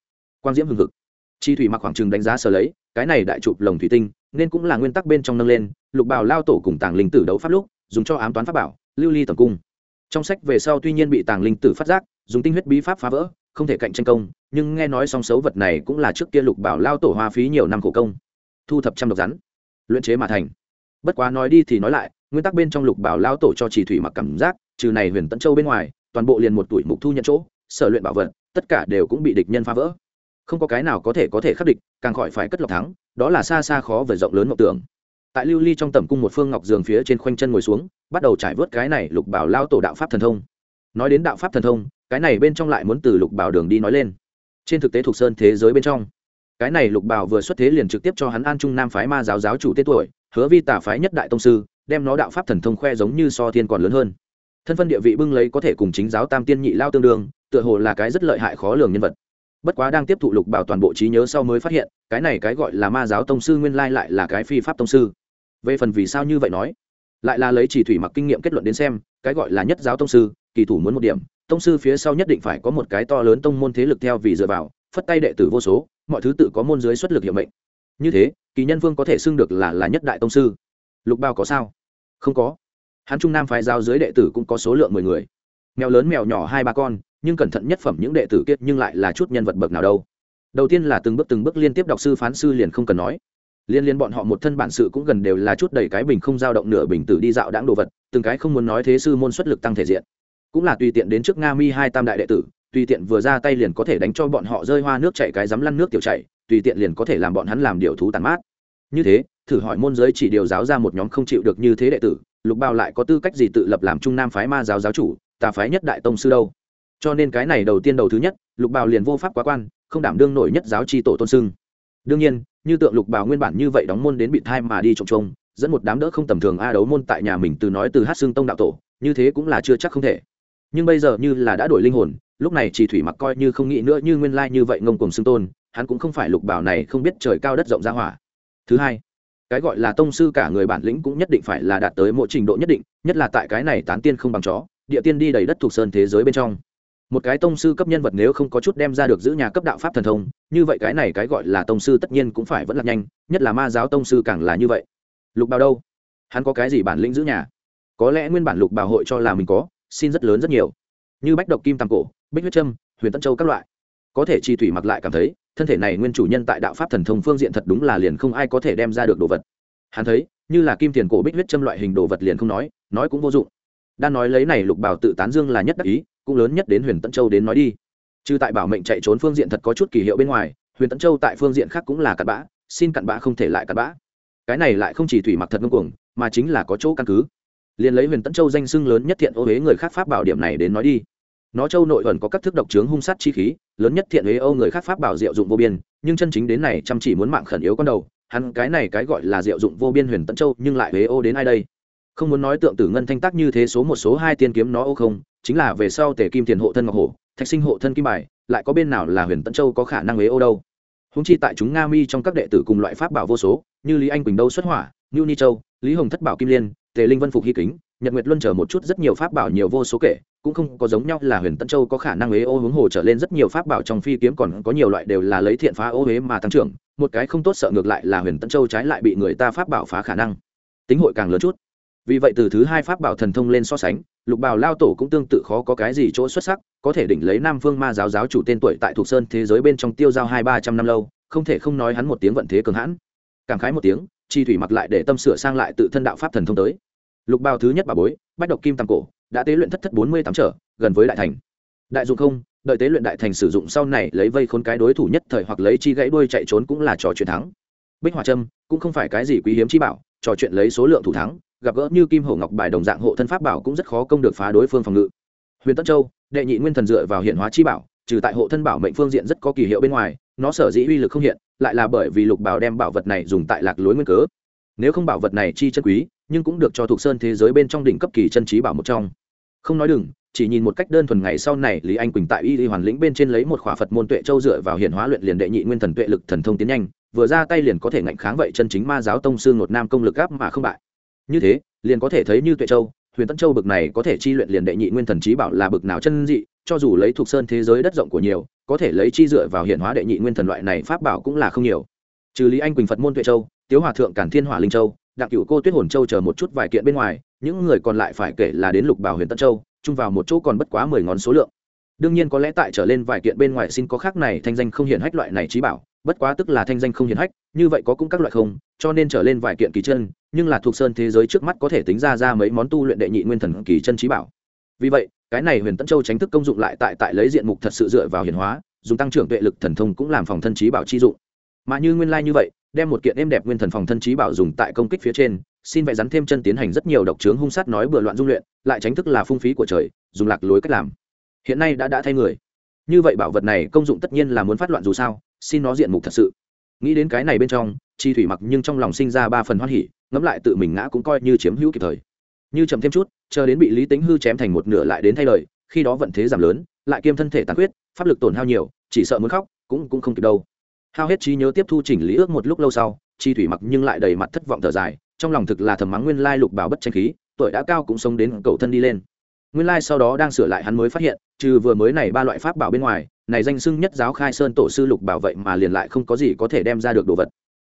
A: Quang diễm hừng hực. Chi thủy mặc khoảng trừng đánh giá sờ lấy, cái này đại chụp lồng thủy tinh, nên cũng là nguyên tắc bên trong nâng lên, lục bào lao tổ cùng tàng linh tử đấu pháp lúc, dùng cho ám toán pháp bảo, lưu ly tầm cung. Trong sách về sau tuy nhiên bị tàng linh tử phát giác, dùng tinh huyết bí pháp phá vỡ không thể cạnh tranh công, nhưng nghe nói song xấu vật này cũng là trước kia lục bảo lao tổ hoa phí nhiều năm khổ công, thu thập trăm độc rắn, luyện chế mà thành. Bất quá nói đi thì nói lại, nguyên tắc bên trong lục bảo lao tổ cho chỉ thủy mặc cảm giác, trừ này huyền tấn châu bên ngoài, toàn bộ liền một tuổi mục thu nhận chỗ, sở luyện bảo vật, tất cả đều cũng bị địch nhân phá vỡ. Không có cái nào có thể có thể khắc địch, càng khỏi phải cất lọc thắng, đó là xa xa khó về rộng lớn ngọc tưởng. Tại lưu ly trong tầm cung một phương ngọc giường phía trên khoanh chân ngồi xuống, bắt đầu trải vớt cái này lục bảo lao tổ đạo pháp thần thông nói đến đạo pháp thần thông, cái này bên trong lại muốn từ lục bảo đường đi nói lên. Trên thực tế thuộc sơn thế giới bên trong, cái này lục bảo vừa xuất thế liền trực tiếp cho hắn an trung nam phái ma giáo giáo chủ tên tuổi, hứa vi tả phái nhất đại tông sư, đem nó đạo pháp thần thông khoe giống như so thiên còn lớn hơn. Thân phân địa vị bưng lấy có thể cùng chính giáo tam tiên nhị lao tương đương, tựa hồ là cái rất lợi hại khó lường nhân vật. Bất quá đang tiếp thụ lục bảo toàn bộ trí nhớ sau mới phát hiện, cái này cái gọi là ma giáo tông sư nguyên lai lại là cái phi pháp tông sư. Về phần vì sao như vậy nói, lại là lấy chỉ thủy mặc kinh nghiệm kết luận đến xem, cái gọi là nhất giáo tông sư kỳ thủ muốn một điểm, tông sư phía sau nhất định phải có một cái to lớn tông môn thế lực theo vì dựa vào, phất tay đệ tử vô số, mọi thứ tự có môn dưới xuất lực hiệu mệnh. Như thế, kỳ nhân vương có thể xưng được là là nhất đại tông sư. Lục bao có sao? Không có. Hắn trung nam phái giao dưới đệ tử cũng có số lượng mười người. Mèo lớn mèo nhỏ hai ba con, nhưng cẩn thận nhất phẩm những đệ tử kiết nhưng lại là chút nhân vật bậc nào đâu. Đầu tiên là từng bước từng bước liên tiếp đọc sư phán sư liền không cần nói. Liên liên bọn họ một thân bản sự cũng gần đều là chút đầy cái bình không dao động nửa bình tử đi dạo đáng đồ vật, từng cái không muốn nói thế sư môn xuất lực tăng thể diện cũng là tùy tiện đến trước nga mi hai tam đại đệ tử, tùy tiện vừa ra tay liền có thể đánh cho bọn họ rơi hoa nước chạy cái dám lăn nước tiểu chạy tùy tiện liền có thể làm bọn hắn làm điều thú tàn mát. Như thế, thử hỏi môn giới chỉ điều giáo ra một nhóm không chịu được như thế đệ tử, lục bao lại có tư cách gì tự lập làm trung nam phái ma giáo giáo chủ tà phái nhất đại tông sư đâu? Cho nên cái này đầu tiên đầu thứ nhất, lục bào liền vô pháp quá quan, không đảm đương nổi nhất giáo tri tổ tôn sưng. Đương nhiên, như tượng lục bào nguyên bản như vậy đóng môn đến bị thai mà đi trộm trông, dẫn một đám đỡ không tầm thường a đấu môn tại nhà mình từ nói từ hát xương tông đạo tổ, như thế cũng là chưa chắc không thể nhưng bây giờ như là đã đổi linh hồn, lúc này chỉ thủy mặc coi như không nghĩ nữa như nguyên lai như vậy ngông cùng xưng tôn, hắn cũng không phải lục bảo này không biết trời cao đất rộng ra hỏa. Thứ hai, cái gọi là tông sư cả người bản lĩnh cũng nhất định phải là đạt tới một trình độ nhất định, nhất là tại cái này tán tiên không bằng chó, địa tiên đi đầy đất thuộc sơn thế giới bên trong. Một cái tông sư cấp nhân vật nếu không có chút đem ra được giữ nhà cấp đạo pháp thần thông, như vậy cái này cái gọi là tông sư tất nhiên cũng phải vẫn là nhanh, nhất là ma giáo tông sư càng là như vậy. Lục bảo đâu? Hắn có cái gì bản lĩnh giữ nhà? Có lẽ nguyên bản lục bảo hội cho là mình có xin rất lớn rất nhiều. Như bách độc kim tam cổ, bích huyết trâm huyền tân châu các loại. Có thể chi thủy mặc lại cảm thấy, thân thể này nguyên chủ nhân tại đạo pháp thần thông phương diện thật đúng là liền không ai có thể đem ra được đồ vật. Hắn thấy, như là kim tiền cổ bích huyết châm loại hình đồ vật liền không nói nói cũng vô dụng. Đang nói lấy này lục bảo tự tán dương là nhất đắc ý, cũng lớn nhất đến huyền tân châu đến nói đi. Chứ tại bảo mệnh chạy trốn phương diện thật có chút kỳ hiệu bên ngoài, huyền tân châu tại phương diện khác cũng là cặn bã, xin cặn bã không thể lại cặn bã. Cái này lại không chỉ thủy mặc thật ngông cuồng, mà chính là có chỗ căn cứ liền lấy huyền tẫn châu danh sưng lớn nhất thiện ô huế người khác pháp bảo điểm này đến nói đi. Nó châu nội ẩn có các thức độc trướng hung sát chi khí, lớn nhất thiện huế âu người khác pháp bảo diệu dụng vô biên, nhưng chân chính đến này chăm chỉ muốn mạng khẩn yếu con đầu, hắn cái này cái gọi là diệu dụng vô biên huyền tẫn châu nhưng lại huế ô đến ai đây? Không muốn nói tượng tử ngân thanh tác như thế số một số hai tiên kiếm nó ô không, chính là về sau tề kim tiền hộ thân ngọc hổ, thạch sinh hộ thân kim bài, lại có bên nào là huyền tẫn châu có khả năng huế ô đâu? Húng chi tại chúng nga mi trong các đệ tử cùng loại pháp bảo vô số, như lý anh quỳnh đâu xuất hỏa như ni châu, lý hồng thất bảo kim liên tề linh vân phục hy kính, nhật nguyệt luân chờ một chút rất nhiều pháp bảo nhiều vô số kể, cũng không có giống nhau là huyền tân châu có khả năng ế ô hướng hồ trở lên rất nhiều pháp bảo trong phi kiếm còn có nhiều loại đều là lấy thiện phá ô huế mà tăng trưởng, một cái không tốt sợ ngược lại là huyền tân châu trái lại bị người ta pháp bảo phá khả năng. Tính hội càng lớn chút. Vì vậy từ thứ hai pháp bảo thần thông lên so sánh, lục bảo lao tổ cũng tương tự khó có cái gì chỗ xuất sắc, có thể đỉnh lấy nam phương ma giáo giáo chủ tên tuổi tại thuộc sơn thế giới bên trong tiêu giao hai ba trăm năm lâu, không thể không nói hắn một tiếng vận thế cường hãn. Cảm khái một tiếng chi thủy mặc lại để tâm sửa sang lại tự thân đạo pháp thần thông tới. Lục bào thứ nhất bà bối, bách độc kim tam cổ, đã tế luyện thất thất bốn mươi tám trở, gần với đại thành. Đại dụng không, đợi tế luyện đại thành sử dụng sau này lấy vây khốn cái đối thủ nhất thời hoặc lấy chi gãy đuôi chạy trốn cũng là trò chuyện thắng. Bích hỏa trâm, cũng không phải cái gì quý hiếm chi bảo, trò chuyện lấy số lượng thủ thắng, gặp gỡ như kim hổ ngọc bài đồng dạng hộ thân pháp bảo cũng rất khó công được phá đối phương phòng ngự. Huyền tân châu, đệ nhị nguyên thần dựa vào hiện hóa chi bảo, trừ tại hộ thân bảo mệnh phương diện rất có kỳ hiệu bên ngoài, nó sở dĩ uy lực không hiện lại là bởi vì lục bảo đem bảo vật này dùng tại lạc lối nguyên cớ. Nếu không bảo vật này chi chân quý, nhưng cũng được cho thuộc sơn thế giới bên trong đỉnh cấp kỳ chân trí bảo một trong. Không nói đừng, chỉ nhìn một cách đơn thuần ngày sau này, lý anh quỳnh tại y y hoàn lĩnh bên trên lấy một khỏa phật môn tuệ châu dựa vào hiện hóa luyện liền đệ nhị nguyên thần tuệ lực thần thông tiến nhanh, vừa ra tay liền có thể ngạnh kháng vậy chân chính ma giáo tông sư ngột nam công lực gáp mà không bại. Như thế, liền có thể thấy như tuệ châu, huyền tân châu bực này có thể chi luyện liền đệ nhị nguyên thần trí bảo là bực nào chân dị cho dù lấy thuộc sơn thế giới đất rộng của nhiều, có thể lấy chi dựa vào hiện hóa đệ nhị nguyên thần loại này pháp bảo cũng là không nhiều. Trừ lý anh quỳnh phật môn tuệ châu, tiếu hòa thượng cản thiên hỏa linh châu, đặng cựu cô tuyết hồn châu chờ một chút vài kiện bên ngoài, những người còn lại phải kể là đến lục bảo huyền tân châu, chung vào một chỗ còn bất quá mười ngón số lượng. Đương nhiên có lẽ tại trở lên vài kiện bên ngoài xin có khác này thanh danh không hiển hách loại này trí bảo, bất quá tức là thanh danh không hiển hách, như vậy có cũng các loại không, cho nên trở lên vài kiện kỳ chân, nhưng là thuộc sơn thế giới trước mắt có thể tính ra ra mấy món tu luyện đệ nhị nguyên thần kỳ chân trí bảo. Vì vậy cái này huyền tân châu tránh thức công dụng lại tại tại lấy diện mục thật sự dựa vào hiển hóa, dùng tăng trưởng tuệ lực thần thông cũng làm phòng thân trí bảo chi dụng. Mà như nguyên lai như vậy, đem một kiện êm đẹp nguyên thần phòng thân trí bảo dùng tại công kích phía trên, xin vẽ rắn thêm chân tiến hành rất nhiều độc trướng hung sát nói bừa loạn dung luyện, lại tránh thức là phung phí của trời, dùng lạc lối cách làm. Hiện nay đã đã thay người. Như vậy bảo vật này công dụng tất nhiên là muốn phát loạn dù sao, xin nó diện mục thật sự. Nghĩ đến cái này bên trong, chi thủy mặc nhưng trong lòng sinh ra ba phần hoan hỉ, ngẫm lại tự mình ngã cũng coi như chiếm hữu kịp thời như chậm thêm chút, chờ đến bị lý tính hư chém thành một nửa lại đến thay lời, khi đó vận thế giảm lớn, lại kiêm thân thể tàn huyết pháp lực tổn hao nhiều, chỉ sợ muốn khóc, cũng cũng không kịp đâu. Hao hết trí nhớ tiếp thu chỉnh lý ước một lúc lâu sau, chi thủy mặc nhưng lại đầy mặt thất vọng thở dài, trong lòng thực là thầm mắng nguyên lai lục bảo bất tranh khí, tuổi đã cao cũng sống đến cầu thân đi lên. Nguyên lai sau đó đang sửa lại hắn mới phát hiện, trừ vừa mới này ba loại pháp bảo bên ngoài, này danh xưng nhất giáo khai sơn tổ sư lục bảo vậy mà liền lại không có gì có thể đem ra được đồ vật.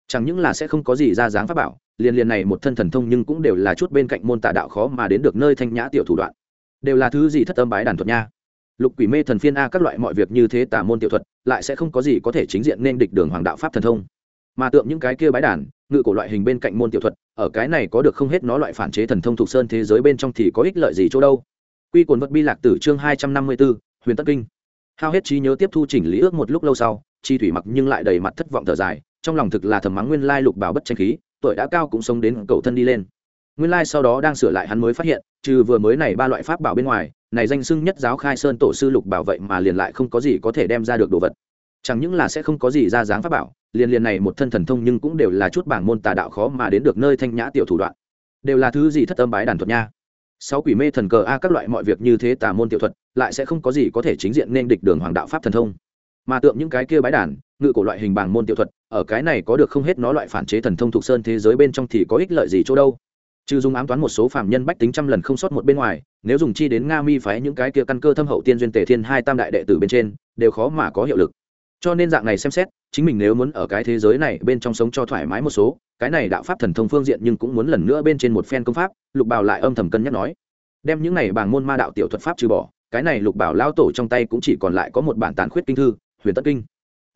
A: Chẳng những là sẽ không có gì ra dáng pháp bảo liền liền này một thân thần thông nhưng cũng đều là chút bên cạnh môn tà đạo khó mà đến được nơi thanh nhã tiểu thủ đoạn. Đều là thứ gì thất âm bái đàn thuật nha. Lục quỷ mê thần phiên a các loại mọi việc như thế tà môn tiểu thuật lại sẽ không có gì có thể chính diện nên địch đường hoàng đạo pháp thần thông. Mà tượng những cái kia bái đàn ngự cổ loại hình bên cạnh môn tiểu thuật ở cái này có được không hết nó loại phản chế thần thông thuộc sơn thế giới bên trong thì có ích lợi gì chỗ đâu. Quy cồn vật bi lạc tử chương hai trăm năm mươi 254, huyền tất kinh. Hao hết trí nhớ tiếp thu chỉnh lý ước một lúc lâu sau chi thủy mặc nhưng lại đầy mặt thất vọng thở dài trong lòng thực là thầm mắng nguyên lai lục bảo bất tranh khí tuổi đã cao cũng sống đến cầu thân đi lên. Nguyên lai sau đó đang sửa lại hắn mới phát hiện, trừ vừa mới này ba loại pháp bảo bên ngoài, này danh xưng nhất giáo khai sơn tổ sư lục bảo vậy mà liền lại không có gì có thể đem ra được đồ vật. Chẳng những là sẽ không có gì ra dáng pháp bảo, liền liền này một thân thần thông nhưng cũng đều là chút bảng môn tà đạo khó mà đến được nơi thanh nhã tiểu thủ đoạn. Đều là thứ gì thất âm bái đàn thuật nha. Sáu quỷ mê thần cờ a các loại mọi việc như thế tà môn tiểu thuật, lại sẽ không có gì có thể chính diện nên địch đường hoàng đạo pháp thần thông. Mà tượng những cái kia bái đàn ngự cổ loại hình bảng môn tiểu thuật, ở cái này có được không hết nó loại phản chế thần thông thuộc sơn thế giới bên trong thì có ích lợi gì chỗ đâu. Trừ dùng ám toán một số phạm nhân bách tính trăm lần không sót một bên ngoài, nếu dùng chi đến nga mi phái những cái kia căn cơ thâm hậu tiên duyên tề thiên hai tam đại đệ tử bên trên, đều khó mà có hiệu lực. Cho nên dạng này xem xét, chính mình nếu muốn ở cái thế giới này bên trong sống cho thoải mái một số, cái này đạo pháp thần thông phương diện nhưng cũng muốn lần nữa bên trên một phen công pháp, lục bảo lại âm thầm cân nhắc nói. Đem những này bảng môn ma đạo tiểu thuật pháp trừ bỏ, cái này lục bảo lao tổ trong tay cũng chỉ còn lại có một bản tàn khuyết kinh thư, huyền tất kinh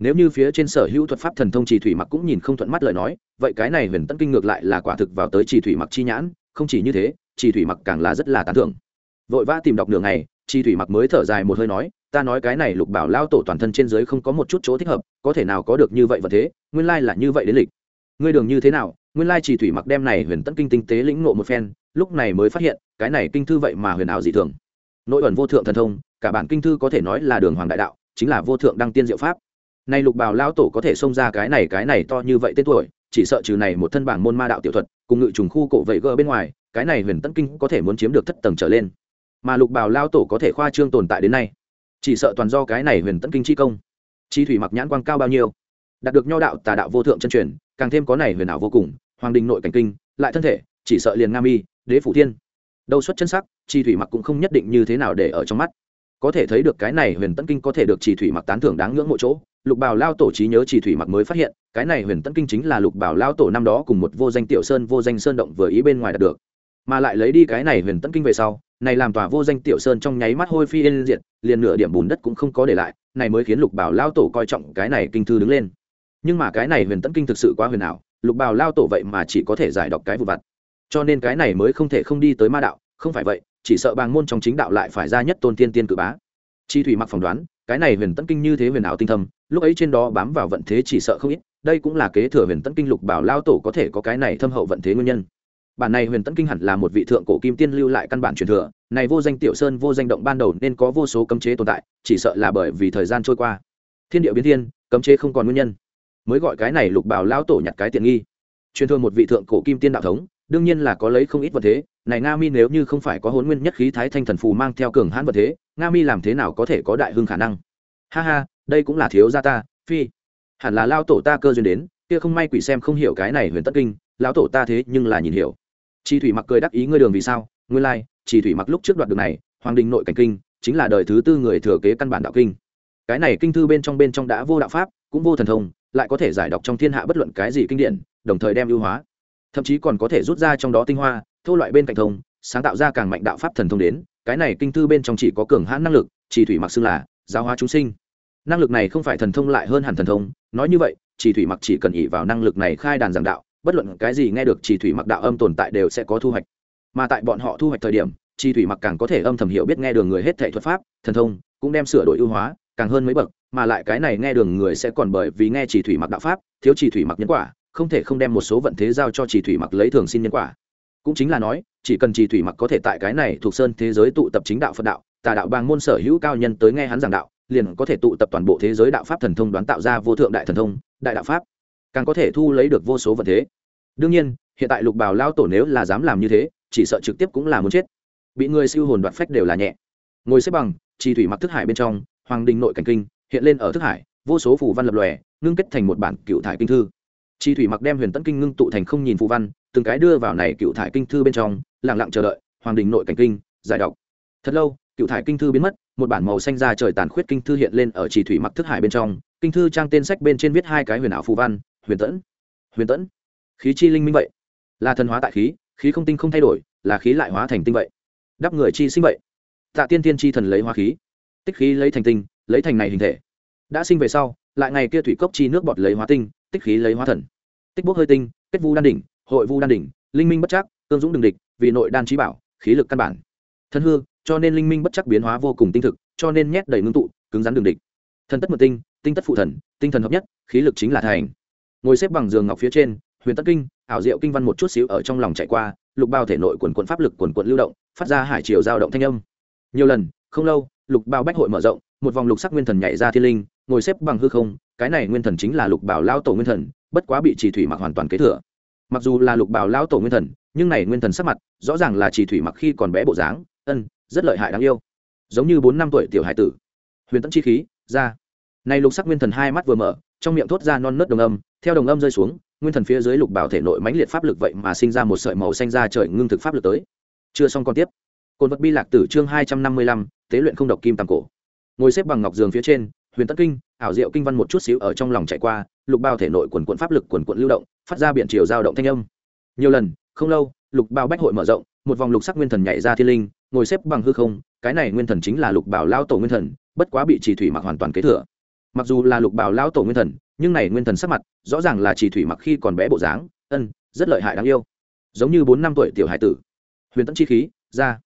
A: nếu như phía trên sở hữu thuật pháp thần thông trì thủy mặc cũng nhìn không thuận mắt lời nói, vậy cái này huyền tất kinh ngược lại là quả thực vào tới trì thủy mặc chi nhãn, không chỉ như thế, trì thủy mặc càng là rất là tán thưởng. Vội vã tìm đọc đường này trì thủy mặc mới thở dài một hơi nói, ta nói cái này lục bảo lao tổ toàn thân trên dưới không có một chút chỗ thích hợp, có thể nào có được như vậy và thế, nguyên lai là như vậy đến lịch. Ngươi đường như thế nào, nguyên lai trì thủy mặc đem này huyền tấn kinh tinh tế lĩnh ngộ một phen, lúc này mới phát hiện, cái này kinh thư vậy mà huyền ảo dị thường. Nội ẩn vô thượng thần thông, cả bản kinh thư có thể nói là đường hoàng đại đạo, chính là vô thượng đăng tiên diệu pháp nay lục bảo lao tổ có thể xông ra cái này cái này to như vậy tên tuổi, chỉ sợ trừ này một thân bảng môn ma đạo tiểu thuật, cùng ngự trùng khu cổ vậy gỡ bên ngoài, cái này huyền tân kinh có thể muốn chiếm được thất tầng trở lên. Mà lục bảo lao tổ có thể khoa trương tồn tại đến nay, chỉ sợ toàn do cái này huyền tân kinh chi công. Chi thủy mặc nhãn quang cao bao nhiêu? Đạt được nho đạo, tà đạo vô thượng chân truyền, càng thêm có này huyền ảo vô cùng, hoàng đình nội cảnh kinh, lại thân thể, chỉ sợ liền nga mi, đế phủ thiên. Đâu xuất chân sắc, chi thủy mặc cũng không nhất định như thế nào để ở trong mắt có thể thấy được cái này huyền tấn kinh có thể được chỉ thủy mặc tán thưởng đáng ngưỡng mộ chỗ. Lục bảo lao tổ trí nhớ chỉ thủy mặc mới phát hiện, cái này huyền tấn kinh chính là lục bảo lao tổ năm đó cùng một vô danh tiểu sơn, vô danh sơn động vừa ý bên ngoài đạt được. Mà lại lấy đi cái này huyền tấn kinh về sau, này làm tòa vô danh tiểu sơn trong nháy mắt hôi phi yên diệt, liền nửa điểm bùn đất cũng không có để lại, này mới khiến lục bảo lao tổ coi trọng cái này kinh thư đứng lên. Nhưng mà cái này huyền tấn kinh thực sự quá huyền ảo, lục bảo lao tổ vậy mà chỉ có thể giải đọc cái vụ vặt. Cho nên cái này mới không thể không đi tới ma đạo không phải vậy, chỉ sợ bàng môn trong chính đạo lại phải ra nhất tôn tiên tiên cử bá. Chi thủy mặc phỏng đoán, cái này huyền tấn kinh như thế huyền ảo tinh thâm, lúc ấy trên đó bám vào vận thế chỉ sợ không ít, đây cũng là kế thừa huyền tấn kinh lục bảo lao tổ có thể có cái này thâm hậu vận thế nguyên nhân. Bản này huyền tấn kinh hẳn là một vị thượng cổ kim tiên lưu lại căn bản truyền thừa, này vô danh tiểu sơn vô danh động ban đầu nên có vô số cấm chế tồn tại, chỉ sợ là bởi vì thời gian trôi qua. Thiên địa biến thiên, cấm chế không còn nguyên nhân. Mới gọi cái này lục bảo lao tổ nhặt cái tiện nghi. Truyền thừa một vị thượng cổ kim tiên đạo thống đương nhiên là có lấy không ít vật thế này nga mi nếu như không phải có hôn nguyên nhất khí thái thanh thần phù mang theo cường hãn vật thế nga mi làm thế nào có thể có đại hưng khả năng? Ha ha đây cũng là thiếu gia ta phi. Hẳn là lao tổ ta cơ duyên đến kia không may quỷ xem không hiểu cái này huyền tất kinh lão tổ ta thế nhưng là nhìn hiểu. Chi thủy mặc cười đắc ý ngươi đường vì sao? Nguyên lai like, chi thủy mặc lúc trước đoạt đường này hoàng đình nội cảnh kinh chính là đời thứ tư người thừa kế căn bản đạo kinh. Cái này kinh thư bên trong bên trong đã vô đạo pháp cũng vô thần thông lại có thể giải đọc trong thiên hạ bất luận cái gì kinh điển đồng thời đem ưu hóa thậm chí còn có thể rút ra trong đó tinh hoa, thô loại bên cạnh thông, sáng tạo ra càng mạnh đạo pháp thần thông đến, cái này kinh thư bên trong chỉ có cường hãn năng lực, chỉ thủy mặc xưng là giáo hóa chúng sinh. Năng lực này không phải thần thông lại hơn hẳn thần thông, nói như vậy, chỉ thủy mặc chỉ cần ỉ vào năng lực này khai đàn giảng đạo, bất luận cái gì nghe được chỉ thủy mặc đạo âm tồn tại đều sẽ có thu hoạch. Mà tại bọn họ thu hoạch thời điểm chi thủy mặc càng có thể âm thầm hiểu biết nghe đường người hết thể thuật pháp, thần thông, cũng đem sửa đổi ưu hóa, càng hơn mấy bậc, mà lại cái này nghe đường người sẽ còn bởi vì nghe chỉ thủy mặc đạo pháp, thiếu chỉ thủy mặc nhân quả không thể không đem một số vận thế giao cho chỉ thủy mặc lấy thường xin nhân quả. Cũng chính là nói, chỉ cần chỉ thủy mặc có thể tại cái này thuộc sơn thế giới tụ tập chính đạo phật đạo, tà đạo bang môn sở hữu cao nhân tới nghe hắn giảng đạo, liền có thể tụ tập toàn bộ thế giới đạo pháp thần thông đoán tạo ra vô thượng đại thần thông, đại đạo pháp. Càng có thể thu lấy được vô số vận thế. Đương nhiên, hiện tại lục bào lao tổ nếu là dám làm như thế, chỉ sợ trực tiếp cũng là muốn chết. Bị người siêu hồn đoạt phách đều là nhẹ. Ngồi xếp bằng, Chỉ thủy mặc thức hải bên trong, hoàng đình nội cảnh kinh, hiện lên ở thức hải, vô số phù văn lập lòe, ngưng kết thành một bản cựu thải kinh thư chi thủy mặc đem huyền tẫn kinh ngưng tụ thành không nhìn phù văn, từng cái đưa vào này cựu thải kinh thư bên trong lẳng lặng chờ đợi, hoàng đình nội cảnh kinh, giải đọc. Thật lâu, cựu thải kinh thư biến mất, một bản màu xanh ra trời tàn khuyết kinh thư hiện lên ở chỉ thủy mặc thức hải bên trong, kinh thư trang tên sách bên trên viết hai cái huyền ảo phù văn, huyền tẫn huyền tẫn khí chi linh minh vậy. Là thần hóa tại khí khí không tinh không thay đổi, là khí lại hóa thành tinh vậy. Đắp người chi sinh vậy. Tạ tiên tiên chi thần lấy hóa khí. Tích khí lấy thành tinh, lấy thành này hình thể. Đã sinh về sau lại ngày kia thủy cốc chi nước bọt lấy hóa tinh, tích khí lấy hóa thần. Tích bốc hơi tinh, kết vu đan đỉnh, hội vu đan đỉnh, linh minh bất chắc, cương dũng đường địch, vì nội đan trí bảo, khí lực căn bản. Thân hư, cho nên linh minh bất chắc biến hóa vô cùng tinh thực, cho nên nhét đầy ngưng tụ, cứng rắn đường địch. Thần tất một tinh tinh tất phụ thần, tinh thần hợp nhất, khí lực chính là thành. Ngồi xếp bằng giường ngọc phía trên, huyền tất kinh, ảo diệu kinh văn một chút xíu ở trong lòng chạy qua, lục bao thể nội quần quận pháp lực quần quận lưu động, phát ra hải chiều dao động thanh âm. Nhiều lần, không lâu, lục bao bách hội mở rộng, một vòng lục sắc nguyên thần nhảy ra thiên linh ngồi xếp bằng hư không, cái này nguyên thần chính là lục bảo lao tổ nguyên thần, bất quá bị chỉ thủy mặc hoàn toàn kế thừa. Mặc dù là lục bảo lao tổ nguyên thần, nhưng này nguyên thần sắc mặt, rõ ràng là chỉ thủy mặc khi còn bé bộ dáng, ân, rất lợi hại đáng yêu. Giống như bốn năm tuổi tiểu hải tử. Huyền tẫn chi khí, ra. Này lục sắc nguyên thần hai mắt vừa mở, trong miệng thốt ra non nớt đồng âm, theo đồng âm rơi xuống, nguyên thần phía dưới lục bảo thể nội mãnh liệt pháp lực vậy mà sinh ra một sợi màu xanh ra trời ngưng thực pháp lực tới. Chưa xong còn tiếp. Cồn vật bi lạc tử chương hai trăm năm mươi lăm, tế luyện không độc kim tàng cổ. Ngồi xếp bằng ngọc giường phía trên huyền tất kinh, ảo diệu kinh văn một chút xíu ở trong lòng chạy qua, lục bao thể nội quần quận pháp lực quần quận lưu động, phát ra biển chiều giao động thanh âm. Nhiều lần, không lâu, lục bao bách hội mở rộng, một vòng lục sắc nguyên thần nhảy ra thiên linh, ngồi xếp bằng hư không, cái này nguyên thần chính là lục bảo lao tổ nguyên thần, bất quá bị chỉ thủy mặc hoàn toàn kế thừa. Mặc dù là lục bảo lao tổ nguyên thần, nhưng này nguyên thần sắc mặt, rõ ràng là chỉ thủy mặc khi còn bé bộ dáng, ân, rất lợi hại đáng yêu. Giống như bốn năm tuổi tiểu hải tử. Huyền tẫn chi khí, ra.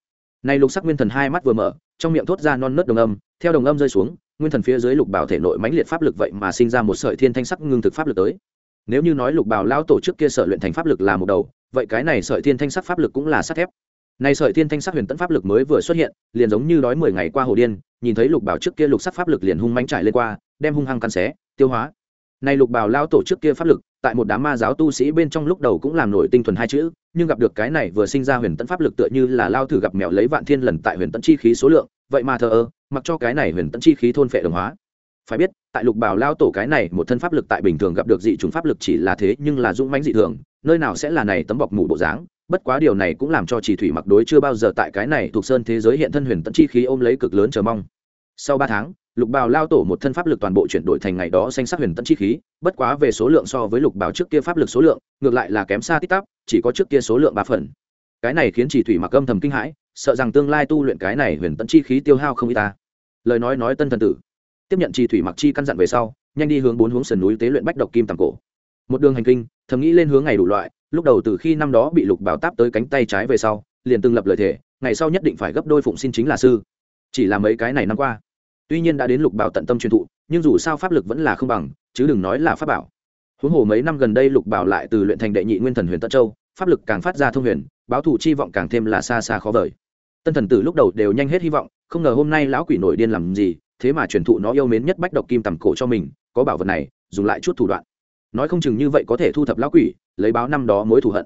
A: Này lục sắc nguyên thần hai mắt vừa mở, trong miệng thốt ra non nớt đồng âm, theo đồng âm rơi xuống nguyên thần phía dưới lục bảo thể nội mãnh liệt pháp lực vậy mà sinh ra một sợi thiên thanh sắc ngưng thực pháp lực tới. Nếu như nói lục bảo lao tổ trước kia sở luyện thành pháp lực là một đầu, vậy cái này sợi thiên thanh sắc pháp lực cũng là sắt thép. Này sợi thiên thanh sắc huyền tẫn pháp lực mới vừa xuất hiện, liền giống như đói mười ngày qua hồ điên, nhìn thấy lục bảo trước kia lục sắc pháp lực liền hung mãnh trải lên qua, đem hung hăng căn xé, tiêu hóa. Này lục bảo lao tổ trước kia pháp lực, tại một đám ma giáo tu sĩ bên trong lúc đầu cũng làm nổi tinh thuần hai chữ nhưng gặp được cái này vừa sinh ra huyền tẫn pháp lực tựa như là lao thử gặp mèo lấy vạn thiên lần tại huyền tẫn chi khí số lượng, vậy mà thờ ơ, mặc cho cái này huyền tẫn chi khí thôn phệ đồng hóa. Phải biết, tại lục bảo lao tổ cái này một thân pháp lực tại bình thường gặp được dị chúng pháp lực chỉ là thế nhưng là dũng mãnh dị thường, nơi nào sẽ là này tấm bọc mù bộ dáng, bất quá điều này cũng làm cho chỉ thủy mặc đối chưa bao giờ tại cái này thuộc sơn thế giới hiện thân huyền tẫn chi khí ôm lấy cực lớn chờ mong. Sau ba tháng lục bào lao tổ một thân pháp lực toàn bộ chuyển đổi thành ngày đó xanh sắc huyền tận chi khí, bất quá về số lượng so với lục bào trước kia pháp lực số lượng, ngược lại là kém xa tít tắp, chỉ có trước kia số lượng ba phần. Cái này khiến chỉ thủy mặc âm thầm kinh hãi, sợ rằng tương lai tu luyện cái này huyền tận chi khí tiêu hao không y ta. Lời nói nói tân thần tử. Tiếp nhận Chỉ thủy mặc chi căn dặn về sau, nhanh đi hướng bốn hướng sườn núi tế luyện bách độc kim tàng cổ. Một đường hành kinh, thầm nghĩ lên hướng ngày đủ loại, lúc đầu từ khi năm đó bị lục bảo táp tới cánh tay trái về sau, liền từng lập lời thề, ngày sau nhất định phải gấp đôi phụng xin chính là sư. Chỉ là mấy cái này năm qua tuy nhiên đã đến lục bảo tận tâm truyền thụ, nhưng dù sao pháp lực vẫn là không bằng, chứ đừng nói là pháp bảo. Huống hồ mấy năm gần đây lục bảo lại từ luyện thành đệ nhị nguyên thần huyền tân châu, pháp lực càng phát ra thông huyền, báo thù chi vọng càng thêm là xa xa khó vời. Tân thần tử lúc đầu đều nhanh hết hy vọng, không ngờ hôm nay lão quỷ nổi điên làm gì, thế mà truyền thụ nó yêu mến nhất bách độc kim tầm cổ cho mình, có bảo vật này, dùng lại chút thủ đoạn. Nói không chừng như vậy có thể thu thập lão quỷ, lấy báo năm đó mối thù hận.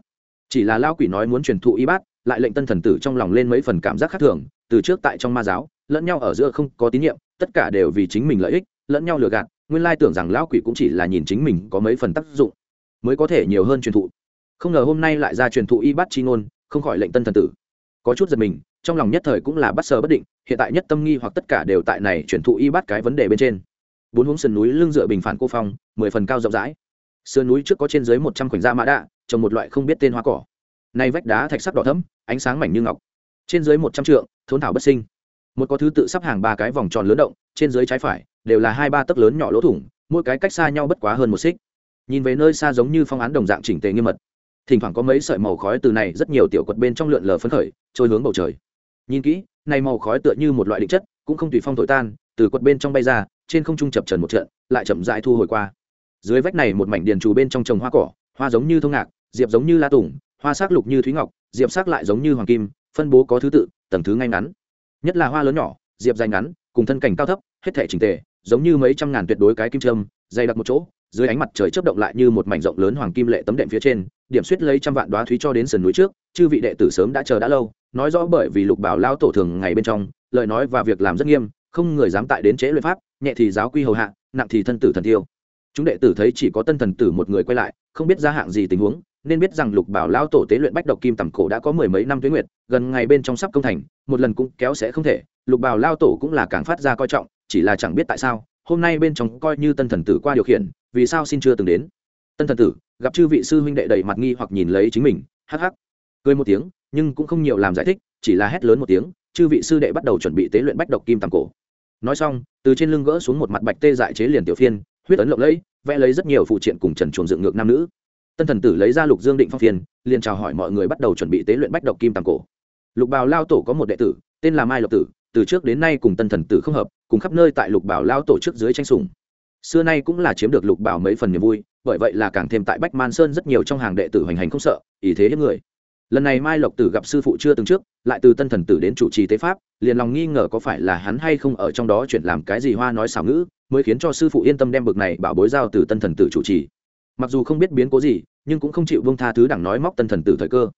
A: Chỉ là lão quỷ nói muốn truyền thụ y bát, lại lệnh tân thần tử trong lòng lên mấy phần cảm giác khác thường, từ trước tại trong ma giáo, lẫn nhau ở giữa không có tín nhiệm tất cả đều vì chính mình lợi ích, lẫn nhau lừa gạt, nguyên lai tưởng rằng lão quỷ cũng chỉ là nhìn chính mình có mấy phần tác dụng, mới có thể nhiều hơn truyền thụ. Không ngờ hôm nay lại ra truyền thụ y bắt chi ngôn, không khỏi lệnh tân thần tử. Có chút giật mình, trong lòng nhất thời cũng là bắt sờ bất định, hiện tại nhất tâm nghi hoặc tất cả đều tại này truyền thụ y bắt cái vấn đề bên trên. Bốn hướng sườn núi lưng dựa bình phản cô phong, mười phần cao rộng rãi. Sườn núi trước có trên dưới một trăm khoảnh da mã đạ, trồng một loại không biết tên hoa cỏ. Nay vách đá thạch sắc đỏ thấm ánh sáng mảnh như ngọc. Trên dưới một trăm trượng thốn thảo bất sinh một có thứ tự sắp hàng ba cái vòng tròn lớn động, trên dưới trái phải đều là hai ba tấc lớn nhỏ lỗ thủng, mỗi cái cách xa nhau bất quá hơn một xích. Nhìn về nơi xa giống như phong án đồng dạng chỉnh tề nghiêm mật. Thỉnh thoảng có mấy sợi màu khói từ này rất nhiều tiểu quật bên trong lượn lờ phấn khởi, trôi hướng bầu trời. Nhìn kỹ, này màu khói tựa như một loại định chất, cũng không tùy phong thổi tan, từ quật bên trong bay ra, trên không trung chập trần một trận, lại chậm rãi thu hồi qua. Dưới vách này một mảnh điền trù bên trong trồng hoa cỏ, hoa giống như thông ngạc, diệp giống như la tùng, hoa sắc lục như thúy ngọc, diệp sắc lại giống như hoàng kim, phân bố có thứ tự, tầng thứ ngay ngắn nhất là hoa lớn nhỏ, diệp dài ngắn, cùng thân cảnh cao thấp, hết thể trình tề, giống như mấy trăm ngàn tuyệt đối cái kim trâm dày đặc một chỗ, dưới ánh mặt trời chớp động lại như một mảnh rộng lớn hoàng kim lệ tấm đệm phía trên, điểm suýt lấy trăm vạn đoá thúy cho đến sườn núi trước, chư vị đệ tử sớm đã chờ đã lâu, nói rõ bởi vì lục bảo lao tổ thường ngày bên trong, lời nói và việc làm rất nghiêm, không người dám tại đến chế luyện pháp, nhẹ thì giáo quy hầu hạ, nặng thì thân tử thần tiêu. Chúng đệ tử thấy chỉ có tân thần tử một người quay lại, không biết ra hạng gì tình huống nên biết rằng lục bảo lao tổ tế luyện bách độc kim tầm cổ đã có mười mấy năm tuế nguyệt, gần ngày bên trong sắp công thành, một lần cũng kéo sẽ không thể, lục bảo lao tổ cũng là càng phát ra coi trọng, chỉ là chẳng biết tại sao, hôm nay bên trong coi như tân thần tử qua điều khiển, vì sao xin chưa từng đến? Tân thần tử, gặp chư vị sư huynh đệ đầy mặt nghi hoặc nhìn lấy chính mình, hắc hắc. Cười một tiếng, nhưng cũng không nhiều làm giải thích, chỉ là hét lớn một tiếng, chư vị sư đệ bắt đầu chuẩn bị tế luyện bách độc kim tầm cổ. Nói xong, từ trên lưng gỡ xuống một mặt bạch tê dại chế liền tiểu phiên, huyết ấn lộng lẫy, vẽ lấy rất nhiều phụ triện cùng trần chuồng dựng ngược nam nữ tân thần tử lấy ra lục dương định phong phiền, liền chào hỏi mọi người bắt đầu chuẩn bị tế luyện bách độc kim tàng cổ. Lục bào lao tổ có một đệ tử, tên là mai lộc tử, từ trước đến nay cùng tân thần tử không hợp, cùng khắp nơi tại lục bảo lao tổ trước dưới tranh sủng. Xưa nay cũng là chiếm được lục bảo mấy phần niềm vui, bởi vậy là càng thêm tại bách man sơn rất nhiều trong hàng đệ tử hoành hành không sợ, ý thế hiếp người. Lần này mai lộc tử gặp sư phụ chưa từng trước, lại từ tân thần tử đến chủ trì tế pháp, liền lòng nghi ngờ có phải là hắn hay không ở trong đó chuyện làm cái gì hoa nói xảo ngữ, mới khiến cho sư phụ yên tâm đem bực này bảo bối giao từ tân thần tử chủ trì mặc dù không biết biến cố gì, nhưng cũng không chịu bông tha thứ đẳng nói móc tân thần tử thời cơ.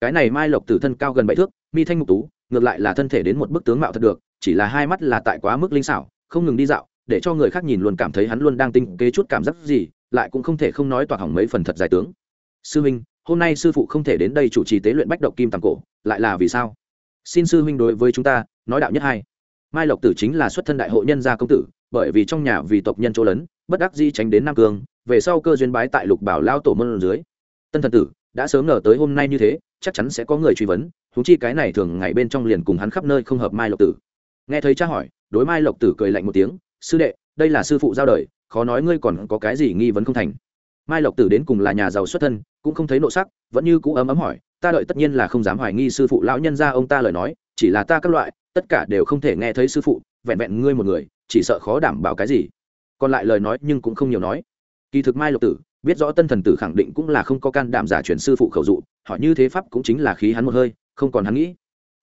A: Cái này mai lộc tử thân cao gần bảy thước, mi thanh ngục tú, ngược lại là thân thể đến một bức tướng mạo thật được, chỉ là hai mắt là tại quá mức linh xảo, không ngừng đi dạo, để cho người khác nhìn luôn cảm thấy hắn luôn đang tinh kế chút cảm giác gì, lại cũng không thể không nói toàn hỏng mấy phần thật giải tướng. Sư huynh, hôm nay sư phụ không thể đến đây chủ trì tế luyện bách độc kim tàng cổ, lại là vì sao? Xin sư huynh đối với chúng ta, nói đạo nhất hai. Mai lộc tử chính là xuất thân đại hội nhân gia công tử, bởi vì trong nhà vì tộc nhân chỗ lớn, bất đắc di tránh đến nam cương về sau cơ duyên bái tại lục bảo lao tổ môn dưới. Tân thần tử, đã sớm ngờ tới hôm nay như thế, chắc chắn sẽ có người truy vấn thú chi cái này thường ngày bên trong liền cùng hắn khắp nơi không hợp mai lộc tử. Nghe thấy cha hỏi, đối mai lộc tử cười lạnh một tiếng, sư đệ, đây là sư phụ giao đời, khó nói ngươi còn có cái gì nghi vấn không thành. Mai lộc tử đến cùng là nhà giàu xuất thân, cũng không thấy nộ sắc, vẫn như cũ ấm ấm hỏi, ta đợi tất nhiên là không dám hoài nghi sư phụ lão nhân ra ông ta lời nói, chỉ là ta các loại, tất cả đều không thể nghe thấy sư phụ, vẹn vẹn ngươi một người, chỉ sợ khó đảm bảo cái gì. Còn lại lời nói nhưng cũng không nhiều nói kỳ thực mai lộc tử, biết rõ tân thần tử khẳng định cũng là không có can đảm giả chuyển sư phụ khẩu dụ họ như thế pháp cũng chính là khí hắn một hơi, không còn hắn nghĩ.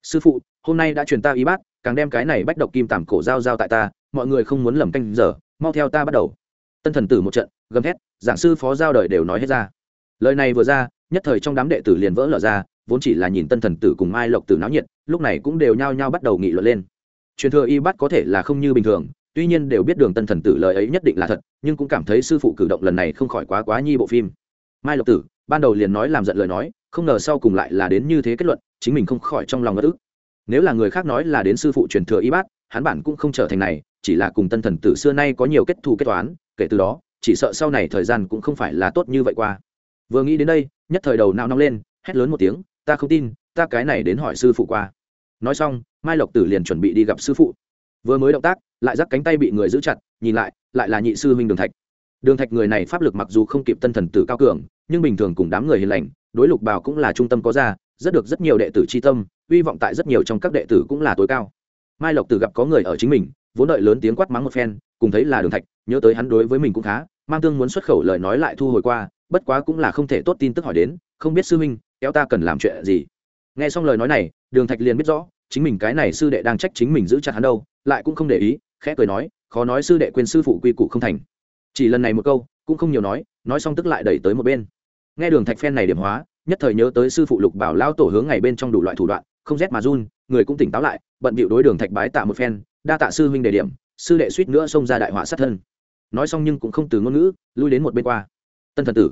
A: Sư phụ, hôm nay đã truyền ta y bát, càng đem cái này bách độc kim tảm cổ giao giao tại ta, mọi người không muốn lầm canh giờ, mau theo ta bắt đầu. Tân thần tử một trận, gầm thét, giảng sư phó giao đời đều nói hết ra. Lời này vừa ra, nhất thời trong đám đệ tử liền vỡ lở ra, vốn chỉ là nhìn tân thần tử cùng mai lộc tử náo nhiệt, lúc này cũng đều nhao nhao bắt đầu nghị luận lên. Truyền thừa y bắt có thể là không như bình thường tuy nhiên đều biết đường tân thần tử lời ấy nhất định là thật, nhưng cũng cảm thấy sư phụ cử động lần này không khỏi quá quá nhi bộ phim. Mai lộc tử, ban đầu liền nói làm giận lời nói, không ngờ sau cùng lại là đến như thế kết luận, chính mình không khỏi trong lòng ngất ức. Nếu là người khác nói là đến sư phụ truyền thừa y bát, hắn bản cũng không trở thành này, chỉ là cùng tân thần tử xưa nay có nhiều kết thù kết toán, kể từ đó, chỉ sợ sau này thời gian cũng không phải là tốt như vậy qua. Vừa nghĩ đến đây, nhất thời đầu nao nóng lên, hét lớn một tiếng, ta không tin, ta cái này đến hỏi sư phụ qua. Nói xong, mai lộc tử liền chuẩn bị đi gặp sư phụ. Vừa mới động tác lại dắt cánh tay bị người giữ chặt, nhìn lại lại là nhị sư huynh đường thạch. Đường thạch người này pháp lực mặc dù không kịp tân thần tử cao cường, nhưng bình thường cùng đám người hiền lành, đối lục bào cũng là trung tâm có ra rất được rất nhiều đệ tử tri tâm, hy vọng tại rất nhiều trong các đệ tử cũng là tối cao. Mai lộc tử gặp có người ở chính mình, vốn đợi lớn tiếng quát mắng một phen, cùng thấy là đường thạch, nhớ tới hắn đối với mình cũng khá, mang tương muốn xuất khẩu lời nói lại thu hồi qua, bất quá cũng là không thể tốt tin tức hỏi đến, không biết sư huynh, kéo ta cần làm chuyện gì. Nghe xong lời nói này, đường thạch liền biết rõ, chính mình cái này sư đệ đang trách chính mình giữ chặt hắn đâu, lại cũng không để ý khẽ cười nói, khó nói sư đệ quên sư phụ quy củ không thành. Chỉ lần này một câu, cũng không nhiều nói nói xong tức lại đẩy tới một bên. Nghe đường thạch phen này điểm hóa, nhất thời nhớ tới sư phụ lục bảo lao tổ hướng ngày bên trong đủ loại thủ đoạn, không rét mà run, người cũng tỉnh táo lại, bận bịu đối đường thạch bái tạ một phen, đa tạ sư huynh đề điểm, sư đệ suýt nữa xông ra đại họa sát thân. Nói xong nhưng cũng không từ ngôn ngữ, lui đến một bên qua. Tân thần tử,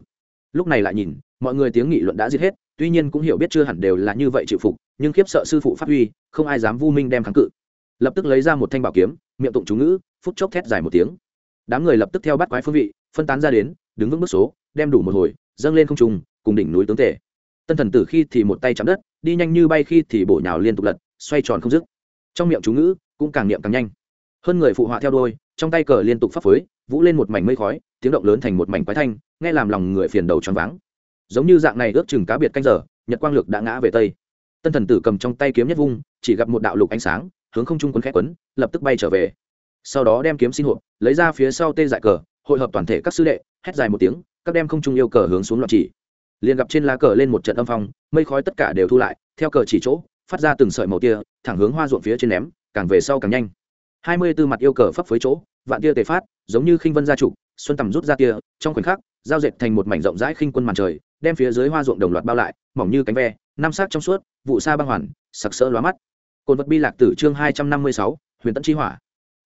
A: lúc này lại nhìn, mọi người tiếng nghị luận đã giết hết, tuy nhiên cũng hiểu biết chưa hẳn đều là như vậy chịu phục, nhưng khiếp sợ sư phụ phát huy không ai dám vu minh đem kháng cự lập tức lấy ra một thanh bảo kiếm, miệng tụng chú ngữ, phút chốc thét dài một tiếng. Đám người lập tức theo bắt quái phương vị, phân tán ra đến, đứng vững bước số, đem đủ một hồi, dâng lên không trùng cùng đỉnh núi tướng tể tân thần tử khi thì một tay chạm đất, đi nhanh như bay khi thì bổ nhào liên tục lật, xoay tròn không dứt. Trong miệng chú ngữ, cũng càng niệm càng nhanh. Hơn người phụ họa theo đôi trong tay cờ liên tục phấp phới, vũ lên một mảnh mây khói, tiếng động lớn thành một mảnh quái thanh, nghe làm lòng người phiền đầu choáng váng. Giống như dạng này ước chừng cá biệt canh giờ, nhật quang lực đã ngã về tây. Tân thần tử cầm trong tay kiếm nhất vung, chỉ gặp một đạo lục ánh sáng hướng không trung quấn khẽ quấn, lập tức bay trở về. Sau đó đem kiếm xin hộp, lấy ra phía sau tê dại cờ, hội hợp toàn thể các sư đệ, hét dài một tiếng, các đem không trung yêu cờ hướng xuống loạn chỉ. Liền gặp trên lá cờ lên một trận âm phong, mây khói tất cả đều thu lại, theo cờ chỉ chỗ, phát ra từng sợi màu tia, thẳng hướng hoa ruộng phía trên ném, càng về sau càng nhanh. Hai mươi tư mặt yêu cờ phấp phới chỗ, vạn tia tề phát, giống như khinh vân gia trụ xuân tầm rút ra tia, trong khoảnh khắc, giao dệt thành một mảnh rộng rãi khinh quân màn trời, đem phía dưới hoa ruộng đồng loạt bao lại, mỏng như cánh ve, năm sắc trong suốt, vụ sa băng hoàn, sặc sỡ lóa mắt cồn vật bi lạc tử chương hai trăm năm mươi sáu, huyền tấn chi hỏa.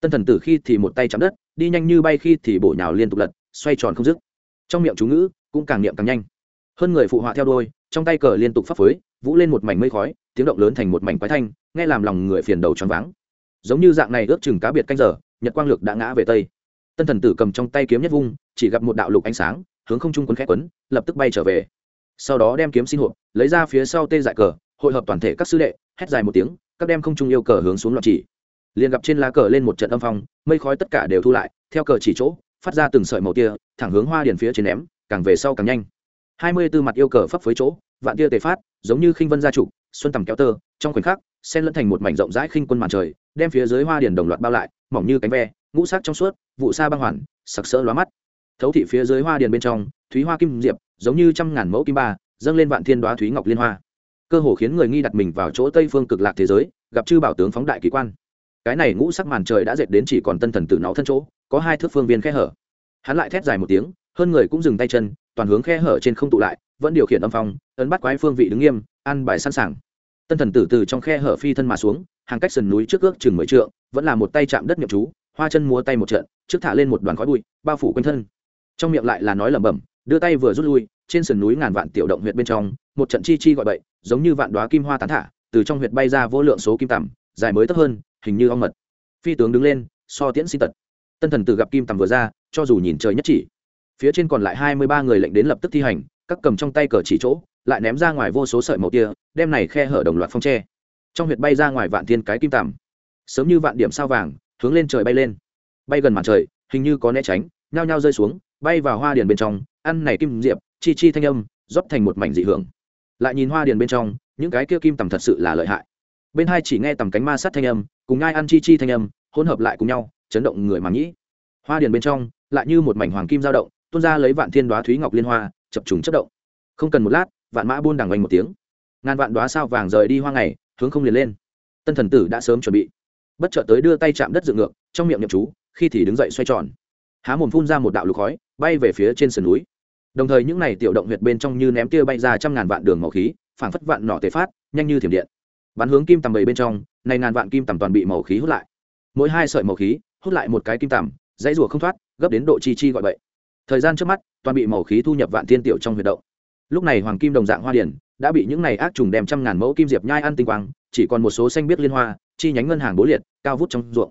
A: Tân thần tử khi thì một tay chạm đất, đi nhanh như bay khi thì bổ nhào liên tục lật, xoay tròn không dứt. Trong miệng chú ngữ, cũng càng niệm càng nhanh. Hơn người phụ họa theo đôi trong tay cờ liên tục phấp phới, vũ lên một mảnh mây khói, tiếng động lớn thành một mảnh quái thanh, nghe làm lòng người phiền đầu choáng váng. Giống như dạng này ước chừng cá biệt canh giờ, nhật quang lực đã ngã về tây. Tân thần tử cầm trong tay kiếm nhất vung, chỉ gặp một đạo lục ánh sáng, hướng không trung quấn khẽ quấn, lập tức bay trở về. Sau đó đem kiếm xin hộp, lấy ra phía sau tê dại cờ, hội hợp toàn thể các sư đệ, hét dài một tiếng các đem không trung yêu cờ hướng xuống loạn chỉ. Liền gặp trên lá cờ lên một trận âm phong, mây khói tất cả đều thu lại, theo cờ chỉ chỗ, phát ra từng sợi màu tia, thẳng hướng hoa điền phía trên ném, càng về sau càng nhanh. Hai mươi tư mặt yêu cờ phấp phới chỗ, vạn tia tề phát, giống như khinh vân gia trục xuân tầm kéo tơ, trong khoảnh khắc, sen lẫn thành một mảnh rộng rãi khinh quân màn trời, đem phía dưới hoa điền đồng loạt bao lại, mỏng như cánh ve, ngũ sắc trong suốt, vụ sa băng hoàn, sặc sỡ lóa mắt. Thấu thị phía dưới hoa điền bên trong, thúy hoa kim diệp, giống như trăm ngàn mẫu kim ba, dâng lên vạn thiên đoá thúy ngọc liên hoa cơ hồ khiến người nghi đặt mình vào chỗ tây phương cực lạc thế giới, gặp chư bảo tướng phóng đại kỳ quan. Cái này ngũ sắc màn trời đã dệt đến chỉ còn tân thần tử nó thân chỗ, có hai thước phương viên khe hở. Hắn lại thét dài một tiếng, hơn người cũng dừng tay chân, toàn hướng khe hở trên không tụ lại, vẫn điều khiển âm phong, ấn bắt quái phương vị đứng nghiêm ăn bài sẵn sàng. Tân thần tử từ trong khe hở phi thân mà xuống, hàng cách sườn núi trước ước chừng mười trượng, vẫn là một tay chạm đất nhập chú, hoa chân múa tay một trận, trước thả lên một đoàn khói bụi, bao phủ quanh thân. Trong miệng lại là nói lẩm bẩm, đưa tay vừa rút lui, trên sườn núi ngàn vạn tiểu động huyệt bên trong, một trận chi chi gọi bậy giống như vạn đoá kim hoa tán thả, từ trong huyệt bay ra vô lượng số kim tằm dài mới thấp hơn, hình như ong mật. Phi tướng đứng lên, so tiễn sinh tật. Tân thần tử gặp kim tằm vừa ra, cho dù nhìn trời nhất chỉ. Phía trên còn lại hai mươi ba người lệnh đến lập tức thi hành, các cầm trong tay cờ chỉ chỗ, lại ném ra ngoài vô số sợi màu tia, đem này khe hở đồng loạt phong tre trong huyệt bay ra ngoài vạn thiên cái kim tằm sớm như vạn điểm sao vàng, hướng lên trời bay lên. Bay gần mặt trời, hình như có né tránh, nhao nhao rơi xuống, bay vào hoa điền bên trong, ăn này kim diệp, chi chi thanh âm, rót thành một mảnh dị hưởng lại nhìn hoa điền bên trong, những cái kia kim tầm thật sự là lợi hại. Bên hai chỉ nghe tầm cánh ma sát thanh âm, cùng ngai ăn chi chi thanh âm, hỗn hợp lại cùng nhau, chấn động người mà nhĩ hoa điền bên trong, lại như một mảnh hoàng kim dao động, tuôn ra lấy vạn thiên đoá thúy ngọc liên hoa, chập trùng chất động. Không cần một lát, vạn mã buôn đằng oanh một tiếng. Ngàn vạn đoá sao vàng rời đi hoa ngày, hướng không liền lên. Tân thần tử đã sớm chuẩn bị. Bất chợt tới đưa tay chạm đất dựng ngược, trong miệng nhậm chú, khi thì đứng dậy xoay tròn. Há mồm phun ra một đạo lục khói, bay về phía trên sườn núi đồng thời những này tiểu động huyệt bên trong như ném tia bay ra trăm ngàn vạn đường màu khí, phảng phất vạn nỏ tề phát, nhanh như thiểm điện. Bắn hướng kim tầm bầy bên trong, này ngàn vạn kim tầm toàn bị màu khí hút lại. Mỗi hai sợi màu khí, hút lại một cái kim tầm, dãy rùa không thoát, gấp đến độ chi chi gọi bậy. Thời gian trước mắt, toàn bị màu khí thu nhập vạn thiên tiểu trong huyệt động. Lúc này hoàng kim đồng dạng hoa điển, đã bị những này ác trùng đem trăm ngàn mẫu kim diệp nhai ăn tinh quang, chỉ còn một số xanh biết liên hoa, chi nhánh ngân hàng bố liệt, cao vút trong ruộng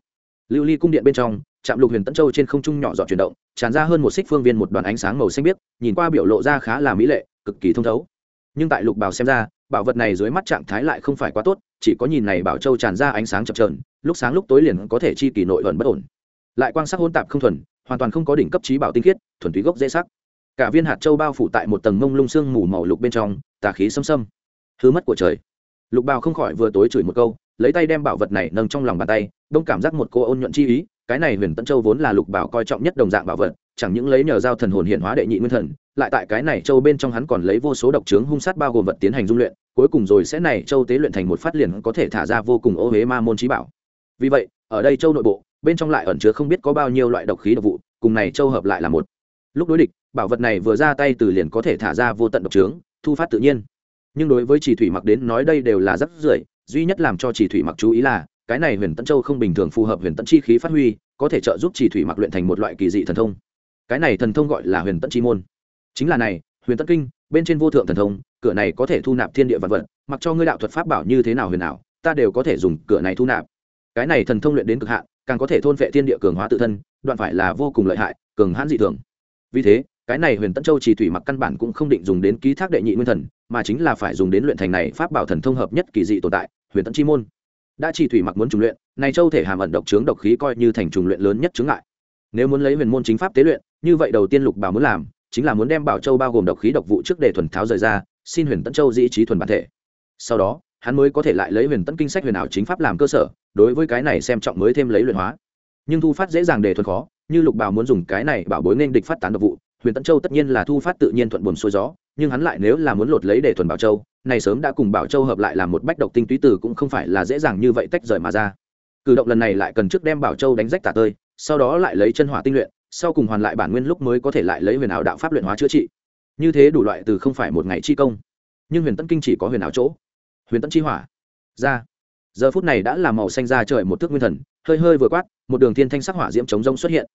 A: lưu ly cung điện bên trong, trạm lục huyền tấn châu trên không trung nhỏ giọt chuyển động, tràn ra hơn một xích phương viên một đoàn ánh sáng màu xanh biếc, nhìn qua biểu lộ ra khá là mỹ lệ, cực kỳ thông thấu. Nhưng tại lục bảo xem ra, bảo vật này dưới mắt trạng thái lại không phải quá tốt, chỉ có nhìn này bảo châu tràn ra ánh sáng chập trờn lúc sáng lúc tối liền có thể chi kỳ nội ẩn bất ổn. Lại quang sắc hôn tạp không thuần, hoàn toàn không có đỉnh cấp trí bảo tinh khiết, thuần túy gốc dễ sắc. Cả viên hạt châu bao phủ tại một tầng mông lung sương mù màu lục bên trong, tà khí xâm xâm. Thứ mất của trời. Lục bào không khỏi vừa tối chửi một câu lấy tay đem bảo vật này nâng trong lòng bàn tay, đông cảm giác một cô ôn nhuận chi ý, cái này huyền tân châu vốn là lục bảo coi trọng nhất đồng dạng bảo vật, chẳng những lấy nhờ giao thần hồn hiện hóa đệ nhị nguyên thần, lại tại cái này châu bên trong hắn còn lấy vô số độc trướng hung sát bao gồm vật tiến hành dung luyện, cuối cùng rồi sẽ này châu tế luyện thành một phát liền có thể thả ra vô cùng ô huế ma môn trí bảo. Vì vậy, ở đây châu nội bộ, bên trong lại ẩn chứa không biết có bao nhiêu loại độc khí độc vụ, cùng này châu hợp lại là một. Lúc đối địch, bảo vật này vừa ra tay từ liền có thể thả ra vô tận độc trướng thu phát tự nhiên. Nhưng đối với chỉ thủy mặc đến nói đây đều là rất rưởi duy nhất làm cho chỉ thủy mặc chú ý là, cái này huyền tân châu không bình thường phù hợp huyền tân chi khí phát huy, có thể trợ giúp chỉ thủy mặc luyện thành một loại kỳ dị thần thông. Cái này thần thông gọi là huyền tân chi môn. Chính là này, huyền tân kinh, bên trên vô thượng thần thông, cửa này có thể thu nạp thiên địa vật vật, mặc cho ngươi đạo thuật pháp bảo như thế nào huyền nào ta đều có thể dùng cửa này thu nạp. Cái này thần thông luyện đến cực hạn, càng có thể thôn vệ thiên địa cường hóa tự thân, đoạn phải là vô cùng lợi hại, cường hãn dị thường. Vì thế, cái này huyền tân châu chỉ thủy mặc căn bản cũng không định dùng đến ký thác đệ nhị nguyên thần, mà chính là phải dùng đến luyện thành này pháp bảo thần thông hợp nhất kỳ dị tồn tại huyền tận chi môn. Đã chỉ thủy mặc muốn trùng luyện, này châu thể hàm ẩn độc trướng độc khí coi như thành trùng luyện lớn nhất chứng ngại. Nếu muốn lấy huyền môn chính pháp tế luyện, như vậy đầu tiên lục bảo muốn làm, chính là muốn đem bảo châu bao gồm độc khí độc vụ trước để thuần tháo rời ra, xin huyền tấn châu dĩ trí thuần bản thể. Sau đó, hắn mới có thể lại lấy huyền tấn kinh sách huyền ảo chính pháp làm cơ sở, đối với cái này xem trọng mới thêm lấy luyện hóa. Nhưng thu phát dễ dàng để thuần khó, như lục bảo muốn dùng cái này bảo bối nên địch phát tán độc vụ huyền tân châu tất nhiên là thu phát tự nhiên thuận buồn xuôi gió, nhưng hắn lại nếu là muốn lột lấy để thuần bảo châu, này sớm đã cùng bảo châu hợp lại làm một bách độc tinh túy từ cũng không phải là dễ dàng như vậy tách rời mà ra. Cử động lần này lại cần trước đem bảo châu đánh rách tả tơi, sau đó lại lấy chân hỏa tinh luyện, sau cùng hoàn lại bản nguyên lúc mới có thể lại lấy huyền ảo đạo pháp luyện hóa chữa trị. Như thế đủ loại từ không phải một ngày chi công. Nhưng huyền tân kinh chỉ có huyền ảo chỗ. Huyền tân chi hỏa. Ra. Giờ phút này đã là màu xanh ra trời một thước nguyên thần, hơi hơi vừa quát, một đường thiên thanh sắc hỏa diễm chống rông xuất hiện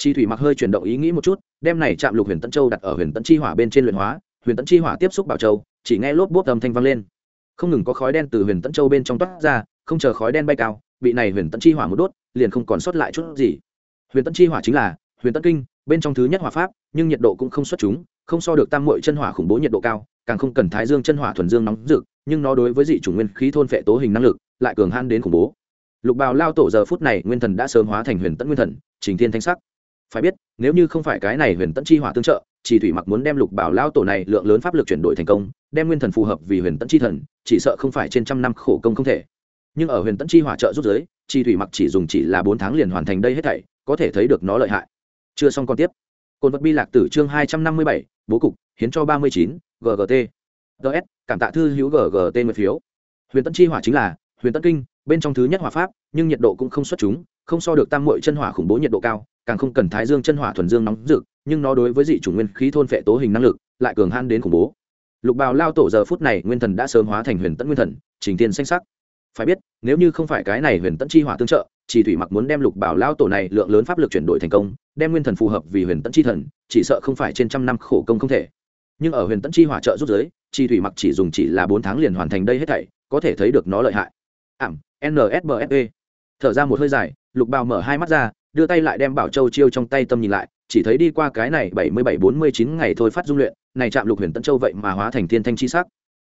A: chi thủy mặc hơi chuyển động ý nghĩ một chút, đem này chạm lục huyền tân châu đặt ở huyền tân chi hỏa bên trên luyện hóa, huyền tân chi hỏa tiếp xúc bảo châu, chỉ nghe lốp bốp âm thanh vang lên. Không ngừng có khói đen từ huyền tân châu bên trong toát ra, không chờ khói đen bay cao, bị này huyền tân chi hỏa một đốt, liền không còn sót lại chút gì. Huyền tân chi hỏa chính là huyền tân kinh, bên trong thứ nhất hỏa pháp, nhưng nhiệt độ cũng không xuất chúng, không so được tam muội chân hỏa khủng bố nhiệt độ cao, càng không cần thái dương chân hỏa thuần dương nóng rực, nhưng nó đối với dị chủng nguyên khí thôn phệ tố hình năng lực, lại cường han đến khủng bố. Lục bào lao tổ giờ phút này nguyên thần đã sớm hóa thành huyền tẫn nguyên thần, trình thiên thanh sắc phải biết, nếu như không phải cái này huyền tẫn chi hỏa tương trợ, chỉ thủy mặc muốn đem lục bảo lao tổ này lượng lớn pháp lực chuyển đổi thành công, đem nguyên thần phù hợp vì huyền tẫn chi thần, chỉ sợ không phải trên trăm năm khổ công không thể. Nhưng ở huyền tẫn chi hỏa trợ rút giới chi thủy mặc chỉ dùng chỉ là bốn tháng liền hoàn thành đây hết thảy, có thể thấy được nó lợi hại. Chưa xong còn tiếp. Cồn vật bi lạc tử chương hai trăm năm mươi bảy, bố cục, hiến cho ba mươi chín ggt ts cảm tạ thư hữu ggt mười phiếu. Huyền tẫn chi hỏa chính là huyền tẫn kinh, bên trong thứ nhất hỏa pháp, nhưng nhiệt độ cũng không xuất chúng, không so được tam muội chân hỏa khủng bố nhiệt độ cao càng không cần thái dương chân hỏa thuần dương nóng rực, nhưng nó đối với dị chủ nguyên khí thôn phệ tố hình năng lực lại cường han đến khủng bố. Lục bào lao tổ giờ phút này nguyên thần đã sớm hóa thành huyền tẫn nguyên thần, trình tiên xanh sắc. Phải biết, nếu như không phải cái này huyền tẫn chi hỏa tương trợ, chỉ thủy mặc muốn đem lục bảo lao tổ này lượng lớn pháp lực chuyển đổi thành công, đem nguyên thần phù hợp vì huyền tẫn chi thần, chỉ sợ không phải trên trăm năm khổ công không thể. Nhưng ở huyền tẫn chi hỏa trợ rút giới chi thủy mặc chỉ dùng chỉ là bốn tháng liền hoàn thành đây hết thảy, có thể thấy được nó lợi hại. Ảm nsbfe thở ra một hơi dài, lục bào mở hai mắt ra đưa tay lại đem bảo châu chiêu trong tay tâm nhìn lại, chỉ thấy đi qua cái này bảy mươi bảy bốn mươi chín ngày thôi phát dung luyện, này chạm lục huyền tân châu vậy mà hóa thành thiên thanh chi sắc.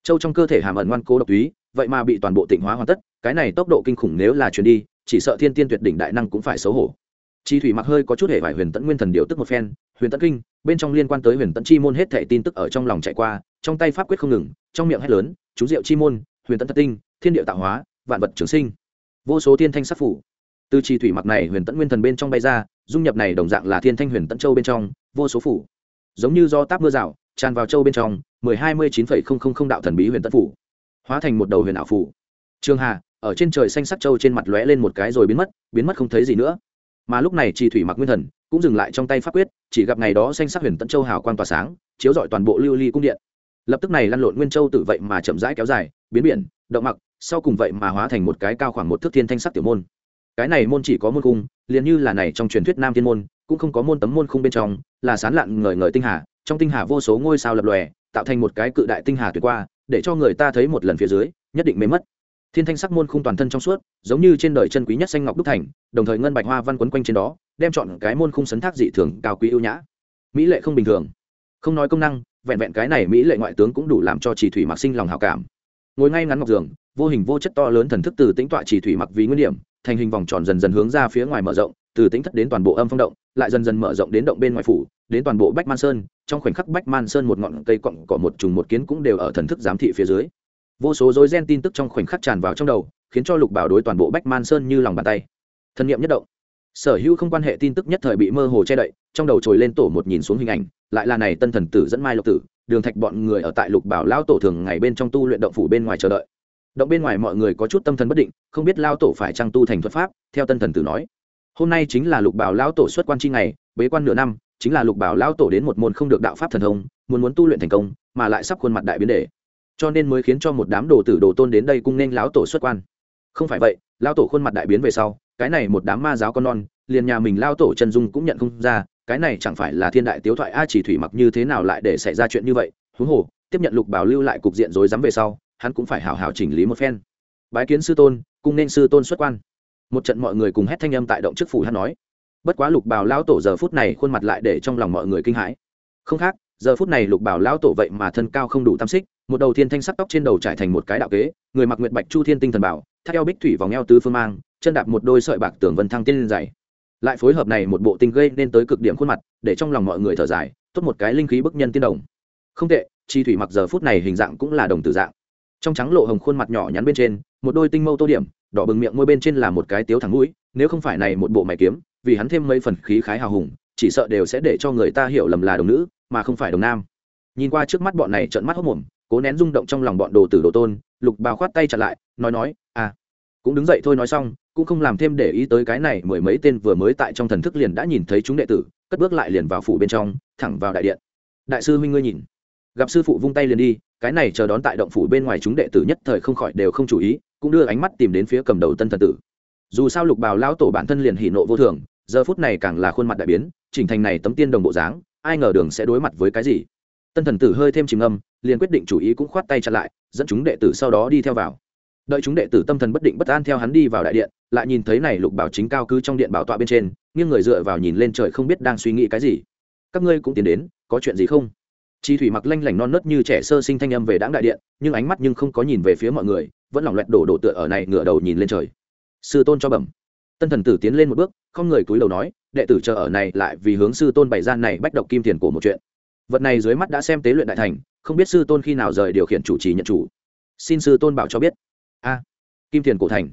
A: Châu trong cơ thể hàm ẩn ngoan cố độc túy, vậy mà bị toàn bộ tịnh hóa hoàn tất, cái này tốc độ kinh khủng nếu là chuyển đi, chỉ sợ thiên tiên tuyệt đỉnh đại năng cũng phải xấu hổ. Chi thủy mặc hơi có chút hệ vải huyền tẫn nguyên thần điều tức một phen, huyền tẫn kinh, bên trong liên quan tới huyền tẫn chi môn hết thệ tin tức ở trong lòng chạy qua, trong tay pháp quyết không ngừng, trong miệng hét lớn, chú diệu chi môn, huyền tẫn thất tinh, thiên điệu tạo hóa, vạn vật trường sinh. Vô số thiên thanh sắc phủ từ chi thủy mặc này huyền tẫn nguyên thần bên trong bay ra, dung nhập này đồng dạng là thiên thanh huyền tẫn châu bên trong, vô số phủ. Giống như do táp mưa rào, tràn vào châu bên trong, mười hai mươi chín phẩy không không không đạo thần bí huyền tẫn phủ, hóa thành một đầu huyền ảo phủ. Trường hà, ở trên trời xanh sắc châu trên mặt lóe lên một cái rồi biến mất biến mất không thấy gì nữa. Mà lúc này trì thủy mặc nguyên thần, cũng dừng lại trong tay pháp quyết, chỉ gặp ngày đó xanh sắc huyền tẫn châu hào quang tỏa sáng, chiếu rọi toàn bộ lưu ly cung điện. Lập tức này lăn lộn nguyên châu tự vậy mà chậm rãi kéo dài, biến biển, động mặc, sau cùng vậy mà hóa thành một cái cao khoảng một thước thiên thanh sắc tiểu môn cái này môn chỉ có môn cung liền như là này trong truyền thuyết nam thiên môn, cũng không có môn tấm môn khung bên trong, là sán lạn ngời ngời tinh hà, trong tinh hà vô số ngôi sao lập lòe, tạo thành một cái cự đại tinh hà tuyệt qua, để cho người ta thấy một lần phía dưới, nhất định mê mất. Thiên thanh sắc môn khung toàn thân trong suốt, giống như trên đời chân quý nhất xanh ngọc đúc thành, đồng thời ngân bạch hoa văn quấn quanh trên đó, đem chọn cái môn khung sấn thác dị thường, cao quý ưu nhã. Mỹ lệ không bình thường. Không nói công năng, vẹn vẹn cái này mỹ lệ ngoại tướng cũng đủ làm cho chỉ thủy mặc sinh lòng hảo cảm. Ngồi ngay ngắn ngọc giường, vô hình vô chất to lớn thần thức từ tính tọa chỉ thủy mặc vì nguyên điểm thành hình vòng tròn dần dần hướng ra phía ngoài mở rộng, từ tính thất đến toàn bộ âm phong động, lại dần dần mở rộng đến động bên ngoài phủ, đến toàn bộ bách man sơn. Trong khoảnh khắc bách man sơn một ngọn cây cọng, cỏ một trùng một kiến cũng đều ở thần thức giám thị phía dưới. Vô số dối gen tin tức trong khoảnh khắc tràn vào trong đầu, khiến cho lục bảo đối toàn bộ bách man sơn như lòng bàn tay. Thân nhiệm nhất động. Sở hữu không quan hệ tin tức nhất thời bị mơ hồ che đậy, trong đầu trồi lên tổ một nhìn xuống hình ảnh, lại là này tân thần tử dẫn mai lộc tử, đường thạch bọn người ở tại lục bảo lao tổ thường ngày bên trong tu luyện động phủ bên ngoài chờ đợi động bên ngoài mọi người có chút tâm thần bất định, không biết lao tổ phải trang tu thành thuật pháp, theo tân thần tử nói. Hôm nay chính là lục bảo lao tổ xuất quan chi ngày, bế quan nửa năm, chính là lục bảo lao tổ đến một môn không được đạo pháp thần thông, muốn muốn tu luyện thành công, mà lại sắp khuôn mặt đại biến đề cho nên mới khiến cho một đám đồ tử đồ tôn đến đây cung nên lão tổ xuất quan. Không phải vậy lao tổ khuôn mặt đại biến về sau, cái này một đám ma giáo con non, liền nhà mình lao tổ chân dung cũng nhận không ra, cái này chẳng phải là thiên đại tiếu thoại a chỉ thủy mặc như thế nào lại để xảy ra chuyện như vậy? Huống hồ, tiếp nhận lục bảo lưu lại cục diện rối rắm về sau hắn cũng phải hào hào chỉnh lý một phen. Bái kiến sư tôn, cung nên sư tôn xuất quan. Một trận mọi người cùng hét thanh âm tại động trước phủ hắn nói. Bất quá lục bảo lão tổ giờ phút này khuôn mặt lại để trong lòng mọi người kinh hãi. Không khác, giờ phút này lục bảo lão tổ vậy mà thân cao không đủ tam xích, một đầu thiên thanh sắc tóc trên đầu trải thành một cái đạo kế, người mặc nguyệt bạch chu thiên tinh thần bảo, thắt eo bích thủy vòng eo tứ phương mang, chân đạp một đôi sợi bạc tường vân thăng tiên lên dày. Lại phối hợp này một bộ tinh gây nên tới cực điểm khuôn mặt, để trong lòng mọi người thở dài, tốt một cái linh khí bức nhân tiên đồng. Không tệ, chi thủy mặc giờ phút này hình dạng cũng là đồng tử dạng trong trắng lộ hồng khuôn mặt nhỏ nhắn bên trên, một đôi tinh mâu tô điểm, đỏ bừng miệng môi bên trên là một cái tiếu thẳng mũi, nếu không phải này một bộ mày kiếm, vì hắn thêm mấy phần khí khái hào hùng, chỉ sợ đều sẽ để cho người ta hiểu lầm là đồng nữ, mà không phải đồng nam. Nhìn qua trước mắt bọn này trợn mắt hốc mồm, cố nén rung động trong lòng bọn đồ tử đồ tôn, lục bào khoát tay chặt lại, nói nói à cũng đứng dậy thôi nói xong, cũng không làm thêm để ý tới cái này mười mấy tên vừa mới tại trong thần thức liền đã nhìn thấy chúng đệ tử, cất bước lại liền vào phủ bên trong, thẳng vào đại điện. Đại sư huynh ngươi nhìn. Gặp sư phụ vung tay liền đi cái này chờ đón tại động phủ bên ngoài chúng đệ tử nhất thời không khỏi đều không chú ý, cũng đưa ánh mắt tìm đến phía cầm đầu tân thần tử. Dù sao lục bào lão tổ bản thân liền hỉ nộ vô thường, giờ phút này càng là khuôn mặt đại biến, chỉnh thành này tấm tiên đồng bộ dáng, ai ngờ đường sẽ đối mặt với cái gì? Tân thần tử hơi thêm chìm âm liền quyết định chủ ý cũng khoát tay chặn lại, dẫn chúng đệ tử sau đó đi theo vào. Đợi chúng đệ tử tâm thần bất định bất an theo hắn đi vào đại điện, lại nhìn thấy này lục bảo chính cao cứ trong điện bảo tọa bên trên, nghiêng người dựa vào nhìn lên trời không biết đang suy nghĩ cái gì. Các ngươi cũng tiến đến, có chuyện gì không? Chi thủy mặc lanh lảnh non nớt như trẻ sơ sinh thanh âm về đáng đại điện, nhưng ánh mắt nhưng không có nhìn về phía mọi người, vẫn lỏng loẹt đổ đổ tựa ở này ngửa đầu nhìn lên trời. Sư tôn cho bẩm. Tân thần tử tiến lên một bước, không người cúi đầu nói, đệ tử chờ ở này lại vì hướng sư tôn bày gian này bách độc kim tiền của một chuyện. Vật này dưới mắt đã xem tế luyện đại thành, không biết sư tôn khi nào rời điều khiển chủ trì nhận chủ. Xin sư tôn bảo cho biết. A, kim tiền cổ thành.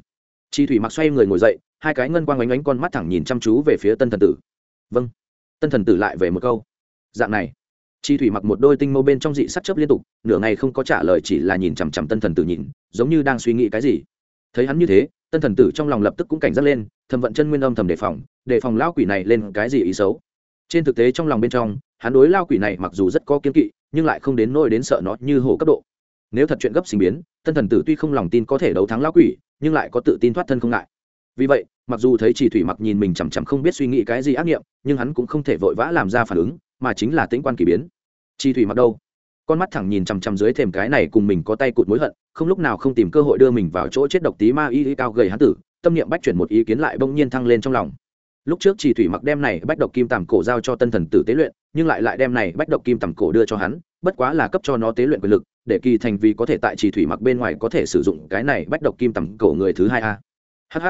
A: Chi thủy mặc xoay người ngồi dậy, hai cái ngân quang ánh ánh con mắt thẳng nhìn chăm chú về phía tân thần tử. Vâng. Tân thần tử lại về một câu. Dạng này chi thủy mặc một đôi tinh mâu bên trong dị sắc chớp liên tục, nửa ngày không có trả lời chỉ là nhìn chằm chằm tân thần tử nhìn, giống như đang suy nghĩ cái gì. Thấy hắn như thế, tân thần tử trong lòng lập tức cũng cảnh giác lên thầm vận chân nguyên âm thầm đề phòng đề phòng lao quỷ này lên cái gì ý xấu. Trên thực tế trong lòng bên trong, hắn đối lao quỷ này mặc dù rất có kiên kỵ, nhưng lại không đến nỗi đến sợ nó như hổ cấp độ. Nếu thật chuyện gấp sinh biến, tân thần tử tuy không lòng tin có thể đấu thắng lao quỷ, nhưng lại có tự tin thoát thân không ngại. Vì vậy, mặc dù thấy chỉ thủy mặc nhìn mình chằm chằm không biết suy nghĩ cái gì ác nghiệm, nhưng hắn cũng không thể vội vã làm ra phản ứng mà chính là tĩnh quan kỳ biến. Chi thủy mặc đâu? Con mắt thẳng nhìn chằm chằm dưới thềm cái này cùng mình có tay cụt mối hận, không lúc nào không tìm cơ hội đưa mình vào chỗ chết độc tí ma y y cao gầy hán tử, tâm niệm bách chuyển một ý kiến lại bỗng nhiên thăng lên trong lòng. Lúc trước chỉ thủy mặc đem này bách độc kim tầm cổ giao cho tân thần tử tế luyện, nhưng lại lại đem này bách độc kim tầm cổ đưa cho hắn, bất quá là cấp cho nó tế luyện quyền lực, để kỳ thành vì có thể tại chỉ thủy mặc bên ngoài có thể sử dụng cái này bách độc kim tầm cổ người thứ hai a. Hh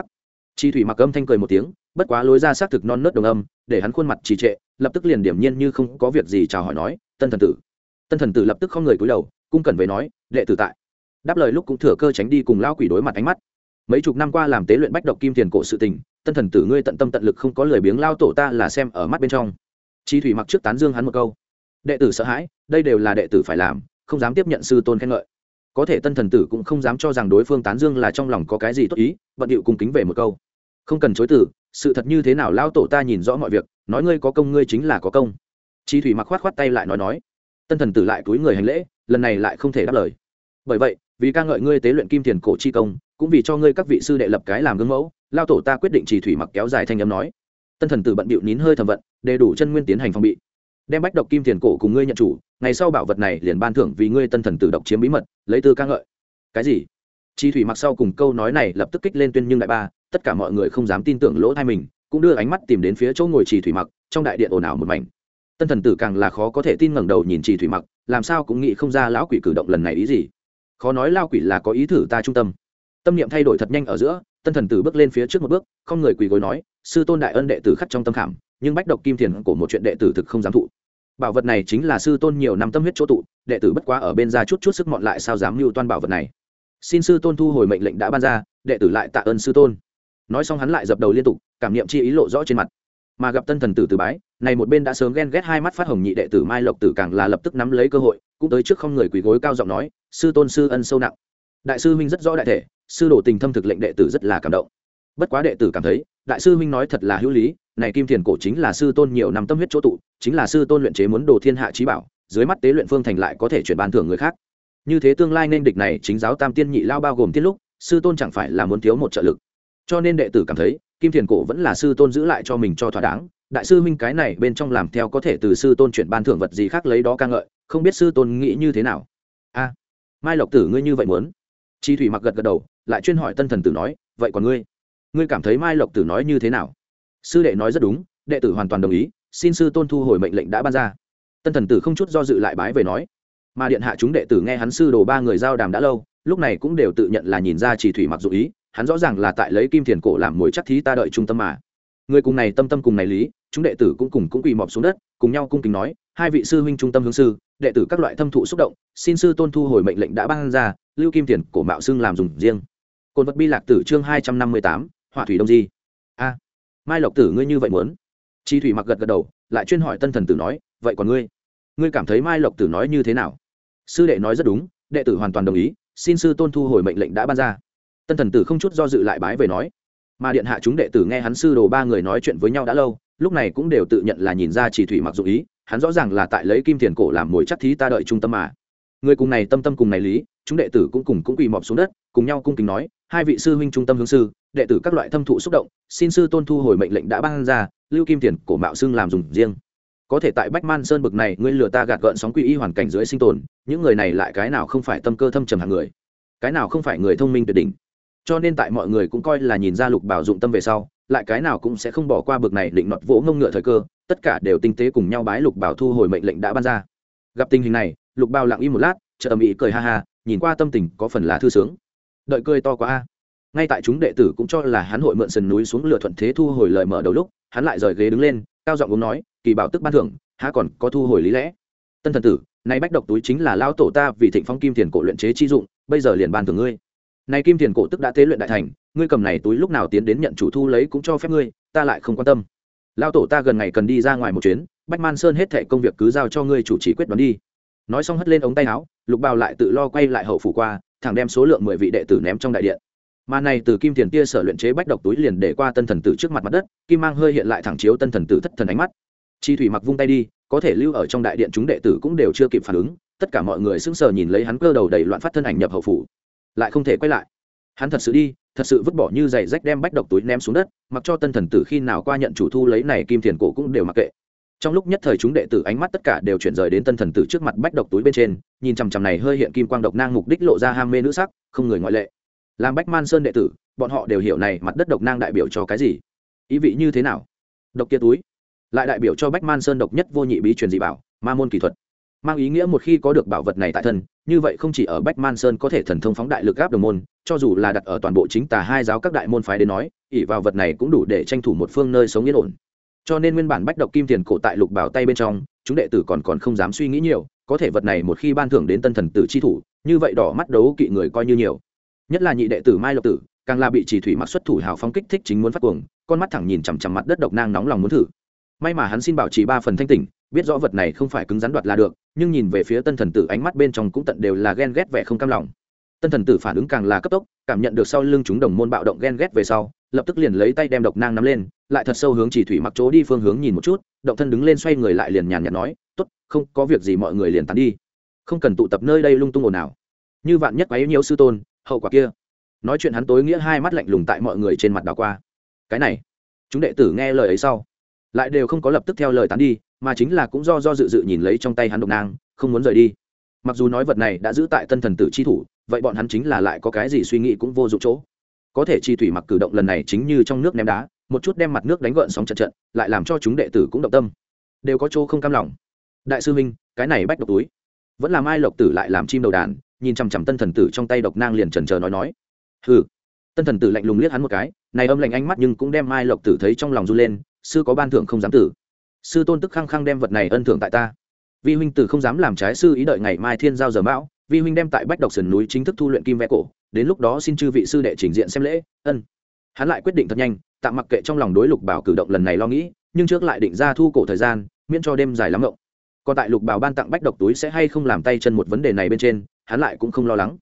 A: chi thủy mặc âm thanh cười một tiếng, bất quá lối ra xác thực non nớt đồng âm, để hắn khuôn mặt trì trệ, lập tức liền điểm nhiên như không có việc gì chào hỏi nói, tân thần tử. Tân thần tử lập tức không người cúi đầu, cung cần về nói, đệ tử tại. Đáp lời lúc cũng thừa cơ tránh đi cùng lao quỷ đối mặt ánh mắt. Mấy chục năm qua làm tế luyện bách độc kim tiền cổ sự tình, tân thần tử ngươi tận tâm tận lực không có lời biếng lao tổ ta là xem ở mắt bên trong. Chi thủy mặc trước tán dương hắn một câu, đệ tử sợ hãi, đây đều là đệ tử phải làm, không dám tiếp nhận sư tôn khen ngợi có thể tân thần tử cũng không dám cho rằng đối phương tán dương là trong lòng có cái gì tốt ý, bận điệu cung kính về một câu. Không cần chối từ, sự thật như thế nào lao tổ ta nhìn rõ mọi việc, nói ngươi có công ngươi chính là có công. Chi thủy mặc khoát khoát tay lại nói nói. Tân thần tử lại túi người hành lễ, lần này lại không thể đáp lời. Bởi vậy, vì ca ngợi ngươi tế luyện kim tiền cổ chi công, cũng vì cho ngươi các vị sư đệ lập cái làm gương mẫu lao tổ ta quyết định chỉ thủy mặc kéo dài thanh âm nói. Tân thần tử bận bịu nín hơi thầm vận đầy đủ chân nguyên tiến hành phòng bị đem bách độc kim tiền cổ cùng ngươi nhận chủ, ngày sau bảo vật này liền ban thưởng vì ngươi tân thần tử độc chiếm bí mật, lấy tư ca ngợi. Cái gì? Chi thủy mặc sau cùng câu nói này lập tức kích lên tuyên nhưng đại ba, tất cả mọi người không dám tin tưởng lỗ thai mình, cũng đưa ánh mắt tìm đến phía chỗ ngồi trì thủy mặc, trong đại điện ồn ào một mảnh. Tân thần tử càng là khó có thể tin ngẩng đầu nhìn trì thủy mặc, làm sao cũng nghĩ không ra lão quỷ cử động lần này ý gì. Khó nói lao quỷ là có ý thử ta trung tâm. Tâm niệm thay đổi thật nhanh ở giữa, tân thần tử bước lên phía trước một bước, không người quỳ gối nói, sư tôn đại ân đệ tử khắc trong tâm khảm nhưng bách độc kim thiền của một chuyện đệ tử thực không dám thụ. Bảo vật này chính là sư tôn nhiều năm tâm huyết chỗ tụ, đệ tử bất quá ở bên ra chút chút sức mọn lại sao dám mưu toan bảo vật này. Xin sư tôn thu hồi mệnh lệnh đã ban ra, đệ tử lại tạ ơn sư tôn. Nói xong hắn lại dập đầu liên tục, cảm niệm chi ý lộ rõ trên mặt. Mà gặp tân thần tử từ bái, này một bên đã sớm ghen ghét hai mắt phát hồng nhị đệ tử mai lộc tử càng là lập tức nắm lấy cơ hội, cũng tới trước không người quỳ gối cao giọng nói, sư tôn sư ân sâu nặng. Đại sư huynh rất rõ đại thể, sư đồ tình thâm thực lệnh đệ tử rất là cảm động. Bất quá đệ tử cảm thấy, đại sư huynh nói thật là hữu lý này kim thiền cổ chính là sư tôn nhiều năm tâm huyết chỗ tụ, chính là sư tôn luyện chế muốn đồ thiên hạ trí bảo, dưới mắt tế luyện phương thành lại có thể chuyển bàn thưởng người khác. Như thế tương lai nên địch này chính giáo tam tiên nhị lao bao gồm tiết lúc, sư tôn chẳng phải là muốn thiếu một trợ lực. Cho nên đệ tử cảm thấy, kim thiền cổ vẫn là sư tôn giữ lại cho mình cho thỏa đáng, đại sư minh cái này bên trong làm theo có thể từ sư tôn chuyển ban thưởng vật gì khác lấy đó ca ngợi, không biết sư tôn nghĩ như thế nào. A, mai lộc tử ngươi như vậy muốn? Chi thủy mặc gật gật đầu, lại chuyên hỏi tân thần tử nói, vậy còn ngươi? Ngươi cảm thấy mai lộc tử nói như thế nào? Sư đệ nói rất đúng, đệ tử hoàn toàn đồng ý, xin sư tôn thu hồi mệnh lệnh đã ban ra. Tân thần tử không chút do dự lại bái về nói. Mà điện hạ chúng đệ tử nghe hắn sư đồ ba người giao đàm đã lâu, lúc này cũng đều tự nhận là nhìn ra chỉ thủy mặc dụ ý, hắn rõ ràng là tại lấy kim thiền cổ làm mồi chắc thí ta đợi trung tâm mà. Người cùng này tâm tâm cùng này lý, chúng đệ tử cũng cùng cũng quỳ mọp xuống đất, cùng nhau cung kính nói, hai vị sư huynh trung tâm hướng sư, đệ tử các loại thâm thụ xúc động, xin sư tôn thu hồi mệnh lệnh đã ban ra, lưu kim thiền cổ mạo xưng làm dùng riêng. Côn vật bi lạc tử chương hai trăm năm mươi tám hỏa thủy đông di mai lộc tử ngươi như vậy muốn? Chi thủy mặc gật gật đầu, lại chuyên hỏi tân thần tử nói, vậy còn ngươi? Ngươi cảm thấy mai lộc tử nói như thế nào? Sư đệ nói rất đúng, đệ tử hoàn toàn đồng ý, xin sư tôn thu hồi mệnh lệnh đã ban ra. Tân thần tử không chút do dự lại bái về nói, mà điện hạ chúng đệ tử nghe hắn sư đồ ba người nói chuyện với nhau đã lâu, lúc này cũng đều tự nhận là nhìn ra chỉ thủy mặc dụ ý, hắn rõ ràng là tại lấy kim tiền cổ làm mồi chắc thí ta đợi trung tâm mà. Người cùng này tâm tâm cùng này lý, chúng đệ tử cũng cùng cũng quỳ mọp xuống đất, cùng nhau cung kính nói hai vị sư huynh trung tâm hướng sư, đệ tử các loại thâm thụ xúc động, xin sư tôn thu hồi mệnh lệnh đã ban ra, lưu kim tiền, cổ mạo xưng làm dùng riêng. Có thể tại bách man sơn bực này, ngươi lừa ta gạt gợn sóng quy y hoàn cảnh dưới sinh tồn, những người này lại cái nào không phải tâm cơ thâm trầm hàng người, cái nào không phải người thông minh tuyệt đỉnh. Cho nên tại mọi người cũng coi là nhìn ra lục bảo dụng tâm về sau, lại cái nào cũng sẽ không bỏ qua bực này định nọt vỗ ngông ngựa thời cơ, tất cả đều tinh tế cùng nhau bái lục bảo thu hồi mệnh lệnh đã ban ra. Gặp tình hình này, lục bảo lặng im một lát chợ ầm ĩ cười ha ha, nhìn qua tâm tình có phần là thư sướng đợi cười to quá a. Ngay tại chúng đệ tử cũng cho là hắn hội mượn sườn núi xuống lửa thuận thế thu hồi lời mở đầu lúc, hắn lại rời ghế đứng lên, cao giọng uống nói, kỳ bảo tức ban thưởng, há còn có thu hồi lý lẽ? Tân thần tử, nay bách độc túi chính là lao tổ ta vì thịnh phong kim tiền cổ luyện chế chi dụng, bây giờ liền ban thưởng ngươi. Nay kim tiền cổ tức đã tế luyện đại thành, ngươi cầm này túi lúc nào tiến đến nhận chủ thu lấy cũng cho phép ngươi, ta lại không quan tâm. Lao tổ ta gần ngày cần đi ra ngoài một chuyến, bách man sơn hết thệ công việc cứ giao cho ngươi chủ trì quyết đoán đi. Nói xong hất lên ống tay áo, lục bào lại tự lo quay lại hậu phủ qua thẳng đem số lượng mười vị đệ tử ném trong đại điện. Mà này từ kim tiền tia sở luyện chế bách độc túi liền để qua tân thần tử trước mặt mặt đất, kim mang hơi hiện lại thẳng chiếu tân thần tử thất thần ánh mắt. Chi thủy mặc vung tay đi, có thể lưu ở trong đại điện chúng đệ tử cũng đều chưa kịp phản ứng, tất cả mọi người sững sờ nhìn lấy hắn cơ đầu đầy loạn phát thân ảnh nhập hậu phủ. Lại không thể quay lại. Hắn thật sự đi, thật sự vứt bỏ như giày rách đem bách độc túi ném xuống đất, mặc cho tân thần tử khi nào qua nhận chủ thu lấy này kim tiền cổ cũng đều mặc kệ trong lúc nhất thời chúng đệ tử ánh mắt tất cả đều chuyển rời đến tân thần tử trước mặt bách độc túi bên trên, nhìn chằm chằm này hơi hiện kim quang độc nang mục đích lộ ra ham mê nữ sắc, không người ngoại lệ. Làm bách man sơn đệ tử, bọn họ đều hiểu này mặt đất độc nang đại biểu cho cái gì. Ý vị như thế nào? Độc kia túi. Lại đại biểu cho bách man sơn độc nhất vô nhị bí truyền dị bảo, ma môn kỹ thuật. Mang ý nghĩa một khi có được bảo vật này tại thân, như vậy không chỉ ở bách man sơn có thể thần thông phóng đại lực gáp đồng môn, cho dù là đặt ở toàn bộ chính tà hai giáo các đại môn phái đến nói ỉ vào vật này cũng đủ để tranh thủ một phương nơi sống yên ổn cho nên nguyên bản bách độc kim tiền cổ tại lục bảo tay bên trong, chúng đệ tử còn còn không dám suy nghĩ nhiều, có thể vật này một khi ban thưởng đến tân thần tử chi thủ, như vậy đỏ mắt đấu kỵ người coi như nhiều. Nhất là nhị đệ tử mai lộc tử, càng là bị chỉ thủy mặc xuất thủ hào phong kích thích chính muốn phát cuồng, con mắt thẳng nhìn chằm chằm mặt đất độc nang nóng lòng muốn thử. May mà hắn xin bảo trì ba phần thanh tỉnh, biết rõ vật này không phải cứng rắn đoạt là được, nhưng nhìn về phía tân thần tử ánh mắt bên trong cũng tận đều là ghen ghét vẻ không cam lòng tân thần tử phản ứng càng là cấp tốc, cảm nhận được sau lưng chúng đồng môn bạo động ghen ghét về sau, lập tức liền lấy tay đem độc nang nắm lên, lại thật sâu hướng chỉ thủy mặc chỗ đi phương hướng nhìn một chút, động thân đứng lên xoay người lại liền nhàn nhạt nói, tốt, không, có việc gì mọi người liền tán đi. Không cần tụ tập nơi đây lung tung ồn ào. Như vạn nhất quấy nhiễu sư tôn, hậu quả kia. Nói chuyện hắn tối nghĩa hai mắt lạnh lùng tại mọi người trên mặt đảo qua. Cái này. Chúng đệ tử nghe lời ấy sau, lại đều không có lập tức theo lời tán đi, mà chính là cũng do do dự dự nhìn lấy trong tay hắn độc nang, không muốn rời đi mặc dù nói vật này đã giữ tại tân thần tử chi thủ, vậy bọn hắn chính là lại có cái gì suy nghĩ cũng vô dụng chỗ. Có thể chi thủy mặc cử động lần này chính như trong nước ném đá, một chút đem mặt nước đánh gợn sóng trận trận, lại làm cho chúng đệ tử cũng động tâm. Đều có chỗ không cam lòng. Đại sư minh cái này bách độc túi. Vẫn làm ai lộc tử lại làm chim đầu đàn, nhìn chằm chằm tân thần tử trong tay độc nang liền trần trờ nói nói. Hừ. Tân thần tử lạnh lùng liếc hắn một cái, này âm lạnh ánh mắt nhưng cũng đem mai lộc tử thấy trong lòng run lên, sư có ban thưởng không dám tử. Sư tôn tức khăng khăng đem vật này ân thưởng tại ta vi huynh từ không dám làm trái sư ý đợi ngày mai thiên giao giờ mão, vi huynh đem tại bách độc sườn núi chính thức thu luyện kim vẽ cổ, đến lúc đó xin chư vị sư đệ trình diện xem lễ, ân. Hắn lại quyết định thật nhanh, tạm mặc kệ trong lòng đối lục bảo cử động lần này lo nghĩ, nhưng trước lại định ra thu cổ thời gian, miễn cho đêm dài lắm ngộng. Còn tại lục bảo ban tặng bách độc túi sẽ hay không làm tay chân một vấn đề này bên trên, hắn lại cũng không lo lắng.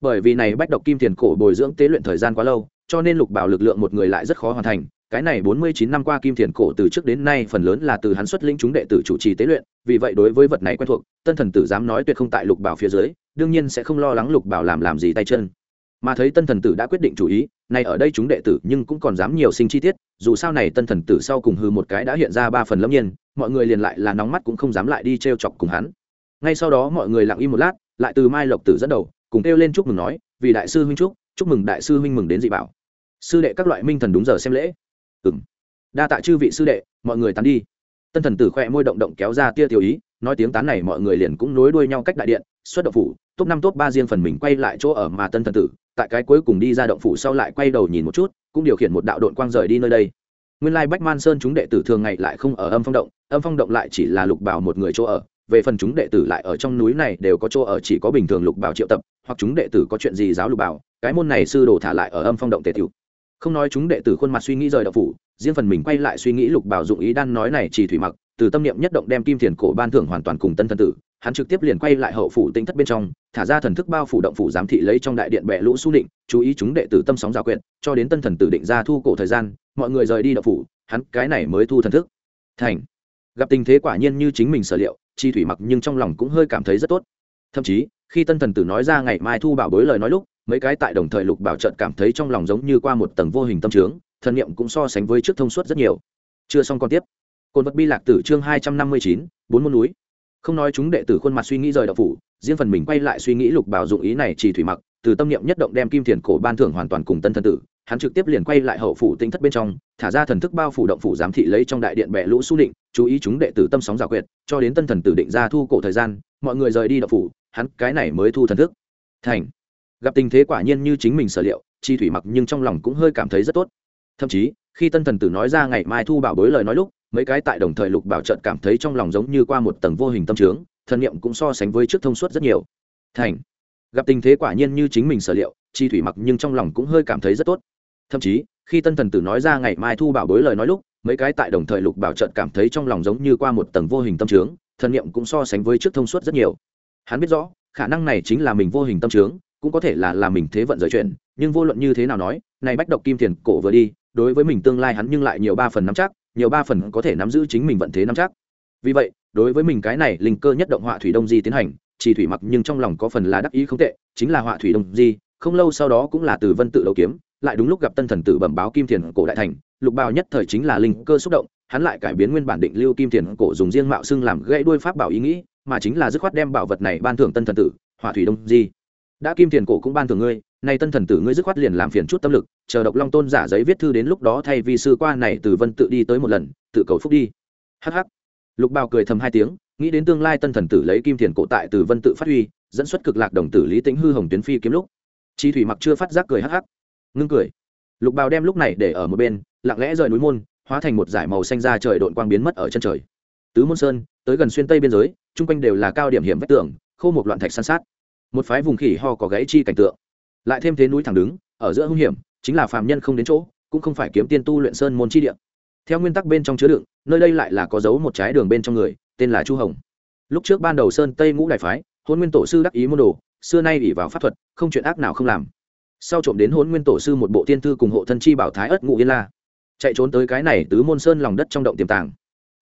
A: Bởi vì này bách độc kim tiền cổ bồi dưỡng tế luyện thời gian quá lâu, cho nên lục bảo lực lượng một người lại rất khó hoàn thành cái này bốn mươi chín năm qua kim thiền cổ từ trước đến nay phần lớn là từ hắn xuất linh chúng đệ tử chủ trì tế luyện, vì vậy đối với vật này quen thuộc, tân thần tử dám nói tuyệt không tại lục bảo phía dưới, đương nhiên sẽ không lo lắng lục bảo làm làm gì tay chân. Mà thấy tân thần tử đã quyết định chủ ý này ở đây chúng đệ tử nhưng cũng còn dám nhiều sinh chi tiết, dù sao này tân thần tử sau cùng hư một cái đã hiện ra ba phần lâm nhiên, mọi người liền lại là nóng mắt cũng không dám lại đi trêu chọc cùng hắn. Ngay sau đó mọi người lặng im một lát, lại từ mai lộc tử dẫn đầu, cùng kêu lên chúc mừng nói, vì đại sư huynh chúc chúc mừng đại sư huynh mừng đến dị bảo. Sư đệ các loại minh thần đúng giờ xem lễ ừng đa tạ chư vị sư đệ, mọi người tán đi. Tân thần tử khoe môi động động kéo ra tia tiểu ý, nói tiếng tán này mọi người liền cũng nối đuôi nhau cách đại điện, xuất động phủ, top năm top ba riêng phần mình quay lại chỗ ở mà tân thần tử, tại cái cuối cùng đi ra động phủ sau lại quay đầu nhìn một chút, cũng điều khiển một đạo đội quang rời đi nơi đây. Nguyên lai bách man sơn chúng đệ tử thường ngày lại không ở âm phong động, âm phong động lại chỉ là lục bảo một người chỗ ở, về phần chúng đệ tử lại ở trong núi này đều có chỗ ở chỉ có bình thường lục bảo triệu tập, hoặc chúng đệ tử có chuyện gì giáo lục bảo, cái môn này sư đồ thả lại ở âm phong động tề tiểu không nói chúng đệ tử khuôn mặt suy nghĩ rời đạo phủ, riêng phần mình quay lại suy nghĩ lục bảo dụng ý đan nói này chỉ thủy mặc, từ tâm niệm nhất động đem kim thiền cổ ban thưởng hoàn toàn cùng tân thân tử, hắn trực tiếp liền quay lại hậu phủ tính thất bên trong, thả ra thần thức bao phủ động phủ giám thị lấy trong đại điện bệ lũ xu định, chú ý chúng đệ tử tâm sóng giao quyện cho đến tân thần tử định ra thu cổ thời gian, mọi người rời đi động phủ, hắn cái này mới thu thần thức. Thành. Gặp tình thế quả nhiên như chính mình sở liệu, chi thủy mặc nhưng trong lòng cũng hơi cảm thấy rất tốt. Thậm chí, khi tân thần tử nói ra ngày mai thu bảo bối lời nói lúc mấy cái tại đồng thời lục bảo trợt cảm thấy trong lòng giống như qua một tầng vô hình tâm trướng, thần niệm cũng so sánh với trước thông suốt rất nhiều. Chưa xong còn tiếp. Cồn vật bi lạc tử chương hai trăm năm mươi chín, bốn môn núi. Không nói chúng đệ tử khuôn mặt suy nghĩ rời đạo phủ, riêng phần mình quay lại suy nghĩ lục bảo dụng ý này chỉ thủy mặc, từ tâm niệm nhất động đem kim thiền cổ ban thưởng hoàn toàn cùng tân thần tử, hắn trực tiếp liền quay lại hậu phủ tinh thất bên trong, thả ra thần thức bao phủ động phủ giám thị lấy trong đại điện bẻ lũ su định, chú ý chúng đệ tử tâm sóng giả quyệt, cho đến tân thần tử định ra thu cổ thời gian, mọi người rời đi động phủ, hắn cái này mới thu thần thức. Thành gặp tình thế quả nhiên như chính mình sở liệu, chi thủy mặc nhưng trong lòng cũng hơi cảm thấy rất tốt. Thậm chí, khi tân thần tử nói ra ngày mai thu bảo bối lời nói lúc, mấy cái tại đồng thời lục bảo trận cảm thấy trong lòng giống như qua một tầng vô hình tâm trướng, thần niệm cũng so sánh với trước thông suốt rất nhiều. Thành, gặp tình thế quả nhiên như chính mình sở liệu, chi thủy mặc nhưng trong lòng cũng hơi cảm thấy rất tốt. Thậm chí, khi tân thần tử nói ra ngày mai thu bảo bối lời nói lúc, mấy cái tại đồng thời lục bảo trận cảm thấy trong lòng giống như qua một tầng vô hình tâm trướng, thần niệm cũng so sánh với trước thông suốt rất nhiều. Hắn biết rõ, khả năng này chính là mình vô hình tâm trướng cũng có thể là là mình thế vận rời chuyện, nhưng vô luận như thế nào nói, này bách độc kim tiền cổ vừa đi, đối với mình tương lai hắn nhưng lại nhiều ba phần nắm chắc, nhiều ba phần có thể nắm giữ chính mình vận thế nắm chắc. Vì vậy, đối với mình cái này linh cơ nhất động họa thủy đông di tiến hành chỉ thủy mặc nhưng trong lòng có phần là đắc ý không tệ, chính là họa thủy đông di, không lâu sau đó cũng là từ vân tự đấu kiếm, lại đúng lúc gặp tân thần tử bẩm báo kim thiền cổ đại thành, lục bào nhất thời chính là linh cơ xúc động, hắn lại cải biến nguyên bản định lưu kim thiền cổ dùng riêng mạo xưng làm gãy đuôi pháp bảo ý nghĩ, mà chính là dứt khoát đem bảo vật này ban thưởng tân thần tử hỏa thủy đông di đã kim tiền cổ cũng ban thưởng ngươi, nay tân thần tử ngươi dứt khoát liền làm phiền chút tâm lực, chờ độc long tôn giả giấy viết thư đến lúc đó thay vì sư qua này từ vân tự đi tới một lần, tự cầu phúc đi. Hắc hắc. Lục bào cười thầm hai tiếng, nghĩ đến tương lai tân thần tử lấy kim tiền cổ tại từ vân tự phát huy, dẫn xuất cực lạc đồng tử lý tính hư hồng tuyến phi kiếm lúc. Chi thủy mặc chưa phát giác cười hắc hắc. Ngưng cười. Lục bào đem lúc này để ở một bên, lặng lẽ rời núi môn, hóa thành một dải màu xanh ra trời đội quang biến mất ở chân trời. Tứ môn sơn, tới gần xuyên tây biên giới, chung quanh đều là cao điểm hiểm vách tường, khô một loạn thạch san sát một phái vùng khỉ ho có gãy chi cảnh tượng. Lại thêm thế núi thẳng đứng, ở giữa hung hiểm, chính là phạm nhân không đến chỗ, cũng không phải kiếm tiên tu luyện sơn môn chi địa. Theo nguyên tắc bên trong chứa đựng, nơi đây lại là có dấu một trái đường bên trong người, tên là chu hồng. Lúc trước ban đầu sơn tây ngũ đại phái hôn nguyên tổ sư đắc ý môn đồ, xưa nay ỉ vào pháp thuật, không chuyện ác nào không làm. Sau trộm đến hôn nguyên tổ sư một bộ tiên thư cùng hộ thân chi bảo thái ất ngụ yên la. Chạy trốn tới cái này tứ môn sơn lòng đất trong động tiềm tàng.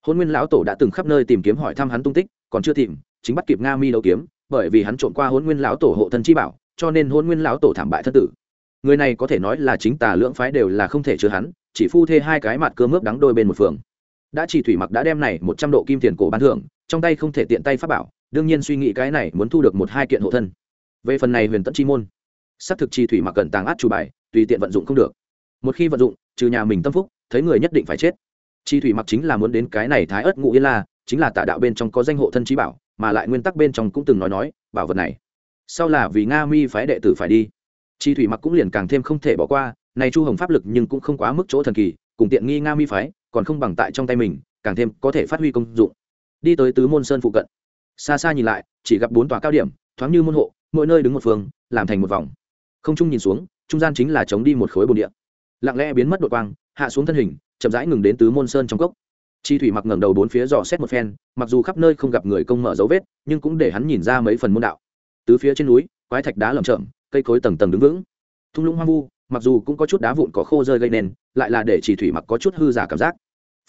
A: Hôn nguyên lão tổ đã từng khắp nơi tìm kiếm hỏi thăm hắn tung tích, còn chưa tìm, chính bắt kịp nga mi đấu kiếm bởi vì hắn trộm qua hôn nguyên lão tổ hộ thân chi bảo, cho nên hôn nguyên lão tổ thảm bại thân tử. Người này có thể nói là chính tà lưỡng phái đều là không thể chứa hắn, chỉ phu thê hai cái mặt cơ mướp đắng đôi bên một phường. Đã chỉ thủy mặc đã đem này một trăm độ kim tiền cổ bán thưởng, trong tay không thể tiện tay pháp bảo, đương nhiên suy nghĩ cái này muốn thu được một hai kiện hộ thân. Về phần này huyền tẫn chi môn, xác thực chi thủy mặc cần tàng át chủ bài, tùy tiện vận dụng không được. Một khi vận dụng, trừ nhà mình tâm phúc, thấy người nhất định phải chết. Chi thủy mặc chính là muốn đến cái này thái ớt ngụ yên la, chính là tà đạo bên trong có danh hộ thân trí bảo mà lại nguyên tắc bên trong cũng từng nói nói, bảo vật này, sau là vì nga mi phái đệ tử phải đi. Chi thủy mặc cũng liền càng thêm không thể bỏ qua, này chu hồng pháp lực nhưng cũng không quá mức chỗ thần kỳ, cùng tiện nghi nga mi phái, còn không bằng tại trong tay mình, càng thêm có thể phát huy công dụng. Đi tới tứ môn sơn phụ cận, xa xa nhìn lại, chỉ gặp bốn tòa cao điểm, thoáng như môn hộ, mỗi nơi đứng một phương, làm thành một vòng. Không trung nhìn xuống, trung gian chính là chống đi một khối bồn địa. Lặng lẽ biến mất đội quang, hạ xuống thân hình, chậm rãi ngừng đến tứ môn sơn trong cốc chi thủy mặc ngẩng đầu bốn phía dò xét một phen, mặc dù khắp nơi không gặp người công mở dấu vết, nhưng cũng để hắn nhìn ra mấy phần môn đạo. Tứ phía trên núi, quái thạch đá lởm chởm, cây cối tầng tầng đứng vững. Thung lũng hoang vu, mặc dù cũng có chút đá vụn cỏ khô rơi gây nên, lại là để chỉ thủy mặc có chút hư giả cảm giác.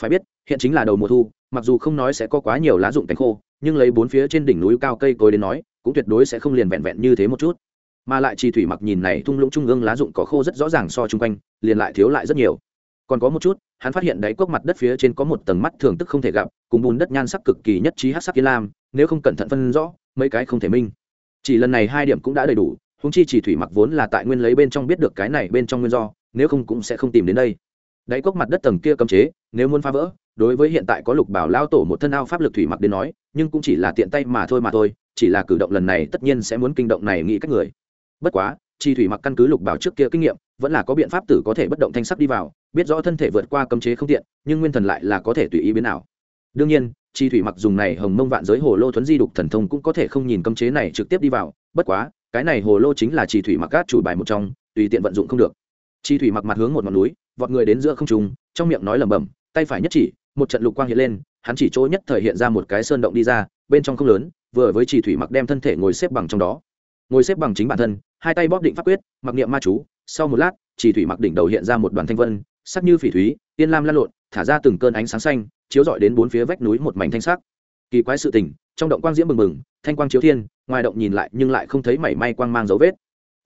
A: Phải biết, hiện chính là đầu mùa thu, mặc dù không nói sẽ có quá nhiều lá rụng cánh khô, nhưng lấy bốn phía trên đỉnh núi cao cây cối đến nói, cũng tuyệt đối sẽ không liền vẹn vẹn như thế một chút. Mà lại chỉ thủy mặc nhìn này thung lũng trung ương lá rụng cỏ khô rất rõ ràng so chung quanh, liền lại thiếu lại rất nhiều còn có một chút, hắn phát hiện đáy cốc mặt đất phía trên có một tầng mắt thường tức không thể gặp, cùng bùn đất nhan sắc cực kỳ nhất trí hát sắc kiến lam, nếu không cẩn thận phân rõ, mấy cái không thể minh. Chỉ lần này hai điểm cũng đã đầy đủ húng chi chỉ thủy mặc vốn là tại nguyên lấy bên trong biết được cái này bên trong nguyên do, nếu không cũng sẽ không tìm đến đây. Đáy cốc mặt đất tầng kia cấm chế, nếu muốn phá vỡ, đối với hiện tại có lục bảo lao tổ một thân ao pháp lực thủy mặc đến nói, nhưng cũng chỉ là tiện tay mà thôi mà thôi, chỉ là cử động lần này tất nhiên sẽ muốn kinh động này nghĩ cách người. Bất quá chi thủy mặc căn cứ lục bảo trước kia kinh nghiệm, vẫn là có biện pháp tử có thể bất động thanh sắc đi vào, biết rõ thân thể vượt qua cấm chế không tiện, nhưng nguyên thần lại là có thể tùy ý biến ảo. đương nhiên, chi thủy mặc dùng này hồng mông vạn giới hồ lô thuấn di đục thần thông cũng có thể không nhìn cấm chế này trực tiếp đi vào, bất quá, cái này hồ lô chính là chi thủy mặc cát chủ bài một trong, tùy tiện vận dụng không được chi thủy mặc mặt hướng một ngọn núi, vọt người đến giữa không trung, trong miệng nói lẩm bẩm, tay phải nhất chỉ, một trận lục quang hiện lên, hắn chỉ chỗ nhất thời hiện ra một cái sơn động đi ra, bên trong không lớn, vừa với chỉ thủy mặc đem thân thể ngồi xếp bằng trong đó ngồi xếp bằng chính bản thân hai tay bóp định pháp quyết, mặc niệm ma chú, sau một lát, chỉ thủy mặc đỉnh đầu hiện ra một đoàn thanh vân, sắc như phỉ thúy, tiên lam lan lộn, thả ra từng cơn ánh sáng xanh, chiếu rọi đến bốn phía vách núi một mảnh thanh sắc. Kỳ quái sự tình, trong động quang diễm bừng bừng, thanh quang chiếu thiên, ngoài động nhìn lại nhưng lại không thấy mảy may quang mang dấu vết.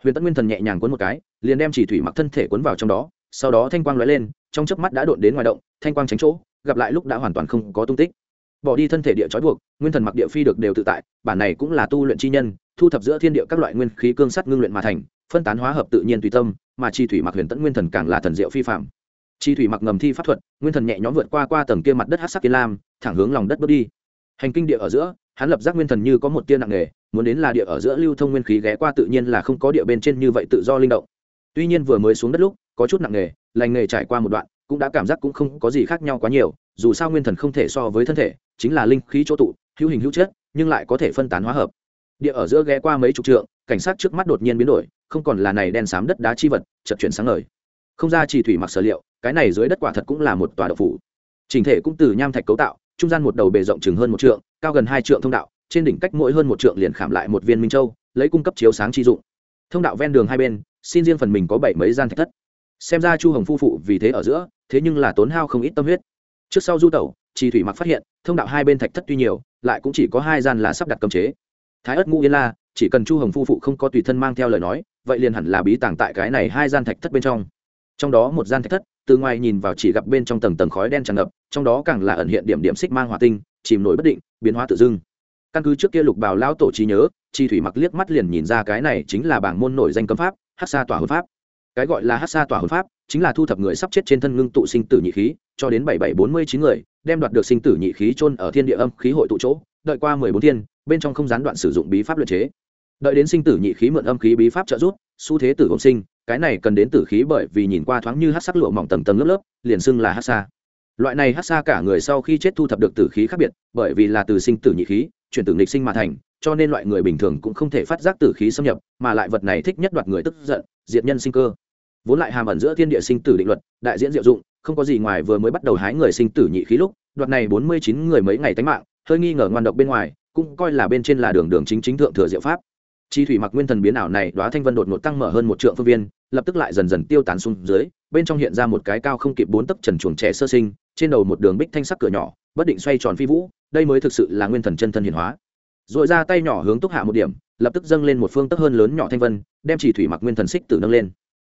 A: Huyền tẫn nguyên thần nhẹ nhàng cuốn một cái, liền đem chỉ thủy mặc thân thể cuốn vào trong đó, sau đó thanh quang lóe lên, trong chớp mắt đã đột đến ngoài động, thanh quang tránh chỗ, gặp lại lúc đã hoàn toàn không có tung tích. Bỏ đi thân thể địa trói buộc, nguyên thần mặc địa phi được đều tự tại, bản này cũng là tu luyện chi nhân thu thập giữa thiên địa các loại nguyên khí cương sắt ngưng luyện mà thành, phân tán hóa hợp tự nhiên tùy tâm, mà chi thủy mặc huyền tẫn nguyên thần càng là thần diệu phi phạm chi thủy mặc ngầm thi pháp thuật, nguyên thần nhẹ nhõm vượt qua qua tầng kia mặt đất hát sắc kiến lam, thẳng hướng lòng đất bước đi. Hành kinh địa ở giữa, hắn lập giác nguyên thần như có một tia nặng nghề muốn đến là địa ở giữa lưu thông nguyên khí ghé qua tự nhiên là không có địa bên trên như vậy tự do linh động. Tuy nhiên vừa mới xuống đất lúc, có chút nặng nghề lành nghề trải qua một đoạn, cũng đã cảm giác cũng không có gì khác nhau quá nhiều, dù sao nguyên thần không thể so với thân thể, chính là linh khí chỗ tụ, hữu hình hữu chất, nhưng lại có thể phân tán hóa hợp địa ở giữa ghé qua mấy chục trượng, cảnh sát trước mắt đột nhiên biến đổi, không còn là này đen xám đất đá chi vật, chợt chuyển sáng ngời. Không ra chỉ thủy mặc sở liệu, cái này dưới đất quả thật cũng là một tòa đậu phủ. Trình thể cũng từ nham thạch cấu tạo, trung gian một đầu bề rộng chừng hơn một trượng, cao gần hai trượng thông đạo, trên đỉnh cách mỗi hơn một trượng liền khảm lại một viên minh châu, lấy cung cấp chiếu sáng chi dụng. Thông đạo ven đường hai bên, xin riêng phần mình có bảy mấy gian thạch thất. Xem ra chu hồng phu phụ vì thế ở giữa, thế nhưng là tốn hao không ít tâm huyết. Trước sau du tẩu chi thủy mặc phát hiện, thông đạo hai bên thạch thất tuy nhiều, lại cũng chỉ có hai gian là sắp đặt cấm chế thái ất ngũ yên la, chỉ cần chu hồng phu phụ không có tùy thân mang theo lời nói, vậy liền hẳn là bí tàng tại cái này hai gian thạch thất bên trong. Trong đó một gian thạch thất, từ ngoài nhìn vào chỉ gặp bên trong tầng tầng khói đen tràn ngập, trong đó càng là ẩn hiện điểm điểm xích mang hỏa tinh, chìm nổi bất định, biến hóa tự dưng. Căn cứ trước kia lục bào lão tổ trí nhớ, chi thủy mặc liếc mắt liền nhìn ra cái này chính là bảng môn nổi danh cấm pháp hát xa tỏa hồn pháp. Cái gọi là hát xa tỏa hồn pháp, chính là thu thập người sắp chết trên thân ngưng tụ sinh tử nhị khí, cho đến bảy bảy bốn mươi chín người, đem đoạt được sinh tử nhị khí chôn ở thiên địa âm khí hội tụ chỗ, đợi qua mười bốn thiên bên trong không gián đoạn sử dụng bí pháp luyện chế. Đợi đến sinh tử nhị khí mượn âm khí bí pháp trợ giúp, xu thế tử hồn sinh, cái này cần đến tử khí bởi vì nhìn qua thoáng như hát sắc lụa mỏng tầng tầng lớp lớp, liền xưng là hát xa loại này hát xa cả người sau khi chết thu thập được tử khí khác biệt, bởi vì là từ sinh tử nhị khí, chuyển tử nghịch sinh mà thành, cho nên loại người bình thường cũng không thể phát giác tử khí xâm nhập, mà lại vật này thích nhất đoạt người tức giận, diệt nhân sinh cơ. Vốn lại hàm ẩn giữa thiên địa sinh tử định luật, đại diễn diệu dụng, không có gì ngoài vừa mới bắt đầu hái người sinh tử nhị khí lúc, đoạt này bốn mươi chín người mấy ngày tánh mạng, hơi nghi ngờ ngoan độc bên ngoài cũng coi là bên trên là đường đường chính chính thượng thừa diệu pháp. Chi thủy mặc nguyên thần biến ảo này đoá thanh vân đột ngột tăng mở hơn một trượng phương viên, lập tức lại dần dần tiêu tán xuống dưới, bên trong hiện ra một cái cao không kịp bốn tấc trần chuồng trẻ sơ sinh, trên đầu một đường bích thanh sắc cửa nhỏ, bất định xoay tròn phi vũ, đây mới thực sự là nguyên thần chân thân hiển hóa. Rồi ra tay nhỏ hướng túc hạ một điểm, lập tức dâng lên một phương tấc hơn lớn nhỏ thanh vân, đem chỉ thủy mặc nguyên thần xích tử nâng lên.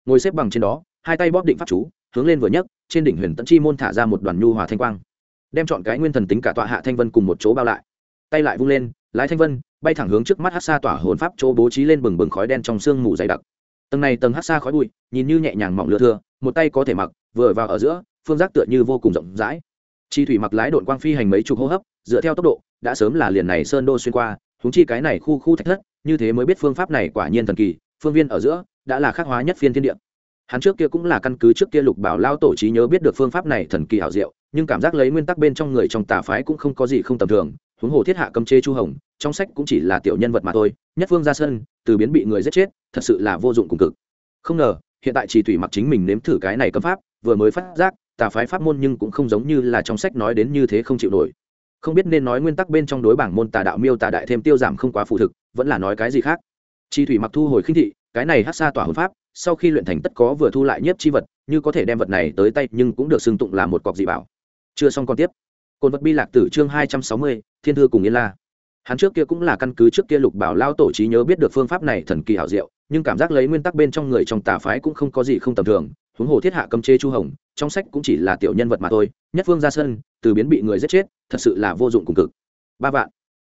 A: Ngồi xếp bằng trên đó, hai tay bóp định pháp chú, hướng lên vừa nhấc, trên đỉnh huyền tận chi môn thả ra một đoàn nhu hòa thanh quang, đem chọn cái nguyên thần tính cả tọa hạ thanh vân cùng một chỗ bao lại tay lại vung lên, lái thanh vân, bay thẳng hướng trước mắt hát xa tỏa hồn pháp chỗ bố trí lên bừng bừng khói đen trong sương mù dày đặc. Tầng này tầng hát xa khói bụi, nhìn như nhẹ nhàng mỏng lửa thưa một tay có thể mặc, vừa vào ở giữa, phương giác tựa như vô cùng rộng rãi. Chi thủy mặc lái đội quang phi hành mấy chục hô hấp, dựa theo tốc độ, đã sớm là liền này sơn đô xuyên qua húng chi cái này khu khu thạch thất, như thế mới biết phương pháp này quả nhiên thần kỳ, phương viên ở giữa, đã là khắc hóa nhất phiên thiên địa. Hắn trước kia cũng là căn cứ trước kia lục bảo lao tổ trí nhớ biết được phương pháp này thần kỳ hảo diệu, nhưng cảm giác lấy nguyên tắc bên trong người trong tà phái cũng không có gì không tầm thường huống hồ thiết hạ cấm chế chu hồng, trong sách cũng chỉ là tiểu nhân vật mà thôi, nhất phương ra sân, từ biến bị người giết chết, thật sự là vô dụng cùng cực. Không ngờ, hiện tại chỉ thủy mặc chính mình nếm thử cái này cấm pháp, vừa mới phát giác, tà phái pháp môn nhưng cũng không giống như là trong sách nói đến như thế không chịu nổi. Không biết nên nói nguyên tắc bên trong đối bảng môn tà đạo miêu tà đại thêm tiêu giảm không quá phụ thực, vẫn là nói cái gì khác. Chi thủy mặc thu hồi khinh thị, cái này hát xa tỏa hồn pháp, sau khi luyện thành tất có vừa thu lại nhất chi vật, như có thể đem vật này tới tay nhưng cũng được xưng tụng là một cọc dị bảo. Chưa xong còn tiếp. Cồn vật bi lạc tử chương hai trăm sáu mươi thiên thư cùng yên la. Hắn trước kia cũng là căn cứ trước kia lục bảo lao tổ trí nhớ biết được phương pháp này thần kỳ hảo diệu, nhưng cảm giác lấy nguyên tắc bên trong người trong tà phái cũng không có gì không tầm thường, huống hồ thiết hạ cấm chê chu hồng, trong sách cũng chỉ là tiểu nhân vật mà thôi, nhất phương ra sân, từ biến bị người giết chết, thật sự là vô dụng cùng cực. Ba vạn.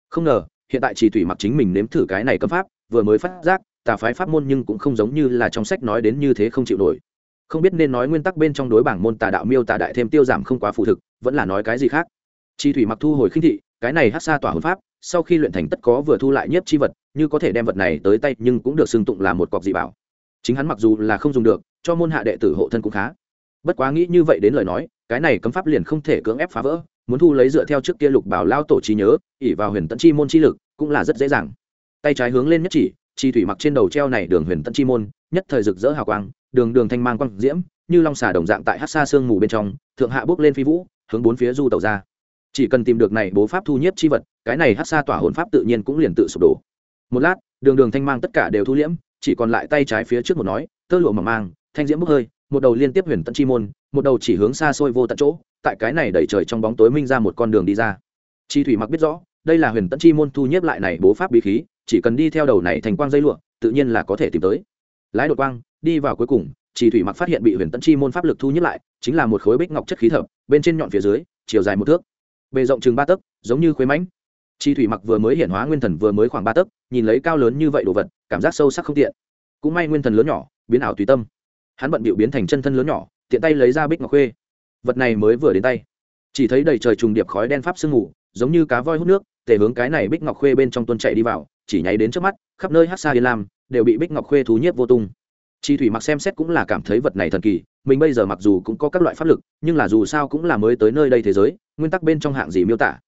A: Không ngờ, hiện tại chỉ thủy mặc chính mình nếm thử cái này cấm pháp, vừa mới phát giác, tà phái pháp môn nhưng cũng không giống như là trong sách nói đến như thế không chịu nổi. Không biết nên nói nguyên tắc bên trong đối bảng môn tà đạo miêu tà đại thêm tiêu giảm không quá phụ thực, vẫn là nói cái gì khác. Chi thủy mặc thu hồi khinh thị cái này hát xa tỏa hồn pháp, sau khi luyện thành tất có vừa thu lại nhất chi vật, như có thể đem vật này tới tay nhưng cũng được xưng tụng là một cọc dị bảo. Chính hắn mặc dù là không dùng được, cho môn hạ đệ tử hộ thân cũng khá. Bất quá nghĩ như vậy đến lời nói, cái này cấm pháp liền không thể cưỡng ép phá vỡ, muốn thu lấy dựa theo trước kia lục bảo lao tổ trí nhớ ỉ vào huyền tận chi môn chi lực, cũng là rất dễ dàng. Tay trái hướng lên nhất chỉ, chi thủy mặc trên đầu treo này đường huyền tận chi môn, nhất thời rực rỡ hào quang, đường đường thanh mang quang diễm, như long xà đồng dạng tại hát xa sương mù bên trong, thượng hạ bước lên phi vũ, hướng bốn phía du tàu ra chỉ cần tìm được này bố pháp thu nhiếp chi vật, cái này hát xa tỏa hồn pháp tự nhiên cũng liền tự sụp đổ. Một lát, đường đường thanh mang tất cả đều thu liễm, chỉ còn lại tay trái phía trước một nói, tơ lụa mỏng mang thanh diễm bốc hơi, một đầu liên tiếp huyền tận chi môn, một đầu chỉ hướng xa xôi vô tận chỗ, tại cái này đẩy trời trong bóng tối minh ra một con đường đi ra. Chi thủy mặc biết rõ, đây là huyền tận chi môn thu nhiếp lại này bố pháp bí khí, chỉ cần đi theo đầu này thành quang dây lụa, tự nhiên là có thể tìm tới. Lái đột quang, đi vào cuối cùng chỉ thủy mặc phát hiện bị huyền tận chi môn pháp lực thu nhiếp lại, chính là một khối bích ngọc chất khí thập, bên trên nhọn phía dưới, chiều dài một thước bề rộng chừng ba tấc giống như khuế mãnh. Chi thủy mặc vừa mới hiển hóa nguyên thần vừa mới khoảng ba tấc nhìn lấy cao lớn như vậy đồ vật cảm giác sâu sắc không tiện. Cũng may nguyên thần lớn nhỏ biến ảo tùy tâm. Hắn bận bịu biến thành chân thân lớn nhỏ tiện tay lấy ra bích ngọc khuê. Vật này mới vừa đến tay. Chỉ thấy đầy trời trùng điệp khói đen pháp sương ngủ, giống như cá voi hút nước tề hướng cái này bích ngọc khuê bên trong tuôn chạy đi vào chỉ nháy đến trước mắt khắp nơi hát xa yên lam đều bị bích ngọc khuê thú nhiếp vô tung. Chi thủy mặc xem xét cũng là cảm thấy vật này thần kỳ mình bây giờ mặc dù cũng có các loại pháp lực nhưng là dù sao cũng là mới tới nơi đây thế giới nguyên tắc bên trong hạng gì miêu tả,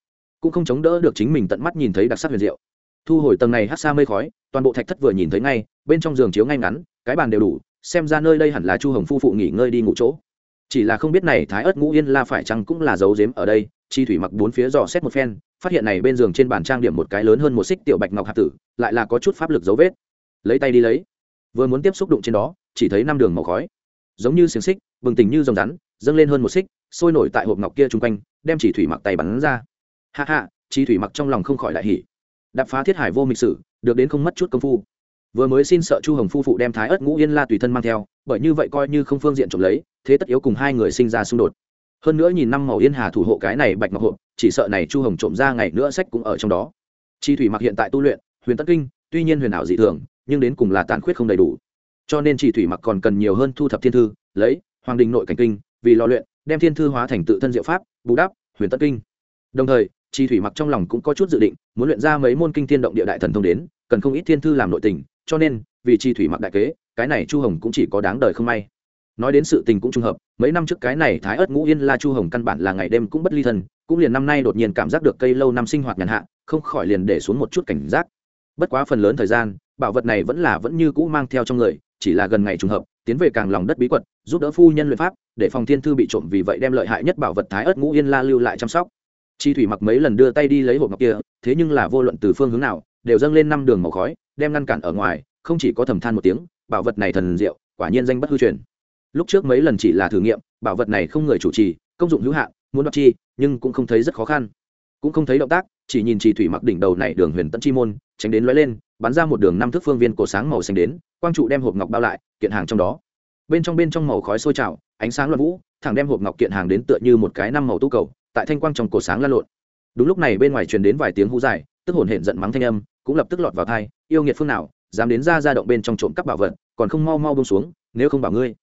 A: cũng không chống đỡ được chính mình tận mắt nhìn thấy đặc sắc huyền diệu. Thu hồi tầng này hát xa mây khói, toàn bộ thạch thất vừa nhìn thấy ngay, bên trong giường chiếu ngay ngắn, cái bàn đều đủ, xem ra nơi đây hẳn là chu hồng phu phụ nghỉ ngơi đi ngủ chỗ. Chỉ là không biết này thái ớt ngũ yên la phải chăng cũng là dấu dếm ở đây, chi thủy mặc bốn phía dò xét một phen, phát hiện này bên giường trên bàn trang điểm một cái lớn hơn một xích tiểu bạch ngọc hạt tử, lại là có chút pháp lực dấu vết. Lấy tay đi lấy. Vừa muốn tiếp xúc đụng trên đó, chỉ thấy năm đường màu khói. Giống như xiềng xích, bừng tỉnh như dòng rắn, dâng lên hơn một xích sôi nổi tại hộp ngọc kia chung quanh, đem chỉ thủy mặc tay bắn ra. Hạ hạ chỉ thủy mặc trong lòng không khỏi đại hỉ. Đập phá thiết hải vô mịch sử, được đến không mất chút công phu. Vừa mới xin sợ chu hồng phu phụ đem thái ớt ngũ yên la tùy thân mang theo, bởi như vậy coi như không phương diện trộm lấy, thế tất yếu cùng hai người sinh ra xung đột. Hơn nữa nhìn năm màu yên hà thủ hộ cái này bạch ngọc hộp, chỉ sợ này chu hồng trộm ra ngày nữa sách cũng ở trong đó. Chi thủy mặc hiện tại tu luyện, huyền tất kinh, tuy nhiên huyền ảo dị thường, nhưng đến cùng là tàn khuyết không đầy đủ. Cho nên chỉ thủy mặc còn cần nhiều hơn thu thập thiên thư, lấy, hoàng đình nội cảnh kinh, vì lo luyện đem thiên thư hóa thành tự thân diệu pháp, bù đắp, huyền tất kinh. Đồng thời chi thủy mặc trong lòng cũng có chút dự định, muốn luyện ra mấy môn kinh thiên động địa đại thần thông đến, cần không ít thiên thư làm nội tình, cho nên, vì chi thủy mặc đại kế, cái này chu hồng cũng chỉ có đáng đời không may. Nói đến sự tình cũng trùng hợp, mấy năm trước cái này thái ớt ngũ yên la chu hồng căn bản là ngày đêm cũng bất ly thân, cũng liền năm nay đột nhiên cảm giác được cây lâu năm sinh hoạt nhàn hạ, không khỏi liền để xuống một chút cảnh giác. Bất quá phần lớn thời gian, bảo vật này vẫn là vẫn như cũ mang theo trong người chỉ là gần ngày trùng hợp, tiến về càng lòng đất bí quật, giúp đỡ phu nhân luyện pháp, để phòng thiên thư bị trộm vì vậy đem lợi hại nhất bảo vật thái ớt ngũ yên la lưu lại chăm sóc. Chi thủy mặc mấy lần đưa tay đi lấy hộp ngọc kia, thế nhưng là vô luận từ phương hướng nào, đều dâng lên năm đường màu khói, đem ngăn cản ở ngoài, không chỉ có thầm than một tiếng, bảo vật này thần diệu, quả nhiên danh bất hư truyền. Lúc trước mấy lần chỉ là thử nghiệm, bảo vật này không người chủ trì, công dụng hữu hạn, muốn đoạt chi, nhưng cũng không thấy rất khó khăn. Cũng không thấy động tác, chỉ nhìn chi thủy mặc đỉnh đầu này đường huyền tận chi môn, tránh đến lóe lên bắn ra một đường năm thước phương viên cổ sáng màu xanh đến, quang trụ đem hộp ngọc bao lại, kiện hàng trong đó. Bên trong bên trong màu khói sôi trào, ánh sáng loạn vũ, thẳng đem hộp ngọc kiện hàng đến tựa như một cái năm màu tu cầu, tại thanh quang trong cổ sáng lan lộn. Đúng lúc này bên ngoài truyền đến vài tiếng hú dài, tức hồn hển giận mắng thanh âm, cũng lập tức lọt vào thai yêu nghiệt phương nào, dám đến ra ra động bên trong trộm cắp bảo vật, còn không mau mau bông xuống, nếu không bảo ngươi.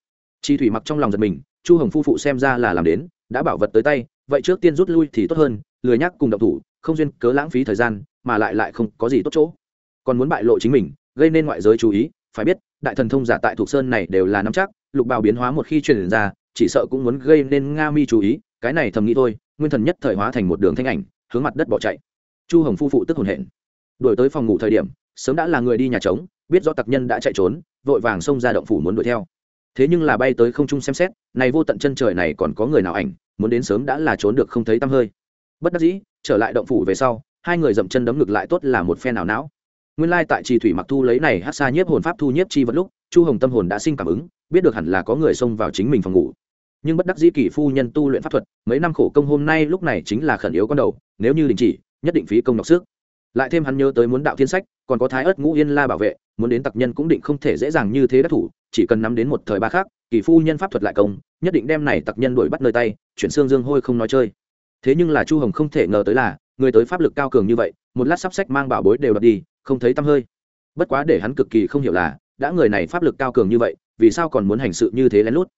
A: Chi thủy mặc trong lòng giật mình, chu hồng phu phụ xem ra là làm đến, đã bảo vật tới tay, vậy trước tiên rút lui thì tốt hơn, lười nhắc cùng động thủ, không duyên cớ lãng phí thời gian, mà lại lại không có gì tốt chỗ còn muốn bại lộ chính mình, gây nên ngoại giới chú ý, phải biết, đại thần thông giả tại thuộc sơn này đều là nắm chắc, lục bào biến hóa một khi truyền ra, chỉ sợ cũng muốn gây nên nga mi chú ý, cái này thầm nghĩ thôi, nguyên thần nhất thời hóa thành một đường thanh ảnh, hướng mặt đất bỏ chạy. Chu hồng phu phụ tức hồn hển. Đuổi tới phòng ngủ thời điểm, sớm đã là người đi nhà trống, biết rõ tặc nhân đã chạy trốn, vội vàng xông ra động phủ muốn đuổi theo. Thế nhưng là bay tới không trung xem xét, này vô tận chân trời này còn có người nào ảnh, muốn đến sớm đã là trốn được không thấy tăm hơi. Bất đắc dĩ, trở lại động phủ về sau, hai người dậm chân đấm ngược lại tốt là một phe nào não nguyên lai tại trì thủy mặc thu lấy này hát xa nhiếp hồn pháp thu nhiếp chi vật lúc, chu hồng tâm hồn đã sinh cảm ứng, biết được hẳn là có người xông vào chính mình phòng ngủ. Nhưng bất đắc dĩ kỷ phu nhân tu luyện pháp thuật, mấy năm khổ công hôm nay lúc này chính là khẩn yếu con đầu, nếu như đình chỉ, nhất định phí công đọc sức. Lại thêm hắn nhớ tới muốn đạo thiên sách, còn có thái ớt ngũ yên la bảo vệ, muốn đến tặc nhân cũng định không thể dễ dàng như thế đắc thủ, chỉ cần nắm đến một thời ba khác kỷ phu nhân pháp thuật lại công, nhất định đem này tặc nhân đuổi bắt nơi tay, chuyển xương dương hôi không nói chơi. Thế nhưng là chu hồng không thể ngờ tới là, người tới pháp lực cao cường như vậy, một lát sắp sách mang bảo bối đều đập đi không thấy tăm hơi. Bất quá để hắn cực kỳ không hiểu là, đã người này pháp lực cao cường như vậy, vì sao còn muốn hành sự như thế lén lút?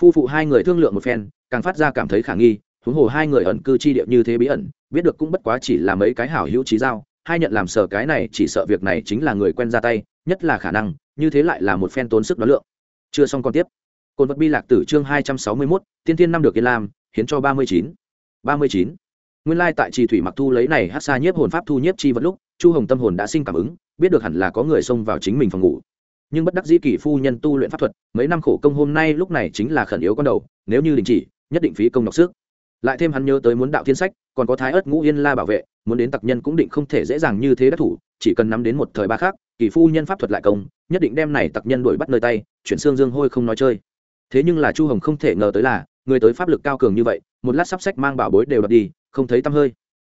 A: Phu phụ hai người thương lượng một phen, càng phát ra cảm thấy khả nghi, huống hồ hai người ẩn cư chi địa như thế bí ẩn, biết được cũng bất quá chỉ là mấy cái hảo hữu trí giao, hai nhận làm sở cái này chỉ sợ việc này chính là người quen ra tay, nhất là khả năng, như thế lại là một phen tốn sức đó lượng. Chưa xong còn tiếp. Cồn vật bi lạc tử chương hai trăm sáu mươi mốt, tiên tiên năm được yên lam, hiến cho ba mươi chín. Ba mươi chín. Nguyên lai tại trì thủy mặc thu lấy này hát xa nhiếp hồn pháp thu nhiếp chi vật lúc chu hồng tâm hồn đã sinh cảm ứng, biết được hẳn là có người xông vào chính mình phòng ngủ. Nhưng bất đắc dĩ kỷ phu nhân tu luyện pháp thuật, mấy năm khổ công hôm nay lúc này chính là khẩn yếu con đầu, nếu như đình chỉ, nhất định phí công đọc sức. Lại thêm hắn nhớ tới muốn đạo thiên sách, còn có thái ớt ngũ yên la bảo vệ, muốn đến tặc nhân cũng định không thể dễ dàng như thế đắc thủ, chỉ cần nắm đến một thời ba khác kỳ phu nhân pháp thuật lại công, nhất định đem này tặc nhân đuổi bắt nơi tay, chuyển xương dương hôi không nói chơi. Thế nhưng là chu hồng không thể ngờ tới là, người tới pháp lực cao cường như vậy, một lát sắp sách mang bảo bối đều đập đi, không thấy tăm hơi.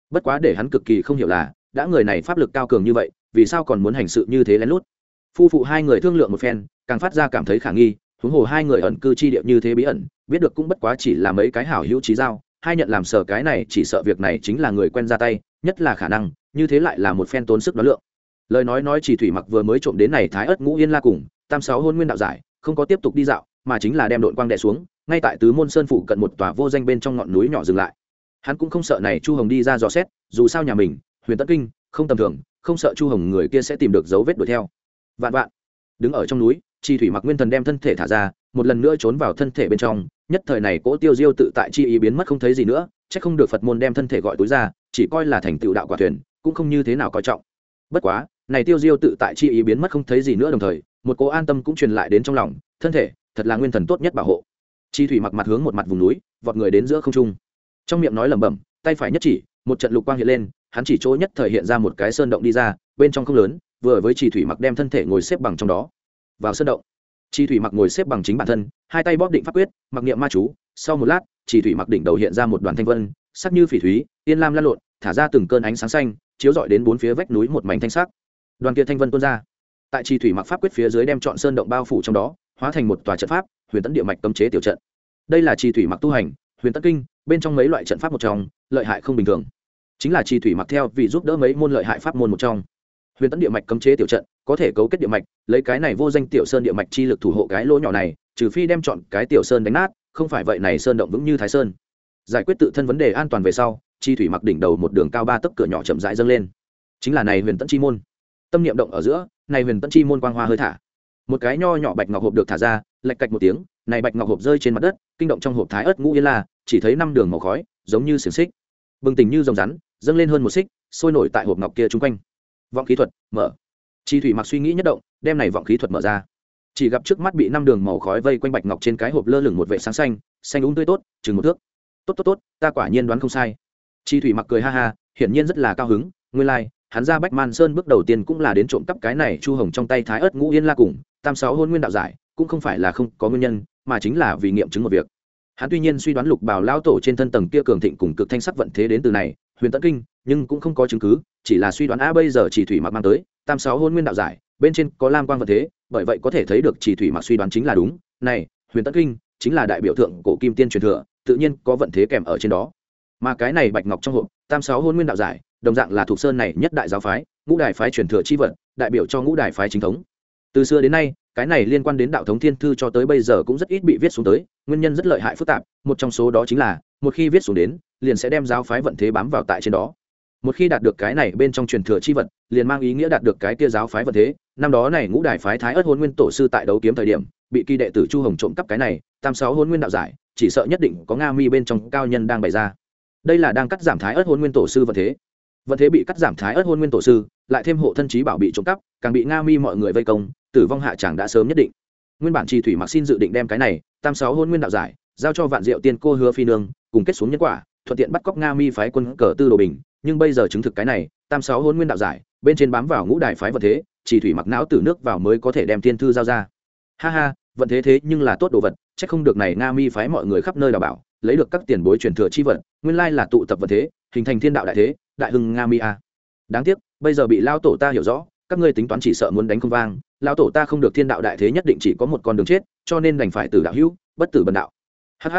A: Bất quá để hắn cực kỳ không hiểu là đã người này pháp lực cao cường như vậy, vì sao còn muốn hành sự như thế lén lút? Phu phụ hai người thương lượng một phen, càng phát ra cảm thấy khả nghi, huống hồ hai người ẩn cư chi địa như thế bí ẩn, biết được cũng bất quá chỉ là mấy cái hảo hữu trí giao, hai nhận làm sở cái này chỉ sợ việc này chính là người quen ra tay, nhất là khả năng, như thế lại là một phen tốn sức đoán lượng. Lời nói nói chỉ thủy mặc vừa mới trộm đến này thái ất ngũ yên la cùng, tam sáu hôn nguyên đạo giải, không có tiếp tục đi dạo, mà chính là đem đội quang đệ xuống, ngay tại tứ môn sơn phụ cận một tòa vô danh bên trong ngọn núi nhỏ dừng lại. Hắn cũng không sợ này chu hồng đi ra dò xét, dù sao nhà mình huyền tất kinh, không tầm thường, không sợ chu hồng người kia sẽ tìm được dấu vết đuổi theo. Vạn vạn. Đứng ở trong núi, chi thủy mặc nguyên thần đem thân thể thả ra, một lần nữa trốn vào thân thể bên trong, nhất thời này cỗ tiêu diêu tự tại chi ý biến mất không thấy gì nữa, chắc không được phật môn đem thân thể gọi túi ra, chỉ coi là thành tựu đạo quả thuyền, cũng không như thế nào coi trọng. Bất quá, này tiêu diêu tự tại chi ý biến mất không thấy gì nữa đồng thời, một cố an tâm cũng truyền lại đến trong lòng, thân thể, thật là nguyên thần tốt nhất bảo hộ. Chi thủy mặc mặt hướng một mặt vùng núi, vọt người đến giữa không trung. Trong miệng nói lẩm bẩm, tay phải nhất chỉ, một trận lục quang hiện lên hắn chỉ chỗ nhất thời hiện ra một cái sơn động đi ra, bên trong không lớn, vừa với chi thủy mặc đem thân thể ngồi xếp bằng trong đó. Vào sơn động chi thủy mặc ngồi xếp bằng chính bản thân, hai tay bóp định pháp quyết, mặc niệm ma chú, sau một lát chi thủy mặc đỉnh đầu hiện ra một đoàn thanh vân, sắc như phỉ thúy, yên lam lan lộn, thả ra từng cơn ánh sáng xanh, chiếu rọi đến bốn phía vách núi một mảnh thanh sắc. Đoàn kia thanh vân tuôn ra. Tại chi thủy mặc pháp quyết phía dưới đem chọn sơn động bao phủ trong đó, hóa thành một tòa trận pháp, huyền tấn địa mạch cấm chế tiểu trận. Đây là chi thủy mặc tu hành, huyền tấn kinh, bên trong mấy loại trận pháp một trong, lợi hại không bình thường chính là chi thủy mặc theo vì giúp đỡ mấy môn lợi hại pháp môn một trong. Huyền tấn địa mạch cấm chế tiểu trận, có thể cấu kết địa mạch, lấy cái này vô danh tiểu sơn địa mạch chi lực thủ hộ cái lỗ nhỏ này, trừ phi đem chọn cái tiểu sơn đánh nát, không phải vậy này sơn động vững như thái sơn. Giải quyết tự thân vấn đề an toàn về sau, chi thủy mặc đỉnh đầu một đường cao ba tấc cửa nhỏ chậm rãi dâng lên. Chính là này huyền tấn chi môn. Tâm niệm động ở giữa, này huyền tấn chi môn quang hoa hơi thả. Một cái nho nhỏ bạch ngọc hộp được thả ra lạch cạch một tiếng, này bạch ngọc hộp rơi trên mặt đất, kinh động trong hộp thái ớt ngũ yên la, chỉ thấy năm đường màu khói, giống như xiềng xích. Bừng tỉnh như dòng rắn dâng lên hơn một xích sôi nổi tại hộp ngọc kia chung quanh. Vọng khí thuật mở. Chi thủy mặc suy nghĩ nhất động đem này vọng khí thuật mở ra. Chỉ gặp trước mắt bị năm đường màu khói vây quanh bạch ngọc trên cái hộp lơ lửng một vệ sáng xanh xanh úng tươi tốt chừng một thước. Tốt tốt tốt ta quả nhiên đoán không sai. Chi thủy mặc cười ha ha hiển nhiên rất là cao hứng nguyên lai、like, hắn ra bách man sơn bước đầu tiên cũng là đến trộm cắp cái này chu hồng trong tay thái ớt ngũ yên la cùng tam sáu hôn nguyên đạo giải cũng không phải là không có nguyên nhân mà chính là vì nghiệm chứng một việc. Hắn tuy nhiên suy đoán lục bảo lao tổ trên thân tầng kia cường thịnh cùng cực thanh sắc vận thế đến từ này huyền Tẫn kinh, nhưng cũng không có chứng cứ, chỉ là suy đoán, a, bây giờ chỉ thủy mặc mang tới, tam sáu hôn nguyên đạo giải, bên trên có lam quang vận thế, bởi vậy có thể thấy được chỉ thủy mặc suy đoán chính là đúng. Này, huyền Tẫn kinh chính là đại biểu thượng cổ kim tiên truyền thừa, tự nhiên có vận thế kèm ở trên đó. Mà cái này bạch ngọc trong hộp, tam sáu hôn nguyên đạo giải, đồng dạng là thuộc sơn này nhất đại giáo phái, ngũ Đài phái truyền thừa chi vận đại biểu cho ngũ Đài phái chính thống. Từ xưa đến nay, cái này liên quan đến đạo thống thiên thư cho tới bây giờ cũng rất ít bị viết xuống tới, nguyên nhân rất lợi hại phức tạp một trong số đó chính là, một khi viết xuống đến, liền sẽ đem giáo phái vận thế bám vào tại trên đó. Một khi đạt được cái này bên trong truyền thừa chi vật, liền mang ý nghĩa đạt được cái kia giáo phái vận thế. Năm đó này ngũ đài phái thái ất hôn nguyên tổ sư tại đấu kiếm thời điểm, bị kỳ đệ tử chu hồng trộm cắp cái này, tam sáu hôn nguyên đạo giải, chỉ sợ nhất định có nga mi bên trong cao nhân đang bày ra. Đây là đang cắt giảm thái ất hôn nguyên tổ sư vận thế. Vận thế bị cắt giảm thái ất hôn nguyên tổ sư, lại thêm hộ thân trí bảo bị trộm cắp, càng bị nga mi mọi người vây công, tử vong hạ chẳng đã sớm nhất định. Nguyên bản trì thủy mặc xin dự định đem cái này, tam sáu hôn nguyên đạo giải giao cho vạn diệu tiên cô hứa phi nương, cùng kết xuống nhân quả, thuận tiện bắt cóc nga mi phái quân cờ tư đồ bình. Nhưng bây giờ chứng thực cái này, tam sáu hôn nguyên đạo giải, bên trên bám vào ngũ đài phái vật thế, chỉ thủy mặc não từ nước vào mới có thể đem thiên thư giao ra. Ha ha, vận thế thế nhưng là tốt đồ vật c h ắ c không được này nga mi phái mọi người khắp nơi đào bảo, lấy được các tiền bối truyền thừa chi vật, nguyên lai là tụ tập vật thế, hình thành thiên đạo đại thế, đại hưng nga mi a. Đáng tiếc, bây giờ bị lao tổ ta hiểu rõ, các ngươi tính toán chỉ sợ muốn đánh không vang, lao tổ ta không được thiên đạo đại thế nhất định chỉ có một con đường chết, cho nên đành phải từ đạo hữu, bất tử bần đạo hh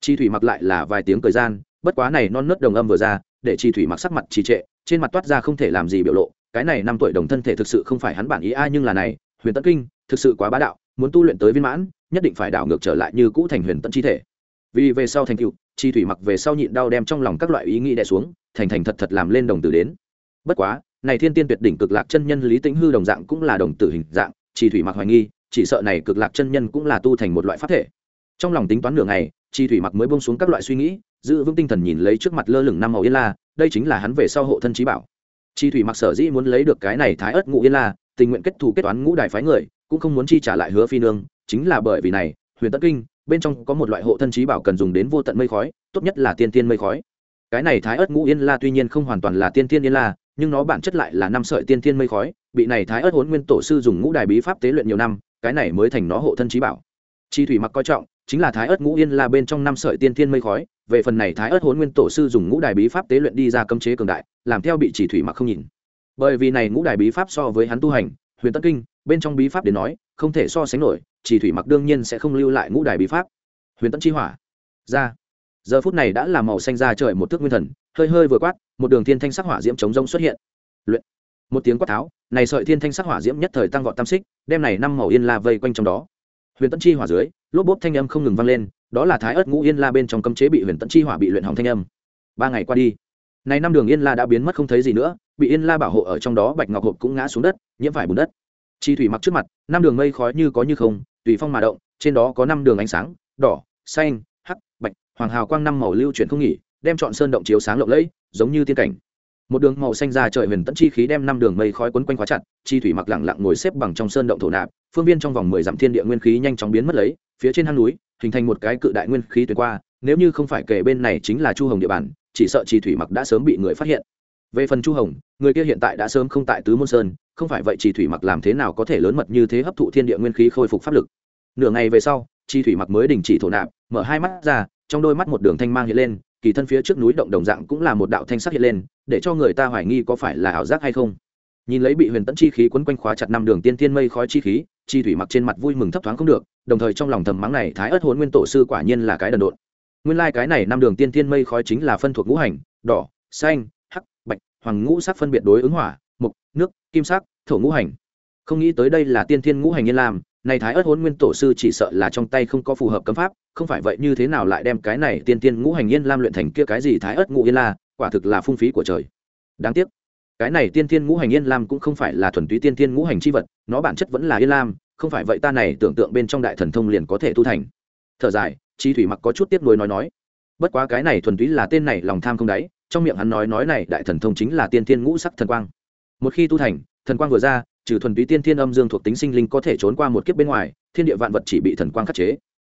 A: chi thủy mặc lại là vài tiếng thời gian, bất quá này non nớt đồng âm vừa ra, để chi thủy mặc sắc mặt trì trệ, trên mặt toát ra không thể làm gì biểu lộ. Cái này năm tuổi đồng thân thể thực sự không phải hắn bản ý ai, nhưng là này, huyền tấn kinh, thực sự quá bá đạo, muốn tu luyện tới viên mãn, nhất định phải đảo ngược trở lại như cũ thành huyền tấn chi thể. Vì về sau thành cựu chi thủy mặc về sau nhịn đau đem trong lòng các loại ý nghĩ đè xuống, thành thành thật thật làm lên đồng tử đến. Bất quá, này thiên tiên tuyệt đỉnh cực lạc chân nhân lý tĩnh hư đồng dạng cũng là đồng tử hình dạng, chi thủy mặc hoài nghi, chỉ sợ này cực lạc chân nhân cũng là tu thành một loại pháp thể trong lòng tính toán nửa ngày, chi thủy mặc mới bông xuống các loại suy nghĩ, giữ vững tinh thần nhìn lấy trước mặt lơ lửng năm màu yên la, đây chính là hắn về sau hộ thân trí bảo. Chi thủy mặc sở dĩ muốn lấy được cái này thái ớt ngũ yên la, tình nguyện kết thù kết toán ngũ đài phái người, cũng không muốn chi trả lại hứa phi nương, chính là bởi vì này, huyền tất kinh, bên trong có một loại hộ thân trí bảo cần dùng đến vô tận mây khói, tốt nhất là tiên tiên mây khói. Cái này thái ớt ngũ yên la tuy nhiên không hoàn toàn là tiên tiên yên la, nhưng nó bản chất lại là năm sợi tiên tiên mây khói, bị này thái ớt hốn nguyên tổ sư dùng ngũ đài bí pháp tế luyện nhiều năm, cái này mới thành nó hộ thân trí bảo. Chi thủy mặc coi trọng chính là thái ớt ngũ yên la bên trong năm sợi tiên tiên mây khói, về phần này thái ớt hốn nguyên tổ sư dùng ngũ đài bí pháp tế luyện đi ra cấm chế cường đại, làm theo bị chỉ thủy mặc không nhìn. Bởi vì này ngũ đài bí pháp so với hắn tu hành, huyền tất kinh, bên trong bí pháp đến nói, không thể so sánh nổi, chỉ thủy mặc đương nhiên sẽ không lưu lại ngũ đài bí pháp. Huyền tẫn chi hỏa. Ra. Giờ phút này đã làm màu xanh ra trời một thước nguyên thần, hơi hơi vừa quát, một đường thiên thanh sắc hỏa diễm chống rông xuất hiện. Luyện. Một tiếng quát tháo, này sợi thiên thanh sắc hỏa diễm nhất thời tăng vọt tam xích, đem này năm màu yên la vây quanh trong đó huyền tẫn chi hỏa dưới, lốp bốp thanh âm không ngừng vang lên, đó là thái ớt ngũ yên la bên trong cấm chế bị huyền tẫn chi hỏa bị luyện hỏng thanh âm. Ba ngày qua đi này năm đường yên la đã biến mất không thấy gì nữa, bị yên la bảo hộ ở trong đó bạch ngọc hộp cũng ngã xuống đất, nhiễm phải bùn đất. Chi thủy mặc trước mặt, năm đường mây khói như có như không, tùy phong mà động, trên đó có năm đường ánh sáng, đỏ, xanh, hắc, bạch, hoàng hào quang năm màu lưu chuyển không nghỉ, đem chọn sơn động chiếu sáng lộng lẫy, giống như tiên cảnh một đường màu xanh ra trời huyền tẫn chi khí đem năm đường mây khói quấn quanh khóa chặt, chi thủy mặc lẳng lặng ngồi xếp bằng trong sơn động thổ nạp, phương viên trong vòng mười dặm thiên địa nguyên khí nhanh chóng biến mất lấy, phía trên hang núi, hình thành một cái cự đại nguyên khí tuyệt qua, nếu như không phải kể bên này chính là chu hồng địa bàn, chỉ sợ chi thủy mặc đã sớm bị người phát hiện. Về phần chu hồng, người kia hiện tại đã sớm không tại tứ môn sơn, không phải vậy chi thủy mặc làm thế nào có thể lớn mật như thế hấp thụ thiên địa nguyên khí khôi phục pháp lực? Nửa ngày về sau, chi thủy mặc mới đình chỉ thổ nạp, mở hai mắt ra, trong đôi mắt một đường thanh mang hiện lên kỳ thân phía trước núi động đồng dạng cũng là một đạo thanh sắc hiện lên, để cho người ta hoài nghi có phải là ảo giác hay không nhìn lấy bị huyền tẫn chi khí quấn quanh khóa chặt năm đường tiên tiên mây khói chi khí, chi thủy mặc trên mặt vui mừng thấp thoáng không được, đồng thời trong lòng thầm mắng này thái ớt hồn nguyên tổ sư quả nhiên là cái đần độn nguyên lai cái này năm đường tiên tiên mây khói chính là phân thuộc ngũ hành, đỏ, xanh, hắc, bạch, hoàng ngũ sắc phân biệt đối ứng hỏa mục nước, kim sắc, thổ ngũ hành không nghĩ tới đây là tiên thiên ngũ hành yên làm này thái ớt hôn nguyên tổ sư chỉ sợ là trong tay không có phù hợp cấm pháp, không phải vậy như thế nào lại đem cái này tiên tiên ngũ hành yên lam luyện thành kia cái gì thái ớt ngũ yên la, quả thực là phung phí của trời. Đáng tiếc, cái này tiên tiên ngũ hành yên lam cũng không phải là thuần túy tiên tiên ngũ hành c h i vật, nó bản chất vẫn là yên lam, không phải vậy ta này tưởng tượng bên trong đại thần thông liền có thể tu thành. Thở dài, chi thủy mặc có chút tiếp nối nói nói. Bất quá cái này thuần túy là tên này lòng tham không đáy, trong miệng hắn nói nói này đại thần thông chính là tiên tiên ngũ sắc thần quang. Một khi tu thành, thần quang vừa ra trừ thuần túy tiên thiên âm dương thuộc tính sinh linh có thể trốn qua một kiếp bên ngoài, thiên địa vạn vật chỉ bị thần quang khắc chế.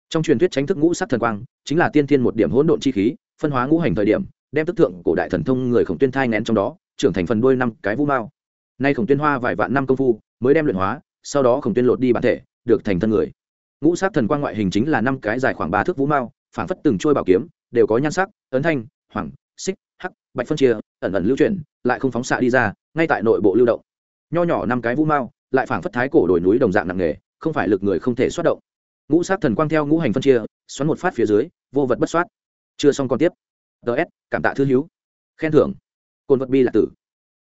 A: Trong truyền thuyết tránh thức ngũ sắc thần quang, chính là tiên thiên một điểm hỗn độn chi khí, phân hóa ngũ hành thời điểm, đem tức thượng cổ đại thần thông người khổng tuyên thai nén trong đó, trưởng thành phần đuôi năm cái vũ mao. Nay khổng tuyên hoa vài vạn năm công phu, mới đem luyện hóa, sau đó khổng tuyên lột đi bản thể, được thành thân người. Ngũ sắc thần quang ngoại hình chính là năm cái dài khoảng ba thước vũ mao, phảng phất từng trôi bảo kiếm, đều có nhan sắc, ấn thanh, hoàng, xích, hắc, bạch phân chia, ẩn ẩn lưu chuyển, lại không phóng xạ đi ra, ngay tại nội bộ lưu động nho nhỏ năm cái vũ mao, lại phảng phất thái cổ đồi núi đồng dạng nặng nghề không phải lực người không thể xoát động. Ngũ sát thần quang theo ngũ hành phân chia, xoắn một phát phía dưới, vô vật bất soát chưa xong còn tiếp. Ts cảm tạ thư hiếu khen thưởng. Côn vật bi là tử.